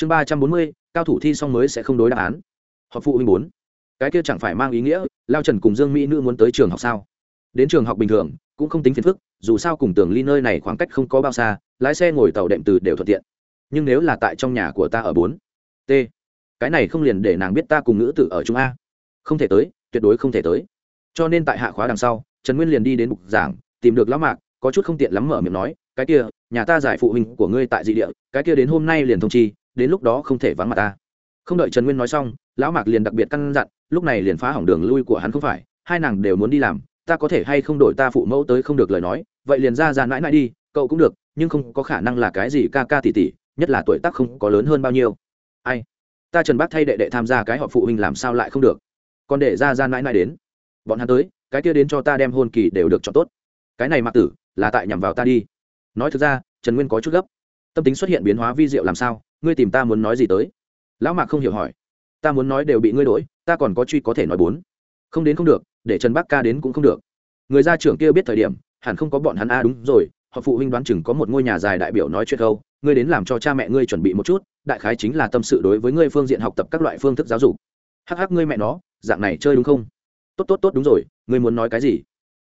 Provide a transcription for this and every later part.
chương ba trăm bốn mươi, cao thủ thi xong mới sẽ không đối đáp án. Họ phụ huynh bốn. Cái kia chẳng phải mang ý nghĩa, lao trần cùng dương mỹ nữ muốn tới trường học sao? Đến trường học bình thường, cũng không tính phiền phức, dù sao cùng tường ly nơi này khoảng cách không có bao xa, lái xe ngồi tàu đệm từ đều thuận tiện. Nhưng nếu là tại trong nhà của ta ở bốn, t, cái này không liền để nàng biết ta cùng nữ tự ở trung a? Không thể tới, tuyệt đối không thể tới. Cho nên tại hạ khóa đằng sau, trần nguyên liền đi đến bục giảng, tìm được lão mạc, có chút không tiện lắm mở miệng nói, cái kia, nhà ta giải phụ huynh của ngươi tại dị địa, cái kia đến hôm nay liền thông chi đến lúc đó không thể vắng mặt ta. Không đợi trần nguyên nói xong, lão mạc liền đặc biệt căn dặn, lúc này liền phá hỏng đường lui của hắn không phải, hai nàng đều muốn đi làm, ta có thể hay không đổi ta phụ mẫu tới không được lời nói, vậy liền ra ra mãi mãi đi, cậu cũng được, nhưng không có khả năng là cái gì ca ca tỉ tỉ nhất là tuổi tác không có lớn hơn bao nhiêu. Ai? Ta trần bác thay đệ đệ tham gia cái họp phụ huynh làm sao lại không được? Còn để ra ra mãi mãi đến. Bọn hắn tới, cái kia đến cho ta đem hôn kỳ đều được chọn tốt. Cái này mặc tử, là tại nhằm vào ta đi. Nói thực ra, trần nguyên có chút gấp. Tâm tính xuất hiện biến hóa vi diệu làm sao? Ngươi tìm ta muốn nói gì tới? Lão mạc không hiểu hỏi. Ta muốn nói đều bị ngươi đổi ta còn có truy có thể nói bốn. Không đến không được, để trần bắc ca đến cũng không được. Người gia trưởng kia biết thời điểm, hẳn không có bọn hắn a, đúng rồi, họ phụ huynh đoán chừng có một ngôi nhà dài đại biểu nói chuyện câu, ngươi đến làm cho cha mẹ ngươi chuẩn bị một chút, đại khái chính là tâm sự đối với ngươi phương diện học tập các loại phương thức giáo dục. Hắc hắc, ngươi mẹ nó, dạng này chơi đúng không? Tốt tốt tốt, đúng rồi, ngươi muốn nói cái gì?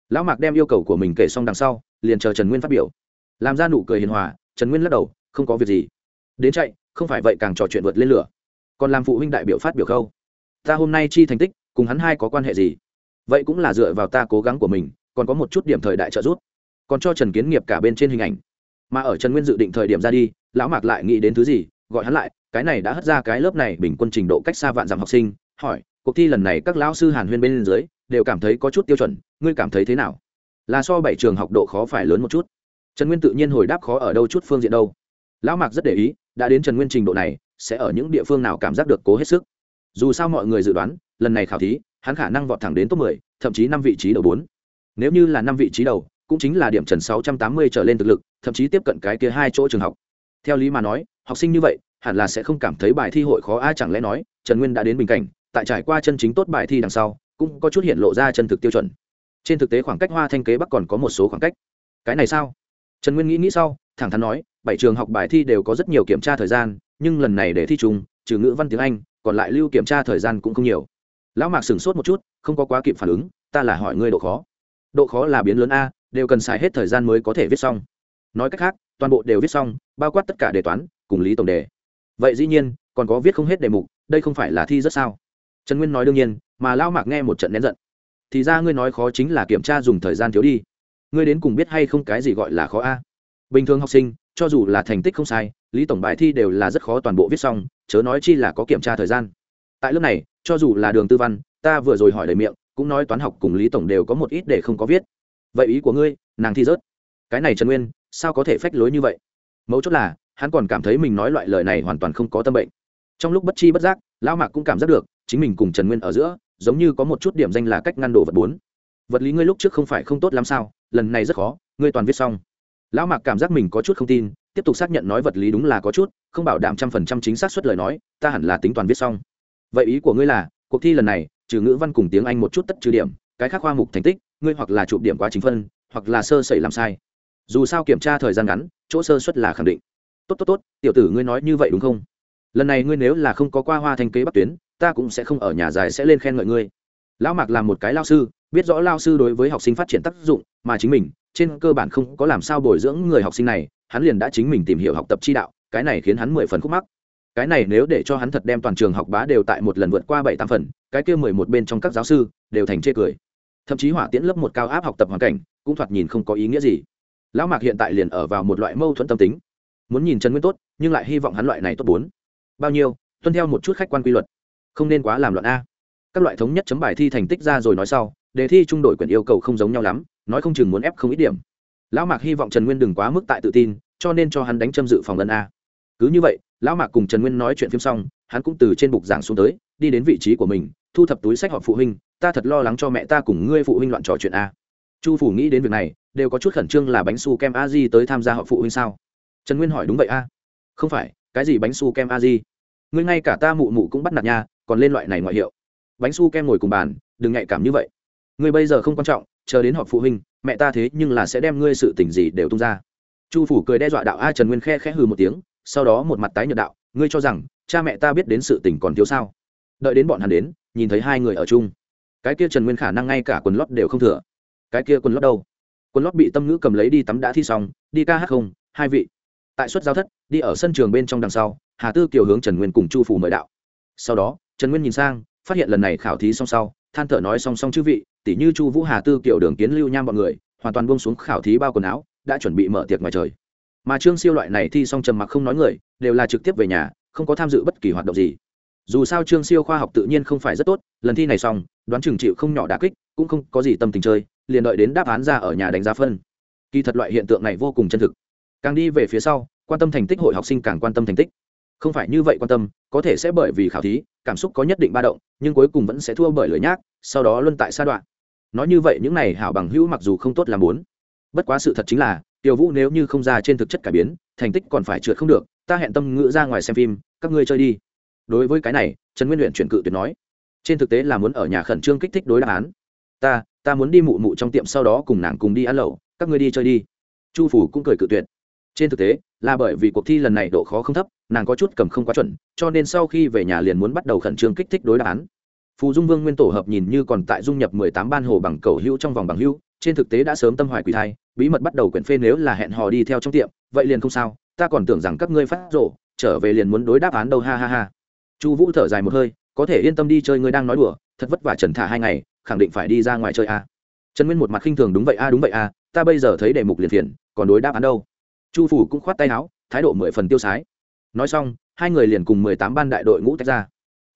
Lão mạc đem yêu cầu của mình kể xong đằng sau, liền chờ trần nguyên phát biểu. Làm ra nụ cười hiền hòa, trần nguyên lắc đầu, không có việc gì. Đến chạy không phải vậy càng trò chuyện vượt lên lửa. Còn làm phụ huynh đại biểu phát biểu khâu. Ta hôm nay chi thành tích, cùng hắn hai có quan hệ gì? Vậy cũng là dựa vào ta cố gắng của mình, còn có một chút điểm thời đại trợ giúp. Còn cho trần kiến nghiệp cả bên trên hình ảnh. Mà ở trần nguyên dự định thời điểm ra đi, lão mạc lại nghĩ đến thứ gì, gọi hắn lại, cái này đã hất ra cái lớp này bình quân trình độ cách xa vạn dặm học sinh, hỏi, cuộc thi lần này các lão sư hàn huyên bên dưới, đều cảm thấy có chút tiêu chuẩn, ngươi cảm thấy thế nào? Là so bảy trường học độ khó phải lớn một chút. Trần nguyên tự nhiên hồi đáp khó ở đâu chút phương diện đâu. Lão mạc rất để ý đã đến trần nguyên trình độ này sẽ ở những địa phương nào cảm giác được cố hết sức? Dù sao mọi người dự đoán lần này khảo thí hắn khả năng vọt thẳng đến top 10, thậm chí năm vị trí đầu bốn. Nếu như là năm vị trí đầu cũng chính là điểm trần 680 trở lên thực lực thậm chí tiếp cận cái kia hai chỗ trường học. Theo lý mà nói học sinh như vậy hẳn là sẽ không cảm thấy bài thi hội khó ai chẳng lẽ nói trần nguyên đã đến bình cảnh tại trải qua chân chính tốt bài thi đằng sau cũng có chút hiện lộ ra chân thực tiêu chuẩn. Trên thực tế khoảng cách hoa thanh kế bắc còn có một số khoảng cách. Cái này sao? Trần nguyên nghĩ nghĩ sau thẳng thắn nói bảy trường học bài thi đều có rất nhiều kiểm tra thời gian, nhưng lần này để thi chung, trừ ngữ văn tiếng anh, còn lại lưu kiểm tra thời gian cũng không nhiều. Lão mạc sửng sốt một chút, không có quá kịp phản ứng, ta là hỏi ngươi độ khó. Độ khó là biến lớn a, đều cần xài hết thời gian mới có thể viết xong. Nói cách khác, toàn bộ đều viết xong, bao quát tất cả đề toán, cùng lý tổng đề. Vậy dĩ nhiên, còn có viết không hết đề mục, đây không phải là thi rất sao? Trần nguyên nói đương nhiên, mà lão mạc nghe một trận nén giận. Thì ra ngươi nói khó chính là kiểm tra dùng thời gian thiếu đi. Ngươi đến cùng biết hay không cái gì gọi là khó a? Bình thường học sinh cho dù là thành tích không sai, lý tổng bài thi đều là rất khó toàn bộ viết xong, chớ nói chi là có kiểm tra thời gian. Tại lớp này, cho dù là đường tư văn, ta vừa rồi hỏi đầy miệng, cũng nói toán học cùng lý tổng đều có một ít để không có viết. Vậy ý của ngươi, nàng thi rớt. Cái này trần nguyên, sao có thể phách lối như vậy? Mấu chốt là, hắn còn cảm thấy mình nói loại lời này hoàn toàn không có tâm bệnh. Trong lúc bất chi bất giác, lão mạc cũng cảm giác được, chính mình cùng trần nguyên ở giữa, giống như có một chút điểm danh là cách ngăn đồ vật bốn. Vật lý ngươi lúc trước không phải không tốt lắm sao, lần này rất khó, ngươi toàn viết xong lão mạc cảm giác mình có chút không tin, tiếp tục xác nhận nói vật lý đúng là có chút, không bảo đảm trăm phần trăm chính xác suất lời nói, ta hẳn là tính toàn viết xong. Vậy ý của ngươi là, cuộc thi lần này, trừ ngữ văn cùng tiếng anh một chút tất trừ điểm, cái khác khoa mục thành tích, ngươi hoặc là chụp điểm quá chính phân, hoặc là sơ sẩy làm sai. Dù sao kiểm tra thời gian ngắn, chỗ sơ suất là khẳng định. Tốt tốt tốt, tiểu tử ngươi nói như vậy đúng không? Lần này ngươi nếu là không có qua hoa thanh kế bắc tuyến, ta cũng sẽ không ở nhà dài sẽ lên khen ngợi ngươi. Lão mạc làm một cái lao sư biết rõ lao sư đối với học sinh phát triển tác dụng mà chính mình, trên cơ bản không có làm sao bồi dưỡng người học sinh này, hắn liền đã chính mình tìm hiểu học tập chi đạo, cái này khiến hắn mười phần khúc mắc. Cái này nếu để cho hắn thật đem toàn trường học bá đều tại một lần vượt qua bảy tam phần, cái kia mười một bên trong các giáo sư đều thành chê cười. Thậm chí hỏa tiễn lớp một cao áp học tập hoàn cảnh, cũng thoạt nhìn không có ý nghĩa gì. Lão mạc hiện tại liền ở vào một loại mâu thuẫn tâm tính. Muốn nhìn trần nguyên tốt, nhưng lại hy vọng hắn loại này tốt bốn. Bao nhiêu, tuân theo một chút khách quan quy luật. Không nên quá làm loạn a. Các loại thống nhất chấm bài thi thành tích ra rồi nói sau đề thi trung đội quyền yêu cầu không giống nhau lắm, nói không chừng muốn ép không ít điểm. Lão mạc hy vọng trần nguyên đừng quá mức tại tự tin, cho nên cho hắn đánh châm dự phòng ân a. Cứ như vậy, lão mạc cùng trần nguyên nói chuyện phim xong, hắn cũng từ trên bục giảng xuống tới, đi đến vị trí của mình, thu thập túi sách họp phụ huynh, ta thật lo lắng cho mẹ ta cùng ngươi phụ huynh loạn trò chuyện a. Chu phủ nghĩ đến việc này, đều có chút khẩn trương là bánh su kem a di tới tham gia họp phụ huynh sao? Trần nguyên hỏi, đúng vậy a? Không phải, cái gì bánh su kem a di? Ngươi ngay cả ta mụ mụ cũng bắt nạt nha, còn lên loại này ngoại hiệu. Bánh su kem ngồi cùng bàn, đừng nhạy cảm như vậy ngươi bây giờ không quan trọng, chờ đến họp phụ huynh, mẹ ta thế nhưng là sẽ đem ngươi sự tình gì đều tung ra. Chu phủ cười đe dọa đạo a trần nguyên khe khẽ hừ một tiếng, sau đó một mặt tái nhợt đạo, ngươi cho rằng, cha mẹ ta biết đến sự tình còn thiếu sao? Đợi đến bọn hắn đến, nhìn thấy hai người ở chung. Cái kia trần nguyên khả năng ngay cả quần lót đều không thừa. Cái kia quần lót đâu? Quần lót bị tâm ngữ cầm lấy đi tắm đã thi xong, đi ca hát không, hai vị. Tại suất giao thất, đi ở sân trường bên trong đằng sau, hà tư kiều hướng trần nguyên cùng chu phủ mời đạo. Sau đó, trần nguyên nhìn sang, phát hiện lần này khảo thí song sau, than thở nói song song chư vị tỷ như chu vũ hà tư kiểu đường kiến, lưu nham bọn người, hoàn toàn buông xuống khảo thí bao quần áo, đã chuẩn bị mở tiệc ngoài trời. Mà trương siêu loại này thi xong trầm mặc không nói người, đều là trực tiếp về nhà, không có tham dự bất kỳ hoạt động gì. Dù sao trương siêu khoa học tự nhiên không phải rất tốt, lần thi này xong, đoán chừng chịu không nhỏ đà kích, cũng không có gì tâm tình chơi, liền đợi đến đáp án ra ở nhà đánh giá phân. Kỳ thật loại hiện tượng này vô cùng chân thực. Càng đi về phía sau, quan tâm thành tích hội học sinh càng quan tâm thành tích. Không phải như vậy quan tâm, có thể sẽ bởi vì khảo thí, cảm xúc có nhất định ba động, nhưng cuối cùng vẫn sẽ thua bởi lời nhác, sau đó luân tại sa đoạn nói như vậy những này hảo bằng hữu mặc dù không tốt làm muốn bất quá sự thật chính là, tiểu vũ nếu như không ra trên thực chất cải biến, thành tích còn phải trượt không được, ta hẹn tâm ngữ ra ngoài xem phim, các ngươi chơi đi. Đối với cái này, trần nguyên luyện chuyển cự tuyệt nói. Trên thực tế là muốn ở nhà khẩn trương kích thích đối đáp án. Ta ta muốn đi mụ mụ trong tiệm sau đó cùng nàng cùng đi ăn lẩu, các ngươi đi chơi đi. Chu phủ cũng cười cự tuyệt. Trên thực tế, là bởi vì cuộc thi lần này độ khó không thấp, nàng có chút cầm không quá chuẩn, cho nên sau khi về nhà liền muốn bắt đầu khẩn trương kích thích đối đáp án phù dung vương nguyên tổ hợp nhìn như còn tại dung nhập mười tám ban hồ bằng cầu hữu trong vòng bằng hữu, trên thực tế đã sớm tâm hoài quỷ thai, bí mật bắt đầu quyển phê nếu là hẹn hò đi theo trong tiệm, vậy liền không sao, ta còn tưởng rằng các ngươi phát rộ trở về liền muốn đối đáp án đâu, ha ha ha. Chu vũ thở dài một hơi, có thể yên tâm đi chơi, ngươi đang nói đùa, thật vất vả trần thả hai ngày, khẳng định phải đi ra ngoài chơi a. À. trần nguyên một mặt khinh thường, đúng vậy a, đúng vậy a, ta bây giờ thấy đề mục liền phiền, còn đối đáp án đâu. Chu phủ cũng khoát tay áo, thái độ mười phần tiêu sái. Nói xong, hai người liền cùng mười tám ban đại đội ngũ tách ra.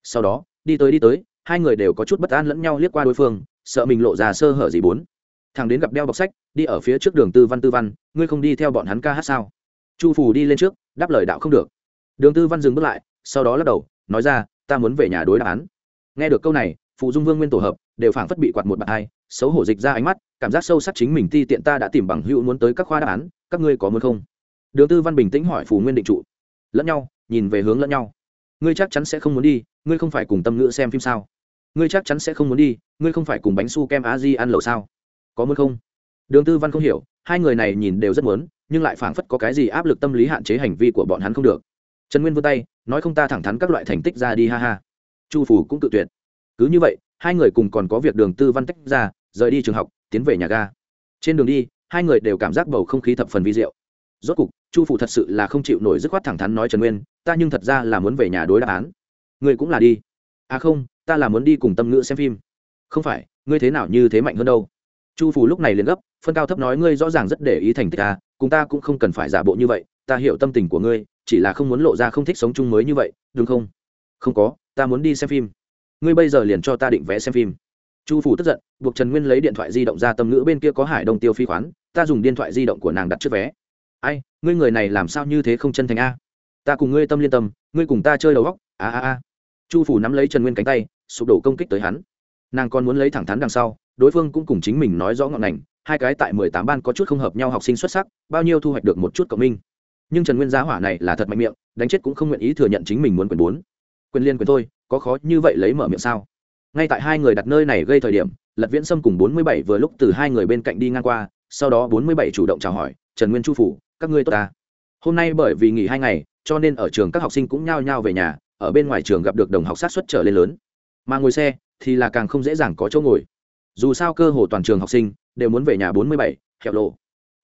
Sau đó, đi tới đi tới hai người đều có chút bất an lẫn nhau liếc qua đối phương, sợ mình lộ ra sơ hở gì bốn. Thằng đến gặp đeo bọc sách, đi ở phía trước đường tư văn tư văn, ngươi không đi theo bọn hắn ca hát sao? Chu phủ đi lên trước, đáp lời đạo không được. Đường tư văn dừng bước lại, sau đó lắc đầu, nói ra, ta muốn về nhà đối đáp án. Nghe được câu này phụ dung vương nguyên tổ hợp, đều phảng phất bị quạt một bạn hai xấu hổ dịch ra ánh mắt, cảm giác sâu sắc chính mình ti tiện ta đã tìm bằng hữu muốn tới các khoa đáp án, các ngươi có muốn không? Đường tư văn bình tĩnh hỏi phù nguyên định trụ. Lẫn nhau, nhìn về hướng lẫn nhau. Ngươi chắc chắn sẽ không muốn đi, ngươi không phải cùng tâm ngữ xem phim sao? Ngươi chắc chắn sẽ không muốn đi, ngươi không phải cùng bánh su kem a di ăn lẩu sao? Có muốn không? Đường tư văn không hiểu, hai người này nhìn đều rất muốn, nhưng lại phảng phất có cái gì áp lực tâm lý hạn chế hành vi của bọn hắn không được. Trần nguyên vươn tay, nói không ta thẳng thắn các loại thành tích ra đi, ha ha. Chu phủ cũng tự tuyệt. Cứ như vậy, hai người cùng còn có việc đường tư văn tách ra, rời đi trường học, tiến về nhà ga. Trên đường đi, hai người đều cảm giác bầu không khí thập phần vi diệu. Rốt cục, chu phủ thật sự là không chịu nổi dứt khoát thẳng thắn nói trần nguyên, ta nhưng thật ra là muốn về nhà đối đáp án. Người cũng là đi. À không ta là muốn đi cùng tâm ngữ xem phim. Không phải, ngươi thế nào như thế mạnh hơn đâu. Chu phủ lúc này liền gấp, phân cao thấp nói ngươi rõ ràng rất để ý thành tích ta cùng ta cũng không cần phải giả bộ như vậy, ta hiểu tâm tình của ngươi, chỉ là không muốn lộ ra không thích sống chung mới như vậy, đúng không? Không có, ta muốn đi xem phim. Ngươi bây giờ liền cho ta định vé xem phim. Chu phủ tức giận, buộc trần nguyên lấy điện thoại di động ra tâm ngữ bên kia có hải đông tiêu phi khoán, ta dùng điện thoại di động của nàng đặt trước vé. Ai, ngươi người này làm sao như thế không chân thành a? Ta cùng ngươi tâm liên tâm, ngươi cùng ta chơi đầu góc a a a. Chu phủ nắm lấy trần nguyên cánh tay sụp đổ công kích tới hắn. Nàng còn muốn lấy thẳng thắn đằng sau, đối phương cũng cùng chính mình nói rõ ngọn ngành, hai cái tại mười tám ban có chút không hợp nhau học sinh xuất sắc, bao nhiêu thu hoạch được một chút cộng minh. Nhưng trần nguyên giá hỏa này là thật mạnh miệng, đánh chết cũng không nguyện ý thừa nhận chính mình muốn quyền bốn. Quyền liên quyền thôi, có khó như vậy lấy mở miệng sao? Ngay tại hai người đặt nơi này gây thời điểm, lật viễn sâm cùng bốn mươi bảy vừa lúc từ hai người bên cạnh đi ngang qua, sau đó bốn mươi bảy chủ động chào hỏi, trần nguyên chu phủ, các ngươi tốt ta. Hôm nay bởi vì nghỉ hai ngày, cho nên ở trường các học sinh cũng nhao nhao về nhà, ở bên ngoài trường gặp được đồng học sát xuất trở lên lớn mà ngồi xe thì là càng không dễ dàng có chỗ ngồi. Dù sao cơ hồ toàn trường học sinh đều muốn về nhà bốn mươi bảy hẹo lộ.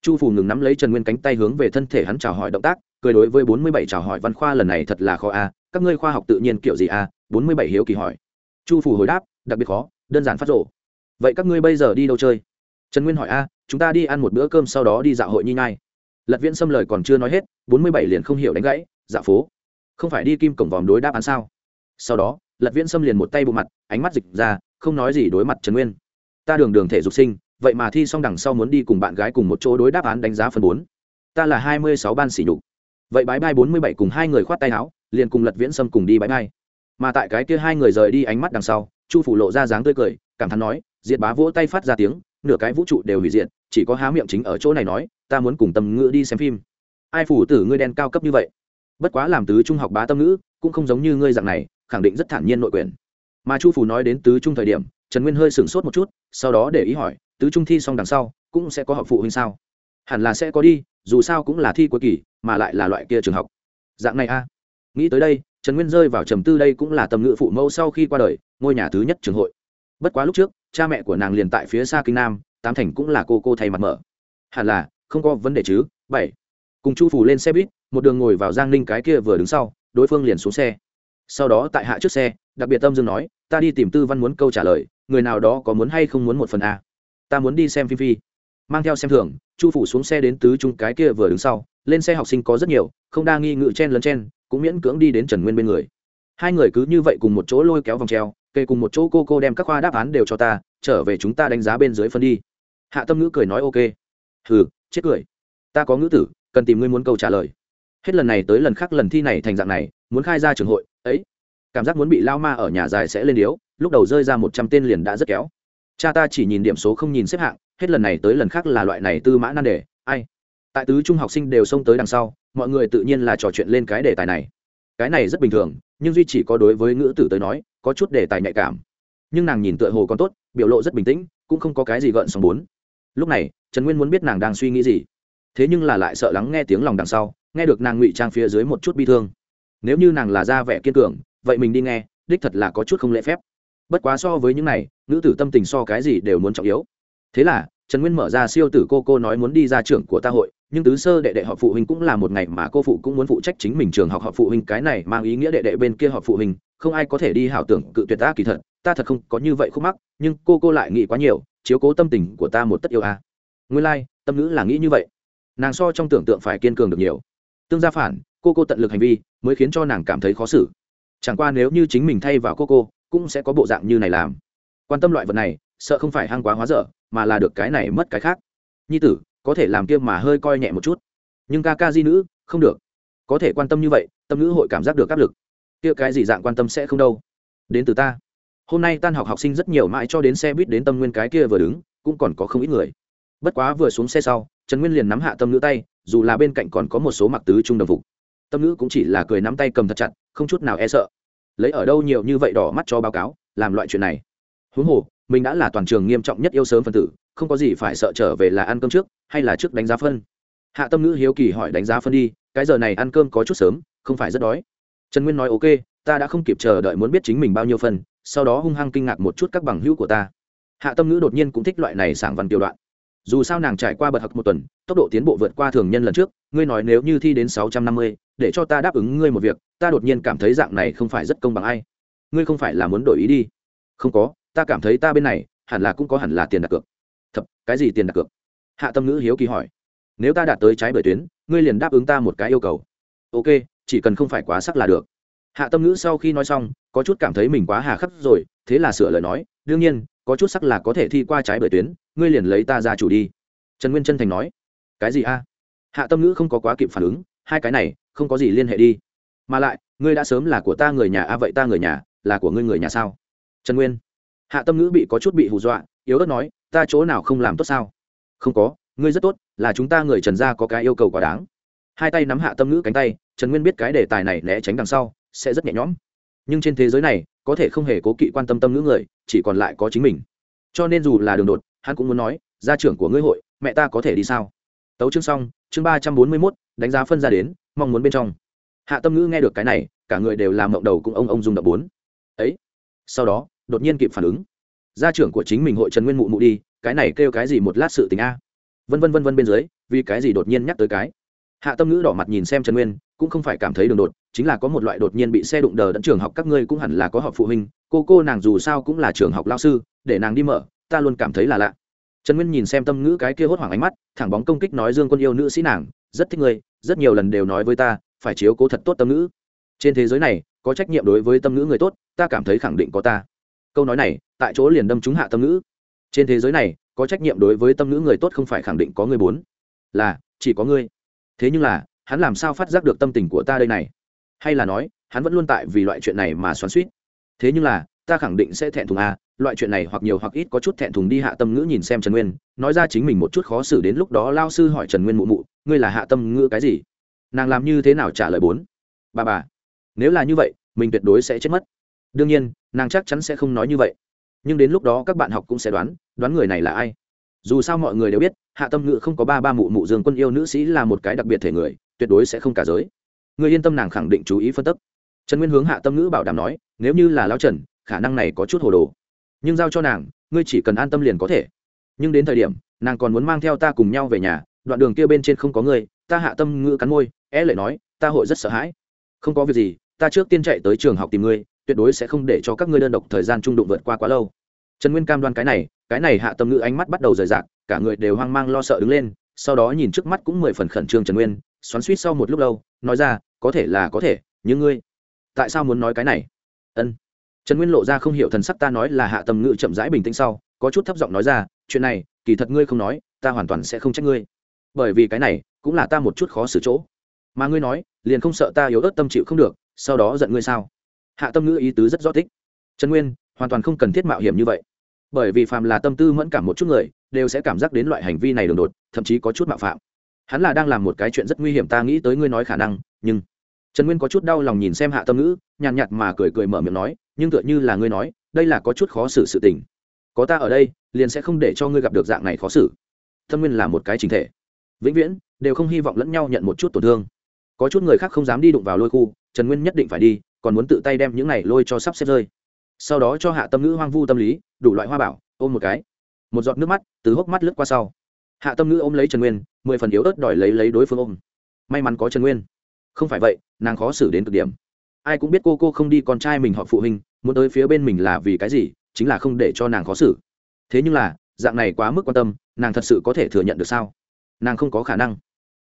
Chu phủ ngừng nắm lấy trần nguyên cánh tay hướng về thân thể hắn chào hỏi động tác, cười đối với bốn mươi bảy chào hỏi văn khoa lần này thật là khó a, các ngươi khoa học tự nhiên kiểu gì a? bốn mươi bảy hiếu kỳ hỏi. Chu phủ hồi đáp, đặc biệt khó, đơn giản phát rộ. Vậy các ngươi bây giờ đi đâu chơi? Trần nguyên hỏi a, chúng ta đi ăn một bữa cơm sau đó đi dạo hội nhi nhai. Lật viễn xâm lời còn chưa nói hết, bốn mươi bảy liền không hiểu đánh gãy dạ phố. Không phải đi kim cổng vòm đối đáp án sao? Sau đó lật viễn xâm liền một tay bộ mặt, ánh mắt dịch ra, không nói gì đối mặt trần nguyên. Ta đường đường thể dục sinh, vậy mà thi xong đằng sau muốn đi cùng bạn gái cùng một chỗ đối đáp án đánh giá phần bốn. Ta là hai mươi sáu ban sỉ nhục. Vậy bãi bai bốn mươi bảy cùng hai người khoát tay áo, liền cùng lật viễn xâm cùng đi bãi bai. Mà tại cái kia hai người rời đi ánh mắt đằng sau, chu phủ lộ ra dáng tươi cười, cảm thán nói, diệt bá vỗ tay phát ra tiếng, nửa cái vũ trụ đều hủy diệt, chỉ có há miệng chính ở chỗ này nói, ta muốn cùng tâm ngữ đi xem phim. Ai phủ tử ngươi đen cao cấp như vậy? Bất quá làm tứ trung học bá tâm ngữ, cũng không giống như ngươi dạng này khẳng định rất thản nhiên nội quyền. Mà chu Phù nói đến tứ trung thời điểm, trần nguyên hơi sửng sốt một chút, sau đó để ý hỏi, tứ trung thi xong đằng sau, cũng sẽ có học phụ huynh sao? Hẳn là sẽ có đi, dù sao cũng là thi cuối kỳ, mà lại là loại kia trường học. Dạng này a. Nghĩ tới đây, trần nguyên rơi vào trầm tư đây cũng là tâm ngữ phụ mẫu sau khi qua đời, ngôi nhà thứ nhất trường hội. Bất quá lúc trước, cha mẹ của nàng liền tại phía xa kinh nam, tám thành cũng là cô cô thay mặt mở. Hẳn là, không có vấn đề chứ, bảy. Cùng chu phủ lên xe buýt, một đường ngồi vào giang ninh cái kia vừa đứng sau, đối phương liền xuống xe sau đó tại hạ trước xe đặc biệt tâm dương nói ta đi tìm tư văn muốn câu trả lời người nào đó có muốn hay không muốn một phần a. Ta muốn đi xem phim phi. Mang theo xem thưởng, chu phủ xuống xe đến tứ trung cái kia vừa đứng sau lên xe học sinh có rất nhiều không đa nghi ngự chen lấn chen cũng miễn cưỡng đi đến trần nguyên bên người. Hai người cứ như vậy cùng một chỗ lôi kéo vòng treo kê cùng một chỗ cô cô đem các khoa đáp án đều cho ta trở về chúng ta đánh giá bên dưới phân đi. Hạ tâm ngữ cười nói ok. Hừ chết cười. Ta có ngữ tử cần tìm ngươi muốn câu trả lời. Hết lần này tới lần khác lần thi này thành dạng này muốn khai ra trường hội ấy, cảm giác muốn bị lao ma ở nhà dài sẽ lên điếu, lúc đầu rơi ra một trăm tên liền đã rất kéo. Cha ta chỉ nhìn điểm số không nhìn xếp hạng, hết lần này tới lần khác là loại này tư mã nan đề, ai? Tại tứ trung học sinh đều xông tới đằng sau, mọi người tự nhiên là trò chuyện lên cái đề tài này. Cái này rất bình thường, nhưng duy chỉ có đối với ngữ tử tới nói, có chút đề tài nhạy cảm. Nhưng nàng nhìn tựa hồ còn tốt, biểu lộ rất bình tĩnh, cũng không có cái gì gợn sóng bốn. Lúc này, trần nguyên muốn biết nàng đang suy nghĩ gì. Thế nhưng là lại sợ lắng nghe tiếng lòng đằng sau, nghe được nàng ngụy trang phía dưới một chút bi thương nếu như nàng là ra vẻ kiên cường vậy mình đi nghe đích thật là có chút không lễ phép. Bất quá so với những này nữ tử tâm tình so cái gì đều muốn trọng yếu. Thế là trần nguyên mở ra siêu tử cô cô nói muốn đi ra trưởng của ta hội nhưng tứ sơ đệ đệ họ phụ huynh cũng là một ngày mà cô phụ cũng muốn phụ trách chính mình trường học họ phụ huynh cái này mang ý nghĩa đệ đệ bên kia họ phụ huynh không ai có thể đi hảo tưởng cự tuyệt ta kỳ thật ta thật không có như vậy khúc mắc nhưng cô cô lại nghĩ quá nhiều chiếu cố tâm tình của ta một tất yêu à. nguyên lai、like, tâm nữ là nghĩ như vậy. Nàng so trong tưởng tượng phải kiên cường được nhiều. Tương gia phản cô cô tận lực hành vi mới khiến cho nàng cảm thấy khó xử. Chẳng qua nếu như chính mình thay vào cô cô, cũng sẽ có bộ dạng như này làm. Quan tâm loại vật này, sợ không phải hăng quá hóa dở, mà là được cái này mất cái khác. Nhi tử, có thể làm kia mà hơi coi nhẹ một chút. Nhưng ca ca di nữ, không được. Có thể quan tâm như vậy, tâm nữ hội cảm giác được áp lực. Kia cái gì dạng quan tâm sẽ không đâu. Đến từ ta. Hôm nay tan học học sinh rất nhiều mãi cho đến xe buýt đến tâm nguyên cái kia vừa đứng, cũng còn có không ít người. Bất quá vừa xuống xe sau, trần nguyên liền nắm hạ tâm nữ tay, dù là bên cạnh còn có một số mặc tứ trung đồng phục tâm nữ cũng chỉ là cười nắm tay cầm thật chặt, không chút nào e sợ. Lấy ở đâu nhiều như vậy đỏ mắt cho báo cáo, làm loại chuyện này. Huống hồ, mình đã là toàn trường nghiêm trọng nhất yêu sớm phân tử, không có gì phải sợ trở về là ăn cơm trước, hay là trước đánh giá phân. Hạ tâm ngữ hiếu kỳ hỏi đánh giá phân đi, cái giờ này ăn cơm có chút sớm, không phải rất đói. Trần nguyên nói, ok, ta đã không kịp chờ đợi muốn biết chính mình bao nhiêu phân sau đó hung hăng kinh ngạc một chút các bằng hữu của ta. Hạ tâm ngữ đột nhiên cũng thích loại này sảng văn tiểu đoạn dù sao nàng trải qua bật học một tuần, tốc độ tiến bộ vượt qua thường nhân lần trước, ngươi nói nếu như thi đến sáu trăm năm mươi, để cho ta đáp ứng ngươi một việc, ta đột nhiên cảm thấy dạng này không phải rất công bằng ai. Ngươi không phải là muốn đổi ý đi. Không có, ta cảm thấy ta bên này, hẳn là cũng có hẳn là tiền đặt cược. Thập, cái gì tiền đặt cược? Hạ tâm ngữ hiếu kỳ hỏi. Nếu ta đạt tới trái bởi tuyến, ngươi liền đáp ứng ta một cái yêu cầu. Ok, chỉ cần không phải quá sắc là được. Hạ tâm ngữ sau khi nói xong, có chút cảm thấy mình quá hà khắc rồi, thế là sửa lời nói, đương nhiên, có chút sắc là có thể thi qua trái bởi tuyến ngươi liền lấy ta ra chủ đi. Trần nguyên chân thành nói. Cái gì a? Hạ tâm ngữ không có quá kịp phản ứng, hai cái này, không có gì liên hệ đi. Mà lại, ngươi đã sớm là của ta người nhà a, vậy ta người nhà, là của ngươi người nhà sao? Trần nguyên. Hạ tâm ngữ bị có chút bị hù dọa, yếu ớt nói, ta chỗ nào không làm tốt sao? Không có, ngươi rất tốt, là chúng ta người trần gia có cái yêu cầu quá đáng. Hai tay nắm hạ tâm ngữ cánh tay, trần nguyên biết cái đề tài này né tránh đằng sau, sẽ rất nhẹ nhõm. Nhưng trên thế giới này, có thể không hề cố kỵ quan tâm tâm ngữ người, chỉ còn lại có chính mình. Cho nên dù là đường đột hắn cũng muốn nói, gia trưởng của ngươi hội, mẹ ta có thể đi sao? Tấu chương xong, chương ba trăm bốn mươi mốt, đánh giá phân ra đến, mong muốn bên trong. Hạ tâm ngữ nghe được cái này, cả người đều làm mộng đầu cũng ông ông dùng đập bốn. Ấy! Sau đó, đột nhiên kịp phản ứng. Gia trưởng của chính mình hội trần nguyên mụ mụ đi, cái này kêu cái gì một lát sự tình a? Vân vân vân vân bên dưới, vì cái gì đột nhiên nhắc tới cái? Hạ tâm ngữ đỏ mặt nhìn xem trần nguyên, cũng không phải cảm thấy đường đột, chính là có một loại đột nhiên bị xe đụng đờ đẫn trường học các ngươi cũng hẳn là có học phụ huynh, cô cô nàng dù sao cũng là trường học lao sư, để nàng đi mở ta luôn cảm thấy là lạ. Trần nguyên nhìn xem tâm ngữ cái kia hốt hoảng ánh mắt, thẳng bóng công kích nói dương quân yêu nữ sĩ nàng, rất thích ngươi, rất nhiều lần đều nói với ta, phải chiếu cố thật tốt tâm ngữ. Trên thế giới này, có trách nhiệm đối với tâm ngữ người tốt, ta cảm thấy khẳng định có ta. Câu nói này, tại chỗ liền đâm trúng hạ tâm ngữ. Trên thế giới này, có trách nhiệm đối với tâm ngữ người tốt không phải khẳng định có người bốn. Là, chỉ có ngươi. Thế nhưng là, hắn làm sao phát giác được tâm tình của ta đây này? Hay là nói, hắn vẫn luôn tại vì loại chuyện này mà xoắn suýt thế nhưng là ta khẳng định sẽ thẹn thùng à loại chuyện này hoặc nhiều hoặc ít có chút thẹn thùng đi hạ tâm ngữ nhìn xem trần nguyên, nói ra chính mình một chút khó xử đến lúc đó lao sư hỏi trần nguyên mụ mụ, ngươi là hạ tâm ngữ cái gì? Nàng làm như thế nào trả lời bốn? Bà bà, nếu là như vậy, mình tuyệt đối sẽ chết mất. Đương nhiên, nàng chắc chắn sẽ không nói như vậy. Nhưng đến lúc đó các bạn học cũng sẽ đoán đoán người này là ai. Dù sao mọi người đều biết, hạ tâm ngữ không có ba ba mụ mụ dương quân yêu nữ sĩ là một cái đặc biệt thể người, tuyệt đối sẽ không cả giới. Người yên tâm nàng khẳng định chú ý phân tích. Trần nguyên hướng hạ tâm ngữ bảo đảm nói, nếu như là lao trần khả năng này có chút hồ đồ. Nhưng giao cho nàng, ngươi chỉ cần an tâm liền có thể. Nhưng đến thời điểm, nàng còn muốn mang theo ta cùng nhau về nhà, đoạn đường kia bên trên không có ngươi, ta hạ tâm ngữ cắn môi, é lệ nói, ta hội rất sợ hãi. Không có việc gì, ta trước tiên chạy tới trường học tìm ngươi, tuyệt đối sẽ không để cho các ngươi đơn độc thời gian trung đụng vượt qua quá lâu. Trần nguyên cam đoan cái này cái này hạ tâm ngữ ánh mắt bắt đầu rời rạc, cả người đều hoang mang lo sợ đứng lên, sau đó nhìn trước mắt cũng mười phần khẩn trương trần nguyên, xoắn suýt sau một lúc lâu, nói ra, có thể là có thể, nhưng ngươi, tại sao muốn nói cái này? Ân trần nguyên lộ ra không hiểu thần sắc ta nói là hạ tâm ngự chậm rãi bình tĩnh sau, có chút thấp giọng nói ra, chuyện này, kỳ thật ngươi không nói, ta hoàn toàn sẽ không trách ngươi. Bởi vì cái này, cũng là ta một chút khó xử chỗ. Mà ngươi nói, liền không sợ ta yếu ớt tâm chịu không được, sau đó giận ngươi sao? Hạ tâm ngữ ý tứ rất rõ thích. Trần nguyên, hoàn toàn không cần thiết mạo hiểm như vậy. Bởi vì phàm là tâm tư mẫn cảm một chút người, đều sẽ cảm giác đến loại hành vi này đường đột, thậm chí có chút mạo phạm. Hắn là đang làm một cái chuyện rất nguy hiểm ta nghĩ tới ngươi nói khả năng, nhưng trần nguyên có chút đau lòng nhìn xem hạ tâm ngữ, nhàn nhạt mà cười cười mở miệng nói nhưng tựa như là ngươi nói, đây là có chút khó xử sự tình. Có ta ở đây, liền sẽ không để cho ngươi gặp được dạng này khó xử. Thâm nguyên là một cái chính thể. Vĩnh viễn, đều không hy vọng lẫn nhau nhận một chút tổn thương. Có chút người khác không dám đi đụng vào lôi khu, trần nguyên nhất định phải đi, còn muốn tự tay đem những này lôi cho sắp xếp rơi. Sau đó cho hạ tâm ngữ hoang vu tâm lý, đủ loại hoa bảo, ôm một cái. Một giọt nước mắt từ hốc mắt lướt qua sau. Hạ tâm ngữ ôm lấy trần nguyên, mười phần yếu ớt đòi lấy lấy đối phương ôm. May mắn có trần nguyên. Không phải vậy, nàng khó xử đến cực điểm ai cũng biết cô cô không đi con trai mình họ phụ huynh, muốn tới phía bên mình là vì cái gì, chính là không để cho nàng khó xử. Thế nhưng là, dạng này quá mức quan tâm, nàng thật sự có thể thừa nhận được sao? Nàng không có khả năng.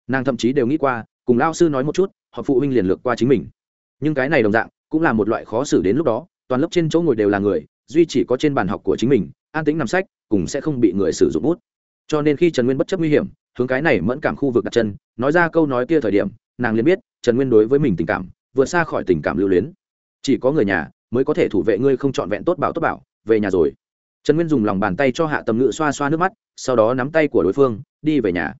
Nàng thậm chí đều nghĩ qua, cùng lao sư nói một chút họ phụ huynh liền lược qua chính mình. Nhưng cái này đồng dạng, cũng là một loại khó xử đến lúc đó, toàn lớp trên chỗ ngồi đều là người, duy chỉ có trên bàn học của chính mình, an tính nằm sách, cùng sẽ không bị người sử dụng bút. Cho nên khi trần nguyên bất chấp nguy hiểm, hướng cái này mẫn cảm khu vực đặt chân, nói ra câu nói kia thời điểm, nàng liền biết, trần nguyên đối với mình tình cảm vượt xa khỏi tình cảm lưu luyến. Chỉ có người nhà mới có thể thủ vệ ngươi không trọn vẹn tốt bảo tốt bảo, về nhà rồi. Trần nguyên dùng lòng bàn tay cho hạ tâm ngữ xoa xoa nước mắt, sau đó nắm tay của đối phương, đi về nhà.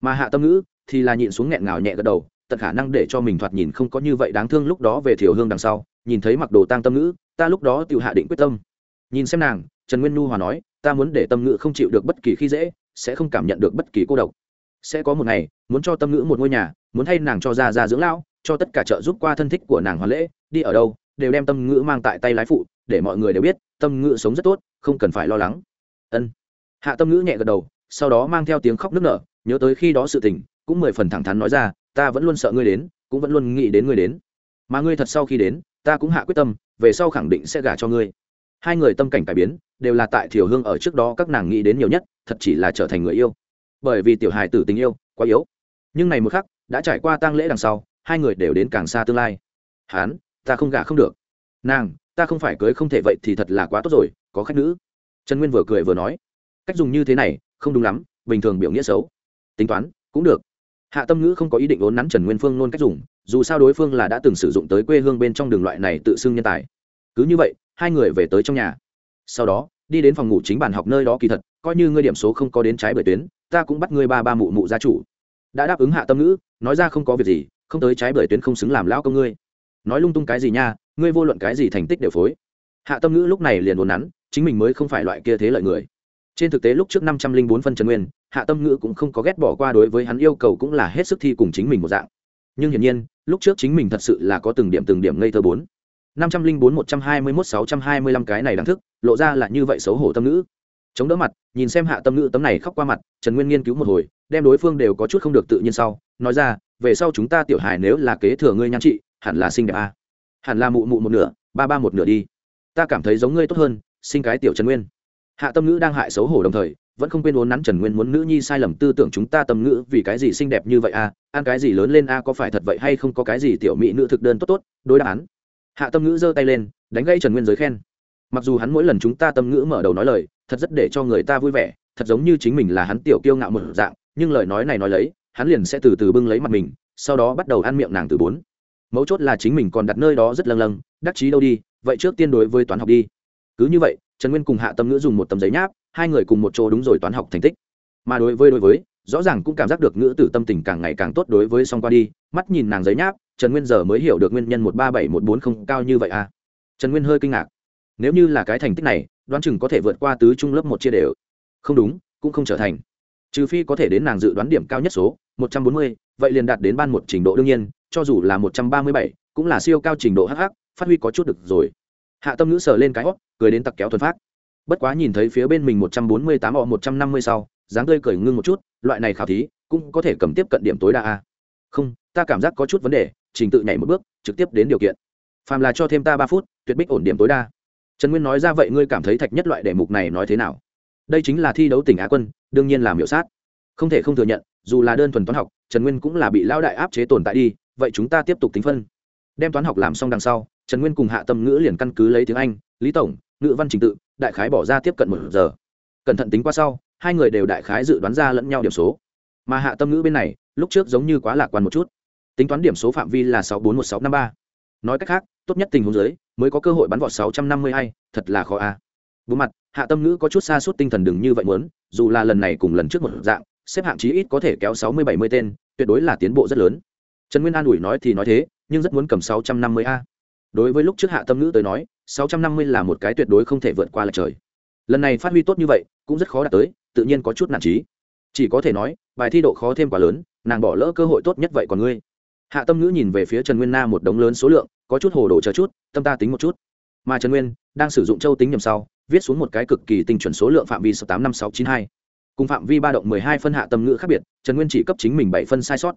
Mà hạ tâm ngữ thì là nhịn xuống nghẹn ngào nhẹ gật đầu, tận khả năng để cho mình thoạt nhìn không có như vậy đáng thương lúc đó về thiểu hương đằng sau, nhìn thấy mặc đồ tang tâm ngữ ta lúc đó tự hạ định quyết tâm. Nhìn xem nàng, trần nguyên nhu hòa nói, ta muốn để tâm ngữ không chịu được bất kỳ khi dễ, sẽ không cảm nhận được bất kỳ cô độc. Sẽ có một ngày, muốn cho tâm ngữ một ngôi nhà, muốn thay nàng cho ra ra dưỡng lão cho tất cả trợ giúp qua thân thích của nàng hoàn lễ, đi ở đâu, đều đem tâm ngữ mang tại tay lái phụ, để mọi người đều biết, tâm ngữ sống rất tốt, không cần phải lo lắng. Ân. Hạ tâm ngữ nhẹ gật đầu, sau đó mang theo tiếng khóc nức nở, nhớ tới khi đó sự tình, cũng mười phần thẳng thắn nói ra, ta vẫn luôn sợ ngươi đến, cũng vẫn luôn nghĩ đến ngươi đến. Mà ngươi thật sau khi đến, ta cũng hạ quyết tâm, về sau khẳng định sẽ gả cho ngươi. Hai người tâm cảnh cải biến, đều là tại thiểu hương ở trước đó các nàng nghĩ đến nhiều nhất, thật chỉ là trở thành người yêu. Bởi vì tiểu hài tử tình yêu quá yếu. Nhưng này một khắc, đã trải qua tang lễ đằng sau hai người đều đến càng xa tương lai. Hán, ta không gả không được. Nàng, ta không phải cưới không thể vậy thì thật là quá tốt rồi, có khách nữ. Trần nguyên vừa cười vừa nói. Cách dùng như thế này, không đúng lắm, bình thường biểu nghĩa xấu. Tính toán, cũng được. Hạ tâm ngữ không có ý định ốn nắn trần nguyên phương nôn cách dùng, dù sao đối phương là đã từng sử dụng tới quê hương bên trong đường loại này tự xưng nhân tài. Cứ như vậy, hai người về tới trong nhà. Sau đó, đi đến phòng ngủ chính bàn học nơi đó kỳ thật, coi như ngươi điểm số không có đến trái bởi tuyến, ta cũng bắt ngươi ba ba mụ mụ gia chủ. Đã đáp ứng hạ tâm ngữ, nói ra không có việc gì không tới trái bởi tuyến không xứng làm lão công ngươi. Nói lung tung cái gì nha, ngươi vô luận cái gì thành tích đều phối. Hạ tâm ngữ lúc này liền buồn nắn, chính mình mới không phải loại kia thế lợi người. Trên thực tế lúc trước năm trăm linh bốn phân trần nguyên, hạ tâm ngữ cũng không có ghét bỏ qua đối với hắn yêu cầu cũng là hết sức thi cùng chính mình một dạng. Nhưng hiển nhiên, lúc trước chính mình thật sự là có từng điểm từng điểm ngây thơ bốn. năm trăm linh bốn, một trăm hai mươi mốt, sáu trăm hai mươi lăm cái này đáng thức, lộ ra là như vậy xấu hổ tâm ngữ. Chống đỡ mặt, nhìn xem hạ tâm ngữ tấm này khóc qua mặt, trần nguyên nghiên cứu một hồi, đem đối phương đều có chút không được tự nhiên sau, nói ra về sau chúng ta tiểu hài nếu là kế thừa ngươi nhan trị, hẳn là sinh đẹp a hẳn là mụ mụ một nửa, ba ba một nửa đi. Ta cảm thấy giống ngươi tốt hơn sinh cái tiểu trần nguyên. Hạ tâm ngữ đang hại xấu hổ đồng thời, vẫn không quên uốn nắn trần nguyên muốn nữ nhi sai lầm tư tưởng chúng ta tâm ngữ, vì cái gì xinh đẹp như vậy a ăn cái gì lớn lên a có phải thật vậy hay không? Có cái gì tiểu mỹ nữ thực đơn tốt tốt? Đối đáp án. Hạ tâm ngữ giơ tay lên, đánh gây trần nguyên giới khen. Mặc dù hắn mỗi lần chúng ta tâm ngữ mở đầu nói lời, thật rất để cho người ta vui vẻ, thật giống như chính mình là hắn tiểu kiêu ngạo một dạng, nhưng lời nói này nói lấy hắn liền sẽ từ từ bưng lấy mặt mình, sau đó bắt đầu ăn miệng nàng từ bốn. Mấu chốt là chính mình còn đặt nơi đó rất lâng lâng, đắc chí đâu đi, vậy trước tiên đối với toán học đi. Cứ như vậy, trần nguyên cùng hạ tâm ngữ dùng một tấm giấy nháp, hai người cùng một chỗ đúng rồi toán học thành tích. Mà đối với đối với, rõ ràng cũng cảm giác được ngữ tử tâm tình càng ngày càng tốt đối với song qua đi, mắt nhìn nàng giấy nháp, trần nguyên giờ mới hiểu được nguyên nhân một ba bảy một bốn không cao như vậy à. Trần nguyên hơi kinh ngạc. Nếu như là cái thành tích này, đoán chừng có thể vượt qua tứ trung lớp một chia đều. Không đúng, cũng không trở thành trừ phi có thể đến nàng dự đoán điểm cao nhất số, một trăm bốn mươi, vậy liền đạt đến ban một trình độ đương nhiên, cho dù là một trăm ba mươi bảy, cũng là siêu cao trình độ hh phát huy có chút được rồi. Hạ tâm ngữ sờ lên cái hót cười đến tặc kéo thuần phát. Bất quá nhìn thấy phía bên mình một trăm bốn mươi tám họ một trăm năm mươi sau, dáng tươi cười ngưng một chút, loại này khảo thí, cũng có thể cầm tiếp cận điểm tối đa a. Không, ta cảm giác có chút vấn đề, trình tự nhảy một bước, trực tiếp đến điều kiện. Phàm là cho thêm ta ba phút, tuyệt bích ổn điểm tối đa. Trần nguyên nói ra vậy ngươi cảm thấy thạch nhất loại đề mục này nói thế nào? Đây chính là thi đấu tỉnh á quân đương nhiên là miểu sát. Không thể không thừa nhận, dù là đơn thuần toán học, trần nguyên cũng là bị Lão đại áp chế tồn tại đi, vậy chúng ta tiếp tục tính phân. Đem toán học làm xong đằng sau, trần nguyên cùng hạ tâm ngữ liền căn cứ lấy tiếng anh, lý tổng, ngữ văn trình tự, đại khái bỏ ra tiếp cận một giờ. Cẩn thận tính qua sau, hai người đều đại khái dự đoán ra lẫn nhau điểm số. Mà hạ tâm ngữ bên này, lúc trước giống như quá lạc quan một chút. Tính toán điểm số phạm vi là sáu bốn một sáu năm ba. Nói cách khác, tốt nhất tình huống dưới, mới có cơ hội bắn vọt sáu trăm năm mươi hai thật là khó a. À. mặt hạ tâm ngữ có chút xa suốt tinh thần đừng như vậy muốn, dù là lần này cùng lần trước một dạng, xếp hạng chí ít có thể kéo sáu mươi bảy mươi tên, tuyệt đối là tiến bộ rất lớn. Trần nguyên an ủi nói thì nói thế, nhưng rất muốn cầm sáu trăm năm mươi a. Đối với lúc trước hạ tâm ngữ tới nói, sáu trăm năm mươi là một cái tuyệt đối không thể vượt qua lệch trời. Lần này phát huy tốt như vậy, cũng rất khó đạt tới, tự nhiên có chút nản trí chỉ có thể nói, bài thi độ khó thêm quá lớn, nàng bỏ lỡ cơ hội tốt nhất vậy còn ngươi. Hạ tâm ngữ nhìn về phía trần nguyên na một đống lớn số lượng, có chút hồ đồ chờ chút, tâm ta tính một chút. Mà trần nguyên, đang sử dụng châu tính nhầm sau viết xuống một cái cực kỳ tinh chuẩn số lượng phạm vi sáu tám năm sáu chín hai, cùng phạm vi ba động mười hai phân hạ tâm ngữ khác biệt, trần nguyên chỉ cấp chính mình bảy phân sai sót.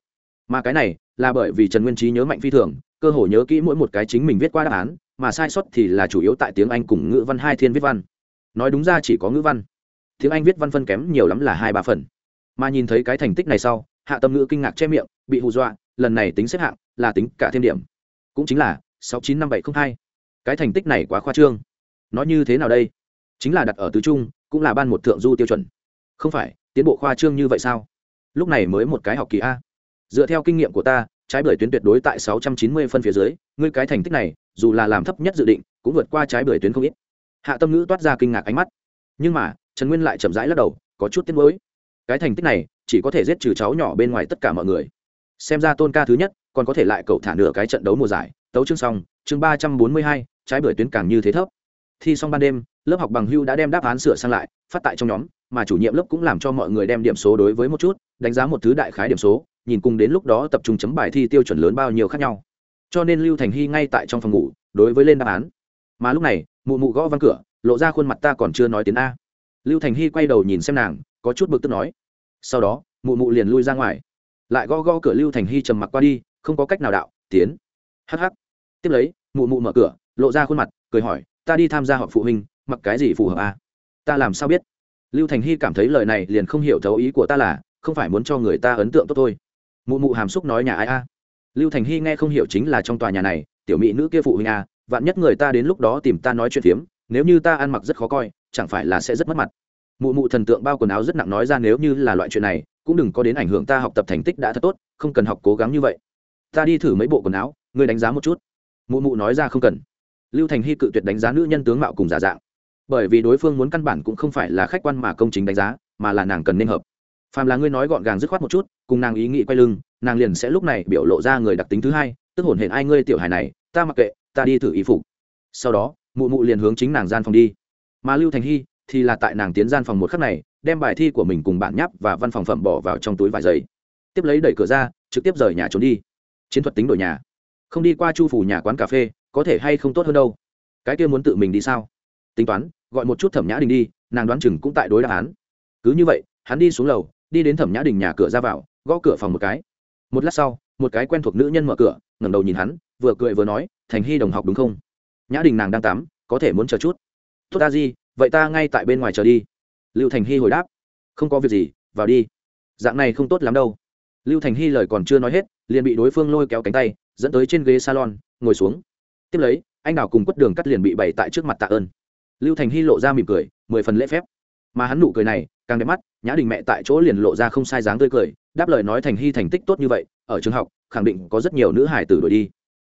Mà cái này là bởi vì trần nguyên trí nhớ mạnh phi thường, cơ hồ nhớ kỹ mỗi một cái chính mình viết qua đáp án, mà sai sót thì là chủ yếu tại tiếng anh cùng ngữ văn hai thiên viết văn. Nói đúng ra chỉ có ngữ văn. Tiếng anh viết văn phân kém nhiều lắm là hai ba phần. Mà nhìn thấy cái thành tích này sau, hạ tâm ngữ kinh ngạc che miệng, bị hù dọa, lần này tính xếp hạng là tính cả thêm điểm. Cũng chính là sáu chín năm bảy t r ă n h hai. Cái thành tích này quá khoa trương. Nó như thế nào đây? Chính là đặt ở tứ trung, cũng là ban một thượng du tiêu chuẩn. Không phải, tiến bộ khoa trương như vậy sao? Lúc này mới một cái học kỳ a. Dựa theo kinh nghiệm của ta, trái bưởi tuyến tuyệt đối tại sáu trăm chín mươi phân phía dưới, ngươi cái thành tích này, dù là làm thấp nhất dự định, cũng vượt qua trái bưởi tuyến không ít. Hạ tâm ngữ toát ra kinh ngạc ánh mắt. Nhưng mà, trần nguyên lại chậm rãi lắc đầu, có chút tiếc mới cái thành tích này, chỉ có thể giết trừ cháu nhỏ bên ngoài tất cả mọi người. Xem ra tôn ca thứ nhất, còn có thể lại cậu thả nửa cái trận đấu mùa giải. Tấu chương xong, chương ba trăm bốn mươi hai, trái bưởi tuyến càng như thế thấp. Thi xong ban đêm lớp học bằng hưu đã đem đáp án sửa sang lại, phát tại trong nhóm, mà chủ nhiệm lớp cũng làm cho mọi người đem điểm số đối với một chút, đánh giá một thứ đại khái điểm số, nhìn cùng đến lúc đó tập trung chấm bài thi tiêu chuẩn lớn bao nhiêu khác nhau. Cho nên lưu thành hy ngay tại trong phòng ngủ, đối với lên đáp án. Mà lúc này, mụ mụ gõ văn cửa, lộ ra khuôn mặt ta còn chưa nói tiếng a. Lưu thành hy quay đầu nhìn xem nàng, có chút bực tức nói. Sau đó, mụ mụ liền lui ra ngoài. Lại gõ gõ cửa lưu thành hy trầm mặc qua đi, không có cách nào đạo, tiến. Hh tiếp lấy, mụ mụ mở cửa, lộ ra khuôn mặt, cười hỏi, ta đi tham gia họp phụ huynh mặc cái gì phù hợp à? ta làm sao biết? Lưu thành hy cảm thấy lời này liền không hiểu thấu ý của ta là, không phải muốn cho người ta ấn tượng tốt thôi. Mụ mụ hàm xúc nói nhà ai a? Lưu thành hy nghe không hiểu chính là trong tòa nhà này, tiểu mỹ nữ kia phụ huynh a vạn nhất người ta đến lúc đó tìm ta nói chuyện phiếm, nếu như ta ăn mặc rất khó coi, chẳng phải là sẽ rất mất mặt. Mụ mụ thần tượng bao quần áo rất nặng nói ra nếu như là loại chuyện này, cũng đừng có đến ảnh hưởng ta học tập thành tích đã thật tốt, không cần học cố gắng như vậy. Ta đi thử mấy bộ quần áo ngươi đánh giá một chút. Mụ mụ nói ra không cần. Lưu thành hy cự tuyệt đánh giá nữ nhân tướng mạo cùng giả dạng bởi vì đối phương muốn căn bản cũng không phải là khách quan mà công chính đánh giá, mà là nàng cần nên hợp. Phàm là ngươi nói gọn gàng dứt khoát một chút, cùng nàng ý nghĩ quay lưng, nàng liền sẽ lúc này biểu lộ ra người đặc tính thứ hai, tức hồn hển ai ngươi tiểu hài này, ta mặc kệ, ta đi thử ý phục. Sau đó, mụ mụ liền hướng chính nàng gian phòng đi. Mà lưu thành hy thì là tại nàng tiến gian phòng một khắc này, đem bài thi của mình cùng bản nháp và văn phòng phẩm bỏ vào trong túi vải giấy. Tiếp lấy đẩy cửa ra, trực tiếp rời nhà trốn đi. Chiến thuật tính đổi nhà. Không đi qua chu phủ nhà quán cà phê, có thể hay không tốt hơn đâu? Cái kia muốn tự mình đi sao? Tính toán, gọi một chút thẩm nhã đình đi, nàng đoán chừng cũng tại đối đáp án. Cứ như vậy, hắn đi xuống lầu, đi đến thẩm nhã đình nhà cửa ra vào, gõ cửa phòng một cái. Một lát sau, một cái quen thuộc nữ nhân mở cửa, ngẩng đầu nhìn hắn, vừa cười vừa nói, thành hy đồng học đúng không? Nhã đình nàng đang tắm, có thể muốn chờ chút. Tốt ta gì vậy ta ngay tại bên ngoài chờ đi. Lưu thành hy hồi đáp. Không có việc gì, vào đi. Dạng này không tốt lắm đâu. Lưu thành hy lời còn chưa nói hết, liền bị đối phương lôi kéo cánh tay, dẫn tới trên ghế salon, ngồi xuống. Tiếp lấy, anh đào cùng quất đường cắt liền bị bày tại trước mặt tạ ơn lưu thành hy lộ ra mỉm cười, mười phần lễ phép. Mà hắn nụ cười này, càng đẹp mắt, nhã đình mẹ tại chỗ liền lộ ra không sai dáng tươi cười, đáp lời nói thành hy thành tích tốt như vậy, ở trường học, khẳng định có rất nhiều nữ hải tử đổi đi.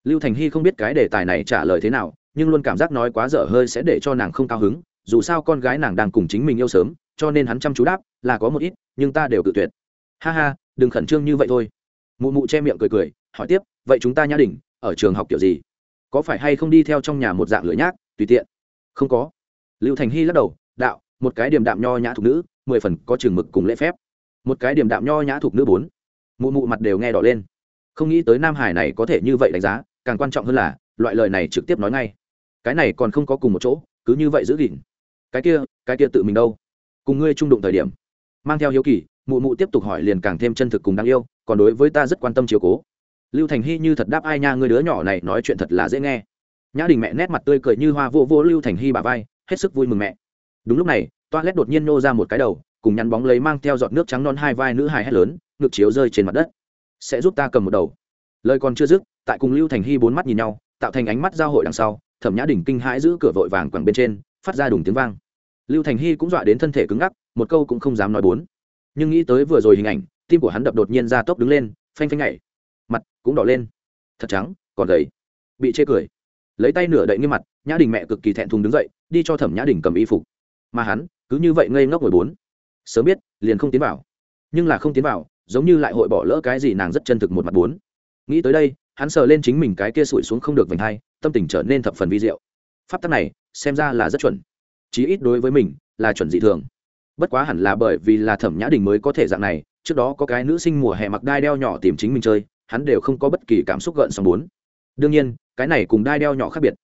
Lưu thành hy không biết cái đề tài này trả lời thế nào, nhưng luôn cảm giác nói quá dở hơi sẽ để cho nàng không cao hứng, dù sao con gái nàng đang cùng chính mình yêu sớm, cho nên hắn chăm chú đáp, là có một ít, nhưng ta đều tự tuyệt. Ha ha, đừng khẩn trương như vậy thôi. Mụ mụ che miệng cười cười, hỏi tiếp, vậy chúng ta nhã đình, ở trường học kiểu gì? Có phải hay không đi theo trong nhà một dạng lửa nhác, tùy tiện? Không có lưu thành hy lắc đầu, đạo, một cái điểm đạm nho nhã thục nữ, mười phần có chừng mực cùng lễ phép. Một cái điểm đạm nho nhã thục nữ bốn. Mụ mụ mặt đều nghe đỏ lên. Không nghĩ tới nam hải này có thể như vậy đánh giá, càng quan trọng hơn là, loại lời này trực tiếp nói ngay. Cái này còn không có cùng một chỗ, cứ như vậy giữ gìn. Cái kia cái kia tự mình đâu? Cùng ngươi trung đụng thời điểm. Mang theo hiếu kỳ, mụ mụ tiếp tục hỏi liền càng thêm chân thực cùng đáng yêu, còn đối với ta rất quan tâm chiều cố. Lưu thành hy như thật đáp ai nha, ngươi đứa nhỏ này nói chuyện thật là dễ nghe. Nhã đình mẹ nét mặt tươi cười như hoa vô vô lưu thành hy bà vai hết sức vui mừng mẹ. Đúng lúc này toa lét đột nhiên nô ra một cái đầu, cùng nhắn bóng lấy mang theo giọt nước trắng non hai vai nữ hài hét lớn, ngực chiếu rơi trên mặt đất. Sẽ giúp ta cầm một đầu. Lời còn chưa dứt, tại cùng lưu thành hy bốn mắt nhìn nhau, tạo thành ánh mắt giao hội đằng sau, thẩm nhã đình kinh hãi giữ cửa vội vàng quẳng bên trên, phát ra đùng tiếng vang. Lưu thành hy cũng dọa đến thân thể cứng ngắc, một câu cũng không dám nói bốn. Nhưng nghĩ tới vừa rồi hình ảnh, tim của hắn đập đột nhiên ra tốc đứng lên, phanh phanh nhảy. Mặt cũng đỏ lên. Thật trắng, còn gầy. Bị chê cười. Lấy tay nửa đậy nghiêm mặt, nhã đình mẹ cực kỳ thẹn thùng đứng dậy đi cho thẩm nhã đình cầm y phục mà hắn cứ như vậy ngây ngốc ngồi bốn sớm biết liền không tiến vào nhưng là không tiến vào giống như lại hội bỏ lỡ cái gì nàng rất chân thực một mặt bốn nghĩ tới đây hắn sờ lên chính mình cái kia sủi xuống không được vành hai, tâm tình trở nên thập phần vi diệu. Pháp tắc này xem ra là rất chuẩn. Chí ít đối với mình là chuẩn dị thường. Bất quá hẳn là bởi vì là thẩm nhã đình mới có thể dạng này, trước đó có cái nữ sinh mùa hè mặc đai đeo nhỏ tìm chính mình chơi, hắn đều không có bất kỳ cảm xúc gợn sóng bốn. Đương nhiên, cái này cùng đai đeo nhỏ khác biệt.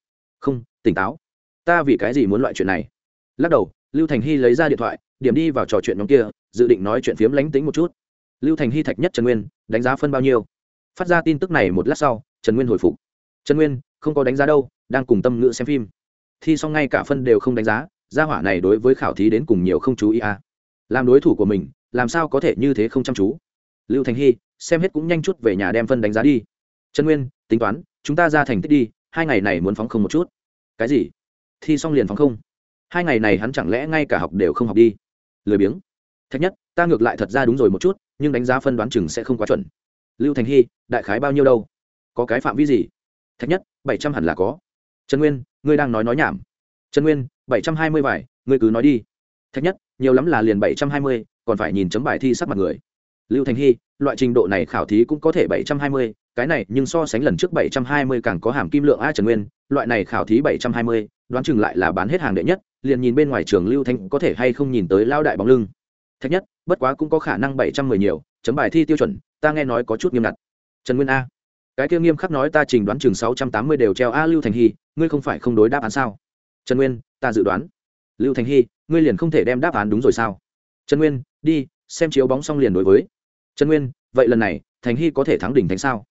Không, tỉnh táo ta vì cái gì muốn loại chuyện này? Lắc đầu, lưu thành hy lấy ra điện thoại, điểm đi vào trò chuyện nhóm kia, dự định nói chuyện phiếm lánh tính một chút. Lưu thành hy thạch nhất trần nguyên, đánh giá phân bao nhiêu? Phát ra tin tức này một lát sau, trần nguyên hồi phục. Trần nguyên, không có đánh giá đâu, đang cùng tâm ngữ xem phim. Thi xong ngay cả phân đều không đánh giá, gia hỏa này đối với khảo thí đến cùng nhiều không chú ý à. làm đối thủ của mình, làm sao có thể như thế không chăm chú? Lưu thành hy, xem hết cũng nhanh chút về nhà đem phân đánh giá đi. Trần nguyên, tính toán, chúng ta ra thành tích đi, hai ngày này muốn phóng không một chút. Cái gì? Thi xong liền phóng không. Hai ngày này hắn chẳng lẽ ngay cả học đều không học đi? Lười biếng. Thạch nhất, ta ngược lại thật ra đúng rồi một chút, nhưng đánh giá phân đoán chừng sẽ không quá chuẩn. Lưu thành hy, đại khái bao nhiêu đâu? Có cái phạm vi gì? Thạch nhất, bảy trăm hẳn là có. Trần nguyên, ngươi đang nói nói nhảm. Trần nguyên, bảy trăm hai mươi vải, ngươi cứ nói đi. Thạch nhất, nhiều lắm là liền bảy trăm hai mươi, còn phải nhìn chấm bài thi sắc mặt người. Lưu thành hy, loại trình độ này khảo thí cũng có thể bảy trăm hai mươi, cái này nhưng so sánh lần trước bảy trăm hai mươi càng có hàm kim lượng a trần nguyên, loại này khảo thí bảy trăm hai mươi đoán chừng lại là bán hết hàng đệ nhất, liền nhìn bên ngoài trường lưu thanh có thể hay không nhìn tới lao đại bóng lưng. Thạch nhất, bất quá cũng có khả năng bảy trăm mười nhiều, chấm bài thi tiêu chuẩn, ta nghe nói có chút nghiêm ngặt. Trần nguyên a, cái kia nghiêm khắc nói ta trình đoán chừng sáu trăm tám mươi đều treo a lưu thành hy, ngươi không phải không đối đáp án sao? Trần nguyên, ta dự đoán. Lưu thành hy, ngươi liền không thể đem đáp án đúng rồi sao? Trần nguyên, đi, xem chiếu bóng xong liền đối với. Trần nguyên, vậy lần này thành hy có thể thắng đỉnh thánh sao?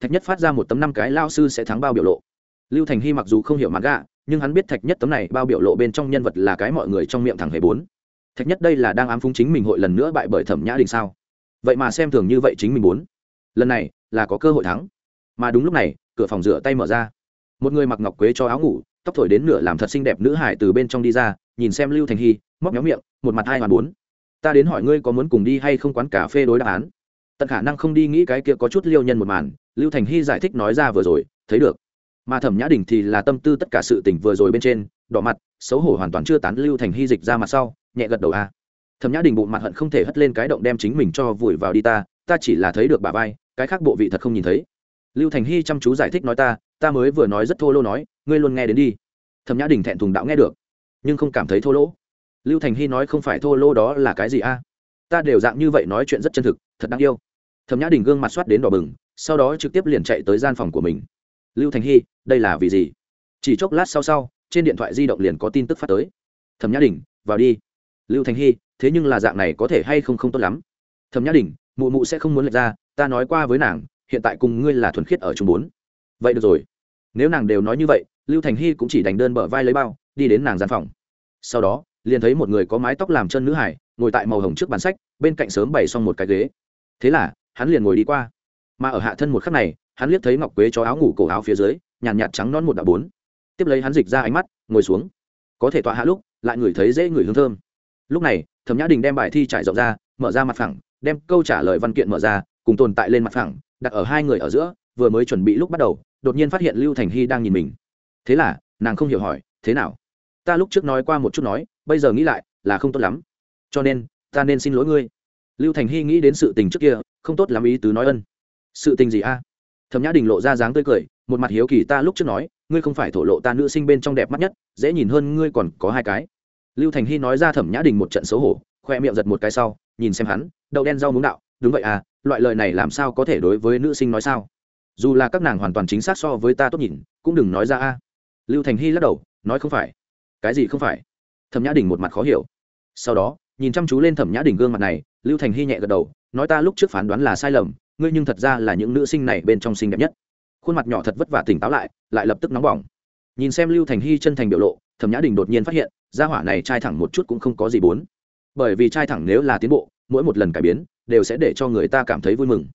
Thạch nhất phát ra một tấm năm cái lao sư sẽ thắng bao biểu lộ. Lưu thành hy mặc dù không hiểu mặt gạ nhưng hắn biết thạch nhất tấm này bao biểu lộ bên trong nhân vật là cái mọi người trong miệng thẳng hề bốn. Thạch nhất đây là đang ám phúng chính mình hội lần nữa bại bởi thẩm nhã đình sao? Vậy mà xem thường như vậy chính mình muốn lần này là có cơ hội thắng. Mà đúng lúc này, cửa phòng rửa tay mở ra. Một người mặc ngọc quế cho áo ngủ, tóc thổi đến nửa làm thật xinh đẹp nữ hải từ bên trong đi ra, nhìn xem lưu thành hy, móc méo miệng, một mặt hai hoàn bốn. Ta đến hỏi ngươi có muốn cùng đi hay không quán cà phê đối đáp án. Tận khả năng không đi nghĩ cái kia có chút liêu nhân một màn, lưu thành hy giải thích nói ra vừa rồi, thấy được mà thẩm nhã đình thì là tâm tư tất cả sự tình vừa rồi bên trên, đỏ mặt, xấu hổ hoàn toàn chưa tán lưu thành hy dịch ra mặt sau, nhẹ gật đầu a. Thẩm nhã đình bụng mặt hận không thể hất lên cái động đem chính mình cho vùi vào đi ta ta chỉ là thấy được bà vai, cái khác bộ vị thật không nhìn thấy. Lưu thành hy chăm chú giải thích nói ta ta mới vừa nói rất thô lỗ nói, ngươi luôn nghe đến đi. Thẩm nhã đình thẹn thùng đạo nghe được, nhưng không cảm thấy thô lỗ. Lưu thành hy nói không phải thô lỗ đó là cái gì a? Ta đều dạng như vậy nói chuyện rất chân thực, thật đáng yêu. Thẩm nhã đình gương mặt soát đến đỏ bừng, sau đó trực tiếp liền chạy tới gian phòng của mình lưu thành hy, đây là vì gì? Chỉ chốc lát sau sau, trên điện thoại di động liền có tin tức phát tới. Thẩm nhã đình, vào đi. Lưu thành hy, thế nhưng là dạng này có thể hay không không tốt lắm? Thẩm nhã đình, mụ mụ sẽ không muốn lệch ra, ta nói qua với nàng, hiện tại cùng ngươi là thuần khiết ở chung bốn. Vậy được rồi. Nếu nàng đều nói như vậy, lưu thành hy cũng chỉ đành đơn bờ vai lấy bao, đi đến nàng gian phòng. Sau đó, liền thấy một người có mái tóc làm chân nữ hải ngồi tại màu hồng trước bàn sách, bên cạnh sớm bày xong một cái ghế. Thế là, hắn liền ngồi đi qua mà ở hạ thân một khắc này hắn liếc thấy ngọc quế cho áo ngủ cổ áo phía dưới nhàn nhạt, nhạt trắng non một đạo bốn. Tiếp lấy hắn dịch ra ánh mắt ngồi xuống. Có thể tọa hạ lúc lại ngửi thấy dễ ngửi hương thơm. Lúc này thẩm nhã đình đem bài thi trải rộng ra mở ra mặt phẳng đem câu trả lời văn kiện mở ra cùng tồn tại lên mặt phẳng đặt ở hai người ở giữa vừa mới chuẩn bị lúc bắt đầu đột nhiên phát hiện lưu thành hy đang nhìn mình. Thế là nàng không hiểu hỏi thế nào? Ta lúc trước nói qua một chút nói bây giờ nghĩ lại là không tốt lắm. Cho nên ta nên xin lỗi ngươi. Lưu thành hy nghĩ đến sự tình trước kia không tốt lắm ý tứ nói ân sự tình gì a? Thẩm nhã đình lộ ra dáng tươi cười, một mặt hiếu kỳ ta lúc trước nói, ngươi không phải thổ lộ ta nữ sinh bên trong đẹp mắt nhất, dễ nhìn hơn ngươi còn có hai cái. Lưu thành hy nói ra thẩm nhã đình một trận xấu hổ, khoe miệng giật một cái sau, nhìn xem hắn, đậu đen rau muống đạo, đúng vậy à loại lời này làm sao có thể đối với nữ sinh nói sao? Dù là các nàng hoàn toàn chính xác so với ta tốt nhìn, cũng đừng nói ra a. Lưu thành hy lắc đầu, nói không phải. Cái gì không phải? Thẩm nhã đình một mặt khó hiểu. Sau đó, nhìn chăm chú lên thẩm nhã đình gương mặt này, lưu thành hy nhẹ gật đầu, nói ta lúc trước phán đoán là sai lầm ngươi nhưng thật ra là những nữ sinh này bên trong xinh đẹp nhất. Khuôn mặt nhỏ thật vất vả tỉnh táo lại lại lập tức nóng bỏng. Nhìn xem lưu thành hy chân thành biểu lộ, thẩm nhã đình đột nhiên phát hiện, gia hỏa này trai thẳng một chút cũng không có gì bốn. Bởi vì trai thẳng nếu là tiến bộ, mỗi một lần cải biến, đều sẽ để cho người ta cảm thấy vui mừng.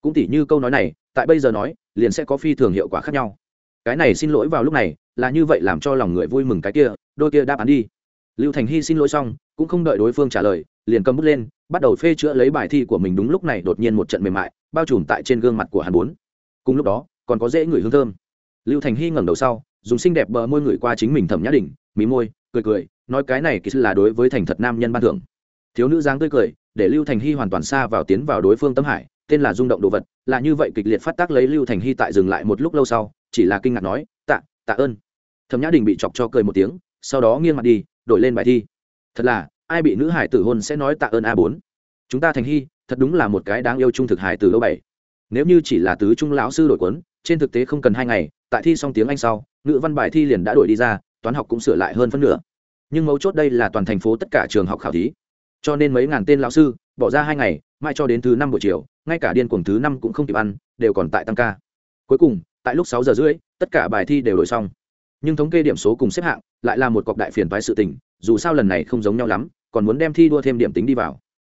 Cũng tỉ như câu nói này, tại bây giờ nói, liền sẽ có phi thường hiệu quả khác nhau. Cái này xin lỗi vào lúc này, là như vậy làm cho lòng người vui mừng cái kia, đôi kia đáp án đi. Lưu thành hy xin lỗi xong, cũng không đợi đối phương trả lời liền cầm bút lên, bắt đầu phê chữa lấy bài thi của mình đúng lúc này đột nhiên một trận mềm mại, bao trùm tại trên gương mặt của hắn bốn. Cùng lúc đó, còn có dễ ngửi hương thơm. Lưu thành hy ngẩng đầu sau, dùng xinh đẹp bờ môi ngửi qua chính mình thẩm nhã đỉnh, mí môi, cười cười, nói cái này kỳ sự là đối với thành thật nam nhân ban thưởng. Thiếu nữ dáng tươi cười, để lưu thành hy hoàn toàn xa vào tiến vào đối phương tâm hải, tên là rung động đồ vật, là như vậy kịch liệt phát tác lấy lưu thành hy tại dừng lại một lúc lâu sau, chỉ là kinh ngạc nói, tạ tạ ơn. Thẩm nhã đình bị chọc cho cười một tiếng, sau đó nghiêng mặt đi, đổi lên bài thi. Thật là ai bị nữ hải tử hôn sẽ nói tạ ơn a bốn. Chúng ta thành hy, thật đúng là một cái đáng yêu trung thực hải tử lâu bảy. Nếu như chỉ là tứ trung lão sư đổi quấn, trên thực tế không cần hai ngày, tại thi xong tiếng anh sau, ngữ văn bài thi liền đã đổi đi ra, toán học cũng sửa lại hơn phân nửa. Nhưng mấu chốt đây là toàn thành phố tất cả trường học khảo thí. Cho nên mấy ngàn tên lão sư, bỏ ra hai ngày, mai cho đến thứ năm buổi chiều, ngay cả điên cuồng thứ năm cũng không kịp ăn, đều còn tại tăng ca. Cuối cùng, tại lúc sáu giờ rưỡi, tất cả bài thi đều đổi xong. Nhưng thống kê điểm số cùng xếp hạng lại là một cọc đại phiền toái sự tình, dù sao lần này không giống nhau lắm còn muốn đem thi đua thêm điểm tính đi vào.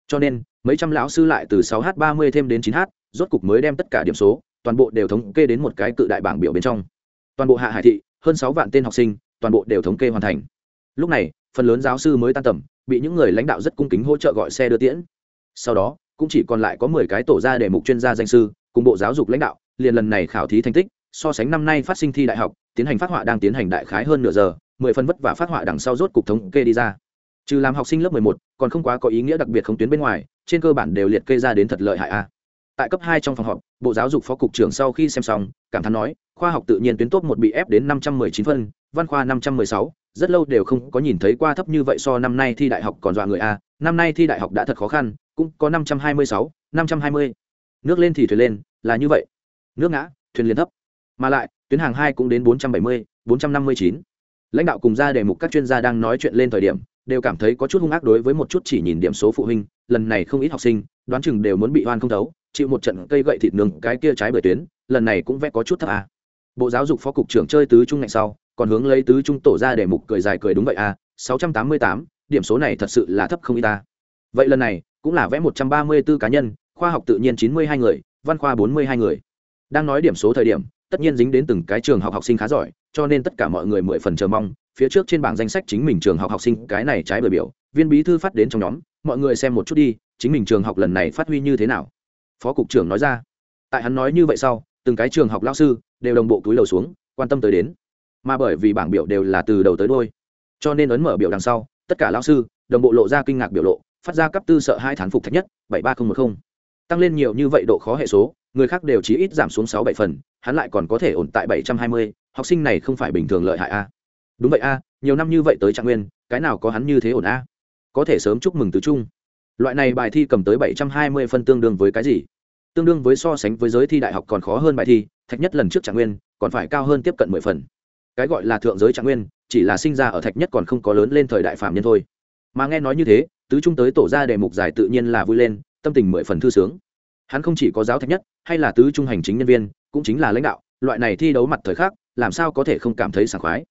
Cho nên mấy trăm lão sư lại từ 6h30 thêm đến 9h, rốt cục mới đem tất cả điểm số toàn bộ đều thống kê đến một cái cự đại bảng biểu bên trong. Toàn bộ hạ hải thị hơn sáu vạn tên học sinh toàn bộ đều thống kê hoàn thành. Lúc này phần lớn giáo sư mới tan tầm bị những người lãnh đạo rất cung kính hỗ trợ gọi xe đưa tiễn. Sau đó cũng chỉ còn lại có mười cái tổ ra đề mục chuyên gia danh sư cùng bộ giáo dục lãnh đạo liền lần này khảo thí thành tích so sánh năm nay phát sinh thi đại học tiến hành phát họa đang tiến hành đại khái hơn nửa giờ mười phần vất vả phát họa đằng sau rốt cục thống kê đi ra trừ làm học sinh lớp mười một, còn không quá có ý nghĩa đặc biệt không tuyến bên ngoài, trên cơ bản đều liệt kê ra đến thật lợi hại a. Tại cấp hai trong phòng họp, bộ giáo dục phó cục trưởng sau khi xem xong, cảm thán nói, khoa học tự nhiên tuyến tốt một bị ép đến năm trăm mười chín phân, văn khoa năm trăm mười sáu, rất lâu đều không có nhìn thấy qua thấp như vậy so năm nay thi đại học còn dọa người a. Năm nay thi đại học đã thật khó khăn, cũng có năm trăm hai mươi sáu, năm trăm hai mươi. Nước lên thì thuyền lên, là như vậy. Nước ngã, thuyền liền thấp. Mà lại, tuyến hàng hai cũng đến bốn trăm bảy mươi, bốn trăm năm mươi chín. Lãnh đạo cùng ra đề mục các chuyên gia đang nói chuyện lên thời điểm đều cảm thấy có chút hung ác đối với một chút chỉ nhìn điểm số phụ huynh, lần này không ít học sinh, đoán chừng đều muốn bị hoan không thấu, chịu một trận cây gậy thịt nướng, cái kia trái bởi tuyến, lần này cũng vẽ có chút thấp à. bộ giáo dục phó cục trưởng chơi tứ trung ngạnh sau, còn hướng lấy tứ trung tổ ra để mục cười dài cười đúng vậy à sáu trăm tám mươi tám, điểm số này thật sự là thấp không y ta à. vậy lần này, cũng là vẽ một trăm ba mươi 134 cá nhân, khoa học tự nhiên chín mươi hai người, văn khoa bốn mươi hai người đang nói điểm số thời điểm tất nhiên dính đến từng cái trường học học sinh khá giỏi, cho nên tất cả mọi người mười phần chờ mong, phía trước trên bảng danh sách chính mình trường học học sinh cái này trái bờ biểu, viên bí thư phát đến trong nhóm, mọi người xem một chút đi, chính mình trường học lần này phát huy như thế nào. Phó cục trưởng nói ra. Tại hắn nói như vậy sau, từng cái trường học lao sư đều đồng bộ túi đầu xuống, quan tâm tới đến. Mà bởi vì bảng biểu đều là từ đầu tới đôi cho nên ấn mở biểu đằng sau, tất cả lao sư đồng bộ lộ ra kinh ngạc biểu lộ, phát ra cấp tư sợ hai thán phục thạch nhất, bảy ba nghìn một mươi tăng lên nhiều như vậy độ khó hệ số người khác đều chỉ ít giảm xuống sáu bảy phần, hắn lại còn có thể ổn tại bảy trăm hai mươi, học sinh này không phải bình thường lợi hại a. Đúng vậy a, nhiều năm như vậy tới trạng nguyên, cái nào có hắn như thế ổn a? Có thể sớm chúc mừng tứ trung. Loại này bài thi cầm tới bảy trăm hai mươi phân tương đương với cái gì? Tương đương với so sánh với giới thi đại học còn khó hơn bài thi, thạch nhất lần trước trạng nguyên, còn phải cao hơn tiếp cận mười phần. Cái gọi là thượng giới trạng nguyên, chỉ là sinh ra ở thạch nhất còn không có lớn lên thời đại phạm nhân thôi. Mà nghe nói như thế, tứ trung tới tổ ra đề mục giải tự nhiên là vui lên, tâm tình mười phần thư sướng hắn không chỉ có giáo thạch nhất, hay là tứ trung hành chính nhân viên, cũng chính là lãnh đạo, loại này thi đấu mặt thời khắc, làm sao có thể không cảm thấy sảng khoái?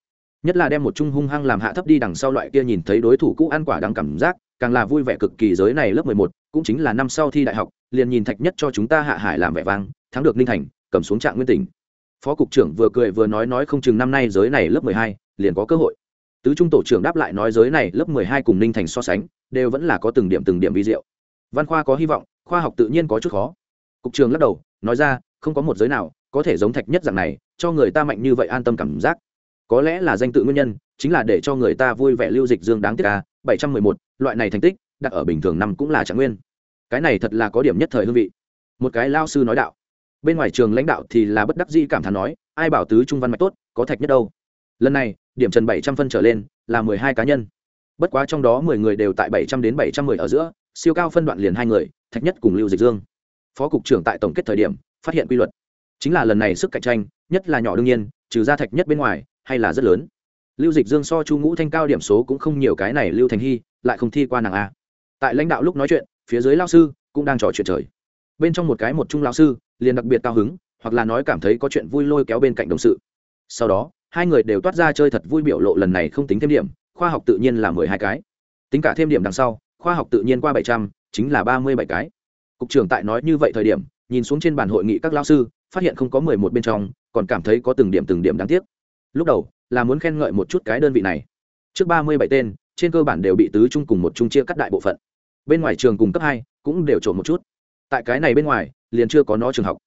Nhất là đem một trung hung hăng làm hạ thấp đi đằng sau loại kia nhìn thấy đối thủ cũ ăn quả đáng cảm giác, càng là vui vẻ cực kỳ giới này lớp mười một, cũng chính là năm sau thi đại học, liền nhìn thạch nhất cho chúng ta hạ hải làm vẻ vang, thắng được ninh thành, cầm xuống trạng nguyên tỉnh phó cục trưởng vừa cười vừa nói nói không chừng năm nay giới này lớp mười hai, liền có cơ hội. Tứ trung tổ trưởng đáp lại nói giới này lớp mười hai cùng ninh thành so sánh, đều vẫn là có từng điểm từng điểm vi diệu. Văn khoa có hy vọng, khoa học tự nhiên có chút khó cục trường lắc đầu, nói ra, không có một giới nào có thể giống thạch nhất dạng này, cho người ta mạnh như vậy an tâm cảm giác. Có lẽ là danh tự nguyên nhân, chính là để cho người ta vui vẻ lưu dịch dương đáng tiếc ca bảy trăm mười một, loại này thành tích, đặt ở bình thường năm cũng là trạng nguyên. Cái này thật là có điểm nhất thời hương vị. Một cái lao sư nói đạo. Bên ngoài trường lãnh đạo thì là bất đắc dĩ cảm thán nói, ai bảo tứ trung văn mạch tốt, có thạch nhất đâu. Lần này, điểm trần bảy trăm phân trở lên, là mười hai cá nhân. Bất quá trong đó mười người đều tại bảy trăm đến bảy trăm mười ở giữa, siêu cao phân đoạn liền hai người, thạch nhất cùng lưu dịch dương phó cục trưởng tại tổng kết thời điểm, phát hiện quy luật. Chính là lần này sức cạnh tranh, nhất là nhỏ đương nhiên, trừ ra thạch nhất bên ngoài, hay là rất lớn. Lưu dịch dương so chu ngũ thanh cao điểm số cũng không nhiều cái này lưu thành hy, lại không thi qua nàng a. Tại lãnh đạo lúc nói chuyện, phía dưới lao sư cũng đang trò chuyện trời. Bên trong một cái một trung lao sư, liền đặc biệt cao hứng, hoặc là nói cảm thấy có chuyện vui lôi kéo bên cạnh đồng sự. Sau đó, hai người đều toát ra chơi thật vui biểu lộ lần này không tính thêm điểm, khoa học tự nhiên là mười hai cái. Tính cả thêm điểm đằng sau, khoa học tự nhiên qua bảy trăm, chính là ba mươi bảy cái cục trưởng tại nói như vậy thời điểm, nhìn xuống trên bàn hội nghị các lao sư, phát hiện không có mười một bên trong, còn cảm thấy có từng điểm từng điểm đáng tiếc. Lúc đầu, là muốn khen ngợi một chút cái đơn vị này. Trước ba mươi bảy tên, trên cơ bản đều bị tứ trung cùng một trung chia cắt đại bộ phận. Bên ngoài trường cùng cấp hai cũng đều trộn một chút. Tại cái này bên ngoài, liền chưa có nó trường học.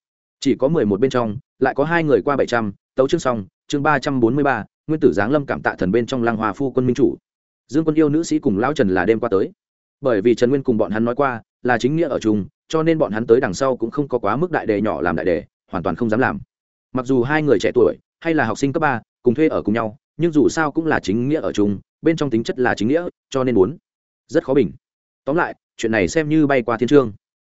Chỉ có mười một bên trong, lại có hai người qua bảy trăm, tấu chương xong, chương ba trăm bốn mươi ba, nguyên tử giáng lâm cảm tạ thần bên trong lang hòa phu quân minh chủ. Dương quân yêu nữ sĩ cùng lão trần là đêm qua tới. Bởi vì trần nguyên cùng bọn hắn nói qua, là chính nghĩa ở chung cho nên bọn hắn tới đằng sau cũng không có quá mức đại đề nhỏ làm đại đề, hoàn toàn không dám làm. Mặc dù hai người trẻ tuổi, hay là học sinh cấp ba, cùng thuê ở cùng nhau, nhưng dù sao cũng là chính nghĩa ở chung, bên trong tính chất là chính nghĩa, cho nên muốn rất khó bình. Tóm lại, chuyện này xem như bay qua thiên trương.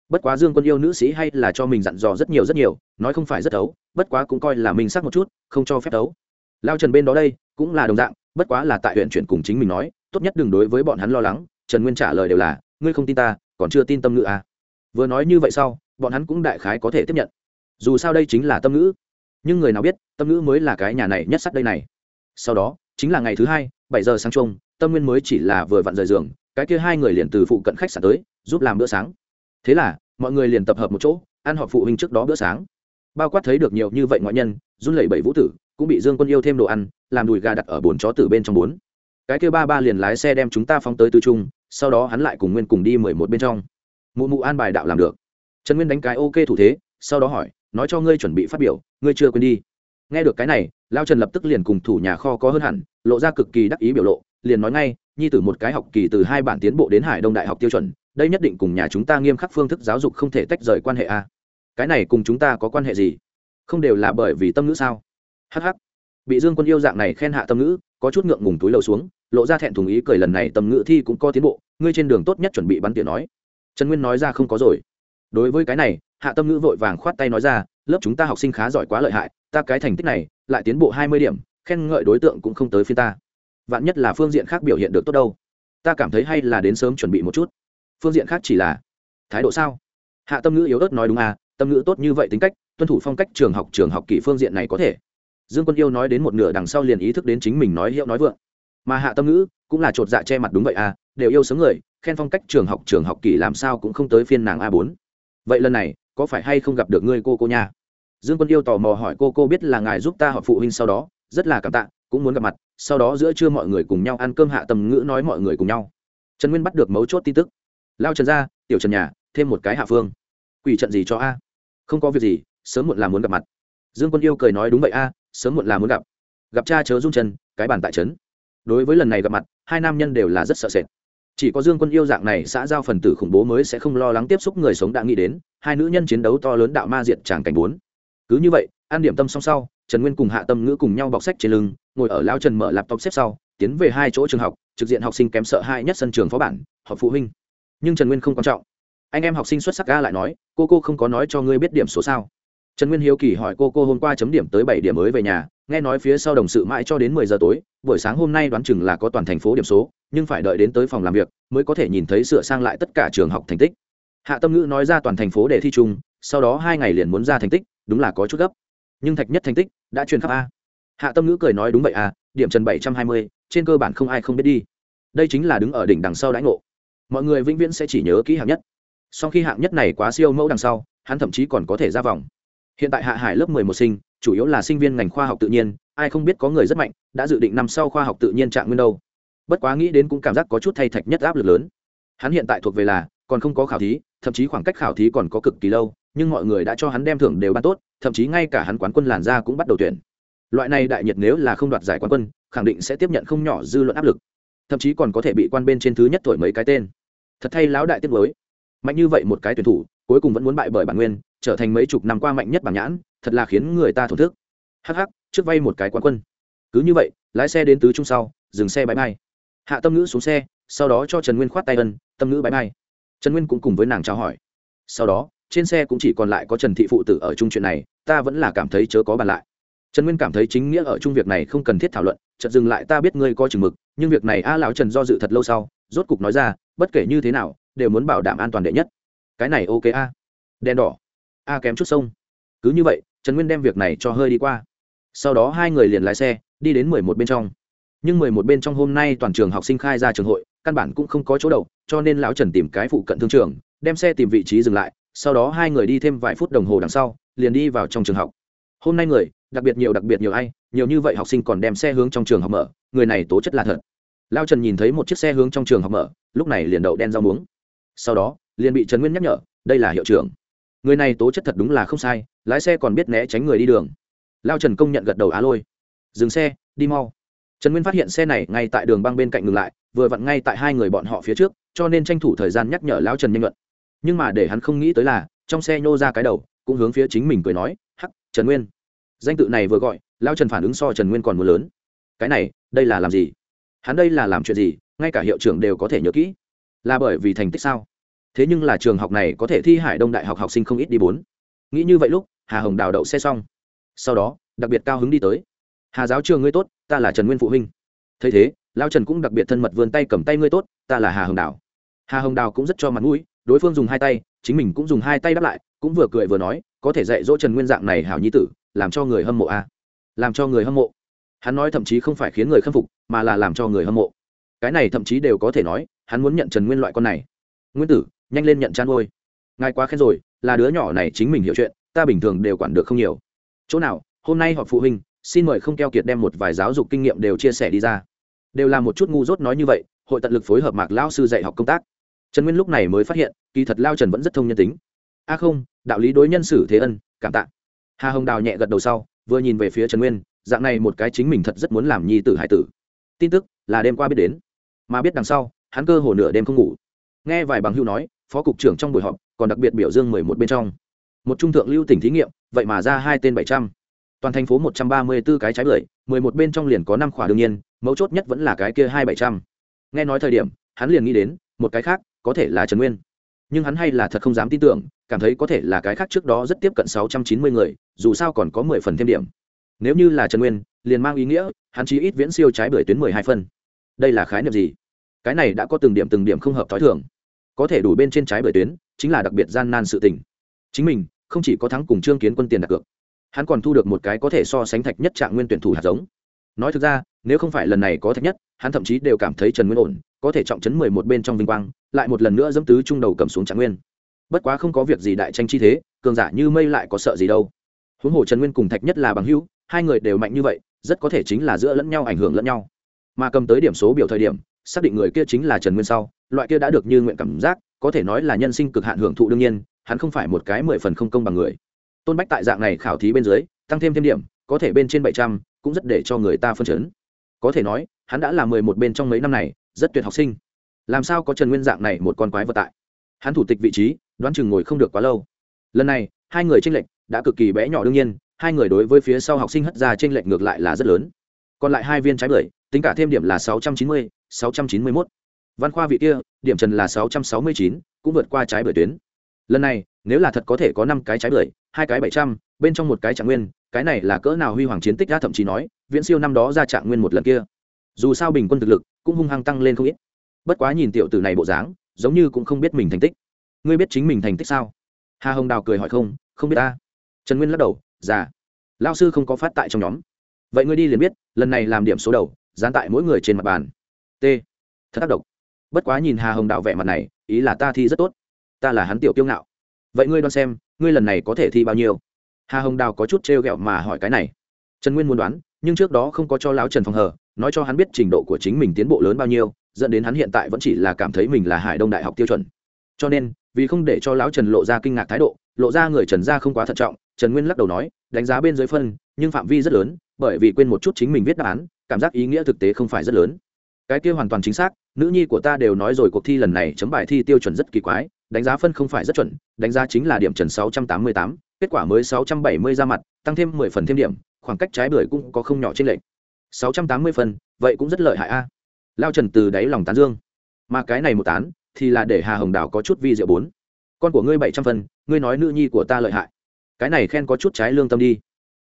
Bất quá dương quân yêu nữ sĩ hay là cho mình dặn dò rất nhiều rất nhiều, nói không phải rất đấu bất quá cũng coi là mình sắc một chút, không cho phép đấu lao trần bên đó đây, cũng là đồng dạng, bất quá là tại huyện chuyển cùng chính mình nói, tốt nhất đừng đối với bọn hắn lo lắng, trần nguyên trả lời đều là, ngươi không tin ta, còn chưa tin tâm ngữ à vừa nói như vậy sau, bọn hắn cũng đại khái có thể tiếp nhận. Dù sao đây chính là tâm ngữ. Nhưng người nào biết, tâm ngữ mới là cái nhà này nhất sắc đây này. Sau đó, chính là ngày thứ hai, bảy giờ sáng chung tâm nguyên mới chỉ là vừa vặn rời giường, cái kia hai người liền từ phụ cận khách sạn tới, giúp làm bữa sáng. Thế là, mọi người liền tập hợp một chỗ, ăn họp phụ huynh trước đó bữa sáng. Bao quát thấy được nhiều như vậy ngoại nhân, run lẩy bảy vũ tử, cũng bị dương quân yêu thêm đồ ăn, làm đùi gà đặt ở bồn chó tử bên trong bốn. Cái kia ba ba liền lái xe đem chúng ta phóng tới tư trung, sau đó hắn lại cùng nguyên cùng đi mười một bên trong mụ mụ an bài đạo làm được. Trần nguyên đánh cái ok thủ thế, sau đó hỏi, nói cho ngươi chuẩn bị phát biểu, ngươi chưa quên đi. Nghe được cái này, lao trần lập tức liền cùng thủ nhà kho có hơn hẳn, lộ ra cực kỳ đắc ý biểu lộ, liền nói ngay, nhi tử một cái học kỳ từ hai bản tiến bộ đến hải đông đại học tiêu chuẩn, đây nhất định cùng nhà chúng ta nghiêm khắc phương thức giáo dục không thể tách rời quan hệ a. Cái này cùng chúng ta có quan hệ gì? Không đều là bởi vì tâm ngữ sao? Hh bị dương quân yêu dạng này khen hạ tâm ngữ, có chút ngượng ngùng túi lầu xuống, lộ ra thẹn thùng ý cười lần này tâm ngữ thi cũng có tiến bộ, ngươi trên đường tốt nhất chuẩn bị bắn tỉa nói trần nguyên nói ra không có rồi. Đối với cái này, hạ tâm ngữ vội vàng khoát tay nói ra, lớp chúng ta học sinh khá giỏi quá lợi hại, ta cái thành tích này lại tiến bộ hai mươi điểm, khen ngợi đối tượng cũng không tới phía ta. Vạn nhất là phương diện khác biểu hiện được tốt đâu? Ta cảm thấy hay là đến sớm chuẩn bị một chút. Phương diện khác chỉ là thái độ sao? Hạ tâm ngữ yếu ớt nói, đúng à tâm ngữ tốt như vậy tính cách, tuân thủ phong cách trường học trường học kỷ phương diện này có thể. Dương quân yêu nói đến một nửa đằng sau liền ý thức đến chính mình nói hiệu nói vượng. Mà hạ tâm ngữ cũng là chột dạ che mặt đúng vậy à đều yêu sớm người khen phong cách trường học trường học kỳ làm sao cũng không tới phiên nàng a bốn. Vậy lần này, có phải hay không gặp được ngươi cô cô nha? Dương quân yêu tò mò hỏi cô cô biết là ngài giúp ta họp phụ huynh sau đó, rất là cảm tạ, cũng muốn gặp mặt, sau đó giữa trưa mọi người cùng nhau ăn cơm hạ tầm ngữ nói mọi người cùng nhau. Trần nguyên bắt được mấu chốt tin tức. Lao trần ra, tiểu trần nhà, thêm một cái hạ phương. Quỷ trận gì cho a? Không có việc gì, sớm muộn là muốn gặp mặt. Dương quân yêu cười nói đúng vậy a, sớm muộn là muốn gặp. Gặp cha chớ rung chân, cái bàn tại trấn. Đối với lần này gặp mặt, hai nam nhân đều là rất sợ sệt chỉ có dương quân yêu dạng này xã giao phần tử khủng bố mới sẽ không lo lắng tiếp xúc người sống đã nghĩ đến, hai nữ nhân chiến đấu to lớn đạo ma diệt tràng cảnh bốn. Cứ như vậy, an điểm tâm song sau, trần nguyên cùng hạ tâm ngữ cùng nhau bọc sách trên lưng, ngồi ở lao trần mở laptop xếp sau, tiến về hai chỗ trường học, trực diện học sinh kém sợ hai nhất sân trường phó bản, họp phụ huynh. Nhưng trần nguyên không quan trọng. Anh em học sinh xuất sắc ga lại nói, cô cô không có nói cho ngươi biết điểm số sao? Trần nguyên hiếu kỳ hỏi cô cô hôm qua chấm điểm tới bảy điểm mới về nhà nghe nói phía sau đồng sự mãi cho đến mười giờ tối, buổi sáng hôm nay đoán chừng là có toàn thành phố điểm số, nhưng phải đợi đến tới phòng làm việc mới có thể nhìn thấy sửa sang lại tất cả trường học thành tích. Hạ tâm ngữ nói ra toàn thành phố để thi chung, sau đó hai ngày liền muốn ra thành tích, đúng là có chút gấp. Nhưng thạch nhất thành tích đã truyền khắp a. Hạ tâm ngữ cười nói đúng vậy à điểm trần bảy trăm hai mươi, trên cơ bản không ai không biết đi. Đây chính là đứng ở đỉnh đằng sau đãi ngộ. Mọi người vĩnh viễn sẽ chỉ nhớ kỹ hạng nhất. Sau khi hạng nhất này quá siêu mẫu đằng sau, hắn thậm chí còn có thể ra vòng. Hiện tại hạ hải lớp mười một sinh chủ yếu là sinh viên ngành khoa học tự nhiên, ai không biết có người rất mạnh, đã dự định năm sau khoa học tự nhiên trạng nguyên đâu. Bất quá nghĩ đến cũng cảm giác có chút thay thạch nhất áp lực lớn. Hắn hiện tại thuộc về là, còn không có khảo thí, thậm chí khoảng cách khảo thí còn có cực kỳ lâu, nhưng mọi người đã cho hắn đem thưởng đều ban tốt, thậm chí ngay cả hắn quán quân làn ra cũng bắt đầu tuyển. Loại này đại nhiệt nếu là không đoạt giải quán quân, khẳng định sẽ tiếp nhận không nhỏ dư luận áp lực. Thậm chí còn có thể bị quan bên trên thứ nhất thổi mấy cái tên. Thật thay lão đại tiết mới mạnh như vậy một cái tuyển thủ, cuối cùng vẫn muốn bại bởi bản nguyên, trở thành mấy chục năm qua mạnh nhất bảng nhãn thật là khiến người ta thổn thức. Hắc hắc, trước vay một cái quán quân. Cứ như vậy, lái xe đến tứ trung sau, dừng xe bãi bay hạ tâm ngữ xuống xe, sau đó cho trần nguyên khoát tay ân, tâm ngữ bãi bay trần nguyên cũng cùng với nàng chào hỏi. Sau đó, trên xe cũng chỉ còn lại có trần thị phụ tử ở chung chuyện này, ta vẫn là cảm thấy chớ có bàn lại. Trần nguyên cảm thấy chính nghĩa ở chung việc này không cần thiết thảo luận, chợt dừng lại, ta biết ngươi có chừng mực, nhưng việc này a lão trần do dự thật lâu sau, rốt cục nói ra, bất kể như thế nào, đều muốn bảo đảm an toàn đệ nhất. Cái này ok a. Đen đỏ. A kém chút sông. Cứ như vậy trần nguyên đem việc này cho hơi đi qua. Sau đó hai người liền lái xe, đi đến mười một bên trong. Nhưng mười một bên trong hôm nay toàn trường học sinh khai ra trường hội, căn bản cũng không có chỗ đậu, cho nên lão trần tìm cái phụ cận thương trường, đem xe tìm vị trí dừng lại, sau đó hai người đi thêm vài phút đồng hồ đằng sau, liền đi vào trong trường học. Hôm nay người, đặc biệt nhiều, đặc biệt nhiều ai, nhiều như vậy học sinh còn đem xe hướng trong trường học mở, người này tố chất là thật. Lao trần nhìn thấy một chiếc xe hướng trong trường học mở, lúc này liền đậu đen rau muống. Sau đó, liền bị trần nguyên nhắc nhở, đây là hiệu trưởng người này tố chất thật đúng là không sai, lái xe còn biết né tránh người đi đường. Lao trần công nhận gật đầu á lôi. Dừng xe, đi mau. Trần nguyên phát hiện xe này ngay tại đường băng bên cạnh ngừng lại, vừa vặn ngay tại hai người bọn họ phía trước, cho nên tranh thủ thời gian nhắc nhở lao trần nhanh luận. Nhưng mà để hắn không nghĩ tới là, trong xe nhô ra cái đầu, cũng hướng phía chính mình cười nói, hắc, trần nguyên. Danh tự này vừa gọi, lao trần phản ứng so trần nguyên còn mưa lớn. Cái này, đây là làm gì? Hắn đây là làm chuyện gì? Ngay cả hiệu trưởng đều có thể nhớ kỹ. Là bởi vì thành tích sao? Thế nhưng là trường học này có thể thi hải đông đại học học sinh không ít đi bốn. Nghĩ như vậy lúc, hà hồng đào đậu xe xong. Sau đó, đặc biệt cao hứng đi tới. Hà giáo trường ngươi tốt, ta là trần nguyên phụ huynh. Thấy thế, lao trần cũng đặc biệt thân mật vươn tay cầm tay ngươi tốt, ta là hà hồng đào. Hà hồng đào cũng rất cho mặt mũi, đối phương dùng hai tay, chính mình cũng dùng hai tay đáp lại, cũng vừa cười vừa nói, có thể dạy dỗ trần nguyên dạng này hảo nhi tử, làm cho người hâm mộ a. À? làm cho người hâm mộ. Hắn nói thậm chí không phải khiến người khâm phục, mà là làm cho người hâm mộ. Cái này thậm chí đều có thể nói, hắn muốn nhận trần nguyên loại con này. Nguyên tử nhanh lên nhận chăn ngôi ngài quá khen rồi, là đứa nhỏ này chính mình hiểu chuyện, ta bình thường đều quản được không nhiều. Chỗ nào, hôm nay họp phụ huynh, xin mời không keo kiệt đem một vài giáo dục kinh nghiệm đều chia sẻ đi ra. Đều là một chút ngu dốt nói như vậy, hội tận lực phối hợp mạc lao sư dạy học công tác. Trần nguyên lúc này mới phát hiện, kỳ thật lao trần vẫn rất thông nhân tính. A không, đạo lý đối nhân xử thế ân, cảm tạ. Hà hồng đào nhẹ gật đầu sau, vừa nhìn về phía trần nguyên, dạng này một cái chính mình thật rất muốn làm nhi tử hải tử. Tin tức là đêm qua biết đến. Mà biết đằng sau, hắn cơ hồ nửa đêm không ngủ. Nghe vài bằng hưu nói phó cục trưởng trong buổi họp, còn đặc biệt biểu dương mười một bên trong. Một trung thượng lưu tỉnh thí nghiệm, vậy mà ra hai tên bảy trăm. Toàn thành phố một trăm ba mươi b ố cái trái bưởi, mười một bên trong liền có năm khỏa đương nhiên, mấu chốt nhất vẫn là cái kia hai bảy trăm. Nghe nói thời điểm, hắn liền nghĩ đến, một cái khác, có thể là trần nguyên. Nhưng hắn hay là thật không dám tin tưởng, cảm thấy có thể là cái khác trước đó rất tiếp cận sáu trăm chín mươi người, dù sao còn có mười phần thêm điểm. Nếu như là trần nguyên, liền mang ý nghĩa, hắn chỉ ít viễn siêu trái bưởi tuyến mười hai phân. Đây là khái niệm gì? Cái này đã có từng điểm từng điểm không hợp tối thường có thể đủ bên trên trái bởi tuyến, chính là đặc biệt gian nan sự tình. Chính mình, không chỉ có thắng cùng trương kiến quân tiền đặt cược, hắn còn thu được một cái có thể so sánh thạch nhất trạng nguyên tuyển thủ hạt giống. Nói thực ra, nếu không phải lần này có thạch nhất, hắn thậm chí đều cảm thấy trần nguyên ổn, có thể trọng chấn mười một bên trong vinh quang, lại một lần nữa dẫm tứ trung đầu cầm xuống trạng nguyên. Bất quá không có việc gì đại tranh chi thế, cường giả như mây lại có sợ gì đâu. Huống hồ trần nguyên cùng thạch nhất là bằng hữu, hai người đều mạnh như vậy, rất có thể chính là giữa lẫn nhau ảnh hưởng lẫn nhau. Mà cầm tới điểm số biểu thời điểm xác định người kia chính là trần nguyên sau, loại kia đã được như nguyện cảm giác, có thể nói là nhân sinh cực hạn hưởng thụ đương nhiên, hắn không phải một cái mười phần không công bằng người. Tôn bách tại dạng này khảo thí bên dưới, tăng thêm thêm điểm, có thể bên trên bảy trăm, cũng rất để cho người ta phân chấn. Có thể nói, hắn đã là mười một bên trong mấy năm này, rất tuyệt học sinh. Làm sao có trần nguyên dạng này một con quái vật tại? Hắn thủ tịch vị trí, đoán chừng ngồi không được quá lâu. Lần này, hai người tranh lệch đã cực kỳ bé nhỏ đương nhiên, hai người đối với phía sau học sinh hất ra tranh lệch ngược lại là rất lớn. Còn lại hai viên trái bưởi tính cả thêm điểm là sáu trăm chín mươi, sáu trăm chín mươi mốt. Văn khoa vị kia, điểm trần là sáu trăm sáu mươi chín, cũng vượt qua trái bưởi tuyến. Lần này, nếu là thật có thể có năm cái trái bưởi, hai cái bảy trăm, bên trong một cái trạng nguyên, cái này là cỡ nào huy hoàng chiến tích ra thậm chí nói, viễn siêu năm đó ra trạng nguyên một lần kia. Dù sao bình quân thực lực cũng hung hăng tăng lên không ít. Bất quá nhìn tiểu tử này bộ dáng, giống như cũng không biết mình thành tích. Ngươi biết chính mình thành tích sao? Hà hồng đào cười hỏi không không biết ta. Trần nguyên lắc đầu dạ. già lao sư không có phát tại trong nhóm. Vậy ngươi đi liền biết, lần này làm điểm số đầu dán tại mỗi người trên mặt bàn. T. Thật tác động bất quá nhìn hà hồng đạo vẻ mặt này, ý là ta thi rất tốt. Ta là hắn tiểu kiêu ngạo. Vậy ngươi đoán xem, ngươi lần này có thể thi bao nhiêu? Hà hồng đào có chút trêu ghẹo mà hỏi cái này. Trần nguyên muốn đoán, nhưng trước đó không có cho lão trần phòng hờ, nói cho hắn biết trình độ của chính mình tiến bộ lớn bao nhiêu, dẫn đến hắn hiện tại vẫn chỉ là cảm thấy mình là hải đông đại học tiêu chuẩn. Cho nên, vì không để cho lão trần lộ ra kinh ngạc thái độ, lộ ra người trần gia không quá thận trọng, trần nguyên lắc đầu nói, đánh giá bên dưới phân, nhưng phạm vi rất lớn, bởi vì quên một chút chính mình viết đáp án cảm giác ý nghĩa thực tế không phải rất lớn. Cái kia hoàn toàn chính xác, nữ nhi của ta đều nói rồi cuộc thi lần này chấm bài thi tiêu chuẩn rất kỳ quái, đánh giá phân không phải rất chuẩn, đánh giá chính là điểm trần sáu trăm tám mươi tám, kết quả mới sáu trăm bảy mươi ra mặt, tăng thêm mười phần thêm điểm, khoảng cách trái bưởi cũng có không nhỏ trên lệnh sáu trăm tám mươi phần, vậy cũng rất lợi hại a. Lao trần từ đáy lòng tán dương. Mà cái này một tán, thì là để hà hồng đào có chút vi diệu bốn. Con của ngươi bảy trăm phân ngươi nói nữ nhi của ta lợi hại. Cái này khen có chút trái lương tâm đi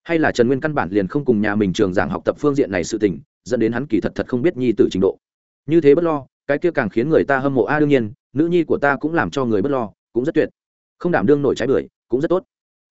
hay là trần nguyên căn bản liền không cùng nhà mình trường giảng học tập phương diện này sự tình, dẫn đến hắn kỳ thật thật không biết nhi tử trình độ. Như thế bất lo, cái kia càng khiến người ta hâm mộ. A, đương nhiên, nữ nhi của ta cũng làm cho người bất lo, cũng rất tuyệt. Không đảm đương nổi trái bưởi, cũng rất tốt.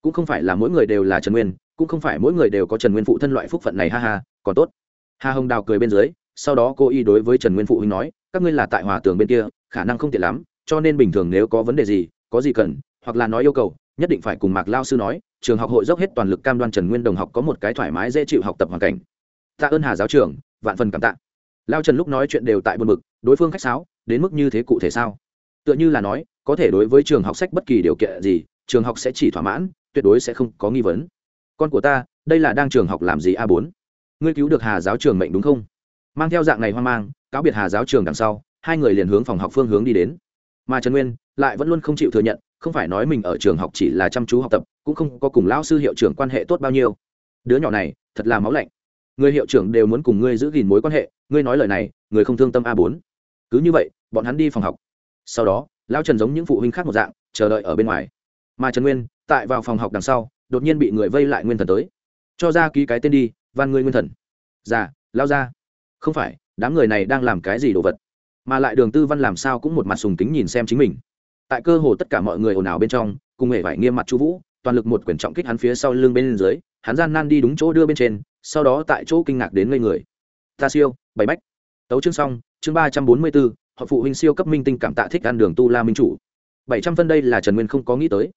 Cũng không phải là mỗi người đều là trần nguyên, cũng không phải mỗi người đều có trần nguyên phụ thân loại phúc phận này, ha ha, còn tốt. Hà hồng đào cười bên dưới, sau đó cô y đối với trần nguyên phụ huynh nói, các ngươi là tại hòa tường bên kia, khả năng không tiện lắm, cho nên bình thường nếu có vấn đề gì, có gì cần, hoặc là nói yêu cầu nhất định phải cùng mạc lao sư nói, trường học hội dốc hết toàn lực cam đoan trần nguyên đồng học có một cái thoải mái, dễ chịu học tập hoàn cảnh. Tạ ơn hà giáo trưởng, vạn phần cảm tạ. Lao trần lúc nói chuyện đều tại buồn mực đối phương khách sáo, đến mức như thế cụ thể sao? Tựa như là nói, có thể đối với trường học sách bất kỳ điều kiện gì, trường học sẽ chỉ thỏa mãn, tuyệt đối sẽ không có nghi vấn. Con của ta, đây là đang trường học làm gì a bốn? Ngươi cứu được hà giáo trường mệnh đúng không? Mang theo dạng này hoang mang, cáo biệt hà giáo trường đằng sau, hai người liền hướng phòng học phương hướng đi đến. Mà trần nguyên lại vẫn luôn không chịu thừa nhận không phải nói mình ở trường học chỉ là chăm chú học tập, cũng không có cùng lão sư hiệu trưởng quan hệ tốt bao nhiêu. Đứa nhỏ này, thật là máu lạnh. Người hiệu trưởng đều muốn cùng ngươi giữ gìn mối quan hệ, ngươi nói lời này, người không thương tâm a bốn. Cứ như vậy, bọn hắn đi phòng học. Sau đó, lão trần giống những phụ huynh khác một dạng, chờ đợi ở bên ngoài. Mà trần nguyên, tại vào phòng học đằng sau, đột nhiên bị người vây lại nguyên thần tới. Cho ra ký cái tên đi, van ngươi nguyên thần. Già lao ra không phải, đám người này đang làm cái gì đồ vật? Mà lại đường tư văn làm sao cũng một mặt sùng kính nhìn xem chính mình tại cơ hồ tất cả mọi người ồn ào bên trong, cùng hề vải nghiêm mặt chu vũ, toàn lực một quyển trọng kích hắn phía sau lưng bên dưới, hắn gian nan đi đúng chỗ đưa bên trên, sau đó tại chỗ kinh ngạc đến ngây người. Ta siêu, bảy bách. Tấu chương xong, chương ba trăm bốn mươi bốn họ phụ huynh siêu cấp minh tinh cảm tạ thích ăn đường tu la minh chủ. Bảy trăm phân đây là trần nguyên không có nghĩ tới.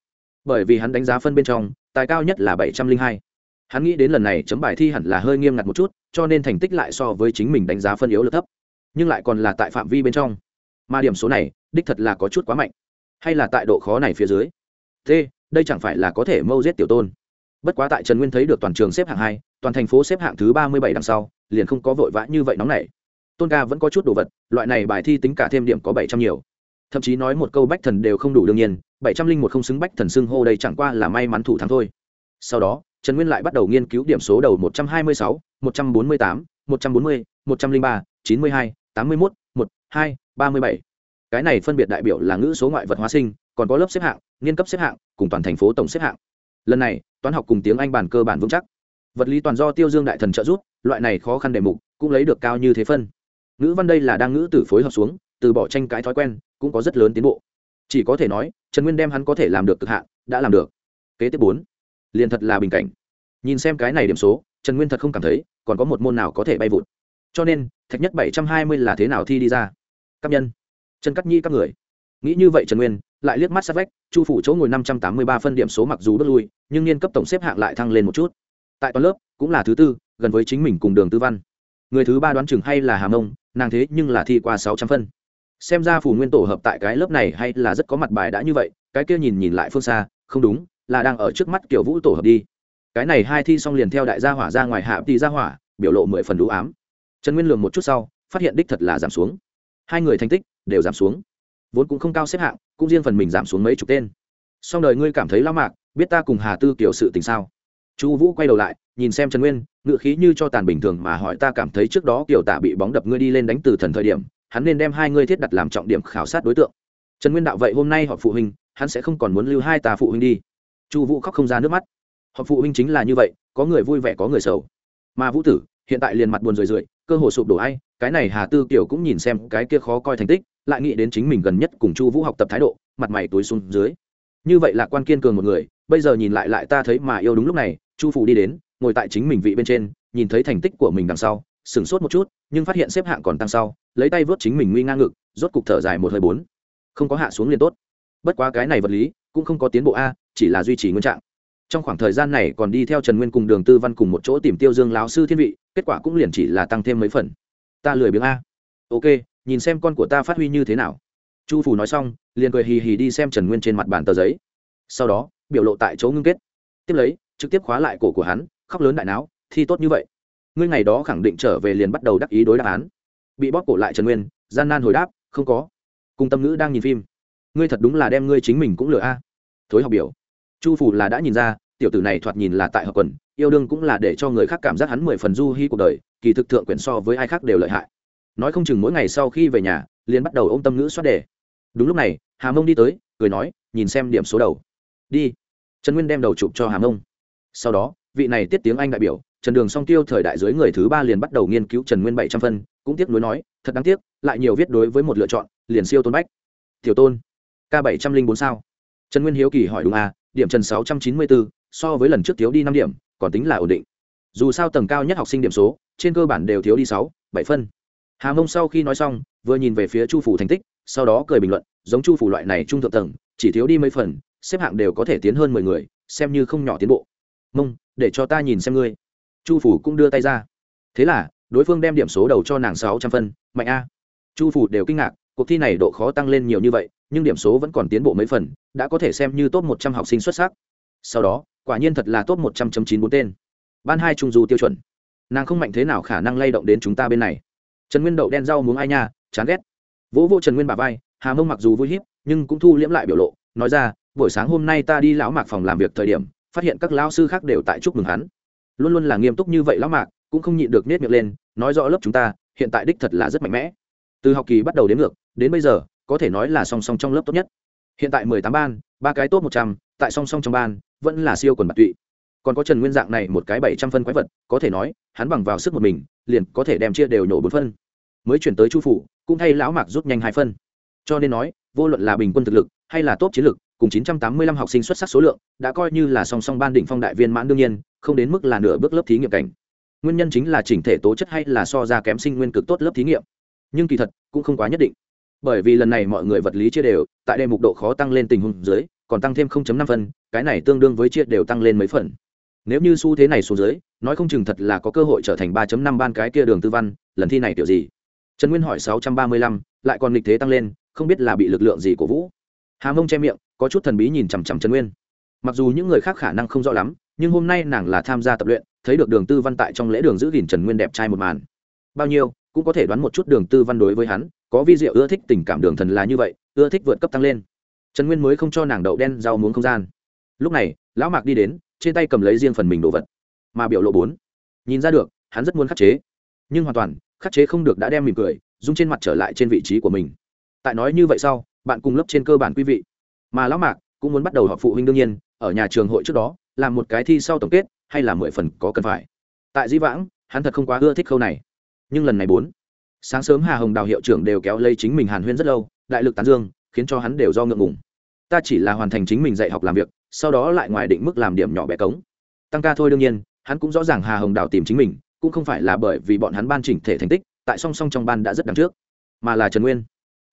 Bởi vì hắn đánh giá phân bên trong, tài cao nhất là bảy trăm linh hai. Hắn nghĩ đến lần này chấm bài thi hẳn là hơi nghiêm ngặt một chút, cho nên thành tích lại so với chính mình đánh giá phân yếu lực thấp, nhưng lại còn là tại phạm vi bên trong. Mà điểm số này, đích thật là có chút quá mạnh hay là tại độ khó này phía dưới? T, đây chẳng phải là có thể mâu giết tiểu tôn. Bất quá tại trần nguyên thấy được toàn trường xếp hạng hai, toàn thành phố xếp hạng thứ ba mươi bảy đằng sau, liền không có vội vã như vậy nóng này tôn ca vẫn có chút đồ vật, loại này bài thi tính cả thêm điểm có bảy trăm nhiều. Thậm chí nói một câu bách thần đều không đủ đương nhiên, bảy trăm linh một không xứng bách thần xưng hô đây chẳng qua là may mắn thủ thắng thôi. Sau đó, trần nguyên lại bắt đầu nghiên cứu điểm số đầu một trăm hai mươi sáu, một trăm bốn mươi tám, một trăm bốn mươi, một trăm linh ba, chín mươi hai, tám mươi mốt, một, hai, ba mươi bảy cái này phân biệt đại biểu là ngữ số ngoại vật hóa sinh, còn có lớp xếp hạng nghiên cấp xếp hạng, cùng toàn thành phố tổng xếp hạng. Lần này, toán học cùng tiếng anh bản cơ bản vững chắc. Vật lý toàn do tiêu dương đại thần trợ giúp, loại này khó khăn đề mục cũng lấy được cao như thế phân. Ngữ văn đây là đang ngữ tử phối hợp xuống, từ bỏ tranh cãi thói quen, cũng có rất lớn tiến bộ. Chỉ có thể nói, trần nguyên đem hắn có thể làm được cực hạn, đã làm được. Kế tiếp bốn, liền thật là bình cảnh. Nhìn xem cái này điểm số, trần nguyên thật không cảm thấy, còn có một môn nào có thể bay vụt. Cho nên, thạch nhất bảy trăm hai mươi là thế nào thi đi ra? Các nhân trần cắt nhi các người. Nghĩ như vậy trần nguyên, lại liếc mắt sát vách, chu phủ chỗ ngồi năm trăm tám mươi ba phân điểm số mặc dù bước lui, nhưng niên cấp tổng xếp hạng lại thăng lên một chút. Tại toàn lớp, cũng là thứ tư, gần với chính mình cùng đường tư văn. Người thứ ba đoán chừng hay là hà mông, nàng thế nhưng là thi qua sáu trăm phân. Xem ra phủ nguyên tổ hợp tại cái lớp này hay là rất có mặt bài đã như vậy, cái kia nhìn nhìn lại phương xa, không đúng, là đang ở trước mắt kiểu vũ tổ hợp đi. Cái này hai thi xong liền theo đại gia hỏa ra ngoài hạ tỷ gia hỏa, biểu lộ mười phần đủ ám. Trần nguyên lường một chút sau, phát hiện đích thật là giảm xuống. Hai người thành tích đều giảm xuống. Vốn cũng không cao xếp hạng, cũng riêng phần mình giảm xuống mấy chục tên. Song đời ngươi cảm thấy lao mạc, biết ta cùng hà tư kiểu sự tình sao? Chu vũ quay đầu lại, nhìn xem trần nguyên ngự khí như cho tàn bình thường mà hỏi ta cảm thấy trước đó kiểu tạ bị bóng đập ngươi đi lên đánh từ thần thời điểm, hắn nên đem hai ngươi thiết đặt làm trọng điểm khảo sát đối tượng. Trần nguyên đạo vậy hôm nay họ phụ huynh, hắn sẽ không còn muốn lưu hai tà phụ huynh đi. Chu vũ khóc không ra nước mắt. Họ phụ huynh chính là như vậy, có người vui vẻ có người sầu. Mà vũ tử, hiện tại liền mặt buồn rười rượi, cơ hồ sụp đổ ai, cái này hà tư kiểu cũng nhìn xem cái kia khó coi thành tích lại nghĩ đến chính mình gần nhất cùng chu vũ học tập thái độ, mặt mày túi xuống dưới. Như vậy là quan kiên cường một người, bây giờ nhìn lại lại ta thấy mà yêu đúng lúc này, chu phủ đi đến, ngồi tại chính mình vị bên trên, nhìn thấy thành tích của mình đằng sau, sửng sốt một chút, nhưng phát hiện xếp hạng còn tăng sau, lấy tay vớt chính mình nguy ngang ngực, rốt cục thở dài một hơi bốn. Không có hạ xuống liền tốt. Bất quá cái này vật lý, cũng không có tiến bộ a, chỉ là duy trì nguyên trạng. Trong khoảng thời gian này còn đi theo trần nguyên cùng đường tư văn cùng một chỗ tìm tiêu dương lão sư thiên vị, kết quả cũng liền chỉ là tăng thêm mấy phần. Ta lười biếng a. Ok nhìn xem con của ta phát huy như thế nào. Chu phủ nói xong, liền cười hì hì đi xem trần nguyên trên mặt bàn tờ giấy. Sau đó, biểu lộ tại chỗ ngưng kết. Tiếp lấy, trực tiếp khóa lại cổ của hắn, khóc lớn đại não thi tốt như vậy. Ngươi ngày đó khẳng định trở về liền bắt đầu đắc ý đối đáp án. Bị bóp cổ lại trần nguyên, gian nan hồi đáp, không có. Cùng tâm ngữ đang nhìn phim. Ngươi thật đúng là đem ngươi chính mình cũng lừa a. Thối học biểu. Chu phủ là đã nhìn ra, tiểu tử này thoạt nhìn là tại hợp quần, yêu đương cũng là để cho người khác cảm giác hắn mười phần du hy cuộc đời, kỳ thực thượng quyển so với ai khác đều lợi hại nói không chừng mỗi ngày sau khi về nhà, liền bắt đầu ô m tâm ngữ xoát đề. Đúng lúc này, hà mông đi tới, cười nói, nhìn xem điểm số đầu. Đi. Trần nguyên đem đầu chụp cho hà mông. sau đó, vị này tiết tiếng anh đại biểu, trần đường song tiêu thời đại dưới người thứ ba liền bắt đầu nghiên cứu trần nguyên bảy trăm phân, cũng tiếc nuối nói, thật đáng tiếc, lại nhiều viết đối với một lựa chọn, liền siêu tôn bách. Tiểu tôn, k bảy trăm linh bốn sao? Trần nguyên hiếu kỳ hỏi đúng à điểm trần sáu trăm chín mươi bốn so với lần trước thiếu đi năm điểm, còn tính là ổn định. Dù sao tầng cao nhất học sinh điểm số, trên cơ bản đều thiếu đi sáu, bảy phân hà mông sau khi nói xong, vừa nhìn về phía chu phủ thành tích, sau đó cười bình luận, giống chu phủ loại này trung thượng tầng, chỉ thiếu đi mấy phần, xếp hạng đều có thể tiến hơn mười người, xem như không nhỏ tiến bộ. Mông, để cho ta nhìn xem ngươi. Chu phủ cũng đưa tay ra. Thế là, đối phương đem điểm số đầu cho nàng sáu trăm phân, mạnh a. Chu phủ đều kinh ngạc, cuộc thi này độ khó tăng lên nhiều như vậy, nhưng điểm số vẫn còn tiến bộ mấy phần, đã có thể xem như top một trăm học sinh xuất sắc. Sau đó, quả nhiên thật là top một trăm chín bốn tên. Ban hai trung du tiêu chuẩn. Nàng không mạnh thế nào khả năng lay động đến chúng ta bên này trần nguyên đậu đen rau muống ai nha, chán ghét. Vỗ vô trần nguyên bà vai, hà mông mặc dù vui hiếp nhưng cũng thu liễm lại biểu lộ, nói ra, buổi sáng hôm nay ta đi lão mạc phòng làm việc thời điểm, phát hiện các lão sư khác đều tại chúc mừng hắn. Luôn luôn là nghiêm túc như vậy lão mạc, cũng không nhịn được nết miệng lên, nói rõ lớp chúng ta, hiện tại đích thật là rất mạnh mẽ. Từ học kỳ bắt đầu đến ngược, đến bây giờ, có thể nói là song song trong lớp tốt nhất. Hiện tại mười tám ban, ba cái tốt một trăm, tại song song trong ban, vẫn là siêu quần bạc tụy còn có trần nguyên dạng này một cái bảy trăm phân quái vật, có thể nói, hắn bằng vào sức một mình, liền có thể đem chia đều nhổ bốn phân. Mới chuyển tới chu phủ, cũng thay lão mạc rút nhanh hai phân. Cho nên nói, vô luận là bình quân thực lực, hay là tốt chiến lực, cùng 985 học sinh xuất sắc số lượng, đã coi như là song song ban đỉnh phong đại viên mãn đương nhiên, không đến mức là nửa bước lớp thí nghiệm cảnh. Nguyên nhân chính là chỉnh thể tố chất hay là so ra kém sinh nguyên cực tốt lớp thí nghiệm. Nhưng kỳ thật, cũng không quá nhất định. Bởi vì lần này mọi người vật lý chia đều, tại đây mục độ khó tăng lên tình huống dưới, còn tăng thêm 0.5 phân, cái này tương đương với chia đều tăng lên mấy phần nếu như xu thế này xuống dưới nói không chừng thật là có cơ hội trở thành 3.5 ban cái kia đường tư văn lần thi này kiểu gì? Trần nguyên hỏi 635, lại còn nghịch thế tăng lên không biết là bị lực lượng gì của vũ. Hà mông che miệng có chút thần bí nhìn chằm chằm trần nguyên. Mặc dù những người khác khả năng không rõ lắm nhưng hôm nay nàng là tham gia tập luyện thấy được đường tư văn tại trong lễ đường giữ gìn trần nguyên đẹp trai một màn. Bao nhiêu cũng có thể đoán một chút đường tư văn đối với hắn có vi diệu ưa thích tình cảm đường thần là như vậy ưa thích vượt cấp tăng lên. Trần nguyên mới không cho nàng đậu đen rau muống không gian. Lúc này lão mạc đi đến trên tay cầm lấy riêng phần mình đồ vật, mà biểu lộ bốn. Nhìn ra được, hắn rất muốn khắc chế, nhưng hoàn toàn, khắc chế không được đã đem mỉm cười dung trên mặt trở lại trên vị trí của mình. Tại nói như vậy sau, bạn cùng lớp trên cơ bản quý vị. Mà lão mạc cũng muốn bắt đầu họp phụ huynh đương nhiên, ở nhà trường hội trước đó, làm một cái thi sau tổng kết, hay là mười phần có cần phải. Tại di vãng, hắn thật không quá ưa thích khâu này. Nhưng lần này bốn. Sáng sớm hà hồng đào hiệu trưởng đều kéo lây chính mình hàn huyên rất lâu, đại lực tán dương, khiến cho hắn đều do ngượng ngùng ta chỉ là hoàn thành chính mình dạy học làm việc, sau đó lại ngoài định mức làm điểm nhỏ bé cống. Tăng ca thôi đương nhiên, hắn cũng rõ ràng hà hồng đào tìm chính mình, cũng không phải là bởi vì bọn hắn ban chỉnh thể thành tích, tại song song trong ban đã rất đằng trước, mà là trần nguyên.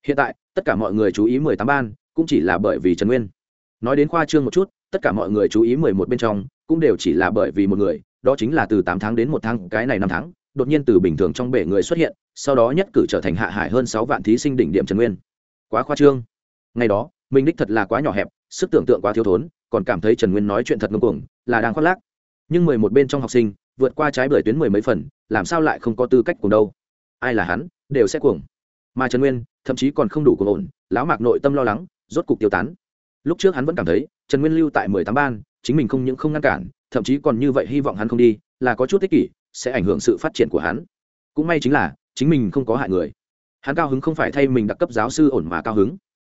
Hiện tại, tất cả mọi người chú ý mười tám ban, cũng chỉ là bởi vì trần nguyên. Nói đến khoa trương một chút, tất cả mọi người chú ý mười một bên trong, cũng đều chỉ là bởi vì một người, đó chính là từ tám tháng đến một tháng, cái này năm tháng, đột nhiên từ bình thường trong bể người xuất hiện, sau đó nhất cử trở thành hạ hải hơn sáu vạn thí sinh đỉnh điểm trần nguyên. Quá khoa trương. Ngày đó mình đích thật là quá nhỏ hẹp, sức tưởng tượng quá thiếu thốn, còn cảm thấy trần nguyên nói chuyện thật ngưng cuồng, là đang khoác lác. Nhưng mười một bên trong học sinh, vượt qua trái bưởi tuyến mười mấy phần, làm sao lại không có tư cách cùng đâu? Ai là hắn, đều sẽ cuồng. Mà trần nguyên, thậm chí còn không đủ cuồng ổn, lão mạc nội tâm lo lắng, rốt cục tiêu tán. Lúc trước hắn vẫn cảm thấy, trần nguyên lưu tại mười tám ban, chính mình không những không ngăn cản, thậm chí còn như vậy hy vọng hắn không đi, là có chút ích kỷ, sẽ ảnh hưởng sự phát triển của hắn. Cũng may chính là, chính mình không có hại người. Hắn cao hứng không phải thay mình đặc cấp giáo sư ổn mà cao hứng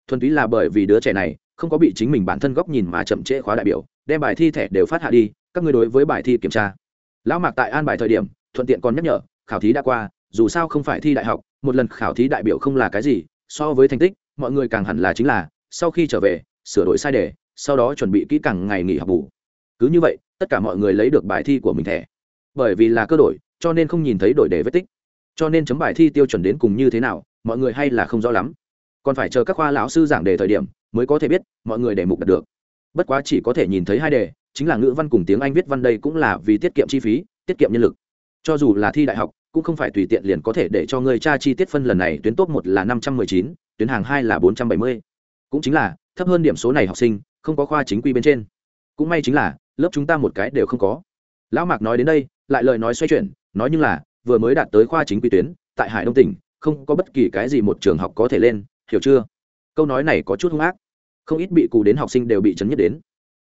thuần túy là bởi vì đứa trẻ này không có bị chính mình bản thân góc nhìn mà chậm trễ khóa đại biểu, đem bài thi thẻ đều phát hạ đi, các người đối với bài thi kiểm tra. Lão mạc tại an bài thời điểm, thuận tiện còn nhắc nhở, khảo thí đã qua, dù sao không phải thi đại học, một lần khảo thí đại biểu không là cái gì, so với thành tích, mọi người càng hẳn là chính là, sau khi trở về, sửa đổi sai đề, sau đó chuẩn bị kỹ càng ngày nghỉ học bù. Cứ như vậy, tất cả mọi người lấy được bài thi của mình thẻ. Bởi vì là cơ đổi, cho nên không nhìn thấy đổi đề vết tích. Cho nên chấm bài thi tiêu chuẩn đến cùng như thế nào, mọi người hay là không rõ lắm còn phải chờ các khoa lão sư giảng đề thời điểm mới có thể biết mọi người đề mục đạt được. Bất quá chỉ có thể nhìn thấy hai đề, chính là ngữ văn cùng tiếng anh viết văn đây cũng là vì tiết kiệm chi phí, tiết kiệm nhân lực. Cho dù là thi đại học, cũng không phải tùy tiện liền có thể để cho người tra chi tiết phân lần này tuyến tốt một là năm trăm mười chín, tuyến hàng hai là bốn trăm bảy mươi. Cũng chính là, thấp hơn điểm số này học sinh, không có khoa chính quy bên trên. Cũng may chính là, lớp chúng ta một cái đều không có. Lão mạc nói đến đây, lại lời nói xoay chuyển, nói như là, vừa mới đạt tới khoa chính quy tuyến, tại hải đông tỉnh, không có bất kỳ cái gì một trường học có thể lên hiểu chưa? Câu nói này có chút hung ác. Không ít bị cù đến học sinh đều bị chấn nhất đến.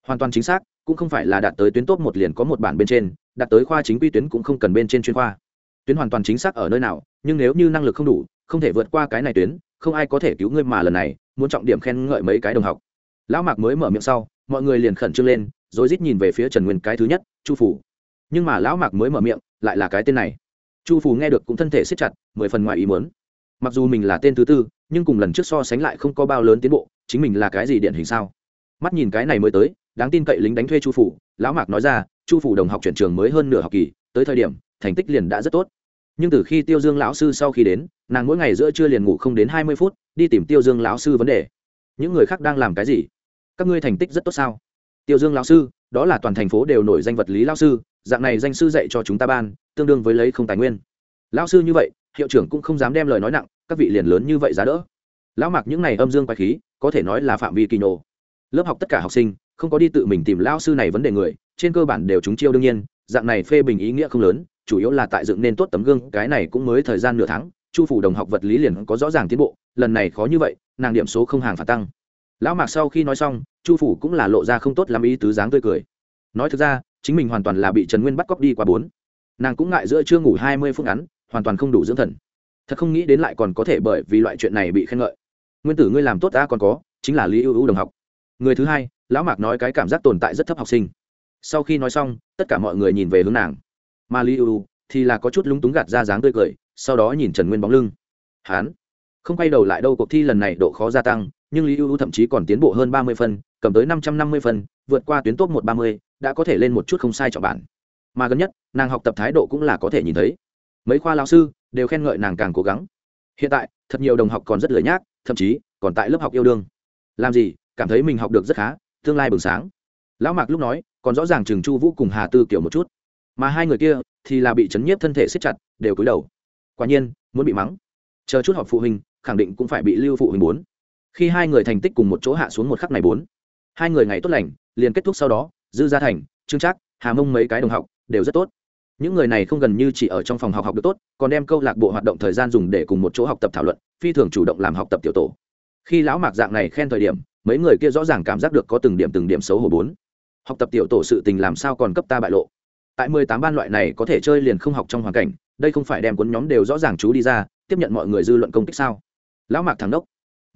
Hoàn toàn chính xác, cũng không phải là đạt tới tuyến tốt một liền có một bản bên trên, đạt tới khoa chính quy tuyến cũng không cần bên trên chuyên khoa. Tuyến hoàn toàn chính xác ở nơi nào, nhưng nếu như năng lực không đủ, không thể vượt qua cái này tuyến, không ai có thể cứu ngươi mà lần này, muốn trọng điểm khen ngợi mấy cái đồng học. Lão mạc mới mở miệng sau, mọi người liền khẩn trương lên, rồi rít nhìn về phía trần nguyên cái thứ nhất, chu phủ nhưng mà lão mạc mới mở miệng, lại là cái tên này. Chu phủ nghe được cũng thân thể siết chặt, mười phần ngoài ý muốn mặc dù mình là tên thứ tư, nhưng cùng lần trước so sánh lại không có bao lớn tiến bộ, chính mình là cái gì điển hình sao? Mắt nhìn cái này mới tới, đáng tin cậy lính đánh thuê chu phủ, lão mạc nói ra, chu phủ đồng học chuyển trường mới hơn nửa học kỳ, tới thời điểm, thành tích liền đã rất tốt. Nhưng từ khi tiêu dương lão sư sau khi đến, nàng mỗi ngày giữa trưa liền ngủ không đến hai mươi phút, đi tìm tiêu dương lão sư vấn đề. Những người khác đang làm cái gì? Các ngươi thành tích rất tốt sao? Tiêu dương lão sư, đó là toàn thành phố đều nổi danh vật lý lão sư, dạng này danh sư dạy cho chúng ta ban, tương đương với lấy không tài nguyên. Lão sư như vậy hiệu trưởng cũng không dám đem lời nói nặng, các vị liền lớn như vậy giá đỡ. Lão mạc những này âm dương quái khí, có thể nói là phạm vi kỳ nổ. Lớp học tất cả học sinh, không có đi tự mình tìm lão sư này vấn đề người, trên cơ bản đều chúng chiêu đương nhiên, dạng này phê bình ý nghĩa không lớn, chủ yếu là tại dựng nên tốt tấm gương, cái này cũng mới thời gian nửa tháng, chu phủ đồng học vật lý liền có rõ ràng tiến bộ, lần này khó như vậy, nàng điểm số không hàng phạt tăng. Lão mạc sau khi nói xong, chu phủ cũng là lộ ra không tốt làm ý tứ dáng tươi cười. Nói thực ra, chính mình hoàn toàn là bị trần nguyên bắt cóc đi qua bốn. Nàng cũng ngại giữa chưa ngủ hai mươi phút ngắn hoàn toàn không đủ dưỡng thần. Thật không nghĩ đến lại còn có thể bởi vì loại chuyện này bị khen ngợi. Nguyên tử ngươi làm tốt ta còn có, chính là lý ưu ưu đồng học. Người thứ hai, lão mạc nói cái cảm giác tồn tại rất thấp học sinh. Sau khi nói xong, tất cả mọi người nhìn về hướng nàng. Mà lý ưu thì là có chút lúng túng gạt ra dáng tươi cười, sau đó nhìn trần nguyên bóng lưng. Hán. Không quay đầu lại đâu, cuộc thi lần này độ khó gia tăng, nhưng lý ưu thậm chí còn tiến bộ hơn ba mươi phân, cầm tới năm trăm năm mươi phân, vượt qua tuyến top một ba mươi, đã có thể lên một chút không sai cho bản. Mà gần nhất, nàng học tập thái độ cũng là có thể nhìn thấy mấy khoa lao sư đều khen ngợi nàng càng cố gắng. Hiện tại, thật nhiều đồng học còn rất lười nhác, thậm chí còn tại lớp học yêu đương. Làm gì, cảm thấy mình học được rất khá, tương lai bừng sáng. Lão mạc lúc nói, còn rõ ràng trường chu vũ cùng hà tư kiểu một chút. Mà hai người kia thì là bị chấn nhiếp thân thể siết chặt, đều cúi đầu. Quả nhiên, muốn bị mắng. Chờ chút họp phụ huynh, khẳng định cũng phải bị lưu phụ huynh bốn. Khi hai người thành tích cùng một chỗ hạ xuống một khắc này bốn, hai người ngày tốt lành, liền kết thúc sau đó, dư gia thành, trương trác, hà mông mấy cái đồng học đều rất tốt những người này không gần như chỉ ở trong phòng học học được tốt, còn đem câu lạc bộ hoạt động thời gian dùng để cùng một chỗ học tập thảo luận, phi thường chủ động làm học tập tiểu tổ. Khi lão mạc dạng này khen thời điểm, mấy người kia rõ ràng cảm giác được có từng điểm từng điểm xấu hổ bốn. Học tập tiểu tổ sự tình làm sao còn cấp ta bại lộ? Tại mười tám ban loại này có thể chơi liền không học trong hoàn cảnh, đây không phải đem cuốn nhóm đều rõ ràng chú đi ra, tiếp nhận mọi người dư luận công kích sao? Lão mạc thắng đốc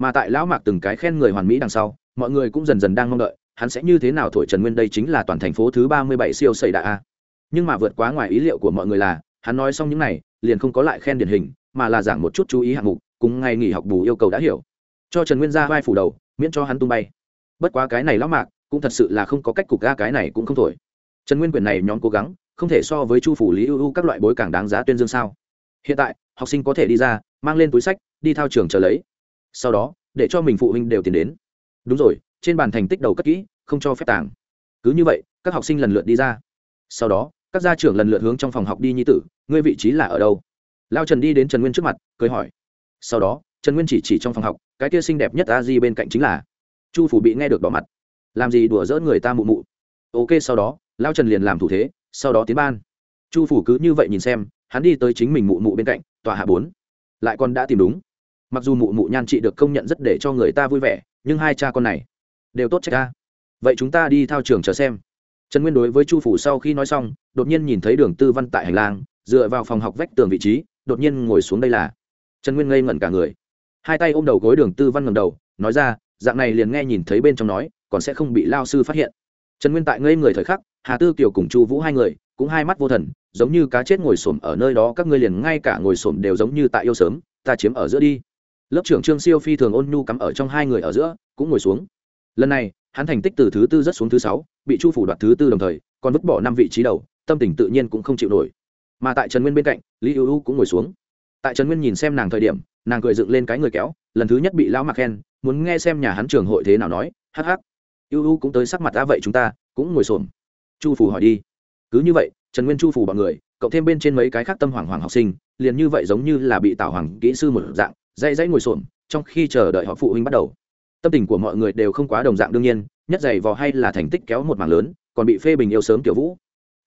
mà tại lão mạc từng cái khen người hoàn mỹ đằng sau, mọi người cũng dần dần đang mong đợi, hắn sẽ như thế nào thổi trần nguyên đây chính là toàn thành phố thứ ba mươi bảy siêu xây đại a nhưng mà vượt quá ngoài ý liệu của mọi người là, hắn nói xong những này, liền không có lại khen điển hình, mà là giảng một chút chú ý hạng mục, cùng ngày nghỉ học bù yêu cầu đã hiểu. Cho trần nguyên ra vai phủ đầu, miễn cho hắn tung bay. Bất quá cái này lão mạc, cũng thật sự là không có cách cục ga cái này cũng không thổi. Trần nguyên quyền này nhóm cố gắng, không thể so với chu phủ lý ưu ưu các loại bối càng đáng giá tuyên dương sao. Hiện tại, học sinh có thể đi ra, mang lên túi sách, đi thao trường chờ lấy. Sau đó, để cho mình phụ huynh đều tiền đến. Đúng rồi, trên bàn thành tích đầu cất kỹ, không cho phép tàng. Cứ như vậy, các học sinh lần lượt đi ra. Sau đó các gia trưởng lần lượt hướng trong phòng học đi nhi tử, ngươi vị trí là ở đâu? Lao trần đi đến trần nguyên trước mặt, cười hỏi. Sau đó, trần nguyên chỉ chỉ trong phòng học, cái kia xinh đẹp nhất a di bên cạnh chính là chu phủ bị nghe được đỏ mặt. Làm gì đùa dỡ người ta mụ mụ. Ok, sau đó, lao trần liền làm thủ thế, sau đó tiến ban. Chu phủ cứ như vậy nhìn xem, hắn đi tới chính mình mụ mụ bên cạnh, tòa hạ bốn. Lại còn đã tìm đúng. Mặc dù mụ mụ nhan chị được công nhận rất để cho người ta vui vẻ, nhưng hai cha con này đều tốt trách ca vậy chúng ta đi thao trường chờ xem trần nguyên đối với chu phủ sau khi nói xong, đột nhiên nhìn thấy đường tư văn tại hành lang, dựa vào phòng học vách tường vị trí, đột nhiên ngồi xuống đây là. Trần nguyên ngây ngẩn cả người. Hai tay ôm đầu gối đường tư văn ngầm đầu, nói ra, dạng này liền nghe nhìn thấy bên trong nói, còn sẽ không bị lao sư phát hiện. Trần nguyên tại ngây người thời khắc, hà tư kiều cùng chu vũ hai người, cũng hai mắt vô thần, giống như cá chết ngồi xổm ở nơi đó, các ngươi liền ngay cả ngồi xổm đều giống như tại yêu sớm, ta chiếm ở giữa đi. Lớp trưởng trương siêu phi thường ôn nhu cắm ở trong hai người ở giữa, cũng ngồi xuống. Lần này hắn thành tích từ thứ tư rất xuống thứ sáu, bị chu phủ đoạt thứ tư đồng thời, còn vứt bỏ năm vị trí đầu, tâm tình tự nhiên cũng không chịu nổi. Mà tại trần nguyên bên cạnh, lý ưu ưu cũng ngồi xuống. Tại trần nguyên nhìn xem nàng thời điểm, nàng cười dựng lên cái người kéo, lần thứ nhất bị lão mặc khen, muốn nghe xem nhà hắn trường hội thế nào nói, hắc hắc ưu ưu cũng tới sắc mặt đã vậy chúng ta, cũng ngồi xổm. Chu phủ hỏi đi. Cứ như vậy, trần nguyên chu phủ bọn người, cộng thêm bên trên mấy cái khác tâm hoàng hoàng học sinh, liền như vậy giống như là bị tạo hoàng kỹ sư một dạng, dãy dãy ngồi xổm, trong khi chờ đợi họ phụ huynh bắt đầu tâm tình của mọi người đều không quá đồng dạng đương nhiên nhất giày vò hay là thành tích kéo một mảng lớn còn bị phê bình yêu sớm kiểu vũ.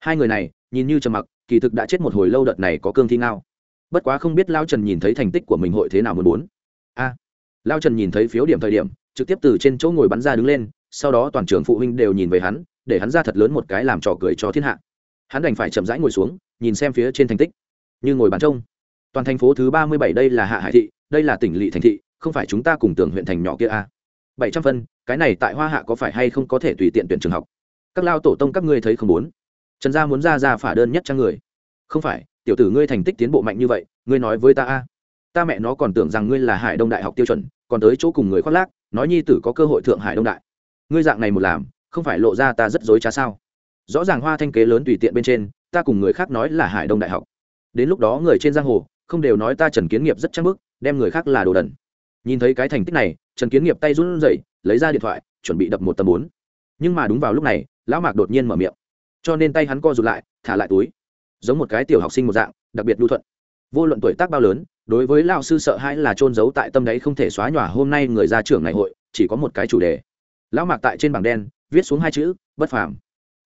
Hai người này nhìn như trầm mặc kỳ thực đã chết một hồi lâu đợt này có cương thi ngao. Bất quá không biết lao trần nhìn thấy thành tích của mình hội thế nào muốn muốn. A. À, lao trần nhìn thấy phiếu điểm thời điểm trực tiếp từ trên chỗ ngồi bắn ra đứng lên sau đó toàn trường phụ huynh đều nhìn về hắn để hắn ra thật lớn một cái làm trò cười cho thiên hạ. Hắn đành phải chậm rãi ngồi xuống nhìn xem phía trên thành tích. Như ngồi bàn trông. Toàn thành phố thứ ba mươi bảy đây là hạ hải thị đây là tỉnh lỵ thành thị không phải chúng ta cùng tưởng huyện thành nhỏ kia a bảy trăm phân, cái này tại hoa hạ có phải hay không có thể tùy tiện tuyển trường học? Các lao tổ tông các ngươi thấy không muốn? Trần gia muốn ra ra phả đơn nhất trang người. Không phải, tiểu tử ngươi thành tích tiến bộ mạnh như vậy, ngươi nói với ta a. Ta mẹ nó còn tưởng rằng ngươi là hải đông đại học tiêu chuẩn, còn tới chỗ cùng người khoác lác, nói nhi tử có cơ hội thượng hải đông đại. Ngươi dạng này một làm, không phải lộ ra ta rất dối trá sao? Rõ ràng hoa thanh kế lớn tùy tiện bên trên, ta cùng người khác nói là hải đông đại học. Đến lúc đó người trên giang hồ, không đều nói ta trần kiến nghiệp rất trang bức, đem người khác là đồ đần nhìn thấy cái thành tích này, trần kiến nghiệp tay run rẩy, lấy ra điện thoại, chuẩn bị đập một tầm bốn. Nhưng mà đúng vào lúc này, lão mạc đột nhiên mở miệng. Cho nên tay hắn co rụt lại, thả lại túi. Giống một cái tiểu học sinh một dạng, đặc biệt lưu thuận. Vô luận tuổi tác bao lớn, đối với lao sư sợ hãi là trôn giấu tại tâm đấy không thể xóa nhòa hôm nay người ra trưởng ngày hội, chỉ có một cái chủ đề. Lão mạc tại trên bảng đen, viết xuống hai chữ, bất phàm.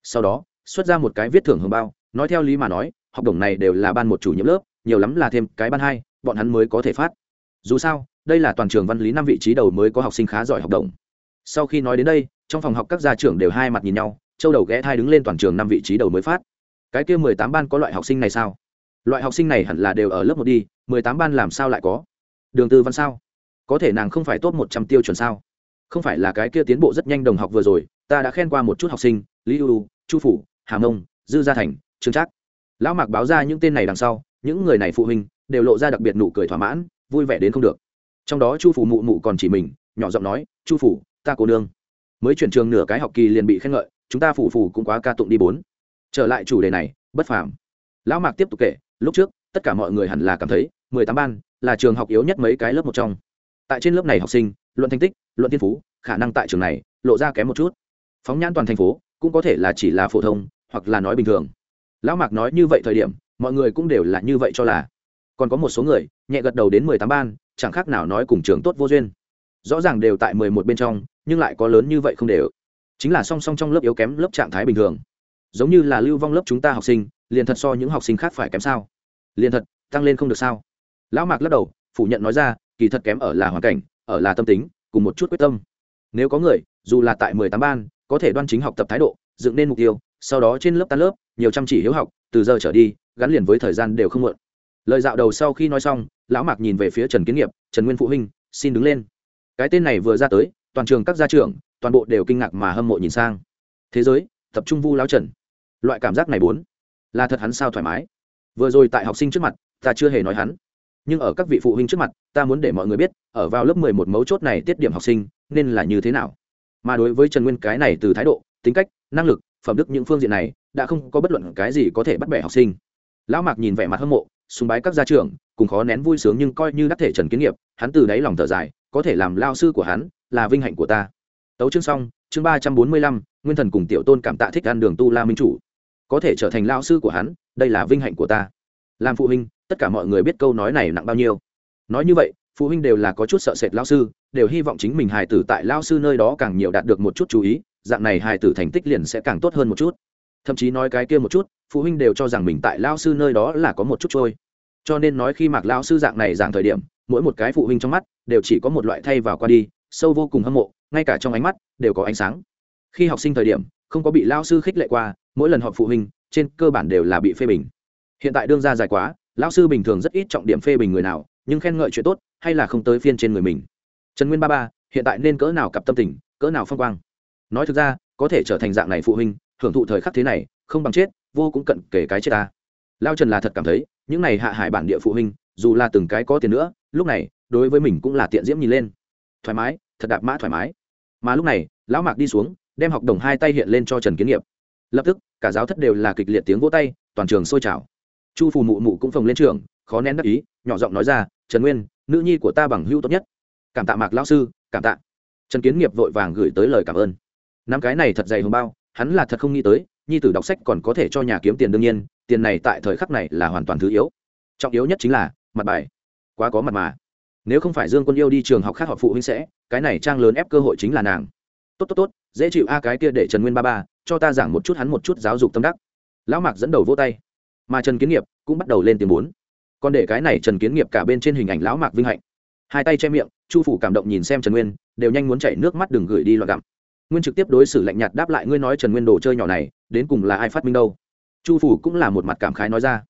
Sau đó, xuất ra một cái viết thưởng hưởng bao, nói theo lý mà nói, học đồng này đều là ban một chủ nhiệm lớp, nhiều lắm là thêm cái ban hai, bọn hắn mới có thể phát. Dù sao đây là toàn trường văn lý năm vị trí đầu mới có học sinh khá giỏi học đồng sau khi nói đến đây, trong phòng học các gia trưởng đều hai mặt nhìn nhau, châu đầu ghé thai đứng lên toàn trường năm vị trí đầu mới phát. Cái kia mười tám ban có loại học sinh này sao? Loại học sinh này hẳn là đều ở lớp một đi, mười tám ban làm sao lại có? Đường tư văn sao? Có thể nàng không phải tốt một trăm tiêu chuẩn sao? Không phải là cái kia tiến bộ rất nhanh đồng học vừa rồi, ta đã khen qua một chút học sinh, lý ưu, chu phủ, hà mông, dư gia thành, trương trác. Lão mạc báo ra những tên này đằng sau, những người này phụ huynh, đều lộ ra đặc biệt nụ cười thỏa mãn, vui vẻ đến không được trong đó chu phủ mụ mụ còn chỉ mình, nhỏ giọng nói, chu phủ, ta cô nương. Mới chuyển trường nửa cái học kỳ liền bị khen ngợi, chúng ta phủ phủ cũng quá ca tụng đi bốn. Trở lại chủ đề này, bất phàm. Lão mạc tiếp tục kể, lúc trước, tất cả mọi người hẳn là cảm thấy, mười tám ban là trường học yếu nhất mấy cái lớp một trong. Tại trên lớp này học sinh, luận thành tích, luận thiên phú, khả năng tại trường này lộ ra kém một chút. Phóng nhãn toàn thành phố, cũng có thể là chỉ là phổ thông, hoặc là nói bình thường. Lão mạc nói như vậy thời điểm, mọi người cũng đều là như vậy cho là. Còn có một số người, nhẹ gật đầu đến mười tám ban chẳng khác nào nói cùng trường tốt vô duyên. Rõ ràng đều tại mười một bên trong, nhưng lại có lớn như vậy không đều. Chính là song song trong lớp yếu kém lớp trạng thái bình thường. Giống như là lưu vong lớp chúng ta học sinh, liền thật so những học sinh khác phải kém sao? Liền thật, tăng lên không được sao? Lão mạc lắc đầu, phủ nhận nói ra, kỳ thật kém ở là hoàn cảnh, ở là tâm tính, cùng một chút quyết tâm. Nếu có người, dù là tại mười tám ban, có thể đoan chính học tập thái độ, dựng nên mục tiêu, sau đó trên lớp tan lớp, nhiều chăm chỉ hiếu học, từ giờ trở đi, gắn liền với thời gian đều không muộn lời dạo đầu sau khi nói xong, lão mạc nhìn về phía trần kiến nghiệp, trần nguyên phụ huynh, xin đứng lên. Cái tên này vừa ra tới, toàn trường các gia trưởng, toàn bộ đều kinh ngạc mà hâm mộ nhìn sang. Thế giới, tập trung vu lão trần. Loại cảm giác này bốn, là thật hắn sao thoải mái. Vừa rồi tại học sinh trước mặt, ta chưa hề nói hắn. Nhưng ở các vị phụ huynh trước mặt, ta muốn để mọi người biết, ở vào lớp mười một mấu chốt này tiết điểm học sinh, nên là như thế nào. Mà đối với trần nguyên cái này từ thái độ, tính cách, năng lực, phẩm đức những phương diện này, đã không có bất luận cái gì có thể bắt bẻ học sinh. Lão mạc nhìn vẻ mặt hâm mộ sùng bái các gia trưởng, cùng khó nén vui sướng nhưng coi như đắc thể trần kiến nghiệp, hắn từ đáy lòng thở dài, có thể làm lao sư của hắn là vinh hạnh của ta. Tấu chương xong, chương ba trăm bốn mươi lăm, nguyên thần cùng tiểu tôn cảm tạ thích ăn đường tu la minh chủ. Có thể trở thành lao sư của hắn, đây là vinh hạnh của ta. Làm phụ huynh, tất cả mọi người biết câu nói này nặng bao nhiêu. Nói như vậy, phụ huynh đều là có chút sợ sệt lao sư, đều hy vọng chính mình hài tử tại lao sư nơi đó càng nhiều đạt được một chút chú ý, dạng này hài tử thành tích liền sẽ càng tốt hơn một chút thậm chí nói cái kia một chút, phụ huynh đều cho rằng mình tại lao sư nơi đó là có một chút trôi. Cho nên nói khi mặc lao sư dạng này dạng thời điểm, mỗi một cái phụ huynh trong mắt đều chỉ có một loại thay vào qua đi, sâu vô cùng hâm mộ, ngay cả trong ánh mắt đều có ánh sáng. Khi học sinh thời điểm, không có bị lao sư khích lệ qua, mỗi lần họp phụ huynh, trên cơ bản đều là bị phê bình. Hiện tại đương ra dài quá lao sư bình thường rất ít trọng điểm phê bình người nào, nhưng khen ngợi chuyện tốt hay là không tới phiên trên người mình. Trần nguyên ba ba, hiện tại nên cỡ nào cặp tâm tình, cỡ nào phong quang? Nói thực ra, có thể trở thành dạng này phụ huynh hưởng thụ thời khắc thế này, không bằng chết, vô cũng cận kể cái chết ta. Lao trần là thật cảm thấy, những này hạ hải bản địa phụ huynh, dù là từng cái có tiền nữa, lúc này, đối với mình cũng là tiện diễm nhìn lên. Thoải mái, thật đạp mã thoải mái. Mà lúc này, lão mạc đi xuống, đem học đồng hai tay hiện lên cho trần kiến nghiệp. Lập tức, cả giáo thất đều là kịch liệt tiếng vỗ tay, toàn trường sôi trào. Chu phù mụ mụ cũng phồng lên trường, khó nén đắc ý, nhỏ giọng nói ra, trần nguyên, nữ nhi của ta bằng hưu tốt nhất. Cảm tạ mạc lão sư, cảm tạ. Trần kiến nghiệp vội vàng gửi tới lời cảm ơn. Năm cái này thật dày hồng bao hắn là thật không nghĩ tới, nhi tử đọc sách còn có thể cho nhà kiếm tiền đương nhiên, tiền này tại thời khắc này là hoàn toàn thứ yếu. Trọng yếu nhất chính là, mặt bài. Quá có mặt mà. Nếu không phải dương quân yêu đi trường học khác họ phụ huynh sẽ, cái này trang lớn ép cơ hội chính là nàng. Tốt tốt tốt, dễ chịu a, cái kia để trần nguyên ba ba, cho ta giảng một chút hắn một chút giáo dục tâm đắc. Lão mạc dẫn đầu vô tay. Mà trần kiến nghiệp cũng bắt đầu lên tiếng bốn. Còn để cái này trần kiến nghiệp cả bên trên hình ảnh lão mạc vinh hạnh. Hai tay che miệng, chu phủ cảm động nhìn xem trần nguyên, đều nhanh muốn chảy nước mắt đừng gửi đi loạn gặm nguyên trực tiếp đối xử lạnh nhạt đáp lại ngươi nói trần nguyên đồ chơi nhỏ này, đến cùng là ai phát minh đâu? Chu phủ cũng là một mặt cảm khái nói ra.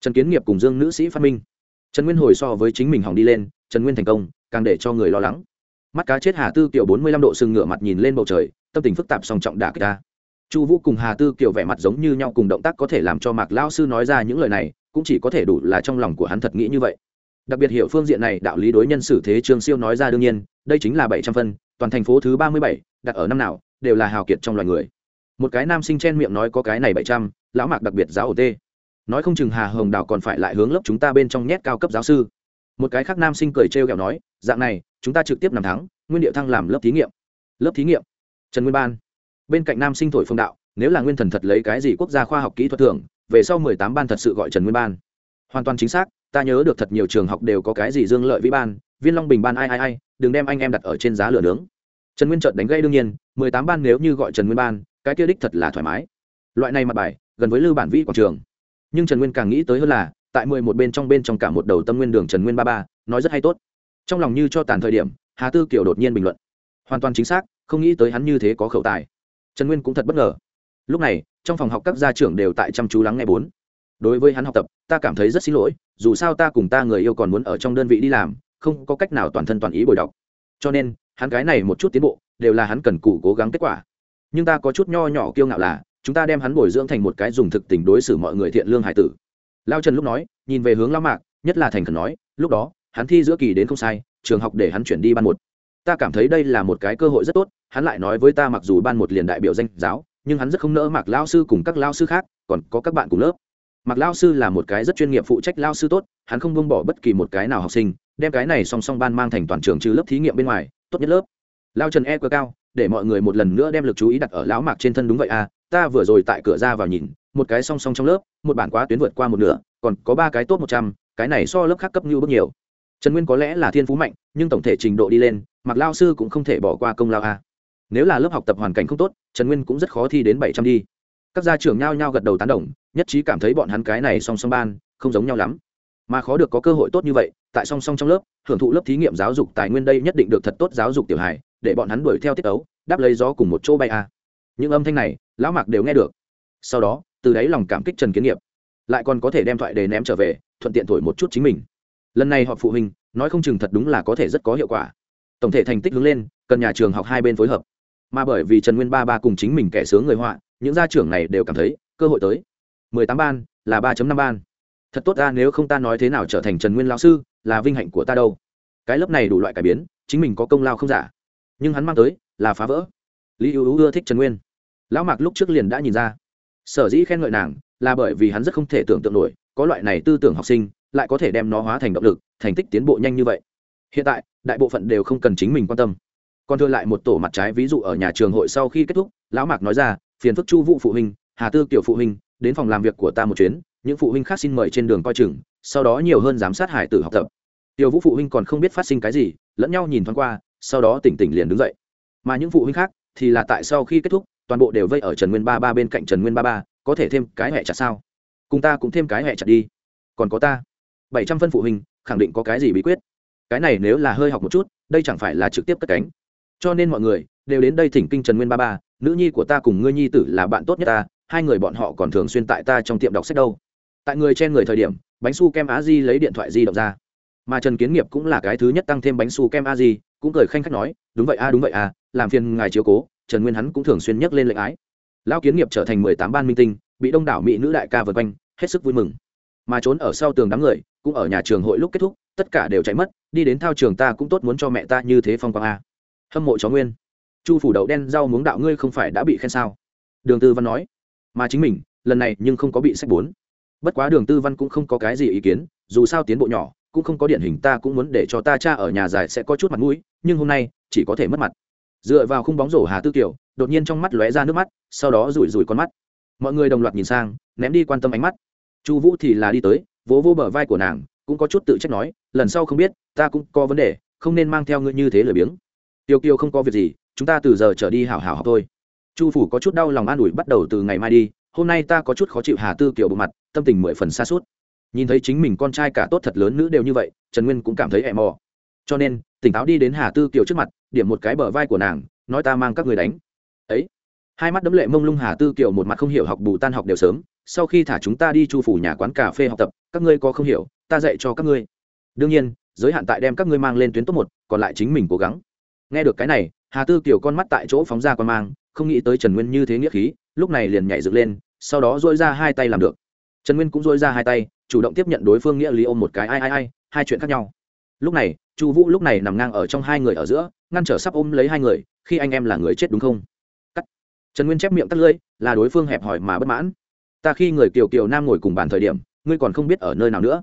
Trần kiến nghiệp cùng dương nữ sĩ phát minh. Trần nguyên hồi so với chính mình hỏng đi lên, trần nguyên thành công, càng để cho người lo lắng. Mắt cá chết hà tư kiều bốn mươi lăm độ sừng ngửa mặt nhìn lên bầu trời, tâm tình phức tạp song trọng đả kích ta. Chu vũ cùng hà tư kiều vẻ mặt giống như nhau cùng động tác có thể làm cho mạc lao sư nói ra những lời này, cũng chỉ có thể đủ là trong lòng của hắn thật nghĩ như vậy đặc biệt hiểu phương diện này, đạo lý đối nhân xử thế trương siêu nói ra đương nhiên, đây chính là bảy trăm phân, toàn thành phố thứ ba mươi bảy, đặt ở năm nào, đều là hào kiệt trong loài người. Một cái nam sinh chen miệng nói có cái này bảy trăm, lão mạc đặc biệt giáo ổ tê. Nói không chừng hà hồng đào còn phải lại hướng lớp chúng ta bên trong nhét cao cấp giáo sư. Một cái khác nam sinh cười trêu ghẹo nói, dạng này, chúng ta trực tiếp nằm thắng, nguyên điệu thăng làm lớp thí nghiệm. Lớp thí nghiệm? Trần nguyên ban. Bên cạnh nam sinh thổi phương đạo, nếu là nguyên thần thật lấy cái gì quốc gia khoa học kỹ thuật thưởng, về sau mười tám ban thật sự gọi trần nguyên ban. Hoàn toàn chính xác ta nhớ được thật nhiều trường học đều có cái gì dương lợi vĩ ban, viên long bình ban, ai ai ai, đừng đem anh em đặt ở trên giá lửa nướng. Trần nguyên trợt đánh gây đương nhiên, mười tám ban nếu như gọi trần nguyên ban, cái kia đích thật là thoải mái. Loại này mặt bài, gần với lưu bản vĩ quảng trường. Nhưng trần nguyên càng nghĩ tới hơn là, tại mười một bên trong bên trong cả một đầu tâm nguyên đường trần nguyên ba ba, nói rất hay tốt. Trong lòng như cho tàn thời điểm, hà tư Kiều đột nhiên bình luận. Hoàn toàn chính xác, không nghĩ tới hắn như thế có khẩu tài. Trần nguyên cũng thật bất ngờ. Lúc này, trong phòng học các gia trưởng đều tại chăm chú lắng nghe bốn đối với hắn học tập, ta cảm thấy rất xin lỗi, dù sao ta cùng ta người yêu còn muốn ở trong đơn vị đi làm, không có cách nào toàn thân toàn ý bồi đọc. Cho nên, hắn cái này một chút tiến bộ, đều là hắn cần cù cố gắng kết quả. Nhưng ta có chút nho nhỏ kiêu ngạo là, chúng ta đem hắn bồi dưỡng thành một cái dùng thực tình đối xử mọi người thiện lương hải tử. Lao trần lúc nói, nhìn về hướng lao mạc, nhất là thành khẩn nói, lúc đó, hắn thi giữa kỳ đến không sai, trường học để hắn chuyển đi ban một. Ta cảm thấy đây là một cái cơ hội rất tốt, hắn lại nói với ta mặc dù ban một liền đại biểu danh giáo, nhưng hắn rất không nỡ mặc lao sư cùng các lao sư khác, còn có các bạn cùng lớp mặc lao sư là một cái rất chuyên nghiệp phụ trách lao sư tốt, hắn không buông bỏ bất kỳ một cái nào học sinh, đem cái này song song ban mang thành toàn trường trừ lớp thí nghiệm bên ngoài, tốt nhất lớp. Lao trần e cơ cao, để mọi người một lần nữa đem lực chú ý đặt ở lão mạc trên thân đúng vậy à ta vừa rồi tại cửa ra vào nhìn, một cái song song trong lớp, một bản quá tuyến vượt qua một nửa, còn có ba cái tốt một trăm, cái này so lớp khác cấp như bước nhiều. Trần nguyên có lẽ là thiên phú mạnh, nhưng tổng thể trình độ đi lên mặc lao sư cũng không thể bỏ qua công lao a nếu là lớp học tập hoàn cảnh không tốt, trần nguyên cũng rất khó thi đến bảy trăm đi. Các gia trưởng nhao nhao gật đầu tán đồng nhất trí cảm thấy bọn hắn cái này song song ban không giống nhau lắm. Mà khó được có cơ hội tốt như vậy, tại song song trong lớp, hưởng thụ lớp thí nghiệm giáo dục tài nguyên đây nhất định được thật tốt giáo dục tiểu hài, để bọn hắn đuổi theo tiết ấu đáp lấy gió cùng một chỗ bay a. Những âm thanh này, lão mạc đều nghe được. Sau đó, từ đáy lòng cảm kích trần kiến nghiệp. Lại còn có thể đem thoại đề ném trở về, thuận tiện thổi một chút chính mình. Lần này họp phụ huynh, nói không chừng thật đúng là có thể rất có hiệu quả. Tổng thể thành tích hướng lên, cần nhà trường học hai bên phối hợp. Mà bởi vì trần nguyên ba ba cùng chính mình kẻ sướng người họa, những gia trưởng này đều cảm thấy, cơ hội tới mười tám ban, là ba năm ban. Thật tốt ta, nếu không ta nói thế nào trở thành trần nguyên Lão sư, là vinh hạnh của ta đâu. Cái lớp này đủ loại cải biến, chính mình có công lao không giả. Nhưng hắn mang tới, là phá vỡ. Lý ưu ưa thích trần nguyên. Lão mạc lúc trước liền đã nhìn ra. Sở dĩ khen ngợi nàng, là bởi vì hắn rất không thể tưởng tượng nổi, có loại này tư tưởng học sinh, lại có thể đem nó hóa thành động lực, thành tích tiến bộ nhanh như vậy. Hiện tại, đại bộ phận đều không cần chính mình quan tâm. Còn thừa lại một tổ mặt trái ví dụ ở nhà trường hội sau khi kết thúc, lão mạc nói ra, phiền phức chu vụ phụ huynh, hà tư kiểu phụ huynh đến phòng làm việc của ta một chuyến, những phụ huynh khác xin mời trên đường coi chừng, sau đó nhiều hơn giám sát hải tử học tập. Tiểu vũ phụ huynh còn không biết phát sinh cái gì, lẫn nhau nhìn thoáng qua, sau đó tỉnh tỉnh liền đứng dậy. Mà những phụ huynh khác thì là tại sau khi kết thúc, toàn bộ đều vây ở trần nguyên ba ba bên cạnh trần nguyên ba ba, có thể thêm cái hẹ chặt sao? Cùng ta cũng thêm cái hẹ chặt đi. Còn có ta. Bảy trăm phân phụ huynh, khẳng định có cái gì bí quyết? Cái này nếu là hơi học một chút, đây chẳng phải là trực tiếp cất cánh. Cho nên mọi người đều đến đây thỉnh kinh trần nguyên ba ba, nữ nhi của ta cùng ngươi nhi tử là bạn tốt nhất ta hai người bọn họ còn thường xuyên tại ta trong tiệm đọc sách đâu. Tại người trên người thời điểm, bánh su kem á di lấy điện thoại di động ra. Mà trần kiến nghiệp cũng là cái thứ nhất tăng thêm bánh su kem a di, cũng cười khanh khách nói, đúng vậy a, đúng vậy a, làm phiền ngài chiếu cố, trần nguyên hắn cũng thường xuyên nhắc lên lệnh ái. Lao kiến nghiệp trở thành mười tám ban minh tinh, bị đông đảo mỹ nữ đại ca vượt quanh, hết sức vui mừng. Mà trốn ở sau tường đám người, cũng ở nhà trường hội lúc kết thúc, tất cả đều chạy mất, đi đến thao trường ta cũng tốt muốn cho mẹ ta như thế phong quang a. Hâm mộ chó nguyên. Chu phủ đậu đen rau muống đạo ngươi không phải đã bị khen sao? Đường tư văn nói mà chính mình, lần này nhưng không có bị sách bốn. Bất quá đường tư văn cũng không có cái gì ý kiến, dù sao tiến bộ nhỏ, cũng không có điển hình ta cũng muốn để cho ta cha ở nhà dài sẽ có chút mặt mũi, nhưng hôm nay, chỉ có thể mất mặt. Dựa vào khung bóng rổ hà tư kiều, đột nhiên trong mắt lóe ra nước mắt, sau đó rủi rủi con mắt. Mọi người đồng loạt nhìn sang, ném đi quan tâm ánh mắt. Chu vũ thì là đi tới, vỗ vô bờ vai của nàng, cũng có chút tự trách nói, lần sau không biết, ta cũng có vấn đề, không nên mang theo ngươi như thế lười biếng. Tiêu kiều không có việc gì, chúng ta từ giờ trở đi hảo hảo học thôi chu phủ có chút đau lòng an ủi bắt đầu từ ngày mai đi, hôm nay ta có chút khó chịu hà tư kiều bộ mặt, tâm tình mười phần xa suốt nhìn thấy chính mình con trai cả tốt thật lớn nữ đều như vậy, trần nguyên cũng cảm thấy ẹ mò. Cho nên, tỉnh táo đi đến hà tư kiều trước mặt, điểm một cái bờ vai của nàng, nói ta mang các người đánh. Ấy. Hai mắt đấm lệ mông lung hà tư kiều một mặt không hiểu học bù tan học đều sớm, sau khi thả chúng ta đi chu phủ nhà quán cà phê học tập, các ngươi có không hiểu, ta dạy cho các ngươi. Đương nhiên, giới hạn tại đem các ngươi mang lên tuyến top một, còn lại chính mình cố gắng. Nghe được cái này, hà tư kiều con mắt tại chỗ phóng ra con mang không nghĩ tới trần nguyên như thế nghĩa khí, lúc này liền nhảy dựng lên, sau đó dỗi ra hai tay làm được. Trần nguyên cũng dỗi ra hai tay, chủ động tiếp nhận đối phương nghĩa lý ôm một cái, ai ai ai, hai chuyện khác nhau. Lúc này, chu vũ lúc này nằm ngang ở trong hai người ở giữa, ngăn trở sắp ôm lấy hai người, khi anh em là người chết đúng không? Cắt. Trần nguyên chép miệng tắt lưỡi, là đối phương hẹp hòi mà bất mãn. Ta khi người kiều kiều nam ngồi cùng bàn thời điểm, ngươi còn không biết ở nơi nào nữa.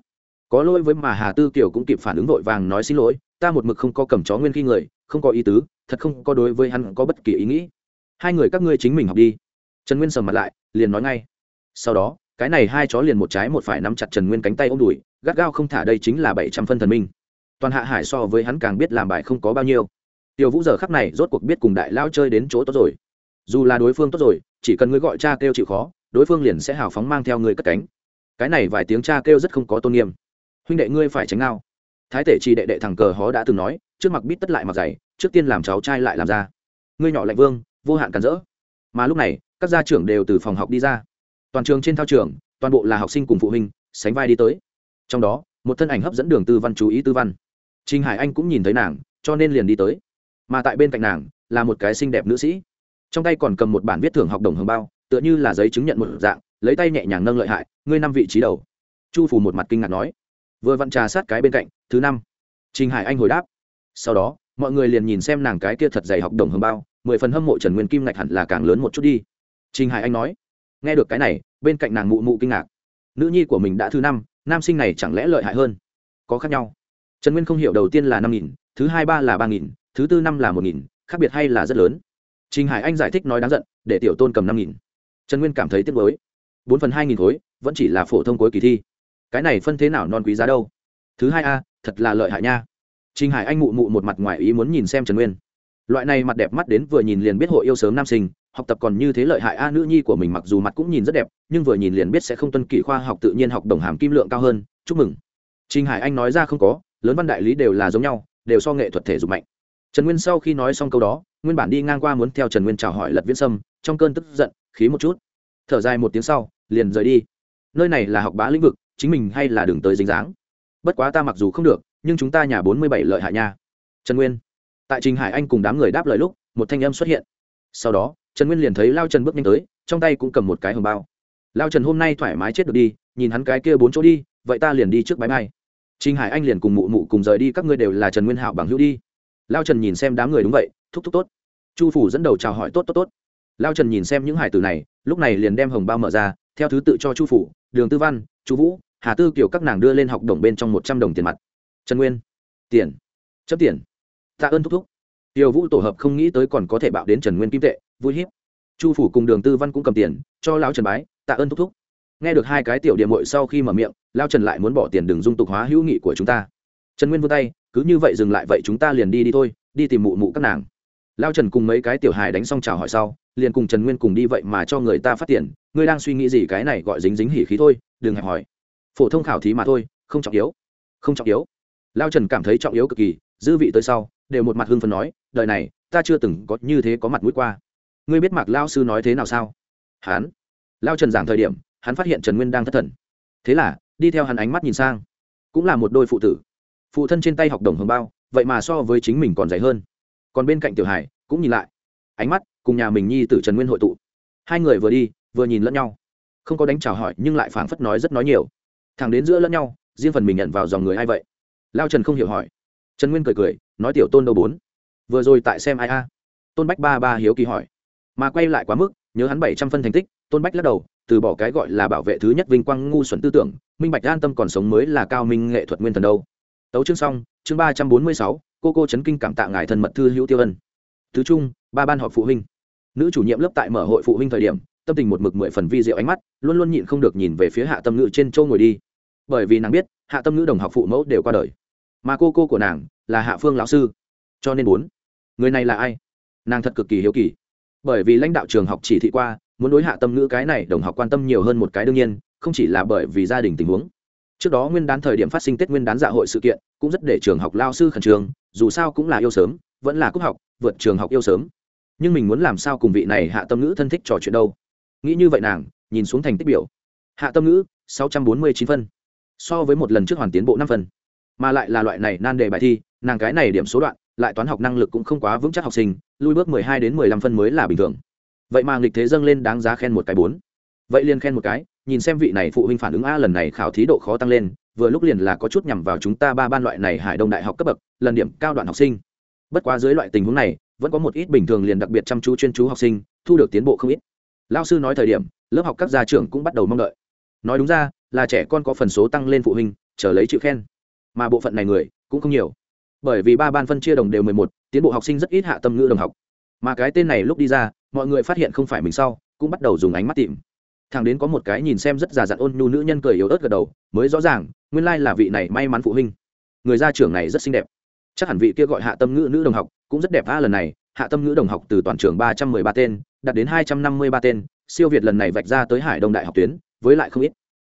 Có lỗi với mà hà tư kiều cũng kịp phản ứng vội vàng nói xin lỗi, ta một mực không có cầm chó nguyên khi người, không có ý tứ, thật không có đối với hắn có bất kỳ ý nghĩ hai người các ngươi chính mình học đi. Trần nguyên sầm mặt lại, liền nói ngay. Sau đó, cái này hai chó liền một trái một phải nắm chặt trần nguyên cánh tay ôm đùi, gắt gao không thả đây chính là bảy trăm phân thần minh. Toàn hạ hải so với hắn càng biết làm bài không có bao nhiêu. Tiểu vũ giờ khắc này rốt cuộc biết cùng đại lao chơi đến chỗ tốt rồi. Dù là đối phương tốt rồi, chỉ cần ngươi gọi cha kêu chịu khó, đối phương liền sẽ hào phóng mang theo ngươi cất cánh. Cái này vài tiếng cha kêu rất không có tôn nghiêm. Huynh đệ ngươi phải tránh ngao. Thái tể chi đệ đệ thằng cờ hó đã từng nói, trước mặt bít tất lại mặc giày trước tiên làm cháu trai lại làm ra. Ngươi nhỏ lạnh vương vô hạn cản rỡ mà lúc này các gia trưởng đều từ phòng học đi ra toàn trường trên thao trường toàn bộ là học sinh cùng phụ huynh sánh vai đi tới trong đó một thân ảnh hấp dẫn đường tư văn chú ý tư văn Trình Hải Anh cũng nhìn thấy nàng, cho nên liền đi tới. Mà tại bên cạnh nàng là một cái xinh đẹp nữ sĩ, trong tay còn cầm một bản viết thưởng học đồng hương bao, tựa như là giấy chứng nhận một dạng, lấy tay nhẹ nhàng nâng lợi hại, ngươi năm vị trí đầu. Chu Phù một mặt kinh ngạc nói, vừa vặn trà sát cái bên cạnh, thứ năm. Trình Hải Anh hồi đáp. Sau đó, mọi người liền nhìn xem nàng cái kia thật dày học đồng hương bao, mười phần hâm mộ Trần Nguyên Kim ngạch hẳn là càng lớn một chút đi. Trình Hải Anh nói, nghe được cái này, bên cạnh nàng mụ mụ kinh ngạc. Nữ nhi của mình đã thứ năm, nam sinh này chẳng lẽ lợi hại hơn? Có khác nhau. Trần nguyên không hiểu đầu tiên là năm nghìn thứ hai ba là ba nghìn thứ tư năm là một nghìn khác biệt hay là rất lớn? Trình hải anh giải thích nói đáng giận để tiểu tôn cầm năm nghìn. Trần nguyên cảm thấy tiếc mới bốn phần hai nghìn khối vẫn chỉ là phổ thông cuối kỳ thi. Cái này phân thế nào non quý giá đâu? Thứ hai a thật là lợi hại nha. Trình hải anh mụ mụ một mặt ngoài ý muốn nhìn xem trần nguyên loại này mặt đẹp mắt đến vừa nhìn liền biết hội yêu sớm nam sinh, học tập còn như thế lợi hại a, nữ nhi của mình mặc dù mặt cũng nhìn rất đẹp, nhưng vừa nhìn liền biết sẽ không tuân kỷ khoa học tự nhiên học đồng hàm kim lượng cao hơn. Chúc mừng. Trình hải anh nói ra không có, lớn văn đại lý đều là giống nhau, đều so nghệ thuật thể dục mạnh. Trần nguyên sau khi nói xong câu đó, nguyên bản đi ngang qua muốn theo trần nguyên chào hỏi lật viễn sâm, trong cơn tức giận, khí một chút. Thở dài một tiếng sau, liền rời đi. Nơi này là học bá lĩnh vực, chính mình hay là đường tới dính dáng. Bất quá ta mặc dù không được, nhưng chúng ta nhà bốn mươi bảy lợi hại nha. Trần nguyên tại trình hải anh cùng đám người đáp lời lúc một thanh âm xuất hiện sau đó trần nguyên liền thấy lao trần bước nhanh tới trong tay cũng cầm một cái hồng bao lao trần hôm nay thoải mái chết được đi nhìn hắn cái kia bốn chỗ đi vậy ta liền đi trước bãi mai Trình Hải Anh liền cùng mụ mụ cùng rời đi các ngươi đều là Trần Nguyên Hạo bằng hữu đi. Lao Trần nhìn xem đám người đúng vậy, thúc thúc tốt. Chu phủ dẫn đầu chào hỏi tốt tốt tốt. Lao Trần nhìn xem những hải tử này, lúc này liền đem hồng bao mở ra, theo thứ tự cho Chu phủ, Đường Tư Văn, Chu Vũ, Hà Tư Kiều các nàng đưa lên học đồng bên trong một trăm đồng tiền mặt. Trần Nguyên, tiền, chấp tiền. Tạ ơn thúc thúc. Tiêu Vũ tổ hợp không nghĩ tới còn có thể bạo đến Trần Nguyên kim tệ, vui hiếp. Chu phủ cùng Đường Tư Văn cũng cầm tiền, cho lão Trần bái, tạ ơn thúc thúc. Nghe được hai cái tiểu điểm mội sau khi mở miệng lao trần lại muốn bỏ tiền đừng dung tục hóa hữu nghị của chúng ta. Trần nguyên vươn tay cứ như vậy dừng lại vậy chúng ta liền đi đi thôi đi tìm mụ mụ các nàng. Lao trần cùng mấy cái tiểu hài đánh xong chào hỏi sau liền cùng trần nguyên cùng đi vậy mà cho người ta phát tiền. Ngươi đang suy nghĩ gì? Cái này gọi dính dính hỉ khí thôi đừng hẹp hỏi. Phổ thông khảo thí mà thôi không trọng yếu. Không trọng yếu. Lao trần cảm thấy trọng yếu cực kỳ dư vị tới sau đều một mặt hưng phấn nói, đời này, ta chưa từng có như thế có mặt mũi qua. Ngươi biết mạc lao sư nói thế nào sao? Hán lao trần giảng thời điểm, hắn phát hiện trần nguyên đang thất thần. Thế là, đi theo hắn ánh mắt nhìn sang. Cũng là một đôi phụ tử. Phụ thân trên tay học đồng hồng bao, vậy mà so với chính mình còn dày hơn. Còn bên cạnh tiểu hải, cũng nhìn lại. Ánh mắt, cùng nhà mình nhi t trần nguyên hội tụ. Hai người vừa đi, vừa nhìn lẫn nhau. Không có đánh chào hỏi, nhưng lại phảng phất nói rất nói nhiều. Thẳng đến giữa lẫn nhau, riêng phần mình nhận vào dòng người ai vậy? Lao trần không hiểu hỏi trần nguyên cười cười, nói tiểu tôn đâu bốn? Vừa rồi tại xem ai a? Tôn bách ba ba hiếu kỳ hỏi. Mà quay lại quá mức, nhớ hắn bảy trăm phân thành tích, tôn bách lắc đầu, từ bỏ cái gọi là bảo vệ thứ nhất vinh quang ngu xuẩn tư tưởng, minh bạch an tâm còn sống mới là cao minh nghệ thuật nguyên thần đâu. Tấu chương xong, chương ba trăm bốn mươi sáu, cô cô chấn kinh cảm tạ ngài thân mật thư hữu tiêu ân. Thứ trung ba ban họp phụ huynh. Nữ chủ nhiệm lớp tại mở hội phụ huynh thời điểm, tâm tình một mực mười phần vi diệu ánh mắt, luôn luôn nhịn không được nhìn về phía hạ tâm ngữ trên châu ngồi đi. Bởi vì nàng biết, hạ tâm ngữ đồng học phụ mẫu đều qua đời mà cô cô của nàng là hạ phương lão sư. Cho nên muốn người này là ai? Nàng thật cực kỳ hiếu kỳ. Bởi vì lãnh đạo trường học chỉ thị qua, muốn đối hạ tâm ngữ cái này đồng học quan tâm nhiều hơn một cái đương nhiên, không chỉ là bởi vì gia đình tình huống. Trước đó nguyên đán thời điểm phát sinh tết nguyên đán dạ hội sự kiện, cũng rất để trường học lao sư khẩn trương, dù sao cũng là yêu sớm, vẫn là cúc học, vượt trường học yêu sớm. Nhưng mình muốn làm sao cùng vị này hạ tâm ngữ thân thích trò chuyện đâu? Nghĩ như vậy nàng, nhìn xuống thành tích biểu. Hạ tâm ngữ, sáu trăm bốn mươi chín phân. So với một lần trước hoàn tiến bộ năm phân mà lại là loại này nan đề bài thi, nàng cái này điểm số đoạn, lại toán học năng lực cũng không quá vững chắc học sinh lui bước mười hai đến mười lăm phân mới là bình thường. Vậy mà nghịch thế dâng lên đáng giá khen một cái bốn. Vậy liền khen một cái, nhìn xem vị này phụ huynh phản ứng a lần này khảo thí độ khó tăng lên, vừa lúc liền là có chút nhằm vào chúng ta ba ban loại này hải đông đại học cấp bậc, lần điểm cao đoạn học sinh. Bất quá dưới loại tình huống này, vẫn có một ít bình thường liền đặc biệt chăm chú chuyên chú học sinh, thu được tiến bộ không ít. Lao sư nói thời điểm, lớp học các gia trưởng cũng bắt đầu mong đợi. Nói đúng ra, là trẻ con có phần số tăng lên phụ huynh, chờ lấy chữ khen mà bộ phận này người cũng không nhiều. Bởi vì ba ban phân chia đồng đều mười một, tiến bộ học sinh rất ít hạ tâm ngữ đồng học. Mà cái tên này lúc đi ra, mọi người phát hiện không phải mình sau, cũng bắt đầu dùng ánh mắt tìm. Thằng đến có một cái nhìn xem rất già dặn ôn nhu nữ nhân cười yếu ớt gật đầu, mới rõ ràng, nguyên lai là vị này may mắn phụ huynh. Người gia trưởng này rất xinh đẹp. Chắc hẳn vị kia gọi hạ tâm ngữ nữ đồng học cũng rất đẹp a lần này, hạ tâm ngữ đồng học từ toàn trường ba trăm mười ba tên, đạt đến hai trăm năm mươi ba tên, siêu việt lần này vạch ra tới hải đông đại học tuyến, với lại không ít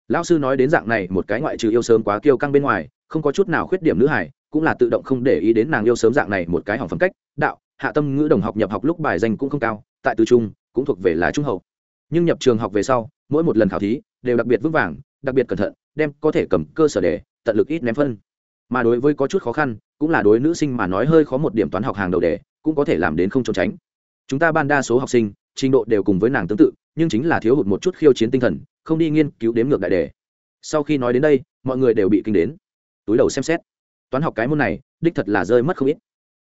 lão sư nói đến dạng này, một cái ngoại trừ yêu sớm quá kiêu căng bên ngoài, không có chút nào khuyết điểm nữ hải, cũng là tự động không để ý đến nàng yêu sớm dạng này một cái hỏng phẩm cách, đạo, hạ tâm ngữ đồng học nhập học lúc bài danh cũng không cao, tại từ trung, cũng thuộc về là trung hậu. Nhưng nhập trường học về sau, mỗi một lần khảo thí, đều đặc biệt vững vàng, đặc biệt cẩn thận, đem có thể cầm cơ sở để, tận lực ít ném phân. Mà đối với có chút khó khăn, cũng là đối nữ sinh mà nói hơi khó một điểm toán học hàng đầu đề cũng có thể làm đến không trốn tránh. Chúng ta ban đa số học sinh, trình độ đều cùng với nàng tương tự, nhưng chính là thiếu hụt một chút khiêu chiến tinh thần không đi nghiên cứu đếm ngược đại đề. Sau khi nói đến đây, mọi người đều bị kinh đến. Túi đầu xem xét. Toán học cái môn này, đích thật là rơi mất không ít.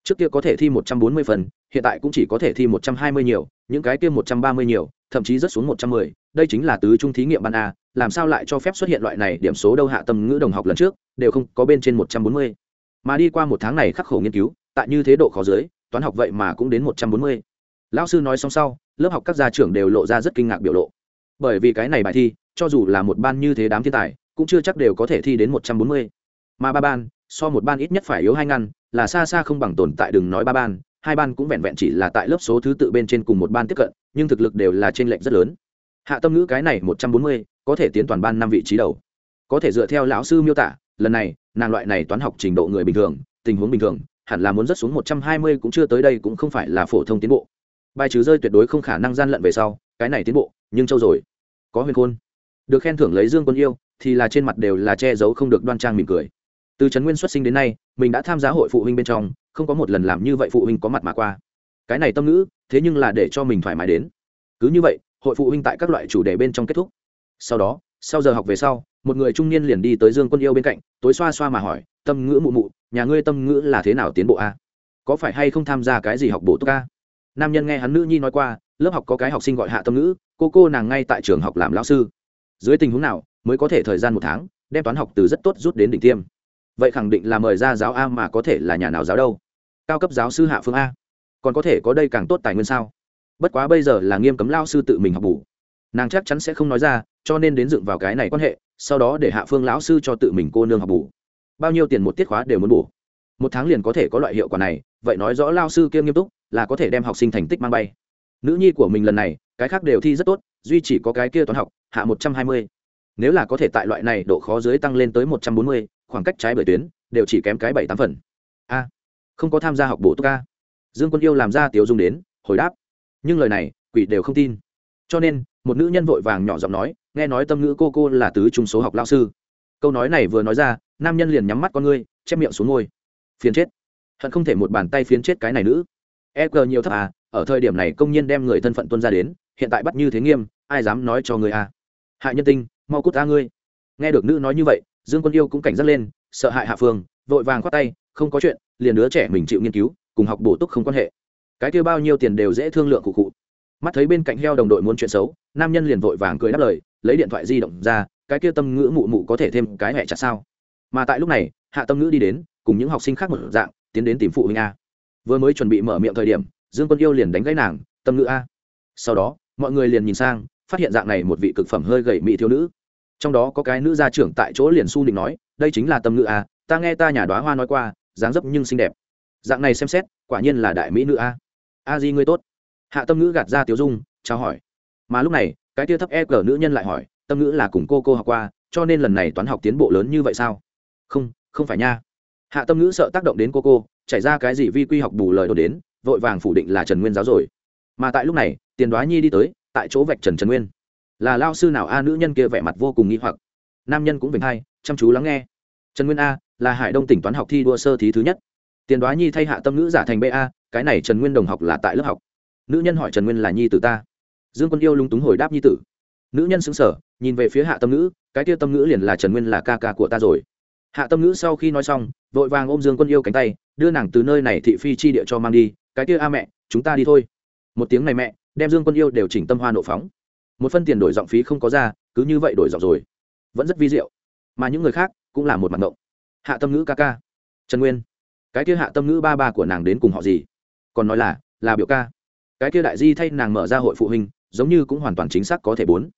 Trước kia có thể thi một trăm bốn mươi phần, hiện tại cũng chỉ có thể thi một trăm hai mươi nhiều, những cái kia một trăm ba mươi nhiều, thậm chí rất xuống một trăm mười. Đây chính là tứ trung thí nghiệm ban a, làm sao lại cho phép xuất hiện loại này điểm số đâu hạ tâm ngữ đồng học lần trước, đều không có bên trên một trăm bốn mươi. Mà đi qua một tháng này khắc khổ nghiên cứu, tại như thế độ khó dưới, toán học vậy mà cũng đến một trăm bốn mươi. Lão sư nói xong sau, lớp học các gia trưởng đều lộ ra rất kinh ngạc biểu lộ bởi vì cái này bài thi, cho dù là một ban như thế đám thiên tài, cũng chưa chắc đều có thể thi đến một trăm bốn mươi. Mà ba ban, so một ban ít nhất phải yếu hai ngăn, là xa xa không bằng tồn tại đừng nói ba ban, hai ban cũng vẹn vẹn chỉ là tại lớp số thứ tự bên trên cùng một ban tiếp cận, nhưng thực lực đều là t r ê n lệch rất lớn. Hạ tâm ngữ cái này một trăm bốn mươi, có thể tiến toàn ban năm vị trí đầu. Có thể dựa theo lão sư miêu tả, lần này, nàng loại này toán học trình độ người bình thường, tình huống bình thường, hẳn là muốn rất xuống một trăm hai mươi cũng chưa tới đây cũng không phải là phổ thông tiến bộ. Bài trừ rơi tuyệt đối không khả năng gian lận về sau cái này tiến bộ, nhưng châu rồi. Có huyền khôn. Được khen thưởng lấy dương quân yêu, thì là trên mặt đều là che giấu không được đoan trang mỉm cười. Từ trấn nguyên xuất sinh đến nay, mình đã tham gia hội phụ huynh bên trong, không có một lần làm như vậy phụ huynh có mặt mà qua. Cái này tâm ngữ, thế nhưng là để cho mình thoải mái đến. Cứ như vậy, hội phụ huynh tại các loại chủ đề bên trong kết thúc. Sau đó, sau giờ học về sau, một người trung niên liền đi tới dương quân yêu bên cạnh, tối xoa xoa mà hỏi, tâm ngữ mụ mụ, nhà ngươi tâm ngữ là thế nào tiến bộ a? Có phải hay không tham gia cái gì học bổ túc a? Nam nhân nghe hắn nữ nhi nói qua lớp học có cái học sinh gọi hạ tâm ngữ, cô cô nàng ngay tại trường học làm lao sư. Dưới tình huống nào, mới có thể thời gian một tháng, đem toán học từ rất tốt rút đến đỉnh tiêm. Vậy khẳng định là mời ra giáo a mà có thể là nhà nào giáo đâu? Cao cấp giáo sư hạ phương a. Còn có thể có đây càng tốt tài nguyên sao? Bất quá bây giờ là nghiêm cấm lao sư tự mình học bù. Nàng chắc chắn sẽ không nói ra, cho nên đến dựng vào cái này quan hệ, sau đó để hạ phương lão sư cho tự mình cô nương học bù. Bao nhiêu tiền một tiết khóa đều muốn bù. Một tháng liền có thể có loại hiệu quả này, vậy nói rõ lao sư kia nghiêm túc, là có thể đem học sinh thành tích mang bay nữ nhi của mình lần này, cái khác đều thi rất tốt, duy chỉ có cái kia toán học, hạ một trăm hai mươi. Nếu là có thể tại loại này độ khó dưới tăng lên tới một trăm bốn mươi, khoảng cách trái bởi tuyến, đều chỉ kém cái bảy tám phần. A, không có tham gia học bổ túc a. Dương quân yêu làm ra tiểu dung đến, hồi đáp. Nhưng lời này, quỷ đều không tin. Cho nên, một nữ nhân vội vàng nhỏ giọng nói, nghe nói tâm ngữ cô cô là tứ trung số học lao sư. Câu nói này vừa nói ra, nam nhân liền nhắm mắt con ngươi chép miệng xuống ngôi. Phiến chết. Hận không thể một bàn tay phiến chết cái này nữ. E cờ nhiều thấp à ở thời điểm này công nhân đem người thân phận tuân ra đến, hiện tại bắt như thế nghiêm, ai dám nói cho người à hạ nhân tinh, mau cút ta ngươi. Nghe được nữ nói như vậy, dương quân yêu cũng cảnh giác lên, sợ hại hạ phương, vội vàng khoát tay, không có chuyện, liền đứa trẻ mình chịu nghiên cứu, cùng học bổ túc không quan hệ. Cái kêu bao nhiêu tiền đều dễ thương lượng cụ cụ mắt thấy bên cạnh heo đồng đội muốn chuyện xấu, nam nhân liền vội vàng cười đáp lời, lấy điện thoại di động ra, cái kia tâm ngữ mụ mụ có thể thêm cái hẹ chặt sao? Mà tại lúc này, hạ tâm ngữ đi đến, cùng những học sinh khác một dạng, tiến đến tìm phụ huynh a. Vừa mới chuẩn bị mở miệng thời điểm dương quân yêu liền đánh gãy nàng, tâm ngữ a. Sau đó, mọi người liền nhìn sang, phát hiện dạng này một vị cực phẩm hơi gầy mỹ thiếu nữ. Trong đó có cái nữ gia trưởng tại chỗ liền su định nói, đây chính là tâm ngữ a, ta nghe ta nhà đoá hoa nói qua, dáng dấp nhưng xinh đẹp. Dạng này xem xét, quả nhiên là đại mỹ nữ a. A di ngươi tốt. Hạ tâm ngữ gạt ra tiểu dung, chào hỏi. Mà lúc này, cái tia thấp e cờ nữ nhân lại hỏi, tâm ngữ là cùng cô cô học qua, cho nên lần này toán học tiến bộ lớn như vậy sao? Không không phải nha. Hạ tâm ngữ sợ tác động đến cô cô, chảy ra cái gì vi quy học bù lời đồn đến vội vàng phủ định là trần nguyên giáo rồi. Mà tại lúc này, tiền đoá nhi đi tới, tại chỗ vạch trần trần nguyên. Là lao sư nào a nữ nhân kia vẻ mặt vô cùng nghi hoặc. Nam nhân cũng vinh hay chăm chú lắng nghe. Trần nguyên a, là hải đông tỉnh toán học thi đua sơ thí thứ nhất. Tiền đoá nhi thay hạ tâm ngữ giả thành ba cái này trần nguyên đồng học là tại lớp học. Nữ nhân hỏi trần nguyên là nhi tử ta. Dương quân yêu lung túng hồi đáp nhi tử. Nữ nhân xứng sở nhìn về phía hạ tâm ngữ, cái kia tâm ngữ liền là trần nguyên là ca ca của ta rồi. Hạ tâm ngữ sau khi nói xong, vội vàng ôm dương quân yêu cánh tay, đưa nàng từ nơi này thị phi chi địa cho mang đi cái kia a mẹ, chúng ta đi thôi. Một tiếng này mẹ, đem dương quân yêu đều chỉnh tâm hoa nộ phóng. Một phân tiền đổi giọng phí không có ra, cứ như vậy đổi giọng rồi. Vẫn rất vi diệu. Mà những người khác cũng là một mặt ngộng. Hạ tâm ngữ ca ca. Trần nguyên. Cái kia hạ tâm ngữ ba ba của nàng đến cùng họ gì? Còn nói là là biểu ca. Cái kia đại di thay nàng mở ra hội phụ huynh, giống như cũng hoàn toàn chính xác có thể bốn.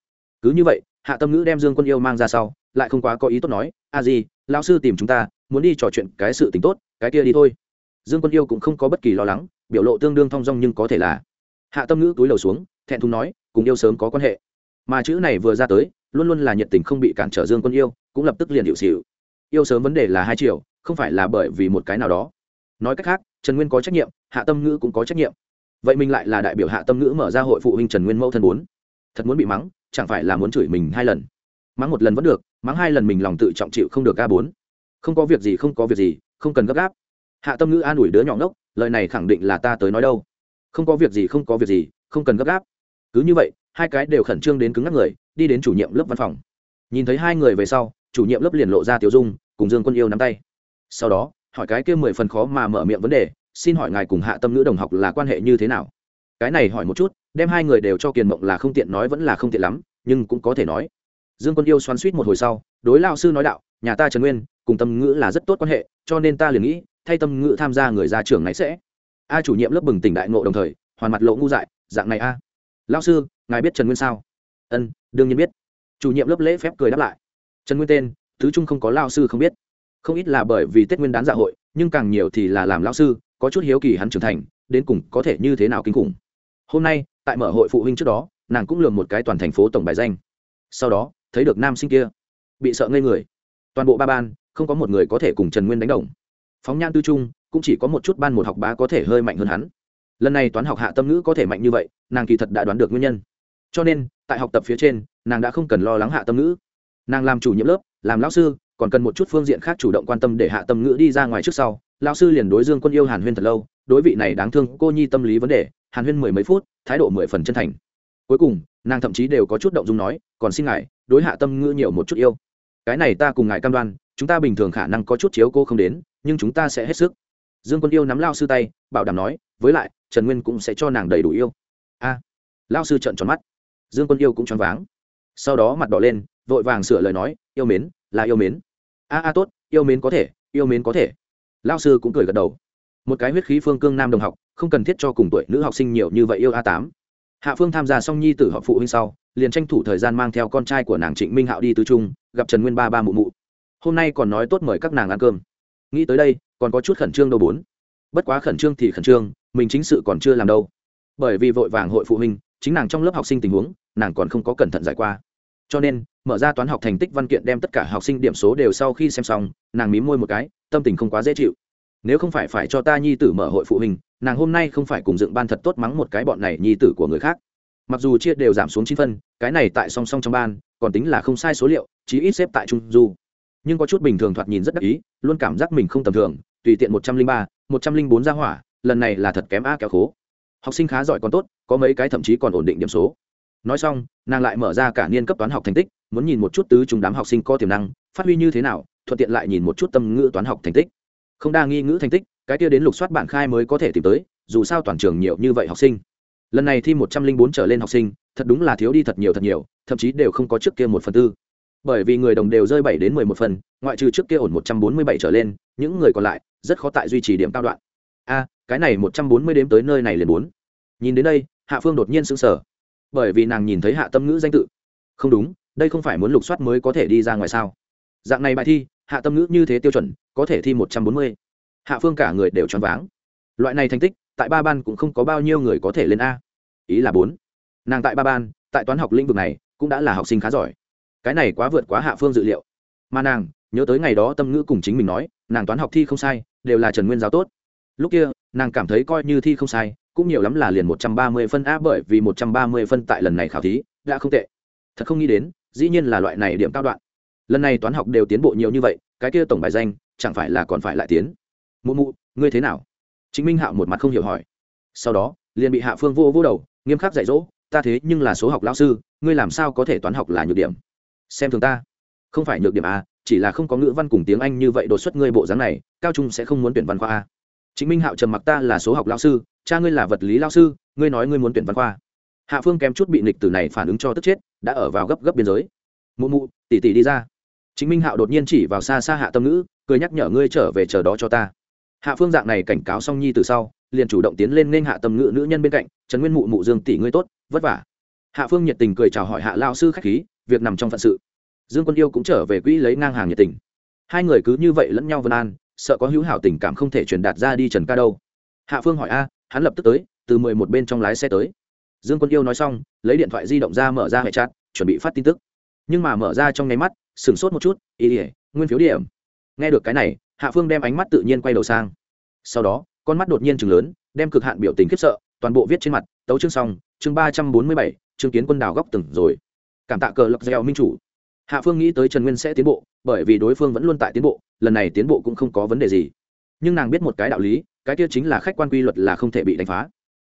Cứ như vậy, hạ tâm ngữ đem dương quân yêu mang ra sau, lại không quá có ý tốt nói, a di lao sư tìm chúng ta, muốn đi trò chuyện cái sự tính tốt, cái kia đi thôi. Dương quân yêu cũng không có bất kỳ lo lắng biểu lộ tương đương thong dong nhưng có thể là. Hạ tâm ngữ túi lầu xuống, thẹn thùng nói, cùng yêu sớm có quan hệ. Mà chữ này vừa ra tới, luôn luôn là nhiệt tình không bị cản trở dương quân yêu, cũng lập tức liền hiệu xịu. Yêu sớm vấn đề là hai triệu, không phải là bởi vì một cái nào đó. Nói cách khác, trần nguyên có trách nhiệm, hạ tâm ngữ cũng có trách nhiệm. Vậy mình lại là đại biểu hạ tâm ngữ mở ra hội phụ huynh trần nguyên mẫu thân bốn. Thật muốn bị mắng, chẳng phải là muốn chửi mình hai lần. Mắng một lần vẫn được, mắng hai lần mình lòng tự trọng chịu không được ca bốn. Không có việc gì, không có việc gì, không cần gấp gáp. Hạ tâm ngữ an ủi đứa nhỏ ngốc lời này khẳng định là ta tới nói đâu. Không có việc gì, không có việc gì, không cần gấp gáp. Cứ như vậy, hai cái đều khẩn trương đến cứng ngắc người, đi đến chủ nhiệm lớp văn phòng. Nhìn thấy hai người về sau, chủ nhiệm lớp liền lộ ra tiểu dung, cùng dương quân yêu nắm tay. Sau đó, hỏi cái kia mười phần khó mà mở miệng vấn đề, xin hỏi ngài cùng hạ tâm nữ đồng học là quan hệ như thế nào? Cái này hỏi một chút, đem hai người đều cho kiền mộng là không tiện nói vẫn là không tiện lắm, nhưng cũng có thể nói. Dương quân yêu xoắn suýt một hồi sau, đối lao sư nói đạo, nhà ta trần nguyên, cùng tâm ngữ là rất tốt quan hệ, cho nên ta liền nghĩ thay tâm ngữ tham gia người ra trường này sẽ. A chủ nhiệm lớp bừng tỉnh đại ngộ đồng thời, hoàn mặt lộ ngu dại, dạng này a. Lao sư, ngài biết trần nguyên sao? Ân, đương nhiên biết. Chủ nhiệm lớp lễ phép cười đáp lại. Trần nguyên tên, thứ trung không có lao sư không biết. Không ít là bởi vì tết nguyên đán dạ hội, nhưng càng nhiều thì là làm lao sư, có chút hiếu kỳ hắn trưởng thành, đến cùng có thể như thế nào kinh khủng. Hôm nay, tại mở hội phụ huynh trước đó, nàng cũng lường một cái toàn thành phố tổng bài danh. Sau đó, thấy được nam sinh kia, bị sợ ngây người. Toàn bộ ba ban, không có một người có thể cùng trần nguyên đánh đồng phóng nhan tư trung, cũng chỉ có một chút ban một học bá có thể hơi mạnh hơn hắn. Lần này toán học hạ tâm ngữ có thể mạnh như vậy, nàng kỳ thật đã đoán được nguyên nhân. Cho nên, tại học tập phía trên, nàng đã không cần lo lắng hạ tâm ngữ. Nàng làm chủ nhiệm lớp, làm lão sư, còn cần một chút phương diện khác chủ động quan tâm để hạ tâm ngữ đi ra ngoài trước sau. Lão sư liền đối dương quân yêu hàn huyên thật lâu, đối vị này đáng thương cô nhi tâm lý vấn đề, hàn huyên mười mấy phút, thái độ mười phần chân thành. Cuối cùng, nàng thậm chí đều có chút động dung nói, còn xin ngài, đối hạ tâm ngữ nhiều một chút yêu. Cái này ta cùng ngài cam đoan, chúng ta bình thường khả năng có chút chiếu cô không đến nhưng chúng ta sẽ hết sức. Dương quân yêu nắm lao sư tay bảo đảm nói với lại trần nguyên cũng sẽ cho nàng đầy đủ yêu. A. À, lao sư trợn tròn mắt. Dương quân yêu cũng choáng váng. Sau đó mặt đỏ lên vội vàng sửa lời nói yêu mến là yêu mến. A a tốt yêu mến có thể yêu mến có thể. Lao sư cũng cười gật đầu. Một cái huyết khí phương cương nam đồng học không cần thiết cho cùng tuổi nữ học sinh nhiều như vậy yêu a tám. Hạ phương tham gia xong nhi tử họ phụ huynh sau liền tranh thủ thời gian mang theo con trai của nàng trịnh minh hạo đi tứ trung gặp trần nguyên ba ba mụ mụ. Hôm nay còn nói tốt mời các nàng ăn cơm nghĩ tới đây, còn có chút khẩn trương đâu bốn. Bất quá khẩn trương thì khẩn trương, mình chính sự còn chưa làm đâu. Bởi vì vội vàng hội phụ huynh, chính nàng trong lớp học sinh tình huống, nàng còn không có cẩn thận giải qua. Cho nên, mở ra toán học thành tích văn kiện đem tất cả học sinh điểm số đều sau khi xem xong, nàng mím môi một cái, tâm tình không quá dễ chịu. Nếu không phải phải cho ta nhi tử mở hội phụ huynh, nàng hôm nay không phải cùng dựng ban thật tốt mắng một cái bọn này nhi tử của người khác. Mặc dù chia đều giảm xuống chín phân, cái này tại song song trong ban, còn tính là không sai số liệu, chí ít xếp tại trung du nhưng có chút bình thường thoạt nhìn rất đắc ý, luôn cảm giác mình không tầm thường, tùy tiện một trăm linh ba, một trăm linh bốn ra hỏa, lần này là thật kém a kéo khố. Học sinh khá giỏi còn tốt, có mấy cái thậm chí còn ổn định điểm số. Nói xong, nàng lại mở ra cả niên cấp toán học thành tích, muốn nhìn một chút tứ chúng đám học sinh có tiềm năng, phát huy như thế nào, thuận tiện lại nhìn một chút tâm ngữ toán học thành tích. Không đa nghi ngữ thành tích, cái kia đến lục soát bản khai mới có thể tìm tới, dù sao toàn trường nhiều như vậy học sinh. Lần này thi một trăm linh bốn trở lên học sinh, thật đúng là thiếu đi thật nhiều thật nhiều, thậm chí đều không có trước kia một phần tư bởi vì người đồng đều rơi bảy đến mười một phần, ngoại trừ trước kia ổn một trăm bốn mươi bảy trở lên, những người còn lại rất khó tại duy trì điểm cao đoạn. A, cái này một trăm bốn mươi đếm tới nơi này liền bốn. Nhìn đến đây, hạ phương đột nhiên sững sờ. Bởi vì nàng nhìn thấy hạ tâm ngữ danh tự. Không đúng, đây không phải muốn lục soát mới có thể đi ra ngoài sao? Dạng này bài thi, hạ tâm ngữ như thế tiêu chuẩn, có thể thi một trăm bốn mươi. Hạ phương cả người đều choáng váng. Loại này thành tích, tại ba ban cũng không có bao nhiêu người có thể lên a. Ý là bốn. Nàng tại ba ban, tại toán học lĩnh vực này, cũng đã là học sinh khá giỏi cái này quá vượt quá hạ phương dự liệu. Mà nàng, nhớ tới ngày đó tâm ngữ cùng chính mình nói, nàng toán học thi không sai, đều là trần nguyên giáo tốt. Lúc kia, nàng cảm thấy coi như thi không sai, cũng nhiều lắm là liền một trăm ba mươi phân a bởi vì một trăm ba mươi phân tại lần này khảo thí, đã không tệ. Thật không nghĩ đến, dĩ nhiên là loại này điểm cao đoạn. Lần này toán học đều tiến bộ nhiều như vậy, cái kia tổng bài danh, chẳng phải là còn phải lại tiến. Mụ mụ, ngươi thế nào? Chính minh hạo một mặt không hiểu hỏi. Sau đó, liền bị hạ phương vô vô đầu, nghiêm khắc dạy dỗ, ta thế nhưng là số học lao sư, ngươi làm sao có thể toán học là nhược điểm? Xem thường ta. Không phải nhược điểm a chỉ là không có ngữ văn cùng tiếng anh như vậy đột xuất ngươi bộ dáng này, cao trung sẽ không muốn tuyển văn khoa à. a chính minh hạo trầm mặc ta là số học lao sư, cha ngươi là vật lý lao sư, ngươi nói ngươi muốn tuyển văn khoa. Hạ phương kém chút bị nịch từ này phản ứng cho tức chết, đã ở vào gấp gấp biên giới. Mụ mụ tỉ tỉ đi ra. Chính minh hạo đột nhiên chỉ vào xa xa hạ tâm ngữ, cười nhắc nhở ngươi trở về chờ đó cho ta. Hạ phương dạng này cảnh cáo song nhi từ sau, liền chủ động tiến lên nên hạ tâm ngữ nữ nhân bên cạnh, trần nguyên mụ mụ dương tỷ ngươi tốt, vất vả. Hạ phương nhiệt tình cười chào hỏi hạ lao sư khách khí việc nằm trong phận sự. Dương quân yêu cũng trở về quỹ lấy ngang hàng nhiệt tình. Hai người cứ như vậy lẫn nhau vân an, sợ có hữu hảo tình cảm không thể truyền đạt ra đi trần ca đâu. Hạ phương hỏi a, hắn lập tức tới, từ mười một bên trong lái xe tới. Dương quân yêu nói xong, lấy điện thoại di động ra mở ra hệ chặt chuẩn bị phát tin tức. Nhưng mà mở ra trong nháy mắt, sửng sốt một chút, ý ỉa nguyên phiếu điểm. Nghe được cái này, hạ phương đem ánh mắt tự nhiên quay đầu sang. Sau đó, con mắt đột nhiên chừng lớn, đem cực hạn biểu tình khiếp sợ, toàn bộ viết trên mặt, tấu chương xong, chương ba trăm bốn mươi bảy, chương kiến quân đào góc từng rồi cảm tạ cờ lộc gieo minh chủ. Hạ phương nghĩ tới trần nguyên sẽ tiến bộ, bởi vì đối phương vẫn luôn tại tiến bộ, lần này tiến bộ cũng không có vấn đề gì. Nhưng nàng biết một cái đạo lý, cái kia chính là khách quan quy luật là không thể bị đánh phá.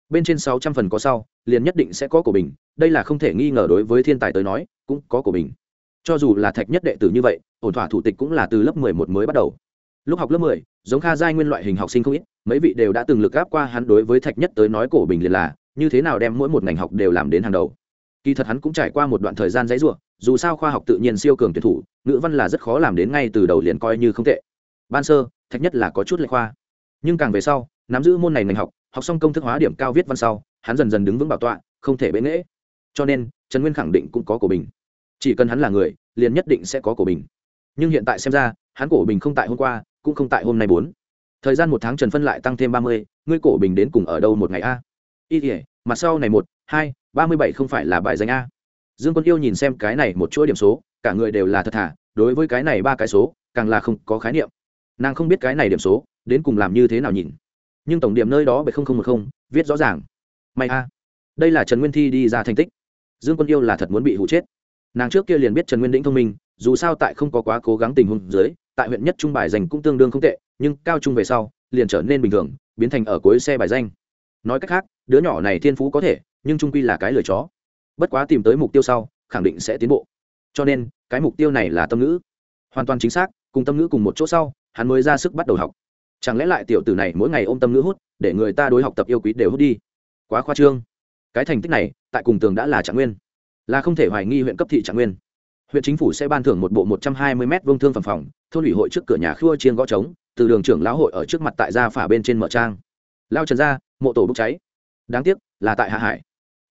Bên trên sáu trăm phần có sau, liền nhất định sẽ có của mình đây là không thể nghi ngờ đối với thiên tài tới nói, cũng có của mình cho dù là thạch nhất đệ tử như vậy, ổn thỏa thủ tịch cũng là từ lớp mười một mới bắt đầu. Lúc học lớp mười, giống kha giai nguyên loại hình học sinh không ít, mấy vị đều đã từng lực gáp qua hắn đối với thạch nhất tới nói cổ bình liền là, như thế nào đem mỗi một ngành học đều làm đến hàng đầu kỳ thật hắn cũng trải qua một đoạn thời gian dãy rủa. dù sao khoa học tự nhiên siêu cường tuyển thủ, ngữ văn là rất khó làm đến ngay từ đầu liền coi như không tệ. Ban sơ, thạch nhất là có chút lệch khoa. Nhưng càng về sau, nắm giữ môn này ngành học học xong công thức hóa điểm cao viết văn sau, hắn dần dần đứng vững bảo tọa, không thể bế nghễ. Cho nên, trần nguyên khẳng định cũng có cổ bình. Chỉ cần hắn là người, liền nhất định sẽ có cổ bình. Nhưng hiện tại xem ra, hắn cổ bình không tại hôm qua, cũng không tại hôm nay bốn. Thời gian một tháng trần phân lại tăng thêm ba mươi, ngươi cổ bình đến cùng ở đâu một ngày a? Y thể mặt sau này một, hai ba mươi bảy không phải là bài danh a. Dương quân yêu nhìn xem cái này một chuỗi điểm số, cả người đều là thật thà, đối với cái này ba cái số, càng là không có khái niệm. Nàng không biết cái này điểm số, đến cùng làm như thế nào nhìn. Nhưng tổng điểm nơi đó bảy một không, viết rõ ràng. May a. Đây là trần nguyên thi đi ra thành tích. Dương quân yêu là thật muốn bị hụ chết. Nàng trước kia liền biết trần nguyên đĩnh thông minh, dù sao tại không có quá cố gắng tình huống dưới, tại huyện nhất trung bài danh cũng tương đương không tệ, nhưng cao trung về sau, liền trở nên bình thường, biến thành ở cuối xe bài danh. Nói cách khác, đứa nhỏ này thiên phú có thể nhưng trung quy là cái lời chó. Bất quá tìm tới mục tiêu sau, khẳng định sẽ tiến bộ. Cho nên, cái mục tiêu này là tâm ngữ. Hoàn toàn chính xác, cùng tâm ngữ cùng một chỗ sau, hắn mới ra sức bắt đầu học. Chẳng lẽ lại tiểu tử này mỗi ngày ôm tâm ngữ hút, để người ta đối học tập yêu quý đều hút đi? Quá khoa trương. Cái thành tích này, tại cùng tường đã là trạng nguyên. Là không thể hoài nghi huyện cấp thị trạng nguyên. Huyện chính phủ sẽ ban thưởng một bộ một trăm hai mươi m vông thương phẩm phòng, thôn ủy hội trước cửa nhà khua chiên gõ trống, từ đường trưởng lão hội ở trước mặt tại gia phả bên trên mở trang. Lao trần ra, mộ tổ bốc cháy. Đáng tiếc, là tại hạ hải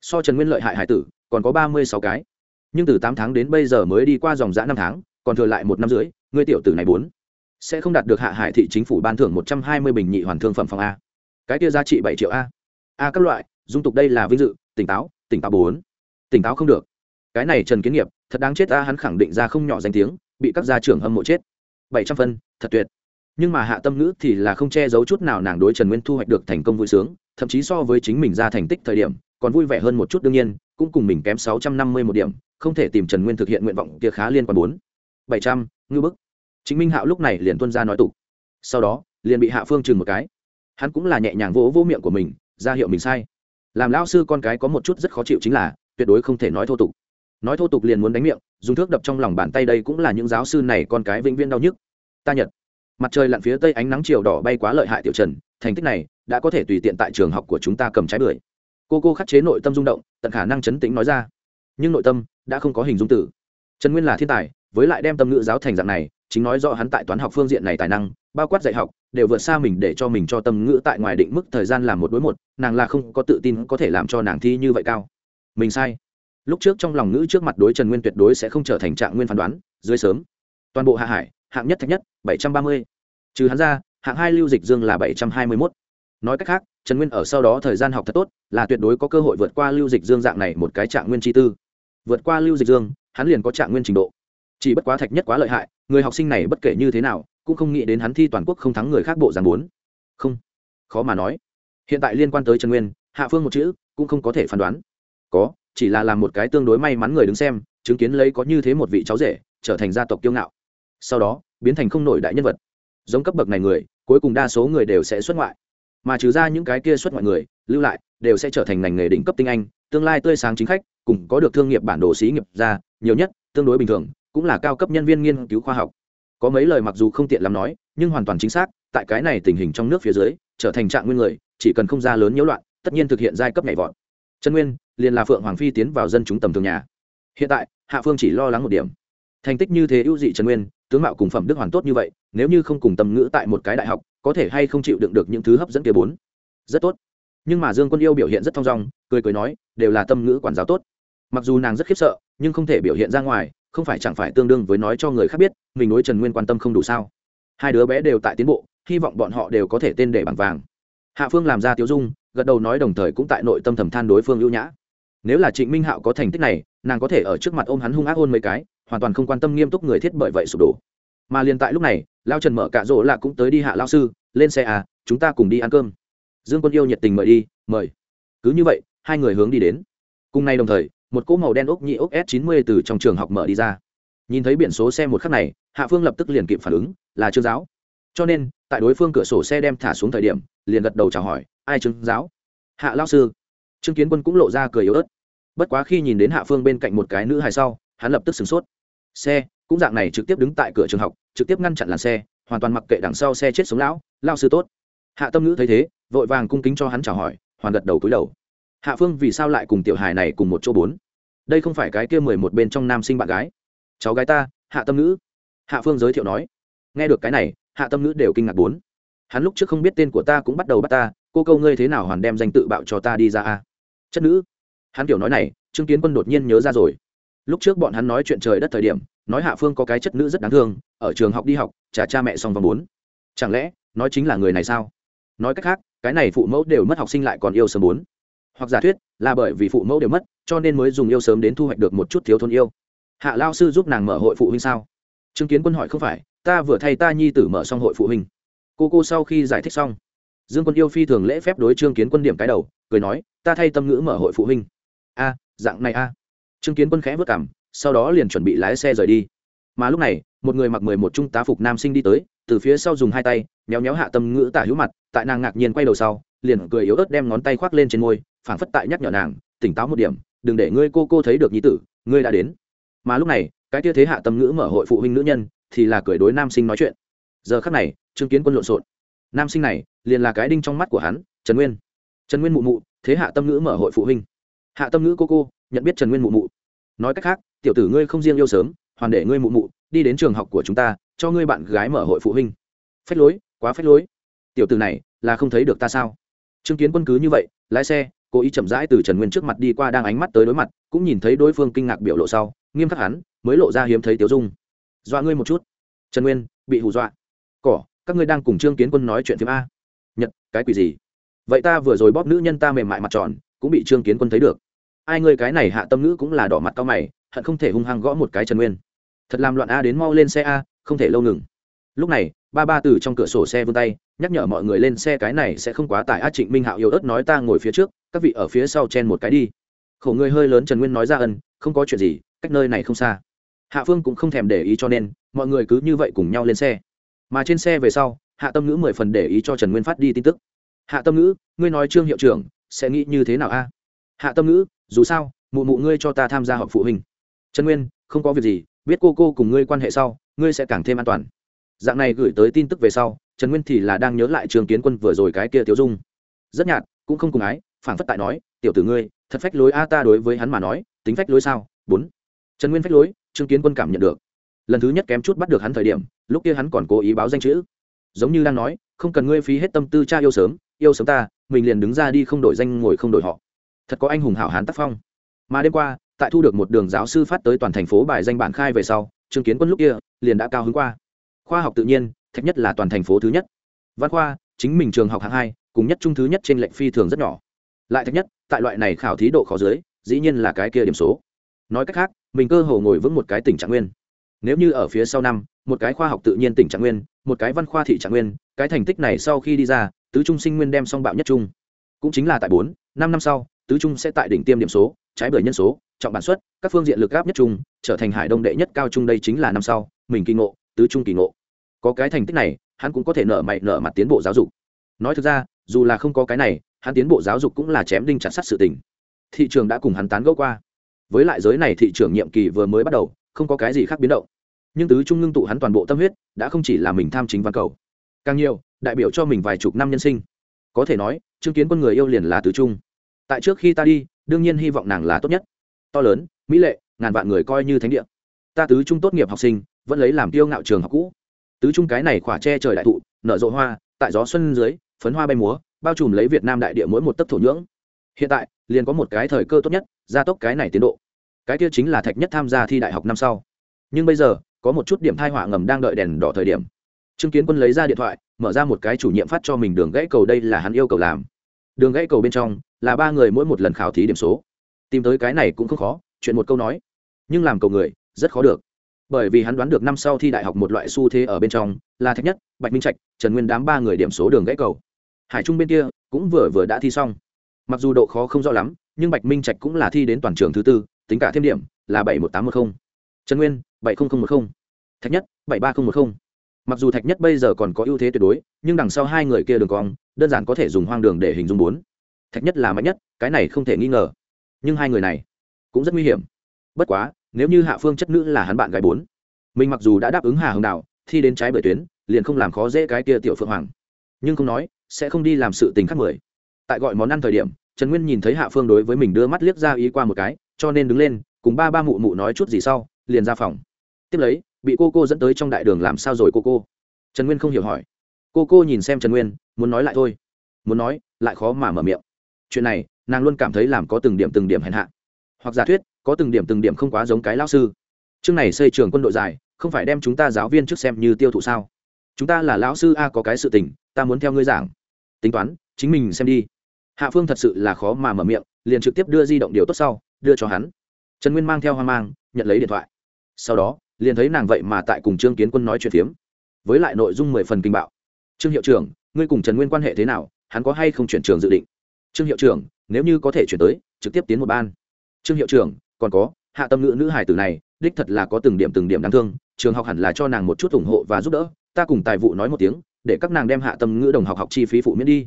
so trần nguyên lợi hại hải tử còn có ba mươi sáu cái. Nhưng từ tám tháng đến bây giờ mới đi qua dòng giã năm tháng còn thừa lại một năm rưỡi, ngươi tiểu tử này bốn sẽ không đạt được hạ hải thị chính phủ ban thưởng một trăm hai mươi bình nhị hoàn thương phẩm phòng a. Cái kia giá trị bảy triệu a. A các loại dung tục đây là vinh dự tỉnh táo tỉnh táo bốn. Tỉnh táo không được. Cái này trần kiến nghiệp thật đáng chết ta hắn khẳng định ra không nhỏ danh tiếng bị các gia trưởng hâm mộ chết. bảy trăm phân thật tuyệt. Nhưng mà hạ tâm ngữ thì là không che giấu chút nào nàng đối trần nguyên thu hoạch được thành công vui sướng thậm chí so với chính mình ra thành tích thời điểm còn vui vẻ hơn một chút đương nhiên, cũng cùng mình kém sáu trăm năm mươi một điểm, không thể tìm trần nguyên thực hiện nguyện vọng kia khá liên quan bốn. bảy trăm, ngư bức. Chính minh hạo lúc này liền tuân ra nói tục. Sau đó, liền bị hạ phương chừng một cái. Hắn cũng là nhẹ nhàng vỗ vỗ miệng của mình, ra hiệu mình sai. Làm lão sư con cái có một chút rất khó chịu chính là, tuyệt đối không thể nói thô tục. Nói thô tục liền muốn đánh miệng, dùng thước đập trong lòng bàn tay đây cũng là những giáo sư này con cái vĩnh viễn đau nhức. Ta nhật. Mặt trời lặn phía tây ánh nắng chiều đỏ bay quá lợi hại tiểu trần, thành tích này đã có thể tùy tiện tại trường học của chúng ta cầm trái bưởi cô cô khắc chế nội tâm rung động, tận khả năng chấn tĩnh nói ra. Nhưng nội tâm đã không có hình dung tử. Trần nguyên là thiên tài, với lại đem tâm ngữ giáo thành dạng này, chính nói rõ hắn tại toán học phương diện này tài năng, bao quát dạy học, đều vượt xa mình để cho mình cho tâm ngữ tại ngoài định mức thời gian làm một đối một, nàng là không có tự tin có thể làm cho nàng thi như vậy cao. Mình sai. Lúc trước trong lòng ngữ trước mặt đối trần nguyên tuyệt đối sẽ không trở thành trạng nguyên phán đoán, dưới sớm. Toàn bộ hạ hải, hạng nhất thạch nhất, bảy trăm ba mươi. Trừ hắn ra, hạng hai lưu dịch dương là bảy trăm hai mươi mốt. Nói cách khác trần nguyên ở sau đó thời gian học thật tốt, là tuyệt đối có cơ hội vượt qua lưu dịch dương dạng này một cái trạng nguyên chi tư. Vượt qua lưu dịch dương, hắn liền có trạng nguyên trình độ. Chỉ bất quá thạch nhất quá lợi hại, người học sinh này bất kể như thế nào, cũng không nghĩ đến hắn thi toàn quốc không thắng người khác bộ giàn bốn. Không, khó mà nói. Hiện tại liên quan tới trần nguyên, hạ phương một chữ cũng không có thể phán đoán. Có, chỉ là làm một cái tương đối may mắn người đứng xem, chứng kiến lấy có như thế một vị cháu rể, trở thành gia tộc kiêu ngạo. Sau đó, biến thành không nổi đại nhân vật. Giống cấp bậc này người, cuối cùng đa số người đều sẽ xuất ngoại mà trừ ra những cái kia xuất ngoại người, lưu lại, đều sẽ trở thành ngành nghề đỉnh cấp tinh anh, tương lai tươi sáng chính khách, cùng có được thương nghiệp bản đồ xí nghiệp ra, nhiều nhất, tương đối bình thường, cũng là cao cấp nhân viên nghiên cứu khoa học. Có mấy lời mặc dù không tiện lắm nói, nhưng hoàn toàn chính xác, tại cái này tình hình trong nước phía dưới, trở thành trạng nguyên người, chỉ cần không ra lớn nhiễu loạn, tất nhiên thực hiện giai cấp nhảy vọt. Trần nguyên, liền là phượng hoàng phi tiến vào dân chúng tầm thường nhà. Hiện tại, hạ phương chỉ lo lắng một điểm. Thành tích như thế ưu dị trần nguyên, tướng mạo cùng phẩm đức hoàn tốt như vậy, nếu như không cùng tâm ngữ tại một cái đại học có thể hay không chịu đựng được những thứ hấp dẫn kia bốn. Rất tốt. Nhưng mà dương quân yêu biểu hiện rất thong dong, cười cười nói, đều là tâm ngữ quản giáo tốt. Mặc dù nàng rất khiếp sợ, nhưng không thể biểu hiện ra ngoài, không phải chẳng phải tương đương với nói cho người khác biết, mình đối trần nguyên quan tâm không đủ sao. Hai đứa bé đều tại tiến bộ, hy vọng bọn họ đều có thể tên để bằng vàng. Hạ phương làm ra tiêu dung, gật đầu nói đồng thời cũng tại nội tâm thầm than đối phương ưu nhã. Nếu là trịnh minh hạo có thành tích này, nàng có thể ở trước mặt ôm hắn hung ác hôn mấy cái, hoàn toàn không quan tâm nghiêm túc người thiết bởi vậy sụp đổ mà liền tại lúc này, lao trần mở cạ rỗ là cũng tới đi hạ lao sư, lên xe à chúng ta cùng đi ăn cơm. Dương quân yêu nhiệt tình mời đi, mời. Cứ như vậy, hai người hướng đi đến. Cùng nay đồng thời, một cỗ màu đen ốc nhị ốc s 90 từ trong trường học mở đi ra. Nhìn thấy biển số xe một khắc này, hạ phương lập tức liền kịp phản ứng, là trương giáo. Cho nên, tại đối phương cửa sổ xe đem thả xuống thời điểm, liền gật đầu chào hỏi, ai trương giáo? Hạ lao sư. Trương kiến quân cũng lộ ra cười yếu ớt. Bất quá khi nhìn đến hạ phương bên cạnh một cái nữ hài sau, hắn lập tức sửng sốt. Xe cũng dạng này trực tiếp đứng tại cửa trường học, trực tiếp ngăn chặn làn xe, hoàn toàn mặc kệ đằng sau xe chết sống lão, lao sư tốt. Hạ tâm ngữ thấy thế, vội vàng cung kính cho hắn chào hỏi, hoàn gật đầu cúi đầu. Hạ phương, vì sao lại cùng tiểu hài này cùng một chỗ bốn? Đây không phải cái kia mười một bên trong nam sinh bạn gái. Cháu gái ta, hạ tâm ngữ. Hạ phương giới thiệu nói. Nghe được cái này, hạ tâm ngữ đều kinh ngạc bốn. Hắn lúc trước không biết tên của ta cũng bắt đầu bắt ta, cô câu ngươi thế nào hoàn đem danh tự bạo cho ta đi ra a? Chất nữ. Hắn kiểu nói này, trương kiến quân đột nhiên nhớ ra rồi lúc trước bọn hắn nói chuyện trời đất thời điểm, nói hạ phương có cái chất nữ rất đáng thương, ở trường học đi học trả cha mẹ xong vòng bốn. Chẳng lẽ, nói chính là người này sao? Nói cách khác, cái này phụ mẫu đều mất học sinh lại còn yêu sớm bốn. Hoặc giả thuyết, là bởi vì phụ mẫu đều mất, cho nên mới dùng yêu sớm đến thu hoạch được một chút thiếu thôn yêu. Hạ lao sư giúp nàng mở hội phụ huynh sao? Chứng kiến quân hỏi không phải, ta vừa thay ta nhi tử mở xong hội phụ huynh. Cô cô sau khi giải thích xong, dương quân yêu phi thường lễ phép đối trương kiến quân điểm cái đầu, cười nói, ta thay tâm ngữ mở hội phụ huynh. A, dạng này a trương kiến quân khẽ vất cảm, sau đó liền chuẩn bị lái xe rời đi. Mà lúc này, một người mặc mười một trung tá phục nam sinh đi tới, từ phía sau dùng hai tay, méo méo hạ tâm ngữ tả hữu mặt, tại nàng ngạc nhiên quay đầu sau, liền cười yếu ớt đem ngón tay khoác lên trên môi, phảng phất tại nhắc nhở nàng, tỉnh táo một điểm, đừng để ngươi cô cô thấy được nhi tử, ngươi đã đến. Mà lúc này, cái tia thế hạ tâm ngữ mở hội phụ huynh nữ nhân, thì là cười đối nam sinh nói chuyện. Giờ khắc này chứng kiến quân lộn xộn. Nam sinh này, liền là cái đinh trong mắt của hắn, trần nguyên. Trần nguyên mụ mụ, thế hạ tâm ngữ mở hội phụ huynh. Hạ tâm ngữ cô cô nhận biết trần nguyên mụ mụ. Nói cách khác, tiểu tử ngươi không riêng yêu sớm, hoàn để ngươi mụ mụ đi đến trường học của chúng ta, cho ngươi bạn gái mở hội phụ huynh. Phách lối, quá phách lối. Tiểu tử này, là không thấy được ta sao? Chứng kiến quân cứ như vậy, lái xe, cố ý chậm rãi từ trần nguyên trước mặt đi qua đang ánh mắt tới đối mặt, cũng nhìn thấy đối phương kinh ngạc biểu lộ sau, nghiêm khắc hắn, mới lộ ra hiếm thấy tiểu dung. Dọa ngươi một chút. Trần nguyên, bị hù dọa. Cỏ, các ngươi đang cùng trương kiến quân nói chuyện phim a. Nhật, cái quỷ gì? Vậy ta vừa rồi bóp nữ nhân ta mềm mại mặt tròn, cũng bị trương kiến quân thấy được ai ngươi cái này hạ tâm nữ cũng là đỏ mặt cao mày, hận không thể hung hăng gõ một cái trần nguyên. Thật làm loạn a đến mau lên xe a, không thể lâu ngừng. Lúc này, ba ba từ trong cửa sổ xe vươn tay, nhắc nhở mọi người lên xe cái này sẽ không quá tải a trịnh minh hạo yếu ớt nói ta ngồi phía trước, các vị ở phía sau chen một cái đi. Khổ người hơi lớn trần nguyên nói ra ân, không có chuyện gì, cách nơi này không xa. Hạ phương cũng không thèm để ý cho nên, mọi người cứ như vậy cùng nhau lên xe. Mà trên xe về sau, hạ tâm ngữ mười phần để ý cho trần nguyên phát đi tin tức. Hạ tâm ngữ, ngươi nói trương hiệu trưởng, sẽ nghĩ như thế nào a? Hạ tâm ngữ dù sao, mụ mụ ngươi cho ta tham gia họp phụ huynh. Trần nguyên, không có việc gì, biết cô cô cùng ngươi quan hệ sau, ngươi sẽ càng thêm an toàn. Dạng này gửi tới tin tức về sau, trần nguyên thì là đang nhớ lại trường kiến quân vừa rồi cái kia tiêu dung. Rất nhạt, cũng không cùng ái phản phất tại nói, tiểu tử ngươi, thật phách lối a ta đối với hắn mà nói, tính phách lối sao? Bốn. Trần nguyên phách lối, trương kiến quân cảm nhận được. Lần thứ nhất kém chút bắt được hắn thời điểm, lúc kia hắn còn cố ý báo danh chữ. Giống như đang nói, không cần ngươi phí hết tâm tư cha yêu sớm yêu sớm ta, mình liền đứng ra đi không đổi danh ngồi không đổi họ thật có anh hùng hảo hán tác phong. Mà đêm qua, tại thu được một đường giáo sư phát tới toàn thành phố bài danh bản khai về sau chứng kiến quân lúc kia liền đã cao hứng qua. Khoa học tự nhiên, thạch nhất là toàn thành phố thứ nhất. Văn khoa, chính mình trường học hạng hai, cùng nhất trung thứ nhất trên lệnh phi thường rất nhỏ. Lại thạch nhất, tại loại này khảo thí độ khó dưới, dĩ nhiên là cái kia điểm số. Nói cách khác, mình cơ hồ ngồi vững một cái tỉnh trạng nguyên. Nếu như ở phía sau năm, một cái khoa học tự nhiên tỉnh trạng nguyên, một cái văn khoa thị trạng nguyên, cái thành tích này sau khi đi ra, tứ trung sinh nguyên đem xong bạo nhất trung. Cũng chính là tại bốn, năm năm sau tứ trung sẽ tại đỉnh tiêm điểm số, trái bởi nhân số, trọng bản xuất, các phương diện lực gáp nhất trung, trở thành hải đông đệ nhất cao trung đây chính là năm sau, mình kỳ ngộ, tứ trung kỳ ngộ. Có cái thành tích này, hắn cũng có thể nở mày nở mặt tiến bộ giáo dục. Nói thực ra, dù là không có cái này, hắn tiến bộ giáo dục cũng là chém đinh chặt sắt sự tình. Thị trường đã cùng hắn tán gẫu qua. Với lại giới này thị trường nhiệm kỳ vừa mới bắt đầu, không có cái gì khác biến động. Nhưng tứ trung ngưng tụ hắn toàn bộ tâm huyết, đã không chỉ là mình tham chính văn cầu. Càng nhiều, đại biểu cho mình vài chục năm nhân sinh. Có thể nói, chứng kiến con người yêu liền là tứ trung tại trước khi ta đi, đương nhiên hy vọng nàng là tốt nhất. To lớn, mỹ lệ, ngàn vạn người coi như thánh địa. Ta tứ trung tốt nghiệp học sinh, vẫn lấy làm tiêu ngạo trường học cũ. Tứ trung cái này khỏa che trời đại thụ, nở rộ hoa, tại gió xuân dưới, phấn hoa bay múa, bao trùm lấy việt nam đại địa mỗi một tấc thổ nhưỡng. Hiện tại, liền có một cái thời cơ tốt nhất, gia tốc cái này tiến độ. Cái kia chính là thạch nhất tham gia thi đại học năm sau. Nhưng bây giờ, có một chút điểm thai họa ngầm đang đợi đèn đỏ thời điểm. Chứng kiến quân lấy ra điện thoại, mở ra một cái chủ nhiệm phát cho mình đường gãy cầu đây là hắn yêu cầu làm đường gãy cầu bên trong là ba người mỗi một lần khảo thí điểm số. Tìm tới cái này cũng không khó, chuyện một câu nói. Nhưng làm cầu người, rất khó được. Bởi vì hắn đoán được năm sau thi đại học một loại xu thế ở bên trong, là thạch nhất, bạch minh trạch, trần nguyên đám ba người điểm số đường gãy cầu. Hải trung bên kia cũng vừa vừa đã thi xong. Mặc dù độ khó không rõ lắm, nhưng bạch minh trạch cũng là thi đến toàn trường thứ tư, tính cả thêm điểm là bảy một tám một mươi trần nguyên, bảy nghìn một mươi thạch nhất, bảy ba nghìn một mươi mặc dù thạch nhất bây giờ còn có ưu thế tuyệt đối, nhưng đằng sau hai người kia đường cong, đơn giản có thể dùng hoang đường để hình dung bốn. Thạch nhất là mạnh nhất, cái này không thể nghi ngờ. Nhưng hai người này cũng rất nguy hiểm. Bất quá, nếu như hạ phương chất nữ là hắn bạn gái bốn, mình mặc dù đã đáp ứng hà hồng đạo, thi đến trái bưởi tuyến, liền không làm khó dễ cái kia tiểu phượng hoàng. Nhưng không nói, sẽ không đi làm sự tình khác mười. Tại gọi món ăn thời điểm, trần nguyên nhìn thấy hạ phương đối với mình đưa mắt liếc ra ý qua một cái, cho nên đứng lên, cùng ba ba mụ mụ nói chút gì sau, liền ra phòng. Tiếp lấy bị cô cô dẫn tới trong đại đường làm sao rồi cô cô? Trần nguyên không hiểu hỏi. Cô cô nhìn xem trần nguyên, muốn nói lại thôi. Muốn nói, lại khó mà mở miệng. Chuyện này, nàng luôn cảm thấy làm có từng điểm từng điểm hèn hạ. Hoặc giả thuyết, có từng điểm từng điểm không quá giống cái lao sư. Chương này xây trường quân đội dài, không phải đem chúng ta giáo viên trước xem như tiêu thụ sao? Chúng ta là lão sư a có cái sự tình, ta muốn theo ngươi giảng. Tính toán, chính mình xem đi. Hạ phương thật sự là khó mà mở miệng, liền trực tiếp đưa di động điều tốt sau, đưa cho hắn. Trần nguyên mang theo hoang mang, nhận lấy điện thoại. Sau đó liền thấy nàng vậy mà tại cùng trương kiến quân nói chuyện phiếm. Với lại nội dung mười phần kinh bạo. Trương hiệu trưởng, ngươi cùng trần nguyên quan hệ thế nào? Hắn có hay không chuyển trường dự định? Trương hiệu trưởng, nếu như có thể chuyển tới, trực tiếp tiến một ban. Trương hiệu trưởng, còn có, hạ tâm ngữ nữ hải tử này, đích thật là có từng điểm từng điểm đáng thương, trường học hẳn là cho nàng một chút ủng hộ và giúp đỡ, ta cùng tài vụ nói một tiếng, để các nàng đem hạ tâm ngữ đồng học học chi phí phụ miễn đi.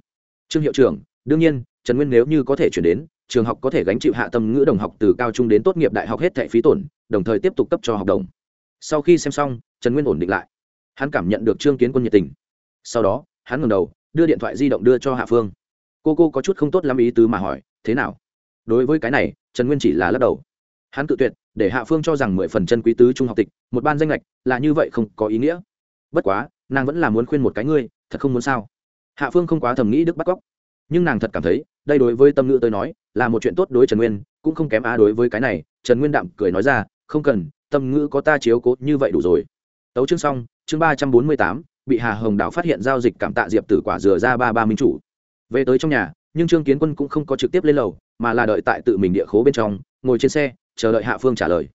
Trương hiệu trưởng, đương nhiên, trần nguyên nếu như có thể chuyển đến, trường học có thể gánh chịu hạ tâm ngữ đồng học từ cao trung đến tốt nghiệp đại học hết thẻ phí tổn, đồng thời tiếp tục cấp cho học đồng sau khi xem xong, trần nguyên ổn định lại. Hắn cảm nhận được trương kiến quân nhiệt tình. Sau đó, hắn ngừng đầu, đưa điện thoại di động đưa cho hạ phương. Cô cô có chút không tốt lắm ý tứ mà hỏi, thế nào? Đối với cái này, trần nguyên chỉ là lắc đầu. Hắn tự tuyệt, để hạ phương cho rằng mười phần chân quý tứ trung học tịch, một ban danh lệch, là như vậy không có ý nghĩa. Bất quá, nàng vẫn là muốn khuyên một cái ngươi, thật không muốn sao? Hạ phương không quá thầm nghĩ đức bắt cóc. Nhưng nàng thật cảm thấy, đây đối với tâm ngữ tôi nói, là một chuyện tốt đối trần nguyên, cũng không kém á đối với cái này, trần nguyên đạm cười nói ra, không cần tâm ngữ có ta chiếu cố như vậy đủ rồi. Tấu chương xong, chương ba trăm bốn mươi tám, bị hà hồng đào phát hiện giao dịch cảm tạ diệp tử quả dừa ra ba ba minh chủ. Về tới trong nhà, nhưng trương kiến quân cũng không có trực tiếp lên lầu, mà là đợi tại tự mình địa khố bên trong, ngồi trên xe, chờ đợi hạ phương trả lời.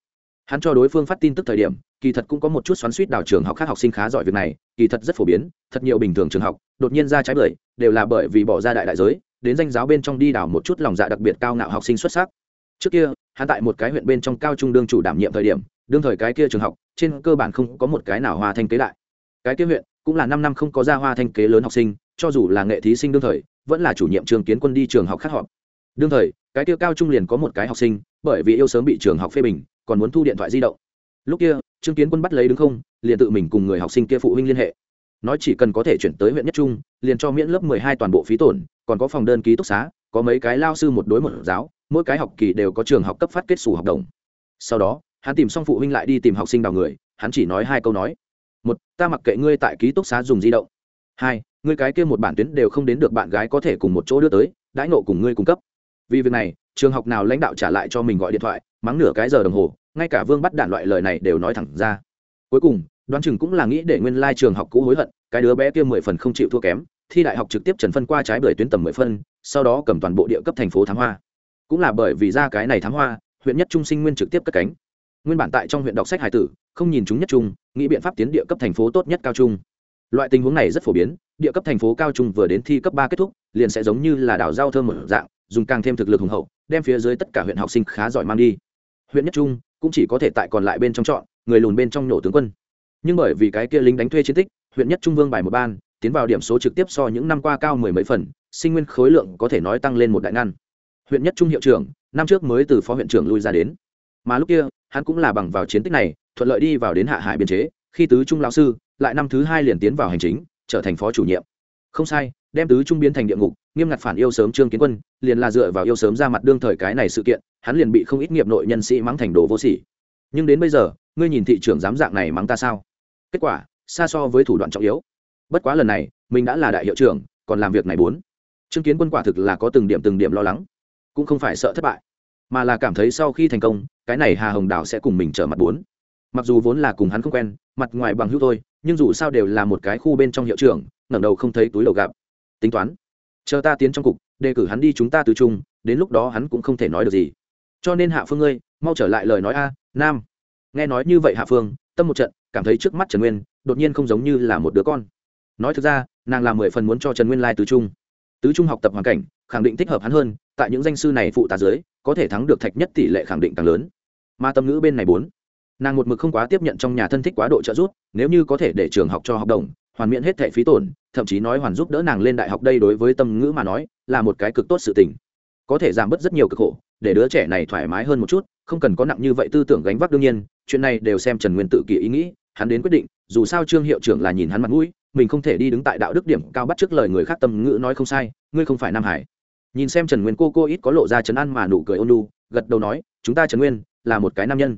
Hắn cho đối phương phát tin tức thời điểm, kỳ thật cũng có một chút xoắn suýt đào trường học khác học sinh khá giỏi việc này, kỳ thật rất phổ biến, thật nhiều bình thường trường học, đột nhiên ra trái bưởi, đều là bởi vì bỏ ra đại đại giới, đến danh giáo bên trong đi đào một chút lòng dạ đặc biệt cao ngạo học sinh xuất sắc. Trước kia hắn tại một cái huyện bên trong cao trung đương chủ đảm nhiệm thời điểm, đương thời cái kia trường học, trên cơ bản không có một cái nào hoa thanh kế đại cái kia huyện cũng là năm năm không có ra hoa thanh kế lớn học sinh, cho dù là nghệ thí sinh đương thời, vẫn là chủ nhiệm trường kiến quân đi trường học khác họp. Đương thời, cái kia cao trung liền có một cái học sinh, bởi vì yêu sớm bị trường học phê bình, còn muốn thu điện thoại di động. Lúc kia, trương kiến quân bắt lấy đứng không, liền tự mình cùng người học sinh kia phụ huynh liên hệ. Nói chỉ cần có thể chuyển tới huyện nhất trung, liền cho miễn lớp mười hai toàn bộ phí tổn, còn có phòng đơn ký túc xá, có mấy cái lao sư một đối một giáo mỗi cái học kỳ đều có trường học cấp phát kết xù học đồng. Sau đó, hắn tìm xong phụ huynh lại đi tìm học sinh đào người, hắn chỉ nói hai câu nói. Một, ta mặc kệ ngươi tại ký túc xá dùng di động. Hai, ngươi cái kia một bản tuyến đều không đến được bạn gái có thể cùng một chỗ đưa tới, đãi nộ cùng ngươi cung cấp. Vì việc này, trường học nào lãnh đạo trả lại cho mình gọi điện thoại, mắng nửa cái giờ đồng hồ, ngay cả vương bắt đạn loại lời này đều nói thẳng ra. Cuối cùng, đoán chừng cũng là nghĩ để nguyên lai trường học cũ hối hận, cái đứa bé kia mười phần không chịu thua kém, thi đại học trực tiếp trần phân qua trái bưởi tuyến tầm mười phân, sau đó cầm toàn bộ địa cấp thành phố thám hoa cũng là bởi vì ra cái này thám hoa, huyện nhất trung sinh nguyên trực tiếp cất cánh. Nguyên bản tại trong huyện đọc sách hải tử, không nhìn chúng nhất trung, nghĩ biện pháp tiến địa cấp thành phố tốt nhất cao trung. Loại tình huống này rất phổ biến, địa cấp thành phố cao trung vừa đến thi cấp ba kết thúc, liền sẽ giống như là đảo giao thơm một dạng, dùng càng thêm thực lực hùng hậu, đem phía dưới tất cả huyện học sinh khá giỏi mang đi. Huyện nhất trung cũng chỉ có thể tại còn lại bên trong chọn, người lùn bên trong nổ tướng quân. Nhưng bởi vì cái kia lính đánh thuê chiến tích, huyện nhất trung vương bài một ban, tiến vào điểm số trực tiếp so những năm qua cao mười mấy phần, sinh nguyên khối lượng có thể nói tăng lên một đại ngăn huyện nhất trung hiệu trưởng, năm trước mới từ phó huyện trưởng lui ra đến. Mà lúc kia, hắn cũng là bằng vào chiến tích này, thuận lợi đi vào đến hạ hải biên chế, khi tứ trung lão sư, lại năm thứ hai liền tiến vào hành chính, trở thành phó chủ nhiệm. Không sai, đem tứ trung biến thành địa ngục, nghiêm ngặt phản yêu sớm trương kiến quân, liền là dựa vào yêu sớm ra mặt đương thời cái này sự kiện, hắn liền bị không ít nghiệp nội nhân sĩ mắng thành đồ vô sỉ. Nhưng đến bây giờ, ngươi nhìn thị trưởng dám dạng này mắng ta sao? Kết quả, xa so với thủ đoạn trọng yếu. Bất quá lần này, mình đã là đại hiệu trưởng, còn làm việc này bốn. Chứng kiến quân quả thực là có từng điểm từng điểm lo lắng cũng không phải sợ thất bại, mà là cảm thấy sau khi thành công, cái này hà hồng đào sẽ cùng mình trở mặt bốn. Mặc dù vốn là cùng hắn không quen, mặt ngoài bằng hữu thôi, nhưng dù sao đều là một cái khu bên trong hiệu trưởng, ngẩng đầu không thấy túi đầu gặp. Tính toán, chờ ta tiến trong cục, đề cử hắn đi chúng ta từ chung, đến lúc đó hắn cũng không thể nói được gì. Cho nên hạ phương ngươi mau trở lại lời nói a, nam. Nghe nói như vậy hạ phương, tâm một trận, cảm thấy trước mắt trần nguyên, đột nhiên không giống như là một đứa con. Nói thực ra, nàng làm mười phần muốn cho trần nguyên lai tứ trung tứ trung học tập hoàn cảnh, khẳng định thích hợp hắn hơn tại những danh sư này phụ tá dưới, có thể thắng được thạch nhất tỷ lệ khẳng định càng lớn. Mà tâm ngữ bên này bốn, nàng một mực không quá tiếp nhận trong nhà thân thích quá độ trợ giúp, nếu như có thể để trường học cho học đồng, hoàn miễn hết thẻ phí tổn, thậm chí nói hoàn giúp đỡ nàng lên đại học đây đối với tâm ngữ mà nói, là một cái cực tốt sự tình. Có thể giảm bớt rất nhiều cực khổ, để đứa trẻ này thoải mái hơn một chút, không cần có nặng như vậy tư tưởng gánh vác đương nhiên, chuyện này đều xem trần nguyên tự kỷ ý nghĩ, hắn đến quyết định, dù sao trương hiệu trưởng là nhìn hắn mặt mũi, mình không thể đi đứng tại đạo đức điểm cao bắt trước lời người khác tâm ngữ nói không sai, ngươi không phải nam hải nhìn xem trần nguyên cô cô ít có lộ ra trấn an mà nụ cười ôn lu gật đầu nói, chúng ta trần nguyên là một cái nam nhân.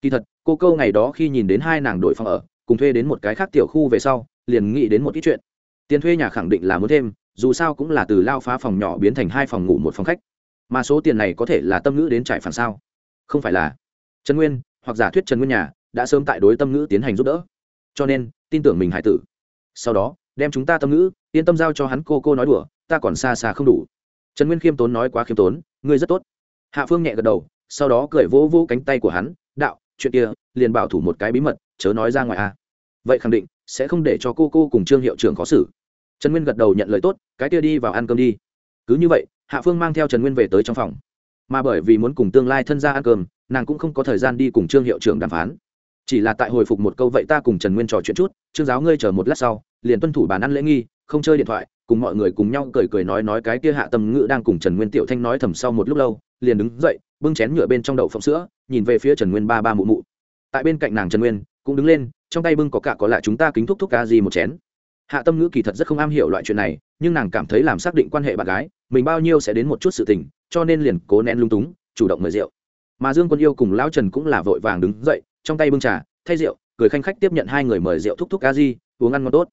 Kỳ thật, cô câu ngày đó khi nhìn đến hai nàng đổi phòng ở, cùng thuê đến một cái khác tiểu khu về sau, liền nghĩ đến một ít chuyện. Tiền thuê nhà khẳng định là muốn thêm, dù sao cũng là từ lao phá phòng nhỏ biến thành hai phòng ngủ một phòng khách. Mà số tiền này có thể là tâm ngữ đến trải phản sao? Không phải là. Trần nguyên, hoặc giả thuyết trần nguyên nhà, đã sớm tại đối tâm ngữ tiến hành giúp đỡ. Cho nên, tin tưởng mình hải tử. Sau đó, đem chúng ta tâm ngữ, yên tâm giao cho hắn cô cô nói đùa, ta còn xa xa không đủ trần nguyên khiêm tốn nói quá khiêm tốn, ngươi rất tốt. Hạ phương nhẹ gật đầu, sau đó cười vỗ vỗ cánh tay của hắn, đạo, chuyện kia, liền bảo thủ một cái bí mật, chớ nói ra ngoài a. Vậy khẳng định, sẽ không để cho cô cô cùng trương hiệu trưởng khó xử. Trần nguyên gật đầu nhận lời tốt, cái kia đi vào ăn cơm đi. Cứ như vậy, hạ phương mang theo trần nguyên về tới trong phòng. Mà bởi vì muốn cùng tương lai thân ra ăn cơm, nàng cũng không có thời gian đi cùng trương hiệu trưởng đàm phán. Chỉ là tại hồi phục một câu, vậy ta cùng trần nguyên trò chuyện chút, trương giáo ngươi chờ một lát sau liền tuân thủ bàn ăn lễ nghi, không chơi điện thoại, cùng mọi người cùng nhau cười cười nói nói cái kia hạ tâm ngữ đang cùng trần nguyên tiểu thanh nói thầm sau một lúc lâu, liền đứng dậy, bưng chén nhựa bên trong đậu phộng sữa, nhìn về phía trần nguyên ba ba mụ mụ. Tại bên cạnh nàng trần nguyên, cũng đứng lên, trong tay bưng có cả có lại chúng ta kính thúc thúc ca gì một chén. Hạ tâm ngữ kỳ thật rất không am hiểu loại chuyện này, nhưng nàng cảm thấy làm xác định quan hệ bạn gái, mình bao nhiêu sẽ đến một chút sự tình, cho nên liền cố nén lung túng, chủ động mời rượu. Mà dương quân yêu cùng lão trần cũng là vội vàng đứng dậy, trong tay bưng trà, thay rượu, cười khanh khách tiếp nhận hai người mời rượu thúc thúc ca di uống ăn ngon tốt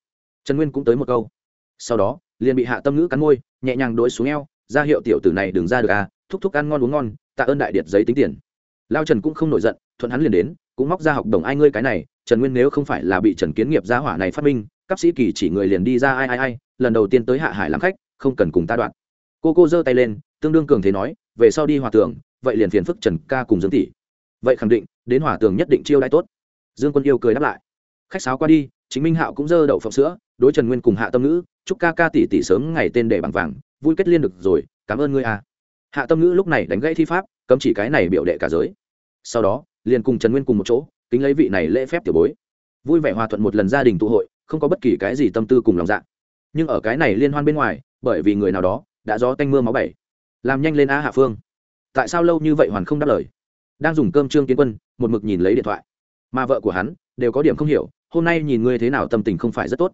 trần nguyên cũng tới một câu. Sau đó, liền bị hạ tâm ngữ cắn môi, nhẹ nhàng đỗi xuống eo, ra hiệu tiểu tử này đừng ra được à thúc thúc ăn ngon uống ngon, tạ ơn đại điệt giấy tính tiền. Lao trần cũng không nổi giận, thuận hắn liền đến, cũng móc ra học đồng ai ngươi cái này, trần nguyên nếu không phải là bị trần kiến nghiệp gia hỏa này phát minh, cấp sĩ kỳ chỉ người liền đi ra ai ai ai, lần đầu tiên tới hạ hải làm khách, không cần cùng ta đoạn. Cô cô giơ tay lên, tương đương cường thế nói, về sau đi hòa tường, vậy liền phiền phức trần ca cùng dương tỷ. Vậy khẳng định, đến hòa tường nhất định chiêu đãi tốt. Dương quân yêu cười đáp lại, khách sáo qua đi chính minh hạo cũng dơ đậu phộng sữa, đối trần nguyên cùng hạ tâm ngữ, chúc ca ca tỷ tỷ sớm ngày tên để bằng vàng, vui kết liên được rồi, cảm ơn ngươi à hạ tâm ngữ lúc này đánh gãy thi pháp, cấm chỉ cái này biểu đệ cả giới. Sau đó, liền cùng trần nguyên cùng một chỗ, kính lấy vị này lễ phép tiểu bối. Vui vẻ hòa thuận một lần gia đình tụ hội, không có bất kỳ cái gì tâm tư cùng lòng dạ. Nhưng ở cái này liên hoan bên ngoài, bởi vì người nào đó, đã gió tanh mưa máu bảy. Làm nhanh lên a hạ phương. Tại sao lâu như vậy hoàn không đáp lời? Đang dùng cơm trương kiến quân, một mực nhìn lấy điện thoại. Mà vợ của hắn, đều có điểm không hiểu hôm nay nhìn ngươi thế nào tâm tình không phải rất tốt.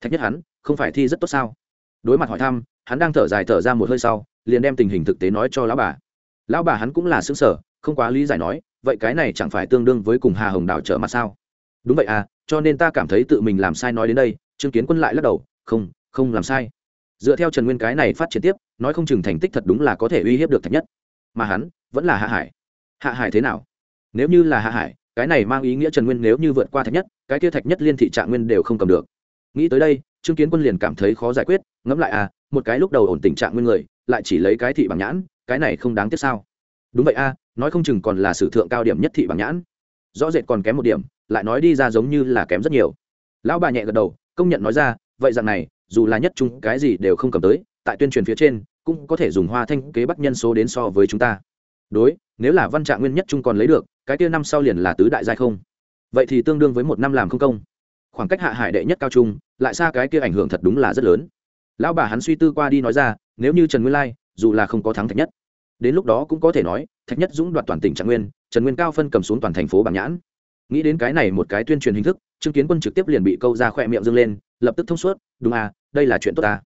Thạch nhất hắn không phải thi rất tốt sao? Đối mặt hỏi thăm, hắn đang thở dài thở ra một hơi sau, liền đem tình hình thực tế nói cho lão bà. Lão bà hắn cũng là xứng sở không quá lý giải nói, vậy cái này chẳng phải tương đương với cùng hà hồng đào trở mặt sao? Đúng vậy à cho nên ta cảm thấy tự mình làm sai nói đến đây chứng kiến quân lại lắc đầu, không không làm sai. Dựa theo trần nguyên cái này phát triển tiếp, nói không chừng thành tích thật đúng là có thể uy hiếp được thạch nhất. Mà hắn, vẫn là hạ hải. Hạ hải thế nào? Nếu như là hạ hải, cái này mang ý nghĩa trần nguyên nếu như vượt qua thạch nhất cái kia thạch nhất liên thị trạng nguyên đều không cầm được. Nghĩ tới đây trương kiến quân liền cảm thấy khó giải quyết ngẫm lại à một cái lúc đầu ổn tình trạng nguyên người lại chỉ lấy cái thị bằng nhãn cái này không đáng tiếc sao? Đúng vậy a à, nói không chừng còn là sử thượng cao điểm nhất thị bằng nhãn. Rõ rệt còn kém một điểm lại nói đi ra giống như là kém rất nhiều. Lão bà nhẹ gật đầu công nhận nói ra vậy rằng này dù là nhất chúng cái gì đều không cầm tới tại tuyên truyền phía trên cũng có thể dùng hoa thanh kế bắc nhân số đến so với chúng ta. Đối nếu là văn trạng nguyên nhất trung còn lấy được cái kia năm sau liền là tứ đại giai không? Vậy thì tương đương với một năm làm không công. Khoảng cách hạ hải đệ nhất cao trung, lại xa cái kia ảnh hưởng thật đúng là rất lớn. Lão bà hắn suy tư qua đi nói ra, nếu như trần nguyên lai, dù là không có thắng thạch nhất, đến lúc đó cũng có thể nói, thạch nhất dũng đoạt toàn tỉnh trạng nguyên, trần nguyên cao phân cầm xuống toàn thành phố bảng nhãn. Nghĩ đến cái này một cái tuyên truyền hình thức chứng kiến quân trực tiếp liền bị câu ra khỏe miệng dâng lên, lập tức thông suốt, đúng à đây là chuyện tốt ta.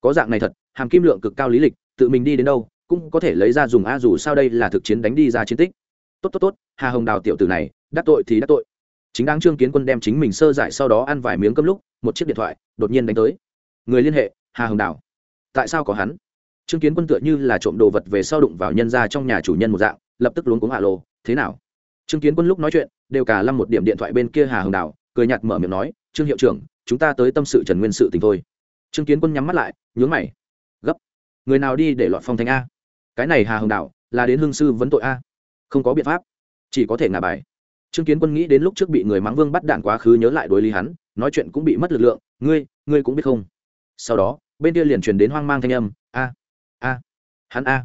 Có dạng này thật, hàm kim lượng cực cao lý lịch, tự mình đi đến đâu, cũng có thể lấy ra dùng a, dù sao đây là thực chiến đánh đi ra chiến tích. Tốt tốt tốt, hà hồng đào tiểu tử này, đắc tội thì đắc tội chính đáng trương kiến quân đem chính mình sơ giải sau đó ăn vài miếng cơm lúc, một chiếc điện thoại đột nhiên đánh tới. Người liên hệ, hà hồng đào. Tại sao có hắn? Trương kiến quân tựa như là trộm đồ vật về sau đụng vào nhân ra trong nhà chủ nhân một dạng, lập tức luống cuống hạ lô thế nào? Trương kiến quân lúc nói chuyện, đều cả lâm một điểm điện thoại bên kia hà hồng đào, cười nhạt mở miệng nói, trương hiệu trưởng, chúng ta tới tâm sự trần nguyên sự tình thôi. Trương kiến quân nhắm mắt lại, nhướng mày. Gấp, người nào đi để lọt phong thanh a? Cái này hà hồng đào, là đến hương sư vấn tội a? Không có biện pháp, chỉ có thể ngả bài trương kiến quân nghĩ đến lúc trước bị người mắng vương bắt đạn quá khứ nhớ lại đối lý hắn, nói chuyện cũng bị mất lực lượng, ngươi ngươi cũng biết không? Sau đó, bên kia liền truyền đến hoang mang thanh âm, a a, hắn a,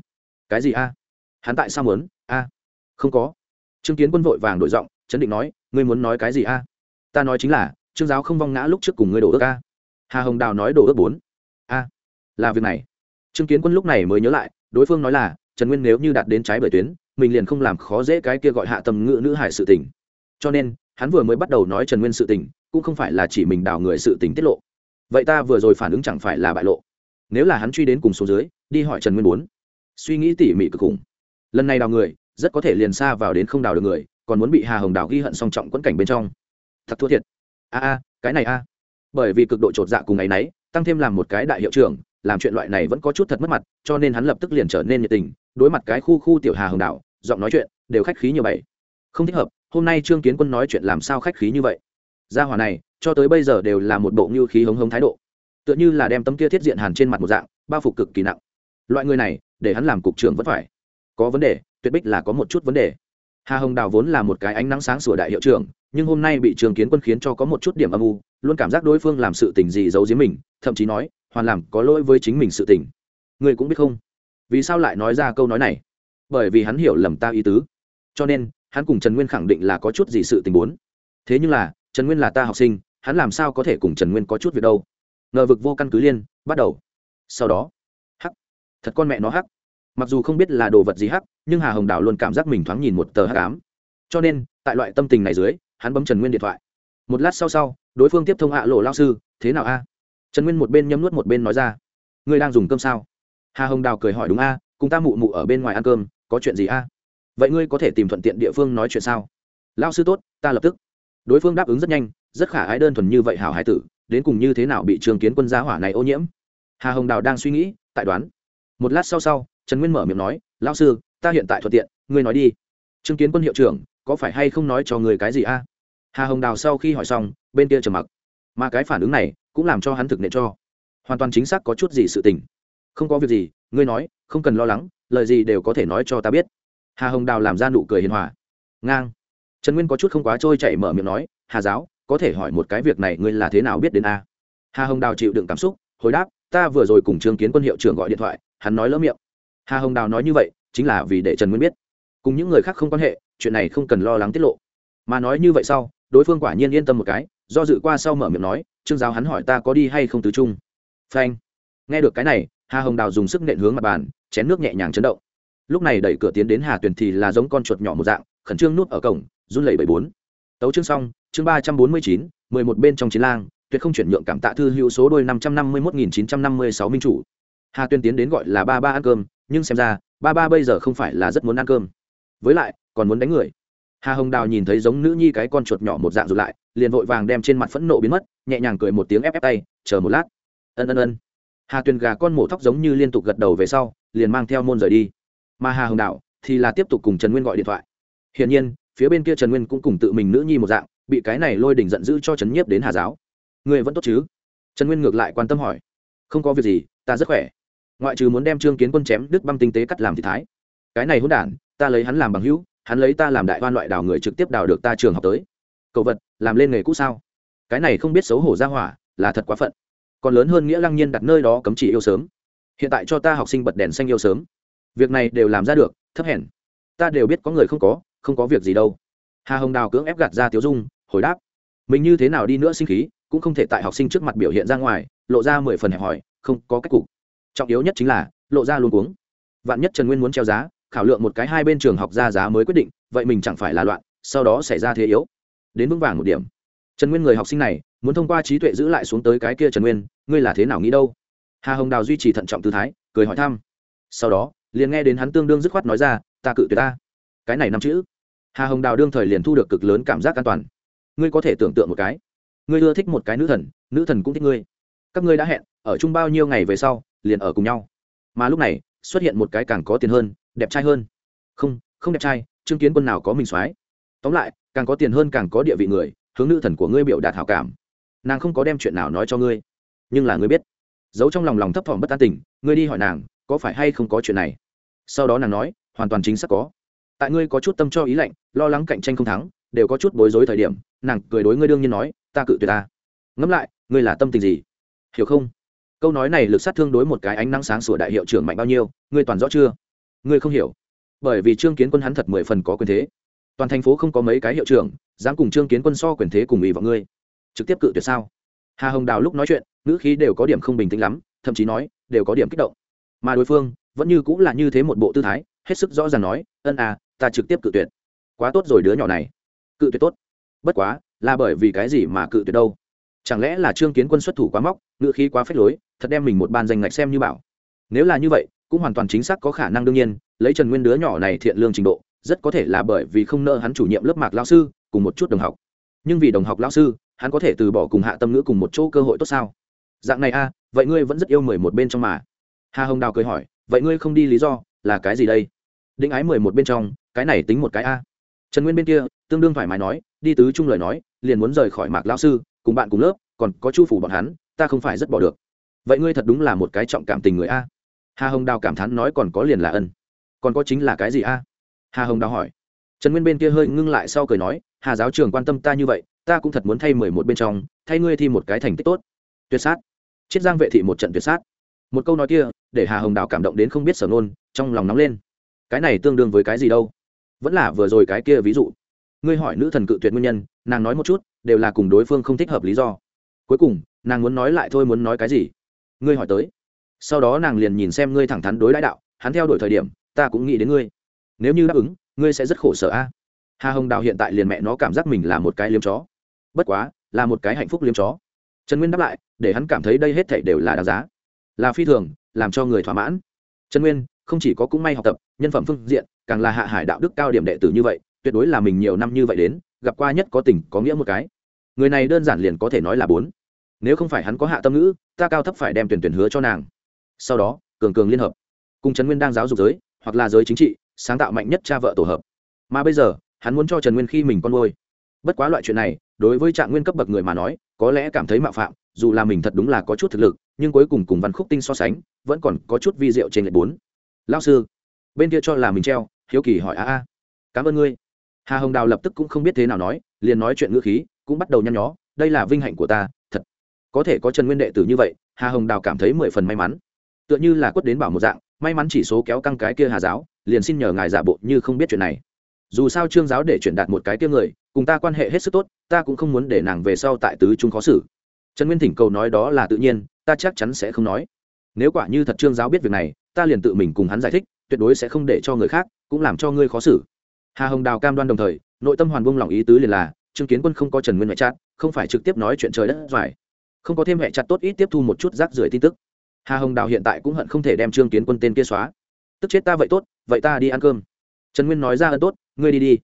cái gì a, hắn tại sao muốn, a? Không có. Trương kiến quân vội vàng đổi giọng, chấn định nói, ngươi muốn nói cái gì a? Ta nói chính là, trương giáo không vong ngã lúc trước cùng ngươi đổ ước a. Hà hồng đào nói đổ ước bốn. A, là việc này. Trương kiến quân lúc này mới nhớ lại, đối phương nói là, trần nguyên nếu như đạt đến trái bởi tuyến, mình liền không làm khó dễ cái kia gọi hạ tầm ngự nữ hải sự tình cho nên, hắn vừa mới bắt đầu nói trần nguyên sự tình, cũng không phải là chỉ mình đào người sự tình tiết lộ. Vậy ta vừa rồi phản ứng chẳng phải là bại lộ. Nếu là hắn truy đến cùng số dưới, đi hỏi trần nguyên bốn suy nghĩ tỉ mỉ cực khủng. Lần này đào người, rất có thể liền xa vào đến không đào được người, còn muốn bị hà hồng đào ghi hận song trọng quẫn cảnh bên trong. Thật thua thiệt. A a, cái này a. Bởi vì cực độ t dạ cùng ngày nấy, tăng thêm làm một cái đại hiệu trưởng, làm chuyện loại này vẫn có chút thật mất mặt, cho nên hắn lập tức liền trở nên nhiệt tình, đối mặt cái khu khu tiểu hà hồng đào, giọng nói chuyện, đều khách khí nhiều bảy không thích hợp hôm nay trương kiến quân nói chuyện làm sao khách khí như vậy? Gia hòa này, cho tới bây giờ đều là một bộ ngưu khí hống hống thái độ. Tựa như là đem tấm kia thiết diện hàn trên mặt một dạng, bao phục cực kỳ nặng. Loại người này, để hắn làm cục trưởng vẫn phải. Có vấn đề, tuyệt bích là có một chút vấn đề. Hà hồng đào vốn là một cái ánh nắng sáng sủa đại hiệu trưởng, nhưng hôm nay bị trường kiến quân khiến cho có một chút điểm âm u, luôn cảm giác đối phương làm sự tình gì giấu giếm mình, thậm chí nói, hoàn làm có lỗi với chính mình sự tình. Người cũng biết không? Vì sao lại nói ra câu nói này? Bởi vì hắn hiểu lầm ta ý tứ. Cho nên hắn cùng trần nguyên khẳng định là có chút gì sự tình muốn thế nhưng là, trần nguyên là ta học sinh, hắn làm sao có thể cùng trần nguyên có chút việc đâu? Ngờ vực vô căn cứ liên, bắt đầu. Sau đó, hắc. Thật con mẹ nó hắc. Mặc dù không biết là đồ vật gì hắc, nhưng hà hồng đào luôn cảm giác mình thoáng nhìn một tờ hắc ám. Cho nên, tại loại tâm tình này dưới, hắn bấm trần nguyên điện thoại. Một lát sau sau, đối phương tiếp thông hạ lộ lao sư, thế nào a? Trần nguyên một bên nhấm nuốt một bên nói ra, ngươi đang dùng cơm sao? Hà hồng đào cười hỏi, đúng a, cùng ta mụ mụ ở bên ngoài ăn cơm, có chuyện gì a? Vậy ngươi có thể tìm thuận tiện địa phương nói chuyện sao? Lao sư tốt, ta lập tức. Đối phương đáp ứng rất nhanh, rất khả ái đơn thuần như vậy hảo hải tử, đến cùng như thế nào bị trường kiến quân gia hỏa này ô nhiễm? Hà hồng đào đang suy nghĩ, tại đoán. Một lát sau sau, trần nguyên mở miệng nói lao sư, ta hiện tại thuận tiện, ngươi nói đi. Trương kiến quân hiệu trưởng, có phải hay không nói cho người cái gì a? Hà hồng đào sau khi hỏi xong, bên kia trầm mặc. Mà cái phản ứng này, cũng làm cho hắn thực nệ cho. Hoàn toàn chính xác có chút gì sự tình. Không có việc gì, ngươi nói, không cần lo lắng, lời gì đều có thể nói cho ta biết hà hồng đào làm ra nụ cười hiền hòa. Ngang. Trần nguyên có chút không quá trôi chạy mở miệng nói, hà giáo, có thể hỏi một cái việc này ngươi là thế nào biết đến a? Hà hồng đào chịu đựng cảm xúc, hồi đáp, ta vừa rồi cùng trương kiến quân hiệu trưởng gọi điện thoại, hắn nói lỡ miệng. Hà hồng đào nói như vậy, chính là vì để trần nguyên biết. Cùng những người khác không quan hệ, chuyện này không cần lo lắng tiết lộ. Mà nói như vậy sau, đối phương quả nhiên yên tâm một cái, do dự qua sau mở miệng nói, trương giáo hắn hỏi ta có đi hay không tứ trung? Phanh. Nghe được cái này, hà hồng đào dùng sức nện hướng mặt bàn, chén nước nhẹ nhàng chấn động lúc này đẩy cửa tiến đến hà tuyền thì là giống con chuột nhỏ một dạng, khẩn trương nút ở cổng, run lẩy bảy bốn. Tấu chương xong, chương ba trăm bốn mươi chín, mười một bên trong chiến lang, tuyệt không chuyển nhượng cảm tạ thư hữu số đôi năm trăm năm mươi một nghìn chín trăm năm mươi sáu minh chủ. Hà tuyên tiến đến gọi là ba ba ăn cơm, nhưng xem ra, ba ba bây giờ không phải là rất muốn ăn cơm. Với lại, còn muốn đánh người. Hà hồng đào nhìn thấy giống nữ nhi cái con chuột nhỏ một dạng rụt lại, liền vội vàng đem trên mặt phẫn nộ biến mất, nhẹ nhàng cười một tiếng ép ép tay, chờ một lát. Ân ân ân. Hà tuyền gà con mổ thóc giống như liên tục gật đầu về sau, liền mang theo môn rời đi mà hà hồng đạo thì là tiếp tục cùng trần nguyên gọi điện thoại. Hiển nhiên, phía bên kia trần nguyên cũng cùng tự mình nữ nhi một dạng, bị cái này lôi đỉnh giận dữ cho trấn nhiếp đến hà giáo. Người vẫn tốt chứ? Trần nguyên ngược lại quan tâm hỏi. Không có việc gì, ta rất khỏe. Ngoại trừ muốn đem trương kiến quân chém đứt băng tinh tế cắt làm thị thái. Cái này hôn đản, ta lấy hắn làm bằng hữu, hắn lấy ta làm đại hoan loại đào người trực tiếp đào được ta trường học tới. Cậu vật, làm lên nghề cũ sao? Cái này không biết xấu hổ ra hỏa, là thật quá phận. Còn lớn hơn nghĩa lăng nhiên đặt nơi đó cấm chỉ yêu sớm. Hiện tại cho ta học sinh bật đèn xanh yêu sớm việc này đều làm ra được, thấp hèn. Ta đều biết có người không có không có việc gì đâu. Hà hồng đào cưỡng ép gạt ra tiếu dung, hồi đáp. Mình như thế nào đi nữa sinh khí, cũng không thể tại học sinh trước mặt biểu hiện ra ngoài, lộ ra mười phần hẹp hòi, không có cách cục. Trọng yếu nhất chính là, lộ ra luôn cuống. Vạn nhất trần nguyên muốn treo giá, khảo lượng một cái hai bên trường học ra giá mới quyết định, vậy mình chẳng phải là loạn, sau đó xảy ra thế yếu. Đến vững vàng một điểm. Trần nguyên người học sinh này, muốn thông qua trí tuệ giữ lại xuống tới cái kia trần nguyên, ngươi là thế nào nghĩ đâu? Hà hồng đào duy trì thận trọng tư thái, cười hỏi thăm. Sau đó liền nghe đến hắn tương đương dứt khoát nói ra, ta cự tuyệt ta. Cái này năm chữ, hà hồng đào đương thời liền thu được cực lớn cảm giác an toàn. Ngươi có thể tưởng tượng một cái, ngươi ưa thích một cái nữ thần nữ thần cũng thích ngươi. Các ngươi đã hẹn, ở chung bao nhiêu ngày về sau, liền ở cùng nhau. Mà lúc này, xuất hiện một cái càng có tiền hơn, đẹp trai hơn. Không không đẹp trai chứng kiến quân nào có mình soái? Tóm lại, càng có tiền hơn càng có địa vị người, hướng nữ thần của ngươi biểu đạt hảo cảm. Nàng không có đem chuyện nào nói cho ngươi, nhưng là ngươi biết. Giấu trong lòng lòng thấp thỏm bất an tình, ngươi đi hỏi nàng có phải hay không có chuyện này? Sau đó nàng nói, hoàn toàn chính xác có. Tại ngươi có chút tâm cho ý lạnh, lo lắng cạnh tranh không thắng, đều có chút bối rối thời điểm, nàng cười đối ngươi đương nhiên nói, ta cự tuyệt ta. Ngẫm lại, ngươi là tâm tình gì? Hiểu không? Câu nói này lực sát thương đối một cái ánh nắng sáng sủa đại hiệu trưởng mạnh bao nhiêu, ngươi toàn rõ chưa? Ngươi không hiểu. Bởi vì trương kiến quân hắn thật mười phần có quyền thế. Toàn thành phố không có mấy cái hiệu trưởng, dám cùng trương kiến quân so quyền thế cùng ý vào ngươi. Trực tiếp cự tuyệt sao? Hà hồng đào lúc nói chuyện, ngữ khí đều có điểm không bình tĩnh lắm, thậm chí nói, đều có điểm kích động mà đối phương vẫn như cũng là như thế một bộ tư thái hết sức rõ ràng nói ân à ta trực tiếp cự tuyệt. Quá tốt rồi đứa nhỏ này. Cự tuyệt tốt. Bất quá là bởi vì cái gì mà cự tuyệt đâu? Chẳng lẽ là trương kiến quân xuất thủ quá móc ngự khí quá phết lối thật đem mình một bàn danh ngạch xem như bảo? Nếu là như vậy cũng hoàn toàn chính xác có khả năng đương nhiên lấy trần nguyên đứa nhỏ này thiện lương trình độ rất có thể là bởi vì không nợ hắn chủ nhiệm lớp mạc lao sư cùng một chút đồng học. Nhưng vì đồng học lao sư hắn có thể từ bỏ cùng hạ tâm ngữ cùng một chỗ cơ hội tốt sao? Dạng này a à, vậy ngươi vẫn rất yêu mười một bên trong mà hà hồng đào cười hỏi, vậy ngươi không đi lý do là cái gì đây? Định ái mười một bên trong, cái này tính một cái a. Trần nguyên bên kia, tương đương thoải mái nói, đi tứ trung lời nói, liền muốn rời khỏi mạc lao sư, cùng bạn cùng lớp, còn có chu phủ bọn hắn, ta không phải rất bỏ được. Vậy ngươi thật đúng là một cái trọng cảm tình người a. Hà hồng đào cảm thán nói, còn có liền là ân, còn có chính là cái gì a? Hà hồng đào hỏi. Trần nguyên bên kia hơi ngưng lại sau cười nói, hà giáo trường quan tâm ta như vậy, ta cũng thật muốn thay mười một bên trong, thay ngươi thi một cái thành tích tốt. Tuyệt sát. Chiết giang vệ thị một trận tuyệt sát một câu nói kia, để hà hồng đào cảm động đến không biết sở nôn trong lòng nóng lên. Cái này tương đương với cái gì đâu? Vẫn là vừa rồi cái kia ví dụ. Ngươi hỏi nữ thần cự tuyệt nguyên nhân, nàng nói một chút, đều là cùng đối phương không thích hợp lý do. Cuối cùng, nàng muốn nói lại thôi muốn nói cái gì? Ngươi hỏi tới. Sau đó nàng liền nhìn xem ngươi thẳng thắn đối đãi đạo, hắn theo đuổi thời điểm, ta cũng nghĩ đến ngươi. Nếu như đáp ứng, ngươi sẽ rất khổ sở a. Hà hồng đào hiện tại liền mẹ nó cảm giác mình là một cái liếm chó. Bất quá, là một cái hạnh phúc liếm chó. Trần nguyên đáp lại, để hắn cảm thấy đây hết thảy đều là đáng giá là phi thường, làm cho người thỏa mãn. Trần nguyên, không chỉ có cũng may học tập, nhân phẩm phương diện, càng là hạ hải đạo đức cao điểm đệ tử như vậy, tuyệt đối là mình nhiều năm như vậy đến, gặp qua nhất có tình, có nghĩa một cái. Người này đơn giản liền có thể nói là bốn. Nếu không phải hắn có hạ tâm ngữ, ta cao thấp phải đem tuyển tuyển hứa cho nàng. Sau đó, cường cường liên hợp. Cùng trần nguyên đang giáo dục giới, hoặc là giới chính trị, sáng tạo mạnh nhất cha vợ tổ hợp. Mà bây giờ, hắn muốn cho trần nguyên khi mình con ngôi bất quá loại chuyện này, đối với trạng nguyên cấp bậc người mà nói, có lẽ cảm thấy mạo phạm dù là mình thật đúng là có chút thực lực, nhưng cuối cùng cùng văn khúc tinh so sánh, vẫn còn có chút vi diệu trên lệ bốn. Lao sư, bên kia cho là mình treo, hiếu kỳ hỏi a a. Cảm ơn ngươi. Hà hồng đào lập tức cũng không biết thế nào nói, liền nói chuyện ngữ khí, cũng bắt đầu nhăn nhó, đây là vinh hạnh của ta, thật. Có thể có trần nguyên đệ tử như vậy, hà hồng đào cảm thấy mười phần may mắn. Tựa như là quất đến bảo một dạng, may mắn chỉ số kéo căng cái kia hà giáo, liền xin nhờ ngài giả bộ như không biết chuyện này. Dù sao trương giáo để chuyển đạt một cái kia người, cùng ta quan hệ hết sức tốt, ta cũng không muốn để nàng về sau tại tứ chúng khó xử trần nguyên thỉnh cầu nói đó là tự nhiên, ta chắc chắn sẽ không nói. Nếu quả như thật trương giáo biết việc này, ta liền tự mình cùng hắn giải thích, tuyệt đối sẽ không để cho người khác, cũng làm cho ngươi khó xử. Hà hồng đào cam đoan đồng thời, nội tâm hoàn buông lòng ý tứ liền là, trương kiến quân không có trần nguyên ngoại chát không phải trực tiếp nói chuyện trời đất doài không có thêm hệ chặt tốt ít tiếp thu một chút rác rưởi tin tức. Hà hồng đào hiện tại cũng hận không thể đem trương kiến quân tên kia xóa. Tức chết ta vậy tốt, vậy ta đi ăn cơm. Trần nguyên nói ra ơn tốt, ngươi đi đi.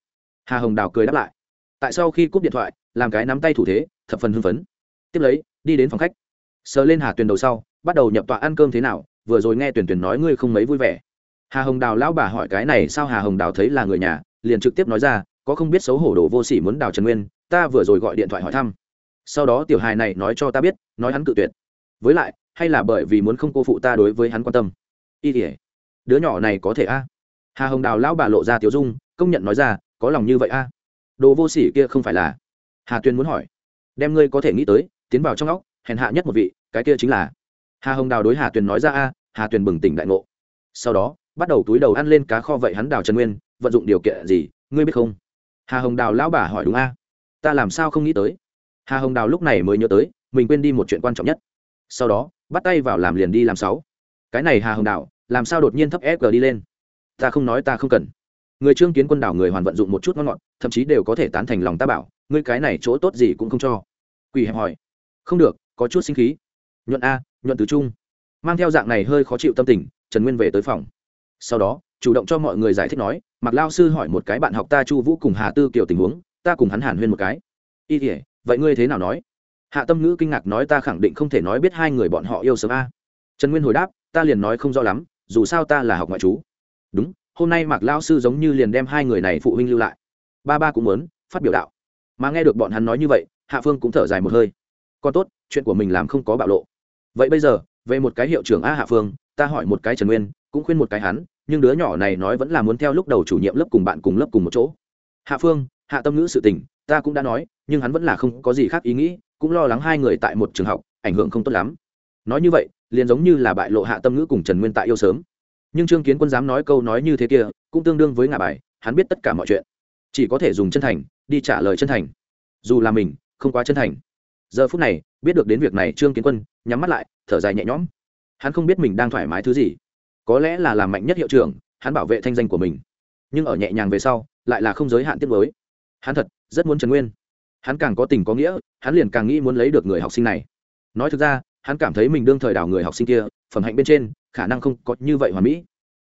Hà hồng đào cười đáp lại. Tại sau khi cúp điện thoại, làm cái nắm tay thủ thế, thập phần hưng phấn tiếp lấy, đi đến phòng khách. Sờ lên hà tuyền đầu sau, bắt đầu nhập tọa ăn cơm thế nào, vừa rồi nghe tuyển tuyển nói ngươi không mấy vui vẻ. Hà hồng đào lão bà hỏi cái này, sao hà hồng đào thấy là người nhà, liền trực tiếp nói ra, có không biết xấu hổ đồ vô sỉ muốn đào trần nguyên, ta vừa rồi gọi điện thoại hỏi thăm. Sau đó tiểu hài này nói cho ta biết, nói hắn cự tuyệt. Với lại, hay là bởi vì muốn không cô phụ ta đối với hắn quan tâm. Y tỉa đứa nhỏ này có thể a? Hà hồng đào lão bà lộ ra tiểu dung, công nhận nói ra, có lòng như vậy a? Đồ vô sỉ kia không phải là? Hà tuyên muốn hỏi. Đem ngươi có thể nghĩ tới tiến vào trong óc, hèn hạ nhất một vị, cái kia chính là hà hồng đào đối hà tuyền nói ra a, hà tuyền bừng tỉnh đại ngộ. Sau đó, bắt đầu túi đầu ăn lên cá kho vậy hắn đào trần nguyên, vận dụng điều kiện gì, ngươi biết không? Hà hồng đào lão bà hỏi đúng a. Ta làm sao không nghĩ tới? Hà hồng đào lúc này mới nhớ tới, mình quên đi một chuyện quan trọng nhất. Sau đó, bắt tay vào làm liền đi làm sáu. Cái này hà hồng đào, làm sao đột nhiên thấp ép đi lên? Ta không nói ta không cần. Người trương kiến quân đảo người hoàn vận dụng một chút ngon ngọt, thậm chí đều có thể tán thành lòng ta bảo, ngươi cái này chỗ tốt gì cũng không cho. Quỷ hẹp hỏi không được, có chút sinh khí. Nhuận a, nhuận tứ trung. Mang theo dạng này hơi khó chịu tâm tình, trần nguyên về tới phòng. Sau đó, chủ động cho mọi người giải thích nói mặc lao sư hỏi một cái bạn học ta chu vũ cùng hà tư kiểu tình huống, ta cùng hắn hàn huyên một cái. Y thể vậy ngươi thế nào nói? Hạ tâm ngữ kinh ngạc nói, ta khẳng định không thể nói biết hai người bọn họ yêu sớm a. Trần nguyên hồi đáp, ta liền nói không rõ lắm, dù sao ta là học ngoại chú đúng, hôm nay mạc lao sư giống như liền đem hai người này phụ huynh lưu lại. Ba ba cũng muốn, phát biểu đạo. Mà nghe được bọn hắn nói như vậy, hạ phương cũng thở dài một hơi còn tốt, chuyện của mình làm không có bạo lộ. Vậy bây giờ, về một cái hiệu trưởng a hạ phương, ta hỏi một cái trần nguyên, cũng khuyên một cái hắn, nhưng đứa nhỏ này nói vẫn là muốn theo lúc đầu chủ nhiệm lớp cùng bạn cùng lớp cùng một chỗ. Hạ phương, hạ tâm ngữ sự tình, ta cũng đã nói, nhưng hắn vẫn là không có gì khác ý nghĩ, cũng lo lắng hai người tại một trường học, ảnh hưởng không tốt lắm. Nói như vậy, liền giống như là bại lộ hạ tâm ngữ cùng trần nguyên tại yêu sớm. Nhưng trương kiến quân dám nói câu nói như thế kia, cũng tương đương với ngả bài, hắn biết tất cả mọi chuyện. Chỉ có thể dùng chân thành, đi trả lời chân thành. Dù là mình, không quá chân thành giờ phút này, biết được đến việc này trương kiến quân nhắm mắt lại, thở dài nhẹ nhõm. Hắn không biết mình đang thoải mái thứ gì. Có lẽ là làm mạnh nhất hiệu trưởng, hắn bảo vệ thanh danh của mình. Nhưng ở nhẹ nhàng về sau, lại là không giới hạn tiết mới. Hắn thật, rất muốn trần nguyên. Hắn càng có tình có nghĩa, hắn liền càng nghĩ muốn lấy được người học sinh này. Nói thực ra, hắn cảm thấy mình đương thời đào người học sinh kia, phẩm hạnh bên trên, khả năng không có như vậy hoàn mỹ.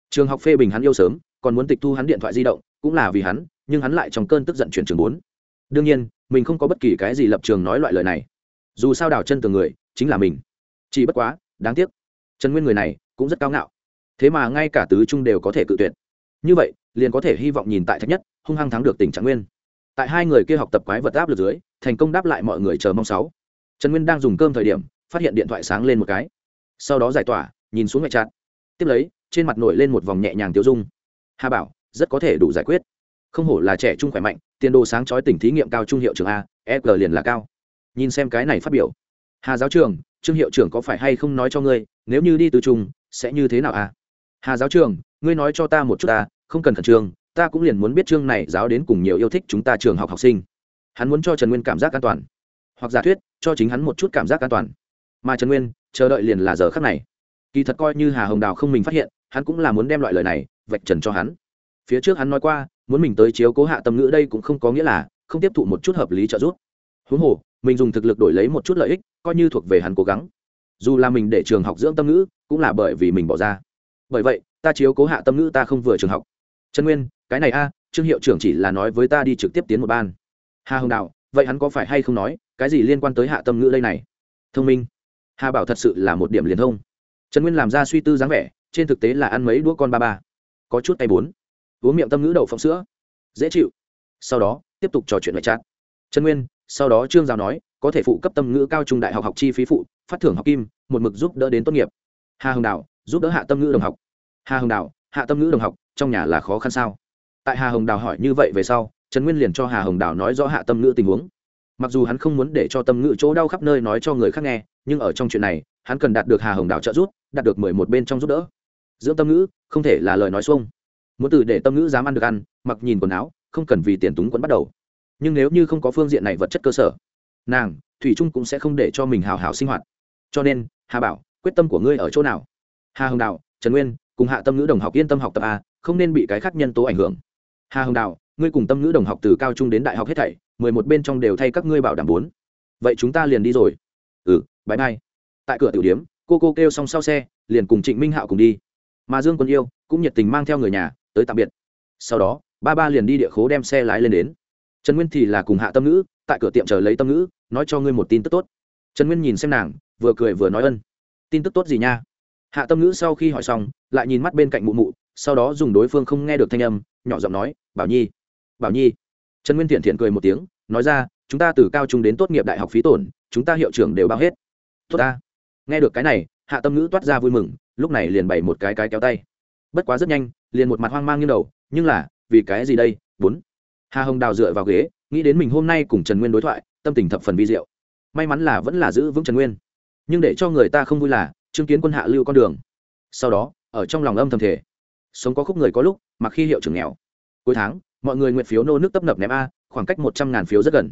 Trường học phê bình hắn yêu sớm, còn muốn tịch thu hắn điện thoại di động, cũng là vì hắn, nhưng hắn lại trong cơn tức giận chuyển trường bốn. Đương nhiên, mình không có bất kỳ cái gì lập trường nói loại lời này dù sao đào chân từ người chính là mình. Chỉ bất quá, đáng tiếc, trần nguyên người này cũng rất cao ngạo. Thế mà ngay cả tứ trung đều có thể cự tuyệt. Như vậy, liền có thể hy vọng nhìn tại thạch nhất, hung hăng thắng được tỉnh trạng nguyên. Tại hai người kia học tập quái vật áp lực dưới, thành công đáp lại mọi người chờ mong sáu. Trần nguyên đang dùng cơm thời điểm, phát hiện điện thoại sáng lên một cái. Sau đó giải tỏa, nhìn xuống ngoại trát tiếp lấy, trên mặt nổi lên một vòng nhẹ nhàng tiêu dung. Hà bảo, rất có thể đủ giải quyết. Không hổ là trẻ trung khỏe mạnh, tiền đồ sáng chói tỉnh thí nghiệm cao trung hiệu trường a eg liền là cao nhìn xem cái này phát biểu. Hà giáo trường trương hiệu trưởng có phải hay không nói cho ngươi, nếu như đi từ trung sẽ như thế nào à? hà giáo trường ngươi nói cho ta một chút ta, không cần khẩn trương, ta cũng liền muốn biết chương này giáo đến cùng nhiều yêu thích chúng ta trường học học sinh. Hắn muốn cho trần nguyên cảm giác an toàn. Hoặc giả thuyết, cho chính hắn một chút cảm giác an toàn. Mà trần nguyên, chờ đợi liền là giờ khắc này. Kỳ thật coi như hà hồng đào không mình phát hiện, hắn cũng là muốn đem loại lời này vạch trần cho hắn. Phía trước hắn nói qua, muốn mình tới chiếu cố hạ tâm ngữ đây cũng không có nghĩa là không tiếp thụ một chút hợp lý trợ giúp. Huống hồ mình dùng thực lực đổi lấy một chút lợi ích, coi như thuộc về hắn cố gắng. Dù là mình để trường học dưỡng tâm ngữ, cũng là bởi vì mình bỏ ra. Bởi vậy, ta chiếu cố hạ tâm ngữ ta không vừa trường học. Trần nguyên, cái này a, trương hiệu trưởng chỉ là nói với ta đi trực tiếp tiến một ban. Hà hồng đạo, vậy hắn có phải hay không nói, cái gì liên quan tới hạ tâm ngữ đây này? Thông minh. Hà bảo thật sự là một điểm liền thông. Trần nguyên làm ra suy tư dáng vẻ, trên thực tế là ăn mấy đũa con ba ba. Có chút tay bốn. Uống miệng tâm ngữ đậu phộng sữa. Dễ chịu. Sau đó, tiếp tục trò chuyện ngoại trát trần nguyên sau đó trương giáo nói, có thể phụ cấp tâm ngữ cao trung đại học học chi phí phụ, phát thưởng học kim, một mực giúp đỡ đến tốt nghiệp. Hà hồng đào giúp đỡ hạ tâm ngữ đồng học. Hà hồng đào hạ tâm ngữ đồng học, trong nhà là khó khăn sao? Tại hà hồng đào hỏi như vậy về sau, trần nguyên liền cho hà hồng đào nói rõ hạ tâm ngữ tình huống. Mặc dù hắn không muốn để cho tâm ngữ chỗ đau khắp nơi nói cho người khác nghe, nhưng ở trong chuyện này, hắn cần đạt được hà hồng đào trợ giúp, đạt được mười một bên trong giúp đỡ. Dưỡng tâm ngữ, không thể là lời nói xuông. Muốn từ để tâm ngữ dám ăn được ăn, mặc nhìn quần áo, không cần vì tiền túng quẫn bắt đầu nhưng nếu như không có phương diện này vật chất cơ sở, nàng, thủy trung cũng sẽ không để cho mình hào hào sinh hoạt. Cho nên, hà bảo, quyết tâm của ngươi ở chỗ nào? Hà hồng đạo trần nguyên, cùng hạ tâm ngữ đồng học yên tâm học tập a, không nên bị cái khác nhân tố ảnh hưởng. Hà hồng đạo ngươi cùng tâm ngữ đồng học từ cao trung đến đại học hết thảy, mười một bên trong đều thay các ngươi bảo đảm bốn. Vậy chúng ta liền đi rồi. Ừ bãi bay tại cửa tiểu điếm cô cô kêu xong sau xe, liền cùng trịnh minh hạo cùng đi. Mà dương quân yêu cũng nhiệt tình mang theo người nhà tới tạm biệt. Sau đó, ba ba liền đi địa khố đem xe lái lên đến trần nguyên thì là cùng hạ tâm ngữ, tại cửa tiệm chờ lấy tâm ngữ, nói cho ngươi một tin tức tốt. Trần nguyên nhìn xem nàng, vừa cười vừa nói ân. Tin tức tốt gì nha? Hạ tâm ngữ sau khi hỏi xong, lại nhìn mắt bên cạnh mụ mụ, sau đó dùng đối phương không nghe được thanh âm, nhỏ giọng nói, bảo nhi bảo nhi. Trần nguyên thiện thiện cười một tiếng, nói ra, chúng ta từ cao trung đến tốt nghiệp đại học phí tổn, chúng ta hiệu trưởng đều bao hết. Tốt ta. Nghe được cái này, hạ tâm ngữ toát ra vui mừng, lúc này liền bày một cái cái kéo tay. Bất quá rất nhanh, liền một mặt hoang mang như đầu, nhưng là, vì cái gì đây? Bốn hà hồng đào dựa vào ghế nghĩ đến mình hôm nay cùng trần nguyên đối thoại tâm tình thập phần vi diệu. May mắn là vẫn là giữ vững trần nguyên. Nhưng để cho người ta không vui là chứng kiến quân hạ lưu con đường. Sau đó ở trong lòng âm thầm thể sống có khúc người có lúc mà khi hiệu trưởng nghèo. Cuối tháng mọi người nguyện phiếu nô nước tấp nập ném a khoảng cách một trăm ngàn phiếu rất gần.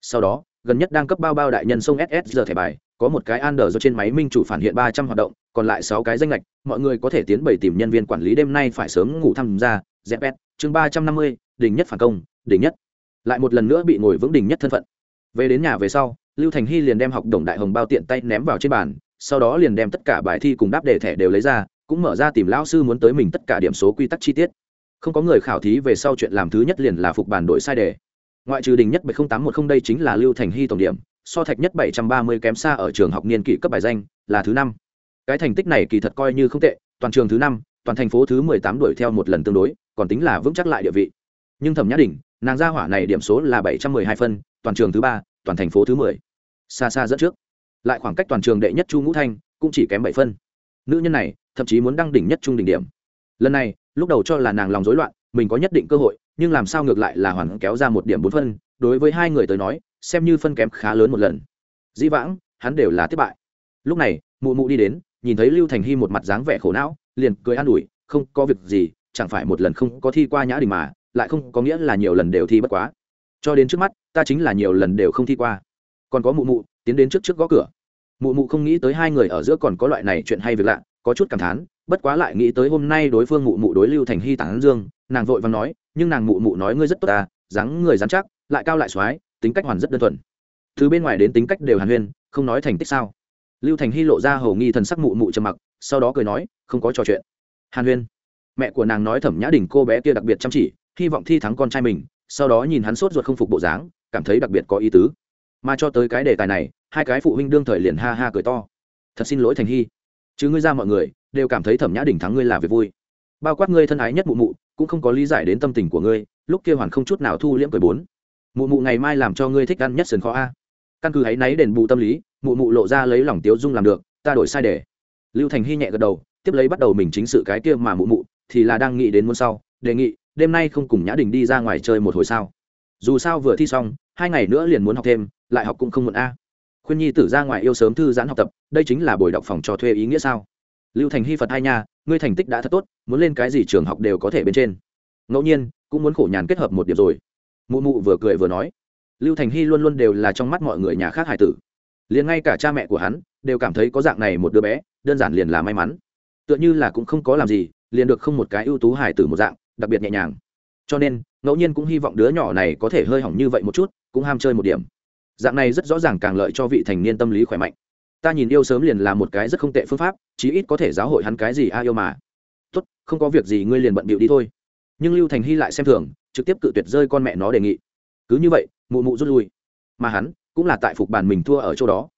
Sau đó gần nhất đang cấp bao bao đại nhân sông ss giờ thẻ bài có một cái Ander do trên máy minh chủ phản hiện ba trăm hoạt động, còn lại sáu cái danh lệch, mọi người có thể tiến bảy tìm nhân viên quản lý đêm nay phải sớm ngủ tham gia. ZPet, chương ba trăm năm mươi, đỉnh nhất phản công, đỉnh nhất. Lại một lần nữa bị ngồi vững đỉnh nhất thân phận. Về đến nhà về sau, Lưu Thành Hy liền đem học đồng đại hồng bao tiện tay ném vào trên bàn, sau đó liền đem tất cả bài thi cùng đáp đề thẻ đều lấy ra, cũng mở ra tìm lão sư muốn tới mình tất cả điểm số quy tắc chi tiết. Không có người khảo thí về sau chuyện làm thứ nhất liền là phục bản đổi sai đề. Ngoại trừ đỉnh nhất bảy tám một không đây chính là Lưu Thành Hy tổng điểm, so thạch nhất bảy trăm ba mươi kém xa ở trường học niên kỷ cấp bài danh là thứ năm cái thành tích này kỳ thật coi như không tệ toàn trường thứ năm toàn thành phố thứ mười tám đuổi theo một lần tương đối còn tính là vững chắc lại địa vị nhưng thẩm nhã đình nàng gia hỏa này điểm số là bảy trăm mười hai phân, toàn trường thứ ba, toàn thành phố thứ mười. Xa xa dẫn trước. Lại khoảng cách toàn trường đệ nhất chu ngũ thanh cũng chỉ kém bảy phân. Nữ nhân này, thậm chí muốn đăng đỉnh nhất trung đỉnh điểm. Lần này, lúc đầu cho là nàng lòng rối loạn, mình có nhất định cơ hội, nhưng làm sao ngược lại là hoàn kéo ra một điểm bốn phân, đối với hai người tới nói, xem như phân kém khá lớn một lần. Dĩ vãng, hắn đều là thất bại. Lúc này, mụ mụ đi đến, nhìn thấy lưu thành hy một mặt dáng vẻ khổ não, liền cười an ủi, không có việc gì, chẳng phải một lần không có thi qua nhã đình mà lại không có nghĩa là nhiều lần đều thi bất quá. Cho đến trước mắt, ta chính là nhiều lần đều không thi qua. Còn có mụ mụ, tiến đến trước trước gõ cửa. Mụ mụ không nghĩ tới hai người ở giữa còn có loại này chuyện hay việc lạ, có chút cảm thán, bất quá lại nghĩ tới hôm nay đối phương mụ mụ đối lưu thành hy tản dương, nàng vội và nói, nhưng nàng mụ mụ nói ngươi rất tốt ta dáng người dán chắc, lại cao lại x tính cách hoàn rất đơn thuần. Từ bên ngoài đến tính cách đều hàn huyên, không nói thành tích sao? Lưu thành hy lộ ra hầu nghi thần sắc mụ mụ trầm mặc, sau đó cười nói, không có trò chuyện. Hàn huyên. Mẹ của nàng nói thẩm nhã đình cô bé kia đặc biệt chăm chỉ hy vọng thi thắng con trai mình, sau đó nhìn hắn sốt ruột không phục bộ dáng, cảm thấy đặc biệt có ý tứ. Mà cho tới cái đề tài này, hai cái phụ huynh đương thời liền ha ha cười to. Thật xin lỗi thành hy. Chứ ngươi ra mọi người, đều cảm thấy thẩm nhã đình thắng ngươi là việc vui. Bao quát ngươi thân ái nhất mụ mụ, cũng không có lý giải đến tâm tình của ngươi, lúc kia hoàn không chút nào thu liễm cười bốn. Mụ mụ ngày mai làm cho ngươi thích ăn nhất sườn kho a. Căn cứ ấy náy đền bù tâm lý, mụ mụ lộ ra lấy lòng tiếu dung làm được, ta đổi sai để lưu thành hy nhẹ gật đầu, tiếp lấy bắt đầu mình chính sự cái kia mà mụ mụ, thì là đang nghĩ đến muôn sau, đề nghị đêm nay không cùng nhã đình đi ra ngoài chơi một hồi sao? Dù sao vừa thi xong, hai ngày nữa liền muốn học thêm, lại học cũng không muộn a. Khuyên nhi tử ra ngoài yêu sớm thư giãn học tập, đây chính là buổi đọc phòng cho thuê ý nghĩa sao? Lưu thành hy phật hai nha, ngươi thành tích đã thật tốt, muốn lên cái gì trường học đều có thể bên trên. Ngẫu nhiên, cũng muốn khổ nhàn kết hợp một điểm rồi. Mụ mụ vừa cười vừa nói. Lưu thành hy luôn luôn đều là trong mắt mọi người nhà khác hải tử. Liền ngay cả cha mẹ của hắn, đều cảm thấy có dạng này một đứa bé, đơn giản liền là may mắn. Tựa như là cũng không có làm gì, liền được không một cái ưu tú hải tử một dạng đặc biệt nhẹ nhàng. Cho nên, ngẫu nhiên cũng hy vọng đứa nhỏ này có thể hơi hỏng như vậy một chút, cũng ham chơi một điểm. Dạng này rất rõ ràng càng lợi cho vị thành niên tâm lý khỏe mạnh. Ta nhìn yêu sớm liền là một cái rất không tệ phương pháp, chí ít có thể giáo hội hắn cái gì a yêu mà. Tốt, không có việc gì ngươi liền bận bịu đi thôi. Nhưng lưu thành hy lại xem thường, trực tiếp cự tuyệt rơi con mẹ nó đề nghị. Cứ như vậy, mụ mụ rút lui. Mà hắn, cũng là tại phục bản mình thua ở chỗ đó.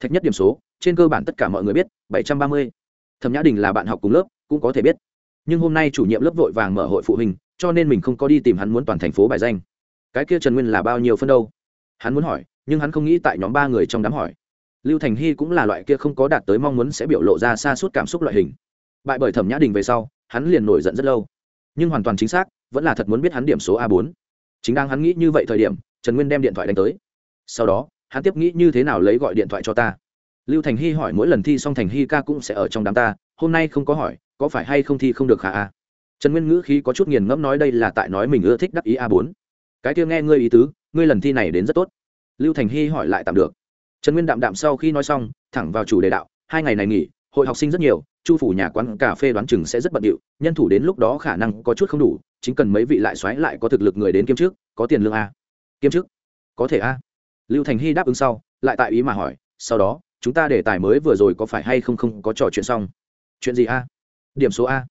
Thạch nhất điểm số, trên cơ bản tất cả mọi người biết, bảy trăm ba mươi. Thẩm nhã đình là bạn học cùng lớp, cũng có thể biết nhưng hôm nay chủ nhiệm lớp vội vàng mở hội phụ huynh, cho nên mình không có đi tìm hắn muốn toàn thành phố bài danh. Cái kia trần nguyên là bao nhiêu phân đâu? Hắn muốn hỏi, nhưng hắn không nghĩ tại nhóm ba người trong đám hỏi. Lưu thành hy cũng là loại kia không có đạt tới mong muốn sẽ biểu lộ ra xa suốt cảm xúc loại hình. Bại bởi thẩm nhã đình về sau, hắn liền nổi giận rất lâu. Nhưng hoàn toàn chính xác, vẫn là thật muốn biết hắn điểm số a bốn. Chính đang hắn nghĩ như vậy thời điểm, trần nguyên đem điện thoại đánh tới. Sau đó, hắn tiếp nghĩ như thế nào lấy gọi điện thoại cho ta. Lưu thành hy hỏi mỗi lần thi xong thành hy ca cũng sẽ ở trong đám ta, hôm nay không có hỏi có phải hay không thi không được khả a à? trần nguyên ngữ khí có chút nghiền ngẫm nói đây là tại nói mình ưa thích đắc ý a bốn. Cái kia nghe ngươi ý tứ, ngươi lần thi này đến rất tốt. Lưu thành hy hỏi lại tạm được. Trần nguyên đạm đạm sau khi nói xong, thẳng vào chủ đề đạo, hai ngày này nghỉ, hội học sinh rất nhiều, chu phủ nhà quán cà phê đoán chừng sẽ rất bận điệu, nhân thủ đến lúc đó khả năng có chút không đủ, chính cần mấy vị lại xoáy lại có thực lực người đến kiêm trước, có tiền lương a. Kiêm chức có thể a. Lưu thành hy đáp ứng sau, lại tại ý mà hỏi, sau đó, chúng ta để tài mới vừa rồi có phải hay không không có trò chuyện xong? Chuyện gì a? Điểm số a.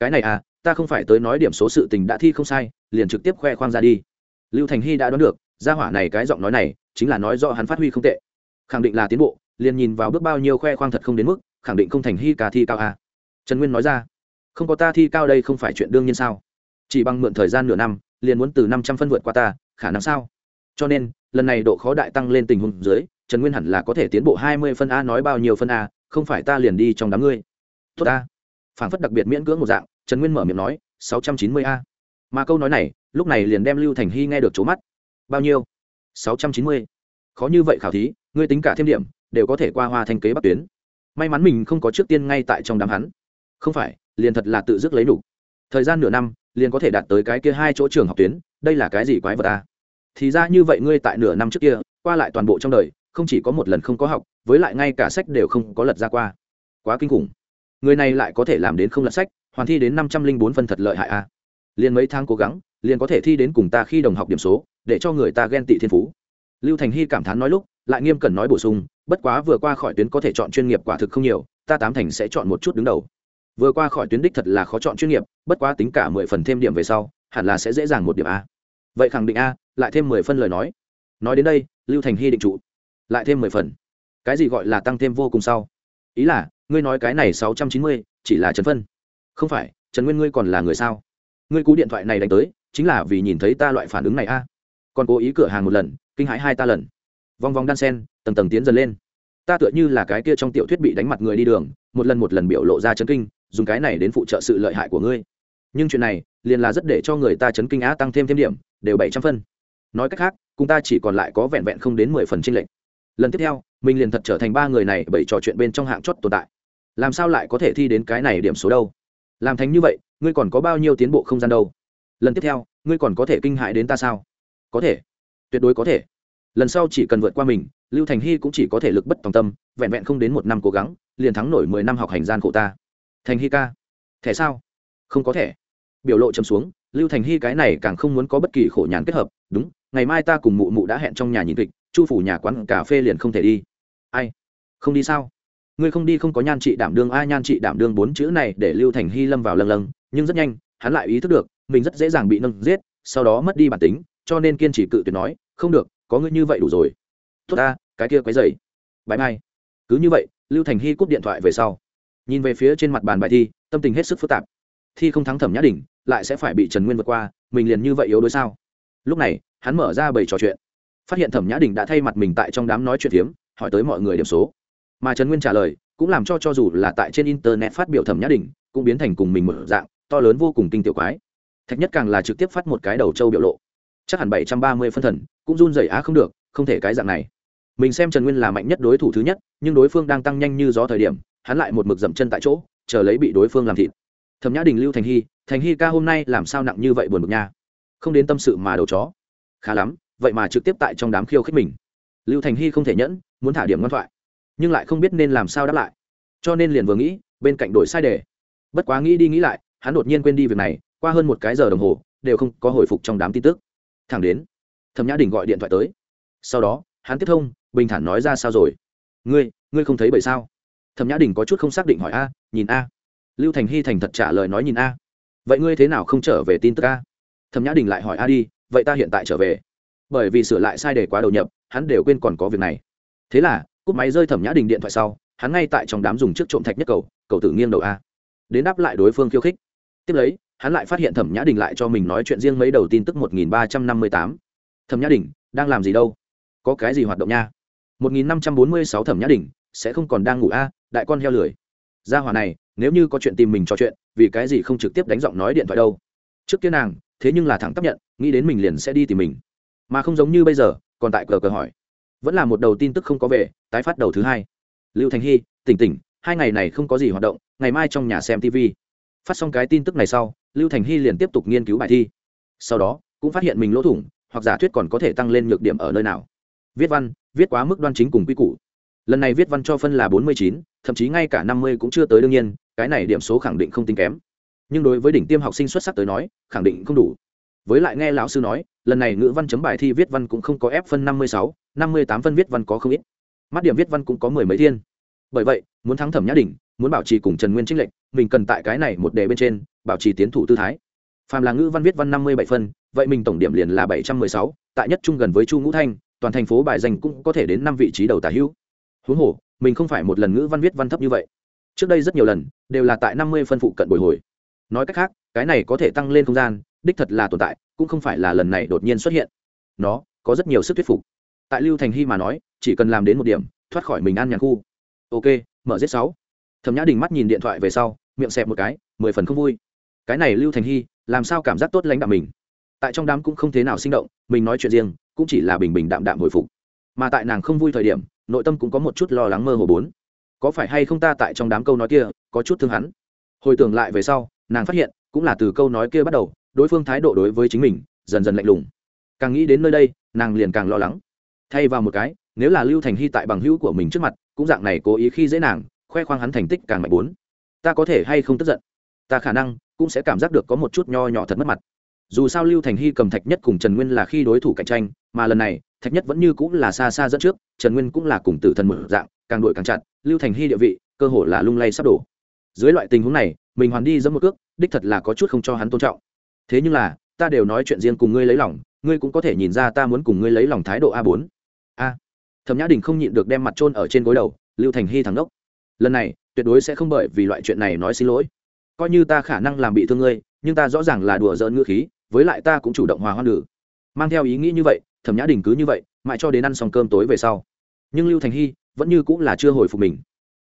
Cái này à ta không phải tới nói điểm số sự tình đã thi không sai, liền trực tiếp khoe khoang ra đi. Lưu thành hy đã đoán được, gia hỏa này cái giọng nói này, chính là nói do hắn phát huy không tệ. Khẳng định là tiến bộ, liền nhìn vào bước bao nhiêu khoe khoang thật không đến mức, khẳng định không thành hy cả thi cao a. Trần nguyên nói ra, không có ta thi cao đây không phải chuyện đương nhiên sao? Chỉ bằng mượn thời gian nửa năm, liền muốn từ năm trăm phân vượt qua ta, khả năng sao? Cho nên, lần này độ khó đại tăng lên tình huống dưới, trần nguyên hẳn là có thể tiến bộ hai mươi phân a nói bao nhiêu phân a, không phải ta liền đi trong đám ngươi. Tốt a phản phất đặc biệt miễn cưỡng một dạng, trần nguyên mở miệng nói, sáu trăm chín mươi a. Mà câu nói này, lúc này liền đem lưu thành hy nghe được c mắt. Bao nhiêu? sáu trăm chín mươi. Khó như vậy khảo thí, ngươi tính cả thêm điểm, đều có thể qua hoa thanh kế bắc tuyến. May mắn mình không có trước tiên ngay tại trong đám hắn. Không phải, liền thật là tự dứt lấy đủ. Thời gian nửa năm, liền có thể đạt tới cái kia hai chỗ trường học tuyến, đây là cái gì quái vật a thì ra như vậy ngươi tại nửa năm trước kia, qua lại toàn bộ trong đời, không chỉ có một lần không có học, với lại ngay cả sách đều không có lật ra qua. Quá kinh khủng người này lại có thể làm đến không lật sách, hoàn thi đến năm trăm linh bốn phân thật lợi hại a. Liền mấy tháng cố gắng, liền có thể thi đến cùng ta khi đồng học điểm số, để cho người ta ghen tị thiên phú. Lưu thành hy cảm thán nói lúc, lại nghiêm cẩn nói bổ sung, bất quá vừa qua khỏi tuyến có thể chọn chuyên nghiệp quả thực không nhiều, ta tám thành sẽ chọn một chút đứng đầu. Vừa qua khỏi tuyến đích thật là khó chọn chuyên nghiệp, bất quá tính cả mười phần thêm điểm về sau, hẳn là sẽ dễ dàng một điểm a. Vậy khẳng định a, lại thêm mười phân lời nói. Nói đến đây, lưu thành hy định trụ. Lại thêm mười phần. Cái gì gọi là tăng thêm vô cùng sau ý là ngươi nói cái này sáu trăm chín mươi, chỉ là trần phân. Không phải, trần nguyên ngươi còn là người sao? Ngươi cú điện thoại này đánh tới, chính là vì nhìn thấy ta loại phản ứng này a. Còn cố ý cửa hàng một lần, kinh hãi hai ta lần. Vòng vòng đan sen, tầng tầng tiến dần lên. Ta tựa như là cái kia trong tiểu thuyết bị đánh mặt người đi đường, một lần một lần biểu lộ ra chấn kinh, dùng cái này đến phụ trợ sự lợi hại của ngươi. Nhưng chuyện này, liền là rất để cho người ta chấn kinh á tăng thêm thêm điểm, đều bảy trăm phân. Nói cách khác, cùng ta chỉ còn lại có vẹn vẹn không đến mười phần tranh lệch. Lần tiếp theo, mình liền thật trở thành ba người này bảy trò chuyện bên trong hạng chót tồn tại làm sao lại có thể thi đến cái này điểm số đâu? Làm thành như vậy, ngươi còn có bao nhiêu tiến bộ không gian đâu? Lần tiếp theo, ngươi còn có thể kinh hại đến ta sao? Có thể. Tuyệt đối có thể. Lần sau chỉ cần vượt qua mình, lưu thành hy cũng chỉ có thể lực bất tòng tâm, vẹn vẹn không đến một năm cố gắng, liền thắng nổi mười năm học hành gian khổ ta. Thành hy ca, thẻ sao? Không có thẻ. Biểu lộ chấm xuống, lưu thành hy cái này càng không muốn có bất kỳ khổ nhàn kết hợp, đúng, ngày mai ta cùng mụ mụ đã hẹn trong nhà nhìn kịch, chu phủ nhà quán cà phê liền không thể đi. Ai? Không đi sao? Ngươi không đi không có nhan trị đảm đương a nhan trị đảm đương bốn chữ này để lưu thành hy lâm vào lâng lâng nhưng rất nhanh hắn lại ý thức được mình rất dễ dàng bị nâng giết sau đó mất đi bản tính cho nên kiên trì cự tuyệt nói không được có ngươi như vậy đủ rồi. Tốt ta cái kia quấy dày bãi mai. Cứ như vậy lưu thành hy cúp điện thoại về sau. Nhìn về phía trên mặt bàn bài thi tâm tình hết sức phức tạp. Thi không thắng thẩm nhã đình lại sẽ phải bị trần nguyên vượt qua mình liền như vậy yếu đuối sao? Lúc này hắn mở ra bầy trò chuyện. Phát hiện thẩm nhã đình đã thay mặt mình tại trong đám nói chuyện hiếm, hỏi tới mọi người điểm số mà trần nguyên trả lời, cũng làm cho cho dù là tại trên internet phát biểu thẩm nhã đình, cũng biến thành cùng mình một dạng, to lớn vô cùng kinh tiểu quái. Thạch nhất càng là trực tiếp phát một cái đầu trâu biểu lộ. Chắc hẳn bảy trăm ba mươi phân thần, cũng run rẩy á không được, không thể cái dạng này. Mình xem trần nguyên là mạnh nhất đối thủ thứ nhất, nhưng đối phương đang tăng nhanh như gió thời điểm, hắn lại một mực dậm chân tại chỗ, chờ lấy bị đối phương làm thịt. Thẩm nhã đình lưu thành hy thành hy ca hôm nay làm sao nặng như vậy buồn bực nha? Không đến tâm sự mà đầu chó. Khá lắm, vậy mà trực tiếp tại trong đám khiêu khích mình. Lưu thành hy không thể nhẫn, muốn thả điểm ngoan thoại nhưng lại không biết nên làm sao đáp lại. Cho nên liền vừa nghĩ, bên cạnh đổi sai đề. Bất quá nghĩ đi nghĩ lại, hắn đột nhiên quên đi việc này, qua hơn một cái giờ đồng hồ, đều không có hồi phục trong đám tin tức. Thẳng đến, thẩm nhã đình gọi điện thoại tới. Sau đó, hắn tiếp thông, bình thản nói ra sao rồi? Ngươi ngươi không thấy bởi sao? Thẩm nhã đình có chút không xác định hỏi a, nhìn a. Lưu thành hy thành thật trả lời nói nhìn a. Vậy ngươi thế nào không trở về tin tức a? Thẩm nhã đình lại hỏi a đi, vậy ta hiện tại trở về. Bởi vì sửa lại sai đề quá đầu nhập, hắn đều quên còn có việc này. Thế là cúp máy rơi thẩm nhã đình điện thoại sau, hắn ngay tại trong đám dùng trước trộm thạch nhất cầu cầu tử nghiêng đầu a. Đến đáp lại đối phương khiêu khích. Tiếp lấy, hắn lại phát hiện thẩm nhã đình lại cho mình nói chuyện riêng mấy đầu tin tức một nghìn ba trăm năm mươi tám. Thẩm nhã đình, đang làm gì đâu? Có cái gì hoạt động nha? một nghìn năm trăm bốn mươi sáu thẩm nhã đình, sẽ không còn đang ngủ a, đại con heo lười. Gia hòa này, nếu như có chuyện tìm mình trò chuyện, vì cái gì không trực tiếp đánh giọng nói điện thoại đâu? Trước kia nàng, thế nhưng là thẳng tắp nhận, nghĩ đến mình liền sẽ đi tìm mình. Mà không giống như bây giờ, còn tại cờ cờ hỏi vẫn là một đầu tin tức không có về, tái phát đầu thứ hai. Lưu thành hy, tỉnh tỉnh, hai ngày này không có gì hoạt động, ngày mai trong nhà xem tv phát xong cái tin tức này sau, lưu thành hy liền tiếp tục nghiên cứu bài thi. Sau đó, cũng phát hiện mình lỗ thủng, hoặc giả thuyết còn có thể tăng lên nhược điểm ở nơi nào. Viết văn, viết quá mức đoan chính cùng quy củ. Lần này viết văn cho phân là bốn mươi chín, thậm chí ngay cả năm mươi cũng chưa tới đương nhiên, cái này điểm số khẳng định không tính kém. Nhưng đối với đỉnh tiêm học sinh xuất sắc tới nói, khẳng định không đủ với lại nghe lão sư nói, lần này ngữ văn chấm bài thi viết văn cũng không có ép phân năm mươi sáu, năm mươi tám phân viết văn có không ít. Mắt điểm viết văn cũng có mười mấy thiên. Bởi vậy, muốn thắng thẩm nhã đình muốn bảo trì cùng trần nguyên trinh lệnh mình cần tại cái này một đề bên trên, bảo trì tiến thủ tư thái. Phàm là ngữ văn viết văn năm mươi bảy phân, vậy mình tổng điểm liền là bảy trăm mười sáu, tại nhất trung gần với chu ngũ thanh, toàn thành phố bài danh cũng có thể đến năm vị trí đầu tả hữu. Huống hồ, mình không phải một lần ngữ văn viết văn thấp như vậy. Trước đây rất nhiều lần, đều là tại năm mươi phân phụ cận bồi hồi. Nói cách khác, cái này có thể tăng lên không gian đích thật là tồn tại, cũng không phải là lần này đột nhiên xuất hiện. Nó có rất nhiều sức thuyết phục. Tại lưu thành hy mà nói, chỉ cần làm đến một điểm, thoát khỏi mình ăn nhàn khu. Ok, mở giết sáu. Thẩm nhã đình mắt nhìn điện thoại về sau, miệng xẹp một cái, mười phần không vui. Cái này lưu thành hy, làm sao cảm giác tốt lãnh đạo mình? Tại trong đám cũng không thế nào sinh động, mình nói chuyện riêng, cũng chỉ là bình bình đạm đạm hồi phục. Mà tại nàng không vui thời điểm, nội tâm cũng có một chút lo lắng mơ hồ bốn. Có phải hay không ta tại trong đám câu nói kia, có chút thương hắn? Hồi tưởng lại về sau, nàng phát hiện, cũng là từ câu nói kia bắt đầu đối phương thái độ đối với chính mình dần dần lạnh lùng. Càng nghĩ đến nơi đây, nàng liền càng lo lắng. Thay vào một cái, nếu là lưu thành hy tại bằng hữu của mình trước mặt, cũng dạng này cố ý khi dễ nàng, khoe khoang hắn thành tích càng mạnh bốn. Ta có thể hay không tức giận? Ta khả năng cũng sẽ cảm giác được có một chút nho nhỏ thật mất mặt. Dù sao lưu thành hy cầm thạch nhất cùng trần nguyên là khi đối thủ cạnh tranh, mà lần này, thạch nhất vẫn như cũng là xa xa dẫn trước, trần nguyên cũng là cùng tử thần mở dạng, càng đội càng chặt, lưu thành hy địa vị, cơ hồ là lung lay sắp đổ. Dưới loại tình huống này, mình hoàn đi dẫn một cước, đích thật là có chút không cho hắn tôn trọng thế nhưng là, ta đều nói chuyện riêng cùng ngươi lấy lòng, ngươi cũng có thể nhìn ra ta muốn cùng ngươi lấy lòng thái độ a bốn. A. Thẩm nhã đình không nhịn được đem mặt trôn ở trên gối đầu, lưu thành hy thắng đốc. Lần này, tuyệt đối sẽ không bởi vì loại chuyện này nói xin lỗi. Coi như ta khả năng làm bị thương ngươi, nhưng ta rõ ràng là đùa giỡn ngữ khí, với lại ta cũng chủ động hòa hoan nữ mang theo ý nghĩ như vậy, thẩm nhã đình cứ như vậy, mãi cho đến ăn xong cơm tối về sau. Nhưng lưu thành hy vẫn như cũng là chưa hồi phục mình,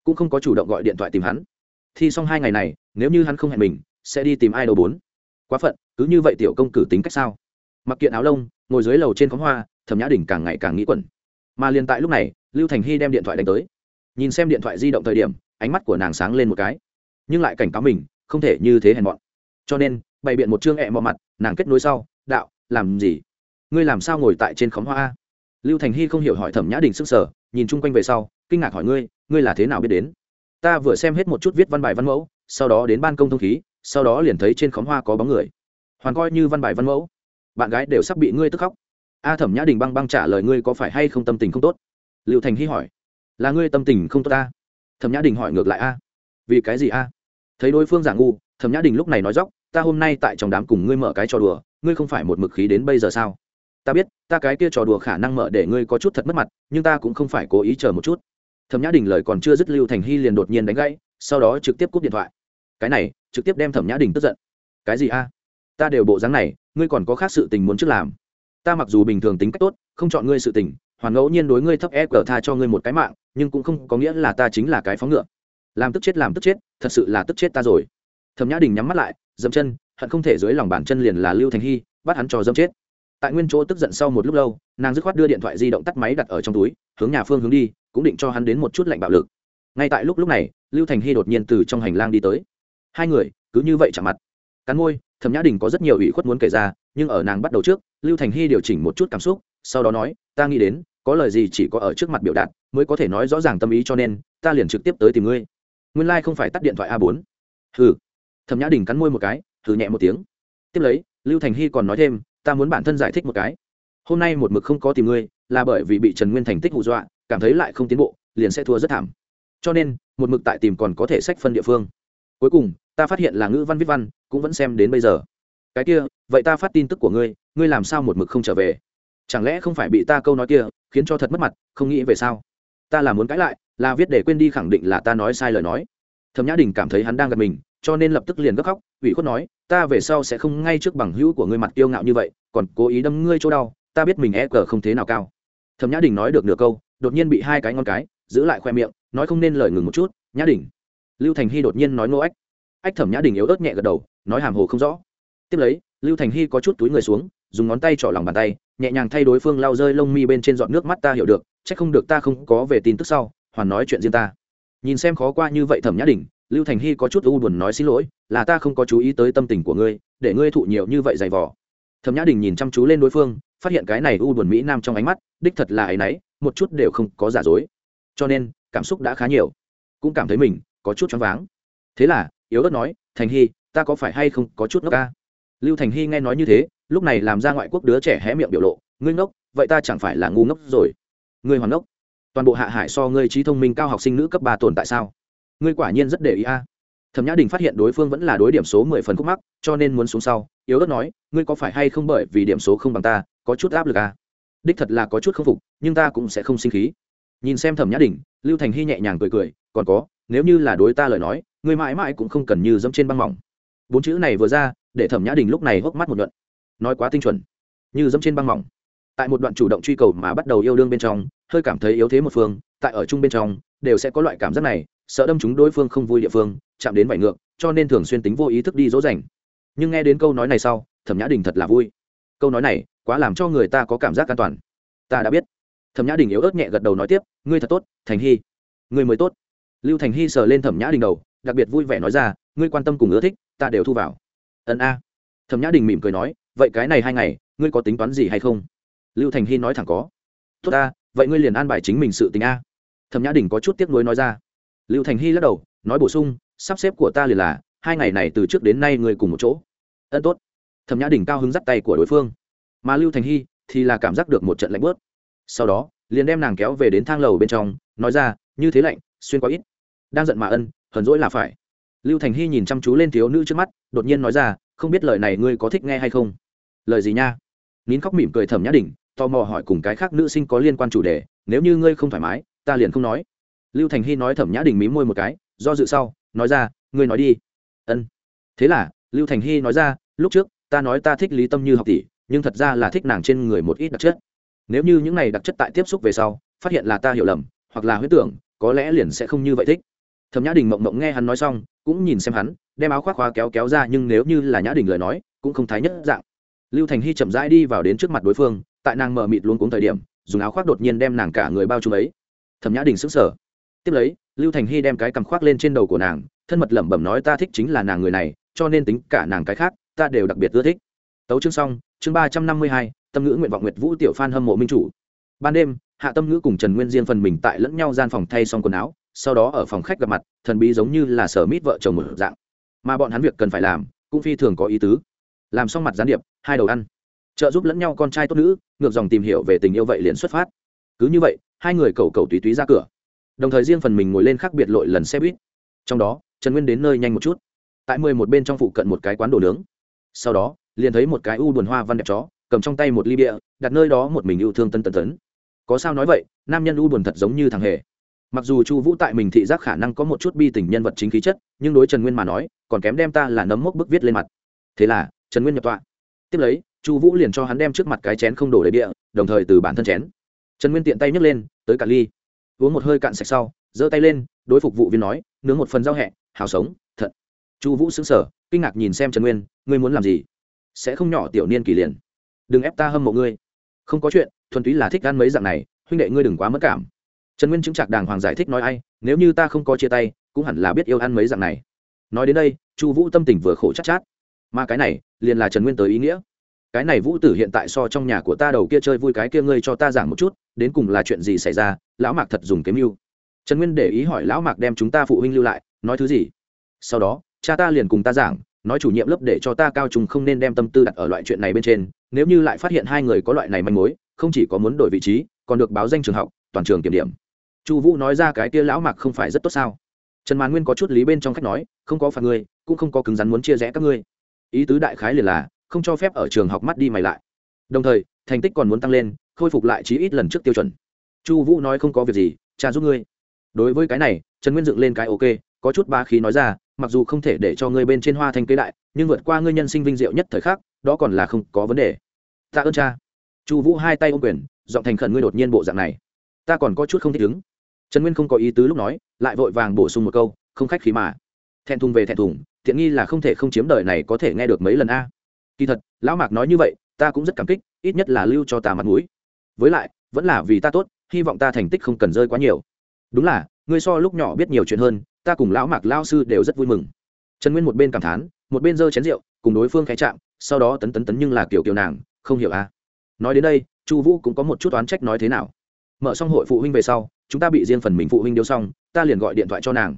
cũng không có chủ động gọi điện thoại tìm hắn. Thì xong hai ngày này, nếu như hắn không hẹn mình, sẽ đi tìm ai đâu bốn. Quá phận cứ như vậy tiểu công cử tính cách sao? Mặc kiện áo lông, ngồi dưới lầu trên khóm hoa, thẩm nhã đình càng ngày càng nghĩ quẩn. Mà liền tại lúc này, lưu thành hy đem điện thoại đánh tới. Nhìn xem điện thoại di động thời điểm, ánh mắt của nàng sáng lên một cái. Nhưng lại cảnh cáo mình, không thể như thế hèn mọn. Cho nên, bày biện một chương ẹ mọ mặt, nàng kết nối sau, đạo, làm gì? Ngươi làm sao ngồi tại trên khóm hoa lưu thành hy không hiểu hỏi thẩm nhã đình sức sở nhìn chung quanh về sau, kinh ngạc hỏi ngươi ngươi là thế nào biết đến? Ta vừa xem hết một chút viết văn bài văn mẫu, sau đó đến ban công thông khí, sau đó liền thấy trên khóm hoa có bóng người hoàn coi như văn bài văn mẫu. Bạn gái đều sắp bị ngươi tức khóc. A thẩm nhã đình băng băng trả lời ngươi có phải hay không tâm tình không tốt? Liệu thành hy hỏi. Là ngươi tâm tình không tốt ta? thẩm nhã đình hỏi ngược lại a. Vì cái gì a? Thấy đối phương giả ngu, thẩm nhã đình lúc này nói dóc, ta hôm nay tại trong đám cùng ngươi mở cái trò đùa, ngươi không phải một mực khí đến bây giờ sao? Ta biết, ta cái kia trò đùa khả năng mở để ngươi có chút thật mất mặt, nhưng ta cũng không phải cố ý chờ một chút. Thẩm nhã đình lời còn chưa dứt lưu thành hy liền đột nhiên đánh gãy, sau đó trực tiếp cúp điện thoại. Cái này, trực tiếp đem thẩm nhã đình tức giận. Cái gì a? Ta đều bộ dáng này, ngươi còn có khác sự tình muốn trước làm. Ta mặc dù bình thường tính cách tốt, không chọn ngươi sự tình, hoàn ngẫu nhiên đối ngươi thấp e cờ tha cho ngươi một cái mạng, nhưng cũng không có nghĩa là ta chính là cái phóng ngựa. Làm tức chết làm tức chết, thật sự là tức chết ta rồi. Thẩm nhã đình nhắm mắt lại, dậm chân, hận không thể dưới lòng bàn chân liền là lưu thành hy, bắt hắn cho dâm chết. Tại nguyên chỗ tức giận sau một lúc lâu, nàng dứt khoát đưa điện thoại di động tắt máy đặt ở trong túi, hướng nhà phương hướng đi, cũng định cho hắn đến một chút lạnh bạo lực. Ngay tại lúc lúc này, lưu thành hy đột nhiên từ trong hành lang đi tới. Hai người, cứ như vậy chạm mặt. Cắn môi thẩm nhã đình có rất nhiều ủy khuất muốn kể ra, nhưng ở nàng bắt đầu trước, lưu thành hy điều chỉnh một chút cảm xúc, sau đó nói, ta nghĩ đến, có lời gì chỉ có ở trước mặt biểu đạt, mới có thể nói rõ ràng tâm ý cho nên, ta liền trực tiếp tới tìm ngươi. Nguyên lai、like、không phải tắt điện thoại a bốn. Hừ. Thẩm nhã đình cắn môi một cái, hừ nhẹ một tiếng. Tiếp lấy, lưu thành hy còn nói thêm, ta muốn bản thân giải thích một cái. Hôm nay một mực không có tìm ngươi, là bởi vì bị trần nguyên thành tích hù dọa, cảm thấy lại không tiến bộ, liền sẽ thua rất thảm. Cho nên, một mực tại tìm còn có thể sách phân địa phương. Cuối cùng ta phát hiện là ngữ văn viết văn, cũng vẫn xem đến bây giờ. Cái kia, vậy ta phát tin tức của ngươi ngươi làm sao một mực không trở về? Chẳng lẽ không phải bị ta câu nói kia, khiến cho thật mất mặt, không nghĩ về sao? Ta là muốn cãi lại, là viết để quên đi khẳng định là ta nói sai lời nói. Thẩm nhã đình cảm thấy hắn đang gặp mình, cho nên lập tức liền gấp khóc, ủy khuất nói, ta về sau sẽ không ngay trước bằng hữu của ngươi mặt kiêu ngạo như vậy, còn cố ý đâm ngươi chỗ đau, ta biết mình e cờ không thế nào cao. Thẩm nhã đình nói được nửa câu, đột nhiên bị hai cái ngon cái giữ lại khoe miệng, nói không nên lời ngừng một chút, nhã đình. Lưu thành hy đột nhiên nói ngô ếch ách thẩm nhã đình yếu ớt nhẹ gật đầu, nói hàm hồ không rõ. Tiếp lấy, lưu thành hy có chút túi người xuống, dùng ngón tay trỏ lòng bàn tay, nhẹ nhàng thay đối phương lau rơi lông mi bên trên giọt nước mắt ta hiểu được c h ắ c không được ta không có về tin tức sau, hoàn nói chuyện riêng ta. Nhìn xem khó qua như vậy thẩm nhã đình, lưu thành hy có chút u buồn nói xin lỗi, là ta không có chú ý tới tâm tình của ngươi, để ngươi thụ nhiều như vậy dày vỏ thẩm nhã đình nhìn chăm chú lên đối phương, phát hiện cái này u buồn mỹ nam trong ánh mắt, đích thật là áy náy, một chút đều không có giả dối. Cho nên, cảm xúc đã khá nhiều. Cũng cảm thấy mình có chút choáng váng. Thế là yếu ớt nói, thành hy, ta có phải hay không có chút ngốc ca? Lưu thành hy nghe nói như thế, lúc này làm ra ngoại quốc đứa trẻ hé miệng biểu lộ, ngươi ngốc, vậy ta chẳng phải là ngu ngốc rồi. Ngươi hoàn ngốc. Toàn bộ hạ hải so ngươi trí thông minh cao học sinh nữ cấp ba tồn tại sao? Ngươi quả nhiên rất để ý a. Thẩm nhã đình phát hiện đối phương vẫn là đối điểm số mười phần khúc mắc, cho nên muốn xuống sau, yếu ớt nói, ngươi có phải hay không bởi vì điểm số không bằng ta, có chút áp lực a đích thật là có chút k phục, nhưng ta cũng sẽ không sinh khí. Nhìn xem thẩm nhã đình, lưu thành hy nhẹ nhàng cười cười, còn có, nếu như là đối ta lời nói ngươi mãi mãi cũng không cần như dẫm trên băng mỏng. Bốn chữ này vừa ra, để thẩm nhã đình lúc này hốc mắt một nhuận. Nói quá tinh chuẩn. Như dẫm trên băng mỏng. Tại một đoạn chủ động truy cầu mà bắt đầu yêu đương bên trong, hơi cảm thấy yếu thế một phương, tại ở chung bên trong, đều sẽ có loại cảm giác này, sợ đâm chúng đối phương không vui địa phương, chạm đến vải ngược, cho nên thường xuyên tính vô ý thức đi dỗ dành. Nhưng nghe đến câu nói này sau, thẩm nhã đình thật là vui. Câu nói này, quá làm cho người ta có cảm giác an toàn. Ta đã biết. Thẩm nhã đình yếu ớt nhẹ gật đầu nói tiếp, ngươi thật tốt, thành hy. Ngươi mới tốt. Lưu thành hy sờ lên thẩm nhã đình đầu đặc biệt vui vẻ nói ra, ngươi quan tâm cùng ưa thích, ta đều thu vào. Ân a. Thẩm nhã đình mỉm cười nói, vậy cái này hai ngày, ngươi có tính toán gì hay không? Lưu thành hy nói thẳng có. Tốt ta, vậy ngươi liền an bài chính mình sự tình a. Thẩm nhã đình có chút tiếc nuối nói ra. Lưu thành hy lắc đầu, nói bổ sung, sắp xếp của ta liền là, hai ngày này từ trước đến nay ngươi cùng một chỗ. Ân, tốt. Thẩm nhã đình cao hứng dắt tay của đối phương. Mà lưu thành hy thì là cảm giác được một trận lạnh bớt sau đó, liền đem nàng kéo về đến thang lầu bên trong, nói ra, như thế lạnh, xuyên quá ít đang giận mà ân, hờn dỗi là phải. Lưu thành hy nhìn chăm chú lên thiếu nữ trước mắt, đột nhiên nói ra, không biết lời này ngươi có thích nghe hay không? Lời gì nha? Nín khóc mỉm cười thẩm nhã đình tò mò hỏi cùng cái khác nữ sinh có liên quan chủ đề, nếu như ngươi không thoải mái, ta liền không nói. Lưu thành hy nói thẩm nhã đình mí môi một cái, do dự sau, nói ra, ngươi nói đi. Ân. Thế là, lưu thành hy nói ra, lúc trước, ta nói ta thích lý tâm như học tỷ, nhưng thật ra là thích nàng trên người một ít đặc chất. Nếu như những này đặc chất tại tiếp xúc về sau, phát hiện là ta hiểu lầm, hoặc là huyết tưởng, có lẽ liền sẽ không như vậy thích thẩm nhã đình mộng mộng nghe hắn nói xong, cũng nhìn xem hắn, đem áo khoác khóa kéo kéo ra nhưng nếu như là nhã đình lời nói, cũng không thái nhất dạng. Lưu thành hy chậm rãi đi vào đến trước mặt đối phương, tại nàng mờ mịt luôn cuống thời điểm, dùng áo khoác đột nhiên đem nàng cả người bao trùm ấy. Thẩm nhã đình sững sờ. Tiếp lấy, lưu thành hy đem cái cằm khoác lên trên đầu của nàng, thân mật lẩm bẩm nói ta thích chính là nàng người này, cho nên tính cả nàng cái khác, ta đều đặc biệt ưa thích. Tấu chương xong, chương ba trăm năm mươi hai, tâm ngữ nguyện vọng nguyệt vũ tiểu phan hâm mộ minh chủ. Ban đêm, hạ tâm ngữ cùng trần nguyên diên phần mình tại lẫn nhau gian phòng thay xong quần áo sau đó ở phòng khách gặp mặt, thần bí giống như là sở mít vợ chồng một dạng. Mà bọn hắn việc cần phải làm, cũng phi thường có ý tứ. Làm xong mặt gián điệp, hai đầu ăn. Trợ giúp lẫn nhau con trai tốt nữ, ngược dòng tìm hiểu về tình yêu vậy liền xuất phát. Cứ như vậy, hai người cầu cầu tùy túy ra cửa. Đồng thời riêng phần mình ngồi lên khác biệt lội lần xe buýt. Trong đó, trần nguyên đến nơi nhanh một chút. Tại mười một bên trong phụ cận một cái quán đồ nướng. Sau đó, liền thấy một cái u buồn hoa văn đẹp chó, cầm trong tay một ly bia, đặt nơi đó một mình yêu thương tân tân tấn có sao nói vậy, nam nhân u buồn thật giống như thằng hề mặc dù chu vũ tại mình thị giác khả năng có một chút bi tình nhân vật chính khí chất, nhưng đối trần nguyên mà nói, còn kém đem ta là nấm mốc bức viết lên mặt. Thế là, trần nguyên nhập tọa. Tiếp lấy, chu vũ liền cho hắn đem trước mặt cái chén không đổ đầy địa, đồng thời từ bản thân chén. Trần nguyên tiện tay nhấc lên, tới cả ly. Uống một hơi cạn sạch sau, giơ tay lên, đối phục vụ viên nói, nướng một phần rau hẹ, hào sống thật chu vũ xứng sở kinh ngạc nhìn xem trần nguyên, ngươi muốn làm gì? Sẽ không nhỏ tiểu niên kỳ liền. Đừng ép ta hâm mộ ngươi. Không có chuyện, thuần túy là thích ăn mấy dạng này, huynh đệ ngươi đừng quá mất cảm trần nguyên chứng trạc đàng hoàng giải thích nói ai nếu như ta không có chia tay cũng hẳn là biết yêu ăn mấy dạng này. Nói đến đây chu vũ tâm tình vừa khổ chắc chát, chát. Mà cái này liền là trần nguyên tới ý nghĩa. Cái này vũ tử hiện tại so trong nhà của ta đầu kia chơi vui cái kia ngươi cho ta giảng một chút đến cùng là chuyện gì xảy ra lão mạc thật dùng kiếm mưu. Trần nguyên để ý hỏi lão mạc đem chúng ta phụ huynh lưu lại nói thứ gì? Sau đó cha ta liền cùng ta giảng nói chủ nhiệm lớp để cho ta cao trùng không nên đem tâm tư đặt ở loại chuyện này bên trên nếu như lại phát hiện hai người có loại này manh mối không chỉ có muốn đổi vị trí còn được báo danh trường học toàn trường kiểm điểm chu vũ nói ra cái kia lão mạc không phải rất tốt sao? Trần màn nguyên có chút lý bên trong khách nói, không có phạt ngươi cũng không có cứng rắn muốn chia rẽ các ngươi. Ý tứ đại khái liền là, không cho phép ở trường học mắt đi mày lại. Đồng thời, thành tích còn muốn tăng lên, khôi phục lại chí ít lần trước tiêu chuẩn. Chu vũ nói không có việc gì, cha giúp ngươi. Đối với cái này, trần nguyên dựng lên cái ok, có chút ba khí nói ra, mặc dù không thể để cho ngươi bên trên hoa thanh kế đại, nhưng vượt qua ngươi nhân sinh vinh diệu nhất thời khắc, đó còn là không có vấn đề. Tạ ơn cha. Chu vũ hai tay ôm quyền, giọng thành khẩn ngươi đột nhiên bộ dạng này. Ta còn có chút không thích ứng trần nguyên không có ý tứ lúc nói, lại vội vàng bổ sung một câu, không khách khí mà. Thẹn thùng về thẹn thùng, thiện nghi là không thể không chiếm đời này có thể nghe được mấy lần a. Kỳ thật, lão mạc nói như vậy, ta cũng rất cảm kích, ít nhất là lưu cho ta mặt mũi. Với lại, vẫn là vì ta tốt, hy vọng ta thành tích không cần rơi quá nhiều. Đúng là, ngươi so lúc nhỏ biết nhiều chuyện hơn, ta cùng lão mạc lao sư đều rất vui mừng. Trần nguyên một bên cảm thán, một bên giơ chén rượu, cùng đối phương khái chạm, sau đó tấn tấn tấn nhưng là kiểu kiểu nàng, không hiểu à nói đến đây, chu vũ cũng có một chút oán trách nói thế nào mở xong hội phụ huynh về sau, chúng ta bị riêng phần mình phụ huynh điêu xong, ta liền gọi điện thoại cho nàng.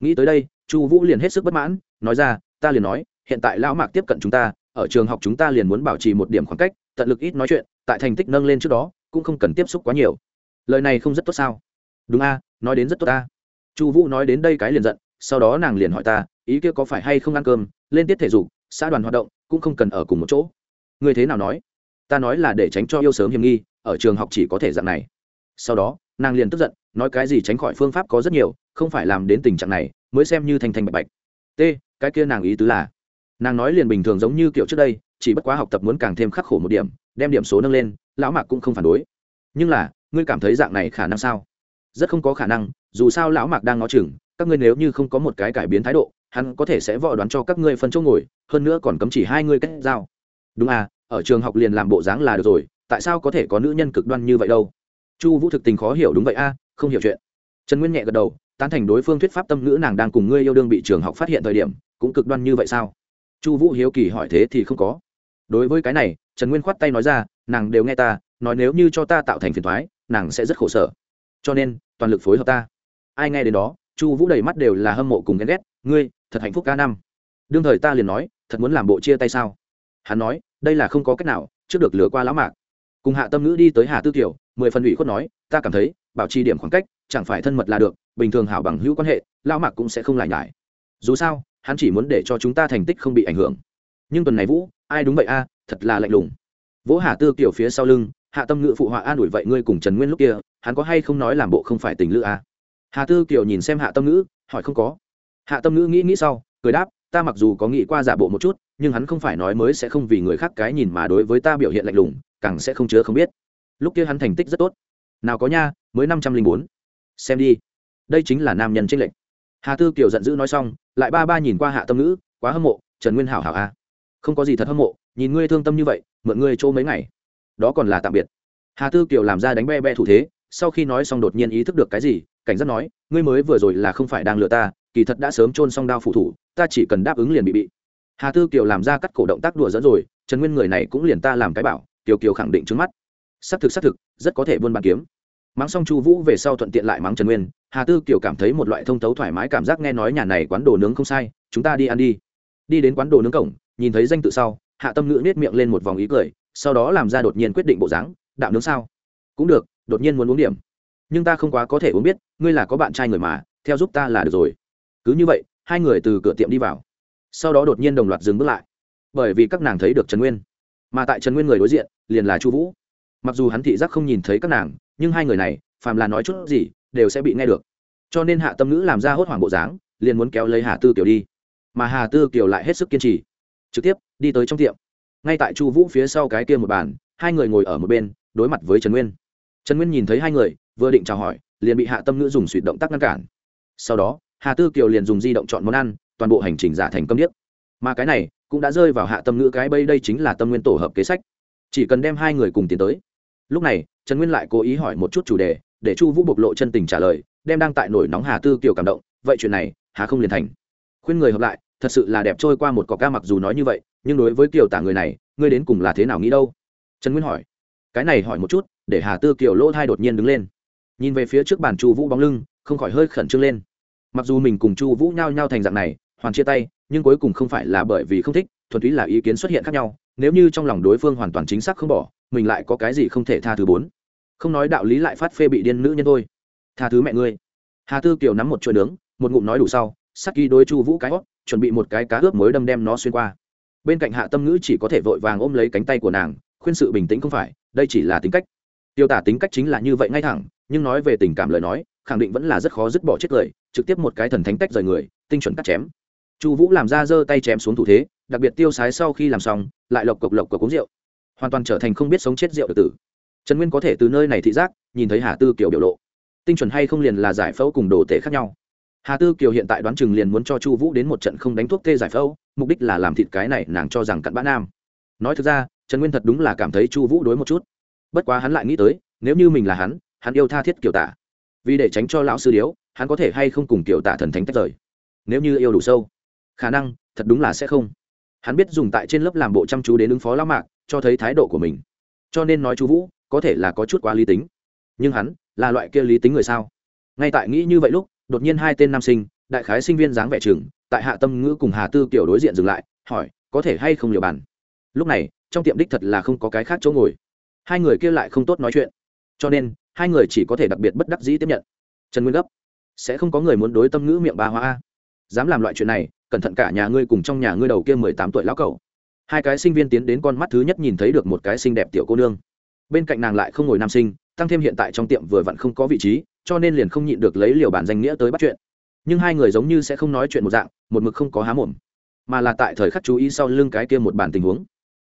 Nghĩ tới đây, chu vũ liền hết sức bất mãn, nói ra, ta liền nói, hiện tại lão mạc tiếp cận chúng ta, ở trường học chúng ta liền muốn bảo trì một điểm khoảng cách, tận lực ít nói chuyện, tại thành tích nâng lên trước đó, cũng không cần tiếp xúc quá nhiều. Lời này không rất tốt sao? Đúng a, nói đến rất tốt ta chu vũ nói đến đây cái liền giận, sau đó nàng liền hỏi ta, ý kia có phải hay không ăn cơm, lên tiết thể dục, xã đoàn hoạt động, cũng không cần ở cùng một chỗ. Người thế nào nói? Ta nói là để tránh cho yêu sớm hiểm nghi, ở trường học chỉ có thể dạng này sau đó, nàng liền tức giận, nói cái gì tránh khỏi phương pháp có rất nhiều, không phải làm đến tình trạng này, mới xem như thành thành bạch bạch. T, cái kia nàng ý tứ là, nàng nói liền bình thường giống như kiểu trước đây, chỉ bất quá học tập muốn càng thêm khắc khổ một điểm, đem điểm số nâng lên, lão mạc cũng không phản đối. Nhưng là, ngươi cảm thấy dạng này khả năng sao? Rất không có khả năng, dù sao lão mạc đang ngó chừng, các ngươi nếu như không có một cái cải biến thái độ, hắn có thể sẽ vội đoán cho các ngươi phân chỗ ngồi, hơn nữa còn cấm chỉ hai ngươi kết giao. Đúng à ở trường học liền làm bộ dáng là được rồi, tại sao có thể có nữ nhân cực đoan như vậy đâu? Chu vũ thực tình khó hiểu đúng vậy a à, không hiểu chuyện. Trần nguyên nhẹ gật đầu tán thành đối phương thuyết pháp tâm nữ nàng đang cùng ngươi yêu đương bị trường học phát hiện thời điểm cũng cực đoan như vậy sao? Chu vũ hiếu kỳ hỏi thế thì không có. Đối với cái này trần nguyên khoát tay nói ra nàng đều nghe ta nói nếu như cho ta tạo thành phiền thoái nàng sẽ rất khổ sở. Cho nên toàn lực phối hợp ta. Ai nghe đến đó chu vũ đầy mắt đều là hâm mộ cùng ghen ghét ngươi thật hạnh phúc ca năm. Đương thời ta liền nói thật muốn làm bộ chia tay sao? Hắn nói đây là không có cách nào trước được lừa qua lão mạc. Cùng hạ tâm ngữ đi tới hà tư kiều mười phần ủy khuất nói, ta cảm thấy, bảo trì điểm khoảng cách, chẳng phải thân mật là được, bình thường hảo bằng hữu quan hệ, lão mạc cũng sẽ không lại nhải. Dù sao, hắn chỉ muốn để cho chúng ta thành tích không bị ảnh hưởng. Nhưng tuần này vũ, ai đúng vậy a, thật là lạnh lùng. Vỗ hà tư kiểu phía sau lưng, hạ tâm Ngự phụ họa an ủi, vậy ngươi cùng trần nguyên lúc kia, hắn có hay không nói làm bộ không phải tình lữ a? Hà tư kiểu nhìn xem hạ tâm ngữ, hỏi, không có. Hạ tâm ngữ nghĩ nghĩ sau, cười đáp, ta mặc dù có nghĩ qua giả bộ một chút, nhưng hắn không phải nói mới sẽ không vì người khác cái nhìn mà đối với ta biểu hiện lạnh lùng, càng sẽ không chứa không biết lúc kia hắn thành tích rất tốt. Nào có nha, mới năm trăm linh bốn. Xem đi. Đây chính là nam nhân trinh lệnh hà tư kiều giận dữ nói xong, lại ba ba nhìn qua hạ tâm ngữ, quá hâm mộ, trần nguyên hảo hảo a không có gì thật hâm mộ, nhìn ngươi thương tâm như vậy, mượn ngươi chỗ mấy ngày. Đó còn là tạm biệt. Hà tư kiều làm ra đánh be be thủ thế, sau khi nói xong đột nhiên ý thức được cái gì, cảnh giác nói, ngươi mới vừa rồi là không phải đang lừa ta, kỳ thật đã sớm chôn xong đao phụ thủ, ta chỉ cần đáp ứng liền bị bị. Hà tư kiều làm ra cắt cổ động tác đùa dẫn rồi, trần nguyên người này cũng liền ta làm cái bảo, kiều kiều khẳng định trước mắt xác thực xác thực, rất có thể buôn bán kiếm. Mắng xong chu vũ về sau thuận tiện lại mắng trần nguyên. Hà tư kiều cảm thấy một loại thông thấu thoải mái cảm giác nghe nói nhà này quán đồ nướng không sai, chúng ta đi ăn đi. Đi đến quán đồ nướng cổng, nhìn thấy danh tự sau, hạ tâm ngữ nết miệng lên một vòng ý cười, sau đó làm ra đột nhiên quyết định bộ dáng, đạo nướng sao? Cũng được, đột nhiên muốn uống điểm. Nhưng ta không quá có thể uống biết, ngươi là có bạn trai người mà, theo giúp ta là được rồi. Cứ như vậy, hai người từ cửa tiệm đi vào. Sau đó đột nhiên đồng loạt dừng bước lại. Bởi vì các nàng thấy được trần nguyên. Mà tại trần nguyên người đối diện, liền là chu vũ mặc dù hắn thị giác không nhìn thấy các nàng, nhưng hai người này, phàm là nói chút gì, đều sẽ bị nghe được. Cho nên hạ tâm ngữ làm ra hốt hoảng bộ dáng, liền muốn kéo lấy hà tư kiều đi. Mà hà tư kiều lại hết sức kiên trì. Trực tiếp, đi tới trong tiệm. Ngay tại chu vũ phía sau cái kia một bàn, hai người ngồi ở một bên, đối mặt với trần nguyên. Trần nguyên nhìn thấy hai người, vừa định chào hỏi, liền bị hạ tâm ngữ dùng suy động tác ngăn cản. Sau đó, hà tư kiều liền dùng di động chọn món ăn, toàn bộ hành trình giả thành câm điếc. Mà cái này, cũng đã rơi vào hạ tâm ngữ cái bây đây chính là tâm nguyên tổ hợp kế sách. Chỉ cần đem hai người cùng tiến tới lúc này, trần nguyên lại cố ý hỏi một chút chủ đề, để chu vũ bộc lộ chân tình trả lời, đem đang tại nổi nóng hà tư kiều cảm động, vậy chuyện này hà không liền thành? Khuyên người hợp lại, thật sự là đẹp trôi qua một cỏ ca mặc dù nói như vậy, nhưng đối với kiều tả người này, ngươi đến cùng là thế nào nghĩ đâu? Trần nguyên hỏi. Cái này hỏi một chút, để hà tư kiều lỗ thai đột nhiên đứng lên. Nhìn về phía trước bàn chu vũ bóng lưng, không khỏi hơi khẩn trương lên. Mặc dù mình cùng chu vũ nhao nhao thành dạng này, hoàn chia tay, nhưng cuối cùng không phải là bởi vì không thích, thuần túy là ý kiến xuất hiện khác nhau, nếu như trong lòng đối phương hoàn toàn chính xác không bỏ mình lại có cái gì không thể tha thứ bốn? Không nói đạo lý lại phát phê bị điên nữ nhân thôi. Tha thứ mẹ ngươi. Hà tư kiều nắm một chuỗi nướng, một ngụm nói đủ sau, sắc kỳ đối chu vũ cái hót, chuẩn bị một cái cá ướp mới đâm đem nó xuyên qua. Bên cạnh hạ tâm ngữ chỉ có thể vội vàng ôm lấy cánh tay của nàng, khuyên sự bình tĩnh không phải, đây chỉ là tính cách. Tiêu tả tính cách chính là như vậy ngay thẳng, nhưng nói về tình cảm lời nói, khẳng định vẫn là rất khó dứt bỏ chết lời, trực tiếp một cái thần thánh tách rời người, tinh chuẩn cắt chém. Chu vũ làm ra giơ tay chém xuống thủ thế, đặc biệt tiêu sái sau khi làm xong, lại lộc cộc lộc cộc uống rượu hoàn toàn trở thành không biết sống chết rượu được tử. Trần nguyên có thể từ nơi này thị giác, nhìn thấy hà tư kiều biểu lộ. Tinh chuẩn hay không liền là giải phẫu cùng đồ tể khác nhau. Hà tư kiều hiện tại đoán chừng liền muốn cho chu vũ đến một trận không đánh thuốc tê giải phẫu, mục đích là làm thịt cái này nàng cho rằng cặn bã nam. Nói thực ra, trần nguyên thật đúng là cảm thấy chu vũ đối một chút. Bất quá hắn lại nghĩ tới, nếu như mình là hắn hắn yêu tha thiết Kiều tả. Vì để tránh cho lão sư điếu, hắn có thể hay không cùng Kiều tả thần thánh tách rời. Nếu như yêu đủ sâu, khả năng thật đúng là sẽ không hắn biết dùng tại trên lớp làm bộ chăm chú đến ứng phó lão mạc cho thấy thái độ của mình. Cho nên nói chú vũ có thể là có chút quá lý tính. Nhưng hắn là loại kia lý tính người sao? Ngay tại nghĩ như vậy lúc đột nhiên hai tên nam sinh đại khái sinh viên dáng vẻ trường, tại hạ tâm ngữ cùng hà tư kiểu đối diện dừng lại hỏi có thể hay không liều bàn? Lúc này trong tiệm đích thật là không có cái khác chỗ ngồi. Hai người kia lại không tốt nói chuyện. Cho nên hai người chỉ có thể đặc biệt bất đắc dĩ tiếp nhận. Trần nguyên gấp sẽ không có người muốn đối tâm ngữ miệng ba hoa dám làm loại chuyện này cẩn thận cả nhà ngươi cùng trong nhà ngươi đầu kia mười tám tuổi lão cậu hai cái sinh viên tiến đến con mắt thứ nhất nhìn thấy được một cái xinh đẹp tiểu cô nương. Bên cạnh nàng lại không ngồi nam sinh, tăng thêm hiện tại trong tiệm vừa vặn không có vị trí, cho nên liền không nhịn được lấy liều bản danh nghĩa tới bắt chuyện. Nhưng hai người giống như sẽ không nói chuyện một dạng, một mực không có há mồm, mà là tại thời khắc chú ý sau lưng cái kia một bản tình huống.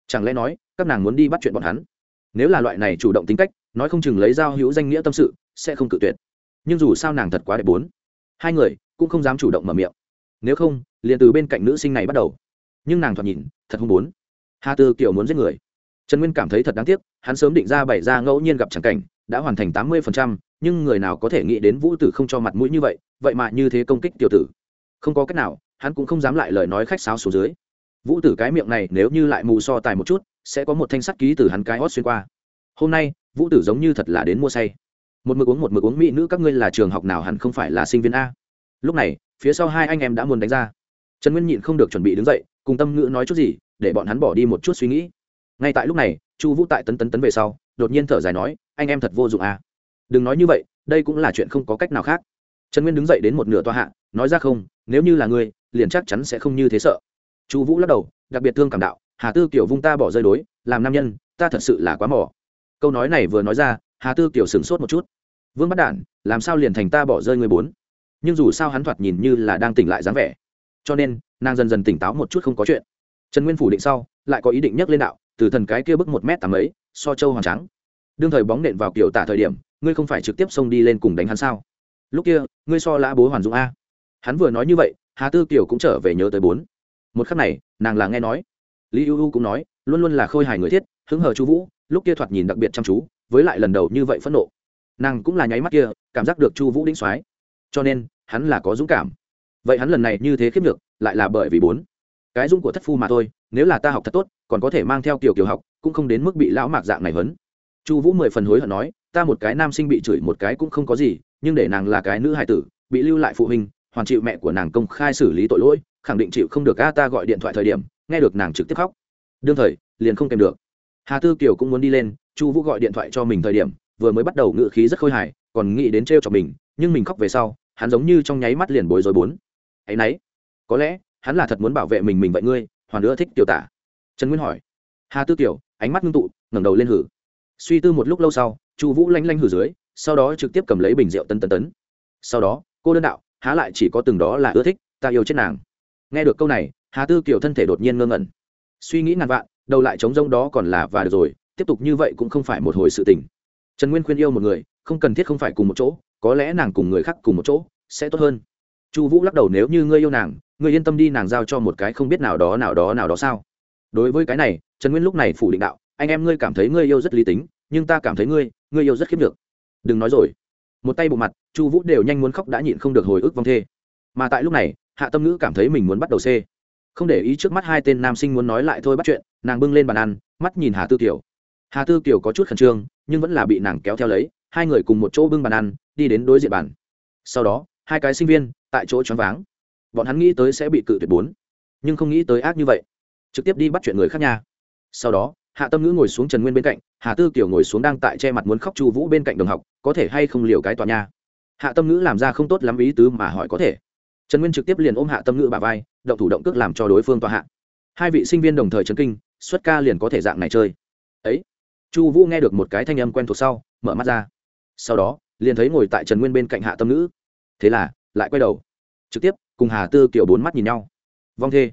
Chẳng lẽ nói, các nàng muốn đi bắt chuyện bọn hắn? Nếu là loại này chủ động tính cách, nói không chừng lấy giao hữu danh nghĩa tâm sự, sẽ không cự tuyệt. Nhưng dù sao nàng thật quá đẹp bốn. Hai người cũng không dám chủ động mở miệng nếu không, liền từ bên cạnh nữ sinh này bắt đầu. Nhưng nàng thoạt nhìn, thật không muốn hà tư kiểu muốn giết người. Trần nguyên cảm thấy thật đáng tiếc, hắn sớm định ra bày ra ngẫu nhiên gặp tràng cảnh, đã hoàn thành tám mươi nhưng người nào có thể nghĩ đến vũ tử không cho mặt mũi như vậy vậy mà như thế công kích tiểu tử. Không có cách nào, hắn cũng không dám lại lời nói khách sáo xuống dưới. Vũ tử cái miệng này nếu như lại mù so tài một chút, sẽ có một thanh sắt ký từ hắn cái hót xuyên qua. Hôm nay, vũ tử giống như thật là đến mua say. Một mực uống, một mực uống, mỹ nữ các ngươi là trường học nào hẳn không phải là sinh viên a? Lúc này, phía sau hai anh em đã muốn đánh ra. Trần nguyên nhịn không được chuẩn bị đứng dậy, cùng tâm ngữ nói chút gì, để bọn hắn bỏ đi một chút suy nghĩ. Ngay tại lúc này, chu vũ tại tấn tấn tấn về sau, đột nhiên thở dài nói, anh em thật vô dụng à. Đừng nói như vậy, đây cũng là chuyện không có cách nào khác. Trần nguyên đứng dậy đến một nửa toa hạ, nói ra không, nếu như là ngươi, liền chắc chắn sẽ không như thế sợ. Chu vũ lắc đầu, đặc biệt thương cảm đạo, hà tư kiểu vung ta bỏ rơi đối, làm nam nhân, ta thật sự là quá mỏ câu nói này vừa nói ra, hà tư kiểu sửng sốt một chút. Vương bắt đản, làm sao liền thành ta bỏ rơi người bốn? Nhưng dù sao hắn thoạt nhìn như là đang tỉnh lại dáng vẻ. Cho nên, nàng dần dần tỉnh táo một chút không có chuyện. Trần nguyên phủ định sau, lại có ý định nhắc lên đạo, từ thần cái kia bức một m tám ấy, so châu hoàng trắng. Đương thời bóng nện vào kiểu tả thời điểm, ngươi không phải trực tiếp xông đi lên cùng đánh hắn sao? Lúc kia, ngươi so lã bố hoàn dũng a. Hắn vừa nói như vậy, hà tư kiều cũng trở về nhớ tới bốn. Một khắc này, nàng là nghe nói. Lý ưu U cũng nói, luôn luôn là khôi hài người thiết, hứng hờ chú vũ, lúc kia thoạt nhìn đặc biệt chăm chú, với lại lần đầu như vậy phẫn nộ. Nàng cũng là nháy mắt kia, cảm giác được chu vũ đĩnh soái cho nên, hắn là có dũng cảm. Vậy hắn lần này như thế khiếp được lại là bởi vì bốn. Cái dũng của thất phu mà thôi, nếu là ta học thật tốt, còn có thể mang theo kiểu kiểu học, cũng không đến mức bị lão mạc dạng này hấn chu vũ mười phần hối hận nói, ta một cái nam sinh bị chửi một cái cũng không có gì, nhưng để nàng là cái nữ hài tử, bị lưu lại phụ huynh, hoàn chịu mẹ của nàng công khai xử lý tội lỗi, khẳng định chịu không được a, ta gọi điện thoại thời điểm, nghe được nàng trực tiếp khóc. Đương thời, liền không kèm được. Hà tư kiều cũng muốn đi lên, chu vũ gọi điện thoại cho mình thời điểm, vừa mới bắt đầu ngự khí rất khôi hài, còn nghĩ đến t cho mình, nhưng mình khóc về sau hắn giống như trong nháy mắt liền bối rối bốn. Ấy nấy, có lẽ hắn là thật muốn bảo vệ mình mình vậy ngươi, hoàn nữa thích tiểu tả. Trần nguyên hỏi. Hà tư tiểu ánh mắt ngưng tụ, ngẩng đầu lên hử. Suy tư một lúc lâu sau, chu vũ lanh lanh hử dưới, sau đó trực tiếp cầm lấy bình rượu tân tân tấn. Sau đó, cô đơn đạo, há lại chỉ có từng đó là ưa thích, ta yêu chết nàng. Nghe được câu này, hà tư kiều thân thể đột nhiên ngơ ngẩn. Suy nghĩ ngàn vạn, đầu lại trống rông đó còn là và được rồi, tiếp tục như vậy cũng không phải một hồi sự tình. Trần nguyên khuyên yêu một người, không cần thiết không phải cùng một chỗ có lẽ nàng cùng người khác cùng một chỗ, sẽ tốt hơn. Chu vũ lắc đầu, nếu như ngươi yêu nàng, ngươi yên tâm đi, nàng giao cho một cái không biết nào đó nào đó nào đó sao? Đối với cái này, trần nguyên lúc này phủ định đạo, anh em ngươi cảm thấy ngươi yêu rất lý tính, nhưng ta cảm thấy ngươi ngươi yêu rất khiếp được đừng nói rồi. Một tay bộ mặt, chu vũ đều nhanh muốn khóc đã nhịn không được hồi ức vong thê. Mà tại lúc này, hạ tâm ngữ cảm thấy mình muốn bắt đầu c. Không để ý trước mắt hai tên nam sinh muốn nói lại thôi bắt chuyện, nàng bưng lên bàn ăn, mắt nhìn hà tư kiều. Hà tư kiều có chút khẩn trương, nhưng vẫn là bị nàng kéo theo lấy, hai người cùng một chỗ bưng bàn ăn đi đến đối diện bàn. Sau đó, hai cái sinh viên tại chỗ choáng váng. Bọn hắn nghĩ tới sẽ bị cự tuyệt bốn, nhưng không nghĩ tới ác như vậy. Trực tiếp đi bắt chuyện người khác nha. Sau đó, hạ tâm ngữ ngồi xuống trần nguyên bên cạnh, hà tư kiểu ngồi xuống đang tại che mặt muốn khóc chu vũ bên cạnh đồng học, có thể hay không liều cái tòa nha. Hạ tâm ngữ làm ra không tốt lắm ý tứ mà hỏi có thể. Trần nguyên trực tiếp liền ôm hạ tâm ngữ bà vai, động thủ động cước làm cho đối phương tòa hạ. Hai vị sinh viên đồng thời trấn kinh, xuất ca liền có thể dạng này chơi. Ấy, chu vũ nghe được một cái thanh âm quen thuộc sau, mở mắt ra. Sau đó liền thấy ngồi tại trần nguyên bên cạnh hạ tâm nữ. Thế là, lại quay đầu. Trực tiếp, cùng hà tư kiểu bốn mắt nhìn nhau. Vong thê.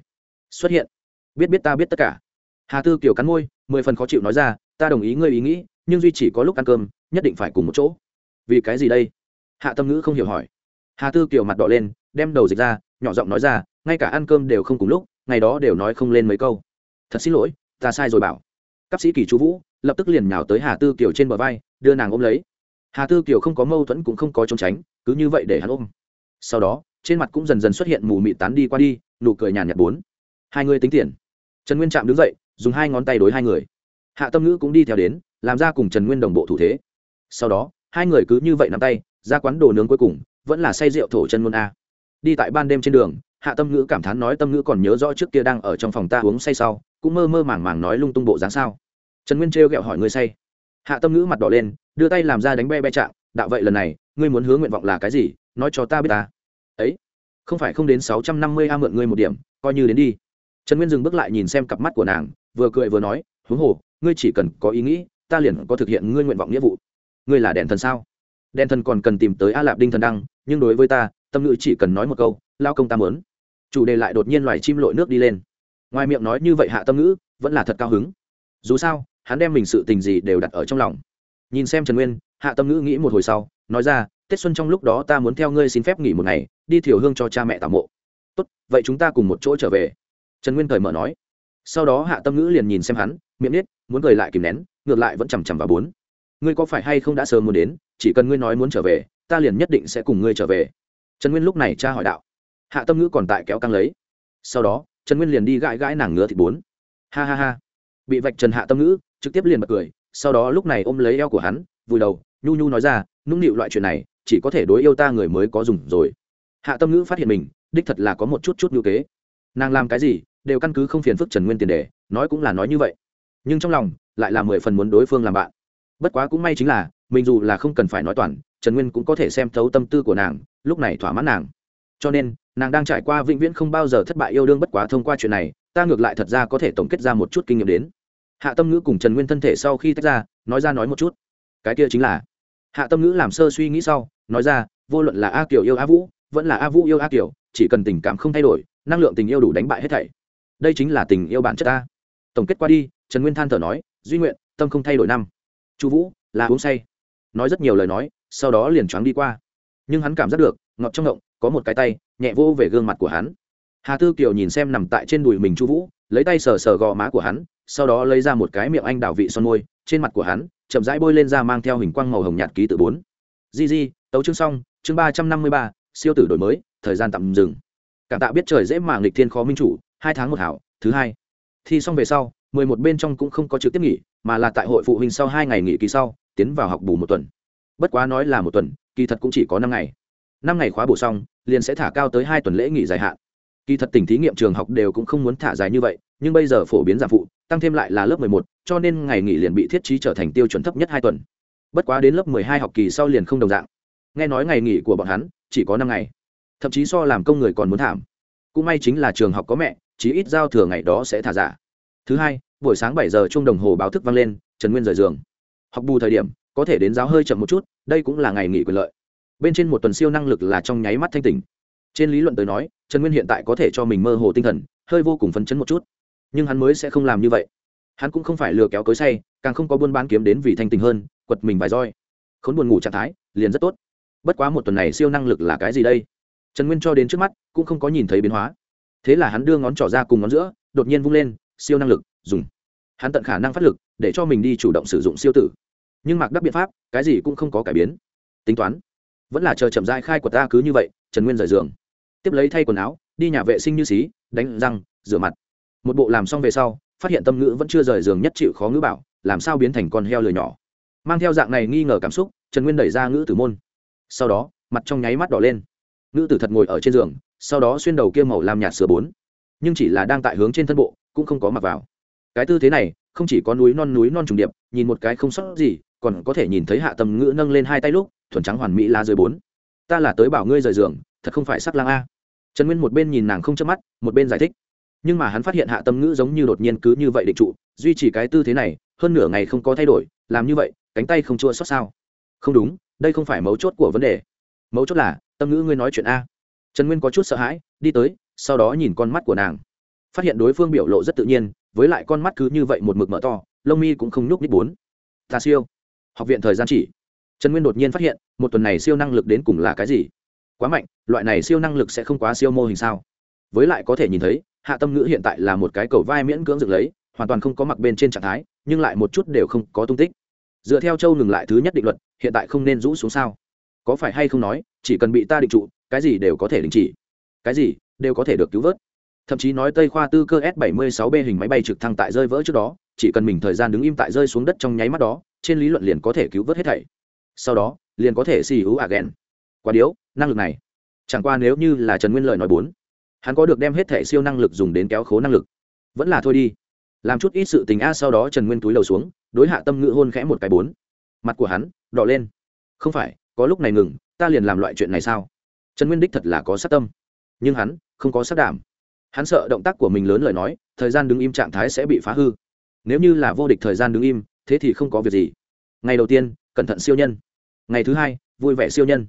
Xuất hiện. Biết biết ta biết tất cả. Hà tư kiểu cắn môi, mười phần khó chịu nói ra, ta đồng ý ngươi ý nghĩ, nhưng duy chỉ có lúc ăn cơm, nhất định phải cùng một chỗ. Vì cái gì đây? Hạ tâm ngữ không hiểu hỏi. Hà tư kiểu mặt đỏ lên, đem đầu dịch ra, nhỏ giọng nói ra, ngay cả ăn cơm đều không cùng lúc, ngày đó đều nói không lên mấy câu. Thật xin lỗi, ta sai rồi bảo. Cấp sĩ kỳ chú vũ lập tức liền nhào tới hà tư kiều trên bờ vai, đưa nàng ôm lấy hà tư kiều không có mâu thuẫn cũng không có trốn tránh, cứ như vậy để hắn ôm. Sau đó, trên mặt cũng dần dần xuất hiện mù mịt tán đi qua đi, nụ cười nhàn nhạt bốn. Hai người tính tiền. Trần nguyên chạm đứng dậy, dùng hai ngón tay đối hai người. Hạ tâm ngữ cũng đi theo đến, làm ra cùng trần nguyên đồng bộ thủ thế. Sau đó, hai người cứ như vậy nắm tay, ra quán đồ nướng cuối cùng, vẫn là say rượu thổ chân môn a. Đi tại ban đêm trên đường, hạ tâm ngữ cảm thán nói tâm ngữ còn nhớ rõ trước kia đang ở trong phòng ta uống say sau, cũng mơ mơ màng màng nói lung tung bộ dáng sao. Trần nguyên trêu ghẹo hỏi người say. Hạ tâm ngữ mặt đỏ lên đưa tay làm ra đánh be be trạng, đạo vậy lần này, ngươi muốn hướng nguyện vọng là cái gì? Nói cho ta biết ta. Ấy, không phải không đến sáu trăm năm mươi a mượn ngươi một điểm, coi như đến đi. Trần nguyên dừng bước lại nhìn xem cặp mắt của nàng, vừa cười vừa nói huống hồ, ngươi chỉ cần có ý nghĩ, ta liền có thực hiện ngươi nguyện vọng nghĩa vụ. Ngươi là đèn thần sao? Đèn thần còn cần tìm tới a lạp đinh thần đăng, nhưng đối với ta, tâm ngữ chỉ cần nói một câu, lao công ta mớn chủ đề lại đột nhiên loài chim lội nước đi lên. Ngoài miệng nói như vậy hạ tâm ngữ, vẫn là thật cao hứng. Dù sao, hắn đem mình sự tình gì đều đặt ở trong lòng nhìn xem trần nguyên, hạ tâm ngữ nghĩ một hồi sau, nói ra, tết xuân trong lúc đó ta muốn theo ngươi xin phép nghỉ một ngày, đi thiểu hương cho cha mẹ tạo mộ. Tốt, vậy chúng ta cùng một chỗ trở về. Trần nguyên thời mở nói. Sau đó hạ tâm ngữ liền nhìn xem hắn, miệng nết muốn cười lại kìm nén, ngược lại vẫn chằm chằm vào bốn. Ngươi có phải hay không đã sớm muốn đến, chỉ cần ngươi nói muốn trở về, ta liền nhất định sẽ cùng ngươi trở về. Trần nguyên lúc này cha hỏi đạo. Hạ tâm ngữ còn tại kéo căng lấy. Sau đó, trần nguyên liền đi gãi gãi nàng ngứa thịt bốn. Ha ha ha. Bị vạch trần hạ tâm ngữ, trực tiếp liền bật cười sau đó lúc này ôm lấy eo của hắn, vùi đầu, nhu nhu nói ra, nũng nịu loại chuyện này, chỉ có thể đối yêu ta người mới có dùng rồi. Hạ tâm ngữ phát hiện mình, đích thật là có một chút chút ngữ kế. Nàng làm cái gì, đều căn cứ không phiền phức trần nguyên tiền đề, nói cũng là nói như vậy. Nhưng trong lòng, lại là mười phần muốn đối phương làm bạn. Bất quá cũng may chính là, mình dù là không cần phải nói toàn, trần nguyên cũng có thể xem thấu tâm tư của nàng, lúc này thỏa mãn nàng. Cho nên, nàng đang trải qua vĩnh viễn không bao giờ thất bại yêu đương bất quá thông qua chuyện này, ta ngược lại thật ra có thể tổng kết ra một chút kinh nghiệm đến hạ tâm ngữ cùng trần nguyên thân thể sau khi tách ra, nói ra nói một chút. Cái kia chính là, hạ tâm ngữ làm sơ suy nghĩ sau, nói ra, vô luận là a kiều yêu a vũ, vẫn là a vũ yêu a kiều, chỉ cần tình cảm không thay đổi, năng lượng tình yêu đủ đánh bại hết thảy. Đây chính là tình yêu bản chất ta. Tổng kết qua đi, trần nguyên than thở nói, duy nguyện, tâm không thay đổi năm. Chu vũ, là uống say. Nói rất nhiều lời nói, sau đó liền choáng đi qua. Nhưng hắn cảm giác được, ngọt trong ngộng, có một cái tay, nhẹ vô về gương mặt của hắn. Hà tư kiều nhìn xem nằm tại trên đùi mình chu vũ, lấy tay sờ sờ gò má của hắn sau đó lấy ra một cái miệng anh đào vị son môi, trên mặt của hắn, chậm rãi bôi lên ra mang theo hình quang màu hồng nhạt ký tự bốn. Di di, tấu chương xong, chương ba trăm năm mươi ba, siêu tử đổi mới, thời gian tạm dừng. Cảm tạ biết trời dễ mà nghịch thiên khó minh chủ, hai tháng một hảo, thứ hai. Thi xong về sau, mười một bên trong cũng không có trực tiếp nghỉ, mà là tại hội phụ huynh sau hai ngày nghỉ kỳ sau, tiến vào học bù một tuần. Bất quá nói là một tuần, kỳ thật cũng chỉ có năm ngày. Năm ngày khóa bổ xong, liền sẽ thả cao tới hai tuần lễ nghỉ dài hạn. Kỳ thật tỉnh thí nghiệm trường học đều cũng không muốn thả dài như vậy, nhưng bây giờ phổ biến giảm phụ tăng thêm lại là lớp mười một, cho nên ngày nghỉ liền bị thiết trí trở thành tiêu chuẩn thấp nhất hai tuần. Bất quá đến lớp mười hai học kỳ sau liền không đồng dạng. Nghe nói ngày nghỉ của bọn hắn chỉ có năm ngày, thậm chí so làm công người còn muốn thảm. Cũng may chính là trường học có mẹ, chí ít giao thừa ngày đó sẽ thả giả. Thứ hai, buổi sáng bảy giờ chuông đồng hồ báo thức vang lên, trần nguyên rời giường. Học bù thời điểm, có thể đến giáo hơi chậm một chút, đây cũng là ngày nghỉ quyền lợi. Bên trên một tuần siêu năng lực là trong nháy mắt thanh tỉnh. Trên lý luận tới nói, trần nguyên hiện tại có thể cho mình mơ hồ tinh thần, hơi vô cùng phấn chấn một chút nhưng hắn mới sẽ không làm như vậy. Hắn cũng không phải lừa kéo cối say, càng không có buôn bán kiếm đến vì thanh tình hơn, quật mình vài roi. Khốn buồn ngủ trạng thái, liền rất tốt. Bất quá một tuần này siêu năng lực là cái gì đây? Trần nguyên cho đến trước mắt, cũng không có nhìn thấy biến hóa. Thế là hắn đưa ngón trỏ ra cùng ngón giữa, đột nhiên vung lên, siêu năng lực, dùng. Hắn tận khả năng phát lực, để cho mình đi chủ động sử dụng siêu tử. Nhưng mặc đắc biện pháp, cái gì cũng không có cải biến. Tính toán. Vẫn là chờ chậm dai khai của ta cứ như vậy, trần nguyên rời giường. Tiếp lấy thay quần áo, đi nhà vệ sinh như xí, đánh răng, rửa mặt một bộ làm xong về sau, phát hiện tâm ngữ vẫn chưa rời giường nhất chịu khó ngữ bảo, làm sao biến thành con heo lười nhỏ. Mang theo dạng này nghi ngờ cảm xúc, trần nguyên đẩy ra ngữ tử môn. Sau đó, mặt trong nháy mắt đỏ lên. Ngữ tử thật ngồi ở trên giường, sau đó xuyên đầu kia màu làm nhạt sửa bốn. Nhưng chỉ là đang tại hướng trên thân bộ, cũng không có mặc vào. Cái tư thế này, không chỉ có núi non núi non trùng điệp, nhìn một cái không sót gì, còn có thể nhìn thấy hạ tầm ngữ nâng lên hai tay lúc, thuần trắng hoàn mỹ la dưới bốn. Ta là tới bảo ngươi rời giường, thật không phải sắc lang a. Trần nguyên một bên nhìn nàng không chớp mắt, một bên giải thích nhưng mà hắn phát hiện hạ tâm ngữ giống như đột nhiên cứ như vậy định trụ, duy trì cái tư thế này, hơn nửa ngày không có thay đổi, làm như vậy, cánh tay không chua xót sao? Không đúng, đây không phải mấu chốt của vấn đề. Mấu chốt là, tâm ngữ ngươi nói chuyện a. Trần nguyên có chút sợ hãi, đi tới, sau đó nhìn con mắt của nàng. Phát hiện đối phương biểu lộ rất tự nhiên, với lại con mắt cứ như vậy một mực mở to, lông mi cũng không nhúc nít bốn. Ta siêu. Học viện thời gian chỉ. Trần nguyên đột nhiên phát hiện, một tuần này siêu năng lực đến cùng là cái gì? Quá mạnh, loại này siêu năng lực sẽ không quá siêu mô hình sao? Với lại có thể nhìn thấy hạ tâm ngữ hiện tại là một cái cầu vai miễn cưỡng dựng lấy, hoàn toàn không có mặc bên trên trạng thái, nhưng lại một chút đều không có tung tích. Dựa theo châu ngừng lại thứ nhất định luật, hiện tại không nên rũ xuống sao? Có phải hay không nói, chỉ cần bị ta định trụ, cái gì đều có thể đình chỉ. Cái gì đều có thể được cứu vớt. Thậm chí nói tây khoa tư cơ s 76 b hình máy bay trực thăng tại rơi vỡ trước đó, chỉ cần mình thời gian đứng im tại rơi xuống đất trong nháy mắt đó, trên lý luận liền có thể cứu vớt hết thảy. Sau đó, liền có thể xì hữu à ghen quá điếu, năng lực này. Chẳng qua nếu như là trần nguyên lời nói bốn hắn có được đem hết thẻ siêu năng lực dùng đến kéo khố năng lực. Vẫn là thôi đi. Làm chút ít sự tình a sau đó trần nguyên túi lầu xuống, đối hạ tâm ngữ hôn khẽ một cái bốn. Mặt của hắn, đỏ lên. Không phải, có lúc này ngừng, ta liền làm loại chuyện này sao? Trần nguyên đích thật là có sát tâm. Nhưng hắn, không có sát đảm. Hắn sợ động tác của mình lớn lời nói, thời gian đứng im trạng thái sẽ bị phá hư. Nếu như là vô địch thời gian đứng im, thế thì không có việc gì. Ngày đầu tiên, cẩn thận siêu nhân. Ngày thứ hai, vui vẻ siêu nhân.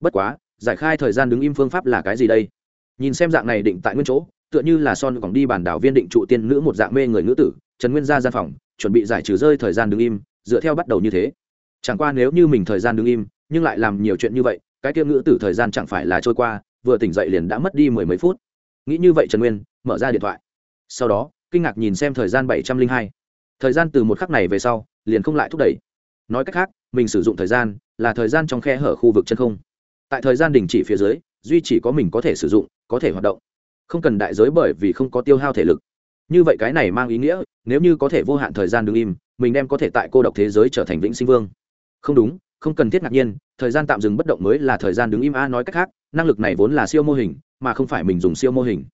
Bất quá, giải khai thời gian đứng im phương pháp là cái gì đây? Nhìn xem dạng này định tại nguyên chỗ, tựa như là son còn đi bản đảo viên định trụ tiên nữ một dạng mê người nữ tử, trần nguyên ra gian phòng, chuẩn bị giải trừ rơi thời gian đứng im, dựa theo bắt đầu như thế. Chẳng qua nếu như mình thời gian đứng im, nhưng lại làm nhiều chuyện như vậy, cái kia ngữ tử thời gian chẳng phải là trôi qua, vừa tỉnh dậy liền đã mất đi mười mấy phút. Nghĩ như vậy trần nguyên, mở ra điện thoại. Sau đó, kinh ngạc nhìn xem thời gian bảy trăm linh hai. Thời gian từ một khắc này về sau, liền không lại thúc đẩy. Nói cách khác, mình sử dụng thời gian là thời gian trong khe hở khu vực chân không. Tại thời gian đình chỉ phía dưới, duy chỉ có mình có thể sử dụng có thể hoạt động. Không cần đại giới bởi vì không có tiêu hao thể lực. Như vậy cái này mang ý nghĩa, nếu như có thể vô hạn thời gian đứng im, mình đem có thể tại cô độc thế giới trở thành vĩnh sinh vương. Không đúng, không cần thiết ngạc nhiên, thời gian tạm dừng bất động mới là thời gian đứng im a nói cách khác, năng lực này vốn là siêu mô hình, mà không phải mình dùng siêu mô hình.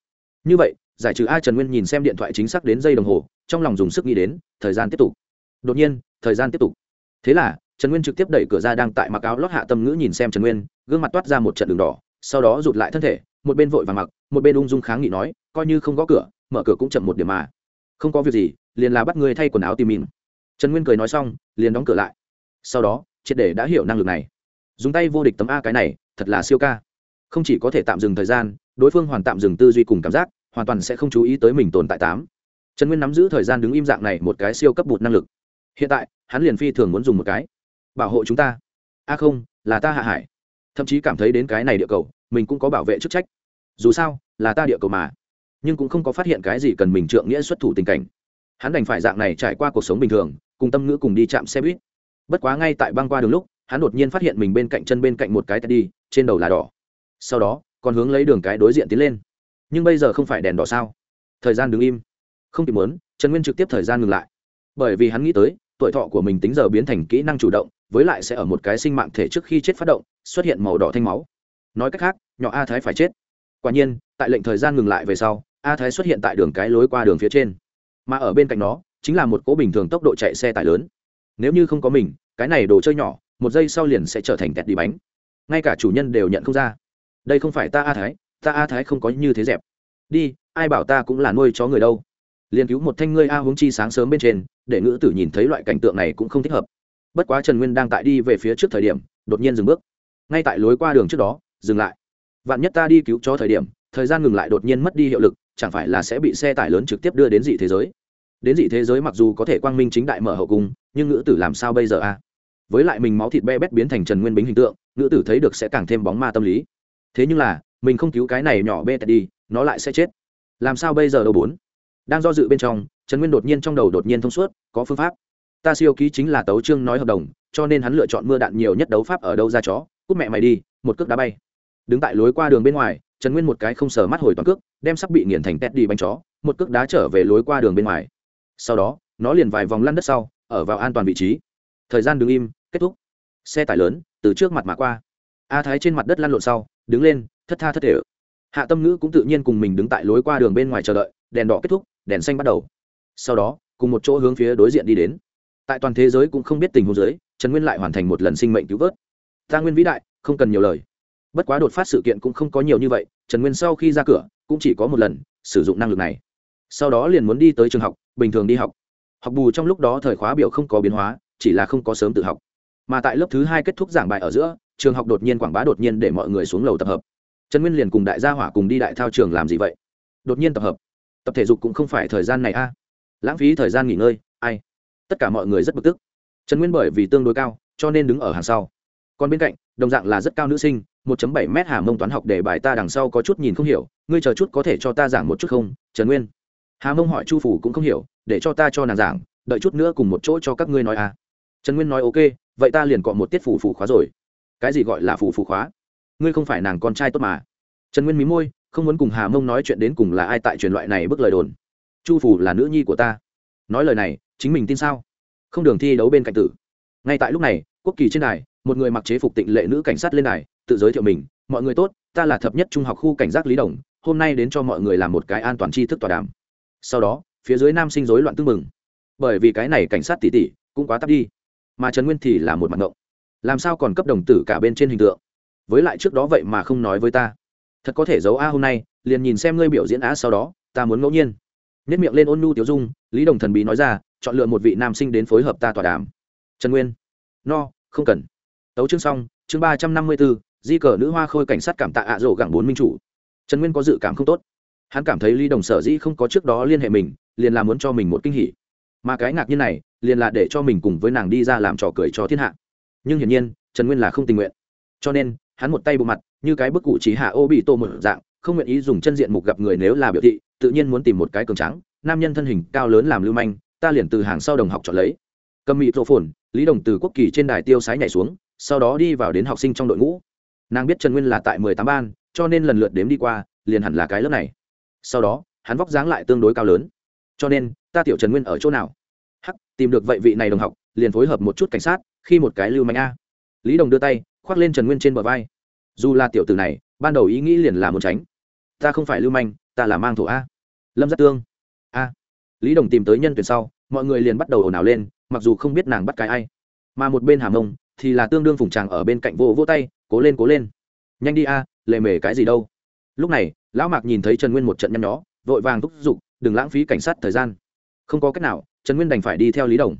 Như vậy, giải trừ a trần nguyên nhìn xem điện thoại chính xác đến giây đồng hồ, trong lòng dùng sức nghĩ đến, thời gian tiếp tục. Đột nhiên, thời gian tiếp tục. Thế là, trần nguyên trực tiếp đẩy cửa ra đang tại mặc áo lót hạ tâm ngữ nhìn xem trần nguyên, gương mặt toát ra một trận đường đỏ, sau đó rụt lại thân thể một bên vội và mặc, một bên ung dung kháng nghị nói, coi như không gõ cửa, mở cửa cũng chậm một điểm mà. Không có việc gì, liền là bắt người thay quần áo tìm mình. trần nguyên cười nói xong, liền đóng cửa lại. Sau đó, triệt để đã hiểu năng lực này. Dùng tay vô địch tấm a cái này, thật là siêu ca. Không chỉ có thể tạm dừng thời gian, đối phương hoàn tạm dừng tư duy cùng cảm giác, hoàn toàn sẽ không chú ý tới mình tồn tại tám. Trần nguyên nắm giữ thời gian đứng im dạng này một cái siêu cấp bụt năng lực. Hiện tại, hắn liền phi thường muốn dùng một cái. Bảo hộ chúng ta. A không, là ta hạ hải. Thậm chí cảm thấy đến cái này địa cầu, mình cũng có bảo vệ chức trách dù sao, là ta địa cầu mà. Nhưng cũng không có phát hiện cái gì cần mình trượng nghĩa xuất thủ tình cảnh. Hắn đành phải dạng này trải qua cuộc sống bình thường, cùng tâm ngữ cùng đi chạm xe buýt. Bất quá ngay tại băng qua đường lúc, hắn đột nhiên phát hiện mình bên cạnh chân bên cạnh một cái đi trên đầu là đỏ. Sau đó, còn hướng lấy đường cái đối diện tiến lên. Nhưng bây giờ không phải đèn đỏ sao? Thời gian đứng im. Không kịp muốn, trần nguyên trực tiếp thời gian ngừng lại. Bởi vì hắn nghĩ tới, tuổi thọ của mình tính giờ biến thành kỹ năng chủ động, với lại sẽ ở một cái sinh mạng thể trước khi chết phát động, xuất hiện màu đỏ thanh máu. Nói cách khác, nhỏ a thái phải chết quả nhiên, tại lệnh thời gian ngừng lại về sau, a thái xuất hiện tại đường cái lối qua đường phía trên. Mà ở bên cạnh nó, chính là một cỗ bình thường tốc độ chạy xe tải lớn. Nếu như không có mình, cái này đồ chơi nhỏ, một giây sau liền sẽ trở thành kẹt đi bánh. Ngay cả chủ nhân đều nhận không ra. Đây không phải ta a thái, ta a thái không có như thế dẹp. Đi, ai bảo ta cũng là nuôi chó người đâu. Liền cứu một thanh ngươi a huống chi sáng sớm bên trên, để ngữ tử nhìn thấy loại cảnh tượng này cũng không thích hợp. Bất quá trần nguyên đang tại đi về phía trước thời điểm, đột nhiên dừng bước. Ngay tại lối qua đường trước đó, dừng lại vạn nhất ta đi cứu cho thời điểm, thời gian ngừng lại đột nhiên mất đi hiệu lực, chẳng phải là sẽ bị xe tải lớn trực tiếp đưa đến dị thế giới? Đến dị thế giới mặc dù có thể quang minh chính đại mở hậu cung, nhưng ngữ tử làm sao bây giờ a? Với lại mình máu thịt be bét biến thành trần nguyên bính hình tượng, ngữ tử thấy được sẽ càng thêm bóng ma tâm lý. Thế nhưng là, mình không cứu cái này nhỏ bê tẹt đi nó lại sẽ chết. Làm sao bây giờ đâu bốn? Đang do dự bên trong, trần nguyên đột nhiên trong đầu đột nhiên thông suốt, có phương pháp. Ta siêu ký chính là tấu trương nói hợp đồng, cho nên hắn lựa chọn mưa đạn nhiều nhất đấu pháp ở đâu ra chó? Cút mẹ mày đi, một cước đá bay đứng tại lối qua đường bên ngoài, trần nguyên một cái không sờ mắt hồi toàn cước, đem sắp bị nghiền thành tét đi bánh chó, một cước đá trở về lối qua đường bên ngoài. Sau đó, nó liền vài vòng lăn đất sau, ở vào an toàn vị trí. Thời gian đứng im, kết thúc. Xe tải lớn, từ trước mặt mà qua. A thái trên mặt đất lăn lộn sau, đứng lên, thất tha thất thể. Hạ tâm ngữ cũng tự nhiên cùng mình đứng tại lối qua đường bên ngoài chờ đợi, đèn đỏ kết thúc, đèn xanh bắt đầu. Sau đó, cùng một chỗ hướng phía đối diện đi đến. Tại toàn thế giới cũng không biết tình huống giới trần nguyên lại hoàn thành một lần sinh mệnh cứu vớt. Ta nguyên vĩ đại, không cần nhiều lời bất quá đột phát sự kiện cũng không có nhiều như vậy, trần nguyên sau khi ra cửa, cũng chỉ có một lần, sử dụng năng lực này. Sau đó liền muốn đi tới trường học, bình thường đi học. Học bù trong lúc đó thời khóa biểu không có biến hóa, chỉ là không có sớm tự học. Mà tại lớp thứ hai kết thúc giảng bài ở giữa, trường học đột nhiên quảng bá đột nhiên để mọi người xuống lầu tập hợp. Trần nguyên liền cùng đại gia hỏa cùng đi đại thao trường làm gì vậy? Đột nhiên tập hợp. Tập thể dục cũng không phải thời gian này a. Lãng phí thời gian nghỉ ngơi, ai? Tất cả mọi người rất bực tức. Trần nguyên bởi vì tương đối cao, cho nên đứng ở hàng sau. Còn bên cạnh, đồng dạng là rất cao nữ sinh 1.7 mét hà mông toán học để bài ta đằng sau có chút nhìn không hiểu, ngươi chờ chút có thể cho ta giảng một chút không? Trần nguyên. Hà mông hỏi chu phủ cũng không hiểu, để cho ta cho nàng giảng, đợi chút nữa cùng một chỗ cho các ngươi nói à. Trần nguyên nói ok, vậy ta liền cọ một tiết phủ phủ khóa rồi. Cái gì gọi là phủ phủ khóa? Ngươi không phải nàng con trai tốt mà. Trần nguyên mí môi, không muốn cùng hà mông nói chuyện đến cùng là ai tại truyền loại này bức lời đồn. Chu phủ là nữ nhi của ta. Nói lời này, chính mình tin sao? Không đường thi đấu bên cạnh tử. Ngay tại lúc này, quốc kỳ trên đài một người mặc chế phục tịnh lệ nữ cảnh sát lên đài, tự giới thiệu mình, mọi người tốt, ta là thập nhất trung học khu cảnh giác lý đồng, hôm nay đến cho mọi người làm một cái an toàn tri thức tọa đàm. Sau đó, phía dưới nam sinh rối loạn tưng mừng bởi vì cái này cảnh sát tỉ tỉ, cũng quá tắt đi. Mà trần nguyên thì là một mặt ngộng. Làm sao còn cấp đồng tử cả bên trên hình tượng? Với lại trước đó vậy mà không nói với ta. Thật có thể giấu a hôm nay, liền nhìn xem ngươi biểu diễn á sau đó, ta muốn ngẫu nhiên. Nếp miệng lên ôn nu tiểu dung, lý đồng thần bí nói ra, chọn lựa một vị nam sinh đến phối hợp ta tọa đàm. Trần nguyên, no, không cần tấu chương xong, chương ba trăm năm mươi bốn, di cờ nữ hoa khôi cảnh sát cảm tạ ạ rổ gẳng bốn minh chủ. Trần nguyên có dự cảm không tốt. Hắn cảm thấy lý đồng sở dĩ không có trước đó liên hệ mình, liền là muốn cho mình một kinh hỉ. Mà cái ngạc nhiên này, liền là để cho mình cùng với nàng đi ra làm trò cười cho thiên hạ. Nhưng hiển nhiên, trần nguyên là không tình nguyện. Cho nên, hắn một tay bộ mặt, như cái bức cụ chỉ hạ ô bị tô một dạng, không nguyện ý dùng chân diện mục gặp người nếu là biểu thị, tự nhiên muốn tìm một cái cường trắng nam nhân thân hình cao lớn làm lưu manh, ta liền từ hàng sau đồng học chọn lấy. Cầm mị rộ phồn, lý đồng từ quốc kỳ trên đài tiêu sái nhảy xuống sau đó đi vào đến học sinh trong đội ngũ. Nàng biết trần nguyên là tại mười tám ban, cho nên lần lượt đếm đi qua, liền hẳn là cái lớp này. Sau đó, hắn vóc dáng lại tương đối cao lớn. Cho nên, ta tiểu trần nguyên ở chỗ nào? Hắc, tìm được vậy vị này đồng học, liền phối hợp một chút cảnh sát, khi một cái lưu manh a. Lý đồng đưa tay, khoác lên trần nguyên trên bờ vai. Dù là tiểu tử này, ban đầu ý nghĩ liền là muốn tránh. Ta không phải lưu manh, ta là mang thổ a. Lâm giác tương. A. Lý đồng tìm tới nhân tuyển sau, mọi người liền bắt đầu ồn ào lên, mặc dù không biết nàng bắt cái ai. Mà một bên hàm ông thì là tương đương phùng tràng ở bên cạnh vô vô tay, cố lên cố lên. Nhanh đi a, lệ mề cái gì đâu. Lúc này, lão mạc nhìn thấy trần nguyên một trận nhăn nhó, vội vàng thúc giục, đừng lãng phí cảnh sát thời gian. Không có cách nào, trần nguyên đành phải đi theo lý đồng.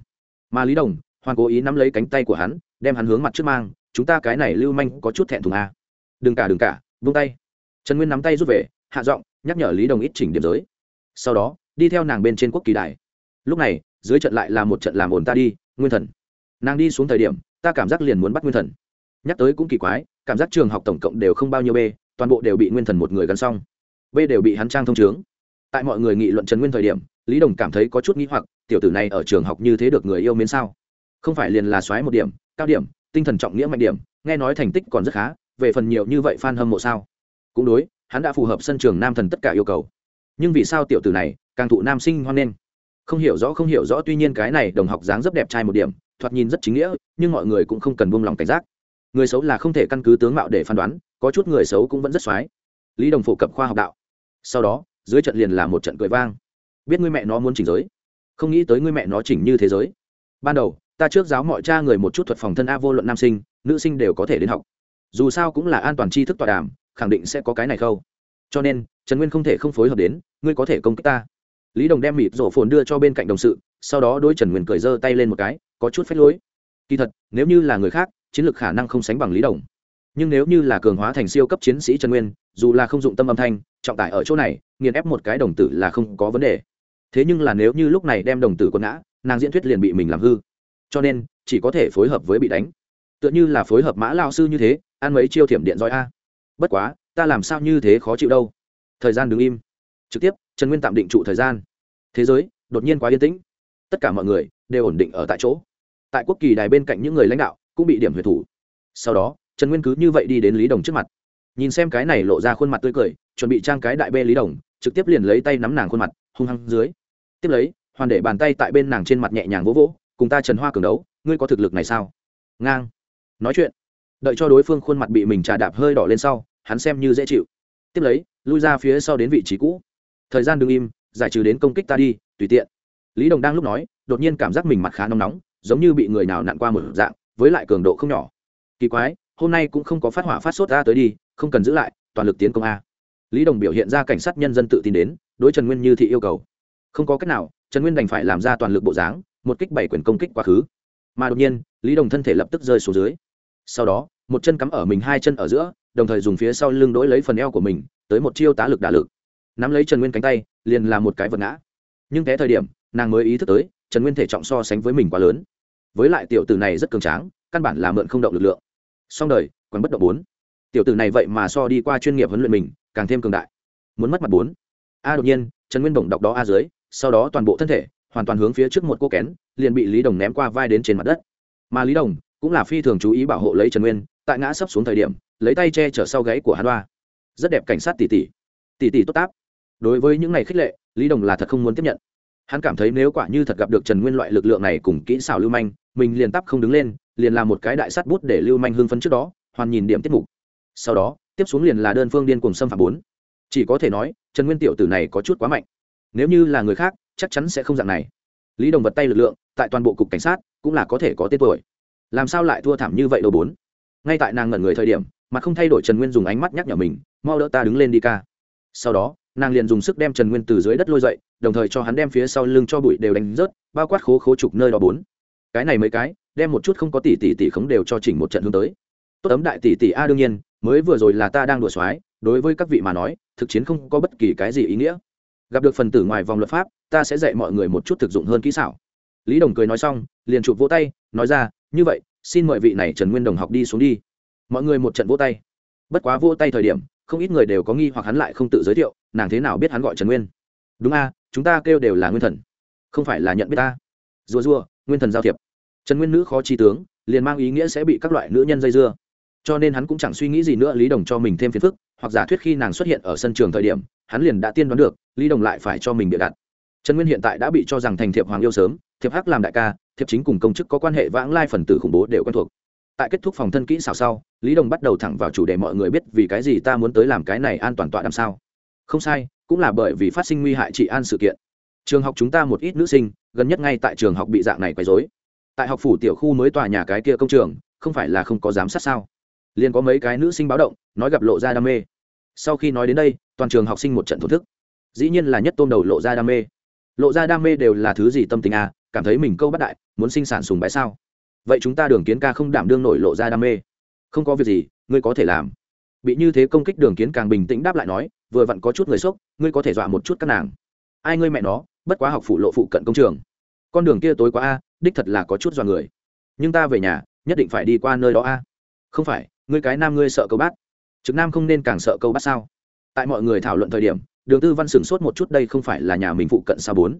Mà lý đồng, hoàn cố ý nắm lấy cánh tay của hắn, đem hắn hướng mặt trước mang, chúng ta cái này lưu manh có chút thẹn thùng a. Đừng cả đừng cả vung tay. Trần nguyên nắm tay rút về, hạ giọng, nhắc nhở lý đồng ít chỉnh điểm giới. Sau đó, đi theo nàng bên trên quốc kỳ đài. Lúc này, dưới trận lại là một trận làm ồn ta đi, nguyên thần nàng đi xuống thời điểm, ta cảm giác liền muốn bắt nguyên thần. Nhắc tới cũng kỳ quái, cảm giác trường học tổng cộng đều không bao nhiêu b toàn bộ đều bị nguyên thần một người gắn xong. B đều bị hắn trang thông trướng tại mọi người nghị luận trần nguyên thời điểm, lý đồng cảm thấy có chút nghĩ hoặc, tiểu tử này ở trường học như thế được người yêu mến sao? Không phải liền là xoáy một điểm, cao điểm, tinh thần trọng nghĩa mạnh điểm, nghe nói thành tích còn rất khá, về phần nhiều như vậy f a n hâm mộ sao? Cũng đối, hắn đã phù hợp sân trường nam thần tất cả yêu cầu. Nhưng vì sao tiểu tử này càng thụ nam sinh hoan nghênh? Không hiểu rõ, không hiểu rõ, tuy nhiên cái này đồng học dáng rất đẹp trai một điểm thoạt nhìn rất chính nghĩa, nhưng mọi người cũng không cần buông lòng cảnh giác. Người xấu là không thể căn cứ tướng mạo để phán đoán, có chút người xấu cũng vẫn rất x lý đồng phổ cập khoa học đạo. Sau đó, dưới trận liền là một trận cười vang. Biết người mẹ nó muốn chỉnh giới. Không nghĩ tới người mẹ nó chỉnh như thế giới. Ban đầu, ta trước giáo mọi cha người một chút thuật phòng thân a vô luận nam sinh, nữ sinh đều có thể đến học. Dù sao cũng là an toàn tri thức tọa đàm, khẳng định sẽ có cái này khâu. Cho nên, trần nguyên không thể không phối hợp đến, ngươi có thể công kích ta lý đồng đem mịt rổ phồn đưa cho bên cạnh đồng sự, sau đó đôi trần nguyên cười giơ tay lên một cái, có chút phép lối. Kỳ thật, nếu như là người khác, chiến lược khả năng không sánh bằng lý đồng. Nhưng nếu như là cường hóa thành siêu cấp chiến sĩ trần nguyên, dù là không dụng tâm âm thanh, trọng tải ở chỗ này, nghiền ép một cái đồng tử là không có vấn đề. Thế nhưng là nếu như lúc này đem đồng tử quật ngã, nàng diễn thuyết liền bị mình làm hư. Cho nên, chỉ có thể phối hợp với bị đánh. Tựa như là phối hợp mã lao sư như thế, ăn mấy chiêu thiểm điện roi a. Bất quá, ta làm sao như thế khó chịu đâu. Thời gian đứng im. Trực tiếp, trần nguyên tạm định trụ thời gian thế giới đột nhiên quá yên tĩnh. Tất cả mọi người đều ổn định ở tại chỗ. Tại quốc kỳ đài bên cạnh những người lãnh đạo cũng bị điểm huyệt thủ. Sau đó, trần nguyên cứ như vậy đi đến lý đồng trước mặt. Nhìn xem cái này lộ ra khuôn mặt tươi cười, chuẩn bị trang cái đại bê lý đồng, trực tiếp liền lấy tay nắm nàng khuôn mặt, hung hăng dưới. Tiếp lấy, hoàn để bàn tay tại bên nàng trên mặt nhẹ nhàng vỗ vỗ, cùng ta trần hoa cường đấu, ngươi có thực lực này sao? Ngang. Nói chuyện. Đợi cho đối phương khuôn mặt bị mình trà đạp hơi đỏ lên sau, hắn xem như dễ chịu. Tiếp lấy, lui ra phía sau đến vị trí cũ. Thời gian đừng im giải trừ đến công kích ta đi, tùy tiện. Lý đồng đang lúc nói, đột nhiên cảm giác mình mặt khá nóng nóng, giống như bị người nào nặn qua một dạng, với lại cường độ không nhỏ. Kỳ quái, hôm nay cũng không có phát hỏa phát sốt ra tới đi, không cần giữ lại, toàn lực tiến công a. Lý đồng biểu hiện ra cảnh sát nhân dân tự tin đến, đối trần nguyên như thị yêu cầu. Không có cách nào, trần nguyên đành phải làm ra toàn lực bộ dáng, một kích bảy quyền công kích quá khứ. Mà đột nhiên, lý đồng thân thể lập tức rơi xuống dưới. Sau đó, một chân cắm ở mình hai chân ở giữa, đồng thời dùng phía sau lưng đối lấy phần eo của mình, tới một chiêu tá lực đả lực. Nắm lấy trần nguyên cánh tay liền là một cái vật ngã. Nhưng té thời điểm, nàng mới ý thức tới, trần nguyên thể trọng so sánh với mình quá lớn. Với lại tiểu tử này rất cường tráng, căn bản là mượn không động lực lượng. Song đời, còn bất động bốn. Tiểu tử này vậy mà so đi qua chuyên nghiệp huấn luyện mình, càng thêm cường đại. Muốn mất mặt bốn. A đột nhiên, trần nguyên bổng đọc đó a dưới, sau đó toàn bộ thân thể, hoàn toàn hướng phía trước một cô kén, liền bị lý đồng ném qua vai đến trên mặt đất. Mà lý đồng cũng là phi thường chú ý bảo hộ lấy trần nguyên, tại ngã sấp xuống thời điểm, lấy tay che chở sau gáy của hắn đoa. Rất đẹp cảnh sát tỷ tỷ. Tỷ tỷ tốt táp đối với những ngày khích lệ, lý đồng là thật không muốn tiếp nhận. Hắn cảm thấy nếu quả như thật gặp được trần nguyên loại lực lượng này cùng kỹ xảo lưu manh, mình liền tắp không đứng lên, liền làm một cái đại sắt bút để lưu manh hưng phấn trước đó, hoàn nhìn điểm tiết mục. Sau đó, tiếp xuống liền là đơn phương điên cùng xâm phạm bốn. Chỉ có thể nói, trần nguyên tiểu tử này có chút quá mạnh. Nếu như là người khác, chắc chắn sẽ không dạng này. Lý đồng vật tay lực lượng, tại toàn bộ cục cảnh sát, cũng là có thể có tên tuổi. Làm sao lại thua thảm như vậy đâu bốn? Ngay tại nàng ngẩn người thời điểm mà không thay đổi trần nguyên dùng ánh mắt nhắc nhở mình, mau đỡ ta đứng lên đi ca. Sau đó nàng liền dùng sức đem trần nguyên từ dưới đất lôi dậy, đồng thời cho hắn đem phía sau lưng cho bụi đều đánh rớt, bao quát khố khố trục nơi đó bốn. Cái này mấy cái, đem một chút không có tỷ tỷ tỷ khống đều cho chỉnh một trận hướng tới. Tốt ấm đại tỷ tỷ a, đương nhiên, mới vừa rồi là ta đang đùa xoái, đối với các vị mà nói, thực chiến không có bất kỳ cái gì ý nghĩa. Gặp được phần tử ngoài vòng luật pháp, ta sẽ dạy mọi người một chút thực dụng hơn kỹ xảo. Lý đồng cười nói xong, liền chụp vỗ tay, nói ra, như vậy, xin mời vị này trần nguyên đồng học đi xuống đi. Mọi người một trận vỗ tay. Bất quá vỗ tay thời điểm không ít người đều có nghi hoặc hắn lại không tự giới thiệu, nàng thế nào biết hắn gọi trần nguyên? Đúng a, chúng ta kêu đều là nguyên thần. Không phải là nhận biết ta. Rùa rùa, nguyên thần giao thiệp. Trần nguyên nữ khó chi tướng, liền mang ý nghĩa sẽ bị các loại nữ nhân dây dưa. Cho nên hắn cũng chẳng suy nghĩ gì nữa, lý đồng cho mình thêm phiền phức, hoặc giả thuyết khi nàng xuất hiện ở sân trường thời điểm, hắn liền đã tiên đoán được, lý đồng lại phải cho mình bịa đặt. Trần nguyên hiện tại đã bị cho rằng thành thiệp hoàng yêu sớm, thiệp hắc làm đại ca, thiệp chính cùng công chức có quan hệ vãng lai phần tử khủng bố đều quen thuộc tại kết thúc phòng thân kỹ xảo sau, lý đồng bắt đầu thẳng vào chủ đề mọi người biết vì cái gì ta muốn tới làm cái này an toàn tọa đàm sao. Không sai, cũng là bởi vì phát sinh nguy hại trị an sự kiện. Trường học chúng ta một ít nữ sinh, gần nhất ngay tại trường học bị dạng này quấy dối tại học phủ tiểu khu mới tòa nhà cái kia công trường, không phải là không có giám sát sao? Liền có mấy cái nữ sinh báo động, nói gặp lộ ra đam mê. Sau khi nói đến đây, toàn trường học sinh một trận thổ thức. Dĩ nhiên là nhất tôn đầu lộ ra đam mê. Lộ ra đam mê đều là thứ gì tâm tình à? Cảm thấy mình câu bắt đại, muốn sinh sản sùng bái sao? Vậy chúng ta đường kiến ca không đảm đương nổi lộ ra đam mê. Không có việc gì, ngươi có thể làm. Bị như thế công kích đường kiến càng bình tĩnh đáp lại nói, vừa vặn có chút người sốc, ngươi có thể dọa một chút các nàng. Ai ngươi mẹ nó, bất quá học phụ lộ phụ cận công trường. Con đường kia tối quá a, đích thật là có chút dọa người. Nhưng ta về nhà, nhất định phải đi qua nơi đó a. Không phải, ngươi cái nam ngươi sợ câu bát. Trực nam không nên càng sợ câu bát sao? Tại mọi người thảo luận thời điểm, đường tư văn sửng sốt một chút đây không phải là nhà mình phụ cận sao bốn.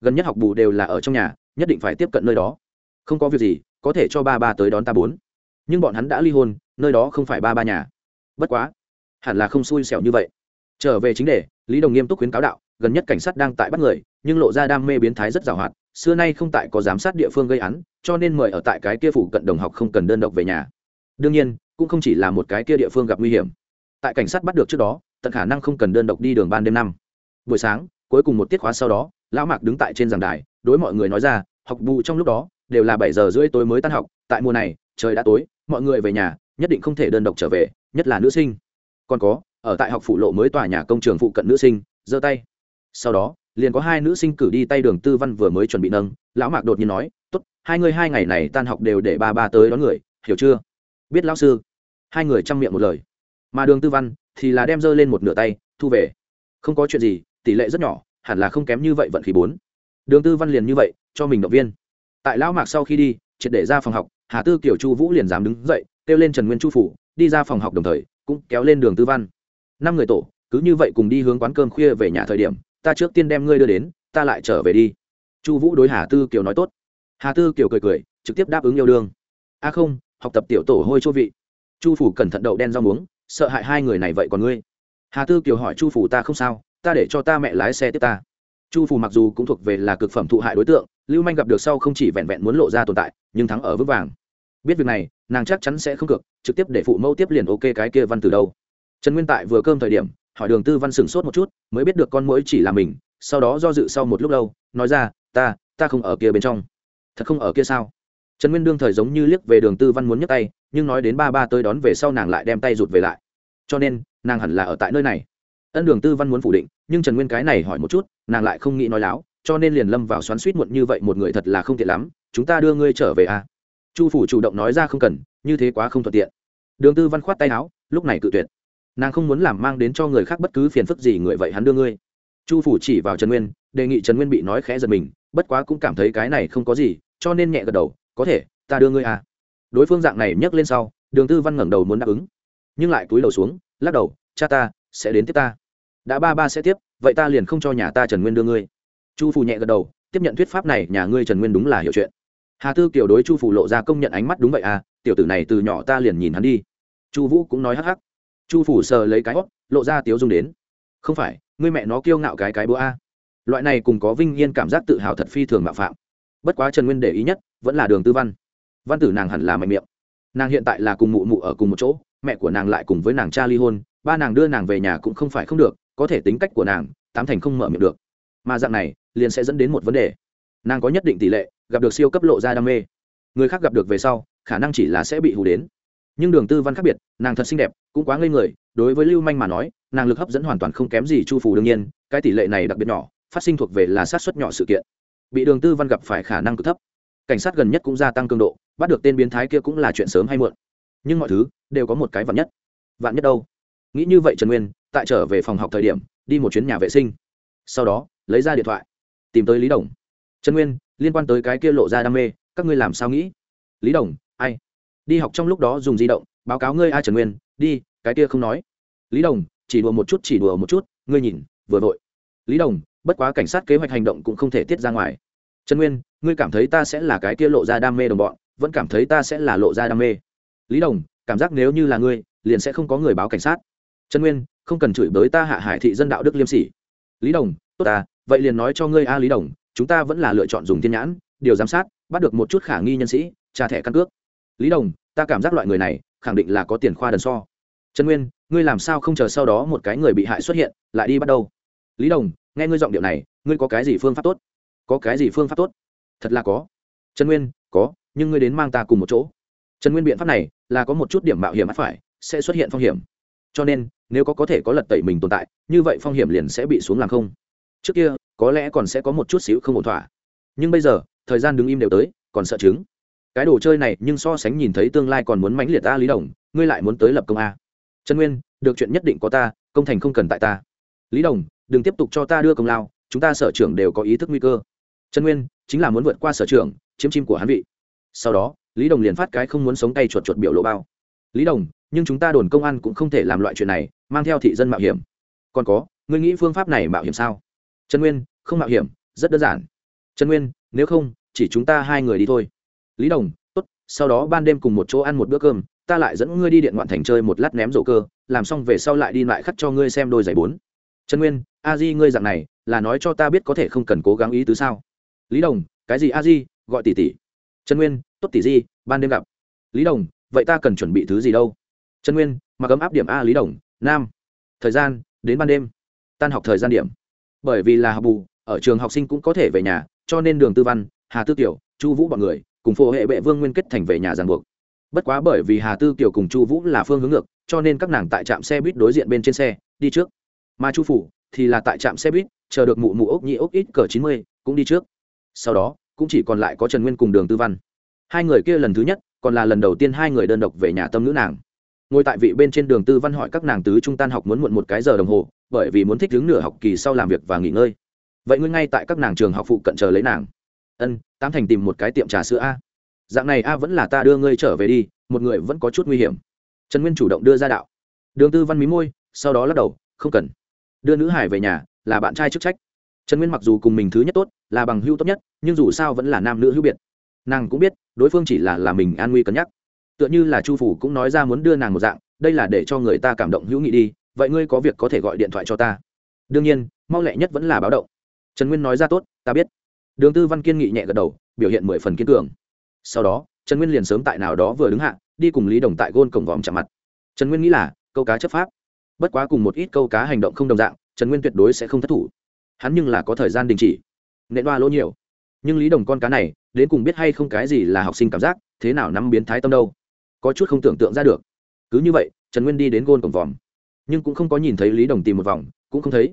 Gần nhất học bù đều là ở trong nhà, nhất định phải tiếp cận nơi đó. Không có việc gì có thể cho ba ba tới đón ta bốn. Nhưng bọn hắn đã ly hôn, nơi đó không phải ba ba nhà. Bất quá, hẳn là không xui xẻo như vậy. Trở về chính đề, lý đồng nghiêm túc khuyến cáo đạo, gần nhất cảnh sát đang tại bắt người, nhưng lộ ra đam mê biến thái rất giàu hoạt xưa nay không tại có giám sát địa phương gây án, cho nên mời ở tại cái kia phủ cận đồng học không cần đơn độc về nhà. Đương nhiên, cũng không chỉ là một cái kia địa phương gặp nguy hiểm. Tại cảnh sát bắt được trước đó, tận khả năng không cần đơn độc đi đường ban đêm năm. Buổi sáng, cuối cùng một tiết khóa sau đó, lão mạc đứng tại trên giảng đài, đối mọi người nói ra, học bù trong lúc đó đều là bảy giờ rưỡi tối mới tan học, tại mùa này, trời đã tối, mọi người về nhà, nhất định không thể đơn độc trở về, nhất là nữ sinh. Còn có, ở tại học phụ lộ mới tòa nhà công trường phụ cận nữ sinh, giơ tay. Sau đó, liền có hai nữ sinh cử đi tay đường tư văn vừa mới chuẩn bị nâng, lão mạc đột nhiên nói, tốt, hai người hai ngày này tan học đều để ba ba tới đón người, hiểu chưa? Biết lão sư. Hai người chăm miệng một lời. Mà đường tư văn thì là đem dơ lên một nửa tay, thu về. Không có chuyện gì, tỷ lệ rất nhỏ, hẳn là không kém như vậy vận khí bốn. Đường tư văn liền như vậy, cho mình động viên tại lão mạc sau khi đi, triệt để ra phòng học, hà tư kiểu chu vũ liền dám đứng dậy, kêu lên trần nguyên chu phủ, đi ra phòng học đồng thời, cũng kéo lên đường tư văn. Năm người tổ, cứ như vậy cùng đi hướng quán cơm khuya về nhà thời điểm, ta trước tiên đem ngươi đưa đến, ta lại trở về đi. Chu vũ đối hà tư kiều nói tốt. Hà tư kiều cười cười, trực tiếp đáp ứng yêu đương. A à không, học tập tiểu tổ hôi chô vị. Chu phủ cẩn thận đậu đen rau muống, sợ hại hai người này vậy còn ngươi. Hà tư kiều hỏi chu phủ ta không sao, ta để cho ta mẹ lái xe tiếp ta chu Phù mặc dù cũng thuộc về là cực phẩm thụ hại đối tượng, lưu manh gặp được sau không chỉ vẹn vẹn muốn lộ ra tồn tại, nhưng thắng ở vững vàng. Biết việc này, nàng chắc chắn sẽ không cực trực tiếp để phụ mẫu tiếp liền ok cái kia văn từ đâu. Trần nguyên tại vừa cơm thời điểm, hỏi đường tư văn sửng sốt một chút, mới biết được con mũi chỉ là mình, sau đó do dự sau một lúc lâu, nói ra, ta ta không ở kia bên trong. Thật không ở kia sao? Trần nguyên đương thời giống như liếc về đường tư văn muốn nhấc tay, nhưng nói đến ba ba tới đón về sau nàng lại đem tay rụt về lại. Cho nên, nàng hẳn là ở tại nơi này. Ân đường tư văn muốn phủ định nhưng trần nguyên cái này hỏi một chút nàng lại không nghĩ nói láo cho nên liền lâm vào xoắn suýt muộn như vậy một người thật là không tiện lắm chúng ta đưa ngươi trở về à? chu phủ chủ động nói ra không cần như thế quá không thuận tiện đường tư văn khoát tay áo lúc này cự tuyệt nàng không muốn làm mang đến cho người khác bất cứ phiền phức gì người vậy hắn đưa ngươi chu phủ chỉ vào trần nguyên đề nghị trần nguyên bị nói khẽ giật mình bất quá cũng cảm thấy cái này không có gì cho nên nhẹ gật đầu có thể ta đưa ngươi à? đối phương dạng này nhấc lên sau đường tư văn ngẩng đầu muốn đáp ứng nhưng lại túi đầu xuống lắc đầu cha ta sẽ đến tiếp ta đã ba ba sẽ tiếp, vậy ta liền không cho nhà ta trần nguyên đưa ngươi. Chu phủ nhẹ gật đầu, tiếp nhận thuyết pháp này, nhà ngươi trần nguyên đúng là hiểu chuyện. Hà tư kiểu đối chu phủ lộ ra công nhận ánh mắt đúng vậy à tiểu tử này từ nhỏ ta liền nhìn hắn đi. Chu vũ cũng nói hắc hắc. Chu phủ sờ lấy cái hót lộ ra tiếu dung đến. Không phải, ngươi mẹ nó kiêu ngạo cái cái búa a. Loại này cùng có vinh yên cảm giác tự hào thật phi thường mạo phạm. Bất quá trần nguyên để ý nhất, vẫn là đường tư văn. Văn tử nàng hẳn là mạnh miệng. Nàng hiện tại là cùng mụ mụ ở cùng một chỗ, mẹ của nàng lại cùng với nàng cha ly hôn, ba nàng đưa nàng về nhà cũng không phải không được có thể tính cách của nàng, tám thành không mở miệng được. Mà dạng này, liền sẽ dẫn đến một vấn đề. Nàng có nhất định tỷ lệ, gặp được siêu cấp lộ ra đam mê. Người khác gặp được về sau, khả năng chỉ là sẽ bị hù đến. Nhưng đường tư văn khác biệt, nàng thật xinh đẹp, cũng quá ngây người, đối với lưu manh mà nói, nàng lực hấp dẫn hoàn toàn không kém gì chu phủ đương nhiên, cái tỷ lệ này đặc biệt nhỏ, phát sinh thuộc về là sát xuất nhỏ sự kiện. Bị đường tư văn gặp phải khả năng cực thấp. Cảnh sát gần nhất cũng gia tăng cường độ, bắt được tên biến thái kia cũng là chuyện sớm hay muộn. Nhưng mọi thứ đều có một cái vạn nhất. Vạn nhất đâu? Nghĩ như vậy trần nguyên, tại trở về phòng học thời điểm, đi một chuyến nhà vệ sinh. Sau đó, lấy ra điện thoại, tìm tới lý đồng. Trần nguyên, liên quan tới cái kia lộ ra đam mê, các ngươi làm sao nghĩ? Lý đồng, ai? Đi học trong lúc đó dùng di động, báo cáo ngươi ai trần nguyên, đi, cái kia không nói. Lý đồng, chỉ đùa một chút, chỉ đùa một chút, ngươi nhìn, vừa vội. Lý đồng, bất quá cảnh sát kế hoạch hành động cũng không thể tiết ra ngoài. Trần nguyên, ngươi cảm thấy ta sẽ là cái kia lộ ra đam mê đồng bọn, vẫn cảm thấy ta sẽ là lộ ra đam mê. Lý đồng, cảm giác nếu như là ngươi, liền sẽ không có người báo cảnh sát trần nguyên, không cần chửi bới ta hạ hải thị dân đạo đức liêm sỉ. Lý đồng, tốt ta, vậy liền nói cho ngươi a lý đồng, chúng ta vẫn là lựa chọn dùng thiên nhãn, điều giám sát, bắt được một chút khả nghi nhân sĩ, trả thẻ căn cước. Lý đồng, ta cảm giác loại người này, khẳng định là có tiền khoa đần so. Trần nguyên, ngươi làm sao không chờ sau đó một cái người bị hại xuất hiện, lại đi bắt đầu? Lý đồng, nghe ngươi giọng điệu này, ngươi có cái gì phương pháp tốt? Có cái gì phương pháp tốt? Thật là có. Trần nguyên, có, nhưng ngươi đến mang ta cùng một chỗ. Trần nguyên biện pháp này là có một chút điểm mạo hiểm ắt phải, sẽ xuất hiện phong hiểm cho nên, nếu có có thể có lật tẩy mình tồn tại, như vậy phong hiểm liền sẽ bị xuống làm không. Trước kia, có lẽ còn sẽ có một chút xíu không ổn thỏa. Nhưng bây giờ, thời gian đứng im đều tới, còn sợ chứng. Cái đồ chơi này nhưng so sánh nhìn thấy tương lai còn muốn mãnh liệt ta lý đồng, ngươi lại muốn tới lập công a. Trần nguyên, được chuyện nhất định có ta, công thành không cần tại ta. Lý đồng, đừng tiếp tục cho ta đưa công lao, chúng ta sở trưởng đều có ý thức nguy cơ. Trần nguyên, chính là muốn vượt qua sở trưởng, chiếm chim của hắn vị. Sau đó, lý đồng liền phát cái không muốn sống tay chuột chuột biểu lộ bao. Lý đồng nhưng chúng ta đồn công an cũng không thể làm loại chuyện này, mang theo thị dân mạo hiểm. Còn có, ngươi nghĩ phương pháp này mạo hiểm sao? Trần nguyên, không mạo hiểm, rất đơn giản. Trần nguyên, nếu không, chỉ chúng ta hai người đi thôi. Lý đồng, tốt, sau đó ban đêm cùng một chỗ ăn một bữa cơm, ta lại dẫn ngươi đi điện ngoạn thành chơi một lát ném rổ cơ, làm xong về sau lại đi lại khắc cho ngươi xem đôi giày bốn. Trần nguyên, a di ngươi dạng này, là nói cho ta biết có thể không cần cố gắng ý tứ sao? Lý đồng, cái gì a di, gọi tỷ tỷ. Trần nguyên, tốt tỷ di, ban đêm gặp. Lý đồng, vậy ta cần chuẩn bị thứ gì đâu? Trần nguyên, mặc ấm áp điểm a lý đồng, nam. Thời gian, đến ban đêm. Tan học thời gian điểm. Bởi vì là học bù, ở trường học sinh cũng có thể về nhà, cho nên đường tư văn, hà tư tiểu chu vũ b ọ n người, cùng phổ hệ bệ vương nguyên kết thành về nhà ràng buộc. Bất quá bởi vì hà tư tiểu cùng chu vũ là phương hướng ngược, cho nên các nàng tại trạm xe buýt đối diện bên trên xe, đi trước. Mà chu phủ thì là tại trạm xe buýt, chờ được mụ mụ ốc nhị ốc ít cờ chín mươi, cũng đi trước. Sau đó, cũng chỉ còn lại có trần nguyên cùng đường tư văn. Hai người kia lần thứ nhất, còn là lần đầu tiên hai người đơn độc về nhà tâm nữ nàng ngồi tại vị bên trên đường tư văn hỏi các nàng tứ trung tan học muốn muộn một cái giờ đồng hồ, bởi vì muốn thích đứng nửa học kỳ sau làm việc và nghỉ ngơi. Vậy ngươi ngay tại các nàng trường học phụ cận chờ lấy nàng. Ân, tám thành tìm một cái tiệm trà sữa a. Dạng này a vẫn là ta đưa ngươi trở về đi, một người vẫn có chút nguy hiểm. Trần nguyên chủ động đưa ra đạo. Đường tư văn mí môi, sau đó lắc đầu, không cần. Đưa nữ hải về nhà, là bạn trai chức trách. Trần nguyên mặc dù cùng mình thứ nhất tốt, là bằng hưu tốt nhất, nhưng dù sao vẫn là nam nữ hữu biệt. Nàng cũng biết, đối phương chỉ là là mình an nguy cân nhắc tựa như là chu phủ cũng nói ra muốn đưa nàng một dạng, đây là để cho người ta cảm động hữu nghị đi, vậy ngươi có việc có thể gọi điện thoại cho ta. Đương nhiên, mau lẹ nhất vẫn là báo động. Trần nguyên nói ra tốt, ta biết. Đường tư văn kiên nghị nhẹ gật đầu, biểu hiện mười phần kiên cường. Sau đó, trần nguyên liền sớm tại nào đó vừa đứng hạ, đi cùng lý đồng tại gôn cổng vòm chạm mặt. Trần nguyên nghĩ là, câu cá chấp pháp. Bất quá cùng một ít câu cá hành động không đồng dạng, trần nguyên tuyệt đối sẽ không thất thủ. Hắn nhưng là có thời gian đình chỉ. Nện đoa lỗ nhiều. Nhưng lý đồng con cá này, đến cùng biết hay không cái gì là học sinh cảm giác, thế nào nắm biến thái tâm đâu? Có chút không tưởng tượng ra được. Cứ như vậy, trần nguyên đi đến gôn cổng vòm nhưng cũng không có nhìn thấy lý đồng tìm một vòng, cũng không thấy.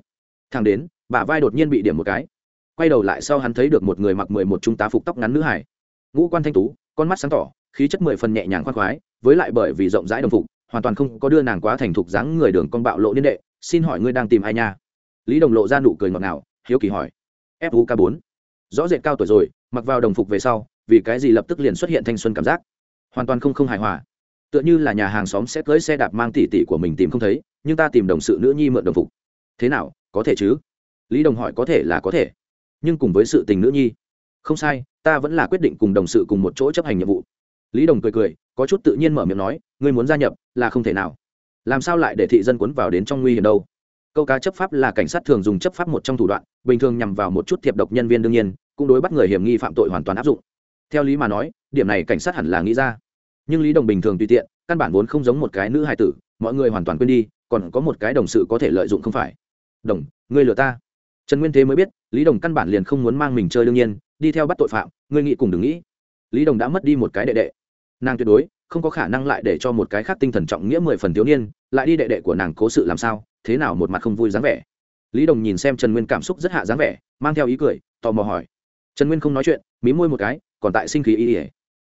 Thằng đến, bả vai đột nhiên bị điểm một cái. Quay đầu lại sau hắn thấy được một người mặc mười một trung tá phục tóc ngắn nữ hải. Ngũ quan thanh tú, con mắt sáng tỏ, khí chất mười phần nhẹ nhàng khoan khoái, với lại bởi vì rộng rãi đồng phục, hoàn toàn không có đưa nàng quá thành thục dáng người đường con bạo lộ niên đệ, xin hỏi ngươi đang tìm ai nha? Lý đồng lộ ra nụ cười ngọt ngào, hiếu kỳ hỏi. Fuk bốn. Rõ rệt cao tuổi rồi, mặc vào đồng phục về sau, vì cái gì lập tức liền xuất hiện thanh xuân cảm giác? Hoàn toàn không không hài hòa. Tựa như là nhà hàng xóm sẽ cưới xe đạp mang tỉ tỉ của mình tìm không thấy, nhưng ta tìm đồng sự nữ nhi mượn đồng phục. Thế nào, có thể chứ? Lý đồng hỏi có thể là có thể, nhưng cùng với sự tình nữ nhi. Không sai, ta vẫn là quyết định cùng đồng sự cùng một chỗ chấp hành nhiệm vụ. Lý đồng cười cười, có chút tự nhiên mở miệng nói, ngươi muốn gia nhập là không thể nào. Làm sao lại để thị dân cuốn vào đến trong nguy hiểm đâu? Câu cá chấp pháp là cảnh sát thường dùng chấp pháp một trong thủ đoạn, bình thường nhằm vào một chút thiệp độc nhân viên đương nhiên, cũng đối bắt người hiểm nghi phạm tội hoàn toàn áp dụng theo lý mà nói, điểm này cảnh sát hẳn là nghĩ ra. Nhưng lý đồng bình thường tùy tiện, căn bản vốn không giống một cái nữ hài tử, mọi người hoàn toàn quên đi, còn có một cái đồng sự có thể lợi dụng không phải. Đồng, ngươi lừa ta. Trần nguyên thế mới biết, lý đồng căn bản liền không muốn mang mình chơi đương nhiên, đi theo bắt tội phạm, ngươi nghĩ cùng đừng nghĩ. Lý đồng đã mất đi một cái đệ đệ. Nàng tuyệt đối không có khả năng lại để cho một cái khác tinh thần trọng nghĩa mười phần thiếu niên, lại đi đệ đệ của nàng cố sự làm sao, thế nào một mặt không vui dáng vẻ. Lý đồng nhìn xem trần nguyên cảm xúc rất hạ dáng vẻ, mang theo ý cười, tò mò hỏi trần nguyên không nói chuyện, mí môi một cái, còn tại sinh khí y ỉa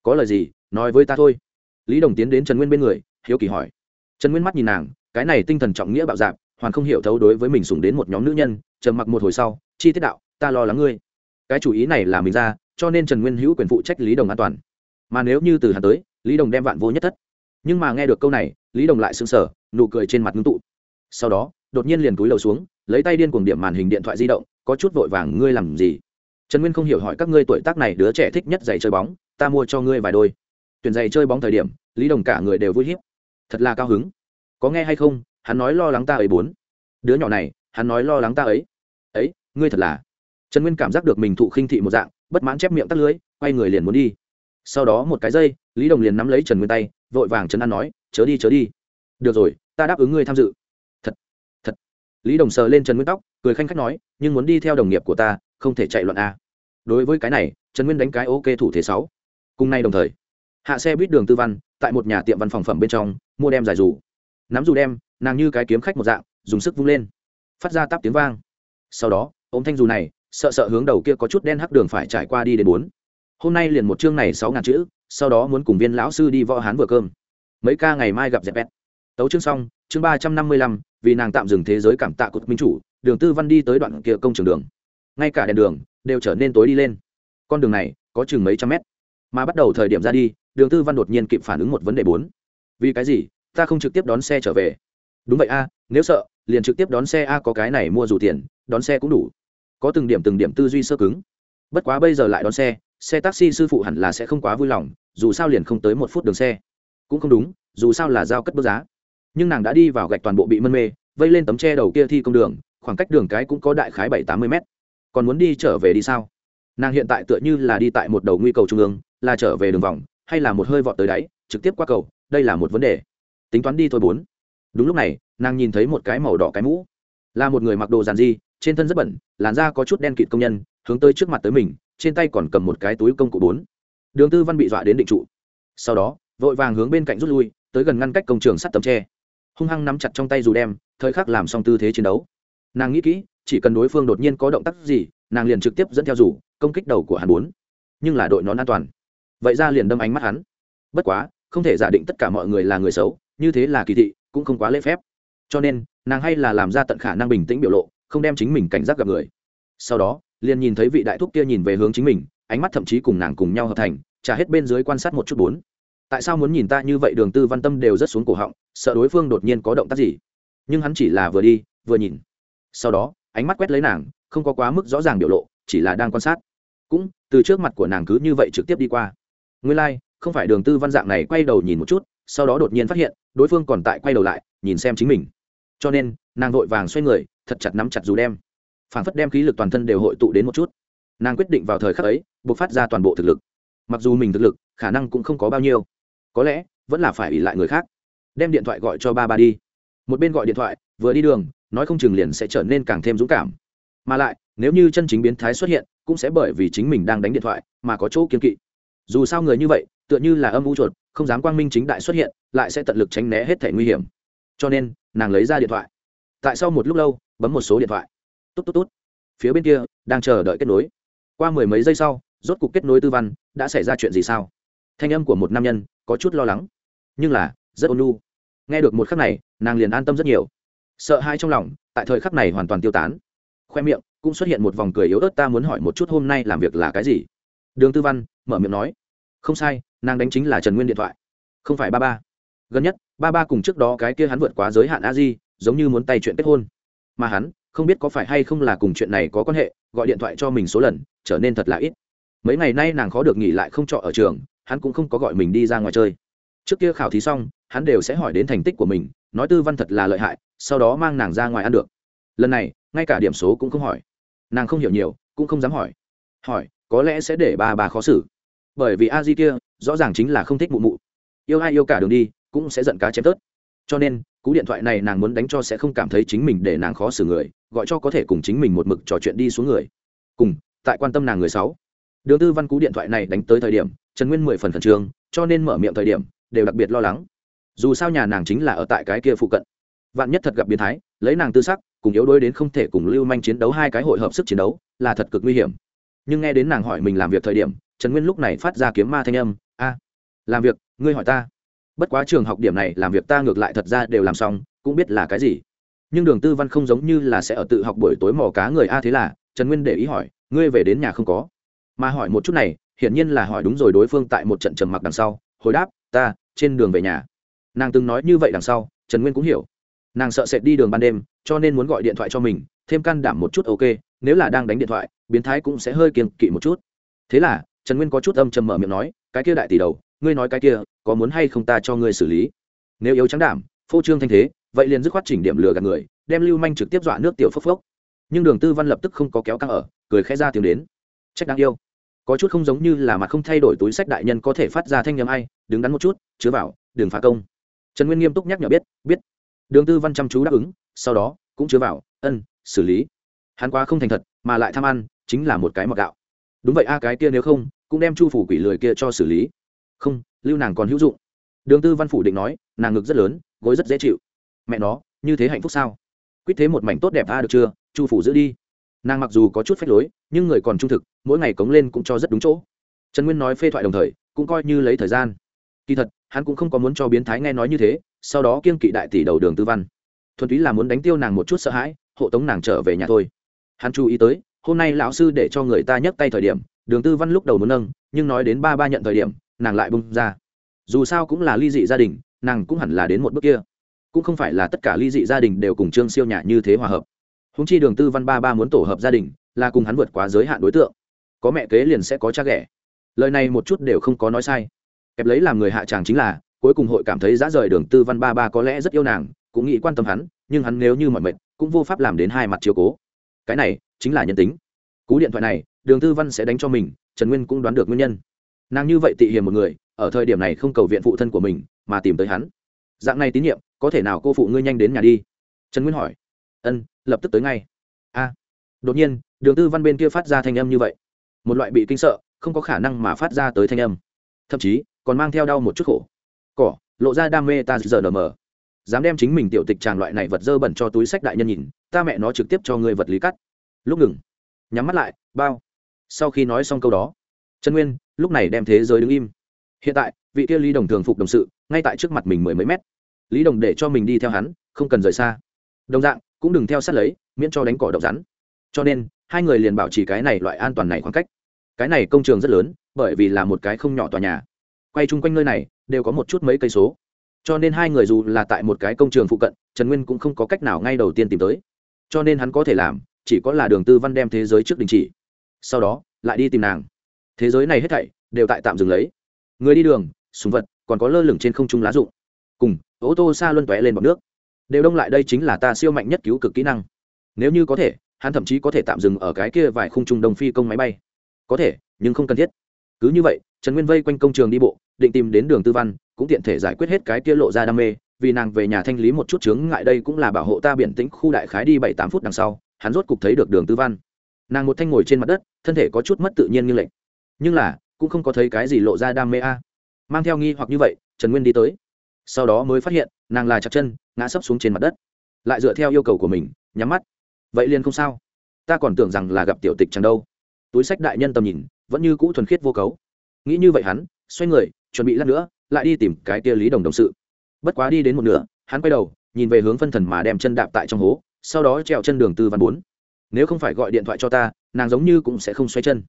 có lời gì, nói với ta thôi. Lý đồng tiến đến trần nguyên bên người, hiếu kỳ hỏi. Trần nguyên mắt nhìn nàng, cái này tinh thần trọng nghĩa bạo dạp, hoàn không hiểu thấu đối với mình sùng đến một nhóm nữ nhân, trầm mặc một hồi sau, chi tiết đạo, ta lo lắng ngươi. Cái chủ ý này là mình ra, cho nên trần nguyên hữu quyền phụ trách lý đồng an toàn. Mà nếu như từ hà tới, lý đồng đem vạn vô nhất thất. Nhưng mà nghe được câu này, lý đồng lại sững sờ, nụ cười trên mặt ngưng tụ. Sau đó, đột nhiên liền túi lầu xuống, lấy tay điên cuồng điểm màn hình điện thoại di động, có chút vội vàng, ngươi làm gì? Trần nguyên không hiểu hỏi các ngươi tuổi tác này đứa trẻ thích nhất giày chơi bóng, ta mua cho ngươi vài đôi. Tuyển giày chơi bóng thời điểm, lý đồng cả người đều vui hiếp. Thật là cao hứng. Có nghe hay không, hắn nói lo lắng ta ấy bốn. Đứa nhỏ này, hắn nói lo lắng ta ấy. Ấy, ngươi thật là. Trần nguyên cảm giác được mình thụ khinh thị một dạng, bất mãn chép miệng tắt lưới, quay người liền muốn đi. Sau đó một cái giây, lý đồng liền nắm lấy trần nguyên tay, vội vàng trấn an nói, chớ đi chớ đi. Được rồi, ta đáp ứng ngươi tham dự. Thật thật. Lý đồng sờ lên trần nguyên tóc, cười khanh khách nói, nhưng muốn đi theo đồng nghiệp của ta không thể chạy loạn a. Đối với cái này, trần nguyên đánh cái ok thủ thế sáu. Cùng nay đồng thời, hạ xe buýt đường tư văn, tại một nhà tiệm văn phòng phẩm bên trong, mua đem giải dù nắm dù đem, nàng như cái kiếm khách một dạng, dùng sức vung lên. Phát ra táp tiếng vang. Sau đó, ôm thanh dù này, sợ sợ hướng đầu kia có chút đen hắc đường phải trải qua đi đến bốn. Hôm nay liền một chương này sáu ngàn chữ, sau đó muốn cùng viên lão sư đi võ hán vừa cơm. Mấy ca ngày mai gặp dẹp bét tấu chương xong, chương ba trăm năm mươi lăm, vì nàng tạm dừng thế giới cảm tạ cột minh chủ, đường tư văn đi tới đoạn kia công trường đường ngay cả đèn đường đều trở nên tối đi lên. Con đường này có chừng mấy trăm mét. Mà bắt đầu thời điểm ra đi, đường tư văn đột nhiên kịp phản ứng một vấn đề bốn. Vì cái gì? Ta không trực tiếp đón xe trở về. Đúng vậy a, nếu sợ, liền trực tiếp đón xe a, có cái này mua dù tiền, đón xe cũng đủ. Có từng điểm từng điểm tư duy sơ cứng. Bất quá bây giờ lại đón xe xe taxi sư phụ hẳn là sẽ không quá vui lòng, dù sao liền không tới một phút đường xe. Cũng không đúng, dù sao là giao cất bước giá. Nhưng nàng đã đi vào gạch toàn bộ bị mân mê, vây lên tấm tre đầu kia thi công đường, khoảng cách đường cái cũng có đại khái bảy tám mươi mét còn muốn đi trở về đi sao? Nàng hiện tại tựa như là đi tại một đầu nguy cầu trung ương, là trở về đường vòng, hay là một hơi vọt tới đáy, trực tiếp qua cầu, đây là một vấn đề. Tính toán đi thôi bốn. Đúng lúc này, nàng nhìn thấy một cái màu đỏ cái mũ. Là một người mặc đồ giàn di trên thân rất bẩn, làn da có chút đen kịt công nhân, hướng tới trước mặt tới mình, trên tay còn cầm một cái túi công cụ bốn. Đường tư văn bị dọa đến định trụ. Sau đó, vội vàng hướng bên cạnh rút lui, tới gần ngăn cách công trường sắt tấm tre. Hung hăng nắm chặt trong tay dù đem, thời khắc làm xong tư thế chiến đấu nàng nghĩ kỹ, chỉ cần đối phương đột nhiên có động tác gì, nàng liền trực tiếp dẫn theo rủ công kích đầu của hắn bốn. Nhưng là đội nón an toàn. Vậy ra liền đâm ánh mắt hắn. Bất quá, không thể giả định tất cả mọi người là người xấu, như thế là kỳ thị, cũng không quá lễ phép. Cho nên, nàng hay là làm ra tận khả năng bình tĩnh biểu lộ, không đem chính mình cảnh giác gặp người. Sau đó, liền nhìn thấy vị đại thúc kia nhìn về hướng chính mình, ánh mắt thậm chí cùng nàng cùng nhau hợp thành trả hết bên dưới quan sát một chút bốn. Tại sao muốn nhìn ta như vậy, đường tư văn tâm đều rất xuống cổ họng, sợ đối phương đột nhiên có động tác gì. Nhưng hắn chỉ là vừa đi, vừa nhìn sau đó ánh mắt quét lấy nàng không có quá mức rõ ràng biểu lộ chỉ là đang quan sát. Cũng từ trước mặt của nàng cứ như vậy trực tiếp đi qua. Nguyên lai、like, không phải đường tư văn dạng này quay đầu nhìn một chút sau đó đột nhiên phát hiện đối phương còn tại quay đầu lại nhìn xem chính mình. Cho nên nàng vội vàng xoay người thật chặt nắm chặt dù đem. Phản phất đem khí lực toàn thân đều hội tụ đến một chút. Nàng quyết định vào thời khắc ấy buộc phát ra toàn bộ thực lực. Mặc dù mình thực lực khả năng cũng không có bao nhiêu. Có lẽ vẫn là phải ỉ lại người khác. Đem điện thoại gọi cho ba ba đi. Một bên gọi điện thoại vừa đi đường nói không chừng liền sẽ trở nên càng thêm dũng cảm. Mà lại, nếu như chân chính biến thái xuất hiện, cũng sẽ bởi vì chính mình đang đánh điện thoại mà có chỗ kiên kỵ. Dù sao người như vậy, tựa như là âm u chuột, không dám quang minh chính đại xuất hiện, lại sẽ tận lực tránh né hết thể nguy hiểm. Cho nên, nàng lấy ra điện thoại. Tại sau một lúc lâu, bấm một số điện thoại. Tốt tốt tốt phía bên kia, đang chờ đợi kết nối. Qua mười mấy giây sau, rốt cuộc kết nối tư văn, đã xảy ra chuyện gì sao? Thanh âm của một nam nhân có chút lo lắng. Nhưng là, rất ôn nhu. Nghe được một khắc này, nàng liền an tâm rất nhiều sợ hai trong lòng, tại thời khắc này hoàn toàn tiêu tán. Khoe miệng, cũng xuất hiện một vòng cười yếu ớt, ta muốn hỏi một chút hôm nay làm việc là cái gì? Đường tư văn mở miệng nói, không sai, nàng đánh chính là trần nguyên điện thoại, không phải ba ba. Gần nhất, ba ba cùng trước đó cái kia hắn vượt quá giới hạn a di, giống như muốn tay chuyện kết hôn. Mà hắn, không biết có phải hay không là cùng chuyện này có quan hệ, gọi điện thoại cho mình số lần, trở nên thật là ít. Mấy ngày nay nàng khó được nghỉ lại không trọ ở trường, hắn cũng không có gọi mình đi ra ngoài chơi. Trước kia khảo thí xong, hắn đều sẽ hỏi đến thành tích của mình nói tư văn thật là lợi hại, sau đó mang nàng ra ngoài ăn được. Lần này, ngay cả điểm số cũng không hỏi. Nàng không hiểu nhiều, cũng không dám hỏi. Hỏi, có lẽ sẽ để bà bà khó xử. Bởi vì a di kia, rõ ràng chính là không thích mụ mụ. Yêu ai yêu cả đường đi, cũng sẽ giận cá chém tớt. Cho nên, cú điện thoại này nàng muốn đánh cho sẽ không cảm thấy chính mình để nàng khó xử người, gọi cho có thể cùng chính mình một mực trò chuyện đi xuống người. Cùng, tại quan tâm nàng người sáu. Đường tư văn cú điện thoại này đánh tới thời điểm, trần nguyên mười phần khẩn trương, cho nên mở miệng thời điểm, đều đặc biệt lo lắng dù sao nhà nàng chính là ở tại cái kia phụ cận. Vạn nhất thật gặp biến thái, lấy nàng tư sắc, cùng yếu đuối đến không thể cùng lưu manh chiến đấu hai cái hội hợp sức chiến đấu, là thật cực nguy hiểm. Nhưng nghe đến nàng hỏi mình làm việc thời điểm, trần nguyên lúc này phát ra kiếm ma thanh âm, a, làm việc, ngươi hỏi ta. Bất quá trường học điểm này, làm việc ta ngược lại thật ra đều làm xong, cũng biết là cái gì. Nhưng đường tư văn không giống như là sẽ ở tự học buổi tối mò cá người a thế là, trần nguyên để ý hỏi, ngươi về đến nhà không có? Mà hỏi một chút này, hiển nhiên là hỏi đúng rồi đối phương tại một trận trầm mặc đằng sau, hồi đáp, ta, trên đường về nhà nàng từng nói như vậy đằng sau, trần nguyên cũng hiểu. Nàng sợ sệt đi đường ban đêm, cho nên muốn gọi điện thoại cho mình, thêm can đảm một chút ok, nếu là đang đánh điện thoại, biến thái cũng sẽ hơi kiêng kỵ một chút. Thế là, trần nguyên có chút âm trầm mở miệng nói, cái kia đại tỷ đầu, ngươi nói cái kia, có muốn hay không ta cho ngươi xử lý? Nếu yếu trắng đảm, phô trương thanh thế, vậy liền dứt khoát chỉnh điểm lừa gạt người, đem lưu manh trực tiếp dọa nước tiểu phốc phốc. Nhưng đường tư văn lập tức không có kéo căng ở, cười khẽ ra tiếng đến. Trách đáng yêu. Có chút không giống như là mặt không thay đổi túi sách đại nhân có thể phát ra thanh nhầm ai, đứng đắn một chút, chứa vào đường phá công trần nguyên nghiêm túc nhắc nhở biết biết. đường tư văn chăm chú đáp ứng, sau đó, cũng chứa vào, ân, xử lý. Hắn quá không thành thật, mà lại tham ăn, chính là một cái mặc gạo. Đúng vậy a, cái kia nếu không, cũng đem chu phủ quỷ lười kia cho xử lý. Không, lưu nàng còn hữu dụng. Đường tư văn phủ định nói, nàng ngực rất lớn, gối rất dễ chịu. Mẹ nó, như thế hạnh phúc sao? Quyết thế một mảnh tốt đẹp a, được chưa? Chu phủ giữ đi. Nàng mặc dù có chút phách lối, nhưng người còn trung thực, mỗi ngày cống lên cũng cho rất đúng chỗ. Trần nguyên nói phê thoại đồng thời, cũng coi như lấy thời gian. Kỳ thật hắn cũng không có muốn cho biến thái nghe nói như thế, sau đó kiên kỵ đại tỷ đầu đường tư văn. Thuần túy là muốn đánh tiêu nàng một chút sợ hãi, hộ tống nàng trở về nhà thôi. Hắn chú ý tới, hôm nay lão sư để cho người ta nhấc tay thời điểm, đường tư văn lúc đầu muốn nâng, nhưng nói đến ba ba nhận thời điểm, nàng lại bung ra. Dù sao cũng là ly dị gia đình, nàng cũng hẳn là đến một bước kia. Cũng không phải là tất cả ly dị gia đình đều cùng trương siêu nhã như thế hòa hợp. Húng chi đường tư văn ba ba muốn tổ hợp gia đình, là cùng hắn vượt quá giới hạn đối tượng. Có mẹ kế liền sẽ có cha ghẻ. Lời này một chút đều không có nói sai kẹp lấy làm người hạ tràng chính là, cuối cùng hội cảm thấy dã rời đường tư văn ba ba có lẽ rất yêu nàng, cũng nghĩ quan tâm hắn, nhưng hắn nếu như mọi mệt, cũng vô pháp làm đến hai mặt chiếu cố. Cái này chính là nhân tính. Cú điện thoại này, đường tư văn sẽ đánh cho mình, trần nguyên cũng đoán được nguyên nhân. Nàng như vậy tị hiềm một người, ở thời điểm này không cầu viện phụ thân của mình, mà tìm tới hắn. Dạng này tín nhiệm, có thể nào cô phụ ngươi nhanh đến nhà đi? Trần nguyên hỏi. Ân, lập tức tới ngay. A. Đột nhiên, đường tư văn bên kia phát ra thanh âm như vậy. Một loại bị kinh sợ, không có khả năng mà phát ra tới thanh âm. Thậm chí còn mang theo đau một chút khổ. Cỏ, lộ ra đam mê ta giờ nở mờ. Dám đem chính mình tiểu tịch tràn loại này vật dơ bẩn cho túi sách đại nhân nhìn, ta mẹ nó trực tiếp cho ngươi vật lý cắt. Lúc ngừng, nhắm mắt lại, bao. Sau khi nói xong câu đó, trần nguyên, lúc này đem thế giới đứng im. Hiện tại, vị kia lý đồng thường phục đồng sự, ngay tại trước mặt mình mười mấy mét. Lý đồng để cho mình đi theo hắn, không cần rời xa. Đồng dạng, cũng đừng theo sát lấy, miễn cho đánh cỏ độc rắn. Cho nên, hai người liền bảo trì cái này loại an toàn này khoảng cách. Cái này công trường rất lớn, bởi vì là một cái không nhỏ tòa nhà quay chung quanh nơi này, đều có một chút mấy cây số. Cho nên hai người dù là tại một cái công trường phụ cận, trần nguyên cũng không có cách nào ngay đầu tiên tìm tới. Cho nên hắn có thể làm, chỉ có là đường tư văn đem thế giới trước đình chỉ. Sau đó, lại đi tìm nàng. Thế giới này hết thảy, đều tại tạm dừng lấy. Người đi đường súng vật, còn có lơ lửng trên không trung lá rụng. Cùng, ô tô xa luân tóe lên bọc nước. Đều đông lại đây chính là ta siêu mạnh nhất cứu cực kỹ năng. Nếu như có thể, hắn thậm chí có thể tạm dừng ở cái kia vài khung trung đông phi công máy bay. Có thể, nhưng không cần thiết. Cứ như vậy trần nguyên vây quanh công trường đi bộ, định tìm đến đường tư văn, cũng tiện thể giải quyết hết cái kia lộ ra đam mê, vì nàng về nhà thanh lý một chút chướng ngại đây cũng là bảo hộ ta biển tĩnh khu đại khái đi bảy tám phút đằng sau, hắn rốt cục thấy được đường tư văn. Nàng một thanh ngồi trên mặt đất, thân thể có chút mất tự nhiên như lệnh nhưng là, cũng không có thấy cái gì lộ ra đam mê a. Mang theo nghi hoặc như vậy, trần nguyên đi tới. Sau đó mới phát hiện, nàng là chặt chân, ngã sấp xuống trên mặt đất. Lại dựa theo yêu cầu của mình, nhắm mắt. Vậy liền không sao. Ta còn tưởng rằng là gặp tiểu tịch chẳng đâu. Túi sách đại nhân tầm nhìn, vẫn như cũ thuần khiết vô cấu nghĩ như vậy hắn, xoay người, chuẩn bị lát nữa, lại đi tìm cái tia lý đồng đồng sự. Bất quá đi đến một nửa, hắn quay đầu, nhìn về hướng phân thần mà đem chân đạp tại trong hố, sau đó trèo chân đường tư văn bốn. Nếu không phải gọi điện thoại cho ta, nàng giống như cũng sẽ không xoay chân.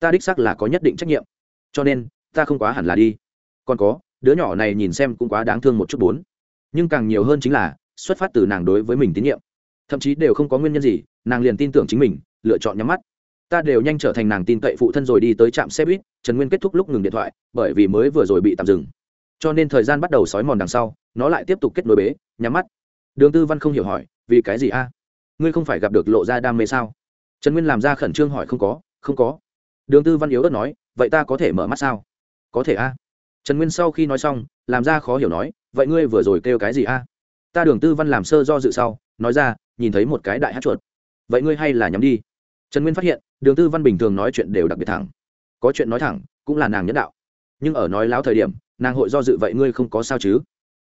Ta đích xác là có nhất định trách nhiệm. Cho nên, ta không quá hẳn là đi. Còn có, đứa nhỏ này nhìn xem cũng quá đáng thương một chút bốn. Nhưng càng nhiều hơn chính là, xuất phát từ nàng đối với mình tín nhiệm. Thậm chí đều không có nguyên nhân gì, nàng liền tin tưởng chính mình, lựa chọn nhắm mắt ta đều nhanh trở thành nàng tin cậy phụ thân rồi đi tới trạm xe buýt, trần nguyên kết thúc lúc ngừng điện thoại, bởi vì mới vừa rồi bị tạm dừng. Cho nên thời gian bắt đầu sói mòn đằng sau, nó lại tiếp tục kết nối bế, nhắm mắt. Đường tư văn không hiểu hỏi, vì cái gì a? Ngươi không phải gặp được lộ ra đam mê sao? Trần nguyên làm ra khẩn trương hỏi, không có không có. Đường tư văn yếu ớt nói, vậy ta có thể mở mắt sao? Có thể a. Trần nguyên sau khi nói xong, làm ra khó hiểu nói, vậy ngươi vừa rồi kêu cái gì a? Ta đường tư văn làm sơ do dự sau, nói ra, nhìn thấy một cái đại hát chuột. Vậy ngươi hay là nhắm đi. Trần nguyên phát hiện đường tư văn bình thường nói chuyện đều đặc biệt thẳng. Có chuyện nói thẳng, cũng là nàng nhân đạo. Nhưng ở nói láo thời điểm, nàng hội do dự vậy ngươi không có sao chứ?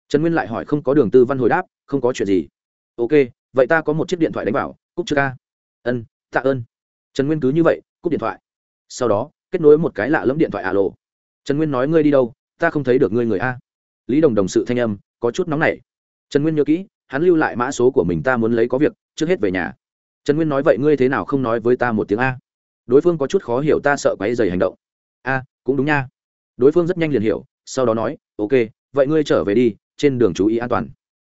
Trần nguyên lại hỏi không có đường tư văn hồi đáp, không có chuyện gì. Ok, vậy ta có một chiếc điện thoại đánh vào cúc chưa ca. Ân, tạ ơn. Trần nguyên cứ như vậy, cúp điện thoại. Sau đó, kết nối một cái lạ lẫm điện thoại ả lộ trần nguyên nói ngươi đi đâu, ta không thấy được ngươi người a. Lý đồng đồng sự thanh âm, có chút nóng nảy. Trần nguyên nhớ kỹ, hắn lưu lại mã số của mình ta muốn lấy có việc, trước hết về nhà. Trần nguyên nói vậy ngươi thế nào không nói với ta một tiếng a? Đối phương có chút khó hiểu ta sợ quáy dày hành động. A, cũng đúng nha. Đối phương rất nhanh liền hiểu, sau đó nói, ok, vậy ngươi trở về đi, trên đường chú ý an toàn.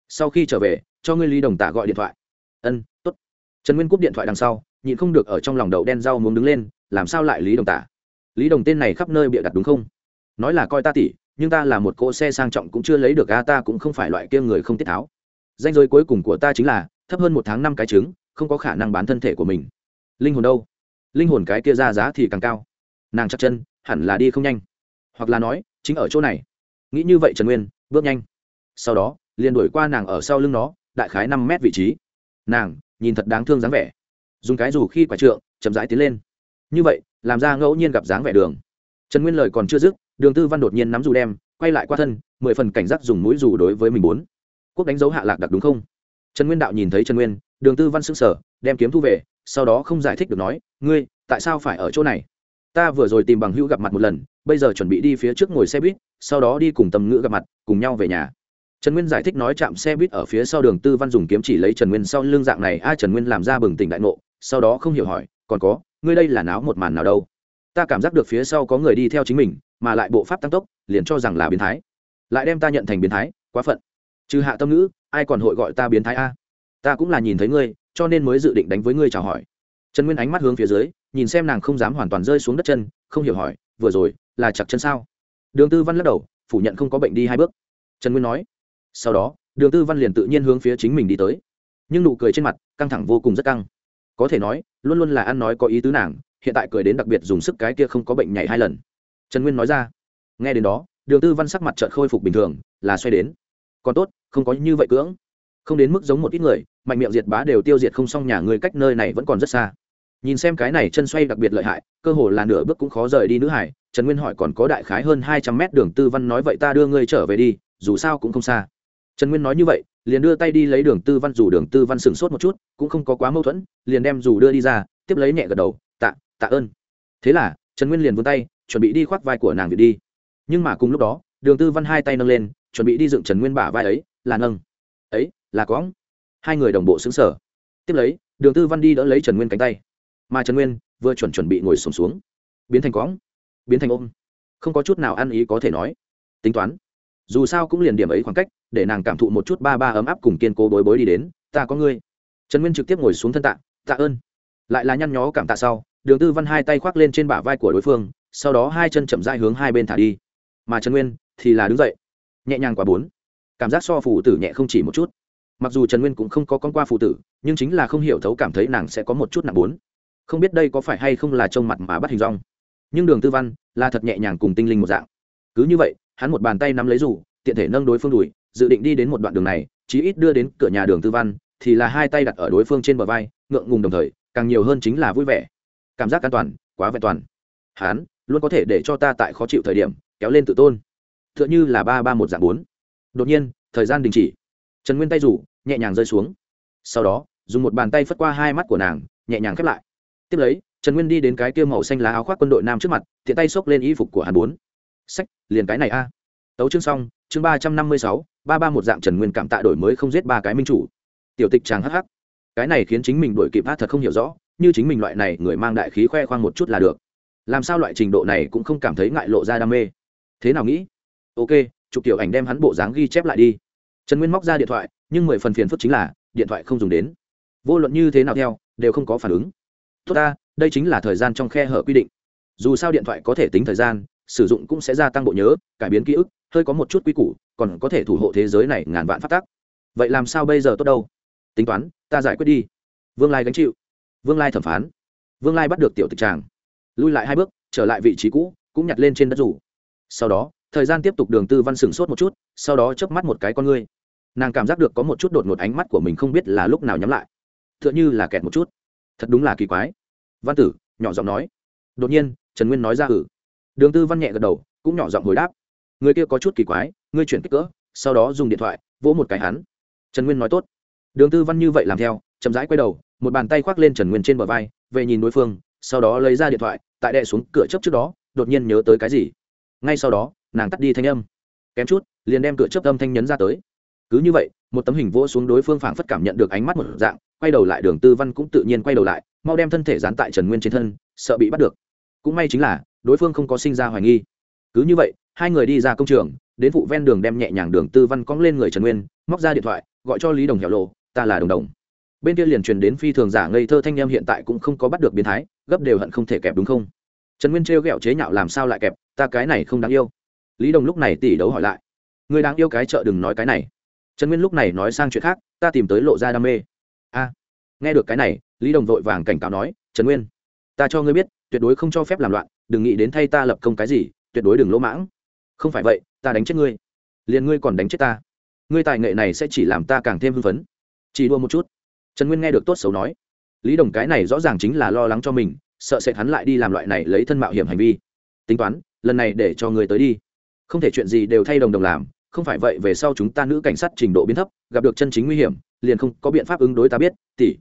Sau khi trở về, cho ngươi lý đồng tạ gọi điện thoại. Ân t ố t trần nguyên cúp điện thoại đằng sau, nhịn không được ở trong lòng đậu đen rau muốn đứng lên, làm sao lại lý đồng tả? Lý đồng tên này khắp nơi bịa đặt đúng không? Nói là coi ta tỉ, nhưng ta là một cỗ xe sang trọng cũng chưa lấy được a, ta cũng không phải loại kia người không tiết tháo. Danh giới cuối cùng của ta chính là, thấp hơn một tháng năm cái trứng, không có khả năng bán thân thể của mình. Linh hồn đâu? Linh hồn cái kia ra giá thì càng cao. Nàng chắc chân, hẳn là đi không nhanh. Hoặc là nói, chính ở chỗ này. Nghĩ như vậy trần nguyên, bước nhanh. Sau đó, liền đuổi qua nàng ở sau lưng nó, đại khái năm mét vị trí. Nàng, nhìn thật đáng thương dáng vẻ. Dùng cái dù khi quả trượng, chậm rãi tiến lên. Như vậy, làm ra ngẫu nhiên gặp dáng vẻ đường. Trần nguyên lời còn chưa dứt, đường tư văn đột nhiên nắm dù đem, quay lại qua thân, mười phần cảnh giác dùng mũi dù đối với mình bốn. Quốc đánh dấu hạ lạc đặc đúng không? Trần nguyên đạo nhìn thấy trần nguyên, đường tư văn s ư n g sở đem kiếm thu về sau đó không giải thích được nói, ngươi, tại sao phải ở chỗ này? Ta vừa rồi tìm bằng hữu gặp mặt một lần, bây giờ chuẩn bị đi phía trước ngồi xe buýt, sau đó đi cùng tầm ngữ gặp mặt, cùng nhau về nhà. Trần nguyên giải thích nói chạm xe buýt ở phía sau đường tư văn dùng kiếm chỉ lấy trần nguyên sau lưng dạng này ai trần nguyên làm ra bừng tỉnh đại ngộ, sau đó không hiểu hỏi, còn có, ngươi đây là náo một màn nào đâu? Ta cảm giác được phía sau có người đi theo chính mình, mà lại bộ pháp tăng tốc, liền cho rằng là biến thái. Lại đem ta nhận thành biến thái, quá phận. Trừ hạ tâm ngữ, ai còn hội gọi ta biến thái a? Ta cũng là nhìn thấy ngươi cho nên mới dự định đánh với ngươi chào hỏi. Trần nguyên ánh mắt hướng phía dưới, nhìn xem nàng không dám hoàn toàn rơi xuống đất chân, không hiểu hỏi, vừa rồi, là chặt chân sao? Đường tư văn lắc đầu, phủ nhận không có bệnh đi hai bước. Trần nguyên nói, sau đó, đường tư văn liền tự nhiên hướng phía chính mình đi tới. Nhưng nụ cười trên mặt, căng thẳng vô cùng rất căng. Có thể nói, luôn luôn là ăn nói có ý tứ nàng, hiện tại cười đến đặc biệt dùng sức cái kia không có bệnh nhảy hai lần. Trần nguyên nói ra, nghe đến đó, đường tư văn sắc mặt trợt khôi phục bình thường, là xoay đến. Còn tốt, không có như vậy cưỡng. Không đến mức giống một ít người mạnh miệng diệt bá đều tiêu diệt không xong nhà người cách nơi này vẫn còn rất xa. Nhìn xem cái này chân xoay đặc biệt lợi hại, cơ hồ là nửa bước cũng khó rời đi nữ hải. Trần nguyên hỏi còn có đại khái hơn hai trăm mét đường tư văn nói vậy ta đưa ngươi trở về đi, dù sao cũng không xa. Trần nguyên nói như vậy, liền đưa tay đi lấy đường tư văn dù đường tư văn sửng sốt một chút, cũng không có quá mâu thuẫn, liền đem dù đưa đi ra, tiếp lấy nhẹ gật đầu, tạ tạ ơn. Thế là, trần nguyên liền vươn tay, chuẩn bị đi khoác vai của nàng việt đi. Nhưng mà cùng lúc đó, đường tư văn hai tay nâng lên, chuẩn bị đi dựng trần nguyên bả vai ấy, là nâng. Ấy, là cóng hai người đồng bộ xứng sở. Tiếp lấy đường tư văn đi đỡ lấy trần nguyên cánh tay. Mà trần nguyên vừa chuẩn chuẩn bị ngồi sùng xuống, xuống biến thành quõng biến thành ôm. Không có chút nào ăn ý có thể nói. Tính toán dù sao cũng liền điểm ấy khoảng cách để nàng cảm thụ một chút ba ba ấm áp cùng kiên cố bối bối đi đến. Ta có ngươi. Trần nguyên trực tiếp ngồi xuống thân tạ tạ ơn. Lại là nhăn nhó cảm tạ sau đường tư văn hai tay khoác lên trên bả vai của đối phương sau đó hai chân chậm dai hướng hai bên thả đi. Mà trần nguyên thì là đứng dậy nhẹ nhàng quá bốn. Cảm giác so phủ tử nhẹ không chỉ một chút mặc dù trần nguyên cũng không có con qua phù tử, nhưng chính là không hiểu thấu cảm thấy nàng sẽ có một chút nặng bốn. Không biết đây có phải hay không là trông mặt mà bắt hình rong. Nhưng đường tư văn là thật nhẹ nhàng cùng tinh linh một dạng. Cứ như vậy, hắn một bàn tay nắm lấy rủ tiện thể nâng đối phương đùi, dự định đi đến một đoạn đường này, chí ít đưa đến cửa nhà đường tư văn, thì là hai tay đặt ở đối phương trên bờ vai, ngượng ngùng đồng thời, càng nhiều hơn chính là vui vẻ. Cảm giác an toàn, quá vẹn toàn. Hắn luôn có thể để cho ta tại khó chịu thời điểm, kéo lên tự tôn. T h ư ợ n h ư là ba ba một dạng bốn. Đột nhiên, thời gian đình chỉ trần nguyên tay rủ, nhẹ nhàng rơi xuống. Sau đó, dùng một bàn tay phất qua hai mắt của nàng, nhẹ nhàng khép lại. Tiếp lấy, trần nguyên đi đến cái kia màu xanh lá áo khoác quân đội nam trước mặt, tiện tay xốc lên y phục của hắn bốn. Sách, liền cái này a. Tấu chương xong, chương ba trăm năm mươi sáu, ba ba một dạng trần nguyên cảm tạ đổi mới không giết ba cái minh chủ. Tiểu tịch chàng hh cái này khiến chính mình đổi kịp hát thật không hiểu rõ, như chính mình loại này người mang đại khí khoe khoang một chút là được. Làm sao loại trình độ này cũng không cảm thấy ngại lộ ra đam mê. Thế nào nghĩ? Ok, chụp tiểu ảnh đem hắn bộ dáng ghi chép lại đi trần nguyên móc ra điện thoại, nhưng mười phần phiền phức chính là, điện thoại không dùng đến. Vô luận như thế nào theo, đều không có phản ứng. Tốt ta, đây chính là thời gian trong khe hở quy định. Dù sao điện thoại có thể tính thời gian, sử dụng cũng sẽ gia tăng bộ nhớ, cải biến ký ức, hơi có một chút quy củ, còn có thể thủ hộ thế giới này ngàn vạn phát tác vậy làm sao bây giờ tốt đâu? Tính toán, ta giải quyết đi. Vương lai gánh chịu. Vương lai thẩm phán. Vương lai bắt được tiểu tịch tràng lui lại hai bước, trở lại vị trí cũ, cũng nhặt lên trên đất rủ. Sau đó, thời gian tiếp tục đường tư văn sửng sốt một chút, sau đó chớp mắt một cái con ngươi nàng cảm giác được có một chút đột ngột ánh mắt của mình không biết là lúc nào nhắm lại. T h ư ợ n h ư là kẹt một chút. Thật đúng là kỳ quái. Văn tử, nhỏ giọng nói. Đột nhiên, trần nguyên nói ra ử đường tư văn nhẹ gật đầu, cũng nhỏ giọng hồi đáp. Người kia có chút kỳ quái, ngươi chuyển kích cỡ, sau đó dùng điện thoại, vỗ một cái hắn. Trần nguyên nói tốt. Đường tư văn như vậy làm theo, chậm rãi quay đầu, một bàn tay khoác lên trần nguyên trên bờ vai, về nhìn đối phương, sau đó lấy ra điện thoại, tại đệ xuống cửa chấp trước đó, đột nhiên nhớ tới cái gì. Ngay sau đó, nàng tắt đi thanh âm. Kém chút, liền đem cửa chấp âm thanh nhấn ra tới cứ như vậy, một tấm hình vỗ xuống đối phương phảng phất cảm nhận được ánh mắt một dạng, quay đầu lại đường tư văn cũng tự nhiên quay đầu lại, mau đem thân thể dán tại trần nguyên trên thân, sợ bị bắt được. Cũng may chính là, đối phương không có sinh ra hoài nghi. Cứ như vậy, hai người đi ra công trường, đến vụ ven đường đem nhẹ nhàng đường tư văn cong lên người trần nguyên, móc ra điện thoại, gọi cho lý đồng hẻo lộ, ta là đồng đồng. Bên kia liền truyền đến phi thường giả ngây thơ thanh em hiện tại cũng không có bắt được biến thái, gấp đều hận không thể kẹp đúng không? Trần nguyên trêu ghẹo chế nhạo làm sao lại kẹp, ta cái này không đáng yêu. Lý đồng lúc này tỉ đấu hỏi lại, người đáng yêu cái chợ đừng nói cái này trần nguyên lúc này nói sang chuyện khác ta tìm tới lộ ra đam mê a nghe được cái này lý đồng vội vàng cảnh cáo nói trần nguyên ta cho ngươi biết tuyệt đối không cho phép làm loạn đừng nghĩ đến thay ta lập công cái gì tuyệt đối đừng lỗ mãng không phải vậy ta đánh chết ngươi liền ngươi còn đánh chết ta ngươi tài nghệ này sẽ chỉ làm ta càng thêm hưng phấn chỉ đua một chút trần nguyên nghe được tốt xấu nói lý đồng cái này rõ ràng chính là lo lắng cho mình sợ sẽ hắn lại đi làm loại này lấy thân mạo hiểm hành vi tính toán lần này để cho người tới đi không thể chuyện gì đều thay đồng đồng làm không phải vậy về sau chúng ta nữ cảnh sát trình độ biến thấp, gặp được chân chính nguy hiểm, liền không có biện pháp ứng đối ta biết, tỷ.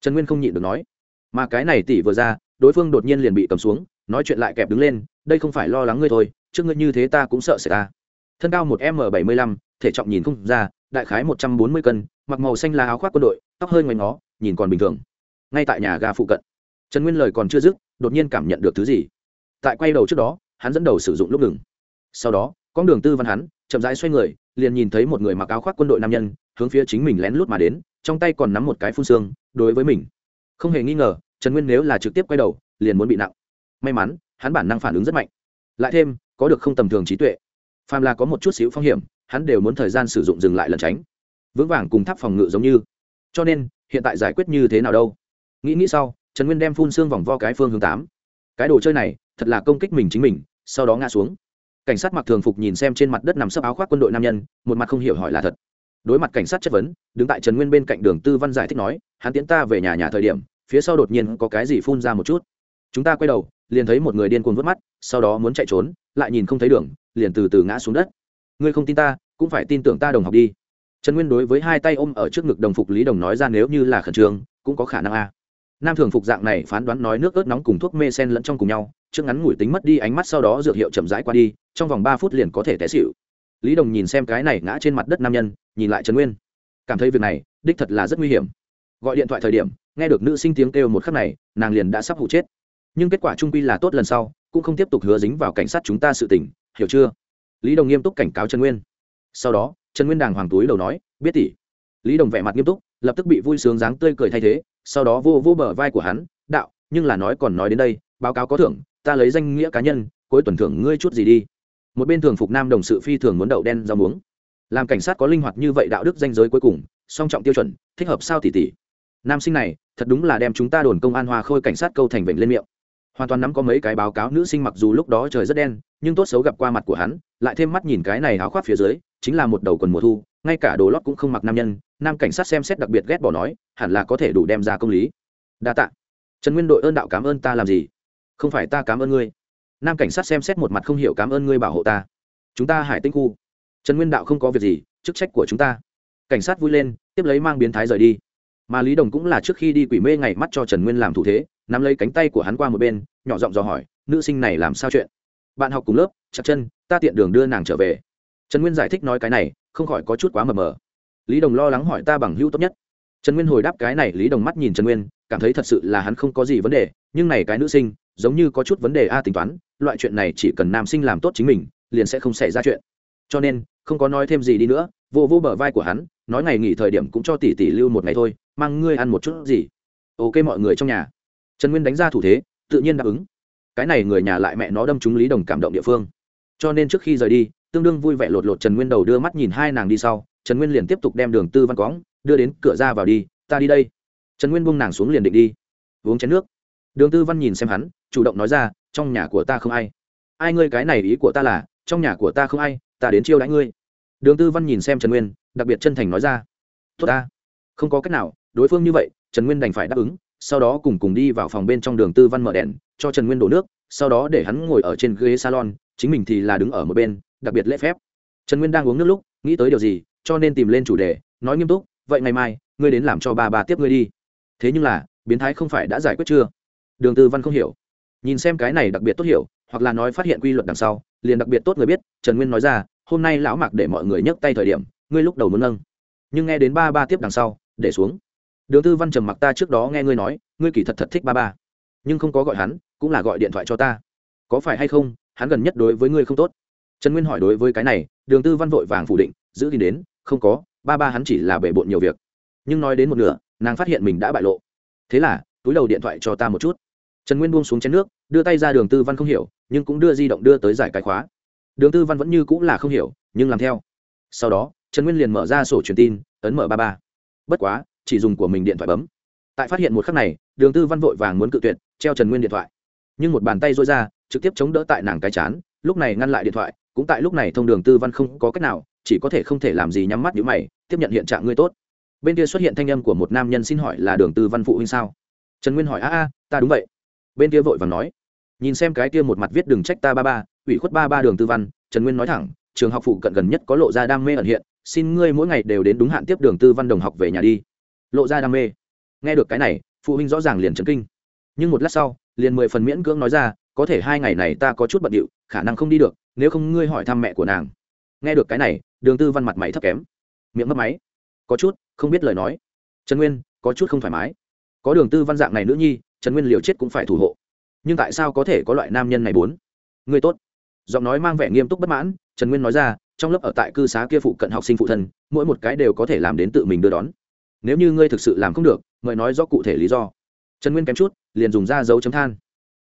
Trần nguyên không nhịn được nói. Mà cái này tỷ vừa ra, đối phương đột nhiên liền bị cầm xuống, nói chuyện lại kẹp đứng lên, đây không phải lo lắng ngươi thôi, trước ngươi như thế ta cũng sợ sẽ ta thân cao một m bảy mươi lăm, thể trọng nhìn không ra, đại khái một trăm bốn mươi cân, mặc màu xanh là áo khoác quân đội, tóc hơi ngoài ngó, nhìn còn bình thường. Ngay tại nhà ga phụ cận. Trần nguyên lời còn chưa dứt, đột nhiên cảm nhận được thứ gì. Tại quay đầu trước đó, hắn dẫn đầu sử dụng lúc ngừng. Sau đó con đường tư văn hắn, chậm rãi xoay người, liền nhìn thấy một người mặc áo khoác quân đội nam nhân, hướng phía chính mình lén lút mà đến, trong tay còn nắm một cái phun xương, đối với mình. Không hề nghi ngờ, trần nguyên nếu là trực tiếp quay đầu, liền muốn bị nặng. May mắn, hắn bản năng phản ứng rất mạnh. Lại thêm, có được không tầm thường trí tuệ. Phàm là có một chút xíu phong hiểm, hắn đều muốn thời gian sử dụng dừng lại lẩn tránh. Vững vàng cùng tháp phòng ngự giống như. Cho nên, hiện tại giải quyết như thế nào đâu? Nghĩ nghĩ sau, trần nguyên đem phun xương vòng vo cái phương hướng tám. Cái đồ chơi này, thật là công kích mình chính mình, sau đó ngã xuống cảnh sát mặc thường phục nhìn xem trên mặt đất nằm sấp áo khoác quân đội nam nhân, một mặt không hiểu hỏi là thật. Đối mặt cảnh sát chất vấn, đứng tại trần nguyên bên cạnh đường tư văn giải thích nói, hắn tiến ta về nhà nhà thời điểm, phía sau đột nhiên có cái gì phun ra một chút. Chúng ta quay đầu, liền thấy một người điên cuồng vớt mắt, sau đó muốn chạy trốn, lại nhìn không thấy đường, liền từ từ ngã xuống đất. Ngươi không tin ta, cũng phải tin tưởng ta đồng học đi. Trần nguyên đối với hai tay ôm ở trước ngực đồng phục lý đồng nói ra, nếu như là khẩn trương, cũng có khả năng a nam thường phục dạng này phán đoán nói nước ớt nóng cùng thuốc mê sen lẫn trong cùng nhau, trước ngắn ngủi tính mất đi ánh mắt sau đó dược hiệu chậm rãi qua đi, trong vòng ba phút liền có thể té xịu lý đồng nhìn xem cái này ngã trên mặt đất nam nhân, nhìn lại trần nguyên. Cảm thấy việc này, đích thật là rất nguy hiểm. Gọi điện thoại thời điểm, nghe được nữ sinh tiếng kêu một khắc này, nàng liền đã sắp hụ chết. Nhưng kết quả trung quy là tốt lần sau, cũng không tiếp tục hứa dính vào cảnh sát chúng ta sự tỉnh hiểu chưa? Lý đồng nghiêm túc cảnh cáo trần nguyên. Sau đó, trần nguyên đàng hoàng túi đầu nói, biết tỷ. Lý đồng vẻ mặt nghiêm túc lập tức bị vui sướng dáng tươi cười thay thế, sau đó vô vô bờ vai của hắn, đạo, nhưng là nói còn nói đến đây, báo cáo có thưởng, ta lấy danh nghĩa cá nhân, cuối tuần thưởng ngươi chút gì đi. Một bên thường phục nam đồng sự phi thường muốn đậu đen rau muống. Làm cảnh sát có linh hoạt như vậy đạo đức danh giới cuối cùng, song trọng tiêu chuẩn, thích hợp sao tỷ tỷ nam sinh này, thật đúng là đem chúng ta đồn công an hoa khôi cảnh sát câu thành vịnh lên miệng. Hoàn toàn nắm có mấy cái báo cáo nữ sinh mặc dù lúc đó trời rất đen, nhưng tốt xấu gặp qua mặt của hắn, lại thêm mắt nhìn cái này áo khoác phía dưới, chính là một đầu quần mùa thu, ngay cả đồ lót cũng không mặc nam nhân nam cảnh sát xem xét đặc biệt ghét bỏ nói, hẳn là có thể đủ đem ra công lý. Đa tạ. Trần nguyên đội ơn đạo cảm ơn ta làm gì? Không phải ta cảm ơn ngươi. Nam cảnh sát xem xét một mặt không hiểu cảm ơn ngươi bảo hộ ta. Chúng ta hải tinh khu. Trần nguyên đạo không có việc gì, chức trách của chúng ta. Cảnh sát vui lên, tiếp lấy mang biến thái rời đi. Mà lý đồng cũng là trước khi đi quỷ mê ngày mắt cho trần nguyên làm thủ thế, nắm lấy cánh tay của hắn qua một bên, nhỏ giọng dò hỏi, nữ sinh này làm sao chuyện? Bạn học cùng lớp, chặt chân, ta tiện đường đưa nàng trở về. Trần nguyên giải thích nói cái này, không khỏi có chút quá mờ mờ lý đồng lo lắng hỏi ta bằng hữu tốt nhất. Trần nguyên hồi đáp cái này, lý đồng mắt nhìn trần nguyên, cảm thấy thật sự là hắn không có gì vấn đề, nhưng này cái nữ sinh, giống như có chút vấn đề a tính toán, loại chuyện này chỉ cần nam sinh làm tốt chính mình, liền sẽ không xảy ra chuyện. Cho nên, không có nói thêm gì đi nữa, vô vô bờ vai của hắn, nói ngày nghỉ thời điểm cũng cho tỷ tỷ lưu một ngày thôi, mang ngươi ăn một chút gì. Ok mọi người trong nhà. Trần nguyên đánh ra thủ thế, tự nhiên đáp ứng. Cái này người nhà lại mẹ nó đâm trúng lý đồng cảm động địa phương. Cho nên trước khi rời đi, tương đương vui vẻ lột lột trần nguyên đầu đưa mắt nhìn hai nàng đi sau trần nguyên liền tiếp tục đem đường tư văn cóng đưa đến cửa ra vào đi, ta đi đây. Trần nguyên buông nàng xuống liền định đi. Uống chén nước. Đường tư văn nhìn xem hắn, chủ động nói ra, trong nhà của ta không ai. Ai ngươi, cái này ý của ta là, trong nhà của ta không ai, ta đến chiêu đãi ngươi. Đường tư văn nhìn xem trần nguyên, đặc biệt chân thành nói ra, tốt ta. Không có cách nào, đối phương như vậy, trần nguyên đành phải đáp ứng, sau đó cùng cùng đi vào phòng bên trong đường tư văn mở đèn, cho trần nguyên đổ nước, sau đó để hắn ngồi ở trên ghế salon, chính mình thì là đứng ở một bên, đặc biệt lễ phép. Trần nguyên đang uống nước lúc, nghĩ tới điều gì cho nên tìm lên chủ đề, nói nghiêm túc, vậy ngày mai, ngươi đến làm cho ba bà tiếp ngươi đi. Thế nhưng là, biến thái không phải đã giải quyết chưa? Đường tư văn không hiểu. Nhìn xem cái này đặc biệt tốt hiểu, hoặc là nói phát hiện quy luật đằng sau, liền đặc biệt tốt người biết, trần nguyên nói ra, hôm nay lão mạc để mọi người nhấc tay thời điểm, ngươi lúc đầu muốn nâng, nhưng nghe đến ba ba tiếp đằng sau, để xuống. Đường tư văn trầm mặc ta trước đó nghe ngươi nói, ngươi kỳ thật thật thích ba ba, nhưng không có gọi hắn, cũng là gọi điện thoại cho ta. Có phải hay không, hắn gần nhất đối với ngươi không tốt? Trần nguyên hỏi đối với cái này, đường tư văn vội vàng phủ định, giữ gìn đến không có, ba ba hắn chỉ là bể bộn nhiều việc. Nhưng nói đến một nửa, nàng phát hiện mình đã bại lộ. Thế là, túi đầu điện thoại cho ta một chút. Trần nguyên buông xuống chén nước, đưa tay ra đường tư văn không hiểu, nhưng cũng đưa di động đưa tới giải cái khóa. Đường tư văn vẫn như cũng là không hiểu, nhưng làm theo. Sau đó, trần nguyên liền mở ra sổ truyền tin, ấn mở ba ba. Bất quá, chỉ dùng của mình điện thoại bấm. Tại phát hiện một khắc này, đường tư văn vội vàng muốn cự tuyệt, treo trần nguyên điện thoại. Nhưng một bàn tay rối ra, trực tiếp chống đỡ tại nàng cái chán, lúc này ngăn lại điện thoại, cũng tại lúc này thông đường tư văn không có cách nào chỉ có thể không thể làm gì nhắm mắt nhíu mày, tiếp nhận hiện trạng ngươi tốt. Bên kia xuất hiện thanh âm của một nam nhân xin hỏi là đường tư văn phụ huynh sao? Trần nguyên hỏi, a a, ta đúng vậy. Bên kia vội vàng nói, nhìn xem cái kia một mặt viết đừng trách ta ba ba, ủy khuất ba ba đường tư văn. Trần nguyên nói thẳng, trường học phụ cận gần nhất có lộ ra đam mê ẩn hiện, xin ngươi mỗi ngày đều đến đúng hạn tiếp đường tư văn đồng học về nhà đi. Lộ ra đam mê. Nghe được cái này, phụ huynh rõ ràng liền chấn kinh. Nhưng một lát sau, liền mười phần miễn cưỡng nói ra, có thể hai ngày này ta có chút bận điệu, khả năng không đi được, nếu không ngươi hỏi thăm mẹ của nàng nghe được cái này, đường tư văn mặt mày thấp kém. Miệng mất máy. Có chút, không biết lời nói. Trần nguyên, có chút không thoải mái. Có đường tư văn dạng này nữ nhi, trần nguyên liều chết cũng phải thủ hộ. Nhưng tại sao có thể có loại nam nhân này bốn? Người tốt. Giọng nói mang vẻ nghiêm túc bất mãn, trần nguyên nói ra, trong lớp ở tại cư xá kia phụ cận học sinh phụ thân, mỗi một cái đều có thể làm đến tự mình đưa đón. Nếu như ngươi thực sự làm không được, mời nói rõ cụ thể lý do. Trần nguyên kém chút, liền dùng ra dấu chấm than.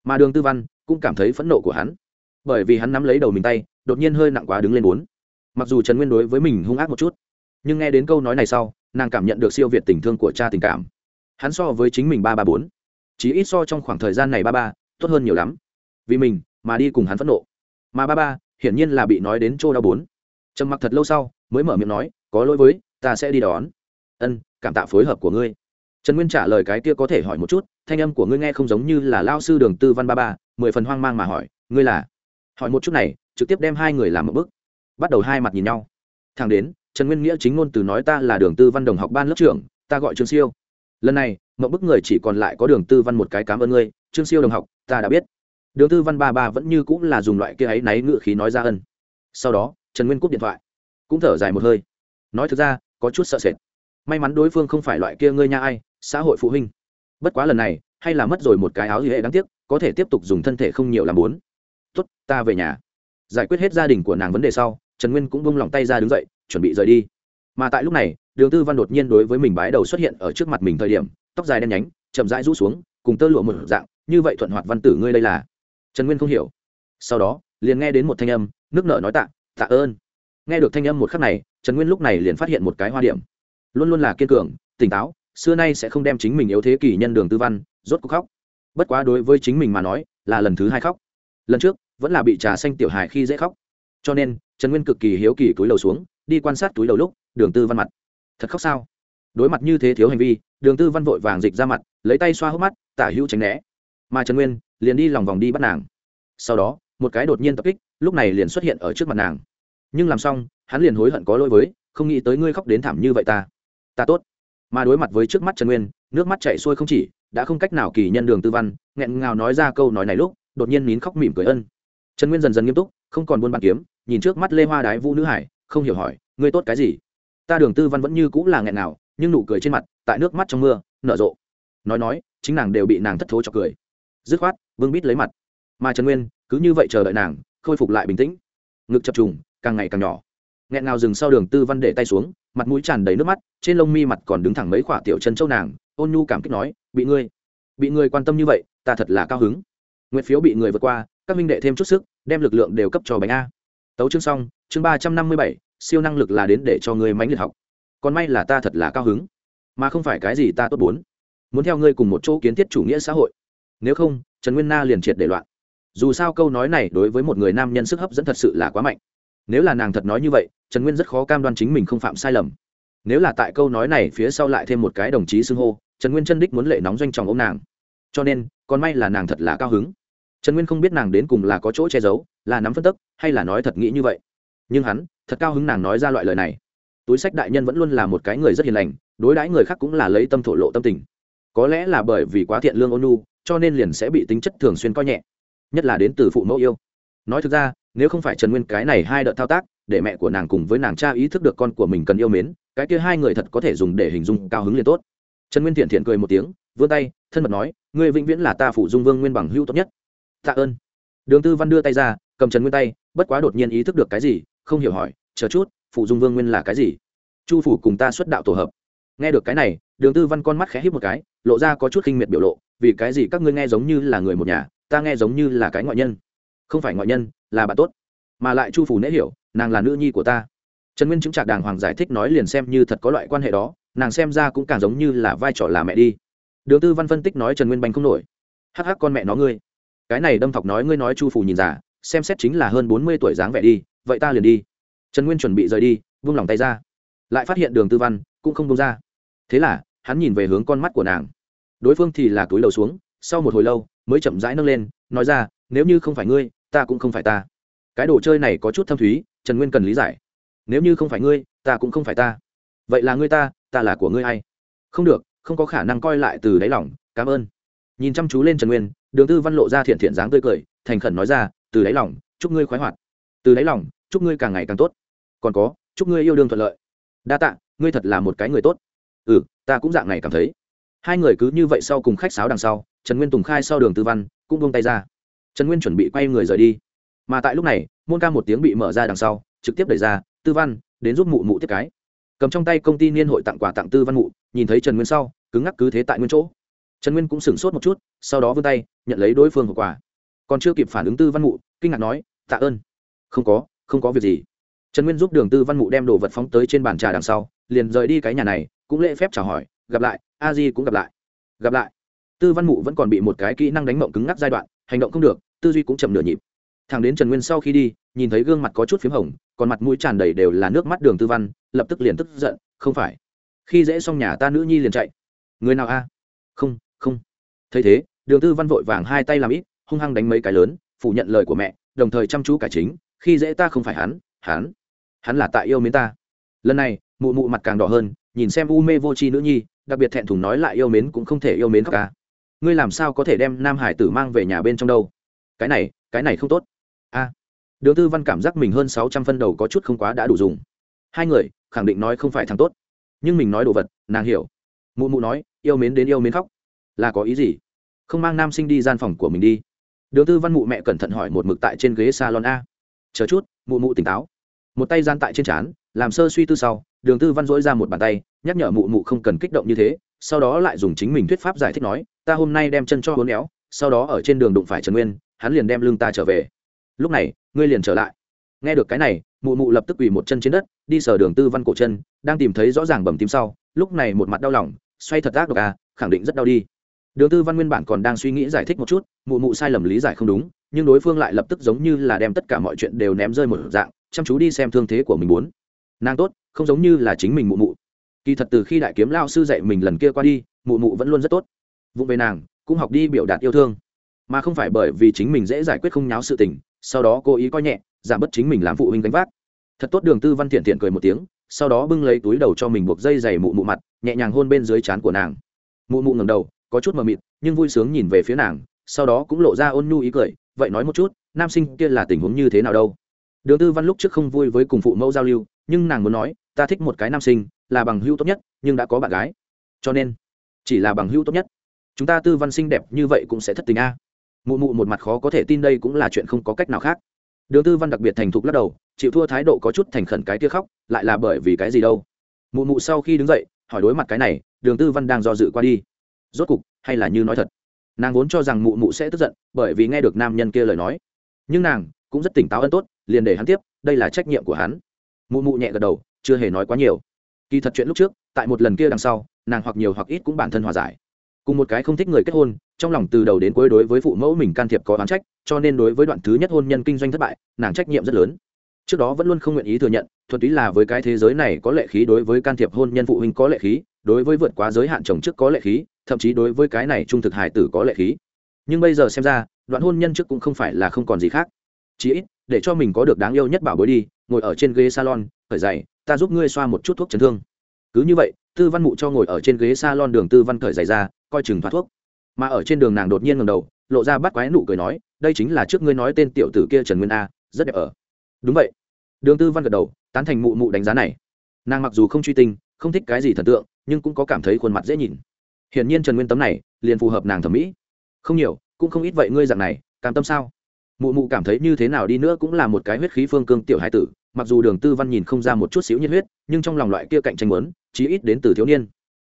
Mà đường tư văn cũng cảm thấy phẫn nộ của hắn. Bởi vì hắn nắm lấy đầu mình tay, đột nhiên hơi nặng quá đứng lên bốn mặc dù trần nguyên đối với mình hung ác một chút nhưng nghe đến câu nói này sau nàng cảm nhận được siêu việt tình thương của cha tình cảm hắn so với chính mình ba ba bốn chỉ ít so trong khoảng thời gian này ba ba tốt hơn nhiều lắm vì mình mà đi cùng hắn phẫn nộ mà ba ba hiển nhiên là bị nói đến chỗ đau bốn trầm mặc thật lâu sau mới mở miệng nói có lỗi với ta sẽ đi đón ân cảm tạ phối hợp của ngươi trần nguyên trả lời cái kia có thể hỏi một chút thanh âm của ngươi nghe không giống như là lao sư đường tư văn ba ba mười phần hoang mang mà hỏi ngươi là hỏi một chút này trực tiếp đem hai người làm một bức bắt đầu hai mặt nhìn nhau. Thằng đến, trần nguyên nghĩa chính ngôn từ nói ta là đường tư văn đồng học ban lớp trưởng, ta gọi trương siêu. Lần này mậu bức người chỉ còn lại có đường tư văn một cái cám ơn ngươi, trương siêu đồng học, ta đã biết. Đường tư văn ba ba vẫn như cũng là dùng loại kia ấy náy ngự khí nói ra ân. Sau đó, trần nguyên cúp điện thoại, cũng thở dài một hơi. Nói thực ra, có chút sợ sệt. May mắn đối phương không phải loại kia ngươi nha ai, xã hội phụ huynh. Bất quá lần này, hay là mất rồi một cái áo gì hệ đáng tiếc, có thể tiếp tục dùng thân thể không nhiều làm bốn. Tốt, ta về nhà. Giải quyết hết gia đình của nàng vấn đề sau trần nguyên cũng bông lòng tay ra đứng dậy, chuẩn bị rời đi. Mà tại lúc này, đường tư văn đột nhiên đối với mình bái đầu xuất hiện ở trước mặt mình thời điểm, tóc dài đen nhánh, chậm rãi rũ xuống, cùng tơ lụa một dạng, như vậy thuận hoạt văn tử ngươi đây là. Trần nguyên không hiểu. Sau đó, liền nghe đến một thanh âm, nước nợ nói tạ tạ ơn. Nghe được thanh âm một khắc này, trần nguyên lúc này liền phát hiện một cái hoa điểm. Luôn luôn là kiên cường, tỉnh táo, xưa nay sẽ không đem chính mình yếu thế kỷ nhân đường tư văn, rốt cuộc khóc. Bất quá đối với chính mình mà nói, là lần thứ hai khóc. Lần trước, vẫn là bị trà xanh tiểu hài khi dễ khóc. Cho nên trần nguyên cực kỳ hiếu kỳ túi đầu xuống, đi quan sát túi đầu lúc, đường tư văn mặt. Thật khóc sao? Đối mặt như thế thiếu hành vi, đường tư văn vội vàng dịch ra mặt, lấy tay xoa hốc mắt, tả hữu tránh né. Mà trần nguyên liền đi lòng vòng đi bắt nàng. Sau đó, một cái đột nhiên tập kích, lúc này liền xuất hiện ở trước mặt nàng. Nhưng làm xong, hắn liền hối hận có lỗi với, không nghĩ tới ngươi khóc đến thảm như vậy ta. Ta tốt. Mà đối mặt với trước mắt trần nguyên, nước mắt chạy xuôi không chỉ, đã không cách nào kỳ nhân đường tư văn, nghẹn ngào nói ra câu nói này lúc, đột nhiên nín khóc mỉm cười ân. Trần nguyên dần dần nghiêm túc, không còn buôn bàn kiếm nhìn trước mắt lê hoa đái vũ nữ hải, không hiểu hỏi, ngươi tốt cái gì? Ta đường tư văn vẫn như cũng là nghẹn nào, nhưng nụ cười trên mặt, tại nước mắt trong mưa, nở rộ. Nói nói, chính nàng đều bị nàng thất thố cho cười. Dứt khoát, vương bít lấy mặt. Mà trần nguyên, cứ như vậy chờ đợi nàng, khôi phục lại bình tĩnh. Ngực chập trùng, càng ngày càng nhỏ. Nghẹn nào dừng sau đường tư văn để tay xuống, mặt mũi tràn đầy nước mắt, trên lông mi mặt còn đứng thẳng mấy khoả tiểu chân châu nàng, ôn nhu cảm kích nói, bị ngươi bị ngươi quan tâm như vậy, ta thật là cao hứng. Nguyện phiếu bị người vượt qua, các minh đệ thêm chút sức, đem lực lượng đều cấp cho bánh a tấu chương xong, chương ba trăm năm mươi bảy, siêu năng lực là đến để cho ngươi mánh liệt học. Còn may là ta thật là cao hứng, mà không phải cái gì ta tốt muốn. Muốn theo ngươi cùng một chỗ kiến thiết chủ nghĩa xã hội. Nếu không, trần nguyên na liền triệt để loạn. Dù sao câu nói này đối với một người nam nhân sức hấp dẫn thật sự là quá mạnh. Nếu là nàng thật nói như vậy, trần nguyên rất khó cam đoan chính mình không phạm sai lầm. Nếu là tại câu nói này phía sau lại thêm một cái đồng chí xưng hô, trần nguyên chân đích muốn lệ nóng doanh tròng ông nàng. Cho nên, còn may là nàng thật là cao hứng trần nguyên không biết nàng đến cùng là có chỗ che giấu, là nắm phân tức, hay là nói thật nghĩ như vậy. Nhưng hắn, thật cao hứng nàng nói ra loại lời này. Túi sách đại nhân vẫn luôn là một cái người rất hiền lành, đối đãi người khác cũng là lấy tâm thổ lộ tâm tình. Có lẽ là bởi vì quá thiện lương ôn nu cho nên liền sẽ bị tính chất thường xuyên coi nhẹ, nhất là đến từ phụ mẫu yêu. Nói thực ra, nếu không phải trần nguyên cái này hai đợt thao tác, để mẹ của nàng cùng với nàng cha ý thức được con của mình cần yêu mến, cái kia hai người thật có thể dùng để hình dung cao hứng liền tốt. Trần nguyên thiện thiện cười một tiếng, vươn tay, thân mật nói, ngươi vĩnh viễn là ta phụ dung vương nguyên bằng hưu tốt nhất tạ ơn. Đường tư văn đưa tay ra, cầm trần nguyên tay, bất quá đột nhiên ý thức được cái gì, không hiểu hỏi, chờ chút, phụ dung vương nguyên là cái gì? Chu phủ cùng ta xuất đạo tổ hợp. Nghe được cái này, đường tư văn con mắt khẽ hít một cái, lộ ra có chút khinh miệt biểu lộ, vì cái gì các ngươi nghe giống như là người một nhà, ta nghe giống như là cái ngoại nhân? Không phải ngoại nhân, là bạn tốt. Mà lại chu phủ nễ hiểu, nàng là nữ nhi của ta. Trần nguyên chứng trạc đàng hoàng giải thích nói liền xem như thật có loại quan hệ đó, nàng xem ra cũng càng giống như là vai trò là mẹ đi. Đường tư văn phân tích nói trần nguyên bành không nổi. Hắc hắc con mẹ nó ngươi cái này đâm thọc nói ngươi nói chu phủ nhìn giả xem xét chính là hơn bốn mươi tuổi dáng vẻ đi, vậy ta liền đi. Trần nguyên chuẩn bị rời đi, vung lòng tay ra. Lại phát hiện đường tư văn, cũng không bông ra. Thế là, hắn nhìn về hướng con mắt của nàng. Đối phương thì là túi đầu xuống, sau một hồi lâu, mới chậm rãi nâng lên, nói ra, nếu như không phải ngươi, ta cũng không phải ta. Cái đồ chơi này có chút thâm thúy, trần nguyên cần lý giải. Nếu như không phải ngươi, ta cũng không phải ta. Vậy là ngươi ta ta là của ngươi hay không được, không có khả năng coi lại từ đáy lòng, cảm ơn. Nhìn chăm chú lên trần nguyên đường tư văn lộ ra thiện thiện dáng tươi cười, thành khẩn nói ra, từ đáy lòng, chúc ngươi khoái hoạt. Từ đáy lòng, chúc ngươi càng ngày càng tốt. Còn có, chúc ngươi yêu đương thuận lợi. Đa tạ, ngươi thật là một cái người tốt. Ừ ta cũng dạng này cảm thấy. Hai người cứ như vậy sau cùng khách sáo đằng sau, trần nguyên tùng khai sau đường tư văn, cũng buông tay ra. Trần nguyên chuẩn bị quay người rời đi. Mà tại lúc này, môn ca một tiếng bị mở ra đằng sau, trực tiếp đẩy ra, tư văn, đến giúp mụ mụ tiếp cái. Cầm trong tay công ty niên hội tặng quà tặng tư văn mụ, nhìn thấy trần nguyên sau, cứng ngắc cứ thế tại nguyên chỗ trần nguyên cũng sửng sốt một chút, sau đó vươn tay, nhận lấy đối phương hậu quả. Còn chưa kịp phản ứng tư văn mụ, kinh ngạc nói, tạ ơn. Không có không có việc gì. Trần nguyên giúp đường tư văn mụ đem đồ vật phóng tới trên bàn trà đằng sau, liền rời đi cái nhà này, cũng lễ phép chào hỏi, gặp lại, a di cũng gặp lại. Gặp lại. Tư văn mụ vẫn còn bị một cái kỹ năng đánh mộng cứng ngắc giai đoạn, hành động không được, tư duy cũng chậm nửa nhịp. Thằng đến trần nguyên sau khi đi, nhìn thấy gương mặt có chút p h í m hồng, còn mặt mũi tràn đầy đều là nước mắt đường tư văn, lập tức liền tức giận, không phải. Khi dễ xong nhà ta nữ nhi liền chạy. Người nào a? Không không. Thấy thế, đường tư văn vội vàng hai tay làm ít, hung hăng đánh mấy cái lớn, phủ nhận lời của mẹ, đồng thời chăm chú cải chính, khi dễ ta không phải hắn hắn hắn là tại yêu mến ta. Lần này, mụ mụ mặt càng đỏ hơn, nhìn xem u mê vô c h i nữ nhi, đặc biệt thẹn thùng nói lại yêu mến cũng không thể yêu mến khóc ca. Ngươi làm sao có thể đem nam hải tử mang về nhà bên trong đâu? Cái này cái này không tốt. A. Đường tư văn cảm giác mình hơn sáu trăm phân đầu có chút không quá đã đủ dùng. Hai người, khẳng định nói không phải thằng tốt. Nhưng mình nói đồ vật, nàng hiểu. Mụ mụ nói, yêu mến đến yêu mến khóc là có ý gì? Không mang nam sinh đi gian phòng của mình đi. Đường tư văn mụ mẹ cẩn thận hỏi một mực tại trên ghế salon a. Chờ chút, mụ mụ tỉnh táo. Một tay gian tại trên trán, làm sơ suy tư sau, đường tư văn dỗi ra một bàn tay, nhắc nhở mụ mụ không cần kích động như thế, sau đó lại dùng chính mình thuyết pháp giải thích nói, ta hôm nay đem chân cho hốn éo, sau đó ở trên đường đụng phải trần nguyên, hắn liền đem lưng ta trở về. Lúc này, ngươi liền trở lại. Nghe được cái này, mụ mụ lập tức quỳ một chân trên đất, đi sờ đường tư văn cổ chân, đang tìm thấy rõ ràng bầm tím sau, lúc này một mặt đau lòng, xoay thật ác độc à khẳng định rất đau đi đường tư văn nguyên bản còn đang suy nghĩ giải thích một chút, mụ mụ sai lầm lý giải không đúng, nhưng đối phương lại lập tức giống như là đem tất cả mọi chuyện đều ném rơi một dạng, chăm chú đi xem thương thế của mình muốn. Nàng tốt, không giống như là chính mình mụ mụ. Kỳ thật từ khi đại kiếm lao sư dạy mình lần kia qua đi, mụ mụ vẫn luôn rất tốt. Vụ về nàng, cũng học đi biểu đạt yêu thương. Mà không phải bởi vì chính mình dễ giải quyết không nháo sự tình, sau đó cố ý coi nhẹ, giảm bớt chính mình làm phụ huynh gánh vác. Thật tốt, đường tư văn thiện thiện cười một tiếng, sau đó bưng lấy túi đầu cho mình buộc dây dày mụ mụ mặt, nhẹ nhàng hôn bên dưới trán của nàng. Mụ mụ ngầm đầu có chút mờ mịt, nhưng vui sướng nhìn về phía nàng, sau đó cũng lộ ra ôn nhu ý cười, vậy nói một chút, nam sinh kia là tình huống như thế nào đâu? Đường tư văn lúc trước không vui với cùng phụ mẫu giao lưu, nhưng nàng muốn nói, ta thích một cái nam sinh, là bằng hữu tốt nhất, nhưng đã có bạn gái. Cho nên, chỉ là bằng hữu tốt nhất. Chúng ta tư văn sinh đẹp như vậy cũng sẽ thất tình a. Mụ mụ một mặt khó có thể tin đây cũng là chuyện không có cách nào khác. Đường tư văn đặc biệt thành thục lắc đầu, chịu thua thái độ có chút thành khẩn cái kia khóc, lại là bởi vì cái gì đâu. Mụ mụ sau khi đứng dậy, hỏi đối mặt cái này, đường tư văn đang do dự qua đi rốt cục, hay là như nói thật? Nàng vốn cho rằng mụ mụ sẽ tức giận, bởi vì nghe được nam nhân kia lời nói. Nhưng nàng cũng rất tỉnh táo ân tốt, liền để hắn tiếp, đây là trách nhiệm của hắn. Mụ mụ nhẹ gật đầu, chưa hề nói quá nhiều. Kỳ thật chuyện lúc trước, tại một lần kia đằng sau, nàng hoặc nhiều hoặc ít cũng bản thân hòa giải. Cùng một cái không thích người kết hôn, trong lòng từ đầu đến cuối đối với phụ mẫu mình can thiệp có oán trách, cho nên đối với đoạn thứ nhất hôn nhân kinh doanh thất bại, nàng trách nhiệm rất lớn. Trước đó vẫn luôn không nguyện ý thừa nhận, thuần túy là với cái thế giới này có lệ khí đối với can thiệp hôn nhân phụ huynh có lệ khí, đối với vượt quá giới hạn chồng trước có lệ khí thậm chí đối với cái này trung thực hải tử có lệ khí. Nhưng bây giờ xem ra, đoạn hôn nhân trước cũng không phải là không còn gì khác. Chí ít, để cho mình có được đáng yêu nhất bảo bối đi, ngồi ở trên ghế salon, khởi dày ta giúp ngươi xoa một chút thuốc chấn thương. Cứ như vậy, tư văn mụ cho ngồi ở trên ghế salon đường tư văn khởi dày ra, coi chừng thoát thuốc. Mà ở trên đường nàng đột nhiên ngầm đầu, lộ ra bắt quái nụ cười nói, đây chính là trước ngươi nói tên tiểu tử kia trần nguyên a, rất đẹp ở. Đúng vậy. Đường tư văn gật đầu, tán thành mụ mụ đánh giá này. Nàng mặc dù không truy tinh, không thích cái gì thần tượng, nhưng cũng có cảm thấy khuôn mặt dễ nhìn hiển nhiên trần nguyên tấm này liền phù hợp nàng thẩm mỹ. Không nhiều, cũng không ít vậy ngươi dạng này, cam tâm sao? Mụ mụ cảm thấy như thế nào đi nữa cũng là một cái huyết khí phương cương tiểu hải tử, mặc dù đường tư văn nhìn không ra một chút xíu nhiệt huyết, nhưng trong lòng loại kia cạnh tranh muốn, chí ít đến từ thiếu niên.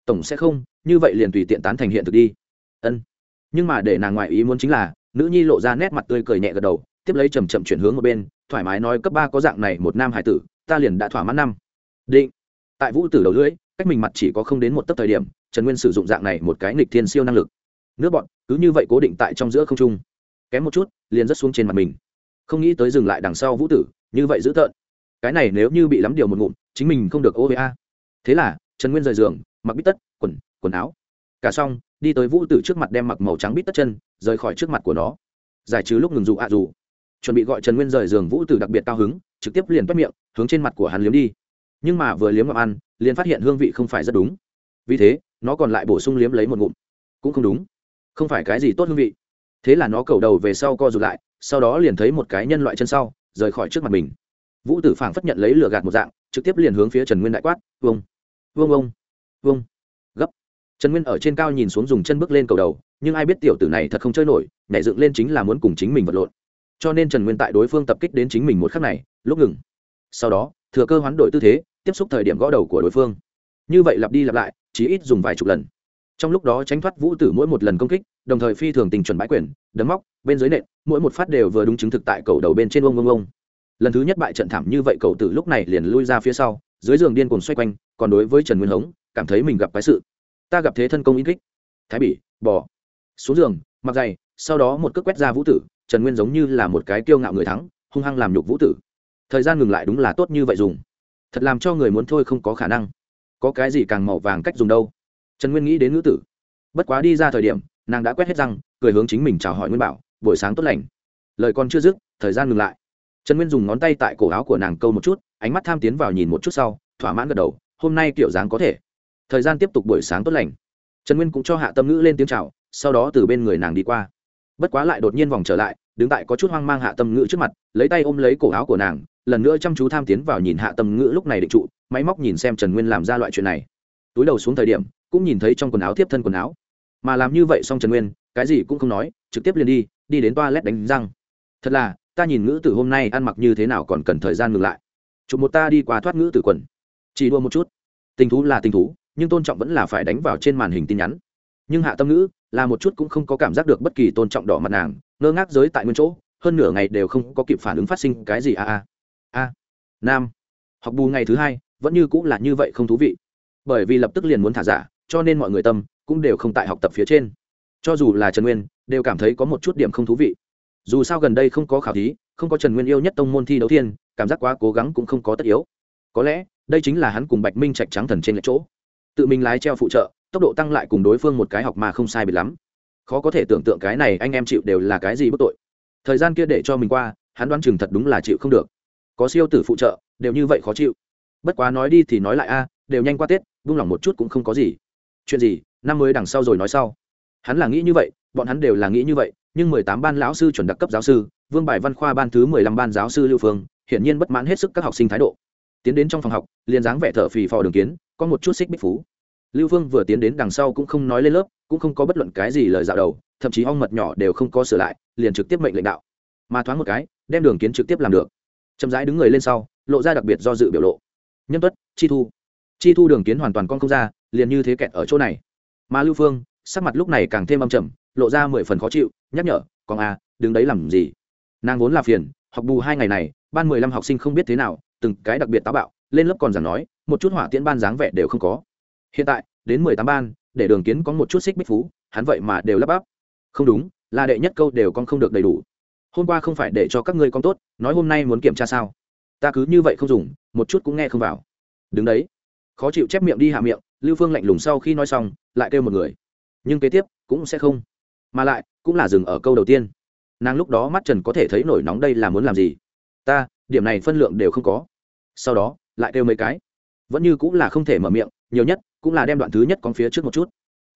Tổng sẽ không, như vậy liền tùy tiện tán thành hiện thực đi. Ân. Nhưng mà để nàng ngoại ý muốn chính là, nữ nhi lộ ra nét mặt tươi cười nhẹ gật đầu, tiếp lấy chầm chậm chuyển hướng một bên, thoải mái nói cấp ba có dạng này một nam hải tử, ta liền đã thỏa mãn năm. Định. Tại vũ tử đầu lưỡi, cách mình mặt chỉ có không đến một tấc thời điểm trần nguyên sử dụng dạng này một cái nghịch thiên siêu năng lực. Nước bọn, cứ như vậy cố định tại trong giữa không trung. Kém một chút, liền rớt xuống trên mặt mình. Không nghĩ tới dừng lại đằng sau vũ tử, như vậy dữ tợn. Cái này nếu như bị lắm điều một ngụm, chính mình không được ô a. Thế là, trần nguyên rời giường, mặc bít tất, quần quần áo. Cả xong, đi tới vũ tử trước mặt đem mặc màu trắng bít tất chân, rời khỏi trước mặt của nó. Giải trừ lúc ngừng dụ ạ à dù. Chuẩn bị gọi trần nguyên rời giường, vũ tử đặc biệt cao hứng, trực tiếp liền bắt miệng, hướng trên mặt của hắn liếm đi. Nhưng mà vừa liếm ngọc ăn, liền phát hiện hương vị không phải rất đúng. Vì thế nó còn lại bổ sung liếm lấy một ngụm. Cũng không đúng. Không phải cái gì tốt hương vị. Thế là nó cầu đầu về sau co rụt lại, sau đó liền thấy một cái nhân loại chân sau, rời khỏi trước mặt mình. Vũ tử phảng phất nhận lấy lửa gạt một dạng, trực tiếp liền hướng phía trần nguyên đại quát vông vông vông vông gấp. Trần nguyên ở trên cao nhìn xuống dùng chân bước lên cầu đầu, nhưng ai biết tiểu tử này thật không chơi nổi, nhảy dựng lên chính là muốn cùng chính mình vật lộn. Cho nên trần nguyên tại đối phương tập kích đến chính mình một khắc này, lúc ngừng. Sau đó, thừa cơ hoán đổi tư thế, tiếp xúc thời điểm gõ đầu của đối phương như vậy lặp đi lặp lại chỉ ít dùng vài chục lần. Trong lúc đó tránh thoát vũ tử mỗi một lần công kích, đồng thời phi thường tình chuẩn bãi quyền, đấm móc, bên dưới nện, mỗi một phát đều vừa đúng chứng thực tại cầu đầu bên trên ông ông ông. Lần thứ nhất bại trận thảm như vậy cầu tử lúc này liền lui ra phía sau, dưới giường điên cuồng xoay quanh, còn đối với trần nguyên hống, cảm thấy mình gặp cái sự. Ta gặp thế thân công in kích. Thái bỉ, bò. Xuống giường, mặc dày, sau đó một cước quét ra vũ tử, trần nguyên giống như là một cái kiêu ngạo người thắng, hung hăng làm nhục vũ tử. Thời gian ngừng lại đúng là tốt như vậy dùng. Thật làm cho người muốn thôi không có khả năng có cái gì càng màu vàng cách dùng đâu? Trần nguyên nghĩ đến ngữ tử. Bất quá đi ra thời điểm nàng đã quét hết răng cười hướng chính mình chào hỏi nguyên bảo buổi sáng tốt lành. Lời còn chưa dứt thời gian ngừng lại. Trần nguyên dùng ngón tay tại cổ áo của nàng câu một chút ánh mắt tham tiến vào nhìn một chút sau thỏa mãn gật đầu hôm nay kiểu dáng có thể. Thời gian tiếp tục buổi sáng tốt lành. Trần nguyên cũng cho hạ tâm ngữ lên tiếng chào, sau đó từ bên người nàng đi qua. Bất quá lại đột nhiên vòng trở lại đứng tại có chút hoang mang hạ tâm ngữ trước mặt lấy tay ôm lấy cổ áo của nàng lần nữa chăm chú tham tiến vào nhìn hạ tâm ngữ lúc này định trụ máy móc nhìn xem trần nguyên làm ra loại chuyện này. Túi đầu xuống thời điểm, cũng nhìn thấy trong quần áo tiếp thân quần áo. Mà làm như vậy xong trần nguyên, cái gì cũng không nói, trực tiếp liền đi đi đến toa lét đánh răng. Thật là, ta nhìn ngữ tử hôm nay ăn mặc như thế nào còn cần thời gian ngừng lại. Chụp một ta đi qua thoát ngữ tử quần. Chỉ đua một chút. Tình thú là tình thú, nhưng tôn trọng vẫn là phải đánh vào trên màn hình tin nhắn. Nhưng hạ tâm ngữ, là một chút cũng không có cảm giác được bất kỳ tôn trọng đỏ mặt nàng, ngơ ngác giới tại nguyên chỗ, hơn nửa ngày đều không có kịp phản ứng phát sinh cái gì, a a a. Nam, học bù ngày thứ hai vẫn như cũng là như vậy không thú vị. Bởi vì lập tức liền muốn thả giả, cho nên mọi người tâm cũng đều không tại học tập phía trên. Cho dù là trần nguyên, đều cảm thấy có một chút điểm không thú vị. Dù sao gần đây không có khảo thí, không có trần nguyên yêu nhất tông môn thi đấu thiên, cảm giác quá cố gắng cũng không có tất yếu. Có lẽ, đây chính là hắn cùng bạch minh trạch trắng thần trên lệch chỗ. Tự mình lái treo phụ trợ, tốc độ tăng lại cùng đối phương một cái học mà không sai bị lắm. Khó có thể tưởng tượng cái này anh em chịu đều là cái gì bất tội. Thời gian kia để cho mình qua, hắn đoán chừng thật đúng là chịu không được. Có siêu tử phụ trợ, đều như vậy khó chịu bất quá nói đi thì nói lại a, đều nhanh qua tết buông lỏng một chút cũng không có gì. Chuyện gì, năm mới đằng sau rồi nói sau. Hắn là nghĩ như vậy, bọn hắn đều là nghĩ như vậy, nhưng mười tám ban lão sư chuẩn đặc cấp giáo sư, vương bài văn khoa ban thứ mười lăm ban giáo sư lưu phương, hiển nhiên bất mãn hết sức các học sinh thái độ. Tiến đến trong phòng học, liền dáng vẻ thở phì phò đường kiến, có một chút xích bích phú. Lưu phương vừa tiến đến đằng sau cũng không nói lên lớp, cũng không có bất luận cái gì lời dạo đầu, thậm chí ong mật nhỏ đều không có sửa lại, liền trực tiếp mệnh lệnh đạo. Mà thoáng một cái, đem đường kiến trực tiếp làm được. Chậm rãi đứng người lên sau, lộ ra đặc biệt do dự biểu lộ nhân tuất chi thu. Chi thu đường kiến hoàn toàn con không ra liền như thế kẹt ở chỗ này. Mà lưu phương sắc mặt lúc này càng thêm âm trầm lộ ra mười phần khó chịu nhắc nhở con a à, đứng đấy làm gì? Nàng vốn là phiền học bù hai ngày này ban mười lăm học sinh không biết thế nào từng cái đặc biệt táo bạo lên lớp còn giảng nói một chút hỏa tiễn ban dáng vẻ đều không có. Hiện tại đến mười tám ban để đường kiến có một chút xích bích phú hắn vậy mà đều lắp bắp. Không đúng là đệ nhất câu đều con không được đầy đủ. Hôm qua không phải để cho các ngươi con tốt nói hôm nay muốn kiểm tra sao? Ta cứ như vậy không dùng, một chút cũng nghe không vào. Đứng đấy. Khó chịu chép miệng đi hạ miệng, lưu phương lạnh lùng sau khi nói xong, lại kêu một người. Nhưng kế tiếp, cũng sẽ không. Mà lại, cũng là dừng ở câu đầu tiên. Nàng lúc đó mắt trần có thể thấy nổi nóng đây là muốn làm gì? Ta, điểm này phân lượng đều không có. Sau đó, lại kêu mấy cái. Vẫn như cũng là không thể mở miệng, nhiều nhất, cũng là đem đoạn thứ nhất con phía trước một chút.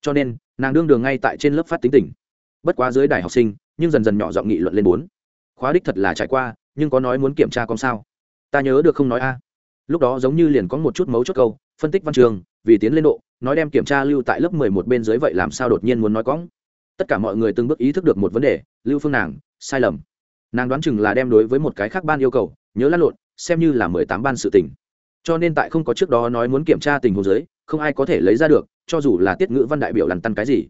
Cho nên, nàng đương đường ngay tại trên lớp phát tính tình. Bất quá dưới đài học sinh, nhưng dần dần nhỏ giọng nghị luận lên bốn. Khóa đích thật là trải qua, nhưng có nói muốn kiểm tra con sao? Ta nhớ được không nói a. Lúc đó giống như liền có một chút mấu chốt câu, phân tích văn trường, vì tiến lên độ, nói đem kiểm tra lưu tại lớp mười một bên dưới vậy làm sao đột nhiên muốn nói cóng. Tất cả mọi người từng bước ý thức được một vấn đề, lưu phương nàng, sai lầm. Nàng đoán chừng là đem đối với một cái khác ban yêu cầu, nhớ lăn lộn, xem như là mười tám ban sự tình. Cho nên tại không có trước đó nói muốn kiểm tra tình huống giới không ai có thể lấy ra được, cho dù là tiết ngữ văn đại biểu lằn tăn cái gì.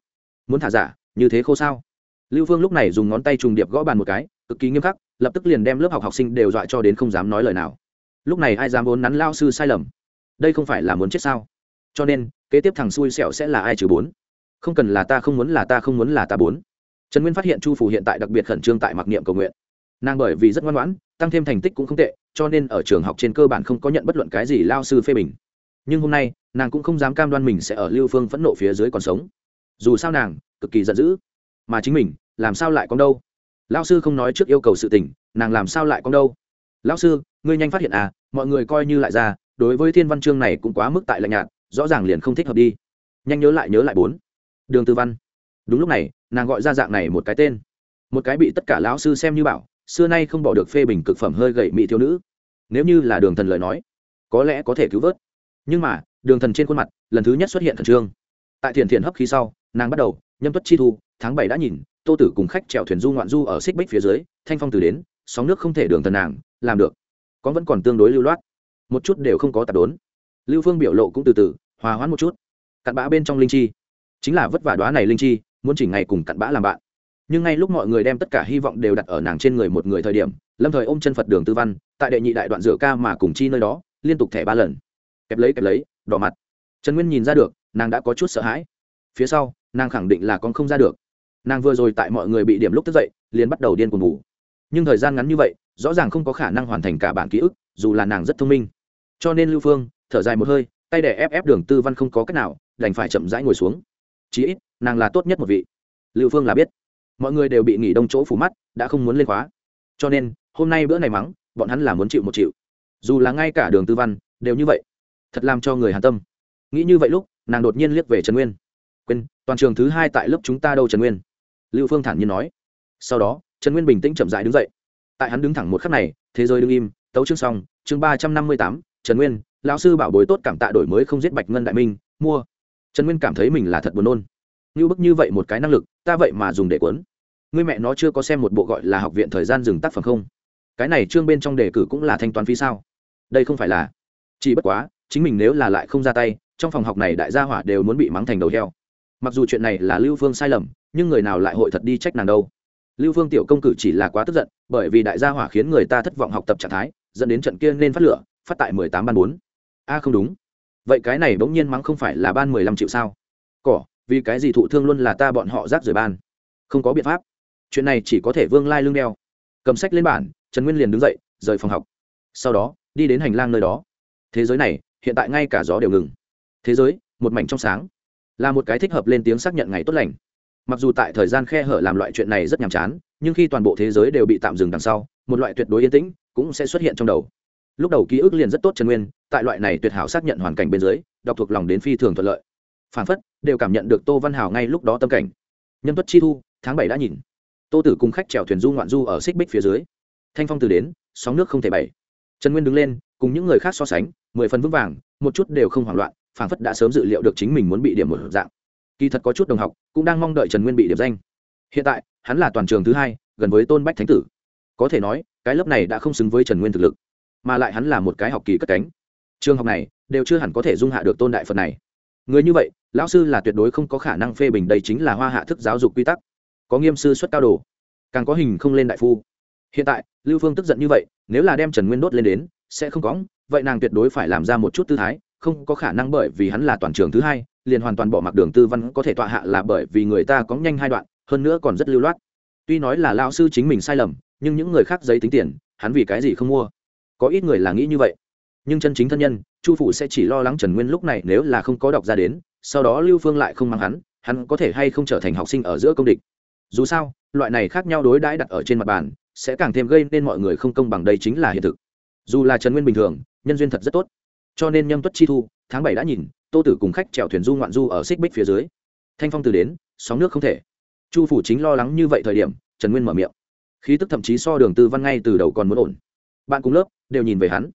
Muốn thả giả, như thế khô sao? Lưu phương lúc này dùng ngón tay trùng điệp gõ bàn một cái, cực kỳ nghiêm khắc lập tức liền đem lớp học học sinh đều dọa cho đến không dám nói lời nào. Lúc này ai dám vốn nắn lao sư sai lầm? Đây không phải là muốn chết sao? Cho nên, kế tiếp thằng xui xẻo sẽ là ai trừ bốn? Không cần là ta không muốn là ta không muốn là ta bốn. Trần nguyên phát hiện chu phủ hiện tại đặc biệt khẩn trương tại mặc niệm cầu nguyện. Nàng bởi vì rất ngoan ngoãn, tăng thêm thành tích cũng không tệ, cho nên ở trường học trên cơ bản không có nhận bất luận cái gì lao sư phê bình. Nhưng hôm nay, nàng cũng không dám cam đoan mình sẽ ở lưu phương phẫn nộ phía dưới còn sống. Dù sao nàng, cực kỳ giận dữ. Mà chính mình, làm sao lại có đâu? Lao sư không nói trước yêu cầu sự tình, nàng làm sao lại có đâu? Lao sư, ngươi nhanh phát hiện à mọi người coi như lại ra, đối với thiên văn chương này cũng quá mức tại lạnh nhạt, rõ ràng liền không thích hợp đi. Nhanh nhớ lại nhớ lại bốn. Đường tư văn. Đúng lúc này, nàng gọi ra dạng này một cái tên. Một cái bị tất cả lão sư xem như bảo, xưa nay không bỏ được phê bình cực phẩm hơi gậy mỹ thiếu nữ. Nếu như là đường thần lời nói, có lẽ có thể cứu vớt. Nhưng mà, đường thần trên khuôn mặt, lần thứ nhất xuất hiện thần trương. Tại thiền thiền hấp khí sau, nàng bắt đầu, nhâm tuất chi thu, tháng bảy đã nhìn tô tử cùng khách trèo thuyền du ngoạn du ở xích bích phía dưới, thanh phong từ đến, sóng nước không thể đường thần nàng, làm được. Có vẫn còn tương đối lưu loát. Một chút đều không có tạp đốn. Lưu phương biểu lộ cũng từ từ, hòa hoãn một chút. Cặn bã bên trong linh chi. Chính là vất vả đoá này linh chi, muốn chỉ ngày cùng cặn bã làm bạn. Nhưng ngay lúc mọi người đem tất cả hy vọng đều đặt ở nàng trên người một người thời điểm, lâm thời ôm chân phật đường tư văn, tại đệ nhị đại đoạn rửa ca mà cùng chi nơi đó, liên tục thẻ ba lần. Kẹp lấy kẹp lấy, đỏ mặt. Trần nguyên nhìn ra được, nàng đã có chút sợ hãi. Phía sau, nàng khẳng định là con không ra được nàng vừa rồi tại mọi người bị điểm lúc thức dậy, liền bắt đầu điên cuồng ngủ. Nhưng thời gian ngắn như vậy, rõ ràng không có khả năng hoàn thành cả bản ký ức, dù là nàng rất thông minh. Cho nên lưu phương, thở dài một hơi, tay để ép ép đường tư văn không có cách nào, đành phải chậm rãi ngồi xuống. Chí ít, nàng là tốt nhất một vị. Lưu phương là biết. Mọi người đều bị nghỉ đông chỗ phủ mắt, đã không muốn lên khóa. Cho nên, hôm nay bữa này mắng, bọn hắn là muốn chịu một chịu. Dù là ngay cả đường tư văn, đều như vậy. Thật làm cho người hàn tâm. Nghĩ như vậy lúc, nàng đột nhiên liếc về trần nguyên. Quên, toàn trường thứ hai tại lớp chúng ta đâu trần nguyên? Lưu phương thản nhiên nói. Sau đó, trần nguyên bình tĩnh chậm dại đứng dậy. Tại hắn đứng thẳng một khắc này, thế giới đứng im, tấu chương xong, chương ba trăm năm mươi tám, trần nguyên, lão sư bảo bối tốt cảm tạ đổi mới không giết bạch ngân đại minh, mua. Trần nguyên cảm thấy mình là thật buồn nôn. Như bức như vậy một cái năng lực, ta vậy mà dùng để cuốn. Người mẹ nó chưa có xem một bộ gọi là học viện thời gian dừng tác phẩm không? Cái này chương bên trong đề cử cũng là thanh toán phí sao? Đây không phải là. Chỉ bất quá, chính mình nếu là lại không ra tay, trong phòng học này đại gia hỏa đều muốn bị mắng thành đầu heo mặc dù chuyện này là lưu phương sai lầm, nhưng người nào lại hội thật đi trách nàng đâu? Lưu phương tiểu công cử chỉ là quá tức giận, bởi vì đại gia hỏa khiến người ta thất vọng học tập trạng thái, dẫn đến trận kia nên phát lửa, phát tại mười tám ban bốn. A, không đúng. Vậy cái này bỗng nhiên mắng không phải là ban mười lăm triệu sao? Cỏ, vì cái gì thụ thương luôn là ta bọn họ rác rời ban? Không có biện pháp. Chuyện này chỉ có thể vương lai lưng đeo. Cầm sách lên bản, trần nguyên liền đứng dậy, rời phòng học. Sau đó, đi đến hành lang nơi đó. Thế giới này, hiện tại ngay cả gió đều ngừng. Thế giới, một mảnh trong sáng là một cái thích hợp lên tiếng xác nhận ngày tốt lành. Mặc dù tại thời gian khe hở làm loại chuyện này rất nhàm chán, nhưng khi toàn bộ thế giới đều bị tạm dừng đằng sau, một loại tuyệt đối yên tĩnh cũng sẽ xuất hiện trong đầu. Lúc đầu ký ức liền rất tốt trần nguyên, tại loại này tuyệt hảo xác nhận hoàn cảnh bên dưới, đọc thuộc lòng đến phi thường thuận lợi. Phản phất, đều cảm nhận được tô văn hảo ngay lúc đó tâm cảnh. Nhân tuất chi thu, tháng bảy đã nhìn. Tô tử cùng khách chèo thuyền du ngoạn du ở xích bích phía dưới. Thanh phong từ đến, sóng nước không thể bày. Trần nguyên đứng lên, cùng những người khác so sánh, mười phần vững vàng, một chút đều không hoảng loạn phản phất đã sớm dự liệu được chính mình muốn bị điểm một dạng. Kỳ thật có chút đồng học cũng đang mong đợi trần nguyên bị điểm danh. Hiện tại, hắn là toàn trường thứ hai, gần với tôn bách thánh tử. Có thể nói, cái lớp này đã không xứng với trần nguyên thực lực, mà lại hắn là một cái học kỳ cất cánh. Trường học này đều chưa hẳn có thể dung hạ được tôn đại phật này. Người như vậy, lão sư là tuyệt đối không có khả năng phê bình đây chính là hoa hạ thức giáo dục quy tắc. Có nghiêm sư xuất cao đồ, càng có hình không lên đại phu. Hiện tại, lưu phương tức giận như vậy, nếu là đem trần nguyên đốt lên đến, sẽ không có vậy nàng tuyệt đối phải làm ra một chút tư thái không có khả năng bởi vì hắn là toàn trường thứ hai, liền hoàn toàn bỏ mặc đường tư văn có thể tọa hạ là bởi vì người ta có nhanh hai đoạn, hơn nữa còn rất lưu loát. Tuy nói là lao sư chính mình sai lầm, nhưng những người khác giấy tính tiền, hắn vì cái gì không mua? Có ít người là nghĩ như vậy. Nhưng chân chính thân nhân, chu phủ sẽ chỉ lo lắng trần nguyên lúc này nếu là không có đọc ra đến, sau đó lưu phương lại không mang hắn hắn có thể hay không trở thành học sinh ở giữa công địch. Dù sao, loại này khác nhau đối đãi đặt ở trên mặt bàn, sẽ càng thêm gây nên mọi người không công bằng đây chính là hiện thực. Dù là trần nguyên bình thường, nhân duyên thật rất tốt cho nên nhâm tuất chi thu, tháng bảy đã nhìn, tô tử cùng khách chèo thuyền du ngoạn du ở xích bích phía dưới. Thanh phong từ đến, sóng nước không thể. Chu phủ chính lo lắng như vậy thời điểm, trần nguyên mở miệng. Khí tức thậm chí so đường tư văn ngay từ đầu còn muốn ổn. Bạn cùng lớp, đều nhìn về hắn.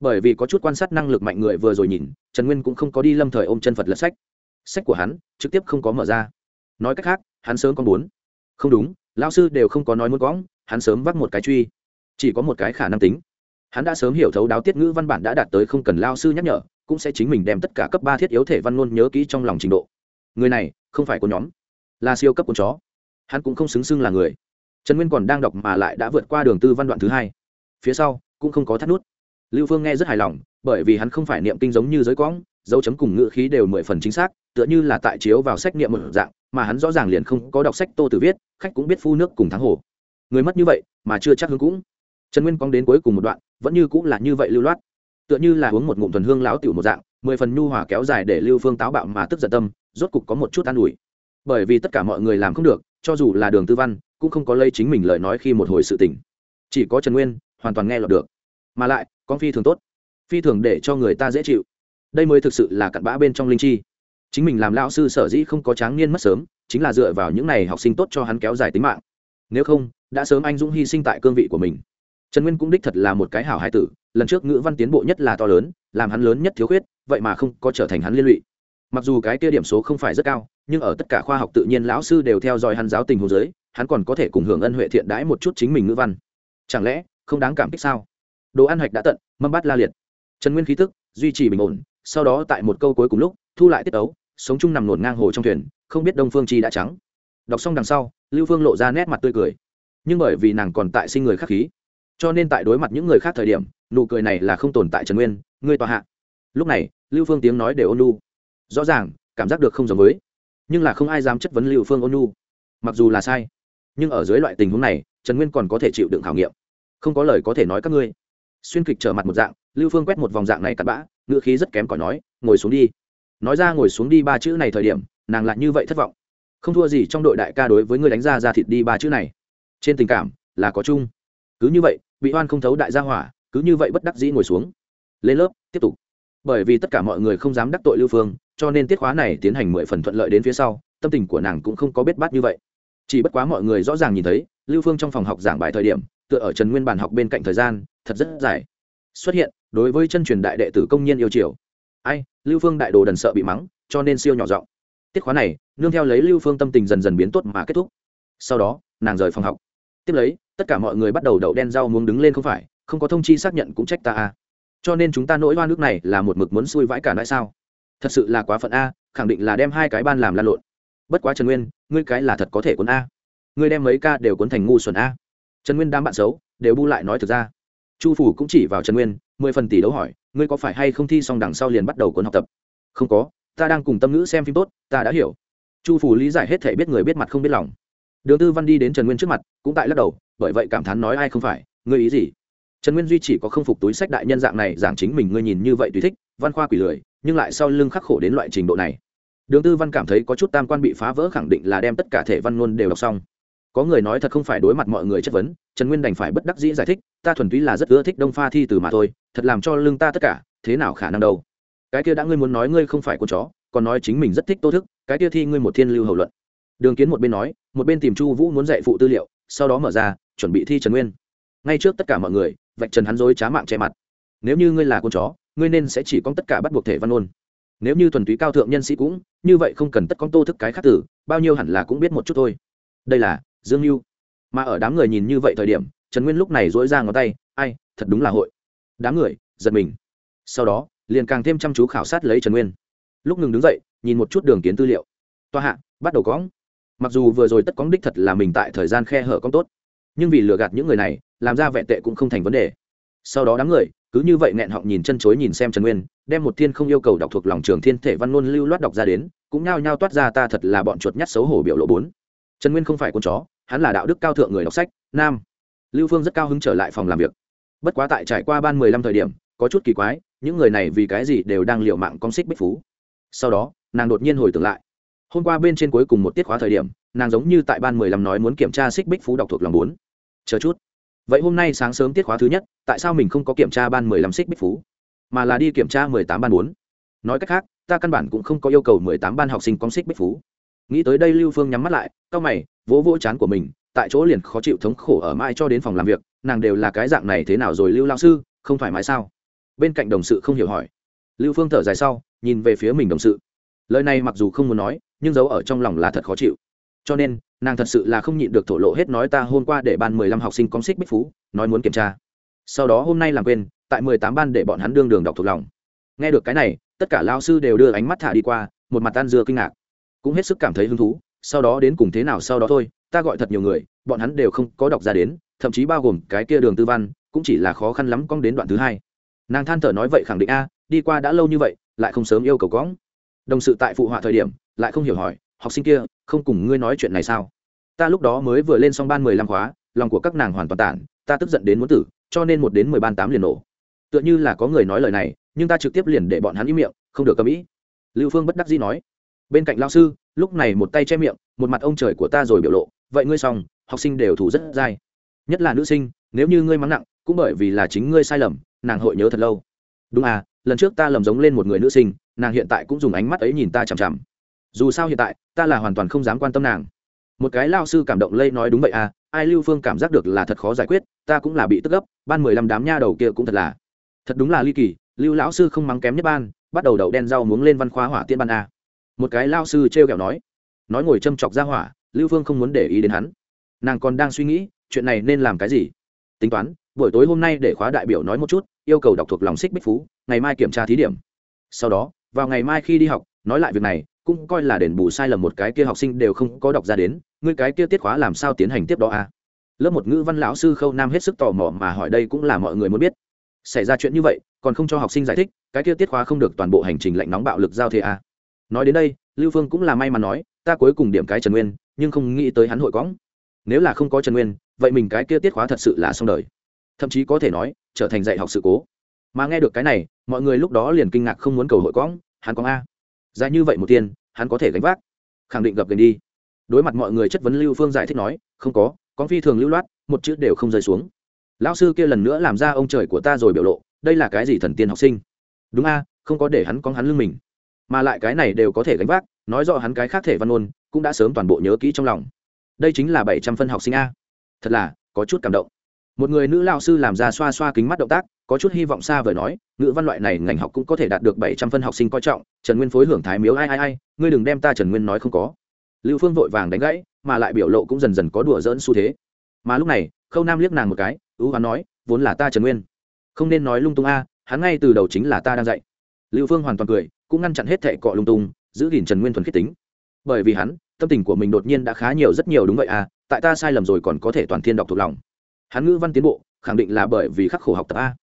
Bởi vì có chút quan sát năng lực mạnh người vừa rồi nhìn, trần nguyên cũng không có đi lâm thời ôm chân phật lật sách. Sách của hắn, trực tiếp không có mở ra. Nói cách khác, hắn sớm có bốn không đúng lao sư đều không có nói muốn quõng, hắn sớm vắt một cái truy. Chỉ có một cái khả năng tính hắn đã sớm hiểu thấu đáo tiết ngữ văn bản đã đạt tới không cần lao sư nhắc nhở, cũng sẽ chính mình đem tất cả cấp ba thiết yếu thể văn ngôn nhớ kỹ trong lòng trình độ. Người này, không phải của nhóm. Là siêu cấp của chó. Hắn cũng không xứng xưng là người. Trần nguyên còn đang đọc mà lại đã vượt qua đường tư văn đoạn thứ hai. Phía sau, cũng không có thắt nút. Lưu phương nghe rất hài lòng, bởi vì hắn không phải niệm kinh giống như giới quõng, dấu chấm cùng ngữ khí đều mười phần chính xác, tựa như là tại chiếu vào sách niệm một dạng, mà hắn rõ ràng liền không có đọc sách tô từ viết, khách cũng biết phu nước cùng thắng hồ. Người mất như vậy, mà chưa chắc hướng cũng trần nguyên cong đến cuối cùng một đoạn, vẫn như cũng là như vậy lưu loát. Tựa như là uống một ngụm thuần hương lão tiểu một dạng, mười phần nhu hòa kéo dài để lưu phương táo bạo mà tức giận tâm, rốt cục có một chút an ủi. Bởi vì tất cả mọi người làm không được, cho dù là đường tư văn, cũng không có lây chính mình lời nói khi một hồi sự tình. Chỉ có trần nguyên, hoàn toàn nghe lọt được. Mà lại con phi thường tốt. Phi thường để cho người ta dễ chịu. Đây mới thực sự là cặn bã bên trong linh chi. Chính mình làm lão sư sở dĩ không có tráng niên mất sớm, chính là dựa vào những n à y học sinh tốt cho hắn kéo dài tính mạng. Nếu không, đã sớm anh dũng hy sinh tại cương vị của mình trần nguyên cũng đích thật là một cái hảo hai tử, lần trước ngữ văn tiến bộ nhất là to lớn, làm hắn lớn nhất thiếu khuyết, vậy mà không có trở thành hắn liên lụy. Mặc dù cái kia điểm số không phải rất cao, nhưng ở tất cả khoa học tự nhiên lão sư đều theo dõi hắn giáo tình hồ giới hắn còn có thể cùng hưởng ân huệ thiện đãi một chút chính mình ngữ văn. Chẳng lẽ, không đáng cảm kích sao? Đồ ăn hoạch đã tận, mâm bát la liệt. Trần nguyên khí tức, duy trì bình ổn, sau đó tại một câu cuối cùng lúc, thu lại tiết ấu, sống chung nằm nổn ngang hồ trong thuyền, không biết đông phương chi đã trắng. Đọc xong đằng sau, lưu phương lộ ra nét mặt tươi cười. Nhưng bởi vì nàng còn tại sinh người khắc khí cho nên tại đối mặt những người khác thời điểm, nụ cười này là không tồn tại trần nguyên, ngươi tòa hạ. Lúc này, lưu phương tiếng nói để ôn nu rõ ràng, cảm giác được không giống với, nhưng là không ai dám chất vấn lưu phương ôn nu mặc dù là sai, nhưng ở dưới loại tình huống này, trần nguyên còn có thể chịu đựng khảo nghiệm. Không có lời có thể nói các ngươi. Xuyên kịch trở mặt một dạng, lưu phương quét một vòng dạng này cặn bã, ngữ khí rất kém cỏi nói, ngồi xuống đi. Nói ra ngồi xuống đi ba chữ này thời điểm, nàng lại như vậy thất vọng. Không thua gì trong đội đại ca đối với người đánh ra ra thịt đi ba chữ này. Trên tình cảm là có chung. Cứ như vậy bị oan không thấu đại gia hỏa, cứ như vậy bất đắc dĩ ngồi xuống. Lên lớp, tiếp tục. Bởi vì tất cả mọi người không dám đắc tội lưu phương, cho nên tiết khóa này tiến hành mười phần thuận lợi đến phía sau, tâm tình của nàng cũng không có biết bát như vậy. Chỉ bất quá mọi người rõ ràng nhìn thấy, lưu phương trong phòng học giảng bài thời điểm, tựa ở trần nguyên bàn học bên cạnh thời gian, thật rất dài. Xuất hiện, đối với chân truyền đại đệ tử công nhân yêu chiều. Ai, lưu phương đại đồ đần sợ bị mắng, cho nên siêu nhỏ giọng. Tiết khóa này, nương theo lấy lưu phương tâm tình dần dần biến tốt mà kết thúc. Sau đó, nàng rời phòng học tiếp lấy, tất cả mọi người bắt đầu đậu đen rau muốn đứng lên không phải, không có thông chi xác nhận cũng trách ta a cho nên chúng ta nỗi oan nước này là một mực muốn xui vãi cả nãi sao. Thật sự là quá phận a, khẳng định là đem hai cái ban làm lan lộn. Bất quá trần nguyên, ngươi cái là thật có thể cuốn a. Ngươi đem mấy ca đều cuốn thành ngu xuẩn a. Trần nguyên đám bạn xấu, đều bu lại nói thực ra. Chu phủ cũng chỉ vào trần nguyên, mười phần tỷ đấu hỏi, ngươi có phải hay không thi xong đằng sau liền bắt đầu cuốn học tập? Không có, ta đang cùng tâm ngữ xem phim tốt, ta đã hiểu. Chu phủ lý giải hết thể biết người biết mặt không biết lòng đường tư văn đi đến trần nguyên trước mặt, cũng tại lắc đầu, bởi vậy cảm thán nói ai không phải, ngươi ý gì? Trần nguyên duy chỉ có không phục túi sách đại nhân dạng này, giảng chính mình ngươi nhìn như vậy tùy thích, văn khoa quỷ lười, nhưng lại sau lưng khắc khổ đến loại trình độ này. Đường tư văn cảm thấy có chút tam quan bị phá vỡ khẳng định là đem tất cả thể văn ngôn đều đọc xong. Có người nói thật không phải đối mặt mọi người chất vấn, trần nguyên đành phải bất đắc dĩ giải thích, ta thuần túy là rất ưa thích đông pha thi từ mà thôi, thật làm cho lưng ta tất cả, thế nào khả năng đâu? Cái kia đã ngươi muốn nói ngươi không phải con chó, còn nói chính mình rất thích tô thức, cái kia thi ngươi một thiên lưu hậu luận. Đường kiến một bên nói một bên tìm chu vũ muốn dạy phụ tư liệu, sau đó mở ra, chuẩn bị thi trần nguyên. Ngay trước tất cả mọi người, vạch trần hắn dối trá mạng che mặt. Nếu như ngươi là con chó, ngươi nên sẽ chỉ con tất cả bắt buộc thể văn ôn. Nếu như thuần túy cao thượng nhân sĩ cũng, như vậy không cần tất con tô thức cái khác tử, bao nhiêu hẳn là cũng biết một chút thôi. Đây là dương mưu mà ở đám người nhìn như vậy thời điểm, trần nguyên lúc này dỗi ra ngón tay, ai, thật đúng là hội. Đám người giật mình. Sau đó, liền càng thêm chăm chú khảo sát lấy trần nguyên. Lúc ngừng đứng dậy, nhìn một chút đường kiến tư liệu. Toa hạ, bắt đầu cóng mặc dù vừa rồi tất cóng đích thật là mình tại thời gian khe hở con tốt, nhưng vì lừa gạt những người này, làm ra vẹn tệ cũng không thành vấn đề. Sau đó đám người, cứ như vậy nghẹn họng nhìn chân chối nhìn xem trần nguyên, đem một thiên không yêu cầu đọc thuộc lòng trường thiên thể văn ngôn lưu loát đọc ra đến, cũng nhao nhao toát ra ta thật là bọn chuột nhắt xấu hổ biểu lộ bốn. Trần nguyên không phải con chó, hắn là đạo đức cao thượng người đọc sách, nam. Lưu phương rất cao hứng trở lại phòng làm việc. Bất quá tại trải qua ban mười lăm thời điểm, có chút kỳ quái, những người này vì cái gì đều đang liệu mạng con xích bích phú. Sau đó, nàng đột nhiên hồi tưởng lại hôm qua bên trên cuối cùng một tiết khóa thời điểm, nàng giống như tại ban mười lăm nói muốn kiểm tra xích bích phú đọc thuộc lòng bốn. Chờ chút. Vậy hôm nay sáng sớm tiết khóa thứ nhất, tại sao mình không có kiểm tra ban mười lăm xích bích phú? Mà là đi kiểm tra mười tám ban bốn. Nói cách khác, ta căn bản cũng không có yêu cầu mười tám ban học sinh con xích bích phú. Nghĩ tới đây lưu phương nhắm mắt lại, cau mày, vỗ vỗ chán của mình, tại chỗ liền khó chịu thống khổ ở mãi cho đến phòng làm việc, nàng đều là cái dạng này thế nào rồi lưu lao sư, không thoải mái sao? Bên cạnh đồng sự không hiểu hỏi. Lưu phương thở dài sau, nhìn về phía mình đồng sự. Lời này mặc dù không muốn nói nhưng giấu ở trong lòng là thật khó chịu. Cho nên, nàng thật sự là không nhịn được thổ lộ hết nói ta hôm qua để ban mười lăm học sinh công xích bích phú, nói muốn kiểm tra. Sau đó hôm nay làm quên, tại mười tám ban để bọn hắn đương đường đọc thuộc lòng. Nghe được cái này, tất cả lao sư đều đưa ánh mắt thả đi qua, một mặt tan dưa kinh ngạc. Cũng hết sức cảm thấy hứng thú, sau đó đến cùng thế nào sau đó thôi, ta gọi thật nhiều người, bọn hắn đều không có đọc ra đến, thậm chí bao gồm cái kia đường tư văn, cũng chỉ là khó khăn lắm cong đến đoạn thứ hai. Nàng than thở nói vậy khẳng định a, đi qua đã lâu như vậy, lại không sớm yêu cầu cóng. Đồng sự tại phụ họa thời điểm lại không hiểu hỏi, học sinh kia, không cùng ngươi nói chuyện này sao? Ta lúc đó mới vừa lên xong ban mười lăm khóa, lòng của các nàng hoàn toàn tản, ta tức giận đến muốn tử, cho nên một đến mười ban tám liền nổ. Tựa như là có người nói lời này, nhưng ta trực tiếp liền để bọn hắn im miệng, không được cầm ý. Lưu phương bất đắc dĩ nói, bên cạnh lao sư, lúc này một tay che miệng, một mặt ông trời của ta rồi biểu lộ, vậy ngươi xong, học sinh đều thủ rất dai. Nhất là nữ sinh, nếu như ngươi mắng nặng, cũng bởi vì là chính ngươi sai lầm, nàng hội nhớ thật lâu. Đúng à lần trước ta lầm giống lên một người nữ sinh, nàng hiện tại cũng dùng ánh mắt ấy nhìn ta chằm chằm dù sao hiện tại, ta là hoàn toàn không dám quan tâm nàng. Một cái lao sư cảm động lây nói đúng vậy à ai lưu phương cảm giác được là thật khó giải quyết, ta cũng là bị tức gấp, ban mười lăm đám nha đầu kia cũng thật là. Thật đúng là ly kỳ, lưu lão sư không mắng kém nhất ban, bắt đầu đậu đen rau muống lên văn khoa hỏa tiên ban a. Một cái lao sư t r e o kẹo nói. Nói ngồi châm chọc ra hỏa, lưu phương không muốn để ý đến hắn. Nàng còn đang suy nghĩ, chuyện này nên làm cái gì? Tính toán, buổi tối hôm nay để khóa đại biểu nói một chút, yêu cầu đọc thuộc lòng xích bích phú, ngày mai kiểm tra thí điểm. Sau đó, vào ngày mai khi đi học, nói lại việc này cũng coi là đền bù sai lầm một cái kia học sinh đều không có đọc ra đến, ngươi cái kia tiết khóa làm sao tiến hành tiếp đó à? Lớp một ngữ văn lão sư khâu nam hết sức tò mò mà hỏi đây cũng là mọi người muốn biết. Xảy ra chuyện như vậy, còn không cho học sinh giải thích, cái kia tiết khóa không được toàn bộ hành trình lạnh nóng bạo lực giao thế à? Nói đến đây, lưu phương cũng là may mắn nói, ta cuối cùng điểm cái trần nguyên, nhưng không nghĩ tới hắn hội quõng nếu là không có trần nguyên, vậy mình cái kia tiết khóa thật sự là xong đời. Thậm chí có thể nói, trở thành dạy học sự cố. Mà nghe được cái này, mọi người lúc đó liền kinh ngạc không muốn cầu hội quõng hắn có a dài như vậy một tiền hắn có thể gánh vác. Khẳng định gặp gần đi. Đối mặt mọi người chất vấn lưu phương giải thích nói, không có, con phi thường lưu loát, một chữ đều không rơi xuống. Lão sư kia lần nữa làm ra ông trời của ta rồi biểu lộ, đây là cái gì thần tiên học sinh? Đúng a, không có để hắn con hắn lưng mình. Mà lại cái này đều có thể gánh vác, nói rõ hắn cái khác thể văn ôn cũng đã sớm toàn bộ nhớ kỹ trong lòng. Đây chính là bảy trăm phân học sinh a. Thật là, có chút cảm động. Một người nữ lao sư làm ra xoa xoa kính mắt động tác có chút hy vọng xa vời nói, ngữ văn loại này ngành học cũng có thể đạt được bảy trăm phân học sinh coi trọng, trần nguyên phối hưởng thái miếu ai ai ai, ngươi đừng đem ta trần nguyên nói không có. Lưu phương vội vàng đánh gãy, mà lại biểu lộ cũng dần dần có đùa dỡn xu thế. Mà lúc này, khâu nam liếc nàng một cái, ưu hắn nói, vốn là ta trần nguyên. Không nên nói lung tung a, hắn ngay từ đầu chính là ta đang dạy. Lưu phương hoàn toàn cười, cũng ngăn chặn hết thệ cọ lung tung, giữ gìn trần nguyên thuần khiết tính. Bởi vì hắn, tâm tình của mình đột nhiên đã khá nhiều rất nhiều đúng vậy à tại ta sai lầm rồi còn có thể toàn thiên đọc thuộc lòng. Hắn ngữ văn tiến bộ, khẳng định là bởi vì khắc khổ học tập a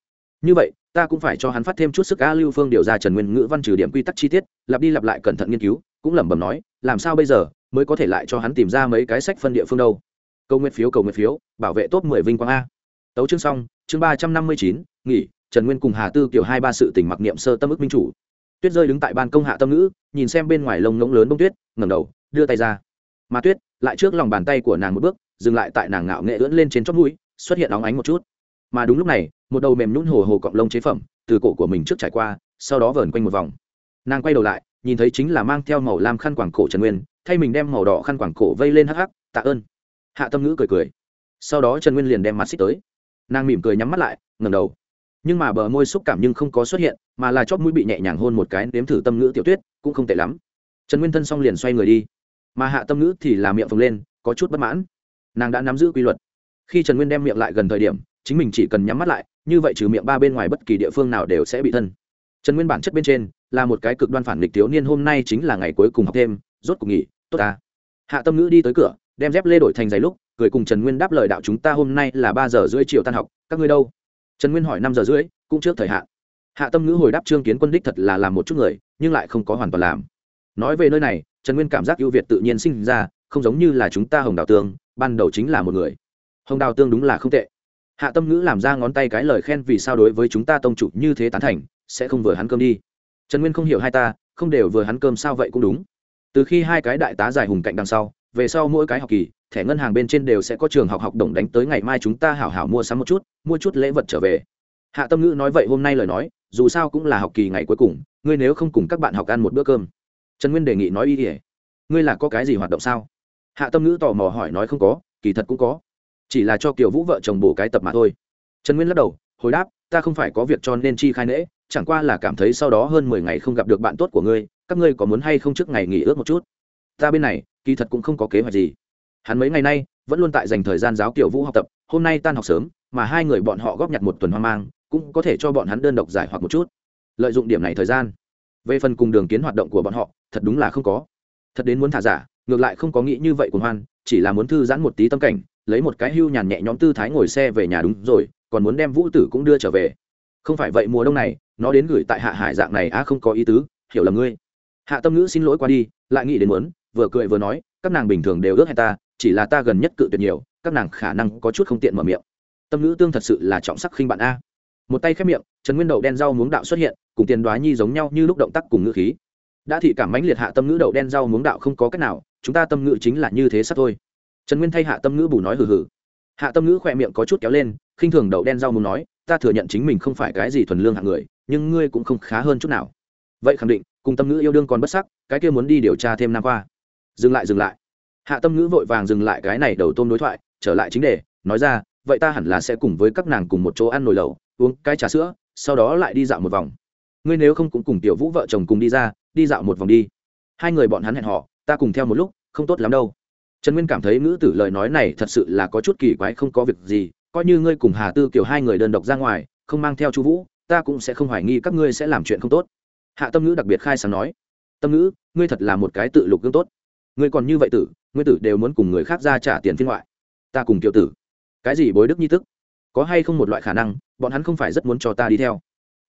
như vậy, ta cũng phải cho hắn phát thêm chút sức a lưu phương điều ra trần nguyên ngữ văn trừ điểm quy tắc chi tiết, lặp đi lặp lại cẩn thận nghiên cứu, cũng lẩm bẩm nói, làm sao bây giờ mới có thể lại cho hắn tìm ra mấy cái sách phân địa phương đâu? Câu nguyện phiếu, cầu nguyện phiếu, bảo vệ top mười vinh quang a. Tấu chương xong, chương ba trăm năm mươi chín, nghỉ, trần nguyên cùng hà tư kiểu hai ba sự tình mặc niệm sơ tâm ức minh chủ. Tuyết rơi đứng tại ban công hạ tâm ngữ, nhìn xem bên ngoài lông ngỗng lớn bông tuyết, ngẩng đầu, đưa tay ra. Mà tuyết, lại trước lòng bàn tay của nàng một bước, dừng lại tại nàng ngạo nghệ ưỡn lên trên chót mũi, xuất hiện óng ánh một chút. Mà đúng lúc này một đầu mềm nhún hồ hồ cọng lông chế phẩm từ cổ của mình trước trải qua, sau đó vờn quanh một vòng. Nàng quay đầu lại, nhìn thấy chính là mang theo màu lam khăn quảng cổ trần nguyên, thay mình đem màu đỏ khăn quảng cổ vây lên hắc hắc, tạ ơn. Hạ tâm ngữ cười cười. Sau đó trần nguyên liền đem mặt xích tới. Nàng mỉm cười nhắm mắt lại ngầm đầu. Nhưng mà bờ môi xúc cảm nhưng không có xuất hiện, mà là chóp mũi bị nhẹ nhàng hôn một cái nếm thử tâm ngữ tiểu tuyết, cũng không tệ lắm. Trần nguyên thân xong liền xoay người đi. Mà hạ tâm ngữ thì là miệng phồng lên, có chút bất mãn. Nàng đã nắm giữ quy luật. Khi trần nguyên đem miệng lại gần thời điểm, chính mình chỉ cần nhắm mắt lại như vậy trừ miệng ba bên ngoài bất kỳ địa phương nào đều sẽ bị thân. Trần nguyên bản chất bên trên là một cái cực đoan phản nghịch thiếu niên, hôm nay chính là ngày cuối cùng học thêm, rốt cuộc nghỉ, tốt ta. Hạ tâm ngữ đi tới cửa, đem dép lê đổi thành giày lúc, cười cùng trần nguyên đáp lời đạo chúng ta hôm nay là ba giờ rưỡi chiều tan học, các ngươi đâu? Trần nguyên hỏi năm giờ rưỡi, cũng trước thời hạn. Hạ tâm ngữ hồi đáp trương kiến quân đích thật là làm một chút người, nhưng lại không có hoàn toàn làm. Nói về nơi này, trần nguyên cảm giác ưu việt tự nhiên sinh ra, không giống như là chúng ta hồng đào tương, ban đầu chính là một người. Hồng đào tương đúng là không tệ hạ tâm ngữ làm ra ngón tay cái lời khen vì sao đối với chúng ta tông chủ như thế tán thành, sẽ không vừa hắn cơm đi. Trần nguyên không hiểu hai ta, không đều vừa hắn cơm sao vậy cũng đúng. Từ khi hai cái đại tá dài hùng cạnh đằng sau, về sau mỗi cái học kỳ, thẻ ngân hàng bên trên đều sẽ có trường học học đồng đánh tới ngày mai chúng ta hảo hảo mua sắm một chút, mua chút lễ vật trở về. Hạ tâm ngữ nói vậy hôm nay lời nói, dù sao cũng là học kỳ ngày cuối cùng, ngươi nếu không cùng các bạn học ăn một bữa cơm. Trần nguyên đề nghị nói ý ỉa ngươi là có cái gì hoạt động sao? Hạ tâm ngữ tò mò hỏi nói không có, kỳ thật cũng có chỉ là cho kiều vũ vợ chồng bổ cái tập mà thôi. Trần nguyên lắc đầu, hồi đáp, ta không phải có việc cho nên chi khai nễ, chẳng qua là cảm thấy sau đó hơn mười ngày không gặp được bạn tốt của ngươi, các ngươi có muốn hay không trước ngày nghỉ ước một chút? Ta bên này, kỳ thật cũng không có kế hoạch gì. Hắn mấy ngày nay, vẫn luôn tại dành thời gian giáo kiểu vũ học tập, hôm nay tan học sớm, mà hai người bọn họ góp nhặt một tuần hoang mang, cũng có thể cho bọn hắn đơn độc giải hoặc một chút. Lợi dụng điểm này thời gian. Về phần cùng đường kiến hoạt động của bọn họ, thật đúng là không có. Thật đến muốn thả giả, ngược lại không có nghĩ như vậy của hoan, chỉ là muốn thư giãn một tí tâm cảnh lấy một cái hưu nhàn nhẹ nhõm tư thái ngồi xe về nhà đúng rồi, còn muốn đem vũ tử cũng đưa trở về. Không phải vậy, mùa đông này, nó đến gửi tại hạ hải dạng này a không có ý tứ, hiểu là ngươi. Hạ tâm ngữ xin lỗi qua đi, lại nghĩ đến muốn, vừa cười vừa nói, các nàng bình thường đều ước hẹn ta, chỉ là ta gần nhất cự tuyệt nhiều, các nàng khả năng có chút không tiện mở miệng. Tâm ngữ tương thật sự là trọng sắc khinh bạn a. Một tay khép miệng, trần nguyên đậu đen rau muống đạo xuất hiện, cùng tiền đoá nhi giống nhau như lúc động tác cùng ngữ khí. Đã thị cảm mãnh liệt hạ tâm ngữ đậu đen rau muống đạo không có cách nào, chúng ta tâm ngữ chính là như thế sắp thôi trần nguyên thay hạ tâm ngữ bù nói hừ hừ. Hạ tâm ngữ khỏe miệng có chút kéo lên, khinh thường đậu đen rau muốn nói, ta thừa nhận chính mình không phải cái gì thuần lương hạng người, nhưng ngươi cũng không khá hơn chút nào. Vậy khẳng định, cùng tâm ngữ yêu đương còn bất sắc, cái kia muốn đi điều tra thêm năm qua dừng lại dừng lại. Hạ tâm ngữ vội vàng dừng lại cái này đầu tôm đối thoại, trở lại chính đề, nói ra, vậy ta hẳn là sẽ cùng với các nàng cùng một chỗ ăn nồi lẩu, uống cái trà sữa, sau đó lại đi dạo một vòng. Ngươi nếu không cũng cùng tiểu vũ vợ chồng cùng đi ra, đi dạo một vòng đi. Hai người bọn hắn hẹn họ ta cùng theo một lúc, không tốt lắm đâu trần nguyên cảm thấy ngữ tử lời nói này thật sự là có chút kỳ quái, không có việc gì, coi như ngươi cùng hà tư kiểu hai người đơn độc ra ngoài, không mang theo chu vũ, ta cũng sẽ không hoài nghi các ngươi sẽ làm chuyện không tốt. Hạ tâm ngữ đặc biệt khai sáng nói, tâm ngữ, ngươi thật là một cái tự lục gương tốt. Ngươi còn như vậy tử, ngươi tử đều muốn cùng người khác ra trả tiền phiên ngoại. Ta cùng kiểu tử. Cái gì bối đức nhi tức? Có hay không một loại khả năng, bọn hắn không phải rất muốn cho ta đi theo?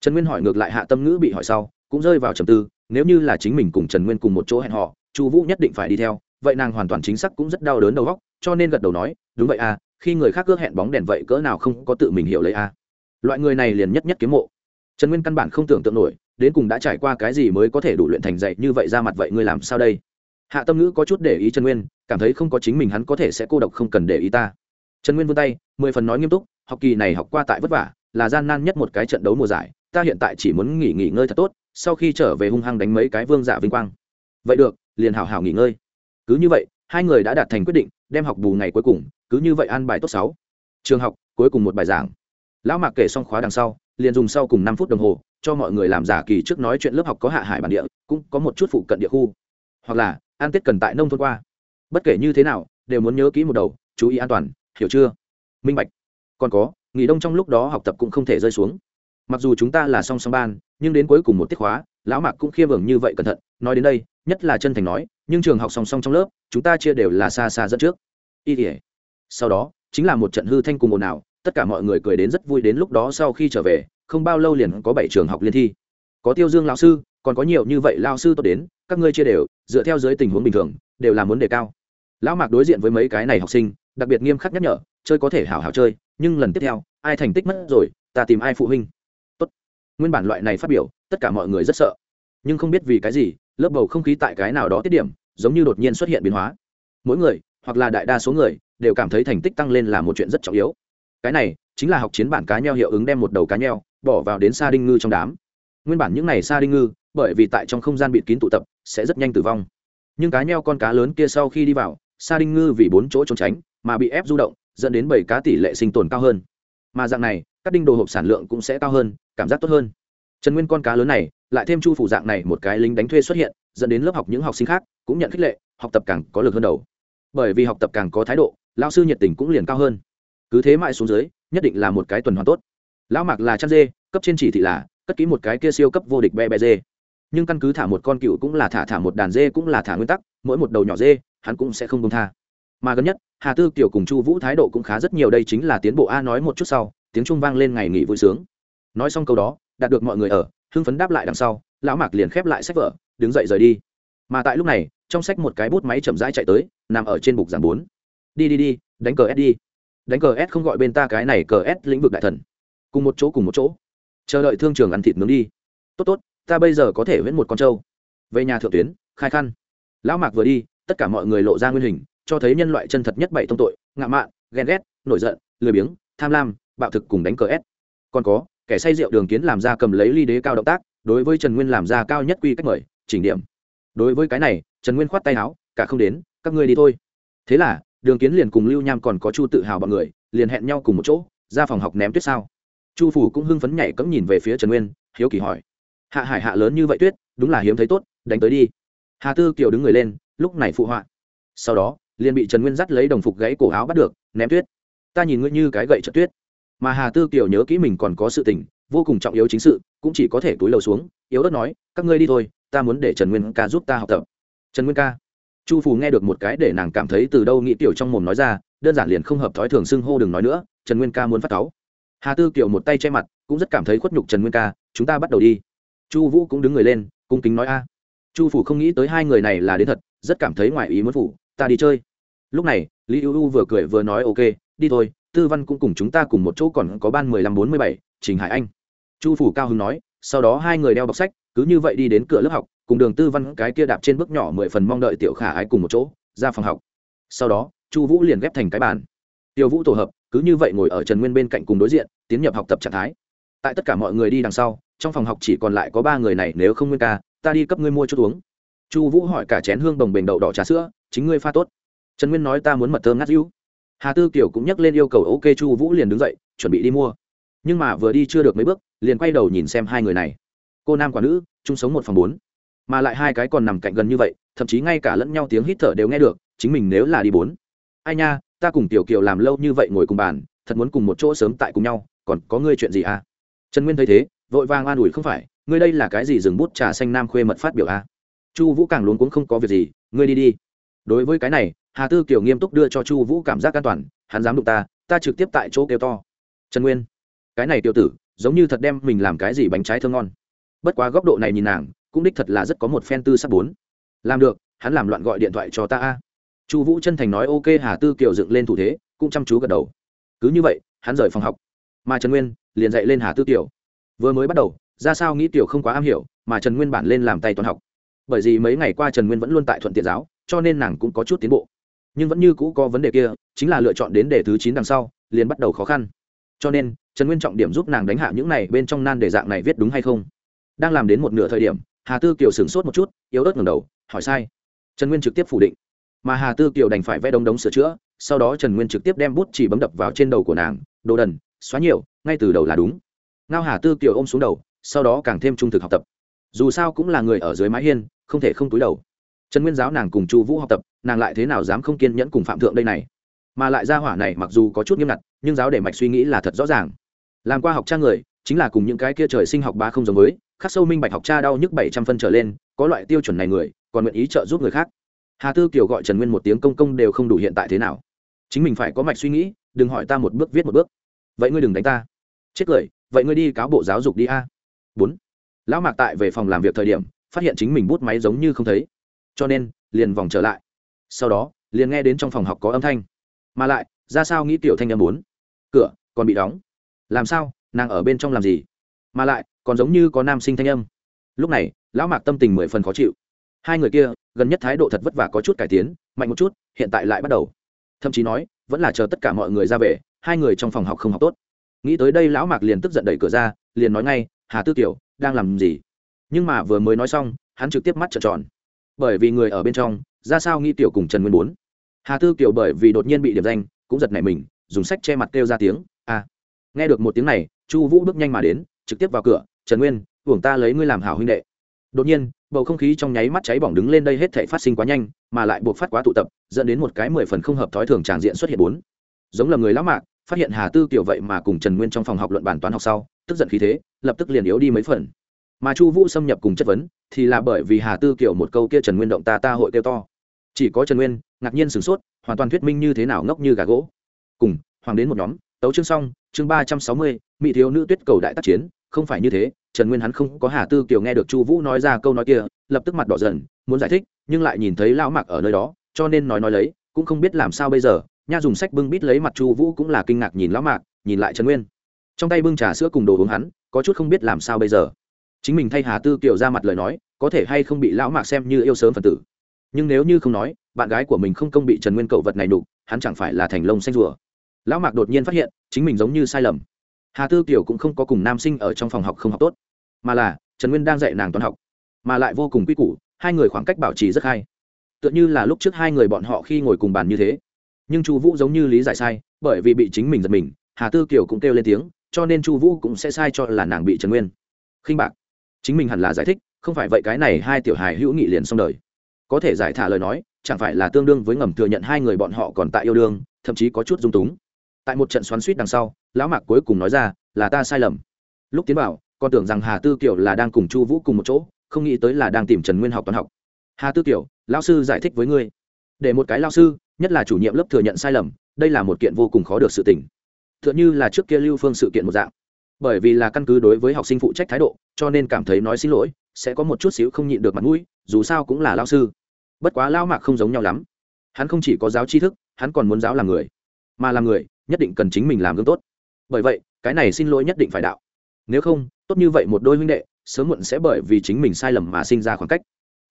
Trần nguyên hỏi ngược lại hạ tâm ngữ bị hỏi sau, cũng rơi vào trầm tư, nếu như là chính mình cùng trần nguyên cùng một chỗ hẹn họ chu vũ nhất định phải đi theo vậy nàng hoàn toàn chính xác cũng rất đau đớn đầu góc, cho nên gật đầu nói, đúng vậy à khi người khác ước hẹn bóng đèn vậy cỡ nào không có tự mình hiểu lấy à. Loại người này liền nhất nhất kiếm mộ. Trần nguyên căn bản không tưởng tượng nổi, đến cùng đã trải qua cái gì mới có thể đủ luyện thành dạy như vậy ra mặt vậy ngươi làm sao đây? Hạ tâm ngữ có chút để ý trần nguyên, cảm thấy không có chính mình hắn có thể sẽ cô độc không cần để ý ta. Trần nguyên vươn tay, mười phần nói nghiêm túc, học kỳ này học qua tại vất vả, là gian nan nhất một cái trận đấu mùa giải, ta hiện tại chỉ muốn nghỉ nghỉ ngơi thật tốt, sau khi trở về hung hăng đánh mấy cái vương giả vinh quang. Vậy được, liền hào hào nghỉ ngơi cứ như vậy, hai người đã đạt thành quyết định, đem học bù ngày cuối cùng, cứ như vậy an bài tốt sáu. Trường học, cuối cùng một bài giảng. Lão mạc kể xong khóa đằng sau, liền dùng sau cùng năm phút đồng hồ, cho mọi người làm giả kỳ trước nói chuyện lớp học có hạ hải bản địa, cũng có một chút phụ cận địa khu. Hoặc là an tết cần tại nông thôn qua. Bất kể như thế nào, đều muốn nhớ kỹ một đầu, chú ý an toàn, hiểu chưa? Minh bạch. Còn có, nghỉ đông trong lúc đó học tập cũng không thể rơi xuống. Mặc dù chúng ta là song song ban, nhưng đến cuối cùng một tiết khóa, lão mạc cũng khiêm ưởng như vậy cẩn thận, nói đến đây, nhất là chân thành nói nhưng trường học song song trong lớp, chúng ta chia đều là xa xa dẫn trước. Y tỉa sau đó, chính là một trận hư thanh cùng ồn ào, tất cả mọi người cười đến rất vui đến lúc đó sau khi trở về, không bao lâu liền có bảy trường học liên thi. Có tiêu dương lão sư, còn có nhiều như vậy lao sư tốt đến, các ngươi chia đều, dựa theo dưới tình huống bình thường, đều là muốn đề cao. Lão mạc đối diện với mấy cái này học sinh, đặc biệt nghiêm khắc nhắc nhở, chơi có thể hảo hảo chơi, nhưng lần tiếp theo, ai thành tích mất rồi, ta tìm ai phụ huynh. Tốt. nguyên bản loại này phát biểu, tất cả mọi người rất sợ. Nhưng không biết vì cái gì, lớp bầu không khí tại cái nào đó tiết điểm giống như đột nhiên xuất hiện biến hóa. Mỗi người, hoặc là đại đa số người, đều cảm thấy thành tích tăng lên là một chuyện rất trọng yếu. Cái này chính là học chiến bản cá nheo hiệu ứng đem một đầu cá nheo bỏ vào đến sa đinh ngư trong đám. Nguyên bản những này sa đinh ngư, bởi vì tại trong không gian bịt kín tụ tập, sẽ rất nhanh tử vong. Nhưng cá nheo con cá lớn kia sau khi đi vào, sa đinh ngư vì bốn chỗ trốn tránh, mà bị ép du động, dẫn đến bảy cá tỷ lệ sinh tồn cao hơn. Mà dạng này, các đinh đồ hộp sản lượng cũng sẽ cao hơn, cảm giác tốt hơn. Trần nguyên con cá lớn này, lại thêm chu phủ dạng này một cái lính đánh thuê xuất hiện dẫn đến lớp học những học sinh khác cũng nhận khích lệ, học tập càng có lực hơn đầu. Bởi vì học tập càng có thái độ lao sư nhiệt tình cũng liền cao hơn. Cứ thế mãi xuống dưới, nhất định là một cái tuần hoàn tốt. Lão mạc là chăn dê, cấp trên chỉ thị là, cất ký một cái kia siêu cấp vô địch be be dê. Nhưng căn cứ thả một con cựu cũng là thả thả một đàn dê cũng là thả nguyên tắc, mỗi một đầu nhỏ dê, hắn cũng sẽ không công tha. Mà gần nhất, hà tư kiểu cùng chu vũ thái độ cũng khá rất nhiều, đây chính là tiến bộ a nói một chút sau, tiếng trung vang lên ngày nghỉ vui sướng. Nói xong câu đó, đạt được mọi người ở, hưng phấn đáp lại đằng sau, lão mạc liền khép lại sách vở đứng dậy rời đi. Mà tại lúc này, trong sách một cái bút máy chậm rãi chạy tới, nằm ở trên bục giảng bốn. Đi đi đi, đánh cờ s đi. Đánh cờ s không gọi bên ta cái này cờ s lĩnh vực đại thần. Cùng một chỗ, cùng một chỗ. Chờ đợi thương trường ăn thịt nướng đi. Tốt tốt, ta bây giờ có thể viễn một con trâu. Về nhà thượng tuyến, khai khăn. Lão mạc vừa đi, tất cả mọi người lộ ra nguyên hình, cho thấy nhân loại chân thật nhất bảy thông tội, ngạ mạn, ghen ghét, nổi giận, lười biếng, tham lam, bạo thực cùng đánh cờ s. Còn có, kẻ say rượu đường kiến làm ra cầm lấy ly đế cao động tác, đối với trần nguyên làm ra cao nhất quy cách mời chỉnh điểm. Đối với cái này, trần nguyên khoát tay áo, cả không đến, các ngươi đi thôi. Thế là, đường kiến liền cùng lưu nham còn có chu tự hào bọn người, liền hẹn nhau cùng một chỗ, ra phòng học ném tuyết sao. Chu phủ cũng hưng phấn nhảy cẫng nhìn về phía trần nguyên, hiếu kỳ hỏi, hạ hải hạ lớn như vậy tuyết, đúng là hiếm thấy tốt, đánh tới đi. Hà tư kiều đứng người lên, lúc này phụ họa. Sau đó, liền bị trần nguyên dắt lấy đồng phục gãy cổ áo bắt được, ném tuyết. Ta nhìn ngươi như cái gậy trật tuyết. Mà hà tư kiều nhớ kỹ mình còn có sự tình vô cùng trọng yếu chính sự, cũng chỉ có thể túi lầu xuống, yếu đất nói, các ngươi đi thôi, ta muốn để trần nguyên ca giúp ta học tập. Trần nguyên ca. Chu phù nghe được một cái để nàng cảm thấy từ đâu nghĩ tiểu trong mồm nói ra, đơn giản liền không hợp thói thường xưng hô đừng nói nữa, trần nguyên ca muốn phát cáu. Hà tư kiều một tay che mặt, cũng rất cảm thấy khuất nhục trần nguyên ca, chúng ta bắt đầu đi. Chu vũ cũng đứng người lên, cung kính nói, a. Chu phủ không nghĩ tới hai người này là đến thật, rất cảm thấy ngoài ý muốn phủ ta đi chơi. Lúc này, lý ưu u vừa cười vừa nói, ok, đi thôi, tư văn cũng cùng chúng ta cùng một chỗ còn có ban mười lăm bốn mươi bảy, trình hải anh chu phủ cao hưng nói, sau đó hai người đeo bọc sách, cứ như vậy đi đến cửa lớp học, cùng đường tư văn cái kia đạp trên bước nhỏ mười phần mong đợi tiểu khả ái cùng một chỗ, ra phòng học. Sau đó, chu vũ liền ghép thành cái bàn. Tiêu vũ tổ hợp, cứ như vậy ngồi ở trần nguyên bên cạnh cùng đối diện, tiến nhập học tập trạng thái. Tại tất cả mọi người đi đằng sau, trong phòng học chỉ còn lại có ba người này, nếu không nguyên ca, ta đi cấp ngươi mua chút uống. Chu vũ hỏi cả chén hương đồng bềnh đậu đỏ trà sữa, chính ngươi pha tốt. Trần nguyên nói, ta muốn mật thơm ngắt hữu. Hà tư kiểu cũng nhắc lên yêu cầu, ok chu vũ liền đứng dậy, chuẩn bị đi mua nhưng mà vừa đi chưa được mấy bước, liền quay đầu nhìn xem hai người này. Cô nam quả nữ, chung sống một phòng bốn. Mà lại hai cái còn nằm cạnh gần như vậy, thậm chí ngay cả lẫn nhau tiếng hít thở đều nghe được, chính mình nếu là đi bốn. Ai nha, ta cùng tiểu kiều làm lâu như vậy ngồi cùng bàn, thật muốn cùng một chỗ sớm tại cùng nhau, còn có ngươi chuyện gì à? Trần nguyên thấy thế, vội vàng an ủi không phải, ngươi đây là cái gì dừng bút trà xanh nam khuê mật phát biểu à? Chu vũ càng luống cuống không có việc gì, ngươi đi đi. Đối với cái này, hà tư kiều nghiêm túc đưa cho chu vũ cảm giác an toàn, hắn dám đụng ta ta trực tiếp tại chỗ kêu to. Trần nguyên cái này tiểu tử, giống như thật đem mình làm cái gì bánh trái thơm ngon. Bất quá góc độ này nhìn nàng, cũng đích thật là rất có một phen tư sắc bốn. Làm được, hắn làm loạn gọi điện thoại cho ta a. Chu vũ chân thành nói, ok, hà tư kiều dựng lên thủ thế, cũng chăm chú gật đầu. Cứ như vậy, hắn rời phòng học. Mà trần nguyên liền dạy lên hà tư kiều. Vừa mới bắt đầu, ra sao nghĩ tiểu không quá am hiểu, mà trần nguyên bản lên làm tay toàn học. Bởi vì mấy ngày qua trần nguyên vẫn luôn tại thuận tiện giáo, cho nên nàng cũng có chút tiến bộ. Nhưng vẫn như cũ có vấn đề kia, chính là lựa chọn đến đề thứ chín đằng sau, liền bắt đầu khó khăn. Cho nên trần nguyên trọng điểm giúp nàng đánh hạ những này bên trong nan đề dạng này viết đúng hay không? Đang làm đến một nửa thời điểm, hà tư kiều sửng sốt một chút, yếu ớt ngầm đầu, hỏi sai. Trần nguyên trực tiếp phủ định. Mà hà tư kiều đành phải vẽ đống đống sửa chữa, sau đó trần nguyên trực tiếp đem bút chỉ bấm đập vào trên đầu của nàng, đồ đần, xóa nhiều, ngay từ đầu là đúng. Ngao hà tư kiều ôm xuống đầu, sau đó càng thêm trung thực học tập. Dù sao cũng là người ở dưới mái hiên, không thể không túi đầu. Trần nguyên giáo nàng cùng chu vũ học tập, nàng lại thế nào dám không kiên nhẫn cùng phạm thượng đây này? Mà lại ra hỏa này mặc dù có chút nghiêm ngặt, nhưng giáo để mạch suy nghĩ là thật rõ ràng làm qua học cha người, chính là cùng những cái kia trời sinh học ba không giống với, khắc sâu minh bạch học cha đau nhức bảy trăm phân trở lên, có loại tiêu chuẩn này người, còn nguyện ý trợ giúp người khác. Hà tư kiều gọi trần nguyên một tiếng công công đều không đủ hiện tại thế nào. Chính mình phải có mạch suy nghĩ, đừng hỏi ta một bước viết một bước. Vậy ngươi đừng đánh ta. Chết cười, vậy ngươi đi cáo bộ giáo dục đi a. Bốn. Lão mạc tại về phòng làm việc thời điểm, phát hiện chính mình bút máy giống như không thấy. Cho nên, liền vòng trở lại. Sau đó, liền nghe đến trong phòng học có âm thanh. Mà lại, ra sao nghĩ tiểu thanh âm bốn. Cửa, còn bị đóng làm sao? Nàng ở bên trong làm gì? Mà lại, còn giống như có nam sinh thanh âm. Lúc này, lão mạc tâm tình mười phần khó chịu. Hai người kia, gần nhất thái độ thật vất vả có chút cải tiến, mạnh một chút, hiện tại lại bắt đầu. Thậm chí nói, vẫn là chờ tất cả mọi người ra về, hai người trong phòng học không học tốt. Nghĩ tới đây lão mạc liền tức giận đẩy cửa ra, liền nói ngay, hà tư tiểu đang làm gì? Nhưng mà vừa mới nói xong, hắn trực tiếp mắt trợn tròn. Bởi vì người ở bên trong, ra sao nghi tiểu cùng trần nguyên bốn? Hà tư kiều bởi vì đột nhiên bị điểm danh, cũng giật nảy mình, dùng sách che mặt kêu ra tiếng a nghe được một tiếng này, chu vũ bước nhanh mà đến, trực tiếp vào cửa, trần nguyên, hưởng ta lấy ngươi làm hảo huynh đệ. Đột nhiên, bầu không khí trong nháy mắt cháy bỏng đứng lên đây hết thể phát sinh quá nhanh, mà lại buộc phát quá tụ tập, dẫn đến một cái mười phần không hợp thói thường tràng diện xuất hiện bốn. Giống là người lão mạc, phát hiện hà tư kiểu vậy mà cùng trần nguyên trong phòng học luận bản toán học sau, tức giận khí thế, lập tức liền yếu đi mấy phần. Mà chu vũ xâm nhập cùng chất vấn, thì là bởi vì hà tư kiểu một câu kia trần nguyên động ta ta hội kêu to. Chỉ có trần nguyên, ngạc nhiên sửng sốt, hoàn toàn thuyết minh như thế nào ngốc như gà gỗ. Cùng, hoàng đến một nhóm tấu chương xong, chương ba trăm sáu mươi, mỹ thiếu nữ tuyết cầu đại tác chiến, không phải như thế, trần nguyên hắn không có hà tư kiều nghe được chu vũ nói ra câu nói kia, lập tức mặt đỏ dần, muốn giải thích, nhưng lại nhìn thấy lão mặc ở nơi đó, cho nên nói nói lấy, cũng không biết làm sao bây giờ. Nha dùng sách bưng bít lấy mặt chu vũ cũng là kinh ngạc nhìn lão mạc, nhìn lại trần nguyên. Trong tay bưng trà sữa cùng đồ uống hắn, có chút không biết làm sao bây giờ. Chính mình thay hà tư kiều ra mặt lời nói, có thể hay không bị lão mạc xem như yêu sớm phần tử. Nhưng nếu như không nói, bạn gái của mình không công bị trần nguyên cậu vật này đục hắn chẳng phải là thành lông xanh rùa lão mạc đột nhiên phát hiện, chính mình giống như sai lầm. Hà tư kiều cũng không có cùng nam sinh ở trong phòng học không học tốt, mà là, trần nguyên đang dạy nàng toán học, mà lại vô cùng quy củ, hai người khoảng cách bảo trì rất hay. Tựa như là lúc trước hai người bọn họ khi ngồi cùng bàn như thế. Nhưng chu vũ giống như lý giải sai, bởi vì bị chính mình giật mình, hà tư kiều cũng kêu lên tiếng, cho nên chu vũ cũng sẽ sai cho là nàng bị trần nguyên. Khinh bạc. Chính mình hẳn là giải thích, không phải vậy cái này hai tiểu hài hữu nghị liền xong đời. Có thể giải thả lời nói, chẳng phải là tương đương với ngầm thừa nhận hai người bọn họ còn tại yêu đương, thậm chí có chút dung túng tại một trận xoắn suýt đằng sau, lão mạc cuối cùng nói ra, là ta sai lầm. Lúc tiến bảo con tưởng rằng hà tư kiểu là đang cùng chu vũ cùng một chỗ, không nghĩ tới là đang tìm trần nguyên học toán học. Hà tư kiểu lao sư giải thích với ngươi. Để một cái lao sư, nhất là chủ nhiệm lớp thừa nhận sai lầm, đây là một kiện vô cùng khó được sự tình. T h ư ợ n h ư là trước kia lưu phương sự kiện một dạng. Bởi vì là căn cứ đối với học sinh phụ trách thái độ, cho nên cảm thấy nói xin lỗi, sẽ có một chút xíu không nhịn được mặt mũi, dù sao cũng là lao sư. Bất quá lao mạc không giống nhau lắm. Hắn không chỉ có giáo tri thức, hắn còn muốn giáo làm người. Mà làm người nhất định cần chính mình làm gương tốt. Bởi vậy, cái này xin lỗi nhất định phải đạo. Nếu không, tốt như vậy một đôi huynh đệ, sớm muộn sẽ bởi vì chính mình sai lầm mà sinh ra khoảng cách.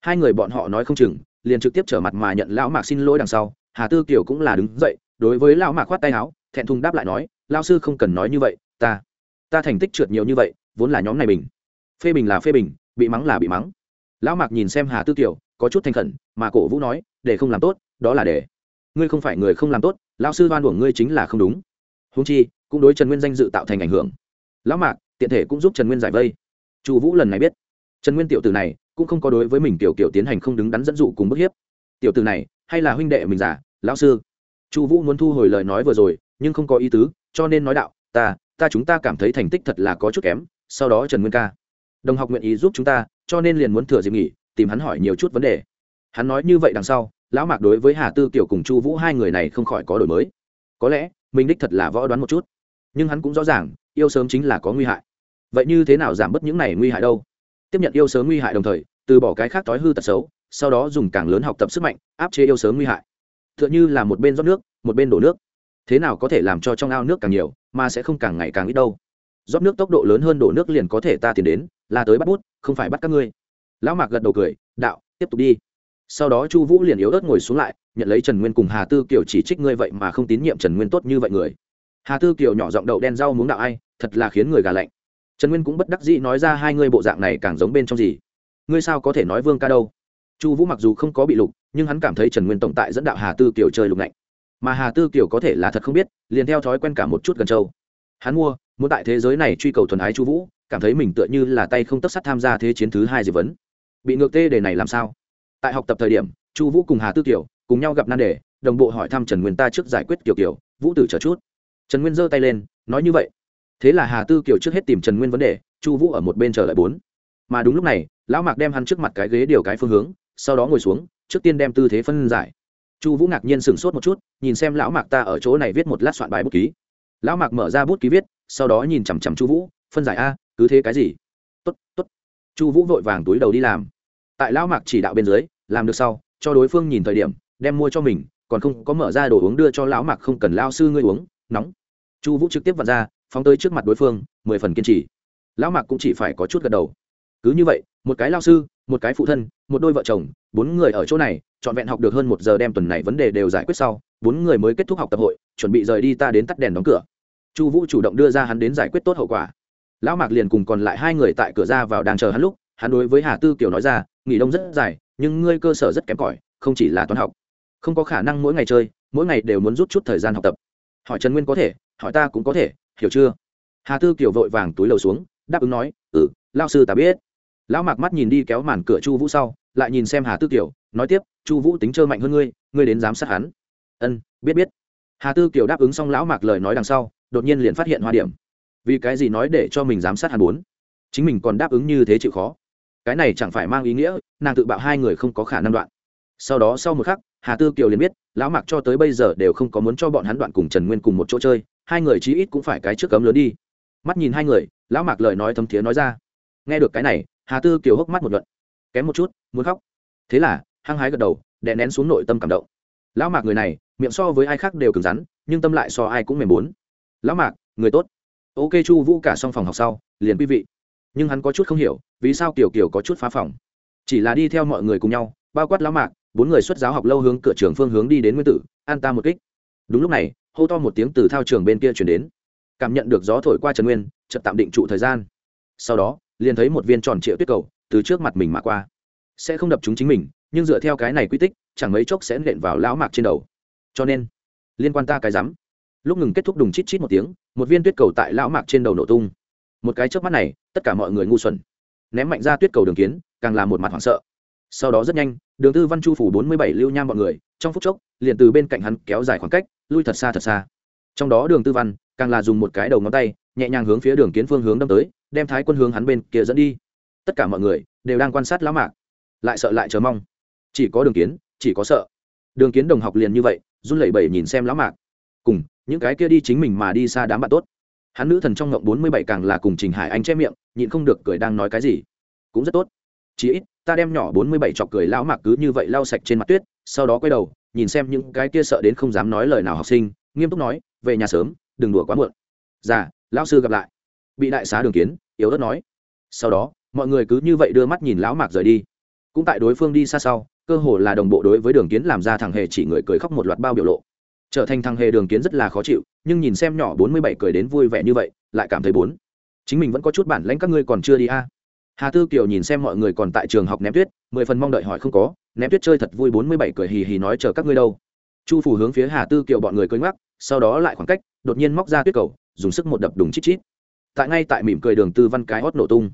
Hai người bọn họ nói không chừng, liền trực tiếp trở mặt mà nhận lão mạc xin lỗi đằng sau. Hà tư kiều cũng là đứng dậy, đối với lão mạc khoát tay áo, thẹn thùng đáp lại nói lao sư không cần nói như vậy, ta ta thành tích trượt nhiều như vậy, vốn là nhóm này bình. Phê bình là phê bình, bị mắng là bị mắng. Lão mạc nhìn xem hà tư kiều, có chút thành khẩn, mà cổ vũ nói, để không làm tốt, đó là để. Ngươi không phải người không làm tốt lão sư đoan uổng ngươi chính là không đúng. Húng chi, cũng đối trần nguyên danh dự tạo thành ảnh hưởng. Lão mạc, tiện thể cũng giúp trần nguyên giải vây. Chu vũ lần này biết. Trần nguyên tiểu tử này cũng không có đối với mình tiểu kiểu tiến hành không đứng đắn dẫn dụ cùng bức hiếp. Tiểu tử này hay là huynh đệ mình giả lão sư. Chu vũ muốn thu hồi lời nói vừa rồi, nhưng không có ý tứ, cho nên nói đạo, ta ta chúng ta cảm thấy thành tích thật là có chút kém, sau đó trần nguyên ca. Đồng học nguyện ý giúp chúng ta, cho nên liền muốn thừa dịp nghỉ, tìm hắn hỏi nhiều chút vấn đề. Hắn nói như vậy đằng sau lão mạc đối với hà tư kiểu cùng chu vũ hai người này không khỏi có đổi mới. Có lẽ, mình đích thật là võ đoán một chút. Nhưng hắn cũng rõ ràng, yêu sớm chính là có nguy hại. Vậy như thế nào giảm bớt những này nguy hại đâu? Tiếp nhận yêu sớm nguy hại đồng thời, từ bỏ cái khác tối hư tật xấu, sau đó dùng càng lớn học tập sức mạnh, áp chế yêu sớm nguy hại. T h ư ợ n h ư là một bên rót nước, một bên đổ nước. Thế nào có thể làm cho trong ao nước càng nhiều, mà sẽ không càng ngày càng ít đâu. Rót nước tốc độ lớn hơn đổ nước liền có thể ta tiến đến, là tới bắt bút, không phải bắt các ngươi. Lão mạc gật đầu cười, đạo, tiếp tục đi sau đó chu vũ liền yếu ớt ngồi xuống lại, nhận lấy trần nguyên cùng hà tư kiều chỉ trích ngươi vậy mà không tín nhiệm trần nguyên tốt như vậy người. Hà tư kiều nhỏ giọng đậu đen rau muống đạo ai, thật là khiến người gà lạnh. Trần nguyên cũng bất đắc dĩ nói ra hai ngươi bộ dạng này càng giống bên trong gì. Ngươi sao có thể nói vương ca đâu? Chu vũ mặc dù không có bị lục, nhưng hắn cảm thấy trần nguyên tổng tại dẫn đạo hà tư kiều chơi lục lạnh mà hà tư kiều có thể là thật không biết, liền theo thói quen cả một chút gần châu hắn mua, muốn tại thế giới này truy cầu thuần ái chu vũ, cảm thấy mình tựa như là tay không tất sắt tham gia thế chiến thứ hai gì vấn. Bị ngược tê đề này làm sao? Tại học tập thời điểm, chu vũ cùng hà tư kiều cùng nhau gặp nan đề, đồng bộ hỏi thăm trần nguyên ta trước giải quyết kiểu kiểu vũ tử chờ chút. Trần nguyên giơ tay lên, nói như vậy. Thế là hà tư kiều trước hết tìm trần nguyên vấn đề, chu vũ ở một bên chờ lại bốn. Mà đúng lúc này, lão mạc đem hắn trước mặt cái ghế điều cái phương hướng, sau đó ngồi xuống, trước tiên đem tư thế phân giải. Chu vũ ngạc nhiên sửng sốt một chút, nhìn xem lão mạc ta ở chỗ này viết một lát soạn bài bút ký. Lão mạc mở ra bút ký viết, sau đó nhìn chằm chằm chu vũ, phân giải a, cứ thế cái gì? T ố t t ố t chu vũ vội vàng túi đầu đi làm tại lão mạc chỉ đạo bên dưới, làm được sau, cho đối phương nhìn thời điểm, đem mua cho mình, còn không có mở ra đồ uống đưa cho lão mạc không cần lao sư ngươi uống, nóng. Chu vũ trực tiếp vặt ra, phóng tới trước mặt đối phương, mười phần kiên trì. Lão mạc cũng chỉ phải có chút gật đầu. Cứ như vậy, một cái lao sư, một cái phụ thân, một đôi vợ chồng, bốn người ở chỗ này, trọn vẹn học được hơn một giờ đem tuần này vấn đề đều giải quyết sau, bốn người mới kết thúc học tập hội, chuẩn bị rời đi ta đến tắt đèn đóng cửa. Chu vũ chủ động đưa ra hắn đến giải quyết tốt hậu quả. Lão mạc liền cùng còn lại hai người tại cửa ra vào đang chờ hắn lúc hắn đối với hà tư kiều nói ra, nghỉ đông rất dài, nhưng ngươi cơ sở rất kém cỏi, không chỉ là toán học. Không có khả năng mỗi ngày chơi, mỗi ngày đều muốn rút chút thời gian học tập. Hỏi trần nguyên có thể, hỏi ta cũng có thể, hiểu chưa? Hà tư kiều vội vàng túi lầu xuống, đáp ứng nói ừ lao sư ta biết. Lão mạc mắt nhìn đi kéo màn cửa chu vũ sau, lại nhìn xem hà tư kiều, nói tiếp, chu vũ tính trơ mạnh hơn ngươi ngươi đến giám sát hắn. Ân, biết biết. Hà tư kiều đáp ứng xong lão mạc lời nói đằng sau, đột nhiên liền phát hiện hoa điểm. Vì cái gì nói để cho mình giám sát hắn bốn? Chính mình còn đáp ứng như thế chịu khó cái này chẳng phải mang ý nghĩa, nàng tự bạo hai người không có khả năng đoạn. Sau đó sau một khắc, hà tư kiều liền biết, lão mạc cho tới bây giờ đều không có muốn cho bọn hắn đoạn cùng trần nguyên cùng một chỗ chơi, hai người chí ít cũng phải cái trước cấm lớn đi. Mắt nhìn hai người, lão mạc lời nói thấm thiế nói ra. Nghe được cái này, hà tư kiều hốc mắt một luận. Kém một chút, muốn khóc. Thế là, hăng hái gật đầu, đè nén xuống nội tâm cảm động. Lão mạc người này, miệng so với ai khác đều cứng rắn, nhưng tâm lại so ai cũng mềm bốn. Lão mạc, người tốt. Ok chu vũ cả xong phòng học sau, liền quý vị nhưng hắn có chút không hiểu, vì sao kiều kiều có chút phá phòng. Chỉ là đi theo mọi người cùng nhau, bao quát lão mạc, bốn người xuất giáo học lâu hướng cửa trường phương hướng đi đến nguyên tử, an ta một kích. Đúng lúc này, hô to một tiếng từ thao trường bên kia chuyển đến. Cảm nhận được gió thổi qua trần nguyên, chợt tạm định trụ thời gian. Sau đó, liền thấy một viên tròn triệu tuyết cầu từ trước mặt mình mà qua. Sẽ không đập chúng chính mình, nhưng dựa theo cái này quy tích, chẳng mấy chốc sẽ nện vào lão mạc trên đầu. Cho nên, liên quan ta cái rắm. Lúc ngừng kết thúc đùng chít chít một tiếng, một viên tuyết cầu tại lão mạc trên đầu nổ tung một cái trước mắt này, tất cả mọi người ngu xuẩn. Ném mạnh ra tuyết cầu đường kiến, càng là một mặt hoảng sợ. Sau đó rất nhanh, đường tư văn chu phủ bốn mươi bảy lưu nham mọi người, trong phút chốc, liền từ bên cạnh hắn kéo dài khoảng cách, lui thật xa thật xa. Trong đó đường tư văn, càng là dùng một cái đầu ngón tay, nhẹ nhàng hướng phía đường kiến phương hướng đâm tới, đem thái quân hướng hắn bên kia dẫn đi. Tất cả mọi người, đều đang quan sát lão mạc. Lại sợ lại chờ mong. Chỉ có đường kiến, chỉ có sợ. Đường kiến đồng học liền như vậy, run lẩy bẩy nhìn xem lão mạc. Cùng, những cái kia đi chính mình mà đi xa đám bạn tốt hắn nữ thần trong ngộng bốn mươi bảy càng là cùng trình hải anh che miệng nhịn không được cười đang nói cái gì. Cũng rất tốt. Chí ít ta đem nhỏ bốn mươi bảy chọc cười lão mạc cứ như vậy lau sạch trên mặt tuyết sau đó quay đầu nhìn xem những cái kia sợ đến không dám nói lời nào học sinh nghiêm túc nói về nhà sớm đừng đùa quá muộn. Già dạ, lão sư gặp lại. Bị đại xá đường kiến yếu ớt nói. Sau đó mọi người cứ như vậy đưa mắt nhìn lão mạc rời đi. Cũng tại đối phương đi xa sau cơ hồ là đồng bộ đối với đường kiến làm ra thằng hề chỉ người cười khóc một loạt bao biểu lộ trở thành thằng hề đường kiến rất là khó chịu, nhưng nhìn xem nhỏ bốn mươi bảy cười đến vui vẻ như vậy, lại cảm thấy bốn. Chính mình vẫn có chút bản lãnh các ngươi còn chưa đi a. À. hà tư kiều nhìn xem mọi người còn tại trường học ném tuyết, mười phần mong đợi hỏi không có, ném tuyết chơi thật vui bốn mươi bảy cười hì hì nói chờ các ngươi đâu. Chu phủ hướng phía hà tư kiều bọn người cưới ngoắc, sau đó lại khoảng cách, đột nhiên móc ra tuyết cầu, dùng sức một đập đùng chít chít. Tại ngay tại mỉm cười đường tư văn cái hót nổ tung.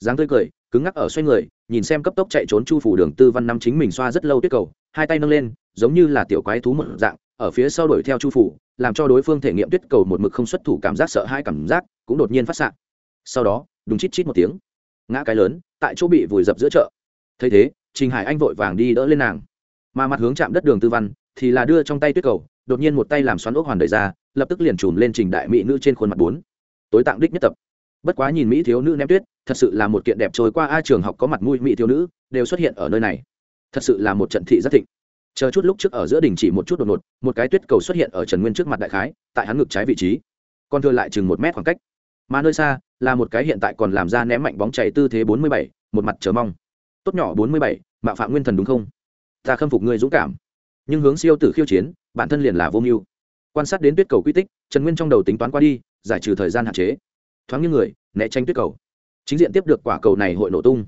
Dáng tươi cười, cứng ngắc ở xoay người, nhìn xem cấp tốc chạy trốn chu phủ đường tư văn năm chính mình xoa rất lâu tuyết cầu, hai tay nâng lên, giống như là tiểu quái thú một dạng ở phía sau đuổi theo chu phủ, làm cho đối phương thể nghiệm tuyết cầu một mực không xuất thủ cảm giác sợ hãi cảm giác cũng đột nhiên phát sạn sau đó đúng chít chít một tiếng, ngã cái lớn, tại chỗ bị vùi dập giữa chợ. Thấy thế, trình hải anh vội vàng đi đỡ lên nàng. Mà mặt hướng chạm đất đường tư văn, thì là đưa trong tay tuyết cầu, đột nhiên một tay làm xoắn ốc hoàn đời ra, lập tức liền trùm lên trình đại mỹ nữ trên khuôn mặt bốn. Tối tạng đích nhất tập. Bất quá nhìn mỹ thiếu nữ ném tuyết, thật sự là một kiện đẹp trôi qua a trường học có mặt mũi mỹ thiếu nữ, đều xuất hiện ở nơi này. Thật sự là một trận thị rất thịnh chờ chút lúc trước ở giữa đình chỉ một chút đột ngột, một cái tuyết cầu xuất hiện ở trần nguyên trước mặt đại khái, tại hắn ngực trái vị trí. Còn thừa lại chừng một mét khoảng cách. Mà nơi xa, là một cái hiện tại còn làm ra ném mạnh bóng chảy tư thế bốn mươi bảy, một mặt chờ mong. Tốt nhỏ bốn mươi bảy, mạ phạm nguyên thần đúng không? Ta khâm phục người dũng cảm. Nhưng hướng siêu tử khiêu chiến, bản thân liền là vô mưu. Quan sát đến tuyết cầu quy tích, trần nguyên trong đầu tính toán qua đi, giải trừ thời gian hạn chế. Thoáng như người, né tránh tuyết cầu. Chính diện tiếp được quả cầu này hội nổ tung.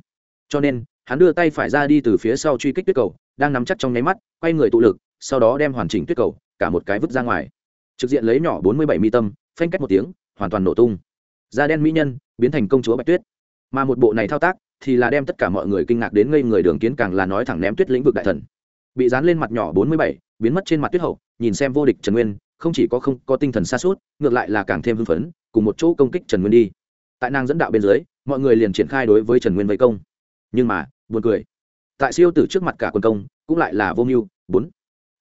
Cho nên, hắn đưa tay phải ra đi từ phía sau truy kích tuyết cầu đang nắm chắc trong nháy mắt, quay người tụ lực, sau đó đem hoàn chỉnh tuyết cầu, cả một cái vứt ra ngoài. Trực diện lấy nhỏ bốn mươi bảy mi tâm, phanh cách một tiếng, hoàn toàn nổ tung. Da đen mỹ nhân, biến thành công chúa bạch tuyết. Mà một bộ này thao tác, thì là đem tất cả mọi người kinh ngạc đến ngây người đường kiến càng là nói thẳng ném tuyết lĩnh vực đại thần. Bị dán lên mặt nhỏ bốn mươi bảy, biến mất trên mặt tuyết hậu, nhìn xem vô địch trần nguyên, không chỉ có không có tinh thần xa suốt, ngược lại là càng thêm hưng phấn, cùng một chỗ công kích trần nguyên đi. Tại nàng dẫn đạo bên dưới, mọi người liền triển khai đối với trần nguyên vây công. Nhưng mà, buồn cười tại siêu tử trước mặt cả quân công, cũng lại là vô mưu, bốn.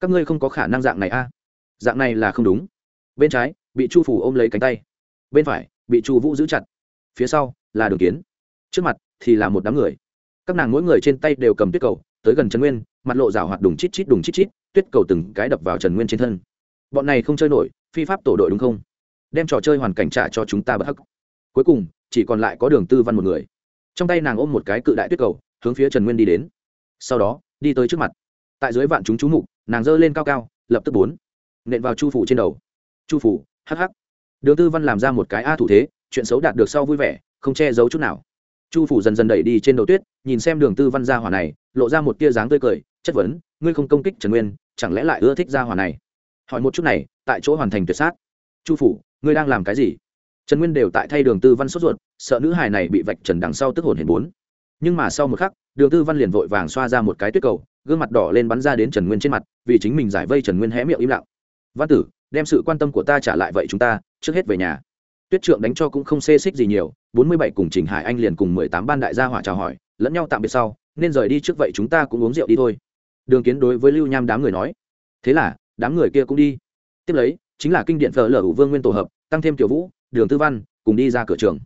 Các ngươi không có khả năng dạng này a. Dạng này là không đúng. Bên trái, bị chu phủ ôm lấy cánh tay. Bên phải, bị chu vũ giữ chặt. Phía sau, là đường kiến. Trước mặt, thì là một đám người. Các nàng mỗi người trên tay đều cầm tuyết cầu, tới gần trần nguyên, mặt lộ rào hoạt đùng chít chít đùng chít chít, tuyết cầu từng cái đập vào trần nguyên trên thân. Bọn này không chơi nổi, phi pháp tổ đội đúng không? Đem trò chơi hoàn cảnh trả cho chúng ta bất hắc. Cuối cùng, chỉ còn lại có đường tư văn một người. Trong tay nàng ôm một cái cự đại tuyết cầu, hướng phía trần nguyên đi đến sau đó, đi tới trước mặt. Tại dưới vạn chúng chú mục, nàng giơ lên cao cao, lập tức bốn, nện vào chu phủ trên đầu. Chu phủ hh đường tư văn làm ra một cái a thủ thế, chuyện xấu đạt được sau vui vẻ, không che giấu chút nào. Chu phủ dần dần đẩy đi trên đầu tuyết, nhìn xem đường tư văn gia hỏa này, lộ ra một tia dáng tươi cười, chất vấn, ngươi không công kích trần nguyên, chẳng lẽ lại ưa thích gia hỏa này? Hỏi một chút này, tại chỗ hoàn thành tuyệt sát. Chu phủ, ngươi đang làm cái gì? Trần nguyên đều tại thay đường tư văn sốt ruột, sợ nữ hài này bị vạch trần đằng sau tức hồn hiền bốn. Nhưng mà sau một khắc đường tư văn liền vội vàng xoa ra một cái tuyết cầu, gương mặt đỏ lên bắn ra đến trần nguyên trên mặt, vì chính mình giải vây trần nguyên hé miệng im lặng. Văn tử, đem sự quan tâm của ta trả lại vậy chúng ta, trước hết về nhà. Tuyết trượng đánh cho cũng không xê xích gì nhiều, bốn mươi bảy cùng trình hải anh liền cùng mười tám ban đại gia hỏa chào hỏi, lẫn nhau tạm biệt sau, nên rời đi trước vậy chúng ta cũng uống rượu đi thôi. Đường kiến đối với lưu nham đám người nói, thế là, đám người kia cũng đi. Tiếp lấy, chính là kinh điện thờ lở vương nguyên tổ hợp, tăng thêm tiểu vũ, đường tư văn, cùng đi ra cửa trường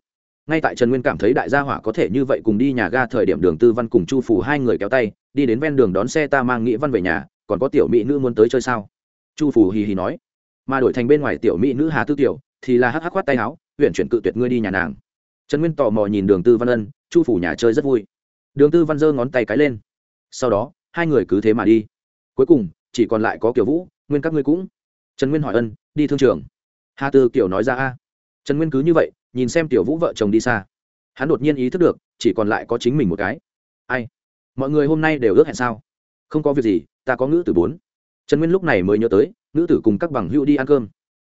ngay tại trần nguyên cảm thấy đại gia hỏa có thể như vậy cùng đi nhà ga thời điểm đường tư văn cùng chu phủ hai người kéo tay, đi đến ven đường đón xe ta mang nghĩa văn về nhà, còn có tiểu mỹ nữ muốn tới chơi sao? Chu phủ hì hì nói. Mà đổi thành bên ngoài tiểu mỹ nữ hà tư tiểu thì là hắc hắc khoát tay áo, huyện chuyển cự tuyệt ngươi đi nhà nàng. Trần nguyên tò mò nhìn đường tư văn ân, chu phủ nhà chơi rất vui. Đường tư văn giơ ngón tay cái lên. Sau đó, hai người cứ thế mà đi. Cuối cùng, chỉ còn lại có kiểu vũ, nguyên các ngươi cũng. Trần nguyên hỏi ân, đi thương trường? Hà tư kiểu nói ra, a. Trần nguyên cứ như vậy nhìn xem tiểu vũ vợ chồng đi xa. Hắn đột nhiên ý thức được, chỉ còn lại có chính mình một cái. Ai? Mọi người hôm nay đều ước hẹn sao? Không có việc gì, ta có ngữ tử bốn. Trần nguyên lúc này mới nhớ tới, ngữ tử cùng các bằng hữu đi ăn cơm.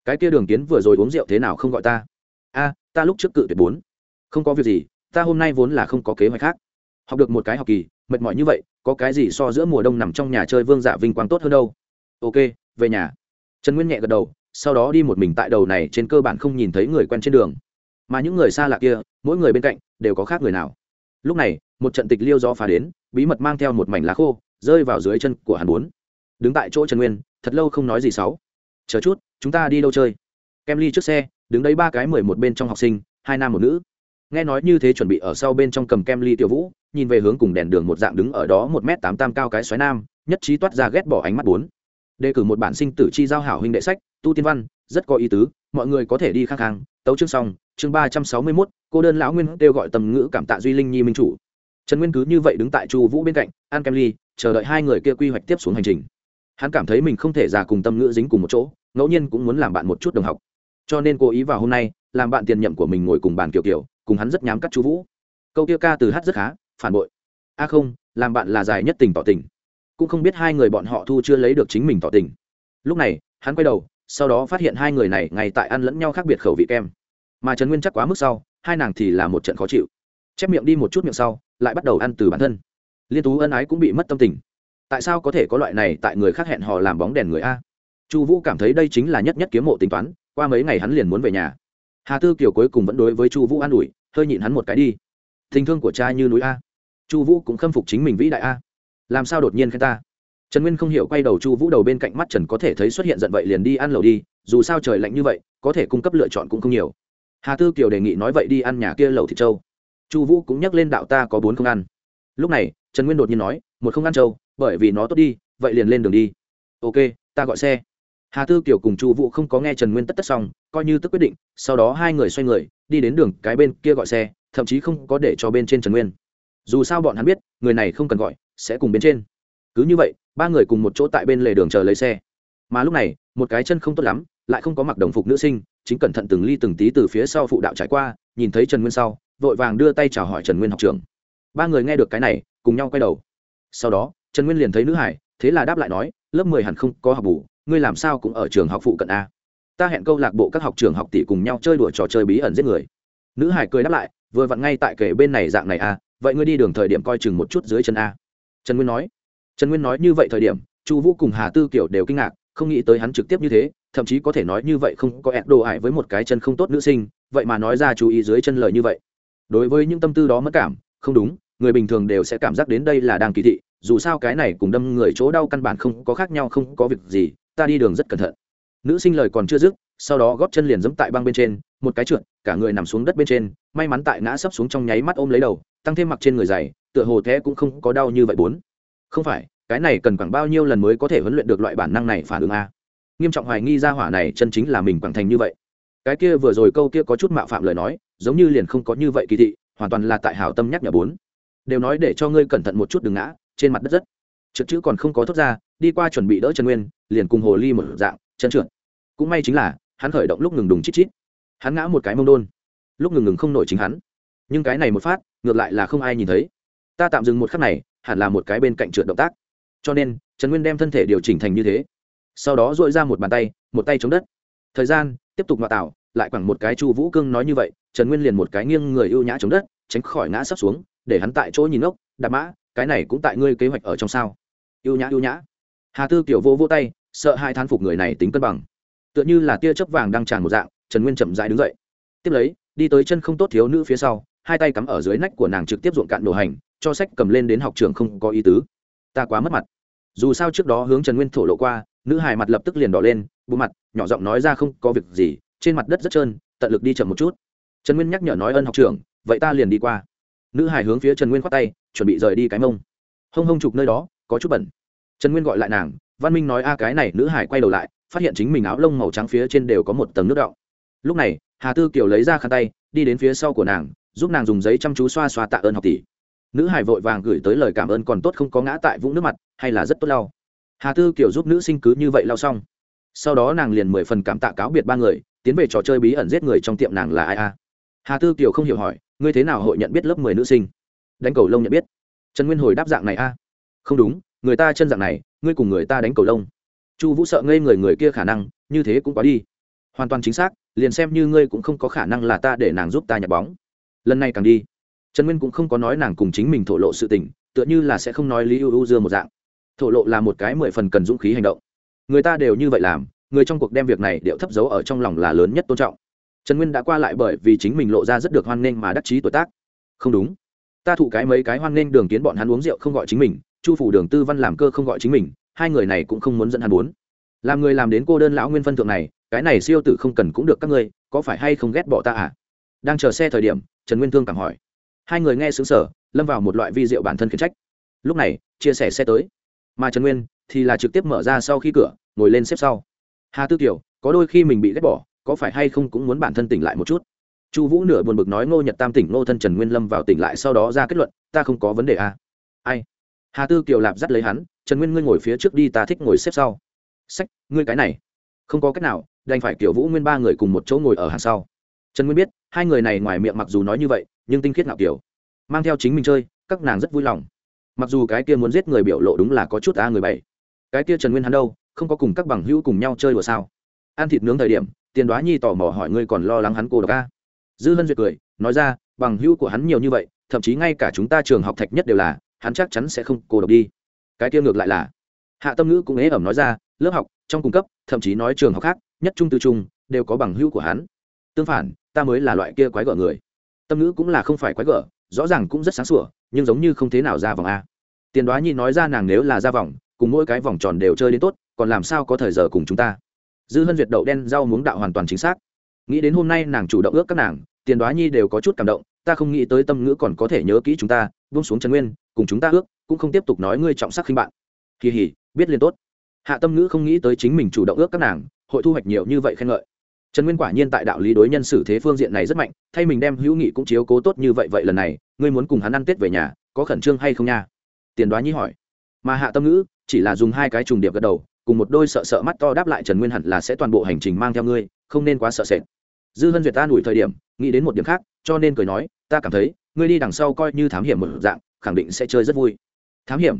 Cái kia đường kiến vừa rồi uống rượu thế nào không gọi ta? A, ta lúc trước cự tuyệt bốn. Không có việc gì, ta hôm nay vốn là không có kế hoạch khác. Học được một cái học kỳ, mệt mỏi như vậy, có cái gì so giữa mùa đông nằm trong nhà chơi vương dạ vinh quang tốt hơn đâu? Ok, về nhà. Trần nguyên nhẹ gật đầu, sau đó đi một mình tại đầu này trên cơ bản không nhìn thấy người quen trên đường mà những người xa lạ kia, mỗi người bên cạnh đều có khác người nào. Lúc này, một trận tịch liêu gió phá đến, bí mật mang theo một mảnh lá khô, rơi vào dưới chân của hàn bốn. Đứng tại chỗ trần nguyên, thật lâu không nói gì sáu. Chờ chút, chúng ta đi đâu chơi? Kem ly trước xe, đứng đấy ba cái mười một bên trong học sinh, hai nam một nữ. Nghe nói như thế chuẩn bị ở sau bên trong cầm kem ly tiểu vũ, nhìn về hướng cùng đèn đường một dạng đứng ở đó một m tám tam cao cái xoáy nam, nhất trí toát ra ghét bỏ ánh mắt bốn. Đề cử một bản sinh tử chi giao hảo huynh đệ sách, tu tiên văn, rất có ý tứ, mọi người có thể đi khang khang tấu chương xong, chương ba trăm sáu mươi mốt, cô đơn lão nguyên kêu gọi tầm ngữ cảm tạ duy linh nhi minh chủ. Trần nguyên cứ như vậy đứng tại chu vũ bên cạnh, an kem ly, chờ đợi hai người kia quy hoạch tiếp xuống hành trình. Hắn cảm thấy mình không thể già cùng tâm ngữ dính cùng một chỗ, ngẫu nhiên cũng muốn làm bạn một chút đồng học. Cho nên cố ý vào hôm nay, làm bạn tiền nhậm của mình ngồi cùng bàn kiểu kiểu, cùng hắn rất nhám cắt chú vũ. Câu kia ca từ hát rất khá, phản bội. A à không, làm bạn là dài nhất tình tỏ tình. Cũng không biết hai người bọn họ thu chưa lấy được chính mình tỏ tình. Lúc này, hắn quay đầu sau đó phát hiện hai người này ngay tại ăn lẫn nhau khác biệt khẩu vị kem. Mà trần nguyên chắc quá mức sau, hai nàng thì là một trận khó chịu. Chép miệng đi một chút miệng sau, lại bắt đầu ăn từ bản thân. Liên tú ân ái cũng bị mất tâm tình. Tại sao có thể có loại này tại người khác hẹn họ làm bóng đèn người a? Chu vũ cảm thấy đây chính là nhất nhất kiếm mộ tính toán, qua mấy ngày hắn liền muốn về nhà. Hà tư kiều cuối cùng vẫn đối với chu vũ an ủi, hơi nhịn hắn một cái đi. Tình thương của cha như núi a. Chu vũ cũng khâm phục chính mình vĩ đại a. Làm sao đột nhiên khen ta? Trần nguyên không hiểu quay đầu chu vũ đầu bên cạnh mắt trần có thể thấy xuất hiện giận vậy liền đi ăn lầu đi, dù sao trời lạnh như vậy, có thể cung cấp lựa chọn cũng không nhiều. Hà tư kiều đề nghị nói vậy đi ăn nhà kia lầu thịt trâu. Chu vũ cũng nhắc lên đạo ta có bốn không ăn. Lúc này, trần nguyên đột nhiên nói, một không ăn trâu, bởi vì nó tốt đi, vậy liền lên đường đi. Ok, ta gọi xe. Hà tư kiều cùng chu vũ không có nghe trần nguyên tất tất xong, coi như tức quyết định, sau đó hai người xoay người, đi đến đường cái bên kia gọi xe, thậm chí không có để cho bên trên trần nguyên. Dù sao bọn hắn biết, người này không cần gọi, sẽ cùng bên trên. Cứ như vậy ba người cùng một chỗ tại bên lề đường chờ lấy xe. Mà lúc này, một cái chân không tốt lắm, lại không có mặc đồng phục nữ sinh, chính cẩn thận từng ly từng tí từ phía sau phụ đạo trải qua, nhìn thấy trần nguyên sau, vội vàng đưa tay chào hỏi trần nguyên học trường ba người nghe được cái này, cùng nhau quay đầu. Sau đó, trần nguyên liền thấy nữ hải, thế là đáp lại nói, lớp mười hẳn không có học bù, ngươi làm sao cũng ở trường học phụ cận a? Ta hẹn câu lạc bộ các học trường học tỷ cùng nhau chơi đùa trò chơi bí ẩn giết người. Nữ hải cười đáp lại, vừa vặn ngay tại kể bên này dạng này a, vậy ngươi đi đường thời điểm coi chừng một chút dưới chân a. Trần nguyên nói trần nguyên nói như vậy thời điểm, chu vũ cùng hà tư kiểu đều kinh ngạc, không nghĩ tới hắn trực tiếp như thế, thậm chí có thể nói như vậy không có ẹt đồ ải với một cái chân không tốt nữ sinh, vậy mà nói ra chú ý dưới chân lời như vậy. Đối với những tâm tư đó mất cảm, không đúng, người bình thường đều sẽ cảm giác đến đây là đang kỳ thị, dù sao cái này cùng đâm người chỗ đau căn bản không có khác nhau, không có việc gì, ta đi đường rất cẩn thận. Nữ sinh lời còn chưa dứt, sau đó góp chân liền giẫm tại băng bên trên, một cái trượt, cả người nằm xuống đất bên trên, may mắn tại ngã sấp xuống trong nháy mắt ôm lấy đầu, tăng thêm mặc trên người dày tựa hồ thế cũng không có đau như vậy bốn không phải, cái này cần khoảng bao nhiêu lần mới có thể huấn luyện được loại bản năng này phản ứng a? Nghiêm trọng hoài nghi ra hỏa này chân chính là mình quảng thành như vậy. Cái kia vừa rồi câu kia có chút mạo phạm lời nói, giống như liền không có như vậy kỳ thị, hoàn toàn là tại hảo tâm nhắc nhở bốn. Đều nói để cho ngươi cẩn thận một chút đừng ngã, trên mặt đất rất. Trượt chữ còn không có thốt ra, đi qua chuẩn bị đỡ trần nguyên, liền cùng hồ ly một dạng, chân trượt. Cũng may chính là, hắn khởi động lúc ngừng đùng chít chít. Hắn ngã một cái mông đôn. Lúc ngừng ngừng không nổi chính hắn. Nhưng cái này một phát, ngược lại là không ai nhìn thấy. Ta tạm dừng một khắc này hẳn là một cái bên cạnh trượt động tác. Cho nên, trần nguyên đem thân thể điều chỉnh thành như thế. Sau đó dội ra một bàn tay, một tay chống đất. Thời gian, tiếp tục ngoại tạo, lại khoảng một cái chu vũ cương nói như vậy, trần nguyên liền một cái nghiêng người ưu nhã chống đất, tránh khỏi ngã sắp xuống, để hắn tại chỗ nhìn ốc đạp mã, cái này cũng tại ngươi kế hoạch ở trong sao. Ưu nhã ưu nhã. Hà tư kiểu vô vô tay, sợ hai thán phục người này tính cân bằng. Tựa như là tia chớp vàng đang tràn một dạng, trần nguyên chậm dãi đứng dậy. Tiếp lấy, đi tới chân không tốt thiếu nữ phía sau, hai tay cắm ở dưới nách của nàng trực tiếp ruộng cạn đồ hành cho sách cầm lên đến học trường không có ý tứ. Ta quá mất mặt. Dù sao trước đó hướng trần nguyên thổ lộ qua, nữ Hải mặt lập tức liền đỏ lên bộ mặt, nhỏ giọng nói ra không có việc gì, trên mặt đất rất trơn, tận lực đi chậm một chút. Trần nguyên nhắc nhở nói ân học trưởng vậy ta liền đi qua. Nữ Hải hướng phía trần nguyên khoát tay, chuẩn bị rời đi cái mông. Hông hông chụp nơi đó, có chút bẩn. Trần nguyên gọi lại nàng, văn minh nói a, cái này nữ hải quay đầu lại, phát hiện chính mình áo lông màu trắng phía trên đều có một tầng nước đọng. Lúc này, hà tư kiều lấy ra khăn tay, đi đến phía sau của nàng, giúp nàng dùng giấy chăm chú xoa xoa tạ ơn học tỷ nữ hải vội vàng gửi tới lời cảm ơn còn tốt không có ngã tại vũng nước mặt, hay là rất tốt lau. Hà tư kiểu giúp nữ sinh cứ như vậy lau xong. Sau đó nàng liền mười phần cảm tạ cáo biệt ba người, tiến về trò chơi bí ẩn giết người trong tiệm nàng là ai a? Hà tư kiều không hiểu hỏi, ngươi thế nào hội nhận biết lớp mười nữ sinh? Đánh cầu lông nhận biết. Trần nguyên hồi đáp dạng này a. Không đúng, người ta chân dạng này, ngươi cùng người ta đánh cầu lông. Chu vũ sợ ngây người người kia khả năng, như thế cũng quá đi. Hoàn toàn chính xác, liền xem như ngươi cũng không có khả năng là ta để nàng giúp ta nhặt bóng. Lần này càng đi trần nguyên cũng không có nói nàng cùng chính mình thổ lộ sự tình, tựa như là sẽ không nói lý ưu ưu dưa một dạng. Thổ lộ là một cái mười phần cần dũng khí hành động. Người ta đều như vậy làm, người trong cuộc đem việc này điệu thấp giấu ở trong lòng là lớn nhất tôn trọng. Trần nguyên đã qua lại bởi vì chính mình lộ ra rất được hoan nghênh mà đắc chí tuổi tác. Không đúng. Ta thụ cái mấy cái hoan nghênh đường kiến bọn hắn uống rượu không gọi chính mình, chu phủ đường tư văn làm cơ không gọi chính mình, hai người này cũng không muốn dẫn hắn muốn làm người làm đến cô đơn lão nguyên phân thượng này, cái này siêu tử không cần cũng được các ngươi, có phải hay không ghét bỏ ta à? Đang chờ xe thời điểm, trần nguyên thương cảm hỏi hai người nghe xứng sở, lâm vào một loại vi rượu bản thân khiển trách. Lúc này, chia sẻ xe tới. Mà trần nguyên thì là trực tiếp mở ra sau khi cửa, ngồi lên xếp sau. Hà tư tiểu có đôi khi mình bị ghét bỏ, có phải hay không cũng muốn bản thân tỉnh lại một chút? Chu vũ nửa buồn bực nói ngô nhật tam tỉnh, ngô thân trần nguyên lâm vào tỉnh lại sau đó ra kết luận, ta không có vấn đề à. ai? Hà tư kiều lạp dắt lấy hắn, trần nguyên ngươi ngồi phía trước đi, ta thích ngồi xếp sau. Sách, ngươi cái này. Không có cách nào, đành phải kiểu vũ nguyên ba người cùng một chỗ ngồi ở hàng sau. Trần nguyên biết, hai người này ngoài miệng mặc dù nói như vậy nhưng tinh khiết ngạo kiểu, mang theo chính mình chơi, các nàng rất vui lòng. Mặc dù cái kia muốn giết người biểu lộ đúng là có chút a người bảy. Cái kia trần nguyên hắn đâu, không có cùng các bằng hữu cùng nhau chơi đùa sao? Ăn thịt nướng thời điểm, tiền đoá nhi tò mò hỏi ngươi còn lo lắng hắn cô độc a? Dư hân duyệt cười, nói ra, bằng hữu của hắn nhiều như vậy, thậm chí ngay cả chúng ta trường học thạch nhất đều là, hắn chắc chắn sẽ không cô độc đi. Cái kia ngược lại là. Hạ tâm ngữ cũng ế ẩm nói ra, lớp học, trong cung cấp, thậm chí nói trường học khác, nhất trung tư trung, đều có bằng hữu của hắn. Tương phản, ta mới là loại kia quái gở người tâm ngữ cũng là không phải quái gở, rõ ràng cũng rất sáng sủa, nhưng giống như không thế nào ra vòng a. Tiền đoá nhi nói ra nàng nếu là ra vòng, cùng mỗi cái vòng tròn đều chơi đến tốt, còn làm sao có thời giờ cùng chúng ta? Dư hân duyệt đậu đen rau muống đạo hoàn toàn chính xác. Nghĩ đến hôm nay nàng chủ động ước các nàng, tiền đoá nhi đều có chút cảm động, ta không nghĩ tới tâm ngữ còn có thể nhớ kỹ chúng ta, buông xuống trần nguyên, cùng chúng ta ước, cũng không tiếp tục nói ngươi trọng sắc khinh bạn. Kỳ hỉ, biết liền tốt. Hạ tâm ngữ không nghĩ tới chính mình chủ động ước các nàng, hội thu hoạch nhiều như vậy khen ngợi trần nguyên quả nhiên tại đạo lý đối nhân xử thế phương diện này rất mạnh, thay mình đem hữu nghị cũng chiếu cố tốt như vậy vậy lần này, ngươi muốn cùng hắn ăn tết về nhà, có khẩn trương hay không nha? Tiền đoá nhi hỏi. Mà hạ tâm ngữ, chỉ là dùng hai cái trùng điệp gật đầu, cùng một đôi sợ sợ mắt to đáp lại trần nguyên hẳn là sẽ toàn bộ hành trình mang theo ngươi, không nên quá sợ sệt. Dư hân duyệt ta đuổi thời điểm, nghĩ đến một điểm khác, cho nên cười nói, ta cảm thấy, ngươi đi đằng sau coi như thám hiểm một dạng, khẳng định sẽ chơi rất vui. Thám hiểm?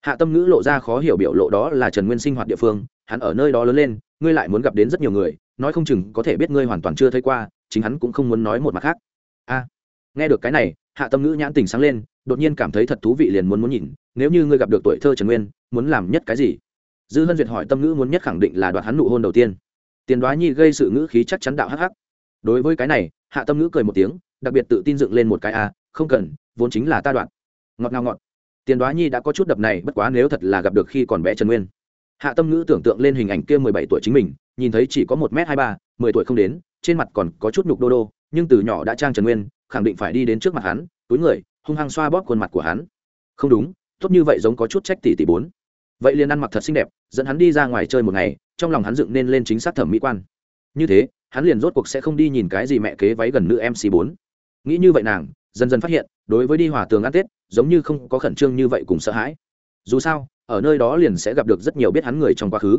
Hạ tâm ngữ lộ ra khó hiểu biểu lộ đó là trần nguyên sinh hoạt địa phương, hắn ở nơi đó lớn lên, ngươi lại muốn gặp đến rất nhiều người nói không chừng có thể biết ngươi hoàn toàn chưa thấy qua, chính hắn cũng không muốn nói một mặt khác. A, nghe được cái này, hạ tâm ngữ nhãn tình sáng lên, đột nhiên cảm thấy thật thú vị liền muốn muốn nhìn, nếu như ngươi gặp được tuổi thơ trần nguyên, muốn làm nhất cái gì? Dư hân duyệt hỏi tâm ngữ muốn nhất khẳng định là đoạt hắn nụ hôn đầu tiên. Tiền đoá nhi gây sự ngữ khí chắc chắn đạo hắc hắc. Đối với cái này, hạ tâm ngữ cười một tiếng, đặc biệt tự tin dựng lên một cái a, không cần, vốn chính là ta đoạn ngọt ngào ngọt. Tiền đoá nhi đã có chút đập này, bất quá nếu thật là gặp được khi còn bé trần nguyên. Hạ tâm ngữ tưởng tượng lên hình ảnh kia mười bảy tuổi chính mình nhìn thấy chỉ có một m hai ba, mười tuổi không đến, trên mặt còn có chút nhục đô đô, nhưng từ nhỏ đã trang trần nguyên, khẳng định phải đi đến trước mặt hắn, túi người, hung hăng xoa bóp khuôn mặt của hắn. Không đúng, tốt như vậy giống có chút trách tỷ tỷ bốn. Vậy liền ăn mặc thật xinh đẹp, dẫn hắn đi ra ngoài chơi một ngày, trong lòng hắn dựng nên lên chính xác thẩm mỹ quan. Như thế, hắn liền rốt cuộc sẽ không đi nhìn cái gì mẹ kế váy gần nữ mc bốn. Nghĩ như vậy nàng, dần dần phát hiện, đối với đi hòa tường ăn tết, giống như không có khẩn trương như vậy cùng sợ hãi. Dù sao, ở nơi đó liền sẽ gặp được rất nhiều biết hắn người trong quá khứ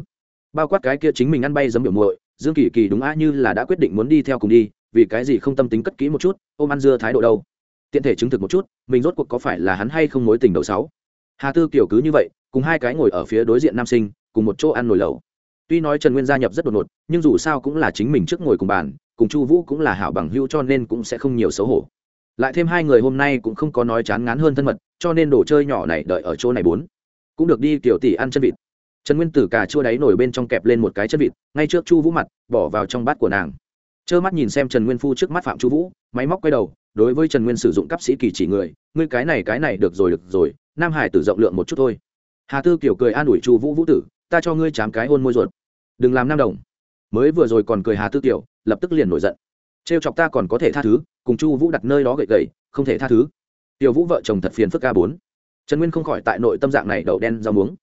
bao quát cái kia chính mình ăn bay giấm biểu muội, dương kỳ kỳ đúng a như là đã quyết định muốn đi theo cùng đi, vì cái gì không tâm tính cất kỹ một chút, ôm ăn dưa thái độ đâu. Tiện thể chứng thực một chút, mình rốt cuộc có phải là hắn hay không mối tình đầu sáu. Hà tư kiểu cứ như vậy, cùng hai cái ngồi ở phía đối diện nam sinh, cùng một chỗ ăn nồi lẩu. Tuy nói trần nguyên gia nhập rất đột ngột, nhưng dù sao cũng là chính mình trước ngồi cùng bàn, cùng chu vũ cũng là hảo bằng hữu cho nên cũng sẽ không nhiều xấu hổ. Lại thêm hai người hôm nay cũng không có nói chán ngán hơn thân mật, cho nên đồ chơi nhỏ này đợi ở chỗ này bốn. Cũng được đi, tiểu tỷ ăn chân vịt trần nguyên tử cà chua đáy nổi bên trong kẹp lên một cái chân vịt, ngay trước chu vũ mặt, bỏ vào trong bát của nàng. Trơ mắt nhìn xem trần nguyên phu trước mắt phạm chu vũ, máy móc quay đầu, đối với trần nguyên sử dụng cấp sĩ kỳ chỉ người, ngươi cái này cái này, được rồi được rồi, nam hải tử rộng lượng một chút thôi. Hà tư kiểu cười an ủi chu vũ vũ tử, ta cho ngươi chám cái hôn môi ruột. Đừng làm nam đồng. Mới vừa rồi còn cười hà tư kiểu lập tức liền nổi giận. Trêu chọc ta còn có thể tha thứ, cùng chu vũ đặt nơi đó gậy gậy, không thể tha thứ. Tiểu vũ vợ chồng thật phiền phức ca bốn. Trần nguyên không khỏi tại nội tâm dạng này đậu đen rau muống.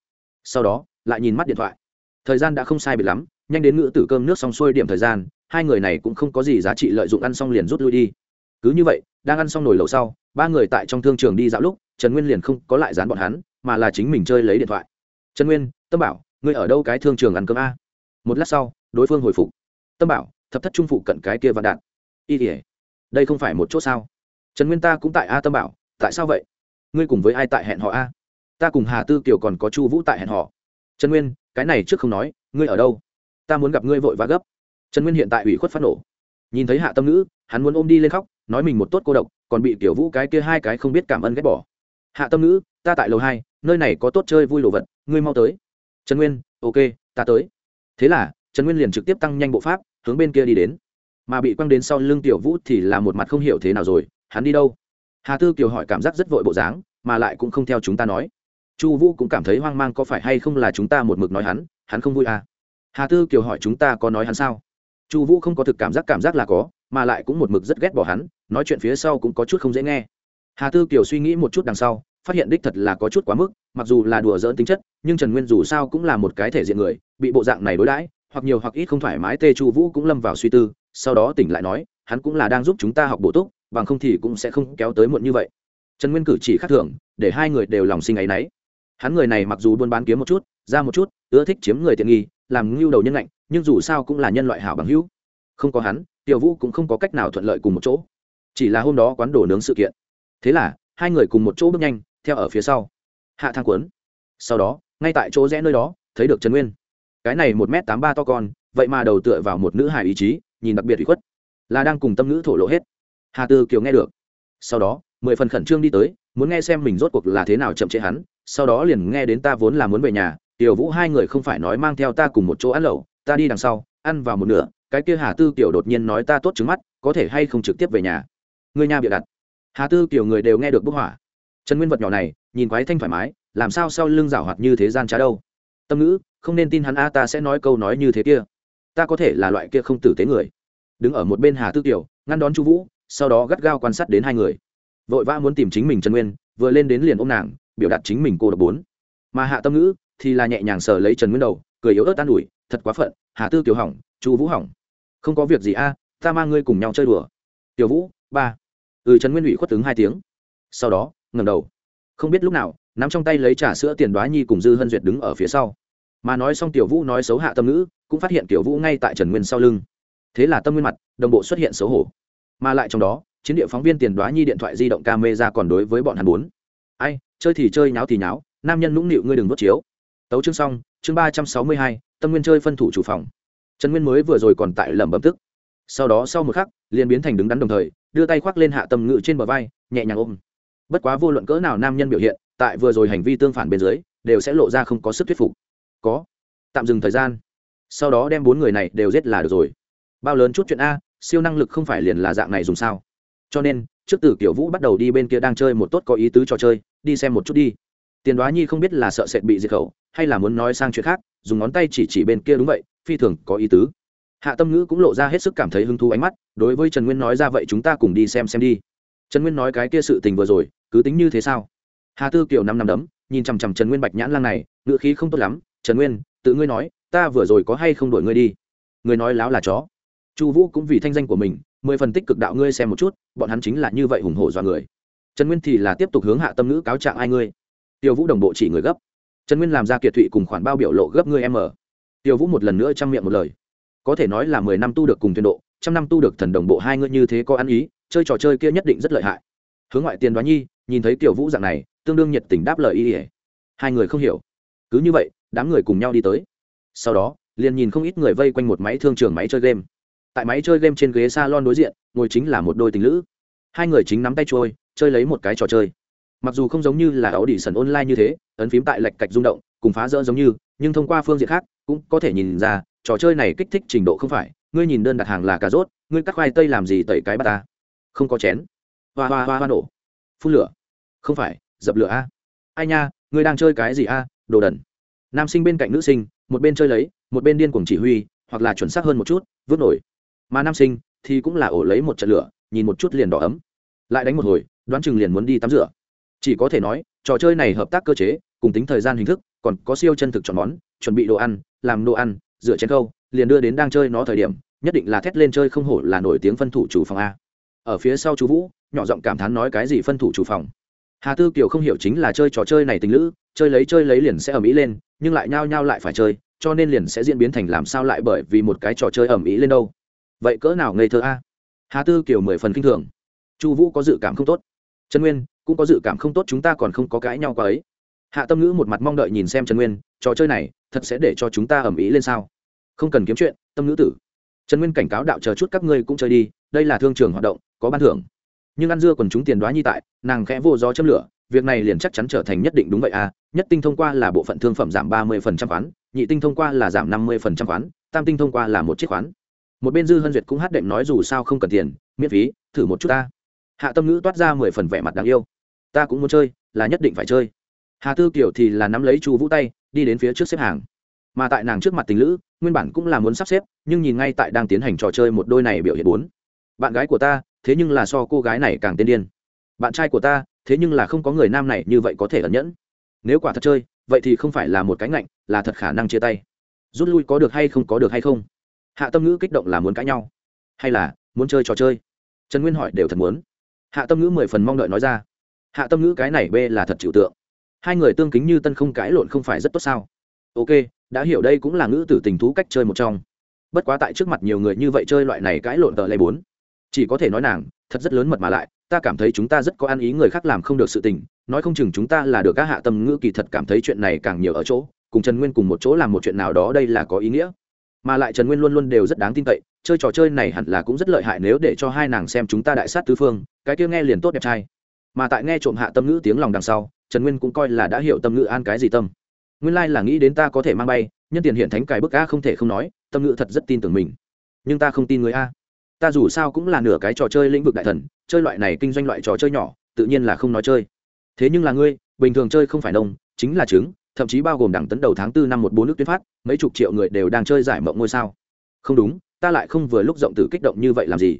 Sau đó lại nhìn mắt điện thoại. Thời gian đã không sai biệt lắm, nhanh đến ngữ tử cơm nước xong xuôi điểm thời gian, hai người này cũng không có gì giá trị lợi dụng ăn xong liền rút lui đi. Cứ như vậy, đang ăn xong nồi lẩu sau, ba người tại trong thương trường đi dạo lúc, trần nguyên liền không có lại dán bọn hắn, mà là chính mình chơi lấy điện thoại. Trần nguyên, tâm bảo, ngươi ở đâu cái thương trường ăn cơm a? Một lát sau, đối phương hồi phục. Tâm bảo, thập thất trung phụ cận cái kia vạn đạn. Y ỉa đây không phải một chỗ sao? Trần nguyên ta cũng tại a, tâm bảo, tại sao vậy? Ngươi cùng với ai tại hẹn họ a? Ta cùng hà tư kiều còn có chu vũ tại hẹn họ trần nguyên, cái này trước không nói, ngươi ở đâu? Ta muốn gặp ngươi vội và gấp. Trần nguyên hiện tại ủy khuất phát nổ. Nhìn thấy hạ tâm nữ hắn muốn ôm đi lên khóc, nói mình một tốt cô độc, còn bị tiểu vũ cái kia hai cái không biết cảm ơn ghét bỏ. Hạ tâm nữ ta tại lầu hai, nơi này có tốt chơi vui đồ vật, ngươi mau tới. Trần nguyên, ok, ta tới. Thế là, trần nguyên liền trực tiếp tăng nhanh bộ pháp, hướng bên kia đi đến. Mà bị quăng đến sau lưng tiểu vũ thì là một mặt không hiểu thế nào rồi, hắn đi đâu? Hà tư kiều hỏi cảm giác rất vội bộ dáng, mà lại cũng không theo chúng ta nói chu vũ cũng cảm thấy hoang mang có phải hay không là chúng ta một mực nói hắn hắn không vui à? Hà tư kiều hỏi chúng ta có nói hắn sao? Chu vũ không có thực cảm giác cảm giác là có, mà lại cũng một mực rất ghét bỏ hắn, nói chuyện phía sau cũng có chút không dễ nghe. Hà tư kiều suy nghĩ một chút đằng sau, phát hiện đích thật là có chút quá mức, mặc dù là đùa dỡn tính chất, nhưng trần nguyên dù sao cũng là một cái thể diện người, bị bộ dạng này đối đãi, hoặc nhiều hoặc ít không thoải mái tê chu vũ cũng lâm vào suy tư, sau đó tỉnh lại nói, hắn cũng là đang giúp chúng ta học bổ túc, bằng không thì cũng sẽ không kéo tới muộn như vậy. Trần nguyên cử chỉ khác thường, để hai người đều lòng sinh ấ y n ấ y hắn người này mặc dù buôn bán kiếm một chút, ra một chút, ưa thích chiếm người tiện nghi, làm ngưu đầu nhân lạnh nhưng dù sao cũng là nhân loại hảo bằng hữu. Không có hắn, tiểu vũ cũng không có cách nào thuận lợi cùng một chỗ. Chỉ là hôm đó quán đổ nướng sự kiện. Thế là, hai người cùng một chỗ bước nhanh, theo ở phía sau. Hạ thang quấn sau đó, ngay tại chỗ rẽ nơi đó, thấy được trần nguyên. Cái này một m tám ba to con, vậy mà đầu tựa vào một nữ hài ý chí, nhìn đặc biệt bị khuất. Là đang cùng tâm nữ thổ lộ hết. Hà tư kiều nghe được. Sau đó, mười phần khẩn trương đi tới muốn nghe xem mình rốt cuộc là thế nào chậm chế hắn, sau đó liền nghe đến ta vốn là muốn về nhà, tiểu vũ hai người không phải nói mang theo ta cùng một chỗ ăn lẩu, ta đi đằng sau, ăn vào một nửa, cái kia hà tư kiểu đột nhiên nói ta tốt trứng mắt, có thể hay không trực tiếp về nhà. Người nhà bịa đặt. Hà tư kiểu người đều nghe được bức hỏa trần nguyên vật nhỏ này, nhìn quái thanh thoải mái, làm sao sau lưng rảo hoạt như thế gian trá đâu? Tâm ngữ, không nên tin hắn a, ta sẽ nói câu nói như thế kia. Ta có thể là loại kia không tử tế người. Đứng ở một bên hà tư kiểu ngăn đón chu vũ, sau đó gắt gao quan sát đến hai người vội vã muốn tìm chính mình trần nguyên, vừa lên đến liền ôm nàng, biểu đạt chính mình cô độc bốn. Mà hạ tâm ngữ thì là nhẹ nhàng sờ lấy trần nguyên đầu, cười yếu ớt an ủi, thật quá phận, hà tư kiều hỏng, chu vũ hỏng. Không có việc gì a, ta mang ngươi cùng nhau chơi đùa. Tiểu vũ, ba. Ừ trần nguyên ủy khuất tướng hai tiếng. Sau đó ngầm đầu. Không biết lúc nào, nắm trong tay lấy trà sữa tiền đoá nhi cùng dư hân duyệt đứng ở phía sau. Mà nói xong tiểu vũ nói xấu hạ tâm ngữ, cũng phát hiện tiểu vũ ngay tại trần nguyên sau lưng. Thế là tâm nguyên mặt, đồng bộ xuất hiện xấu hổ. Mà lại trong đó chiến địa phóng viên tiền đoá nhi điện thoại di động camera còn đối với bọn hắn bốn. Ai, chơi thì chơi nháo thì nháo, nam nhân nũng nịu ngươi đừng đốt chiếu. Tấu chương xong, chương ba trăm sáu mươi hai, tâm nguyên chơi phân thủ chủ phòng. Trần nguyên mới vừa rồi còn tại lẩm bẩm tức. Sau đó sau một khắc, liền biến thành đứng đắn đồng thời, đưa tay khoác lên hạ tâm ngự trên bờ vai, nhẹ nhàng ôm. Bất quá vô luận cỡ nào nam nhân biểu hiện, tại vừa rồi hành vi tương phản bên dưới, đều sẽ lộ ra không có sức thuyết phục. Có. Tạm dừng thời gian. Sau đó đem bốn người này đều giết là được rồi. Bao lớn chút chuyện a, siêu năng lực không phải liền là dạng này dùng sao? Cho nên, trước từ kiểu vũ bắt đầu đi bên kia đang chơi một tốt có ý tứ trò chơi, đi xem một chút đi. Tiền đoá nhi không biết là sợ sệt bị diệt khẩu, hay là muốn nói sang chuyện khác, dùng ngón tay chỉ chỉ bên kia đúng vậy, phi thường có ý tứ. Hạ tâm ngữ cũng lộ ra hết sức cảm thấy hứng thú ánh mắt, đối với trần nguyên nói ra vậy chúng ta cùng đi xem xem đi. Trần nguyên nói cái kia sự tình vừa rồi, cứ tính như thế sao? Hà tư kiểu năm năm đấm, nhìn chằm chằm trần nguyên bạch nhãn lang này ngựa khí không tốt lắm. Trần nguyên, tự ngươi nói, ta vừa rồi có hay không đổi ngươi đi? Ngươi nói láo là chó. Chu vũ cũng vì thanh danh của mình mười phần tích cực đạo ngươi xem một chút, bọn hắn chính là như vậy hùng hổ do người. Trần nguyên thì là tiếp tục hướng hạ tâm ngữ cáo trạng ai ngươi. Tiêu vũ đồng bộ chỉ người gấp. Trần nguyên làm ra kiệt thụy cùng khoản bao biểu lộ gấp ngươi em ở tiêu vũ một lần nữa chăm miệng một lời. Có thể nói là mười năm tu được cùng tuyên độ, trăm năm tu được thần đồng bộ hai ngươi như thế có ăn ý, chơi trò chơi kia nhất định rất lợi hại. Hướng ngoại tiền đoán nhi, nhìn thấy tiểu vũ dạng này, tương đương nhiệt tình đáp lời y ỉa hai người không hiểu. Cứ như vậy, đám người cùng nhau đi tới. Sau đó, liền nhìn không ít người vây quanh một máy thương trường máy chơi game tại máy chơi game trên ghế s a lon đối diện, ngồi chính là một đôi tình lữ. Hai người chính nắm tay trôi, chơi lấy một cái trò chơi. Mặc dù không giống như là áo đỉ sần online như thế, ấn phím tại lệch cạch rung động, cùng phá rỡ giống như, nhưng thông qua phương diện khác, cũng có thể nhìn ra, trò chơi này kích thích trình độ không phải. Ngươi nhìn đơn đặt hàng là cà rốt, ngươi cắt khoai tây làm gì tẩy cái bà ta? Không có chén. Hoa hoa hoa hoa nổ. Phun lửa. Không phải, dập lửa a. Ai nha, ngươi đang chơi cái gì a? Đồ đần. Nam sinh bên cạnh nữ sinh, một bên chơi lấy, một bên điên cuồng chỉ huy, hoặc là chuẩn xác hơn một chút vớt nổi mà nam sinh thì cũng là ổ lấy một trận lửa, nhìn một chút liền đỏ ấm. Lại đánh một hồi, đoán chừng liền muốn đi tắm rửa. Chỉ có thể nói, trò chơi này hợp tác cơ chế, cùng tính thời gian hình thức, còn có siêu chân thực chọn món, chuẩn bị đồ ăn, làm đồ ăn, rửa chén câu, liền đưa đến đang chơi nó thời điểm, nhất định là thét lên chơi không hổ là nổi tiếng phân thủ chủ phòng a. Ở phía sau chú vũ, nhỏ giọng cảm thán nói cái gì phân thủ chủ phòng. Hà tư kiều không hiểu chính là chơi trò chơi này tình lữ, chơi lấy chơi lấy liền sẽ ẩm ý lên, nhưng lại nhao nhao lại phải chơi, cho nên liền sẽ diễn biến thành làm sao lại bởi vì một cái trò chơi ẩm ý lên đâu vậy cỡ nào ngây thơ a? Hà tư kiều mười phần kinh thường. Chu vũ có dự cảm không tốt. Trần nguyên, cũng có dự cảm không tốt chúng ta còn không có cãi nhau qua ấy. Hạ tâm ngữ một mặt mong đợi nhìn xem trần nguyên, trò chơi này, thật sẽ để cho chúng ta ầm ĩ lên sao? Không cần kiếm chuyện, tâm ngữ tử. Trần nguyên cảnh cáo đạo chờ chút các ngươi cũng chơi đi, đây là thương trường hoạt động, có ban thưởng. Nhưng ăn dưa còn chúng tiền đoá nhi tại, nàng khẽ vô gió châm lửa, việc này liền chắc chắn trở thành nhất định đúng vậy à? Nhất tinh thông qua là bộ phận thương phẩm giảm ba mươi phần trăm khoán, nhị tinh thông qua là giảm năm mươi phần trăm khoán, tam tinh thông qua là một chiếc khoán một bên dư hân duyệt cũng hát đệm nói dù sao không cần tiền, miễn phí, thử một chút ta. Hạ tâm ngữ toát ra mười phần vẻ mặt đáng yêu. Ta cũng muốn chơi, là nhất định phải chơi. Hà tư kiểu thì là nắm lấy chu vũ tay, đi đến phía trước xếp hàng. Mà tại nàng trước mặt tình lữ, nguyên bản cũng là muốn sắp xếp, nhưng nhìn ngay tại đang tiến hành trò chơi một đôi này biểu hiện bốn. Bạn gái của ta, thế nhưng là so cô gái này càng tiên điên. Bạn trai của ta, thế nhưng là không có người nam này như vậy có thể ẩn nhẫn. Nếu quả thật chơi, vậy thì không phải là một cái ngạnh, là thật khả năng chia tay. Rút lui có được hay không, có được hay không? Hạ tâm ngữ kích động là muốn cãi nhau. Hay là muốn chơi trò chơi? Trần nguyên hỏi đều thật muốn. Hạ tâm ngữ mười phần mong đợi nói ra. Hạ tâm ngữ cái này b là thật chịu tượng. Hai người tương kính như tân không cãi lộn không phải rất tốt sao? Ok, đã hiểu đây cũng là ngữ tử tình thú cách chơi một trong. Bất quá tại trước mặt nhiều người như vậy chơi loại này cãi lộn tờ lay bốn. Chỉ có thể nói nàng, thật rất lớn mật mà lại, ta cảm thấy chúng ta rất có ăn ý người khác làm không được sự tình, nói không chừng chúng ta là được các hạ tâm ngữ kỳ thật cảm thấy chuyện này càng nhiều ở chỗ, cùng trần nguyên cùng một chỗ làm một chuyện nào đó đây là có ý nghĩa mà lại trần nguyên luôn luôn đều rất đáng tin cậy, chơi trò chơi này hẳn là cũng rất lợi hại nếu để cho hai nàng xem chúng ta đại sát tứ phương, cái kia nghe liền tốt đẹp trai. Mà tại nghe trộm hạ tâm ngữ tiếng lòng đằng sau, trần nguyên cũng coi là đã hiểu tâm ngữ an cái gì tâm. Nguyên lai、like、là nghĩ đến ta có thể mang bay, nhân tiền hiện thánh cài bức a không thể không nói, tâm ngữ thật rất tin tưởng mình. Nhưng ta không tin người a. Ta dù sao cũng là nửa cái trò chơi lĩnh vực đại thần, chơi loại này kinh doanh loại trò chơi nhỏ, tự nhiên là không nói chơi. Thế nhưng là ngươi, bình thường chơi không phải nông, chính là trứng thậm chí bao gồm đẳng tấn đầu tháng tư năm một bốn nước tuyến phát, mấy chục triệu người đều đang chơi giải mộng ngôi sao. Không đúng, ta lại không vừa lúc rộng tử kích động như vậy làm gì.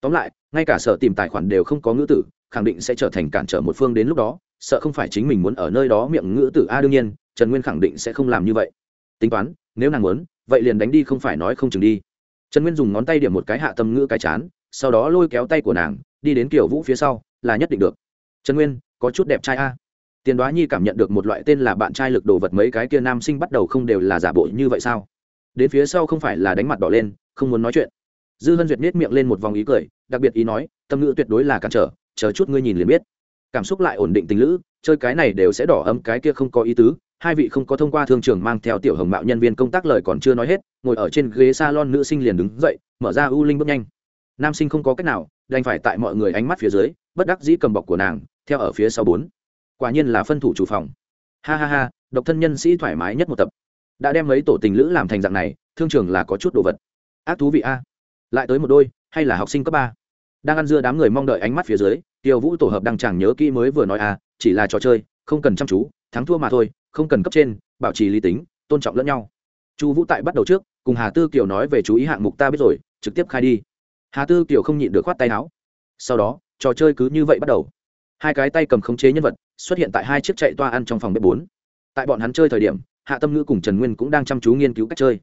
Tóm lại, ngay cả sở tìm tài khoản đều không có ngữ tử, khẳng định sẽ trở thành cản trở một phương đến lúc đó, sợ không phải chính mình muốn ở nơi đó miệng ngữ tử. A, đương nhiên, trần nguyên khẳng định sẽ không làm như vậy. Tính toán, nếu nàng muốn, vậy liền đánh đi, không phải nói không chừng đi. Trần nguyên dùng ngón tay điểm một cái hạ tâm ngữ cái chán, sau đó lôi kéo tay của nàng, đi đến kiểu vũ phía sau, là nhất định được. Trần nguyên, có chút đẹp trai a tiền đoá nhi cảm nhận được một loại tên là bạn trai lực đồ vật mấy cái kia nam sinh bắt đầu không đều là giả bộ như vậy sao? Đến phía sau không phải là đánh mặt đỏ lên, không muốn nói chuyện. Dư hân duyệt nết miệng lên một vòng ý cười, đặc biệt ý nói, tâm ngữ tuyệt đối là cản trở, chờ chút ngươi nhìn liền biết. Cảm xúc lại ổn định tình lữ, chơi cái này đều sẽ đỏ ấm, cái kia không có ý tứ, hai vị không có thông qua thương trường mang theo tiểu hồng mạo nhân viên công tác lời còn chưa nói hết, ngồi ở trên ghế salon nữ sinh liền đứng dậy, mở ra u linh bước nhanh. Nam sinh không có cách nào, đành phải tại mọi người ánh mắt phía dưới, bất đắc dĩ cầm bọc của nàng, theo ở phía sau bốn quả nhiên là phân thủ chủ phòng. Ha ha ha, độc thân nhân sĩ thoải mái nhất một tập. Đã đem mấy tổ tình lữ làm thành dạng này, thương trường là có chút đồ vật. Ác thú vị a. Lại tới một đôi, hay là học sinh cấp ba? Đang ăn dưa đám người mong đợi ánh mắt phía dưới, tiêu vũ tổ hợp đang chẳng nhớ kỹ mới vừa nói a chỉ là trò chơi, không cần chăm chú, thắng thua mà thôi, không cần cấp trên, bảo trì lý tính, tôn trọng lẫn nhau. Chu vũ tại bắt đầu trước, cùng hà tư kiều nói về chú ý hạng mục ta biết rồi, trực tiếp khai đi. Hà tư kiều không nhịn được khoát tay áo. Sau đó, trò chơi cứ như vậy bắt đầu. Hai cái tay cầm khống chế nhân vật xuất hiện tại hai chiếc chạy toa ăn trong phòng bếp bốn. Tại bọn hắn chơi thời điểm, hạ tâm ngữ cùng trần nguyên cũng đang chăm chú nghiên cứu cách chơi.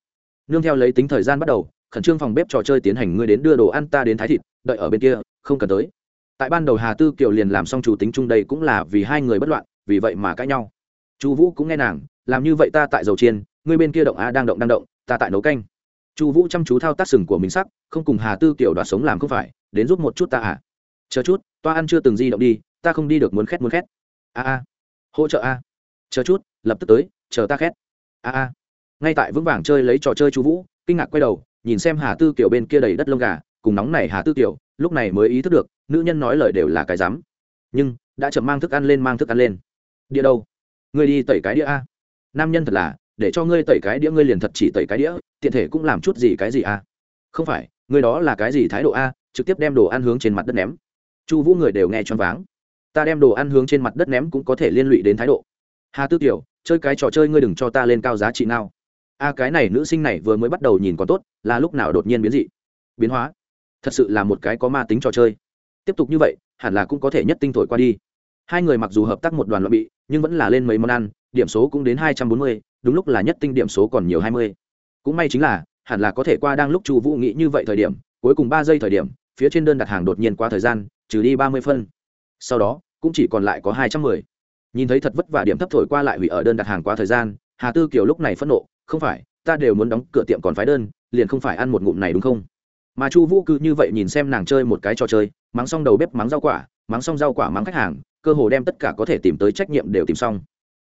Nương theo lấy tính thời gian bắt đầu, khẩn trương phòng bếp trò chơi tiến hành ngươi đến đưa đồ ăn ta đến thái thịt, đợi ở bên kia, không cần tới. Tại ban đầu hà tư kiều liền làm xong chủ tính chung đây cũng là vì hai người bất loạn, vì vậy mà cãi nhau. Chu vũ cũng nghe nàng, làm như vậy ta tại dầu chiên, ngươi bên kia động a đang động đang động, ta tại nấu canh. Chu vũ chăm chú thao tác sừng của mình sắc, không cùng hà tư kiều đoạt sống làm không phải, đến giúp một chút ta à? Chờ chút, toa ăn chưa từng di động đi, ta không đi được muốn khét muốn khét a a. Hỗ trợ a. Chờ chút, lập tức tới, chờ ta khét. A a. Ngay tại vững vàng chơi lấy trò chơi chú vũ, kinh ngạc quay đầu, nhìn xem hà tư kiểu bên kia đầy đất lông gà, cùng nóng này hà tư kiểu lúc này mới ý thức được, nữ nhân nói lời đều là cái dám nhưng, đã chậm mang thức ăn lên, mang thức ăn lên. Đĩa đâu? Ngươi đi tẩy cái đĩa a. Nam nhân thật là, để cho ngươi tẩy cái đĩa ngươi liền thật chỉ tẩy cái đĩa, tiện thể cũng làm chút gì cái gì a? Không phải, ngươi đó là cái gì thái độ a? Trực tiếp đem đồ ăn hướng trên mặt đất ném. Chu vũ người đều nghe choáng váng ta đem đồ ăn hướng trên mặt đất ném cũng có thể liên lụy đến thái độ. Hà tư tiểu chơi cái trò chơi ngươi đừng cho ta lên cao giá trị nào. A, cái này nữ sinh này vừa mới bắt đầu nhìn còn tốt, là lúc nào đột nhiên biến dị? Biến hóa. Thật sự là một cái có ma tính trò chơi. Tiếp tục như vậy, hẳn là cũng có thể nhất tinh thổi qua đi. Hai người mặc dù hợp tác một đoàn loại bị, nhưng vẫn là lên mấy món ăn, điểm số cũng đến hai trăm bốn mươi, đúng lúc là nhất tinh điểm số còn nhiều hai mươi. Cũng may chính là, hẳn là có thể qua đang lúc chu vũ nghĩ như vậy thời điểm, cuối cùng ba giây thời điểm, phía trên đơn đặt hàng đột nhiên qua thời gian, trừ đi ba mươi phân sau đó, cũng chỉ còn lại có hai trăm mười. Nhìn thấy thật vất vả điểm thấp thổi qua lại hủy ở đơn đặt hàng quá thời gian, hà tư kiều lúc này phẫn nộ, không phải, ta đều muốn đóng cửa tiệm còn phái đơn, liền không phải ăn một ngụm này đúng không? Mà chu vũ cứ như vậy nhìn xem nàng chơi một cái trò chơi, mắng xong đầu bếp mắng rau quả, mắng xong rau quả mắng khách hàng, cơ hồ đem tất cả có thể tìm tới trách nhiệm đều tìm xong.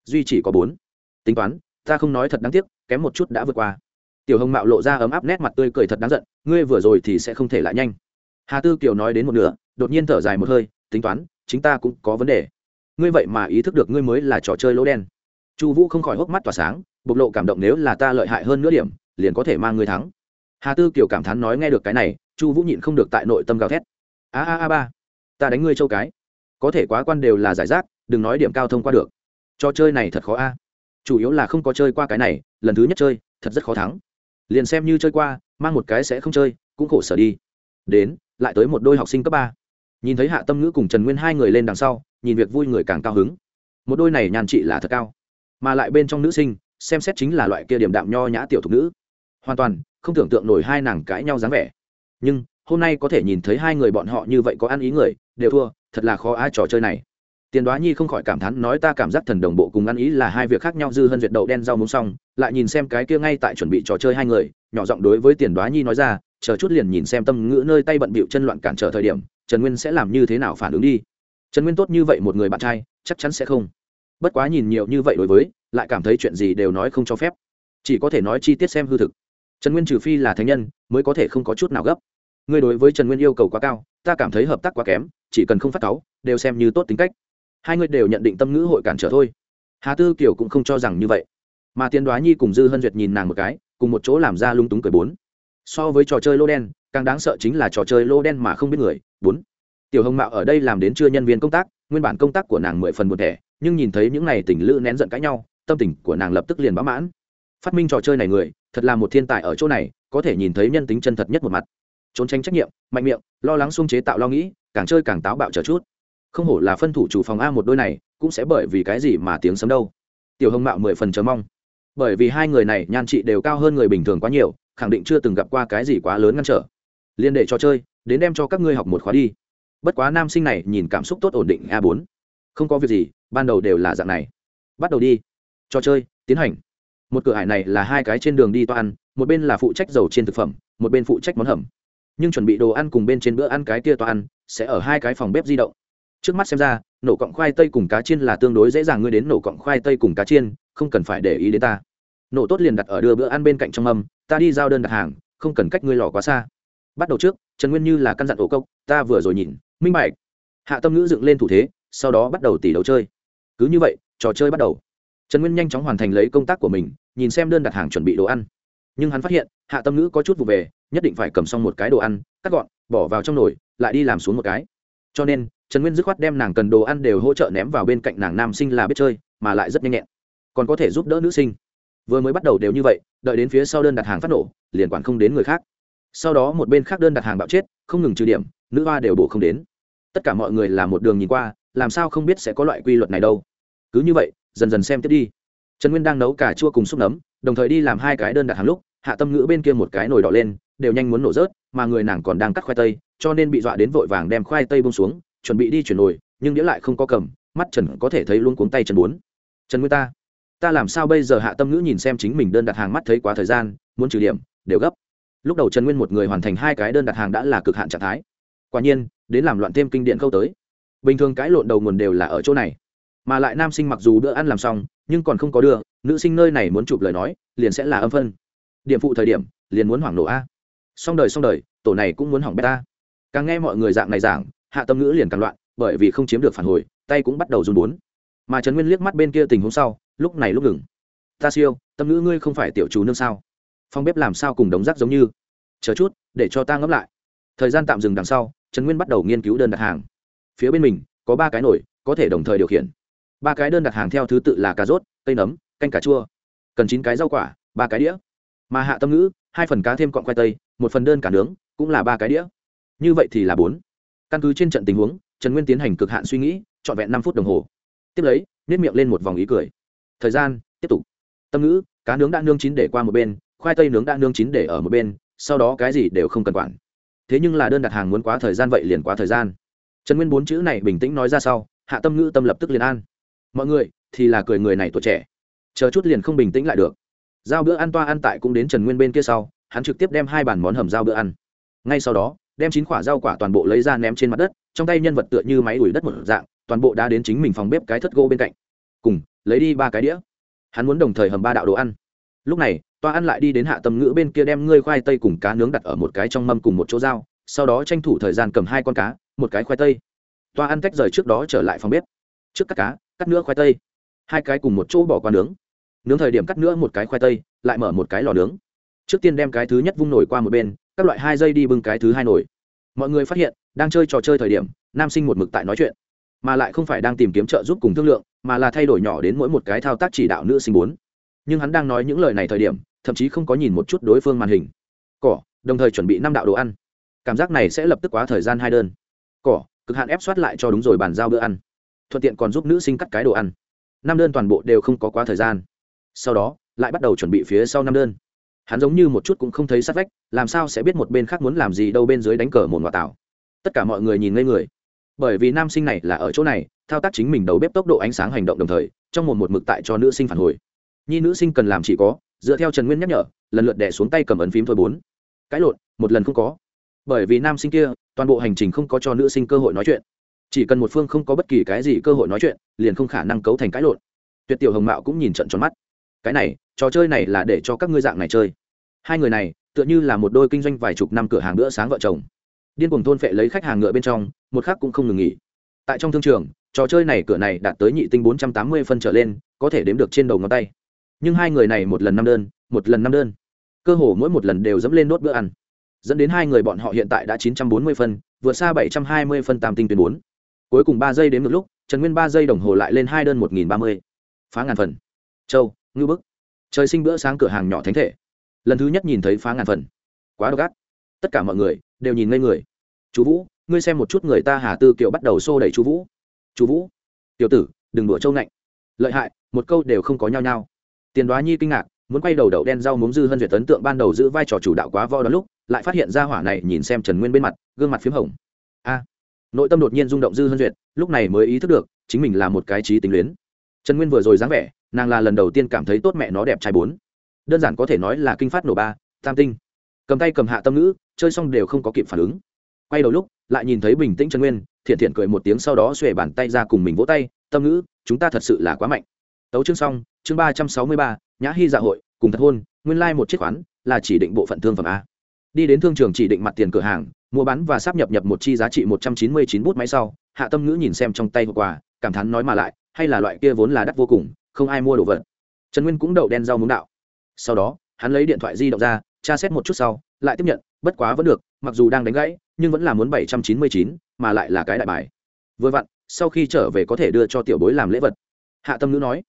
Duy chỉ có bốn. Tính toán, ta không nói thật đáng tiếc, kém một chút đã vượt qua. Tiểu hồng mạo lộ ra ấm áp nét mặt tươi cười thật đáng giận, ngươi vừa rồi thì sẽ không thể lại nhanh. Hà tư kiều nói đến một nửa, đột nhiên thở dài một hơi, tính toán chính ta cũng có vấn đề. Ngươi vậy mà ý thức được ngươi mới là trò chơi lỗ đen. Chu vũ không khỏi hốc mắt tỏa sáng, bộc lộ cảm động nếu là ta lợi hại hơn nửa điểm, liền có thể mang ngươi thắng. Hà tư kiều cảm thán nói nghe được cái này, chu vũ nhịn không được tại nội tâm gào thét. A a a ba, ta đánh ngươi châu cái. Có thể quá quan đều là giải rác, đừng nói điểm cao thông qua được. Trò chơi này thật khó a. Chủ yếu là không có chơi qua cái này, lần thứ nhất chơi, thật rất khó thắng. Liền xem như chơi qua, mang một cái sẽ không chơi, cũng khổ sở đi. Đến, lại tới một đôi học sinh cấp ba nhìn thấy hạ tâm ngữ cùng trần nguyên hai người lên đằng sau, nhìn việc vui người càng cao hứng. Một đôi này nhàn chị là thật cao, mà lại bên trong nữ sinh, xem xét chính là loại kia điểm đạm nho nhã tiểu thục nữ. Hoàn toàn không tưởng tượng nổi hai nàng cãi nhau dáng vẻ. Nhưng hôm nay có thể nhìn thấy hai người bọn họ như vậy có ăn ý người, đều thua, thật là khó ai trò chơi này. Tiền đoá nhi không khỏi cảm thán nói ta cảm giác thần đồng bộ cùng ăn ý là hai việc khác nhau, dư hơn duyệt đậu đen rau muống xong, lại nhìn xem cái kia ngay tại chuẩn bị trò chơi hai người, nhỏ giọng đối với tiền đoá nhi nói ra, chờ chút liền nhìn xem tâm ngữ nơi tay bận bịu chân loạn cản trở thời điểm trần nguyên sẽ làm như thế nào phản ứng đi? Trần nguyên tốt như vậy một người bạn trai, chắc chắn sẽ không. Bất quá nhìn nhiều như vậy đối với, lại cảm thấy chuyện gì đều nói không cho phép. Chỉ có thể nói chi tiết xem hư thực. Trần nguyên trừ phi là thánh nhân, mới có thể không có chút nào gấp. Ngươi đối với trần nguyên yêu cầu quá cao, ta cảm thấy hợp tác quá kém, chỉ cần không phát cáu, đều xem như tốt tính cách. Hai người đều nhận định tâm ngữ hội cản trở thôi. Hà tư kiều cũng không cho rằng như vậy. Mà tiên đoá nhi cùng dư hân duyệt nhìn nàng một cái, cùng một chỗ làm ra lung túng cười bốn. So với trò chơi lô đen càng đáng sợ chính là trò chơi lô đen mà không biết người. Bốn, tiểu hồng mạo ở đây làm đến chưa nhân viên công tác, nguyên bản công tác của nàng mười phần một thẻ, nhưng nhìn thấy những n à y tình lữ nén giận cãi nhau, tâm tình của nàng lập tức liền bão mãn. Phát minh trò chơi này người, thật là một thiên tài ở chỗ này, có thể nhìn thấy nhân tính chân thật nhất một mặt. Trốn tránh trách nhiệm, mạnh miệng, lo lắng xung chế tạo lo nghĩ, càng chơi càng táo bạo trở chút. Không hổ là phân thủ chủ phòng a một đôi này, cũng sẽ bởi vì cái gì mà tiếng sấm đâu. Tiểu hồng mạo mười phần chờ mong. Bởi vì hai người này nhan trị đều cao hơn người bình thường quá nhiều, khẳng định chưa từng gặp qua cái gì quá lớn ngăn trở liên để cho chơi đến đem cho các ngươi học một khóa đi. Bất quá nam sinh này nhìn cảm xúc tốt ổn định a bốn. Không có việc gì ban đầu đều là dạng này. Bắt đầu đi. Trò chơi tiến hành. Một cửa hải này là hai cái trên đường đi toa ăn một bên là phụ trách dầu trên thực phẩm một bên phụ trách món hầm. Nhưng chuẩn bị đồ ăn cùng bên trên bữa ăn cái kia toa ăn sẽ ở hai cái phòng bếp di động. Trước mắt xem ra nổ cọng khoai tây cùng cá chiên là tương đối dễ dàng ngươi đến nổ cọng khoai tây cùng cá chiên không cần phải để ý đến ta. Nổ tốt liền đặt ở đưa bữa ăn bên cạnh trong âm, ta đi giao đơn đặt hàng không cần cách ngươi lò quá xa bắt đầu trước, trần nguyên như là căn dặn ổ cốc, ta vừa rồi nhìn, minh bạch. Hạ tâm ngữ dựng lên thủ thế, sau đó bắt đầu tỉ đấu chơi. Cứ như vậy, trò chơi bắt đầu. Trần nguyên nhanh chóng hoàn thành lấy công tác của mình, nhìn xem đơn đặt hàng chuẩn bị đồ ăn. Nhưng hắn phát hiện, hạ tâm ngữ có chút vụ về, nhất định phải cầm xong một cái đồ ăn, cắt gọn, bỏ vào trong nồi, lại đi làm xuống một cái. Cho nên, trần nguyên dứt khoát đem nàng cần đồ ăn đều hỗ trợ ném vào bên cạnh nàng nam sinh là biết chơi, mà lại rất nhanh nhẹn. Còn có thể giúp đỡ nữ sinh. Vừa mới bắt đầu đều như vậy, đợi đến phía sau đơn đặt hàng phát nổ, liền quản không đến người khác sau đó một bên khác đơn đặt hàng bạo chết, không ngừng trừ điểm, nữ hoa đều bổ không đến. Tất cả mọi người là một đường nhìn qua, làm sao không biết sẽ có loại quy luật này đâu. Cứ như vậy, dần dần xem tiếp đi. Trần nguyên đang nấu cà chua cùng xúc nấm, đồng thời đi làm hai cái đơn đặt hàng lúc, hạ tâm ngữ bên kia một cái nồi đỏ lên, đều nhanh muốn nổ rớt, mà người nàng còn đang cắt khoai tây, cho nên bị dọa đến vội vàng đem khoai tây bông xuống, chuẩn bị đi chuyển nồi, nhưng đĩa lại không có cầm, mắt trần có thể thấy luôn cuống tay trần bốn trần nguyên ta ta làm sao bây giờ? Hạ tâm ngữ nhìn xem chính mình đơn đặt hàng mắt thấy quá thời gian, muốn trừ điểm, đều gấp lúc đầu trần nguyên một người hoàn thành hai cái đơn đặt hàng đã là cực hạn trạng thái. Quả nhiên, đến làm loạn thêm kinh điện câu tới. Bình thường cái lộn đầu nguồn đều là ở chỗ này. Mà lại nam sinh mặc dù bữa ăn làm xong, nhưng còn không có đưa, nữ sinh nơi này muốn chụp lời nói, liền sẽ là âm phân. Điểm phụ thời điểm, liền muốn hoảng nổ a. Xong đời xong đời, tổ này cũng muốn hỏng beta càng nghe mọi người dạng này giảng, hạ tâm ngữ liền càng loạn, bởi vì không chiếm được phản hồi, tay cũng bắt đầu run bốn. Mà trần nguyên liếc mắt bên kia tình huống sau, lúc này lúc ngừng. Ta siêu, tâm ngữ ngươi không phải tiểu chú nương sao? Phong bếp làm sao cùng đống rác giống như. Chờ chút, để cho ta ngẫm lại. Thời gian tạm dừng đằng sau, trần nguyên bắt đầu nghiên cứu đơn đặt hàng. Phía bên mình, có ba cái nổi có thể đồng thời điều khiển. Ba cái đơn đặt hàng theo thứ tự là cà rốt, cây nấm, canh cà chua. Cần chín cái rau quả, ba cái đĩa. Mà hạ tâm ngữ, hai phần cá thêm cọn khoai tây, một phần đơn cả nướng, cũng là ba cái đĩa. Như vậy thì là bốn. Căn cứ trên trận tình huống, trần nguyên tiến hành cực hạn suy nghĩ, trọn vẹn năm phút đồng hồ. Tiếp lấy nếp miệng lên một vòng ý cười. Thời gian, tiếp tục. Tâm ngữ, cá nướng đã nướng chín để qua một bên khoai tây nướng đã nướng chín để ở một bên, sau đó cái gì đều không cần quản. Thế nhưng là đơn đặt hàng muốn quá thời gian vậy liền quá thời gian. Trần nguyên bốn chữ này bình tĩnh nói ra sau, hạ tâm ngữ tâm lập tức liền an. Mọi người, thì là cười người này tuổi trẻ. Chờ chút liền không bình tĩnh lại được. Giao bữa ăn toa ăn tại cũng đến trần nguyên bên kia sau, hắn trực tiếp đem hai bàn món hầm giao bữa ăn. Ngay sau đó, đem chín quả rau quả toàn bộ lấy ra ném trên mặt đất, trong tay nhân vật tựa như máy đuổi đất một dạng, toàn bộ đã đến chính mình phòng bếp cái thất gỗ bên cạnh. Cùng, lấy đi ba cái đĩa. Hắn muốn đồng thời hầm ba đạo đồ ăn lúc này, toa ăn lại đi đến hạ tâm ngữ bên kia đem ngươi khoai tây cùng cá nướng đặt ở một cái trong mâm cùng một chỗ dao sau đó tranh thủ thời gian cầm hai con cá, một cái khoai tây. Toa ăn tách rời trước đó trở lại phòng bếp. Trước cắt cá, cắt nữa khoai tây. Hai cái cùng một chỗ bỏ qua nướng. Nướng thời điểm cắt nữa một cái khoai tây, lại mở một cái lò nướng. Trước tiên đem cái thứ nhất vung nổi qua một bên, các loại hai dây đi bưng cái thứ hai nổi mọi người phát hiện, đang chơi trò chơi thời điểm, nam sinh một mực tại nói chuyện, mà lại không phải đang tìm kiếm trợ giúp cùng thương lượng, mà là thay đổi nhỏ đến mỗi một cái thao tác chỉ đạo nữ sinh bốn nhưng hắn đang nói những lời này thời điểm, thậm chí không có nhìn một chút đối phương màn hình. Cỏ, đồng thời chuẩn bị năm đạo đồ ăn. Cảm giác này sẽ lập tức quá thời gian hai đơn. Cỏ, cực hạn ép soát lại cho đúng rồi bàn giao bữa ăn. Thuận tiện còn giúp nữ sinh cắt cái đồ ăn. Năm đơn toàn bộ đều không có quá thời gian. Sau đó, lại bắt đầu chuẩn bị phía sau năm đơn. Hắn giống như một chút cũng không thấy sát vách, làm sao sẽ biết một bên khác muốn làm gì đâu bên dưới đánh cờ một ngoại tảo tất cả mọi người nhìn ngây người. Bởi vì nam sinh này là ở chỗ này, thao tác chính mình đầu bếp tốc độ ánh sáng hành động đồng thời, trong một một mực tại cho nữ sinh phản hồi nhi nữ sinh cần làm chỉ có, dựa theo trần nguyên nhắc nhở, lần lượt đẻ xuống tay cầm ấn phím thôi bốn. Cãi lộn, một lần không có. Bởi vì nam sinh kia, toàn bộ hành trình không có cho nữ sinh cơ hội nói chuyện. Chỉ cần một phương không có bất kỳ cái gì cơ hội nói chuyện, liền không khả năng cấu thành cãi lộn. Tuyệt tiểu hồng mạo cũng nhìn trận tròn mắt. Cái này, trò chơi này là để cho các ngươi dạng này chơi. Hai người này, tựa như là một đôi kinh doanh vài chục năm cửa hàng bữa sáng vợ chồng. Điên cùng thôn phệ lấy khách hàng ngựa bên trong, một khác cũng không ngừng nghỉ. Tại trong thương trường, trò chơi này cửa này đạt tới nhị tinh bốn trăm tám mươi phân trở lên, có thể đếm được trên đầu ngón tay nhưng hai người này một lần năm đơn, một lần năm đơn. Cơ hồ mỗi một lần đều dẫm lên nốt bữa ăn. Dẫn đến hai người bọn họ hiện tại đã chín trăm bốn mươi phân, vượt xa bảy trăm hai mươi phân tam tinh tuyến bốn. Cuối cùng ba giây đến một lúc, trần nguyên ba giây đồng hồ lại lên hai đơn một nghìn ba mươi. Phá ngàn phần. Châu ngư bức. Trời sinh bữa sáng cửa hàng nhỏ thánh thể. Lần thứ nhất nhìn thấy phá ngàn phần. Quá độc ác. Tất cả mọi người đều nhìn ngây người. Chú vũ, ngươi xem một chút người ta hà tư kiều bắt đầu xô đẩy chú vũ. Chú vũ. Tiểu tử, đừng đùa trâu ngạnh. Lợi hại, một câu đều không có nhao nhao tiền đoá nhi kinh ngạc muốn quay đầu đậu đen rau muống dư hân duyệt ấn tượng ban đầu giữ vai trò chủ đạo quá vo đó lúc lại phát hiện ra hỏa này nhìn xem trần nguyên bên mặt gương mặt p h í m hồng. A! Nội tâm đột nhiên rung động dư hân duyệt lúc này mới ý thức được chính mình là một cái trí tính luyến. Trần nguyên vừa rồi dáng vẻ nàng là lần đầu tiên cảm thấy tốt mẹ nó đẹp trai bốn. Đơn giản có thể nói là kinh phát nổ ba tam tinh. Cầm tay cầm hạ tâm nữ, chơi xong đều không có kịp phản ứng. Quay đầu lúc lại nhìn thấy bình tĩnh trần nguyên thiện thiện cười một tiếng sau đó xuề bàn tay ra cùng mình vỗ tay tâm ngữ chúng ta thật sự là quá mạnh tấu chương xong, chương ba trăm sáu mươi ba, nhã hy dạ hội, cùng thật hôn, nguyên lai、like、một chiếc khoán là chỉ định bộ phận thương phẩm a. Đi đến thương trường chỉ định mặt tiền cửa hàng, mua bán và sắp nhập nhập một chi giá trị một trăm chín mươi chín bút máy sau, hạ tâm ngữ nhìn xem trong tay hộp quà, cảm thán nói mà lại, hay là loại kia vốn là đắt vô cùng, không ai mua đồ vật. Trần nguyên cũng đậu đen rau muống đạo. Sau đó, hắn lấy điện thoại di động ra, tra xét một chút sau, lại tiếp nhận, bất quá vẫn được, mặc dù đang đánh gãy, nhưng vẫn là muốn bảy trăm chín mươi chín, mà lại là cái đại bài. Vừa vặn, sau khi trở về có thể đưa cho tiểu bối làm lễ vật. Hạ tâm ngữ nói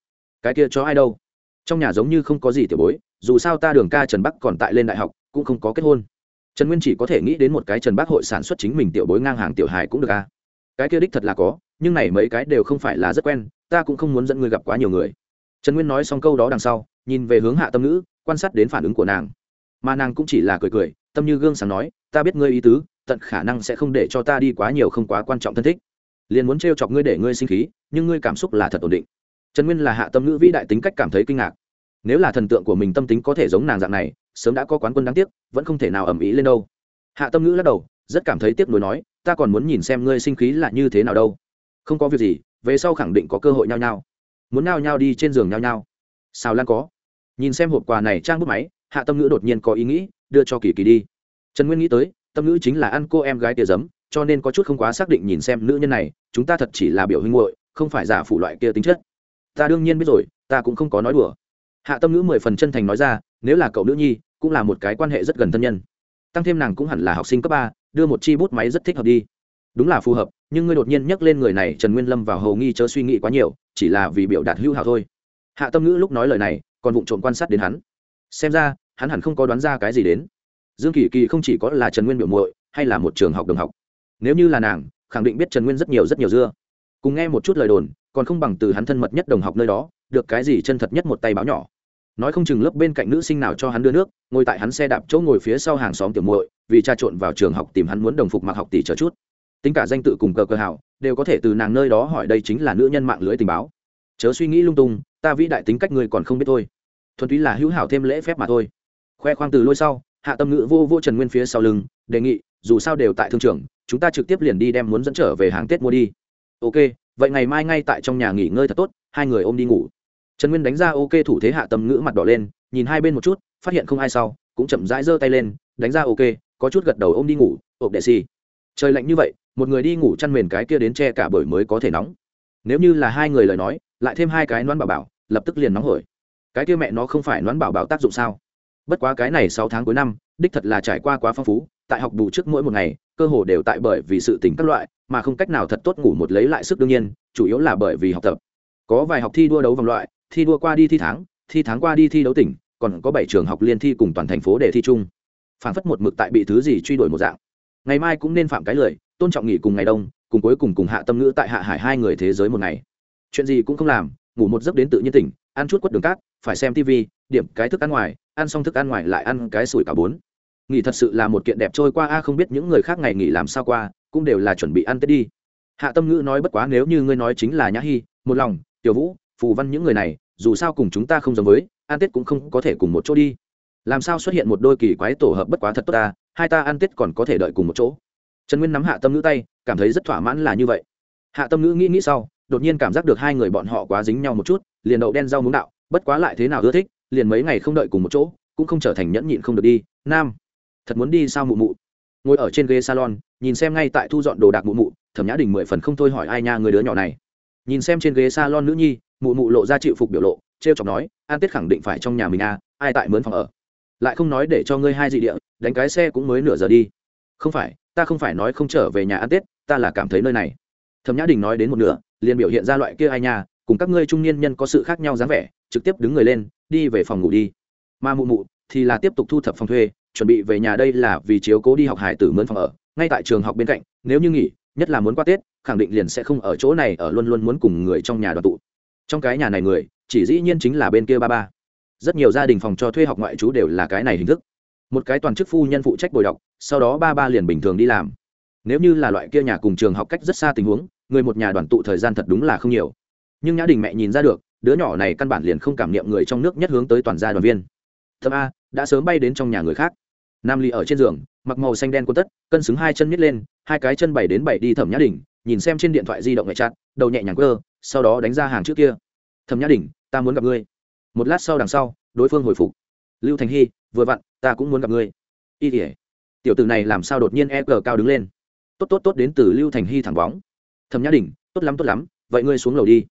cái kia cho ai đâu? Trong nhà giống như không có gì tiểu bối, dù sao ta đường ca trần bắc còn tại lên đại học, cũng không có kết hôn. Trần nguyên chỉ có thể nghĩ đến một cái trần bắc hội sản xuất chính mình tiểu bối ngang hàng tiểu hài cũng được a cái kia đích thật là có, nhưng này mấy cái đều không phải là rất quen, ta cũng không muốn dẫn ngươi gặp quá nhiều người. Trần nguyên nói xong câu đó đằng sau, nhìn về hướng hạ tâm ngữ, quan sát đến phản ứng của nàng. Mà nàng cũng chỉ là cười cười, tâm như gương sáng nói, ta biết ngươi ý tứ, tận khả năng sẽ không để cho ta đi quá nhiều không quá quan trọng thân thích. Liền muốn t chọc ngươi để ngươi sinh khí, nhưng ngươi cảm xúc là thật ổn định trần nguyên là hạ tâm ngữ vĩ đại tính cách cảm thấy kinh ngạc. Nếu là thần tượng của mình tâm tính có thể giống nàng dạng này, sớm đã có quán quân đáng tiếc, vẫn không thể nào ầm ĩ lên đâu. Hạ tâm ngữ lắc đầu, rất cảm thấy tiếc nuối nói, ta còn muốn nhìn xem ngươi sinh khí là như thế nào đâu. Không có việc gì, về sau khẳng định có cơ hội nhau nhau muốn nhau nhau đi trên giường nhau nhau sao lan có. Nhìn xem hộp quà này trang bút máy, hạ tâm ngữ đột nhiên có ý nghĩ, đưa cho kỳ kỳ đi. Trần nguyên nghĩ tới, tâm ngữ chính là ăn cô em gái tia giấm, cho nên có chút không quá xác định nhìn xem nữ nhân này, chúng ta thật chỉ là biểu huynh muội, không phải giả phụ loại kia tính chất ta đương nhiên biết rồi, ta cũng không có nói đùa. Hạ tâm ngữ mười phần chân thành nói ra, nếu là cậu nữ nhi, cũng là một cái quan hệ rất gần thân nhân. Tăng thêm nàng cũng hẳn là học sinh cấp ba, đưa một chi bút máy rất thích hợp đi. Đúng là phù hợp, nhưng ngươi đột nhiên nhắc lên người này, trần nguyên lâm vào hầu nghi chớ suy nghĩ quá nhiều, chỉ là vì biểu đạt hữu hảo thôi. Hạ tâm ngữ lúc nói lời này, còn vụng trộm quan sát đến hắn. Xem ra, hắn hẳn không có đoán ra cái gì đến. Dương kỳ kỳ không chỉ có là trần nguyên biểu muội, hay là một trường học đồng học. Nếu như là nàng, khẳng định biết trần nguyên rất nhiều rất nhiều dưa. Cùng nghe một chút lời đồn còn không bằng từ hắn thân mật nhất đồng học nơi đó, được cái gì chân thật nhất một tay báo nhỏ. Nói không chừng lớp bên cạnh nữ sinh nào cho hắn đưa nước, ngồi tại hắn xe đạp chỗ ngồi phía sau hàng xóm tiểu muội, vì cha trộn vào trường học tìm hắn muốn đồng phục mặc học tỷ chờ chút. Tính cả danh tự cùng cờ cơ hảo, đều có thể từ nàng nơi đó hỏi đây chính là nữ nhân mạng lưới tình báo. Chớ suy nghĩ lung tung, ta vĩ đại tính cách người còn không biết thôi. Thuần túy là hữu hảo thêm lễ phép mà thôi. Khoe khoang từ lôi sau, hạ tâm ngữ vô vô trần nguyên phía sau lưng, đề nghị, dù sao đều tại thương trường, chúng ta trực tiếp liền đi đem muốn dẫn trở về hàng tết mua đi. Ok vậy ngày mai ngay tại trong nhà nghỉ ngơi thật tốt, hai người ôm đi ngủ. Trần nguyên đánh ra ok thủ thế hạ tâm ngữ mặt đỏ lên, nhìn hai bên một chút, phát hiện không ai sau, cũng chậm rãi giơ tay lên, đánh ra ok, có chút gật đầu ôm đi ngủ ộp đệ xì. Trời lạnh như vậy, một người đi ngủ chăn mền cái kia đến che cả bởi mới có thể nóng. Nếu như là hai người lời nói, lại thêm hai cái nón bảo bảo, lập tức liền nóng hổi. Cái kia mẹ nó không phải nón bảo bảo tác dụng sao? Bất quá cái này sáu tháng cuối năm, đích thật là trải qua quá phong phú, tại học bù trước mỗi một ngày, cơ hồ đều tại bởi vì sự tình các loại mà không cách nào thật tốt ngủ một lấy lại sức đương nhiên, chủ yếu là bởi vì học tập. Có vài học thi đua đấu vòng loại, thi đua qua đi thi tháng thi tháng qua đi thi đấu tỉnh, còn có bảy trường học liên thi cùng toàn thành phố để thi chung. Phản phất một mực tại bị thứ gì truy đuổi một dạng. Ngày mai cũng nên phạm cái lời, tôn trọng nghỉ cùng ngày đông, cùng cuối cùng cùng hạ tâm ngữ tại hạ hải hai người thế giới một ngày. Chuyện gì cũng không làm, ngủ một giấc đến tự nhiên tỉnh, ăn chút quất đường cát, phải xem tv điểm cái thức ăn ngoài, ăn xong thức ăn ngoài lại ăn cái sủi cả bốn. Nghỉ thật sự là một kiện đẹp trôi qua, a, không biết những người khác ngày nghỉ làm sao qua cũng đều là chuẩn bị ăn tết đi. Hạ tâm ngữ nói bất quá nếu như ngươi nói chính là nhã hy một lòng, tiểu vũ, phù văn những người này, dù sao cùng chúng ta không giống với, ăn tết cũng không có thể cùng một chỗ đi. Làm sao xuất hiện một đôi kỳ quái tổ hợp bất quá thật tốt ta, hai ta ăn tết còn có thể đợi cùng một chỗ. Trần nguyên nắm hạ tâm ngữ tay, cảm thấy rất thỏa mãn là như vậy. Hạ tâm ngữ nghĩ nghĩ sau, đột nhiên cảm giác được hai người bọn họ quá dính nhau một chút, liền đậu đen rau muống đạo, bất quá lại thế nào ưa thích, liền mấy ngày không đợi cùng một chỗ, cũng không trở thành nhẫn nhịn không được đi. Nam, thật muốn đi sao mụ mụ? Ngồi ở trên ghế salon, nhìn xem ngay tại thu dọn đồ đạc mụ mụ, thẩm nhã đình mười phần không thôi hỏi ai nha người đứa nhỏ này. Nhìn xem trên ghế salon nữ nhi, mụ mụ lộ ra chịu phục biểu lộ t r e o chọc nói, an tết khẳng định phải trong nhà mình à ai tại mướn phòng ở? Lại không nói để cho ngươi hai dị địa, đánh cái xe cũng mới nửa giờ đi. Không phải, ta không phải nói không trở về nhà ăn tết ta là cảm thấy nơi này. Thẩm nhã đình nói đến một nửa, liền biểu hiện ra loại kia ai nha, cùng các ngươi trung niên nhân có sự khác nhau dáng vẻ, trực tiếp đứng người lên, đi về phòng ngủ đi. Mà mụ mụ thì là tiếp tục thu thập phòng thuê chuẩn bị về nhà đây là vì chiếu cố đi học hải tử mướn phòng ở, ngay tại trường học bên cạnh, nếu như nghỉ, nhất là muốn qua tết, khẳng định liền sẽ không ở chỗ này, ở luôn luôn muốn cùng người trong nhà đoàn tụ. Trong cái nhà này người, chỉ dĩ nhiên chính là bên kia ba ba. Rất nhiều gia đình phòng cho thuê học ngoại trú đều là cái này hình thức. Một cái toàn chức phu nhân phụ trách bồi đọc, sau đó ba ba liền bình thường đi làm. Nếu như là loại kia nhà cùng trường học cách rất xa tình huống, người một nhà đoàn tụ thời gian thật đúng là không nhiều. Nhưng nhã đình mẹ nhìn ra được, đứa nhỏ này căn bản liền không cảm niệm người trong nước nhất hướng tới toàn gia đoàn viên. Thơm a, đã sớm bay đến trong nhà người khác nam ly ở trên giường, mặc màu xanh đen quân tất, cân xứng hai chân nhét lên, hai cái chân bảy đến bảy đi thẩm nhã đình, nhìn xem trên điện thoại di động nhẹ chặt, đầu nhẹ nhàng cơ sau đó đánh ra hàng trước kia. Thẩm nhã đình, ta muốn gặp ngươi. Một lát sau đằng sau, đối phương hồi phục. Lưu thành hy, vừa vặn, ta cũng muốn gặp ngươi. Y tỉa tiểu tử này làm sao đột nhiên e cờ cao đứng lên. Tốt tốt tốt đến từ lưu thành hy thẳng bóng. Thẩm nhã đình, tốt lắm tốt lắm, vậy ngươi xuống lầu đi.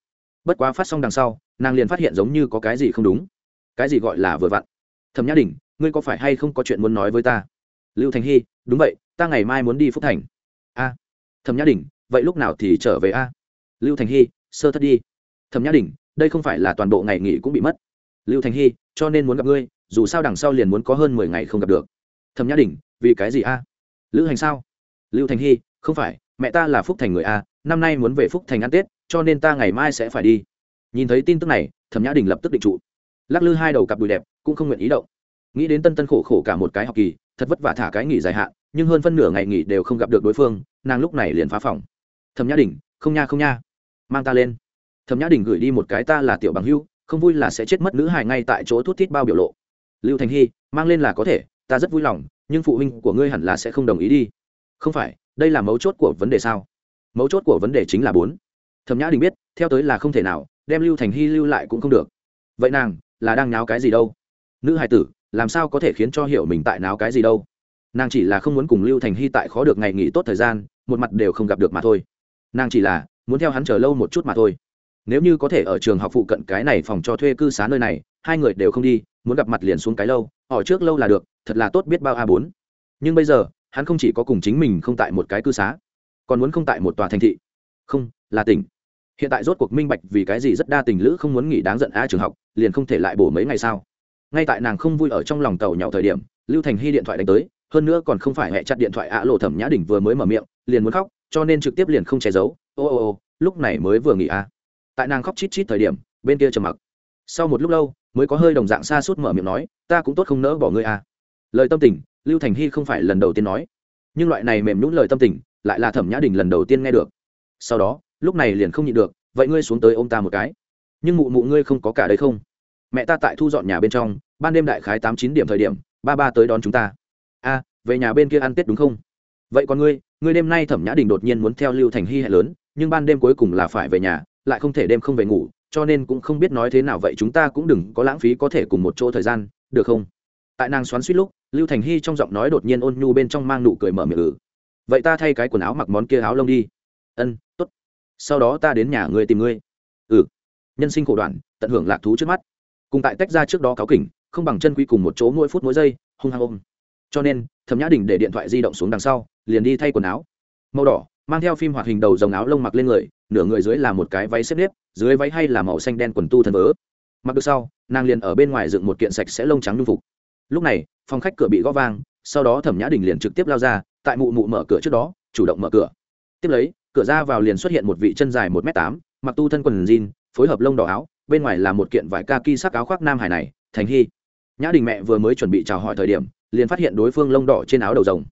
Bất quá phát xong đằng sau, nàng liền phát hiện giống như có cái gì không đúng. Cái gì gọi là vừa vặn? Thẩm nhã đình ngươi có phải hay không có chuyện muốn nói với ta? Lưu thành hy, đúng vậy, ta ngày mai muốn đi phúc thành. A. Thẩm nhã đình, vậy lúc nào thì trở về a? Lưu thành hy, sơ thất đi. Thẩm nhã đình, đây không phải là toàn bộ ngày nghỉ cũng bị mất. Lưu thành hy, cho nên muốn gặp ngươi, dù sao đằng sau liền muốn có hơn mười ngày không gặp được. Thẩm nhã đình, vì cái gì a? Lữ hành sao? Lưu thành hy, không phải, mẹ ta là phúc thành người a, năm nay muốn về phúc thành ăn tết, cho nên ta ngày mai sẽ phải đi. Nhìn thấy tin tức này, thẩm nhã đình lập tức định trụ. Lắc lư hai đầu cặp đùi đẹp, cũng không nguyện ý động nghĩ đến tân tân khổ khổ cả một cái học kỳ, thật vất vả thả cái nghỉ dài hạn, nhưng hơn phân nửa ngày nghỉ đều không gặp được đối phương, nàng lúc này liền phá phòng. Thẩm nhã đình, không nha không nha. Mang ta lên. Thẩm nhã đình gửi đi một cái ta là tiểu bằng hưu, không vui là sẽ chết mất nữ hài ngay tại chỗ thút thít bao biểu lộ. Lưu thành hy, mang lên là có thể, ta rất vui lòng, nhưng phụ huynh của ngươi hẳn là sẽ không đồng ý đi. Không phải, đây là mấu chốt của vấn đề sao? Mấu chốt của vấn đề chính là bốn. Thẩm nhã đình biết, theo tới là không thể nào, đem lưu thành hy lưu lại cũng không được. Vậy nàng, là đang nháo cái gì đâu? Nữ hài tử làm sao có thể khiến cho hiểu mình tại náo cái gì đâu? Nàng chỉ là không muốn cùng lưu thành hy tại khó được ngày nghỉ tốt thời gian, một mặt đều không gặp được mà thôi. Nàng chỉ là muốn theo hắn chờ lâu một chút mà thôi. Nếu như có thể ở trường học phụ cận cái này phòng cho thuê cư xá nơi này, hai người đều không đi, muốn gặp mặt liền xuống cái lâu họ trước lâu là được, thật là tốt biết bao a bốn. Nhưng bây giờ, hắn không chỉ có cùng chính mình không tại một cái cư xá, còn muốn không tại một tòa thành thị. Không, là tỉnh. Hiện tại rốt cuộc minh bạch vì cái gì rất đa tình lữ không muốn nghỉ đáng giận a trường học, liền không thể lại bổ mấy ngày sao? Ngay tại nàng không vui ở trong lòng tàu nhậu thời điểm, lưu thành hy điện thoại đánh tới, hơn nữa còn không phải hẹ chặt điện thoại ạ lộ thẩm nhã đỉnh vừa mới mở miệng, liền muốn khóc, cho nên trực tiếp liền không che giấu. Ô ô ô, lúc này mới vừa nghỉ à. tại nàng khóc chít chít thời điểm, bên kia trầm mặc. Sau một lúc lâu, mới có hơi đồng dạng xa suốt mở miệng nói, ta cũng tốt không nỡ bỏ ngươi à. lời tâm tình, lưu thành hy không phải lần đầu tiên nói. Nhưng loại này mềm nhún lời tâm tình, lại là thẩm nhã đình lần đầu tiên nghe được. Sau đó, lúc này liền không nhịn được, vậy ngươi xuống tới ô m ta một cái. Nhưng mụ mụ ngươi không có cả đấy không? Mẹ ta tại thu dọn nhà bên trong, ban đêm đại khái tám chín điểm thời điểm, ba ba tới đón chúng ta. A, về nhà bên kia ăn tết đúng không? Vậy còn ngươi ngươi đêm nay thẩm nhã đình đột nhiên muốn theo lưu thành hy hệ lớn, nhưng ban đêm cuối cùng là phải về nhà, lại không thể đêm không về ngủ, cho nên cũng không biết nói thế nào, vậy chúng ta cũng đừng có lãng phí có thể cùng một chỗ thời gian, được không? Tại nàng xoắn suýt lúc, lưu thành hy trong giọng nói đột nhiên ôn nhu bên trong mang nụ cười mở miệng ừ. Vậy ta thay cái quần áo mặc món kia áo lông đi. Ân t ố t sau đó ta đến nhà ngươi tìm ngươi. Ừ. Nhân sinh khổ đoạn, tận hưởng lạc thú trước mắt cùng tại tách ra trước đó cáo kỉnh, không bằng chân quý cùng một chỗ mỗi phút mỗi giây, hung hăng ôm. Cho nên, thẩm nhã đình để điện thoại di động xuống đằng sau, liền đi thay quần áo. Màu đỏ, mang theo phim hoạt hình đầu dòng áo lông mặc lên người, nửa người dưới là một cái váy xếp nếp, dưới váy hay là màu xanh đen quần tu thân vớ. Mặc được sau, nàng liền ở bên ngoài dựng một kiện sạch sẽ lông trắng nhung phục. Lúc này, phòng khách cửa bị gõ vang, sau đó thẩm nhã đình liền trực tiếp lao ra, tại mụ mụ mở cửa trước đó, chủ động mở cửa. Tiếp lấy, cửa ra vào liền xuất hiện một vị chân dài một m tám, mặc tu thân quần jean, phối hợp lông đỏ áo bên ngoài là một kiện vải ca ki sắc áo khoác nam hải này, thành hy. Nhã đình mẹ vừa mới chuẩn bị chào hỏi thời điểm, liền phát hiện đối phương lông đỏ trên áo đầu rồng.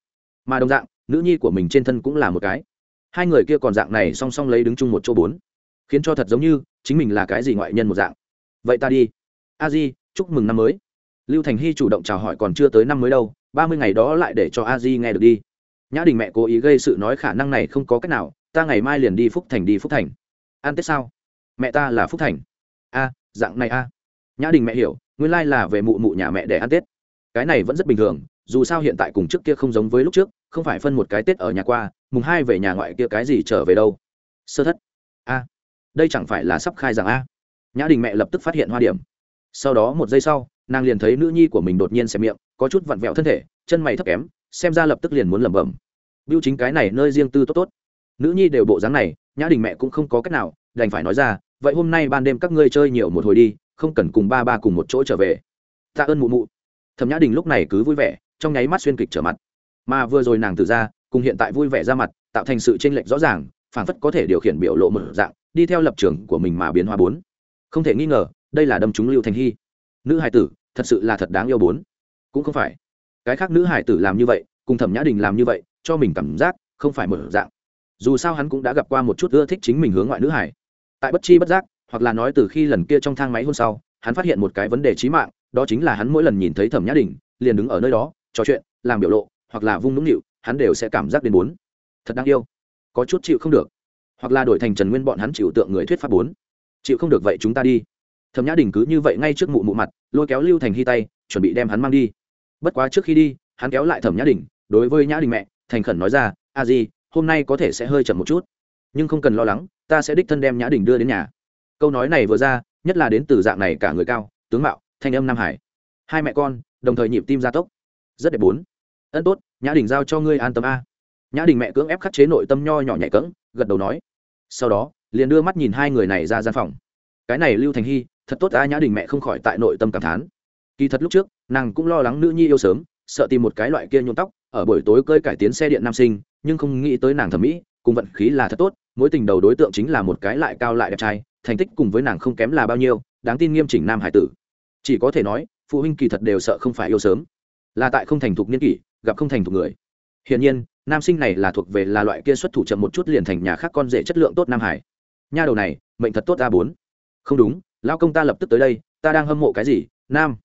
Mà đồng dạng, nữ nhi của mình trên thân cũng là một cái. Hai người kia còn dạng này song song lấy đứng chung một chỗ bốn. Khiến cho thật giống như, chính mình là cái gì ngoại nhân một dạng. Vậy ta đi. A di, chúc mừng năm mới. Lưu thành hy chủ động chào hỏi còn chưa tới năm mới đâu, ba mươi ngày đó lại để cho a di nghe được đi. Nhã đình mẹ cố ý gây sự nói khả năng này không có cách nào, ta ngày mai liền đi phúc thành đi phúc thành. Ăn tết sao? Mẹ ta là phúc thành a, dạng này a. Nhã đình mẹ hiểu, nguyên lai là về mụ mụ nhà mẹ để ăn tết. Cái này vẫn rất bình thường, dù sao hiện tại cùng trước kia không giống với lúc trước, không phải phân một cái tết ở nhà qua, mùng hai về nhà ngoại kia cái gì trở về đâu. Sơ thất. A, đây chẳng phải là sắp khai rằng a? Nhã đình mẹ lập tức phát hiện hoa điểm. Sau đó một giây sau, nàng liền thấy nữ nhi của mình đột nhiên xem miệng, có chút vặn vẹo thân thể, chân mày thấp kém, xem ra lập tức liền muốn lẩm bẩm. Biêu chính cái này nơi riêng tư tốt tốt. Nữ nhi đều bộ dáng này, nhã đình mẹ cũng không có cách nào, đành phải nói ra vậy hôm nay ban đêm các ngươi chơi nhiều một hồi đi, không cần cùng ba ba cùng một chỗ trở về. Tạ ơn mụ mụ. Thẩm nhã đình lúc này cứ vui vẻ, trong nháy mắt xuyên kịch trở mặt. Mà vừa rồi nàng từ ra, cùng hiện tại vui vẻ ra mặt, tạo thành sự tranh lệch rõ ràng phản phất có thể điều khiển biểu lộ một dạng, đi theo lập trường của mình mà biến hóa bốn. Không thể nghi ngờ, đây là đâm chúng lưu thành hy. Nữ hải tử, thật sự là thật đáng yêu bốn. Cũng không phải. Cái khác nữ hải tử làm như vậy, cùng thẩm nhã đình làm như vậy, cho mình cảm giác không phải một dạng. Dù sao hắn cũng đã gặp qua một chút ưa thích chính mình hướng ngoại nữ hải tại bất chi bất giác, hoặc là nói từ khi lần kia trong thang máy hôm sau, hắn phát hiện một cái vấn đề trí mạng, đó chính là hắn mỗi lần nhìn thấy thẩm nhã đình, liền đứng ở nơi đó, trò chuyện, làm biểu lộ, hoặc là vung nũng nịu, hắn đều sẽ cảm giác đến bốn thật đáng yêu. Có chút chịu không được. Hoặc là đổi thành trần nguyên bọn hắn chịu tượng người thuyết pháp bốn. Chịu không được vậy chúng ta đi. Thẩm nhã đình cứ như vậy ngay trước mụ mụ mặt, lôi kéo lưu thành hy tay, chuẩn bị đem hắn mang đi. Bất quá trước khi đi, hắn kéo lại thẩm nhã đình, đối với nhã đình mẹ, thành khẩn nói ra, a di, hôm nay có thể sẽ hơi chậm một chút, nhưng không cần lo lắng ta sẽ đích thân đem nhã đình đưa đến nhà. Câu nói này vừa ra, nhất là đến từ dạng này cả người cao, tướng mạo, thanh âm nam hải. Hai mẹ con, đồng thời nhịp tim gia tốc. Rất đẹp bốn. Ân tốt, nhã đình giao cho ngươi an tâm a. Nhã đình mẹ cưỡng ép khắc chế nội tâm nho nhỏ nhạy cỡng gật đầu nói. Sau đó, liền đưa mắt nhìn hai người này ra gian phòng. Cái này lưu thành hy, thật tốt a, nhã đình mẹ không khỏi tại nội tâm cảm thán. Kỳ thật lúc trước, nàng cũng lo lắng nữ nhi yêu sớm, sợ tìm một cái loại kia nhuộm tóc, ở buổi tối cơi cải tiến xe điện nam sinh, nhưng không nghĩ tới nàng thẩm mỹ cùng vận khí là thật tốt, mối tình đầu đối tượng chính là một cái lại cao lại đẹp trai, thành tích cùng với nàng không kém là bao nhiêu, đáng tin nghiêm chỉnh nam hải tử. Chỉ có thể nói, phụ huynh kỳ thật đều sợ không phải yêu sớm. Là tại không thành thục niên kỷ, gặp không thành thục người. Hiển nhiên, nam sinh này là thuộc về là loại kia xuất thủ chậm một chút liền thành nhà khác con rể chất lượng tốt nam hải. Nha đầu này, mệnh thật tốt a bốn. Không đúng lao công ta lập tức tới đây, ta đang hâm mộ cái gì, nam.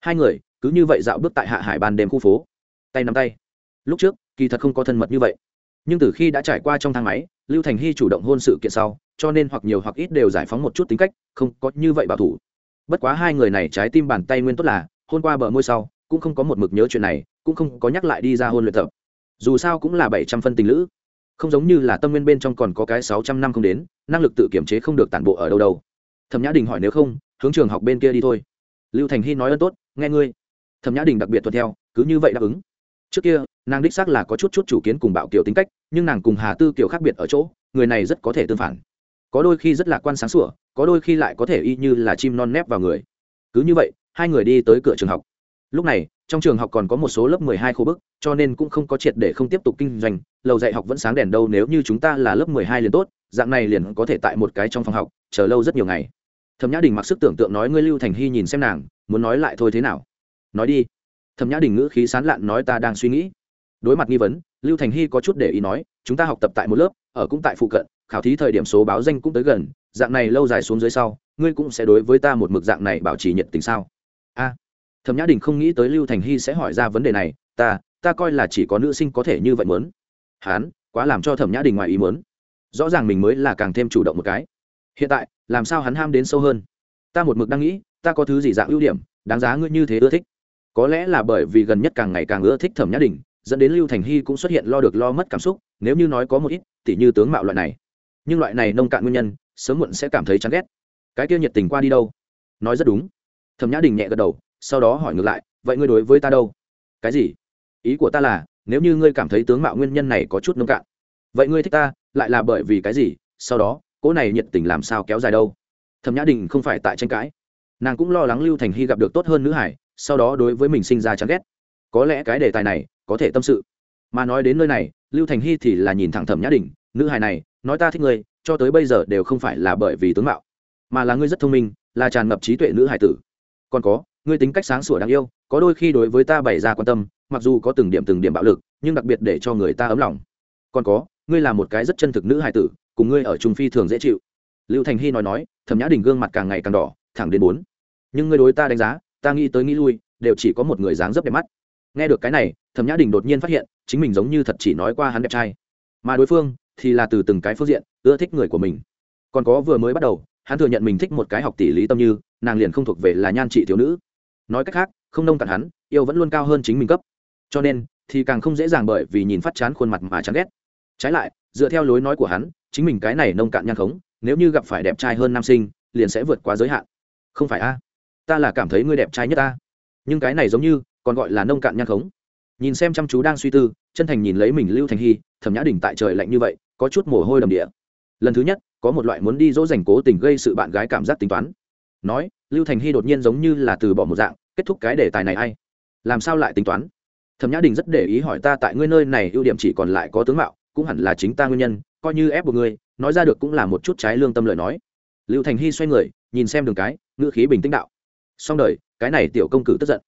Hai người, cứ như vậy dạo bước tại hạ hải ban đêm khu phố. Tay nắm tay. Lúc trước, kỳ thật không có thân mật như vậy nhưng từ khi đã trải qua trong thang máy, lưu thành hy chủ động hôn sự kiện sau, cho nên hoặc nhiều hoặc ít đều giải phóng một chút tính cách, không có như vậy bảo thủ. Bất quá hai người này trái tim bàn tay nguyên tốt là, hôn qua bờ môi sau, cũng không có một mực nhớ chuyện này, cũng không có nhắc lại đi ra hôn luyện tập. Dù sao cũng là bảy trăm phân tình lữ. Không giống như là tâm nguyên bên trong còn có cái sáu trăm năm không đến, năng lực tự kiểm chế không được tản bộ ở đâu đâu. Thẩm nhã đình hỏi nếu không, hướng trường học bên kia đi thôi. Lưu thành hy nói ơn tốt, nghe ngươi. Thẩm nhã đình đặc biệt thuận theo, cứ như vậy đáp ứng trước kia, nàng đích xác là có chút chút chủ kiến cùng bạo kiểu tính cách, nhưng nàng cùng hà tư kiểu khác biệt ở chỗ, người này rất có thể tương phản. Có đôi khi rất lạc quan sáng sủa, có đôi khi lại có thể y như là chim non nép vào người. Cứ như vậy, hai người đi tới cửa trường học. Lúc này, trong trường học còn có một số lớp mười hai khô bức, cho nên cũng không có triệt để không tiếp tục kinh doanh, lầu dạy học vẫn sáng đèn đâu nếu như chúng ta là lớp mười hai liền tốt, dạng này liền có thể tại một cái trong phòng học, chờ lâu rất nhiều ngày. Thầm nhã đình mặc sức tưởng tượng nói ngươi lưu thành hy nhìn xem nàng, muốn nói lại thôi thế nào? Nói đi thẩm nhã đình ngữ khí sán lạn nói ta đang suy nghĩ. Đối mặt nghi vấn, lưu thành hy có chút để ý nói, chúng ta học tập tại một lớp, ở cũng tại phụ cận, khảo thí thời điểm số báo danh cũng tới gần, dạng này lâu dài xuống dưới sau, ngươi cũng sẽ đối với ta một mực dạng này bảo trì nhiệt tình sao? A. Thẩm nhã đình không nghĩ tới lưu thành hy sẽ hỏi ra vấn đề này, ta ta coi là chỉ có nữ sinh có thể như vậy mớn hán, quá làm cho thẩm nhã đình ngoài ý mớn rõ ràng mình mới là càng thêm chủ động một cái. Hiện tại, làm sao hắn ham đến sâu hơn? Ta một mực đang nghĩ, ta có thứ gì dạng ưu điểm, đáng giá ngươi như thế ưa thích? Có lẽ là bởi vì gần nhất càng ngày càng ưa thích thẩm nhã đình, dẫn đến lưu thành hy cũng xuất hiện lo được lo mất cảm xúc, nếu như nói có một ít, tỉ như tướng mạo loại này. Nhưng loại này nông cạn nguyên nhân, sớm muộn sẽ cảm thấy chán ghét. Cái kia nhiệt tình qua đi đâu? Nói rất đúng. Thẩm nhã đình nhẹ gật đầu, sau đó hỏi ngược lại, vậy ngươi đối với ta đâu? Cái gì? Ý của ta là, nếu như ngươi cảm thấy tướng mạo nguyên nhân này có chút nông cạn, vậy ngươi thích ta, lại là bởi vì cái gì? Sau đó, cỗ này nhiệt tình làm sao kéo dài đâu? Thẩm nhã đình không phải tại tranh cãi. Nàng cũng lo lắng lưu thành hy gặp được tốt hơn nữ hải sau đó đối với mình sinh ra chán ghét. Có lẽ cái đề tài này có thể tâm sự. Mà nói đến nơi này, lưu thành hy thì là nhìn thẳng thẩm nhã đình, nữ hài này, nói ta thích ngươi, cho tới bây giờ đều không phải là bởi vì tướng mạo, mà là ngươi rất thông minh, là tràn ngập trí tuệ nữ hài tử. Còn có, ngươi tính cách sáng sủa đáng yêu, có đôi khi đối với ta bày ra quan tâm, mặc dù có từng điểm từng điểm bạo lực, nhưng đặc biệt để cho người ta ấm lòng. Còn có, ngươi là một cái rất chân thực nữ hài tử, cùng ngươi ở trung phi thường dễ chịu. Lưu thành hy nói nói, thẩm nhã đình gương mặt càng ngày càng đỏ, thẳng đến bốn. Nhưng ngươi đối ta đánh giá ta nghĩ tới nghĩ lui, đều chỉ có một người dáng dấp đẹp mắt. Nghe được cái này, thẩm nhã đình đột nhiên phát hiện, chính mình giống như thật chỉ nói qua hắn đẹp trai. Mà đối phương thì là từ từng cái phương diện, ưa thích người của mình. Còn có vừa mới bắt đầu, hắn thừa nhận mình thích một cái học tỷ lý tâm như, nàng liền không thuộc về là nhan trị thiếu nữ. Nói cách khác, không nông cạn hắn, yêu vẫn luôn cao hơn chính mình cấp. Cho nên, thì càng không dễ dàng bởi vì nhìn phát chán khuôn mặt mà chán ghét. Trái lại, dựa theo lối nói của hắn, chính mình cái này nông cạn nhan khống, nếu như gặp phải đẹp trai hơn nam sinh, liền sẽ vượt quá giới hạn. Không phải a? Ta là cảm thấy ngươi đẹp trai nhất ta. Nhưng cái này giống như còn gọi là nông cạn nhan khống. Nhìn xem chăm chú đang suy tư, chân thành nhìn lấy mình lưu thành hy, thẩm nhã đình tại trời lạnh như vậy, có chút mồ hôi đầm địa. Lần thứ nhất, có một loại muốn đi dỗ dành cố tình gây sự bạn gái cảm giác tính toán. Nói, lưu thành hy đột nhiên giống như là từ bỏ một dạng, kết thúc cái đề tài này a i làm sao lại tính toán? Thẩm nhã đình rất để ý hỏi ta tại ngươi nơi này ưu điểm chỉ còn lại có tướng mạo, cũng hẳn là chính ta nguyên nhân, coi như ép buộc ngươi, nói ra được cũng là một chút trái lương tâm lời nói. Lưu thành hy xoay người, nhìn xem đường cái, ngữ khí bình tĩnh đạo xong đời, cái này tiểu công cử tức giận.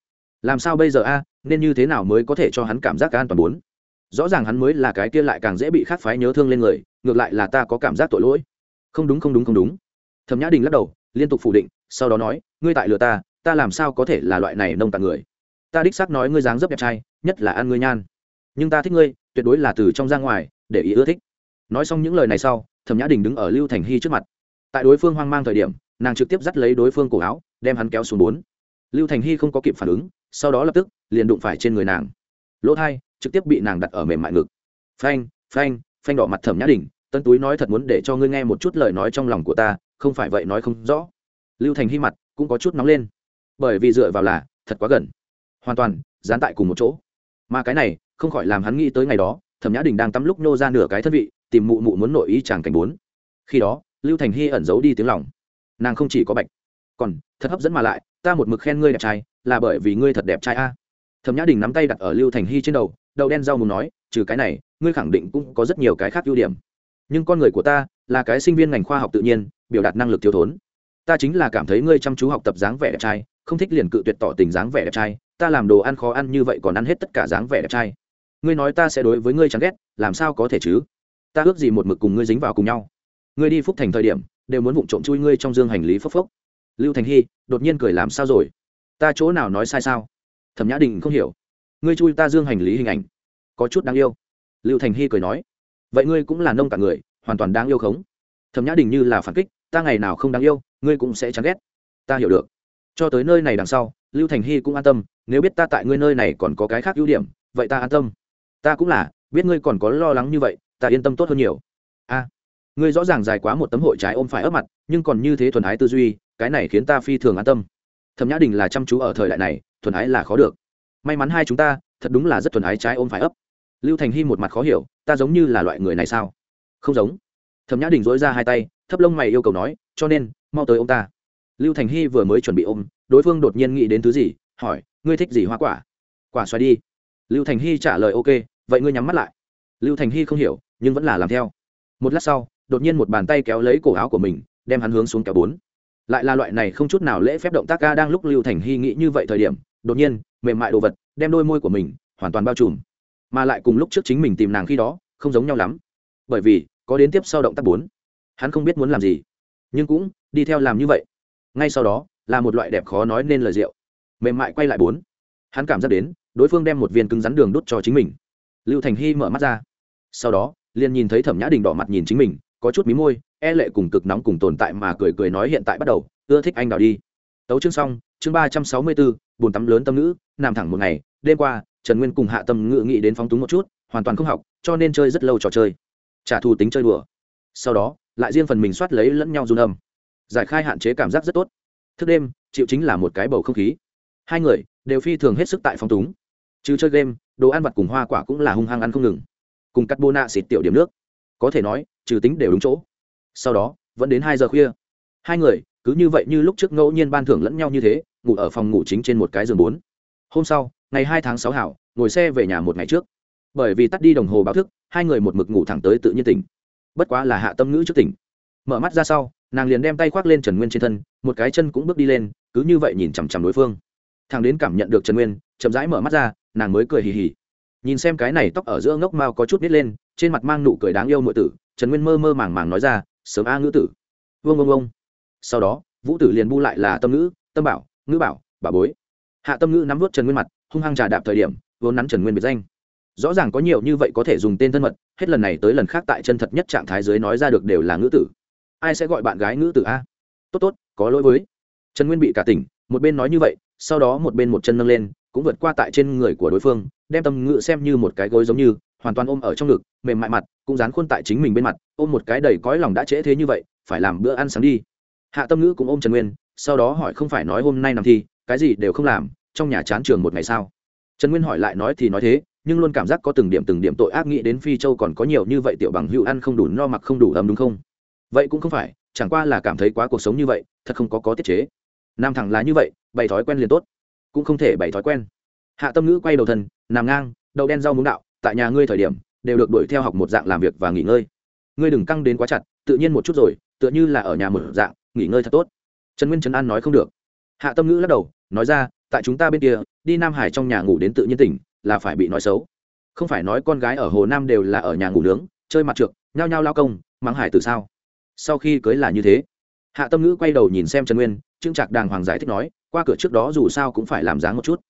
Làm sao bây giờ a, nên như thế nào mới có thể cho hắn cảm giác an toàn bốn? Rõ ràng hắn mới là cái kia lại càng dễ bị khát phái nhớ thương lên người, ngược lại là ta có cảm giác tội lỗi. Không đúng không đúng không đúng. Thẩm nhã đình lắc đầu, liên tục phủ định, sau đó nói, ngươi tại lừa ta ta làm sao có thể là loại này nông tạng người? Ta đích xác nói ngươi dáng dấp đẹp trai, nhất là ăn ngươi nhan. Nhưng ta thích ngươi, tuyệt đối là từ trong ra ngoài, để ý ưa thích. Nói xong những lời này sau, thẩm nhã đình đứng ở lưu thành hy trước mặt. Tại đối phương hoang mang thời điểm nàng trực tiếp dắt lấy đối phương cổ áo, đem hắn kéo xuống bốn. Lưu thành hy không có kịp phản ứng, sau đó lập tức liền đụng phải trên người nàng. Lỗ thai trực tiếp bị nàng đặt ở mềm mại ngực. Phanh phanh phanh đỏ mặt thẩm nhã đình tân túi nói thật muốn để cho ngươi nghe một chút lời nói trong lòng của ta, không phải vậy nói không rõ. Lưu thành hy mặt cũng có chút nóng lên. Bởi vì dựa vào là, thật quá gần. Hoàn toàn, dán tại cùng một chỗ. Mà cái này, không khỏi làm hắn nghĩ tới ngày đó, thẩm nhã đình đang tắm lúc nô ra nửa cái thân vị, tìm mụ mụ muốn nội ý chàng cảnh bốn. Khi đó, lưu thành hy ẩn giấu đi tiếng lòng nàng không chỉ có bạch, còn thật hấp dẫn mà lại, ta một mực khen ngươi đẹp trai, là bởi vì ngươi thật đẹp trai a. Thẩm nhã đình nắm tay đặt ở lưu thành hy trên đầu đầu đen rau mù nói, trừ cái này, ngươi khẳng định cũng có rất nhiều cái khác ưu điểm. Nhưng con người của ta là cái sinh viên ngành khoa học tự nhiên, biểu đạt năng lực thiếu thốn. Ta chính là cảm thấy ngươi chăm chú học tập dáng vẻ đẹp trai, không thích liền cự tuyệt tỏ tình dáng vẻ đẹp trai, ta làm đồ ăn khó ăn như vậy còn ăn hết tất cả dáng vẻ đẹp trai. Ngươi nói ta sẽ đối với ngươi chán ghét, làm sao có thể chứ? Ta ước gì một mực cùng ngươi dính vào cùng nhau. Ngươi đi phúc thành thời điểm đều muốn vụng trộm chui ngươi trong dương hành lý phốc phốc. Lưu thành hy đột nhiên cười làm sao rồi? Ta chỗ nào nói sai sao? Thẩm nhã đình không hiểu. Ngươi chui ta dương hành lý hình ảnh, có chút đáng yêu. Lưu thành hy cười nói, vậy ngươi cũng là nông cả người, hoàn toàn đáng yêu khống. Thẩm nhã đình như là phản kích, ta ngày nào không đáng yêu, ngươi cũng sẽ chán ghét. Ta hiểu được. Cho tới nơi này đằng sau, lưu thành hy cũng an tâm, nếu biết ta tại ngươi nơi này còn có cái khác ưu điểm, vậy ta an tâm. Ta cũng là, biết ngươi còn có lo lắng như vậy, ta yên tâm tốt hơn nhiều. A ngươi rõ ràng dài quá một tấm hội trái ôm phải ấp mặt, nhưng còn như thế thuần ái tư duy, cái này khiến ta phi thường an tâm. Thẩm nhã đình là chăm chú ở thời đại này, thuần ái là khó được. May mắn hai chúng ta, thật đúng là rất thuần ái trái ôm phải ấp. Lưu thành hy một mặt khó hiểu, ta giống như là loại người này sao? Không giống. Thẩm nhã đình dối ra hai tay, thấp lông mày yêu cầu nói, cho nên, mau tới ôm ta. Lưu thành hy vừa mới chuẩn bị ôm, đối phương đột nhiên nghĩ đến thứ gì, hỏi, ngươi thích gì hoa quả? Quả xoài đi. Lưu thành hy trả lời ok, vậy ngươi nhắm mắt lại. Lưu thành hy không hiểu, nhưng vẫn là làm theo. Một lát sau đột nhiên một bàn tay kéo lấy cổ áo của mình, đem hắn hướng xuống kéo bốn. Lại là loại này không chút nào lễ phép động tác ca đang lúc lưu thành hy nghĩ như vậy thời điểm, đột nhiên, mềm mại đồ vật, đem đôi môi của mình, hoàn toàn bao trùm. Mà lại cùng lúc trước chính mình tìm nàng khi đó, không giống nhau lắm. Bởi vì, có đến tiếp sau động tác bốn. Hắn không biết muốn làm gì. Nhưng cũng, đi theo làm như vậy. Ngay sau đó, là một loại đẹp khó nói nên lời rượu. Mềm mại quay lại bốn. Hắn cảm giác đến, đối phương đem một viên cứng rắn đường đút cho chính mình. Lưu thành hy mở mắt ra. Sau đó, liền nhìn thấy thẩm nhã đình đỏ mặt nhìn chính mình có chút mí môi e lệ cùng cực nóng cùng tồn tại mà cười cười nói hiện tại bắt đầu, ưa thích anh đào đi. Tấu chương xong, chương ba trăm sáu mươi bốn bồn tắm lớn tâm ngữ, nằm thẳng một ngày, đêm qua, trần nguyên cùng hạ tâm ngữ nghĩ đến phóng túng một chút, hoàn toàn không học, cho nên chơi rất lâu trò chơi. Trả thù tính chơi đùa. Sau đó, lại riêng phần mình soát lấy lẫn nhau run âm. Giải khai hạn chế cảm giác rất tốt. Thức đêm, chịu chính là một cái bầu không khí. Hai người, đều phi thường hết sức tại phong túng. Trừ chơi game, đồ ăn vặt cùng hoa quả cũng là hung hăng ăn không ngừng. Cùng cắt bô nạ xịt tiểu điểm nước có thể nói, trừ tính đều đúng chỗ. Sau đó, vẫn đến hai giờ khuya. Hai người, cứ như vậy như lúc trước ngẫu nhiên ban thưởng lẫn nhau như thế, ngủ ở phòng ngủ chính trên một cái giường bốn. Hôm sau, ngày hai tháng sáu hảo, ngồi xe về nhà một ngày trước. Bởi vì tắt đi đồng hồ báo thức, hai người một mực ngủ thẳng tới tự nhiên tỉnh. Bất quá là hạ tâm ngữ trước tỉnh. Mở mắt ra sau, nàng liền đem tay khoác lên trần nguyên trên thân, một cái chân cũng bước đi lên, cứ như vậy nhìn chằm chằm đối phương. Thằng đến cảm nhận được trần nguyên, chậm rãi mở mắt ra, nàng mới cười hì hì nhìn xem cái này tóc ở giữa ngốc mao có chút nít lên, trên mặt mang nụ cười đáng yêu nội tử, trần nguyên mơ mơ màng màng nói ra, sớm a ngữ tử. Vương vương vương. Sau đó, vũ tử liền bu lại là tâm ngữ, tâm bảo, ngữ bảo bà bối. Hạ tâm ngữ nắm vút trần nguyên mặt, hung hăng trà đạp thời điểm, vốn nắn trần nguyên biệt danh. Rõ ràng có nhiều như vậy có thể dùng tên thân mật, hết lần này tới lần khác tại chân thật nhất trạng thái dưới nói ra được đều là ngữ tử. Ai sẽ gọi bạn gái ngữ tử a? Tốt tốt, có lỗi với. Trần nguyên bị cả tỉnh, một bên nói như vậy, sau đó một bên một chân nâng lên, cũng vượt qua tại trên người của đối phương đem tâm ngữ xem như một cái gối giống như, hoàn toàn ôm ở trong ngực, mềm mại mặt, cũng dán khuôn tại chính mình bên mặt, ôm một cái đầy cõi lòng đã trễ thế như vậy, phải làm bữa ăn sáng đi. Hạ tâm ngữ cũng ôm trần nguyên, sau đó hỏi không phải nói hôm nay nằm thi, cái gì đều không làm, trong nhà chán trường một ngày sao? Trần nguyên hỏi lại nói thì nói thế, nhưng luôn cảm giác có từng điểm từng điểm tội ác nghĩ đến phi châu còn có nhiều như vậy tiểu bằng hữu ăn không đủ no mặc không đủ ấm đúng không? Vậy cũng không phải, chẳng qua là cảm thấy quá cuộc sống như vậy, thật không có có tiết chế. Nam thẳng là như vậy, bày thói quen liền tốt, cũng không thể bày thói quen. Hạ tâm ngữ quay đầu thân nằm ngang, đậu đen rau muống đạo, tại nhà ngươi thời điểm, đều được đuổi theo học một dạng làm việc và nghỉ ngơi. Ngươi đừng căng đến quá chặt, tự nhiên một chút rồi, tựa như là ở nhà một dạng, nghỉ ngơi thật tốt. Trần nguyên trấn an nói không được. Hạ tâm ngữ lắc đầu, nói ra, tại chúng ta bên kia, đi nam hải trong nhà ngủ đến tự nhiên tỉnh, là phải bị nói xấu. Không phải nói con gái ở hồ nam đều là ở nhà ngủ nướng, chơi mặt trượt, nhao nhao lao công, mắng hải từ sao? Sau khi cưới là như thế. Hạ tâm ngữ quay đầu nhìn xem trần nguyên trưng trạc đàng hoàng giải thích nói, qua cửa trước đó dù sao cũng phải làm dáng một chút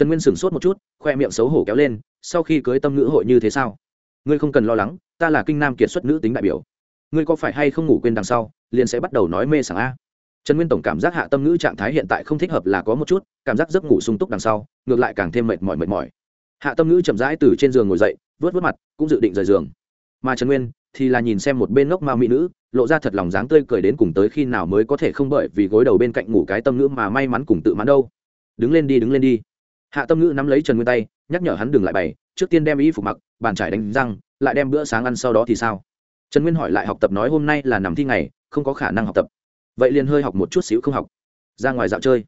trần nguyên sửng sốt một chút, khoe miệng xấu hổ kéo lên, sau khi cưới tâm ngữ hội như thế sao? Ngươi không cần lo lắng, ta là kinh nam kiệt xuất nữ tính đại biểu. Ngươi có phải hay không ngủ quên đằng sau, liền sẽ bắt đầu nói mê sảng a? Trần nguyên tổng cảm giác hạ tâm ngữ trạng thái hiện tại không thích hợp là có một chút, cảm giác giấc ngủ sung túc đằng sau, ngược lại càng thêm mệt mỏi mệt mỏi. Hạ tâm ngữ chậm rãi từ trên giường ngồi dậy vớt vớt mặt, cũng dự định rời giường. Mà trần nguyên thì là nhìn xem một bên ngốc mao mỹ nữ, lộ ra thật lòng dáng tươi cười đến cùng tới khi nào mới có thể không bởi vì gối đầu bên cạnh ngủ cái tâm ngữ mà may mắn cùng tự mãn đâu. Đứng lên đi, đứng lên đi hạ tâm ngữ nắm lấy trần nguyên tay, nhắc nhở hắn đừng lại bày, trước tiên đem y phục mặc, bàn trải đánh răng, lại đem bữa sáng ăn sau đó thì sao? Trần nguyên hỏi lại học tập nói hôm nay là nằm thi ngày, không có khả năng học tập. Vậy liền hơi học một chút xíu không học. Ra ngoài dạo chơi.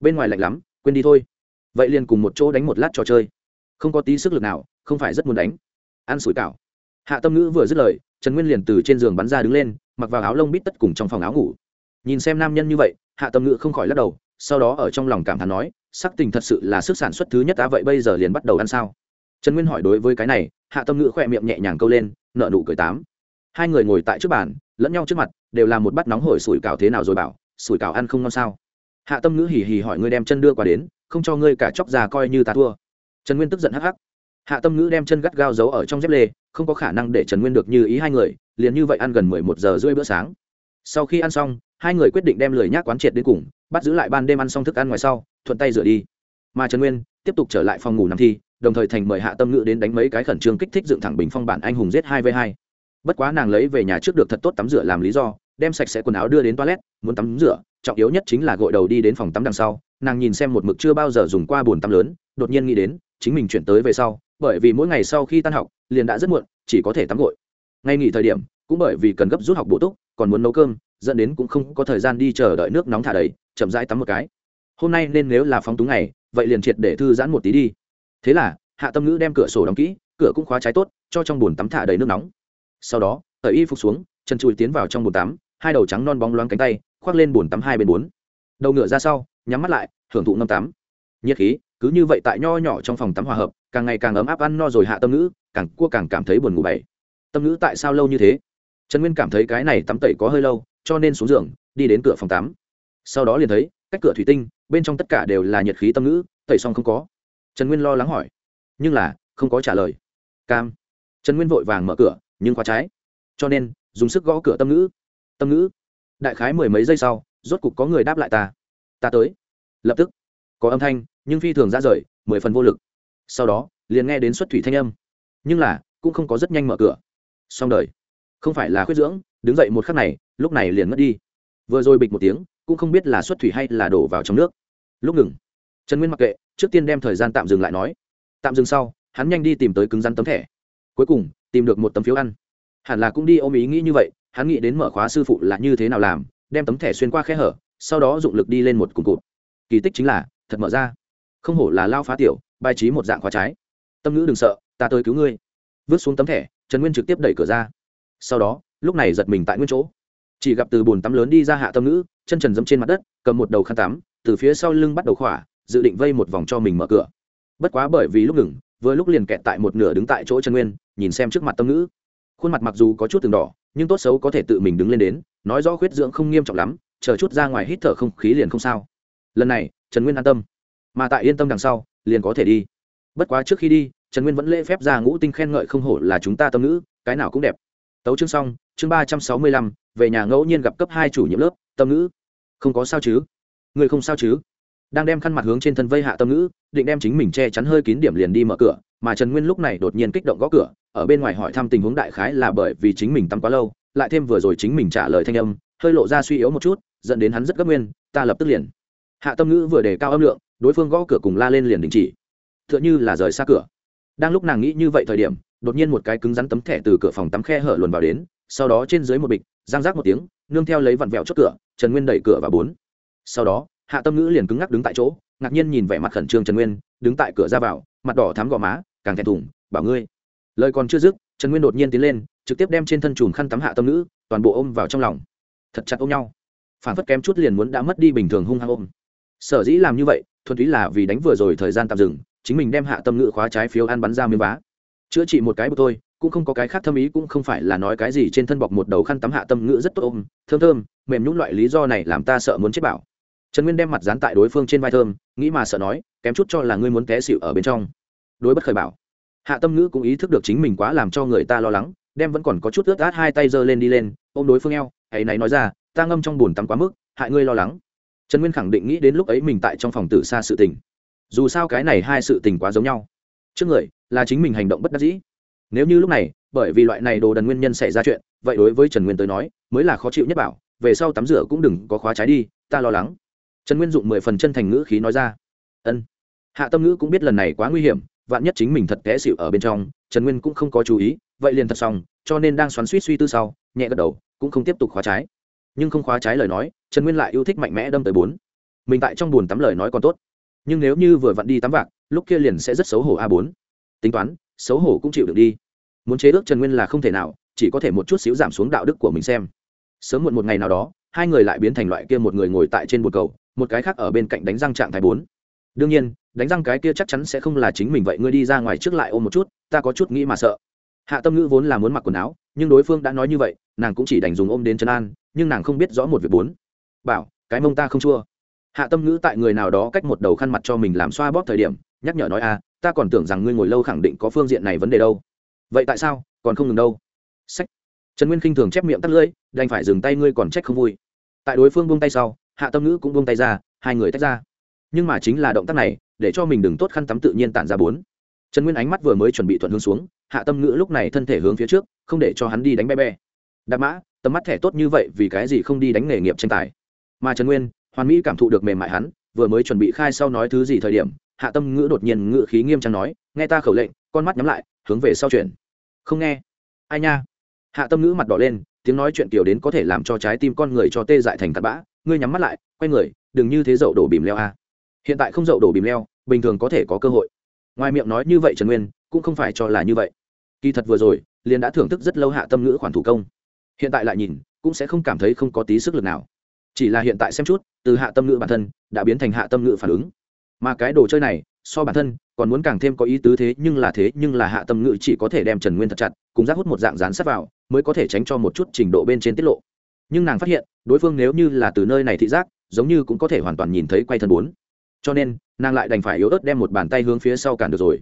Bên ngoài lạnh lắm, quên đi thôi. Vậy liền cùng một chỗ đánh một lát trò chơi. Không có tí sức lực nào, không phải rất muốn đánh. Ăn sủi cảo. Hạ tâm ngữ vừa dứt lời, trần nguyên liền từ trên giường bắn ra đứng lên, mặc vào áo lông bít tất cùng trong phòng áo ngủ. Nhìn xem nam nhân như vậy, hạ tâm ngữ không khỏi lắc đầu, sau đó ở trong lòng cảm thán nói sắc tình thật sự là sức sản xuất thứ nhất á, vậy bây giờ liền bắt đầu ăn sao? Trần nguyên hỏi đối với cái này, hạ tâm ngữ khỏe miệng nhẹ nhàng câu lên nợ nụ cười tám. Hai người ngồi tại trước bàn, lẫn nhau trước mặt, đều là một bát nóng hổi sủi cảo thế nào rồi bảo, sủi cảo ăn không ngon sao? Hạ tâm ngữ hì hì hỏi ngươi đem chân đưa qua đến, không cho ngươi cả chóc già coi như ta thua. Trần nguyên tức giận hắc hắc. Hạ tâm ngữ đem chân gắt gao giấu ở trong dép lê, không có khả năng để trần nguyên được như ý hai người, liền như vậy ăn gần mười một giờ rưỡi bữa sáng. Sau khi ăn xong, hai người quyết định đem lười nhác quán triệt đến cùng, bắt giữ lại ban đêm ăn xong thức ăn ngoài sau thuận tay rửa đi. Mà trần nguyên tiếp tục trở lại phòng ngủ nằm thi, đồng thời thành mời hạ tâm ngữ đến đánh mấy cái khẩn trương kích thích dựng thẳng bình phong bản anh hùng z hai v hai. Bất quá nàng lấy về nhà trước được thật tốt tắm rửa làm lý do, đem sạch sẽ quần áo đưa đến toilet, muốn tắm rửa, trọng yếu nhất chính là gội đầu đi đến phòng tắm đằng sau. Nàng nhìn xem một mực chưa bao giờ dùng qua bồn tắm lớn, đột nhiên nghĩ đến, chính mình chuyển tới về sau, bởi vì mỗi ngày sau khi tan học, liền đã rất muộn, chỉ có thể tắm gội. Ngay nghỉ thời điểm, cũng bởi vì cần gấp rút học bổ túc, còn muốn nấu cơm, dẫn đến cũng không có thời gian đi chờ đợi nước nóng thả đầy, chậm rãi tắm một cái hôm nay nên nếu là phóng túng này vậy liền triệt để thư giãn một tí đi. Thế là, hạ tâm ngữ đem cửa sổ đóng kỹ, cửa cũng khóa trái tốt, cho trong bồn tắm thả đầy nước nóng. Sau đó tờ y phục xuống, chân chùi tiến vào trong bồn tắm, hai đầu trắng non bóng loáng cánh tay, khoác lên bồn tắm hai bên bốn. Đầu ngựa ra sau, nhắm mắt lại, hưởng thụ ngâm tắm. Nhiệt khí, cứ như vậy tại nho nhỏ trong phòng tắm hòa hợp, càng ngày càng ấm áp ăn no rồi hạ tâm ngữ, càng cua càng cảm thấy buồn ngủ bảy tâm ngữ tại sao lâu như thế? Trần nguyên cảm thấy cái này tắm tẩy có hơi lâu, cho nên xuống giường, đi đến cửa phòng tắm. Sau đó liền thấy cách cửa thủy tinh, bên trong tất cả đều là nhiệt khí tâm ngữ, tẩy xong không có. Trần nguyên lo lắng hỏi. Nhưng là, không có trả lời. Cam. Trần nguyên vội vàng mở cửa, nhưng khóa trái. Cho nên, dùng sức gõ cửa tâm ngữ. Tâm ngữ. Đại khái mười mấy giây sau, rốt cục có người đáp lại ta. Ta tới. Lập tức. Có âm thanh, nhưng phi thường ra rời, mười phần vô lực. Sau đó, liền nghe đến xuất thủy thanh âm. Nhưng là, cũng không có rất nhanh mở cửa. Xong đời. Không phải là khuyết dưỡng, đứng dậy một khắc này, lúc này liền mất đi vừa rồi bịch một tiếng, cũng không biết là xuất thủy hay là đổ vào trong nước. Lúc ngừng, trần nguyên mặc kệ, trước tiên đem thời gian tạm dừng lại nói. Tạm dừng sau, hắn nhanh đi tìm tới cứng rắn tấm thẻ. Cuối cùng, tìm được một tấm phiếu ăn. Hẳn là cũng đi ôm ý nghĩ như vậy, hắn nghĩ đến mở khóa sư phụ là như thế nào làm, đem tấm thẻ xuyên qua khe hở, sau đó dụng lực đi lên một cùng cụt kỳ tích chính là, thật mở ra. Không hổ là lao phá tiểu, bài trí một dạng khóa trái. Tâm ngữ đừng sợ, ta tới cứu ngươi. Vứt xuống tấm thẻ, trần nguyên trực tiếp đẩy cửa ra. Sau đó, lúc này giật mình tại nguyên chỗ chỉ gặp từ bồn tắm lớn đi ra hạ tâm ngữ, chân trần dẫm trên mặt đất, cầm một đầu khăn tắm, từ phía sau lưng bắt đầu khỏa, dự định vây một vòng cho mình mở cửa. Bất quá bởi vì lúc ngừng, vừa lúc liền kẹt tại một nửa đứng tại chỗ trần nguyên, nhìn xem trước mặt tâm ngữ. Khuôn mặt mặc dù có chút từng đỏ, nhưng tốt xấu có thể tự mình đứng lên đến, nói rõ khuyết dưỡng không nghiêm trọng lắm, chờ chút ra ngoài hít thở không khí liền không sao. Lần này, trần nguyên an tâm. Mà tại yên tâm đằng sau, liền có thể đi. Bất quá trước khi đi, trần nguyên vẫn lễ phép ra ngũ tinh khen ngợi không hổ là chúng ta tâm ngữ, cái nào cũng đẹp tấu chương xong, chương ba trăm sáu mươi lăm, về nhà ngẫu nhiên gặp cấp hai chủ nhiệm lớp, tâm ngữ. Không có sao chứ? Người không sao chứ? Đang đem khăn mặt hướng trên thân vây hạ tâm ngữ, định đem chính mình che chắn hơi kín điểm liền đi mở cửa, mà trần nguyên lúc này đột nhiên kích động gõ cửa, ở bên ngoài hỏi thăm tình huống đại khái là bởi vì chính mình tắm quá lâu, lại thêm vừa rồi chính mình trả lời thanh âm, hơi lộ ra suy yếu một chút, dẫn đến hắn rất gấp nguyên, ta lập tức liền. Hạ tâm ngữ vừa đề cao âm lượng, đối phương gõ cửa cùng la lên liền đình chỉ. T h ư ợ n h ư là rời xa cửa đang lúc nàng nghĩ như vậy thời điểm, đột nhiên một cái cứng rắn tấm thẻ từ cửa phòng tắm khe hở luồn vào đến, sau đó trên dưới một bịch giang rác một tiếng, nương theo lấy vặn vẹo chốt cửa, trần nguyên đẩy cửa vào bốn. Sau đó, hạ tâm ngữ liền cứng ngắc đứng tại chỗ, ngạc nhiên nhìn vẻ mặt khẩn trương trần nguyên, đứng tại cửa ra vào, mặt đỏ thắm gò má, càng thẹn thùng, bảo ngươi. Lời còn chưa dứt, trần nguyên đột nhiên tiến lên, trực tiếp đem trên thân chùm khăn tắm hạ tâm nữ toàn bộ ôm vào trong lòng. Thật chặt ôm nhau. Phản phất kém chút liền muốn đã mất đi bình thường hung hăng ôm. Sở dĩ làm như vậy, thuần túy là vì đánh vừa rồi thời gian tạm dừng chính mình đem hạ tâm ngữ khóa trái phiếu ăn bắn ra miếng vá. Chữa trị một cái của thôi, cũng không có cái khác thâm ý, cũng không phải là nói cái gì trên thân bọc một đầu khăn tắm hạ tâm ngữ rất tốt ôm, thơm thơm, mềm nhũng loại lý do này làm ta sợ muốn chết bảo. Trần nguyên đem mặt dán tại đối phương trên vai thơm, nghĩ mà sợ nói, kém chút cho là ngươi muốn té xịu ở bên trong. Đối bất khởi bảo. Hạ tâm ngữ cũng ý thức được chính mình quá làm cho người ta lo lắng, đem vẫn còn có chút ướt át hai tay giơ lên đi lên, ôm đối phương eo hãy náy nói ra, ta ngâm trong bùn tắm quá mức, hại ngươi lo lắng. Trần nguyên khẳng định nghĩ đến lúc ấy mình tại trong phòng tử xa sự tình dù sao cái này hai sự tình quá giống nhau. Trước người, là chính mình hành động bất đắc dĩ. Nếu như lúc này, bởi vì loại này đồ đần nguyên nhân xảy ra chuyện, vậy đối với trần nguyên tới nói, mới là khó chịu nhất bảo, về sau tắm rửa cũng đừng có khóa trái đi, ta lo lắng. Trần nguyên dụng mười phần chân thành ngữ khí nói ra. Ân. Hạ tâm ngữ cũng biết lần này quá nguy hiểm, vạn nhất chính mình thật té xịu ở bên trong, trần nguyên cũng không có chú ý, vậy liền thật xong, cho nên đang xoắn suýt suy tư sau, nhẹ gật đầu, cũng không tiếp tục khóa trái. Nhưng không khóa trái lời nói, trần nguyên lại yêu thích mạnh mẽ đâm tới bốn. Mình tại trong b tắm lời nói còn tốt nhưng nếu như vừa vặn đi tắm vạc, lúc kia liền sẽ rất xấu hổ a bốn. Tính toán, xấu hổ cũng chịu được đi. Muốn chế ước trần nguyên là không thể nào, chỉ có thể một chút xíu giảm xuống đạo đức của mình xem. Sớm muộn một ngày nào đó, hai người lại biến thành loại kia một người ngồi tại trên bồn cầu, một cái khác ở bên cạnh đánh răng trạng thái bốn. Đương nhiên, đánh răng cái kia chắc chắn sẽ không là chính mình vậy, ngươi đi ra ngoài trước lại ôm một chút, ta có chút nghĩ mà sợ. Hạ tâm ngữ vốn là muốn mặc quần áo, nhưng đối phương đã nói như vậy, nàng cũng chỉ đành dùng ôm đến chân an, nhưng nàng không biết rõ một việc bốn. Bảo, cái mông ta không chua hạ tâm ngữ tại người nào đó cách một đầu khăn mặt cho mình làm xoa bóp thời điểm nhắc nhở nói a, à, ta còn tưởng rằng ngươi ngồi lâu khẳng định có phương diện này vấn đề đâu. Vậy tại sao? Còn không ngừng đâu. Sách. Trần nguyên khinh thường chép miệng tắt lưỡi đành phải dừng tay ngươi còn trách không vui. Tại đối phương buông tay sau hạ tâm ngữ cũng buông tay ra hai người tách ra. Nhưng mà chính là động tác này để cho mình đừng tốt khăn tắm tự nhiên tản ra bốn. Trần nguyên ánh mắt vừa mới chuẩn bị thuận hướng xuống hạ tâm ngữ lúc này thân thể hướng phía trước không để cho hắn đi đánh be be đạp mã tầm mắt thẻ tốt như vậy vì cái gì không đi đánh nghề nghiệp tranh tài? Mà trần nguyên hoàn mỹ cảm thụ được mềm mại hắn, vừa mới chuẩn bị khai sau nói thứ gì thời điểm, hạ tâm ngữ đột nhiên ngữ khí nghiêm trang nói, nghe ta khẩu lệnh, con mắt nhắm lại, hướng về sau chuyển. Không nghe. Ai nha? Hạ tâm ngữ mặt đỏ lên, tiếng nói chuyện kiểu đến có thể làm cho trái tim con người cho tê dại thành tạt bã, ngươi nhắm mắt lại, quay người, đừng như thế dậu đổ bìm leo a. Hiện tại không dậu đổ bìm leo, bình thường có thể có cơ hội. Ngoài miệng nói như vậy trần nguyên, cũng không phải cho là như vậy. Kỳ thật vừa rồi, liền đã thưởng thức rất lâu hạ tâm ngữ khoản thủ công. Hiện tại lại nhìn, cũng sẽ không cảm thấy không có tí sức lực nào chỉ là hiện tại xem chút, từ hạ tâm ngữ bản thân, đã biến thành hạ tâm ngữ phản ứng. Mà cái đồ chơi này, so bản thân, còn muốn càng thêm có ý tứ thế, nhưng là thế, nhưng là hạ tâm ngữ chỉ có thể đem trần nguyên thật chặt, cùng rác hút một dạng dán sát vào, mới có thể tránh cho một chút trình độ bên trên tiết lộ. Nhưng nàng phát hiện, đối phương nếu như là từ nơi này thị giác, giống như cũng có thể hoàn toàn nhìn thấy quay thân bốn. Cho nên, nàng lại đành phải yếu ớt đem một bàn tay hướng phía sau cản được rồi.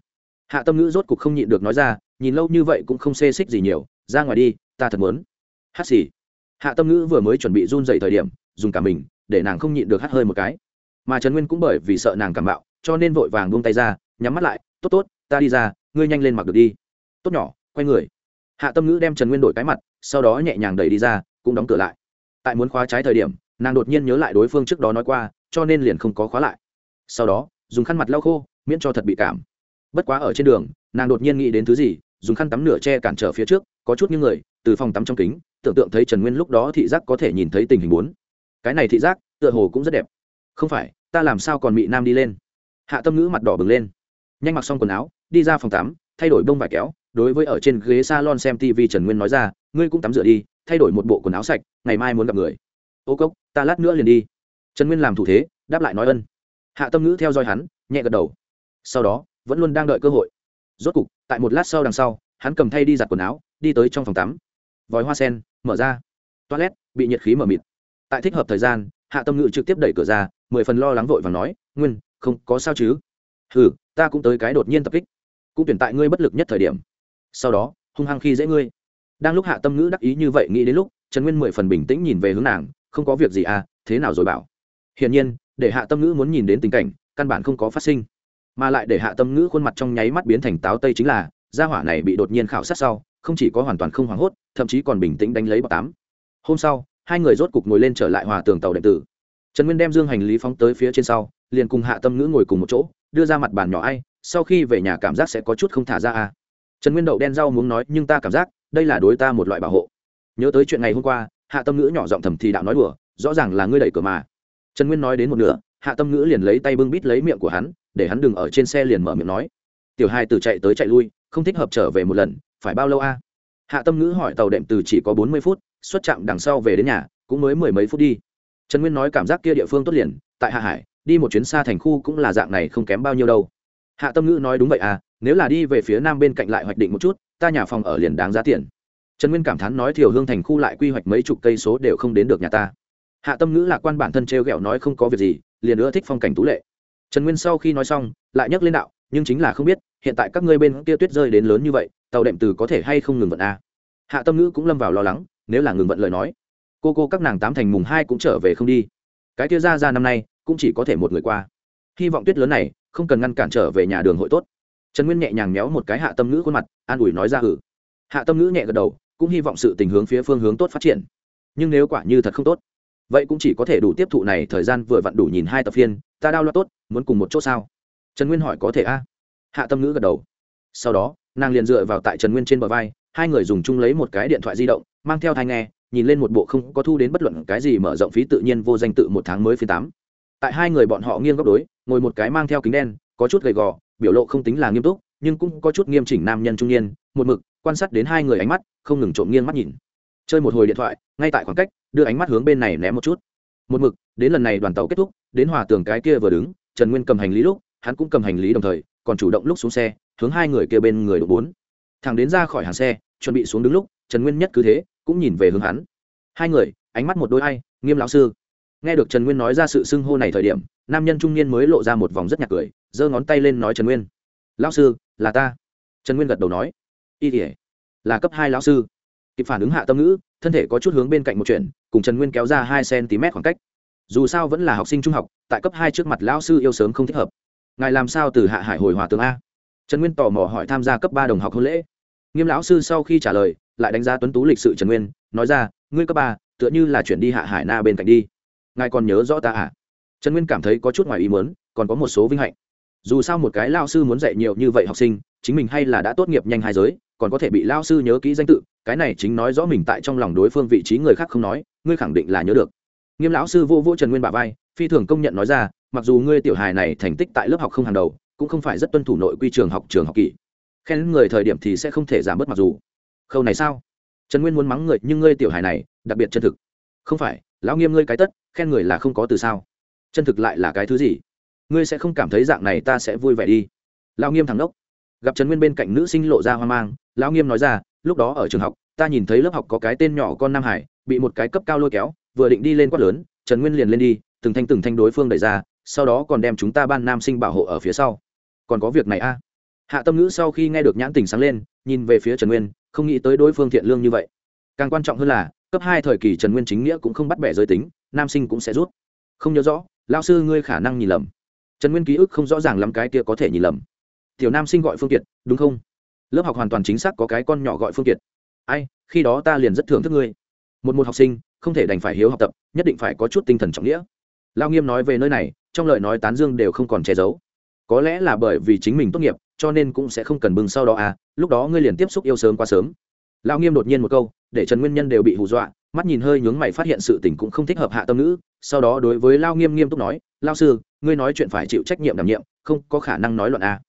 Hạ tâm ngữ rốt cục không nhịn được nói ra, nhìn lâu như vậy cũng không xê xích gì nhiều, ra ngoài đi, ta thật muốn. Hát xì. Hạ tâm ngữ vừa mới chuẩn bị run dậy thời điểm dùng cả mình, để nàng không nhịn được hắt hơi một cái. Mà trần nguyên cũng bởi vì sợ nàng cảm bạo cho nên vội vàng buông tay ra, nhắm mắt lại, tốt tốt, ta đi ra, ngươi nhanh lên mặc được đi. Tốt nhỏ, quay người. Hạ tâm ngữ đem trần nguyên đổi cái mặt, sau đó nhẹ nhàng đẩy đi ra, cũng đóng cửa lại. Tại muốn khóa trái thời điểm, nàng đột nhiên nhớ lại đối phương trước đó nói qua, cho nên liền không có khóa lại. Sau đó, dùng khăn mặt lau khô, miễn cho thật bị cảm. Bất quá ở trên đường, nàng đột nhiên nghĩ đến thứ gì, dùng khăn tắm nửa che cản trở phía trước, có chút những người, từ phòng tắm trong kính, tưởng tượng thấy trần nguyên lúc đó thị giác có thể nhìn thấy tình hình bốn cái này thị giác tựa hồ cũng rất đẹp. Không phải, ta làm sao còn bị nam đi lên? Hạ tâm ngữ mặt đỏ bừng lên. Nhanh mặc xong quần áo, đi ra phòng tắm, thay đổi bông vải kéo, đối với ở trên ghế s a lon xem tv trần nguyên nói ra, ngươi cũng tắm rửa đi, thay đổi một bộ quần áo sạch, ngày mai muốn gặp người. Ô cốc, ta lát nữa liền đi. Trần nguyên làm thủ thế, đáp lại nói ân. Hạ tâm ngữ theo dõi hắn, nhẹ gật đầu. Sau đó, vẫn luôn đang đợi cơ hội. Rốt cục, tại một lát sau đằng sau, hắn cầm thay đi giặt quần áo, đi tới trong phòng tắm. Vòi hoa sen, mở ra. Toilet, bị nhiệt khí mở mịt tại thích hợp thời gian, hạ tâm ngữ trực tiếp đẩy cửa ra, mười phần lo lắng vội và nói, nguyên, không, có sao chứ? Ừ ta cũng tới cái đột nhiên tập kích. Cũng tuyển tại ngươi bất lực nhất thời điểm. Sau đó, hung hăng khi dễ ngươi. Đang lúc hạ tâm ngữ đắc ý như vậy nghĩ đến lúc, trần nguyên mười phần bình tĩnh nhìn về hướng nàng, không có việc gì à thế nào rồi bảo? Hiển nhiên, để hạ tâm ngữ muốn nhìn đến tình cảnh, căn bản không có phát sinh. Mà lại để hạ tâm ngữ khuôn mặt trong nháy mắt biến thành táo tây chính là, gia hỏa này bị đột nhiên khảo sát sau, không chỉ có hoàn toàn không hoảng hốt, thậm chí còn bình tĩnh đánh lấy bọc tám. Hôm sau hai người rốt cục ngồi lên trở lại hòa tường tàu điện tử. Trần nguyên đem dương hành lý phóng tới phía trên sau, liền cùng hạ tâm ngữ ngồi cùng một chỗ, đưa ra mặt bàn nhỏ ai, sau khi về nhà cảm giác sẽ có chút không thả ra à trần nguyên đậu đen rau muốn nói, nhưng ta cảm giác, đây là đối ta một loại bảo hộ. Nhớ tới chuyện ngày hôm qua, hạ tâm ngữ nhỏ giọng thầm thì đạo nói đùa, rõ ràng là ngươi đẩy cửa mà. Trần nguyên nói đến một nửa, hạ tâm ngữ liền lấy tay bưng bít lấy miệng của hắn, để hắn đừng ở trên xe liền mở miệng nói. Tiểu hai từ chạy tới chạy lui, không thích hợp trở về một lần, phải bao lâu a? Hạ tâm ngữ hỏi tàu đệm từ chỉ có bốn mươi phút xuất chạm đằng sau về đến nhà, cũng mới mười mấy phút đi. Trần nguyên nói cảm giác kia địa phương tốt liền, tại hạ hải, đi một chuyến xa thành khu cũng là dạng này không kém bao nhiêu đâu. Hạ tâm ngữ nói đúng vậy à nếu là đi về phía nam bên cạnh lại hoạch định một chút, ta nhà phòng ở liền đáng giá tiền. Trần nguyên cảm thán nói thiểu hương thành khu lại quy hoạch mấy chục cây số đều không đến được nhà ta. Hạ tâm ngữ lạc quan bản thân t r e o g ẹ o nói không có việc gì, liền ưa thích phong cảnh tú lệ. Trần nguyên sau khi nói xong, lại nhắc lên đạo, nhưng chính là không biết, hiện tại các ngươi bên kia tuyết rơi đến lớn như vậy, tàu đệm từ có thể hay không ngừng vận a à? hạ tâm ngữ cũng lâm vào lo lắng nếu là ngừng vận lời nói, cô cô các nàng tám thành mùng hai cũng trở về không đi. Cái kia ra ra năm nay cũng chỉ có thể một người qua. Hy vọng tuyết lớn này không cần ngăn cản trở về nhà đường hội tốt. Trần nguyên nhẹ nhàng méo một cái hạ tâm ngữ khuôn mặt, an ủi nói ra hử. Hạ tâm ngữ nhẹ gật đầu, cũng hy vọng sự tình hướng phía phương hướng tốt phát triển. Nhưng nếu quả như thật không tốt, vậy cũng chỉ có thể đủ tiếp thụ này thời gian vừa vặn đủ nhìn hai tập phiên, ta đau lo tốt, muốn cùng một chỗ sao? Trần nguyên hỏi có thể a? Hạ tâm ngữ gật đầu. Sau đó, nàng liền dựa vào tại trần nguyên trên bờ vai, hai người dùng chung lấy một cái điện thoại di động mang theo thai nghe, nhìn lên một bộ không có thu đến bất luận cái gì mở rộng phí tự nhiên vô danh tự một tháng mới phiên tám. Tại hai người bọn họ nghiêng góc đối, ngồi một cái mang theo kính đen, có chút gầy gò, biểu lộ không tính là nghiêm túc, nhưng cũng có chút nghiêm chỉnh nam nhân trung niên, một mực quan sát đến hai người ánh mắt, không ngừng trộm nghiêng mắt nhìn. Chơi một hồi điện thoại, ngay tại khoảng cách, đưa ánh mắt hướng bên này ném một chút. Một mực, đến lần này đoàn tàu kết thúc, đến hòa tường cái kia vừa đứng, trần nguyên cầm hành lý lúc, hắn cũng cầm hành lý đồng thời, còn chủ động lúc xuống xe, hướng hai người kia bên người đổ bốn. Thằng đến ra khỏi hàng xe, chuẩn bị xuống đứng lúc, trần nguyên nhất cứ thế cũng nhìn về hướng hắn. Hai người, ánh mắt một đôi ai, nghiêm lão sư. Nghe được trần nguyên nói ra sự xưng hô này thời điểm, nam nhân trung niên mới lộ ra một vòng rất nhạc cười, giơ ngón tay lên nói trần nguyên. Lão sư, là ta. Trần nguyên gật đầu nói. Y tỉa là cấp hai lão sư. Kịp phản ứng hạ tâm ngữ, thân thể có chút hướng bên cạnh một chuyện, cùng trần nguyên kéo ra hai cm khoảng cách. Dù sao vẫn là học sinh trung học, tại cấp hai trước mặt lão sư yêu sớm không thích hợp. Ngài làm sao từ hạ hải hồi hòa tường a? Trần nguyên tò mò hỏi tham gia cấp ba đồng học hôn lễ. Nghiêm lão sư sau khi trả lời lại đánh giá tuấn tú lịch sự trần nguyên, nói ra, ngươi cấp ba, tựa như là chuyển đi hạ hải na bên cạnh đi. Ngài còn nhớ rõ ta à? Trần nguyên cảm thấy có chút ngoài ý muốn, còn có một số vinh hạnh. Dù sao một cái lao sư muốn dạy nhiều như vậy học sinh, chính mình hay là đã tốt nghiệp nhanh hai giới, còn có thể bị lao sư nhớ kỹ danh tự, cái này chính nói rõ mình tại trong lòng đối phương vị trí người khác không nói, ngươi khẳng định là nhớ được. Nghiêm lão sư vô vô trần nguyên bà vai, phi thường công nhận nói ra, mặc dù ngươi tiểu hài này thành tích tại lớp học không hàng đầu, cũng không phải rất tuân thủ nội quy trường học trường học kỷ khen người thời điểm thì sẽ không thể giảm bớt mặc dù khâu này sao? Trần nguyên muốn mắng người, nhưng ngươi tiểu hài này, đặc biệt chân thực. Không phải, lão nghiêm ngươi cái tất, khen người là không có từ sao. Chân thực lại là cái thứ gì? Ngươi sẽ không cảm thấy dạng này ta sẽ vui vẻ đi. Lão nghiêm thằng đốc gặp trần nguyên bên cạnh nữ sinh lộ ra hoang mang, lão nghiêm nói ra, lúc đó ở trường học, ta nhìn thấy lớp học có cái tên nhỏ con nam hải, bị một cái cấp cao lôi kéo, vừa định đi lên quát lớn, trần nguyên liền lên đi, từng thanh từng thanh đối phương đẩy ra, sau đó còn đem chúng ta ban nam sinh bảo hộ ở phía sau. Còn có việc này a. Hạ tâm ngữ sau khi nghe được nhãn tình sáng lên, nhìn về phía trần nguyên không nghĩ tới đối phương thiện lương như vậy. Càng quan trọng hơn là, cấp hai thời kỳ trần nguyên chính nghĩa cũng không bắt bẻ giới tính, nam sinh cũng sẽ rút. Không nhớ rõ lao sư ngươi khả năng nhìn lầm. Trần nguyên ký ức không rõ ràng lắm cái kia có thể nhìn lầm. Tiểu nam sinh gọi phương kiệt, đúng không? Lớp học hoàn toàn chính xác có cái con nhỏ gọi phương kiệt. Ai, khi đó ta liền rất thưởng thức ngươi. Một một học sinh, không thể đành phải hiếu học tập, nhất định phải có chút tinh thần trọng nghĩa. Lao nghiêm nói về nơi này, trong lời nói tán dương đều không còn che giấu. Có lẽ là bởi vì chính mình tốt nghiệp cho nên cũng sẽ không cần bưng sau đó à lúc đó ngươi liền tiếp xúc yêu sớm quá sớm lao nghiêm đột nhiên một câu, để trần nguyên nhân đều bị hù dọa, mắt nhìn hơi nhướng mày phát hiện sự tình cũng không thích hợp hạ tâm nữ. sau đó đối với lao nghiêm nghiêm túc nói lao sư, ngươi nói chuyện phải chịu trách nhiệm đảm nhiệm, không có khả năng nói luận à.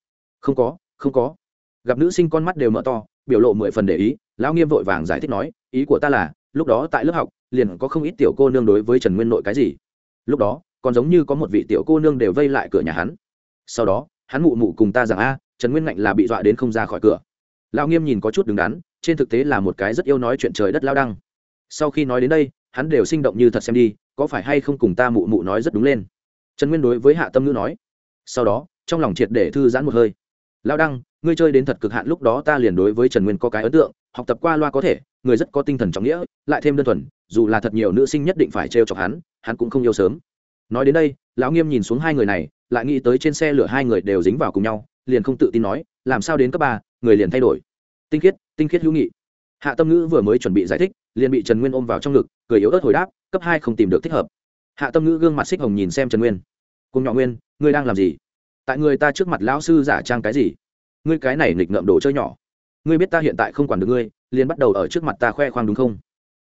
không có không có gặp nữ sinh con mắt đều mở to, biểu lộ mười phần để ý, lão nghiêm vội vàng giải thích nói, ý của ta là, lúc đó tại lớp học, liền có không ít tiểu cô nương đối với trần nguyên nội cái gì lúc đó, còn giống như có một vị tiểu cô nương đều vây lại cửa nhà hắn sau đó, hắn mụ mụ cùng ta rằng, a trần nguyên ngạnh là bị dọa đến không ra khỏi cửa lão nghiêm nhìn có chút đứng đắn trên thực tế là một cái rất yêu nói chuyện trời đất lao đăng sau khi nói đến đây hắn đều sinh động như thật xem đi có phải hay không cùng ta mụ mụ nói rất đúng lên trần nguyên đối với hạ tâm ngữ nói sau đó trong lòng triệt để thư giãn một hơi lao đăng ngươi chơi đến thật cực hạn lúc đó ta liền đối với trần nguyên có cái ấn tượng học tập qua loa có thể người rất có tinh thần trọng nghĩa lại thêm đơn thuần dù là thật nhiều nữ sinh nhất định phải trêu chọc hắn hắn cũng không yêu sớm nói đến đây lão nghiêm nhìn xuống hai người này lại nghĩ tới trên xe lửa hai người đều dính vào cùng nhau liền không tự tin nói, làm sao đến cấp ba, người liền thay đổi. Tinh khiết tinh khiết hữu nghị. Hạ tâm ngữ vừa mới chuẩn bị giải thích, liền bị trần nguyên ôm vào trong ngực, cười yếu ớt hồi đáp, cấp hai không tìm được thích hợp. Hạ tâm ngữ gương mặt xích hồng nhìn xem trần nguyên. Cùng nhỏ nguyên, ngươi đang làm gì? Tại người ta trước mặt lão sư giả trang cái gì? Ngươi cái này nghịch ngợm đồ chơi nhỏ. Ngươi biết ta hiện tại không quản được ngươi, liền bắt đầu ở trước mặt ta khoe khoang đúng không?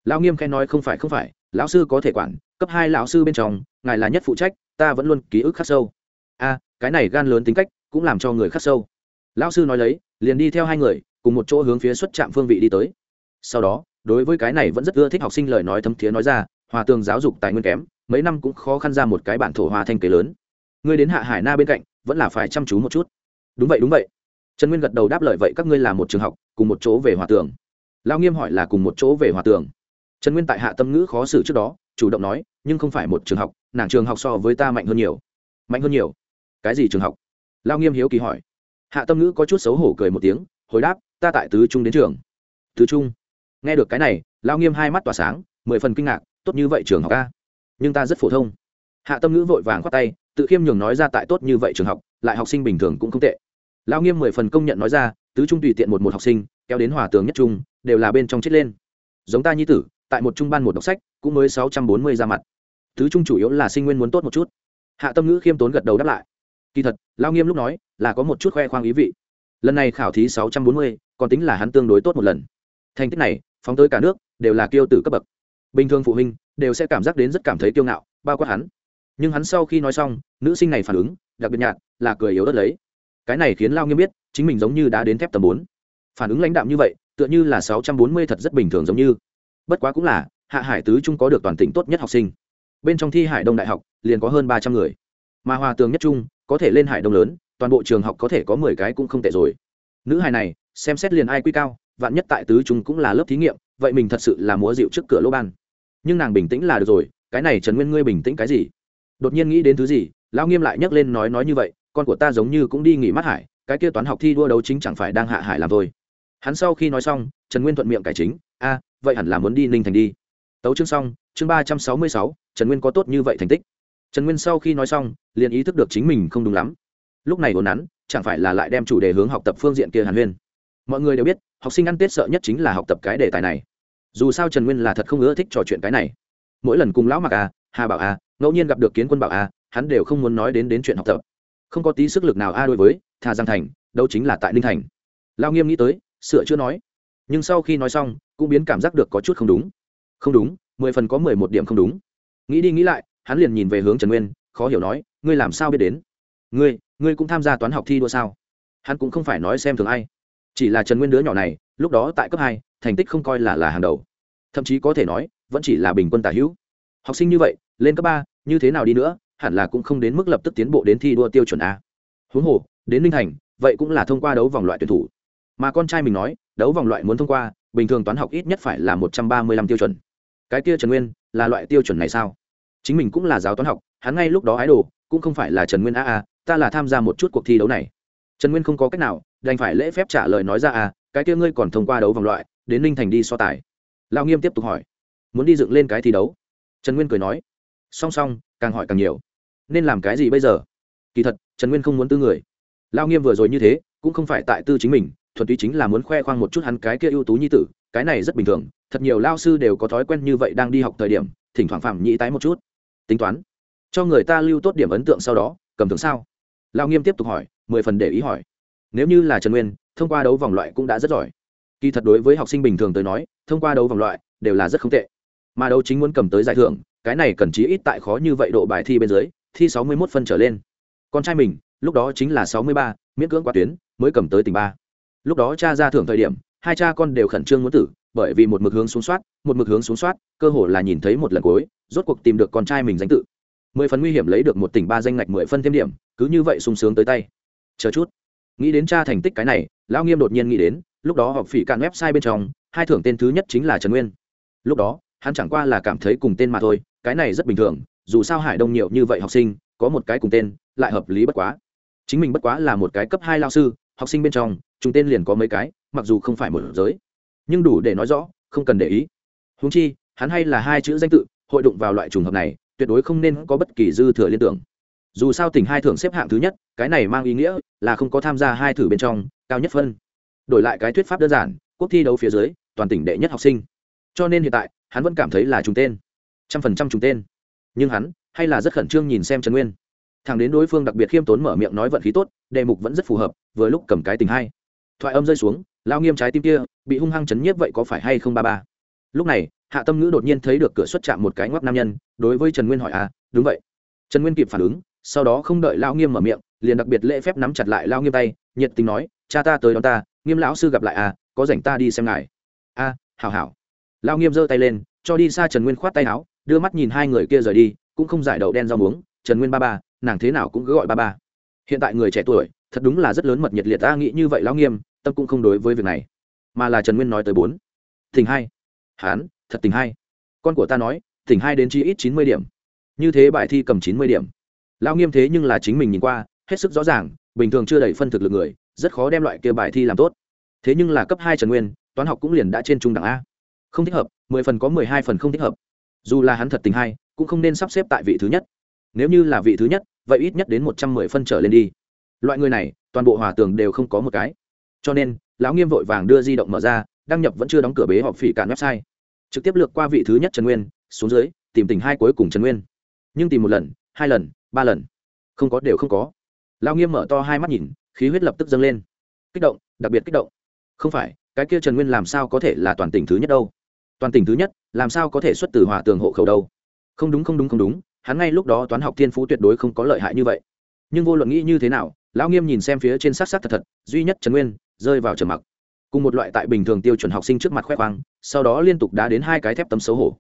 Lão nghiêm khen nói, không phải không phải, lão sư có thể quản, cấp hai lão sư bên trong, ngài là nhất phụ trách, ta vẫn luôn ký ức khắc sâu. A, cái này gan lớn tính cách cũng làm cho người khắc sâu. Lão sư nói lấy, liền đi theo hai người, cùng một chỗ hướng phía xuất trạm phương vị đi tới. Sau đó, đối với cái này vẫn rất ưa thích học sinh lời nói thấm thiế nói ra, hòa tường giáo dục tài nguyên kém, mấy năm cũng khó khăn ra một cái bản thổ hòa thanh kế lớn. Ngươi đến hạ hải na bên cạnh, vẫn là phải chăm chú một chút. Đúng vậy đúng vậy. Trần nguyên gật đầu đáp lời, vậy các ngươi là một trường học, cùng một chỗ về hòa tường. Lao nghiêm hỏi là cùng một chỗ về hòa tường. Trần nguyên tại hạ tâm ngữ khó xử trước đó, chủ động nói, nhưng không phải một trường học, nàng trường học so với ta mạnh hơn nhiều. Mạnh hơn nhiều. Cái gì trường học? Lao nghiêm hiếu kỳ hỏi. Hạ tâm ngữ có chút xấu hổ cười một tiếng, hồi đáp, ta tại tứ trung đến trường. Tứ trung? Nghe được cái này, lao nghiêm hai mắt tỏa sáng, mười phần kinh ngạc, tốt như vậy trường học ca nhưng ta rất phổ thông. Hạ tâm ngữ vội vàng khoát tay, tự khiêm nhường nói ra tại tốt như vậy trường học, lại học sinh bình thường cũng không tệ. Lao nghiêm mười phần công nhận nói ra, tứ trung tùy tiện một một học sinh, kéo đến hòa tường nhất trung, đều là bên trong chết lên. Giống ta nhi tử, tại một trung ban một đọc sách, cũng mới sáu trăm bốn mươi ra mặt. Tứ trung chủ yếu là sinh nguyên muốn tốt một chút. Hạ tâm ngữ khiêm tốn gật đầu đáp lại kỳ thật, lao nghiêm lúc nói là có một chút khoe khoang ý vị. Lần này khảo thí sáu trăm bốn mươi, còn tính là hắn tương đối tốt một lần. Thành tích này, phóng tới cả nước, đều là kiêu tử cấp bậc. Bình thường phụ huynh đều sẽ cảm giác đến rất cảm thấy kiêu ngạo, bao quát hắn. Nhưng hắn sau khi nói xong, nữ sinh này phản ứng, đặc biệt nhạt, là cười yếu đất lấy. Cái này khiến lao nghiêm biết, chính mình giống như đã đến thép tầm bốn. Phản ứng lãnh đạm như vậy, tựa như là sáu trăm bốn mươi thật rất bình thường giống như. Bất quá cũng là, hạ hải tứ trung có được toàn tỉnh tốt nhất học sinh. Bên trong thi hải đông đại học, liền có hơn ba trăm người mà hòa tường nhất trung, có thể lên hải đông lớn, toàn bộ trường học có thể có mười cái cũng không tệ rồi. Nữ hài này, xem xét liền ai quy cao, vạn nhất tại tứ trung cũng là lớp thí nghiệm, vậy mình thật sự là múa dịu trước cửa lỗ ban. Nhưng nàng bình tĩnh là được rồi, cái này trần nguyên ngươi bình tĩnh cái gì? Đột nhiên nghĩ đến thứ gì, lão nghiêm lại nhắc lên nói nói như vậy, con của ta giống như cũng đi nghỉ mát hải, cái kia toán học thi đua đấu chính chẳng phải đang hạ hải làm thôi. Hắn sau khi nói xong, trần nguyên thuận miệng cải chính, a, vậy hẳn là muốn đi ninh thành đi. Tấu chương xong, chương ba trăm sáu mươi sáu, trần nguyên có tốt như vậy thành tích trần nguyên sau khi nói xong, liền ý thức được chính mình không đúng lắm. Lúc này ồn nắn chẳng phải là lại đem chủ đề hướng học tập phương diện kia hàn huyên. Mọi người đều biết, học sinh ăn tết sợ nhất chính là học tập cái đề tài này. Dù sao trần nguyên là thật không ưa thích trò chuyện cái này. Mỗi lần cùng lão mặc a hà bảo a ngẫu nhiên gặp được kiến quân bảo a hắn đều không muốn nói đến đến chuyện học tập. Không có tí sức lực nào a đối với, thà giang thành, đâu chính là tại ninh thành. Lao nghiêm nghĩ tới, sửa chưa nói. Nhưng sau khi nói xong, cũng biến cảm giác được có chút không đúng. Không đúng, mười phần có mười một điểm không đúng. Nghĩ đi nghĩ lại hắn liền nhìn về hướng trần nguyên, khó hiểu nói, ngươi làm sao biết đến? Ngươi ngươi cũng tham gia toán học thi đua sao? Hắn cũng không phải nói xem thường ai. Chỉ là trần nguyên đứa nhỏ này, lúc đó tại cấp hai, thành tích không coi là là hàng đầu. Thậm chí có thể nói, vẫn chỉ là bình quân tả hữu. Học sinh như vậy, lên cấp ba, như thế nào đi nữa, hẳn là cũng không đến mức lập tức tiến bộ đến thi đua tiêu chuẩn a. Huống hồ, đến ninh thành, vậy cũng là thông qua đấu vòng loại tuyển thủ. Mà con trai mình nói, đấu vòng loại muốn thông qua, bình thường toán học ít nhất phải là một trăm ba mươi lăm tiêu chuẩn. Cái kia trần nguyên, là loại tiêu chuẩn này sao? Chính mình cũng là giáo toán học, hắn ngay lúc đó ái đồ, cũng không phải là trần nguyên a a, ta là tham gia một chút cuộc thi đấu này. Trần nguyên không có cách nào, đành phải lễ phép trả lời nói ra a cái kia ngươi còn thông qua đấu vòng loại, đến ninh thành đi so tài. Lao nghiêm tiếp tục hỏi, muốn đi dựng lên cái thi đấu? Trần nguyên cười nói, song song, càng hỏi càng nhiều. Nên làm cái gì bây giờ? Kỳ thật, trần nguyên không muốn tư người. Lao nghiêm vừa rồi như thế, cũng không phải tại tư chính mình, thuần túy chính là muốn khoe khoang một chút hắn cái kia ưu tú như tử, cái này rất bình thường, thật nhiều lao sư đều có thói quen như vậy đang đi học thời điểm, thỉnh thoảng phạm nhĩ tái một chút tính toán. Cho người ta lưu tốt điểm ấn tượng sau đó, cầm thường sao? Lao nghiêm tiếp tục hỏi, mười phần để ý hỏi. Nếu như là trần nguyên, thông qua đấu vòng loại cũng đã rất giỏi. Kỳ thật đối với học sinh bình thường tới nói, thông qua đấu vòng loại đều là rất không tệ. Mà đấu chính muốn cầm tới giải thưởng, cái này cần chí ít tại khó như vậy độ bài thi bên dưới, thi sáu mươi mốt phân trở lên. Con trai mình, lúc đó chính là sáu mươi ba, miễn cưỡng qua tuyến, mới cầm tới tỉnh ba. Lúc đó cha ra thưởng thời điểm, hai cha con đều khẩn trương muốn tử bởi vì một mực hướng xuống soát, một mực hướng xuống soát, cơ hồ là nhìn thấy một lần cuối, rốt cuộc tìm được con trai mình danh tự. Mười phần nguy hiểm lấy được một tỉnh ba danh ngạch mười phân thêm điểm, cứ như vậy sung sướng tới tay. Chờ chút. Nghĩ đến cha thành tích cái này, lão nghiêm đột nhiên nghĩ đến, lúc đó học phỉ cạn website bên trong, hai thưởng tên thứ nhất chính là trần nguyên. Lúc đó, hắn chẳng qua là cảm thấy cùng tên mà thôi, cái này rất bình thường, dù sao hải đông nhiều như vậy học sinh, có một cái cùng tên, lại hợp lý bất quá. Chính mình bất quá là một cái cấp hai lao sư, học sinh bên trong chúng tên liền có mấy cái, mặc dù không phải một giới nhưng đủ để nói rõ, không cần để ý. Húng chi, hắn hay là hai chữ danh tự, hội đụng vào loại trùng hợp này, tuyệt đối không nên có bất kỳ dư thừa liên tưởng. Dù sao tỉnh hai thưởng xếp hạng thứ nhất, cái này mang ý nghĩa là không có tham gia hai thử bên trong, cao nhất phân. Đổi lại cái thuyết pháp đơn giản quốc thi đấu phía dưới, toàn tỉnh đệ nhất học sinh. Cho nên hiện tại, hắn vẫn cảm thấy là trùng tên. Trăm phần trăm trùng tên. Nhưng hắn, hay là rất khẩn trương nhìn xem trần nguyên. Thằng đến đối phương đặc biệt khiêm tốn mở miệng nói vận khí tốt, đề mục vẫn rất phù hợp, vừa lúc cầm cái tình hai thoại âm rơi xuống lao nghiêm trái tim kia bị hung hăng chấn nhiếp vậy có phải hay không ba ba? Lúc này hạ tâm ngữ đột nhiên thấy được cửa xuất chạm một cái ngoắc nam nhân đối với trần nguyên hỏi à đúng vậy. Trần nguyên kịp phản ứng sau đó không đợi lao nghiêm mở miệng liền đặc biệt lễ phép nắm chặt lại lao nghiêm tay nhiệt tình nói cha ta tới đón ta nghiêm lão sư gặp lại à có rảnh ta đi xem ngài. A à, hảo hảo. Lao nghiêm giơ tay lên cho đi xa trần nguyên khoát tay áo đưa mắt nhìn hai người kia rời đi cũng không giải đậu đen rau muống trần nguyên ba ba nàng thế nào cũng cứ gọi ba ba. Hiện tại người trẻ tuổi thật đúng là rất lớn mật nhiệt liệt ta nghĩ như vậy lao nghiêm tâm cũng không đối với việc này. Mà là trần nguyên nói tới bốn. Thỉnh hai. Hán, thật tình hai. Con của ta nói, thỉnh hai đến chi ít chín mươi điểm. Như thế bài thi cầm chín mươi điểm. Lao nghiêm thế nhưng là chính mình nhìn qua, hết sức rõ ràng, bình thường chưa đầy phân thực lực người, rất khó đem loại kia bài thi làm tốt. Thế nhưng là cấp hai trần nguyên, toán học cũng liền đã trên trung đẳng a. Không thích hợp, mười phần có mười hai phần không thích hợp. Dù là hắn thật tình hai, cũng không nên sắp xếp tại vị thứ nhất. Nếu như là vị thứ nhất, vậy ít nhất đến một trăm mười phân trở lên đi. Loại người này, toàn bộ hòa tường đều không có một cái cho nên, lão nghiêm vội vàng đưa di động mở ra, đăng nhập vẫn chưa đóng cửa bế họp phỉ cản website. Trực tiếp lược qua vị thứ nhất trần nguyên, xuống dưới, tìm tình hai cuối cùng trần nguyên. Nhưng tìm một lần, hai lần, ba lần. Không có đều không có. Lão nghiêm mở to hai mắt nhìn, khí huyết lập tức dâng lên. Kích động, đặc biệt kích động. Không phải, cái kia trần nguyên làm sao có thể là toàn tỉnh thứ nhất đâu? Toàn tỉnh thứ nhất, làm sao có thể xuất từ hòa tường hộ khẩu đâu? Không đúng không đúng không đúng, hắn ngay lúc đó toán học thiên phú tuyệt đối không có lợi hại như vậy. Nhưng vô luận nghĩ như thế nào, lão nghiêm nhìn xem phía trên sát sát thật thật, duy nhất trần nguyên rơi vào trầm mặc. Cùng một loại tại bình thường tiêu chuẩn học sinh trước mặt khoe khoang, sau đó liên tục đá đến hai cái thép tấm xấu hổ.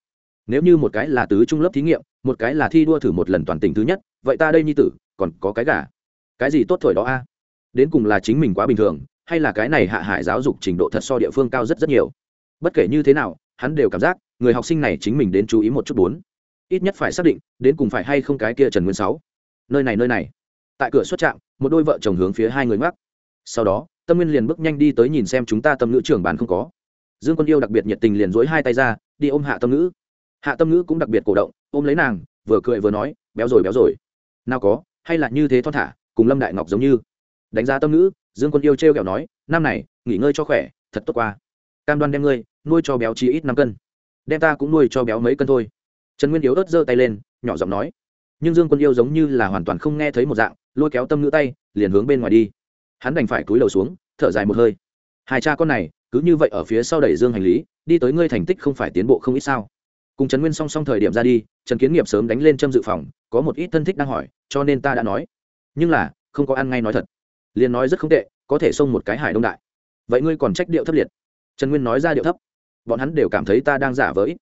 Nếu như một cái là tứ trung lớp thí nghiệm, một cái là thi đua thử một lần toàn tỉnh thứ nhất, vậy ta đây nhi tử, còn có cái gà. Cái gì tốt thổi đó a? Đến cùng là chính mình quá bình thường, hay là cái này hạ hải giáo dục trình độ thật so địa phương cao rất rất nhiều? Bất kể như thế nào, hắn đều cảm giác, người học sinh này chính mình đến chú ý một chút bốn. Ít nhất phải xác định, đến cùng phải hay không cái kia trần nguyên sáu. Nơi này nơi này. Tại cửa xuất trạm, một đôi vợ chồng hướng phía hai người ngoắc. Sau đó tâm nguyên liền bước nhanh đi tới nhìn xem chúng ta tâm ngữ trưởng bàn không có. Dương quân yêu đặc biệt nhiệt tình liền dối hai tay ra, đi ôm hạ tâm ngữ. Hạ tâm ngữ cũng đặc biệt cổ động, ôm lấy nàng, vừa cười vừa nói, béo rồi béo rồi. Nào có, hay là như thế thon thả, cùng lâm đại ngọc giống như. Đánh giá tâm ngữ, dương quân yêu t r e o kẹo nói, năm này, nghỉ ngơi cho khỏe, thật tốt qua. Cam đoan đem ngươi nuôi cho béo chỉ ít năm cân. Đem ta cũng nuôi cho béo mấy cân thôi. Trần nguyên yếu ớt giơ tay lên, nhỏ giọng nói. Nhưng dương quân yêu giống như là hoàn toàn không nghe thấy một dạng, lôi kéo tâm ngữ tay, liền hướng bên ngoài đi hắn đành phải cúi đầu xuống, thở dài một hơi. Hai cha con này, cứ như vậy ở phía sau đẩy dương hành lý, đi tới ngươi thành tích không phải tiến bộ không ít sao? Cùng trần nguyên song song thời điểm ra đi, trần kiến nghiệp sớm đánh lên châm dự phòng, có một ít thân thích đang hỏi, cho nên ta đã nói. Nhưng là, không có ăn ngay nói thật. Liền nói rất không tệ, có thể xông một cái hải đông đại. Vậy ngươi còn trách điệu thấp liệt. Trần nguyên nói ra điệu thấp. Bọn hắn đều cảm thấy ta đang giả với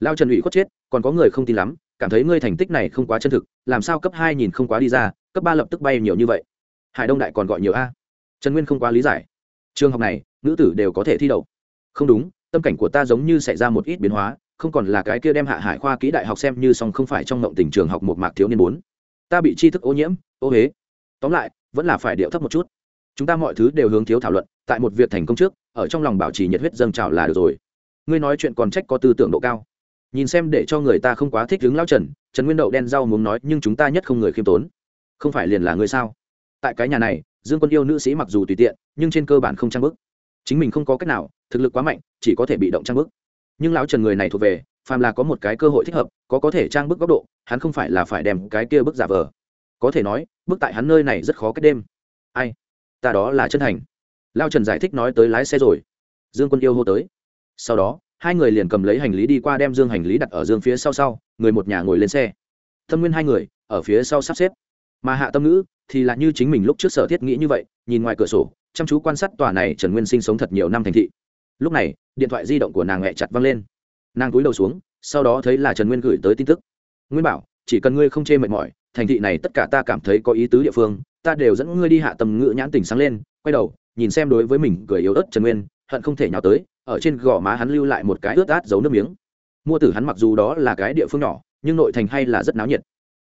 lao trần ủy khuất chết, còn có người không tin lắm, cảm thấy ngươi thành tích này không quá chân thực, làm sao cấp hai nhìn không quá đi ra, cấp ba lập tức bay nhiều như vậy. Hải đông đại còn gọi nhiều a trần nguyên không quá lý giải. Trường học này, nữ tử đều có thể thi đậu. Không đúng, tâm cảnh của ta giống như xảy ra một ít biến hóa, không còn là cái kia đem hạ hải khoa kỹ đại học xem như song không phải trong ngộng tình trường học một mạc thiếu niên bốn. Ta bị tri thức ô nhiễm, ô huế tóm lại, vẫn là phải điệu thấp một chút. Chúng ta mọi thứ đều hướng thiếu thảo luận, tại một việc thành công trước, ở trong lòng bảo trì nhiệt huyết dâng trào là được rồi. Ngươi nói chuyện còn trách có tư tưởng độ cao. Nhìn xem để cho người ta không quá thích đứng lao trần trần nguyên đậu đen rau muốn nói, nhưng chúng ta nhất không người khiêm tốn. Không phải liền là ngươi sao? Tại cái nhà này dương quân yêu nữ sĩ mặc dù tùy tiện, nhưng trên cơ bản không trang bức. Chính mình không có cách nào, thực lực quá mạnh, chỉ có thể bị động trang bức. Nhưng lão trần người này thuộc về, phàm là có một cái cơ hội thích hợp, có có thể trang bức góc độ, hắn không phải là phải đem cái kia bức giả vờ. Có thể nói, bức tại hắn nơi này rất khó cách đêm. Ai? Ta đó là chân thành. Lao trần giải thích nói tới lái xe rồi. Dương quân yêu hô tới. Sau đó, hai người liền cầm lấy hành lý đi qua đem dương hành lý đặt ở dương phía sau sau, người một nhà ngồi lên xe. Tâm nguyên hai người, ở phía sau sắp xếp. Mà hạ tâm ngữ thì là như chính mình lúc trước sở thiết nghĩ như vậy, nhìn ngoài cửa sổ, chăm chú quan sát tòa này trần nguyên sinh sống thật nhiều năm thành thị. Lúc này, điện thoại di động của nàng hẹ chặt văng lên. Nàng cúi đầu xuống, sau đó thấy là trần nguyên gửi tới tin tức. Nguyên bảo, chỉ cần ngươi không chê mệt mỏi, thành thị này tất cả ta cảm thấy có ý tứ địa phương, ta đều dẫn ngươi đi hạ tầm ngự nhãn tỉnh sáng lên, quay đầu, nhìn xem đối với mình cười yếu ớt trần nguyên, hận không thể nhào tới, ở trên gò má hắn lưu lại một cái ướt át giấu nước miếng. Mua tử hắn mặc dù đó là cái địa phương nhỏ, nhưng nội thành hay là rất náo nhiệt.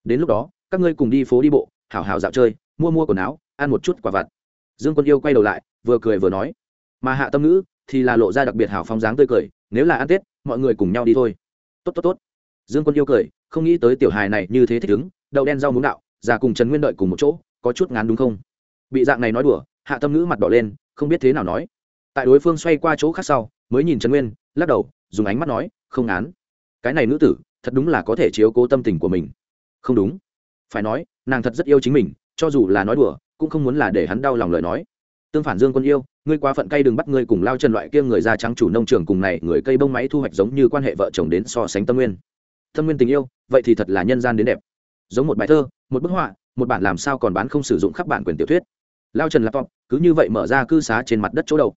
Đến lúc đó, các ngươi cùng đi phố đi bộ hảo hảo dạo chơi, mua mua quần áo, ăn một chút quả vặt. Dương quân yêu quay đầu lại, vừa cười vừa nói, mà hạ tâm ngữ thì là lộ ra đặc biệt hảo phong dáng tươi cười, nếu là ăn tết, mọi người cùng nhau đi thôi. Tốt tốt tốt. Dương quân yêu cười, không nghĩ tới tiểu hài này như thế thích ứng, đậu đen rau muống đạo, già cùng trần nguyên đợi cùng một chỗ, có chút ngán đúng không? Bị dạng này nói đùa, hạ tâm ngữ mặt đỏ lên, không biết thế nào nói. Tại đối phương xoay qua chỗ khác sau, mới nhìn trần nguyên, lắc đầu, dùng ánh mắt nói, không ngán. Cái này nữ tử, thật đúng là có thể chiếu cố tâm tình của mình. Không đúng. Phải nói nàng thật rất yêu chính mình, cho dù là nói đùa, cũng không muốn là để hắn đau lòng lời nói. Tương phản dương quân yêu, ngươi quá phận cây đừng bắt ngươi cùng lao trần loại kia người da trắng chủ nông trường cùng này, người cây bông máy thu hoạch giống như quan hệ vợ chồng đến so sánh tâm nguyên. Tâm nguyên tình yêu, vậy thì thật là nhân gian đến đẹp. Giống một bài thơ, một bức họa, một bản làm sao còn bán không sử dụng khắp bản quyền tiểu thuyết. Lao trần laptop cứ như vậy mở ra cư xá trên mặt đất chỗ đầu.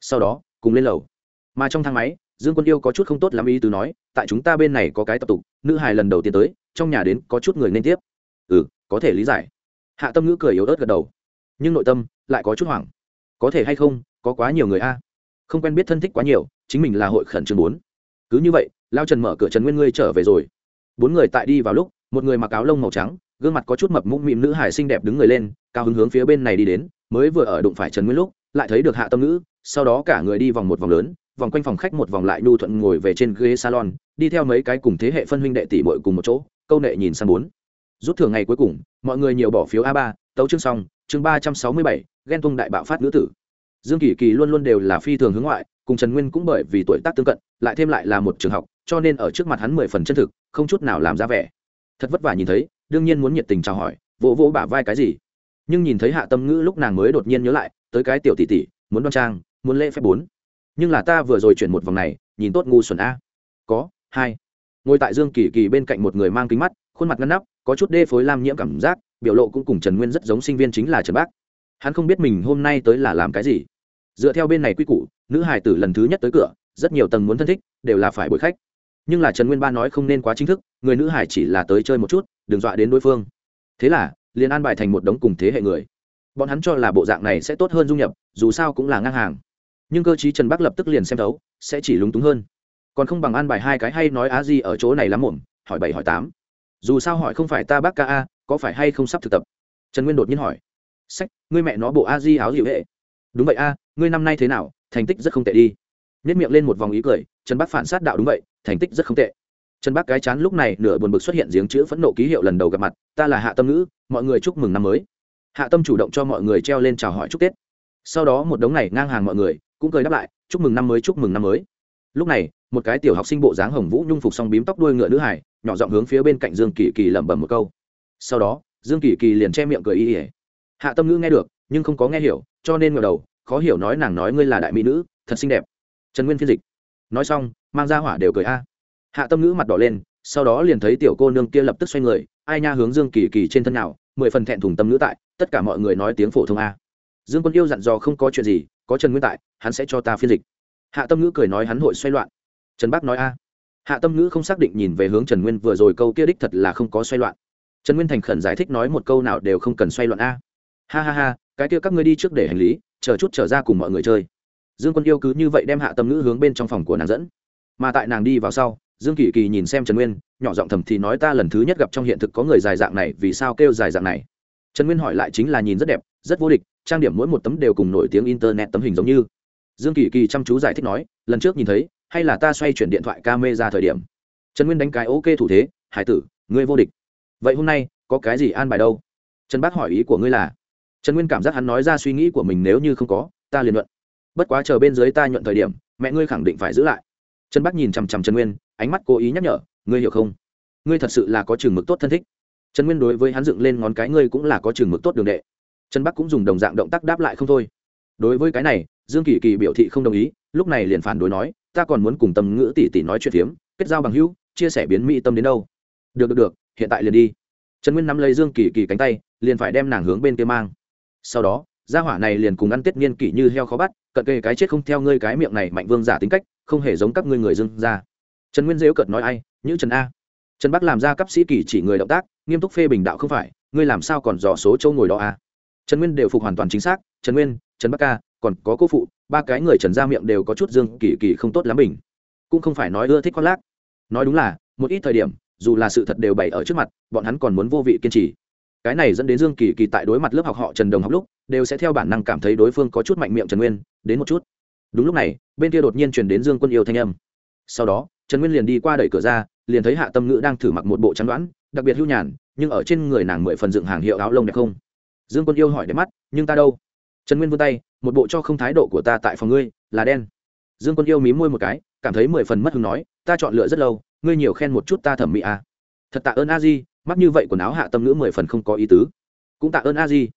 Sau đó, cùng lên lầu. Mà trong thang máy, dương quân yêu có chút không tốt lắm ý từ nói, tại chúng ta bên này có cái tập tục, nữ hài lần đầu tiên tới, trong nhà đến có chút người nên tiếp. Ừ có thể lý giải. Hạ tâm ngữ cười yếu ớt gật đầu. Nhưng nội tâm lại có chút hoảng. Có thể hay không, có quá nhiều người a. Không quen biết thân thích quá nhiều, chính mình là hội khẩn trương bốn. Cứ như vậy, lao trần mở cửa trần nguyên ngươi trở về rồi. Bốn người tại đi vào lúc, một người mặc áo lông màu trắng, gương mặt có chút mập mũm mịm nữ hải xinh đẹp đứng người lên, cao hứng hướng phía bên này đi đến, mới vừa ở đụng phải trần nguyên lúc, lại thấy được hạ tâm ngữ, sau đó cả người đi vòng một vòng lớn, vòng quanh phòng khách một vòng lại nhu thuận ngồi về trên ghế salon, đi theo mấy cái cùng thế hệ phân huynh đệ tỷ muội cùng một chỗ, câu nệ nhìn sang bốn rút thường ngày cuối cùng, mọi người nhiều bỏ phiếu a ba, tấu chương xong, chương ba trăm sáu mươi bảy, ghen tung đại bạo phát nữ tử. Dương kỳ kỳ luôn luôn đều là phi thường hướng ngoại, cùng trần nguyên cũng bởi vì tuổi tác tương cận, lại thêm lại là một trường học, cho nên ở trước mặt hắn mười phần chân thực, không chút nào làm ra vẻ. Thật vất vả nhìn thấy, đương nhiên muốn nhiệt tình chào hỏi, vỗ vỗ bả vai cái gì. Nhưng nhìn thấy hạ tâm ngữ lúc nàng mới đột nhiên nhớ lại, tới cái tiểu tỷ tỷ, muốn đoan trang, muốn lễ phép bốn. Nhưng là ta vừa rồi chuyển một vòng này, nhìn tốt ngu xuẩn a. Có, hai. Ngồi tại dương kỳ kỳ bên cạnh một người mang kính mắt, khuôn mặt ngăn nắp có chút đê phối lam nhiễm cảm giác, biểu lộ cũng cùng trần nguyên rất giống sinh viên chính là trần bác. Hắn không biết mình hôm nay tới là làm cái gì. Dựa theo bên này quy củ, nữ hải tử lần thứ nhất tới cửa, rất nhiều tầng muốn thân thích, đều là phải bồi khách. Nhưng là trần nguyên ba nói không nên quá chính thức, người nữ hải chỉ là tới chơi một chút, đừng dọa đến đối phương. Thế là, liền an bài thành một đống cùng thế hệ người. Bọn hắn cho là bộ dạng này sẽ tốt hơn du nhập, dù sao cũng là ngang hàng. Nhưng cơ chí trần bắc lập tức liền xem thấu, sẽ chỉ lúng túng hơn. Còn không bằng an bài hai cái hay nói á gì ở chỗ này lắm muộn, hỏi bảy, hỏi tám dù sao hỏi không phải ta bác ca a, có phải hay không sắp thực tập? Trần nguyên đột nhiên hỏi. Sách, ngươi mẹ nó bộ a di áo dịu hệ đúng vậy a, ngươi năm nay thế nào? Thành tích rất không tệ đi. Nếp miệng lên một vòng ý cười, trần Bác phản sát đạo đúng vậy, thành tích rất không tệ. Trần Bác cái chán lúc này nửa buồn bực xuất hiện giếng chữ phẫn nộ ký hiệu lần đầu gặp mặt, ta là hạ tâm ngữ, mọi người chúc mừng năm mới. Hạ tâm chủ động cho mọi người treo lên chào hỏi chúc tết. Sau đó một đống này ngang hàng mọi người, cũng cười đáp lại, chúc mừng năm mới, chúc mừng năm mới. Lúc này, một cái tiểu học sinh bộ dáng hồng vũ nhung phục xong bím tóc đuôi ngựa nữ hải nhỏ giọng hướng phía bên cạnh dương kỳ kỳ lẩm bẩm một câu. Sau đó, dương kỳ kỳ liền che miệng cười y ỉa hạ tâm ngữ nghe được, nhưng không có nghe hiểu, cho nên ngờ đầu, khó hiểu nói nàng nói ngươi là đại mỹ nữ, thật xinh đẹp. Trần nguyên phiên dịch. Nói xong, mang ra hỏa đều cười a. Hạ tâm ngữ mặt đỏ lên, sau đó liền thấy tiểu cô nương kia lập tức xoay người, ai nha hướng dương kỳ kỳ trên thân nào, mười phần thẹn thùng tâm ngữ tại, tất cả mọi người nói tiếng phổ thông a. Dương quân yêu dặn dò không có chuyện gì, có trần nguyên tại, hắn sẽ cho ta phiên dịch. Hạ tâm ngữ cười nói hắn hội xoay loạn. Trần bác nói a hạ tâm ngữ không xác định nhìn về hướng trần nguyên vừa rồi câu kia đích thật là không có xoay loạn. Trần nguyên thành khẩn giải thích nói một câu nào đều không cần xoay loạn a. Ha ha ha, cái kia các ngươi đi trước để hành lý, chờ chút trở ra cùng mọi người chơi. Dương quân yêu cứ như vậy đem hạ tâm ngữ hướng bên trong phòng của nàng dẫn. Mà tại nàng đi vào sau, dương kỳ kỳ nhìn xem trần nguyên, nhỏ giọng thầm thì nói ta lần thứ nhất gặp trong hiện thực có người dài dạng này, vì sao kêu dài dạng này? Trần nguyên hỏi lại chính là nhìn rất đẹp, rất vô địch, trang điểm mỗi một tấm đều cùng nổi tiếng internet tấm hình giống như. Dương kỳ kỳ chăm chú giải thích nói, lần trước nhìn thấy hay là ta xoay chuyển điện thoại ca mê ra thời điểm? Trần nguyên đánh cái ok thủ thế, hải tử, ngươi vô địch. Vậy hôm nay, có cái gì an bài đâu? Trần bác hỏi ý của ngươi là, trần nguyên cảm giác hắn nói ra suy nghĩ của mình nếu như không có, ta liền luận. Bất quá chờ bên dưới ta nhuận thời điểm, mẹ ngươi khẳng định phải giữ lại. Trần bác nhìn chằm chằm trần nguyên, ánh mắt cố ý nhắc nhở, ngươi hiểu không? Ngươi thật sự là có chừng mực tốt thân thích. Trần nguyên đối với hắn dựng lên ngón cái, ngươi cũng là có chừng mực tốt đường đệ. Trần bắc cũng dùng đồng dạng động tác đáp lại không thôi. Đối với cái này, dương kỳ kỳ biểu thị không đồng ý, lúc này liền phản đối nói ta còn muốn cùng tâm ngữ tỷ tỷ nói chuyện phiếm, kết giao bằng hữu, chia sẻ biến mỹ tâm đến đâu. Được được được, hiện tại liền đi. Trần nguyên nắm lấy dương kỳ kỳ cánh tay, liền phải đem nàng hướng bên kia mang. Sau đó, gia hỏa này liền cùng ăn tết niên kỷ như heo khó bắt, cận kề cái chết không theo ngươi cái miệng này mạnh vương giả tính cách, không hề giống các ngươi người dương ra trần nguyên dễu cợt nói ai như trần a. Trần bắc làm ra cấp sĩ kỳ chỉ người động tác, nghiêm túc phê bình đạo không phải, ngươi làm sao còn dò số châu ngồi đó a? Trần nguyên đều phục hoàn toàn chính xác, trần nguyên, trần bắc ca còn có cô phụ ba cái người trần ra miệng đều có chút dương kỳ kỳ không tốt lắm mình, cũng không phải nói ưa thích khoác lác. Nói đúng là một ít thời điểm dù là sự thật đều bày ở trước mặt bọn hắn còn muốn vô vị kiên trì. Cái này dẫn đến dương kỳ kỳ tại đối mặt lớp học họ trần đồng học lúc đều sẽ theo bản năng cảm thấy đối phương có chút mạnh miệng trần nguyên đến một chút. Đúng lúc này bên kia đột nhiên truyền đến dương quân yêu thanh âm. Sau đó trần nguyên liền đi qua đẩy cửa ra liền thấy hạ tâm ngữ đang thử mặc một bộ chắn đoán đặc biệt hưu nhàn nhưng ở trên người nàng mười phần dựng hàng hiệu áo lông đẹp không. Dương quân yêu hỏi đẹp mắt nhưng ta đâu? Trần nguyên vươn tay, một bộ cho không thái độ của ta tại phòng ngươi, là đen. Dương quân yêu mí môi một cái, cảm thấy mười phần mất hứng nói, ta chọn lựa rất lâu, ngươi nhiều khen một chút ta thẩm mỹ à. thật tạ ơn a di, mắc như vậy quần áo hạ tâm ngữ mười phần không có ý tứ. Cũng tạ ơn a di.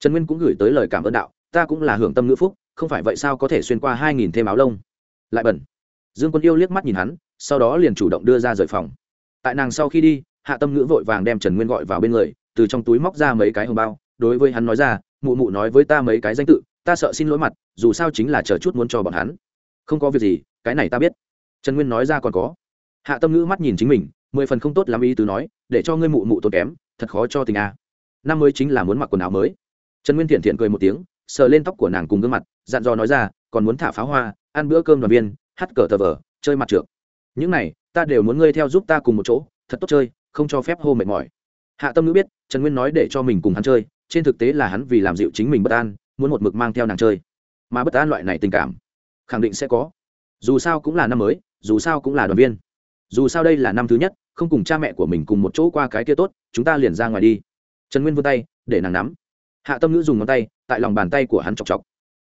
Trần nguyên cũng gửi tới lời cảm ơn đạo, ta cũng là hưởng tâm ngữ phúc, không phải vậy sao có thể xuyên qua hai nghìn thêm áo lông? Lại bẩn. Dương quân yêu liếc mắt nhìn hắn, sau đó liền chủ động đưa ra rời phòng. Tại nàng sau khi đi, hạ tâm ngữ vội vàng đem trần nguyên gọi vào bên người, từ trong túi móc ra mấy cái hồng bao, đối với hắn nói ra mụ mụ nói với ta mấy cái danh tự, ta sợ xin lỗi mặt, dù sao chính là chờ chút muốn cho bọn hắn. Không có việc gì, cái này ta biết. Trần nguyên nói ra còn có. Hạ tâm ngữ mắt nhìn chính mình, mười phần không tốt làm ý tứ nói, để cho ngươi mụ mụ tốn kém, thật khó cho tình a. Năm mới chính là muốn mặc quần áo mới. Trần nguyên thiện thiện cười một tiếng, sờ lên tóc của nàng cùng gương mặt, dặn dò nói ra, còn muốn thả pháo hoa, ăn bữa cơm đoàn viên hắt cờ tờ vờ, chơi mặt trượt. Những này, ta đều muốn ngươi theo giúp ta cùng một chỗ, thật tốt chơi, không cho phép hô mệt mỏi. Hạ tâm nữ biết, trần nguyên nói để cho mình cùng hắn chơi trên thực tế là hắn vì làm dịu chính mình bất an, muốn một mực mang theo nàng chơi. Mà bất an loại này tình cảm, khẳng định sẽ có. Dù sao cũng là năm mới, dù sao cũng là đoàn viên. Dù sao đây là năm thứ nhất, không cùng cha mẹ của mình cùng một chỗ qua cái kia tốt, chúng ta liền ra ngoài đi. Trần nguyên vươn tay, để nàng nắm. Hạ tâm ngữ dùng ngón tay, tại lòng bàn tay của hắn chọc chọc.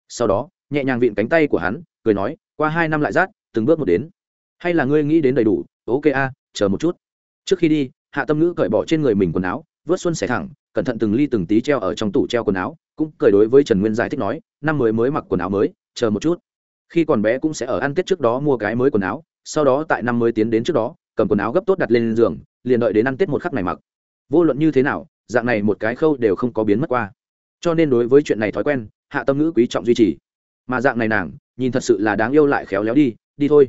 Sau đó, nhẹ nhàng vịn cánh tay của hắn, cười nói, qua hai năm lại rát, từng bước một đến. Hay là ngươi nghĩ đến đầy đủ, ok a, chờ một chút. Trước khi đi, hạ tâm ngữ cởi bỏ trên người mình quần áo, vớt xuân xẻ thẳng cẩn thận từng ly từng tí treo ở trong tủ treo quần áo, cũng cười đối với trần nguyên giải thích nói, năm mới mới mặc quần áo mới, chờ một chút. Khi còn bé cũng sẽ ở ăn tết trước đó mua cái mới quần áo, sau đó tại năm mới tiến đến trước đó, cầm quần áo gấp tốt đặt lên giường, liền đợi đến ăn tết một khắc này mặc. Vô luận như thế nào, dạng này một cái khâu đều không có biến mất qua. Cho nên đối với chuyện này thói quen, hạ tâm ngữ quý trọng duy trì. Mà dạng này nàng, nhìn thật sự là đáng yêu lại khéo léo đi đi thôi.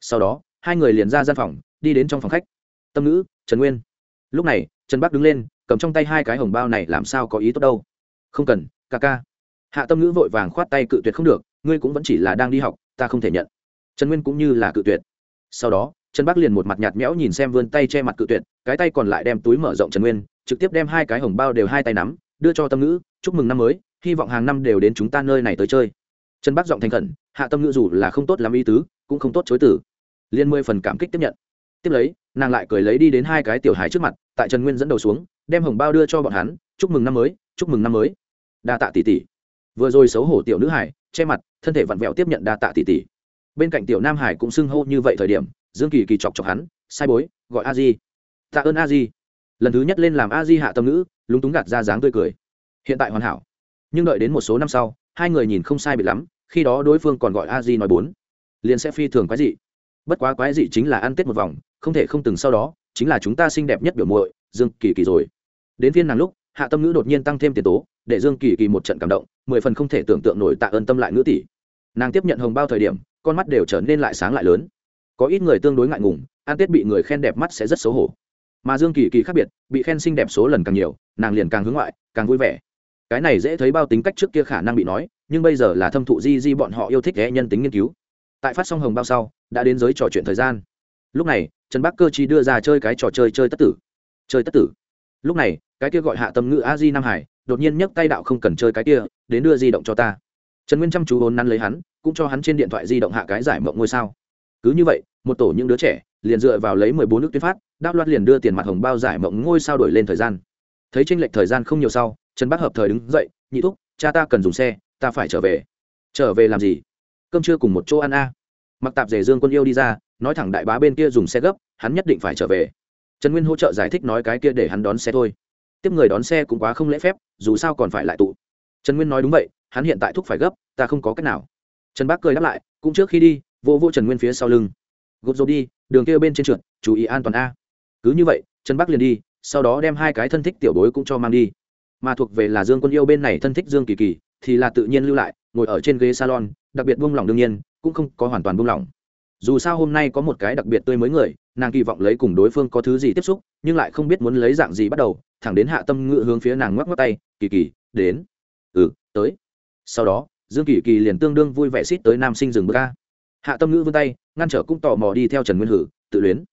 Sau đó, hai người liền ra gian phòng, đi đến trong phòng khách. Tâm ngữ, trần nguyên. Lúc này, trần bắc đứng lên cầm trong tay hai cái hồng bao này làm sao có ý tốt đâu. Không cần, ca ca. Hạ tâm ngữ vội vàng khoát tay cự tuyệt không được, ngươi cũng vẫn chỉ là đang đi học, ta không thể nhận. Trần nguyên cũng như là cự tuyệt. Sau đó, trần bắc liền một mặt nhạt mẽo nhìn xem vươn tay che mặt cự tuyệt, cái tay còn lại đem túi mở rộng trần nguyên, trực tiếp đem hai cái hồng bao đều hai tay nắm, đưa cho tâm ngữ, chúc mừng năm mới, hy vọng hàng năm đều đến chúng ta nơi này tới chơi. Trần bắc giọng thành khẩn, hạ tâm ngữ dù là không tốt làm ý tứ, cũng không tốt chối tử liên mười phần cảm kích tiếp nhận. Tiếp lấy, nàng lại cười lấy đi đến hai cái tiểu hài trước mặt, tại trần nguyên dẫn đầu xuống đem hồng bao đưa cho bọn hắn chúc mừng năm mới chúc mừng năm mới. Đa tạ tỷ tỷ. Vừa rồi xấu hổ tiểu nữ hải che mặt thân thể vặn vẹo tiếp nhận đa tạ tỷ tỷ. Bên cạnh tiểu nam hải cũng xưng hô như vậy thời điểm dương kỳ kỳ chọc chọc hắn sai bối gọi a di. Tạ ơn a di. Lần thứ nhất lên làm a di hạ tâm nữ, lúng túng gạt ra dáng tươi cười. Hiện tại hoàn hảo. Nhưng đợi đến một số năm sau hai người nhìn không sai bị lắm khi đó đối phương còn gọi a di nói bốn. Liền sẽ phi thường quái dị. Bất quá quái dị chính là ăn tết một vòng không thể không từng sau đó chính là chúng ta xinh đẹp nhất biểu muội dương kỳ kỳ rồi đến phiên nàng lúc, hạ tâm ngữ đột nhiên tăng thêm tiền tố, để dương kỳ kỳ một trận cảm động, mười phần không thể tưởng tượng nổi tạ ơn tâm lại ngữ tỷ. Nàng tiếp nhận hồng bao thời điểm, con mắt đều trở nên lại sáng lại lớn. Có ít người tương đối ngại ngùng an tết bị người khen đẹp mắt sẽ rất xấu hổ. Mà dương kỳ kỳ khác biệt, bị khen xinh đẹp số lần càng nhiều, nàng liền càng hướng ngoại, càng vui vẻ. Cái này dễ thấy bao tính cách trước kia khả năng bị nói, nhưng bây giờ là thâm thụ di di bọn họ yêu thích ghé nhân tính nghiên cứu. Tại phát xong hồng bao sau, đã đến giới trò chuyện thời gian. Lúc này, trần bắc cơ chi đưa ra chơi cái trò chơi chơi tất tử. Chơi tất tử lúc này, cái kia gọi hạ tâm ngữ a di nam hải, đột nhiên nhấc tay đạo không cần chơi cái kia, đến đưa di động cho ta. Trần nguyên chăm chú hôn năn lấy hắn, cũng cho hắn trên điện thoại di động hạ cái giải mộng ngôi sao. Cứ như vậy, một tổ những đứa trẻ, liền dựa vào lấy mười bốn nước tuyến phát, đáp loạt liền đưa tiền mặt hồng bao giải mộng ngôi sao đổi lên thời gian. Thấy tranh lệch thời gian không nhiều sau, trần bắc hợp thời đứng dậy, nhị thúc, cha ta cần dùng xe, ta phải trở về. Trở về làm gì? Cơm trưa cùng một chỗ ăn a. Mặc tạp rể dương quân yêu đi ra, nói thẳng đại bá bên kia dùng xe gấp, hắn nhất định phải trở về trần nguyên hỗ trợ giải thích nói cái kia để hắn đón xe thôi. Tiếp người đón xe cũng quá không lễ phép, dù sao còn phải lại tụ. Trần nguyên nói đúng vậy, hắn hiện tại thúc phải gấp, ta không có cách nào. Trần bác cười đáp lại, cũng trước khi đi, vô vô trần nguyên phía sau lưng. Gục rộp đi, đường kia bên trên trượt, chú ý an toàn a. Cứ như vậy, trần Bác liền đi, sau đó đem hai cái thân thích tiểu bối cũng cho mang đi. Mà thuộc về là dương quân yêu bên này thân thích dương kỳ kỳ, thì là tự nhiên lưu lại, ngồi ở trên ghế salon, đặc biệt buông lỏng đương nhiên, cũng không có hoàn toàn buông lỏng. Dù sao hôm nay có một cái đặc biệt tươi mới người nàng kỳ vọng lấy cùng đối phương có thứ gì tiếp xúc, nhưng lại không biết muốn lấy dạng gì bắt đầu, thẳng đến hạ tâm ngự hướng phía nàng ngoắc ngoắc tay, kỳ kỳ, đến. Ừ tới. Sau đó, dương kỳ kỳ liền tương đương vui vẻ xít tới nam sinh rừng bờ ca hạ tâm ngữ vươn tay, ngăn trở cũng tò mò đi theo trần nguyên hử, tự luyến.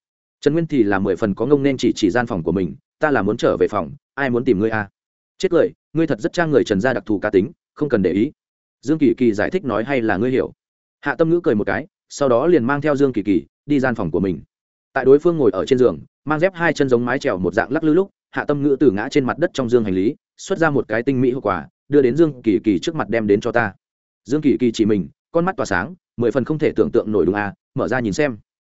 Trần nguyên thì là mười phần có ngông nên chỉ chỉ gian phòng của mình, ta là muốn trở về phòng, ai muốn tìm ngươi à? chết cười, ngươi thật rất trang người trần gia đặc thù cá tính, không cần để ý. Dương kỳ kỳ giải thích nói hay là ngươi hiểu. Hạ tâm ngữ cười một cái, sau đó liền mang theo dương kỳ kỳ, đi gian phòng của mình tại đối phương ngồi ở trên giường, mang dép hai chân giống mái trèo một dạng lắc lư lúc, hạ tâm ngữ từ ngã trên mặt đất trong dương hành lý, xuất ra một cái tinh mỹ hậu quả, đưa đến dương kỳ kỳ trước mặt đem đến cho ta. Dương kỳ kỳ chỉ mình, con mắt tỏa sáng, mười phần không thể tưởng tượng nổi đúng à mở ra nhìn xem.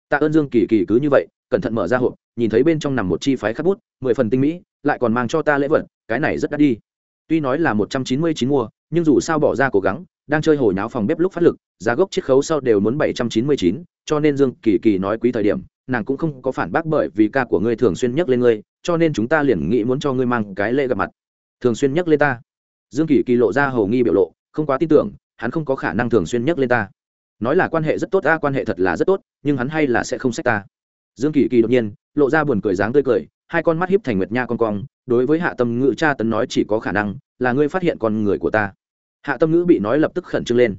Tạ ơn dương kỳ kỳ cứ như vậy, cẩn thận mở ra hộp, nhìn thấy bên trong nằm một chi phái khắc bút, mười phần tinh mỹ, lại còn mang cho ta lễ vật, cái này rất đắt đi. Tuy nói là một trăm chín mươi chín mua, nhưng dù sao bỏ ra cố gắng, đang chơi hồi náo phòng bếp lúc phát lực, giá gốc chiết khấu sau đều muốn bảy trăm chín mươi chín, cho nên dương kỳ kỳ nói quý thời điểm nàng cũng không có phản bác bởi vì ca của ngươi thường xuyên nhắc lên ngươi, cho nên chúng ta liền nghĩ muốn cho ngươi mang cái lễ gặp mặt. Thường xuyên nhắc lên ta. Dương kỳ kỳ lộ ra hầu nghi biểu lộ, không quá tin tưởng, hắn không có khả năng thường xuyên nhắc lên ta. Nói là quan hệ rất tốt ta quan hệ thật là rất tốt, nhưng hắn hay là sẽ không sách ta. Dương kỳ kỳ đột nhiên, lộ ra buồn cười dáng tươi cười, hai con mắt hiếp thành nguyệt nha con cong, đối với hạ tâm ngữ cha tấn nói chỉ có khả năng là ngươi phát hiện con người của ta. Hạ tâm ngữ bị nói lập tức khẩn trương lên.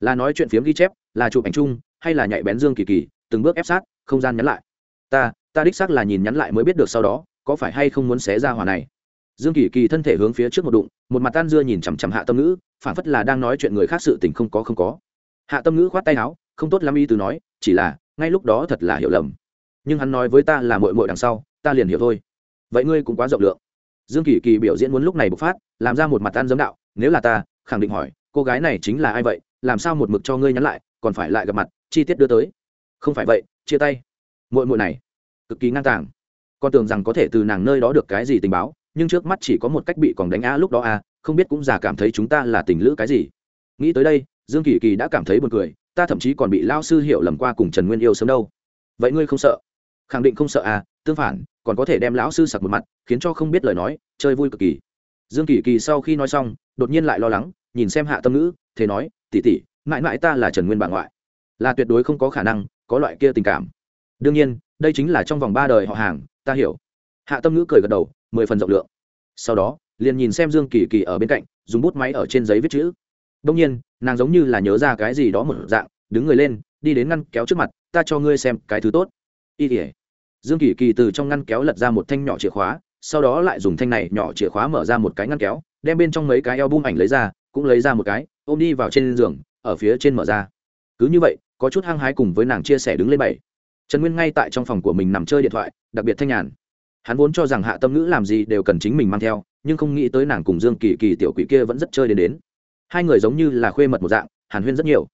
Là nói chuyện phiếm ghi chép, là chụp ảnh chung, hay là nhạy bén dương kỳ kỳ, từng bước ép sát không gian nhắn lại. Ta ta đích xác là nhìn nhắn lại mới biết được sau đó, có phải hay không muốn xé ra hòa này. Dương kỳ kỳ thân thể hướng phía trước một đụng, một mặt tan dưa nhìn chằm chằm hạ tâm ngữ, phản phất là đang nói chuyện người khác sự tình không có không có. Hạ tâm ngữ khoát tay áo, không tốt lắm y từ nói, chỉ là, ngay lúc đó thật là hiểu lầm. Nhưng hắn nói với ta là mội mội đằng sau, ta liền hiểu thôi. Vậy ngươi cũng quá rộng lượng. Dương kỳ kỳ biểu diễn muốn lúc này bộc phát, làm ra một mặt tan dấm đạo, nếu là ta, khẳng định hỏi, cô gái này chính là ai vậy, làm sao một mực cho ngươi nhắn lại, còn phải lại gặp mặt, chi tiết đưa tới. Không phải vậy chia tay. Mội mội này, cực kỳ ngang tàng. Con tưởng rằng có thể từ nàng nơi đó được cái gì tình báo, nhưng trước mắt chỉ có một cách bị còn đánh á lúc đó à không biết cũng già cảm thấy chúng ta là tình lữ cái gì. Nghĩ tới đây, dương kỳ kỳ đã cảm thấy buồn cười, ta thậm chí còn bị lao sư hiểu lầm qua cùng trần nguyên yêu sớm đâu. Vậy ngươi không sợ? Khẳng định không sợ à tương phản, còn có thể đem lão sư sặc một mặt, khiến cho không biết lời nói, chơi vui cực kỳ. Dương kỳ kỳ sau khi nói xong, đột nhiên lại lo lắng, nhìn xem hạ tâm ngữ thế nói tỉ tỉ mãi mãi ta là trần nguyên bà ngoại. Là tuyệt đối không có khả năng có loại kia tình cảm. Đương nhiên, đây chính là trong vòng ba đời họ hàng, ta hiểu. Hạ tâm ngữ cười gật đầu, mười phần rộng lượng. Sau đó, liền nhìn xem dương kỳ kỳ ở bên cạnh, dùng bút máy ở trên giấy viết chữ. Đông nhiên, nàng giống như là nhớ ra cái gì đó một dạng, đứng người lên, đi đến ngăn kéo trước mặt, ta cho ngươi xem cái thứ tốt. Y tỉa dương kỳ kỳ từ trong ngăn kéo lật ra một thanh nhỏ chìa khóa, sau đó lại dùng thanh này nhỏ chìa khóa mở ra một cái ngăn kéo, đem bên trong mấy cái eo bung ảnh lấy ra, cũng lấy ra một cái, ôm đi vào trên giường, ở phía trên mở ra. Cứ như vậy có chút hăng hái cùng với nàng chia sẻ đứng lên bảy. Trần nguyên ngay tại trong phòng của mình nằm chơi điện thoại, đặc biệt thanh nhàn. Hắn vốn cho rằng hạ tâm ngữ làm gì đều cần chính mình mang theo, nhưng không nghĩ tới nàng cùng dương kỳ kỳ tiểu quỷ kia vẫn rất chơi đến đến. Hai người giống như là khuê mật một dạng, hàn huyên rất nhiều.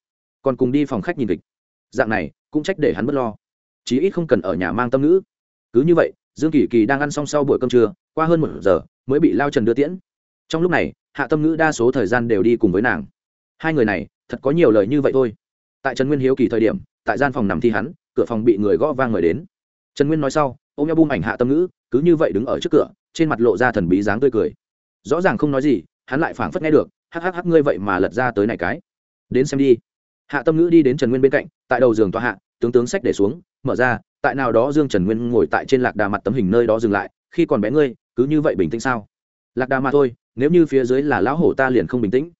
Còn cùng đi phòng khách nhìn kịch. Dạng này, cũng trách để hắn mất lo. Chí ít không cần ở nhà mang tâm ngữ. Cứ như vậy, dương kỳ kỳ đang ăn xong sau buổi cơm trưa, qua hơn một giờ, mới bị lao trần đưa tiễn. Trong lúc này, hạ tâm ngữ đa số thời gian đều đi cùng với nàng. Hai người này, thật có nhiều lời như vậy thôi tại trần nguyên hiếu kỳ thời điểm, tại gian phòng nằm thi hắn, cửa phòng bị người gõ vang mời đến. Trần nguyên nói sau ô m eo bung ảnh hạ tâm ngữ, cứ như vậy đứng ở trước cửa, trên mặt lộ ra thần bí dáng tươi cười. Rõ ràng không nói gì, hắn lại phảng phất nghe được, hắc hắc hắc, ngươi vậy mà lật ra tới này cái. Đến xem đi. Hạ tâm ngữ đi đến trần nguyên bên cạnh, tại đầu giường tòa hạ, tướng tướng sách để xuống, mở ra, tại nào đó dương trần nguyên ngồi tại trên lạc đà mặt tấm hình nơi đó dừng lại, khi còn bé ngươi, cứ như vậy bình tĩnh sao? Lạc đà mà thôi, nếu như phía dưới là lão hổ ta liền không bình tĩnh.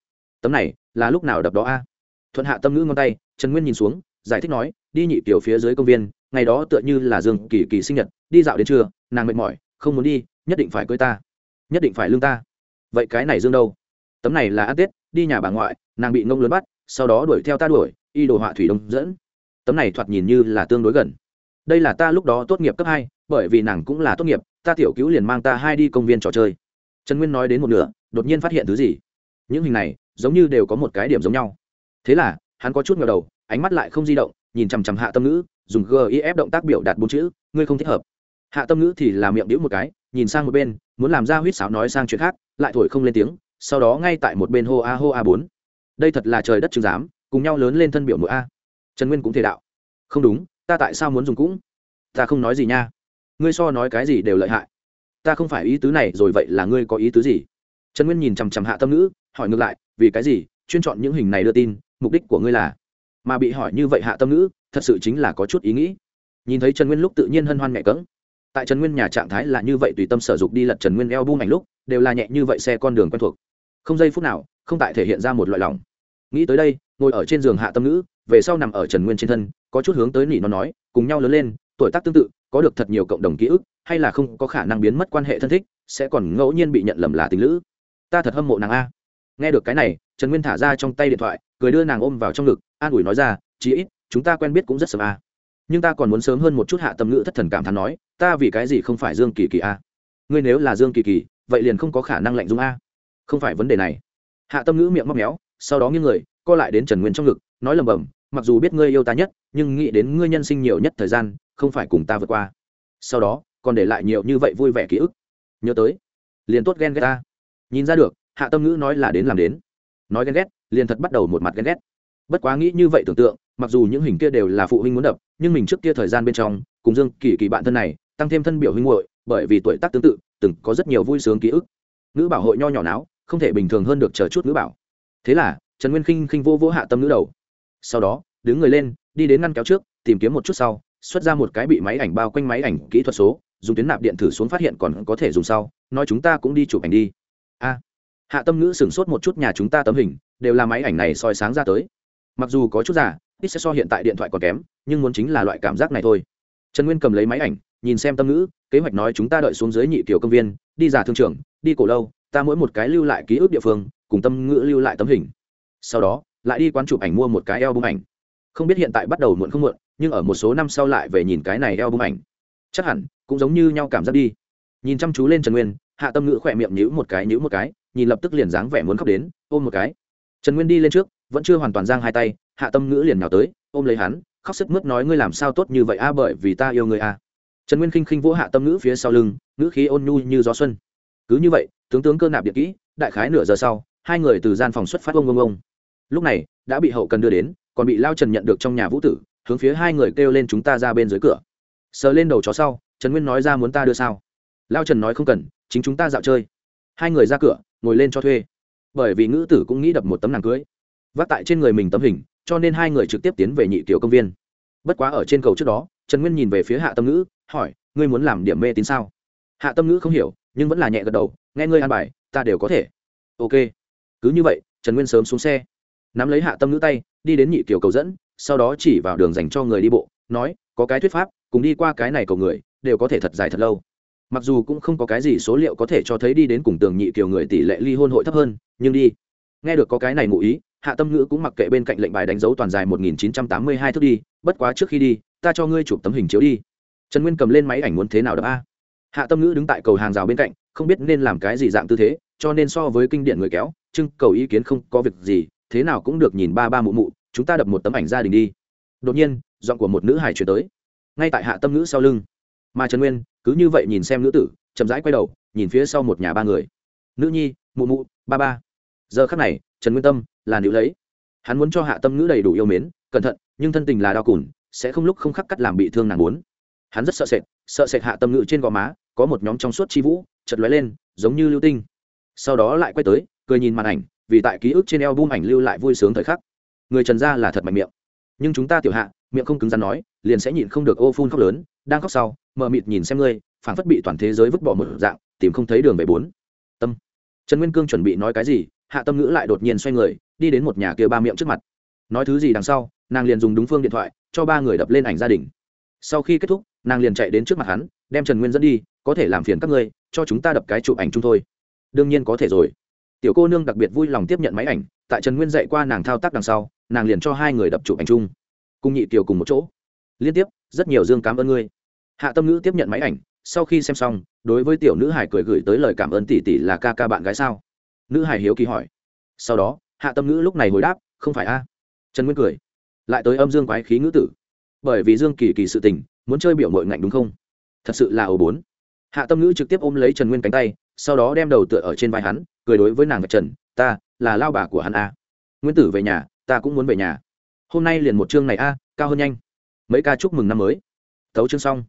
Tấm này, là lúc nào đập đó a? Thuận hạ tâm ngữ ngón tay, trần nguyên nhìn xuống, giải thích nói, đi nhị kiểu phía dưới công viên, ngày đó tựa như là dương kỳ kỳ sinh nhật, đi dạo đến trưa, nàng mệt mỏi, không muốn đi, nhất định phải cưới ta, nhất định phải lương ta. Vậy cái này dương đâu? Tấm này là ăn tết, đi nhà bà ngoại, nàng bị ngông lớn bắt, sau đó đuổi theo ta đuổi, y đồ họa thủy đông dẫn. Tấm này thoạt nhìn như là tương đối gần. Đây là ta lúc đó tốt nghiệp cấp hai, bởi vì nàng cũng là tốt nghiệp, ta tiểu cứu liền mang ta hai đi công viên trò chơi. Trần nguyên nói đến một nửa, đột nhiên phát hiện thứ gì? Những hình này, giống như đều có một cái điểm giống nhau thế là, hắn có chút ngờ đầu, ánh mắt lại không di động, nhìn chằm chằm hạ tâm ngữ, dùng gif động tác biểu đạt bốn chữ, ngươi không thích hợp. Hạ tâm ngữ thì làm miệng đĩu một cái, nhìn sang một bên, muốn làm ra huýt sáo nói sang chuyện khác, lại thổi không lên tiếng, sau đó ngay tại một bên hô a hô a bốn. Đây thật là trời đất chứng giám, cùng nhau lớn lên thân biểu mỗi a. Trần nguyên cũng thể đạo. Không đúng, ta tại sao muốn dùng cũng? Ta không nói gì nha. Ngươi so nói cái gì đều lợi hại. Ta không phải ý tứ này, rồi vậy là ngươi có ý tứ gì? Trần nguyên nhìn chằm chằm hạ tâm nữ hỏi ngược lại, vì cái gì? Chuyên chọn những hình này đưa tin mục đích của ngươi là? Mà bị hỏi như vậy hạ tâm nữ thật sự chính là có chút ý nghĩ. Nhìn thấy trần nguyên lúc tự nhiên hân hoan nhẹ cỡng tại trần nguyên nhà trạng thái là như vậy tùy tâm sở dục đi lật trần nguyên eo buông ảnh lúc, đều là nhẹ như vậy xe con đường quen thuộc. Không giây phút nào, không tại thể hiện ra một loại lòng. Nghĩ tới đây, ngồi ở trên giường hạ tâm nữ về sau nằm ở trần nguyên trên thân, có chút hướng tới nỉ nó nói, cùng nhau lớn lên, tuổi tác tương tự, có được thật nhiều cộng đồng ký ức, hay là không có khả năng biến mất quan hệ thân thích, sẽ còn ngẫu nhiên bị nhận lầm là tình lữ. Ta thật hâm mộ nàng a. Nghe được cái này trần nguyên thả ra trong tay điện thoại, cười đưa nàng ôm vào trong ngực, an ủi nói ra, chí ít, chúng ta quen biết cũng rất sớm a nhưng ta còn muốn sớm hơn một chút hạ tâm ngữ thất thần cảm thán nói, ta vì cái gì không phải dương kỳ kỳ a ngươi nếu là dương kỳ kỳ, vậy liền không có khả năng lạnh dung a không phải vấn đề này. Hạ tâm ngữ miệng móc méo, sau đó nghiêng người, co lại đến trần nguyên trong ngực, nói lầm bầm mặc dù biết ngươi yêu ta nhất, nhưng nghĩ đến ngươi nhân sinh nhiều nhất thời gian, không phải cùng ta vượt qua. Sau đó, còn để lại nhiều như vậy vui vẻ ký ức. Nhớ tới, liền tốt ghen ghét ta. Nhìn ra được, hạ tâm ngữ nói là đến làm đến nói ghen ghét, liền thật bắt đầu một mặt ghen ghét. Bất quá nghĩ như vậy tưởng tượng, mặc dù những hình kia đều là phụ huynh muốn đập, nhưng mình trước kia thời gian bên trong, cùng dương kỳ kỳ bạn thân này, tăng thêm thân biểu huynh hội bởi vì tuổi tác tương tự, từng có rất nhiều vui sướng ký ức. Nữ bảo hội nho nhỏ não không thể bình thường hơn được chờ chút nữ bảo. Thế là, trần nguyên khinh khinh vô vô hạ tâm nữ đầu. Sau đó, đứng người lên, đi đến ngăn kéo trước, tìm kiếm một chút sau, xuất ra một cái bị máy ảnh bao quanh máy ảnh kỹ thuật số, dùng tuyến nạp điện thử xuống phát hiện còn có thể dùng sau, nói chúng ta cũng đi chụp ảnh đi. A hạ tâm ngữ sửng sốt một chút nhà chúng ta tấm hình, đều là máy ảnh này soi sáng ra tới. Mặc dù có chút giả ít sẽ so hiện tại điện thoại còn kém, nhưng muốn chính là loại cảm giác này thôi. Trần nguyên cầm lấy máy ảnh, nhìn xem tâm ngữ, kế hoạch nói chúng ta đợi xuống dưới nhị kiểu công viên, đi giả thương trường, đi cổ lâu, ta mỗi một cái lưu lại ký ức địa phương, cùng tâm ngữ lưu lại tấm hình. Sau đó, lại đi quán chụp ảnh mua một cái eo bung ảnh. Không biết hiện tại bắt đầu muộn không muộn, nhưng ở một số năm sau lại về nhìn cái này eo bung ảnh. Chắc hẳn, cũng giống như nhau cảm giác đi. Nhìn chăm chú lên trần nguyên, hạ tâm ngữ khỏe miệng nhữ một cái nhữ một cái nhìn lập tức liền dáng vẻ muốn khóc đến, ôm một cái. Trần nguyên đi lên trước, vẫn chưa hoàn toàn giang hai tay, hạ tâm ngữ liền nào tới, ôm lấy hắn, khóc sức mướt nói ngươi làm sao tốt như vậy a, bởi vì ta yêu ngươi a. Trần nguyên khinh khinh vỗ hạ tâm ngữ phía sau lưng, ngữ khí ôn nhu như gió xuân. Cứ như vậy, tướng tướng cơ nạp điện kỹ, đại khái nửa giờ sau, hai người từ gian phòng xuất phát ông ông ông. Lúc này, đã bị hậu cần đưa đến, còn bị lao trần nhận được trong nhà vũ tử, hướng phía hai người kêu lên chúng ta ra bên dưới cửa. Sờ lên đầu chó sau, trần nguyên nói ra muốn ta đưa sao. Lao trần nói không cần, chính chúng ta dạo chơi. Hai người ra cửa ngồi lên cho thuê. Bởi vì ngữ tử cũng nghĩ đập một tấm nàng cưới. Vác tại trên người mình tấm hình, cho nên hai người trực tiếp tiến về nhị kiểu công viên. Bất quá ở trên cầu trước đó, trần nguyên nhìn về phía hạ tâm ngữ, hỏi, ngươi muốn làm điểm mê tín sao? Hạ tâm ngữ không hiểu, nhưng vẫn là nhẹ gật đầu, nghe ngươi an bài, ta đều có thể. Ok. Cứ như vậy, trần nguyên sớm xuống xe. Nắm lấy hạ tâm ngữ tay, đi đến nhị kiểu cầu dẫn, sau đó chỉ vào đường dành cho người đi bộ, nói, có cái thuyết pháp, cùng đi qua cái này cầu người, đều có thể thật dài thật lâu mặc dù cũng không có cái gì số liệu có thể cho thấy đi đến cùng tường nhị kiều người tỷ lệ ly hôn hội thấp hơn, nhưng đi. Nghe được có cái này ngụ ý, hạ tâm ngữ cũng mặc kệ bên cạnh lệnh bài đánh dấu toàn dài 1982 thước đi, bất quá trước khi đi, ta cho ngươi chụp tấm hình chiếu đi. Trần nguyên cầm lên máy ảnh muốn thế nào đập a? Hạ tâm ngữ đứng tại cầu hàng rào bên cạnh, không biết nên làm cái gì dạng tư thế, cho nên so với kinh điển người kéo, trưng cầu ý kiến không có việc gì, thế nào cũng được nhìn ba ba mụ mụ, chúng ta đập một tấm ảnh gia đình đi. Đột nhiên, giọng của một nữ hải chuyển tới. Ngay tại hạ tâm ngữ sau lưng mà trần nguyên cứ như vậy nhìn xem nữ tử chậm rãi quay đầu nhìn phía sau một nhà ba người nữ nhi mụ mụ ba ba giờ khắc này trần nguyên tâm là nữ lấy hắn muốn cho hạ tâm nữ đầy đủ yêu mến cẩn thận nhưng thân tình là đau cùn sẽ không lúc không khắc cắt làm bị thương nàng muốn hắn rất sợ sệt sợ sệt hạ tâm ngữ trên gò má có một nhóm trong suốt chi vũ chật lóe lên giống như lưu tinh sau đó lại quay tới cười nhìn màn ảnh vì tại ký ức trên eo bung ảnh lưu lại vui sướng thời khắc người trần gia là thật mạnh miệng nhưng chúng ta tiểu hạ miệng không cứng rắn nói liền sẽ nhịn không được ô phun khóc lớn đang khóc sau, mờ mịt nhìn xem ngươi, phảng phất bị toàn thế giới vứt bỏ một dạng, tìm không thấy đường về bốn. Tâm. Trần nguyên cương chuẩn bị nói cái gì, hạ tâm ngữ lại đột nhiên xoay người, đi đến một nhà kia ba miệng trước mặt. Nói thứ gì đằng sau, nàng liền dùng đúng phương điện thoại, cho ba người đập lên ảnh gia đình. Sau khi kết thúc, nàng liền chạy đến trước mặt hắn, đem trần nguyên dẫn đi, có thể làm phiền các ngươi, cho chúng ta đập cái chụp ảnh chung thôi. Đương nhiên có thể rồi. Tiểu cô nương đặc biệt vui lòng tiếp nhận máy ảnh, tại trần nguyên dạy qua nàng thao tác đằng sau, nàng liền cho hai người đập chụp ảnh chung. Cùng nhị tiểu cùng một chỗ. Liên tiếp rất nhiều dương cảm ơn ngươi. Hạ tâm ngữ tiếp nhận máy ảnh, sau khi xem xong, đối với tiểu nữ hải cười gửi tới lời cảm ơn tỷ tỷ là ca ca bạn gái sao? Nữ hải hiếu kỳ hỏi. Sau đó, hạ tâm ngữ lúc này hồi đáp, không phải a. Trần nguyên cười. Lại tới âm dương quái khí ngữ tử. Bởi vì dương kỳ kỳ sự tình, muốn chơi biểu mội ngạnh đúng không? Thật sự là ồ bốn. Hạ tâm ngữ trực tiếp ôm lấy trần nguyên cánh tay, sau đó đem đầu tựa ở trên vai hắn, cười đối với nàng và trần, ta là lao bà của hắn a. Nguyên tử về nhà, ta cũng muốn về nhà. Hôm nay liền một chương này a, cao hơn nhanh mấy ca chúc mừng năm mới. Thấu chương xong.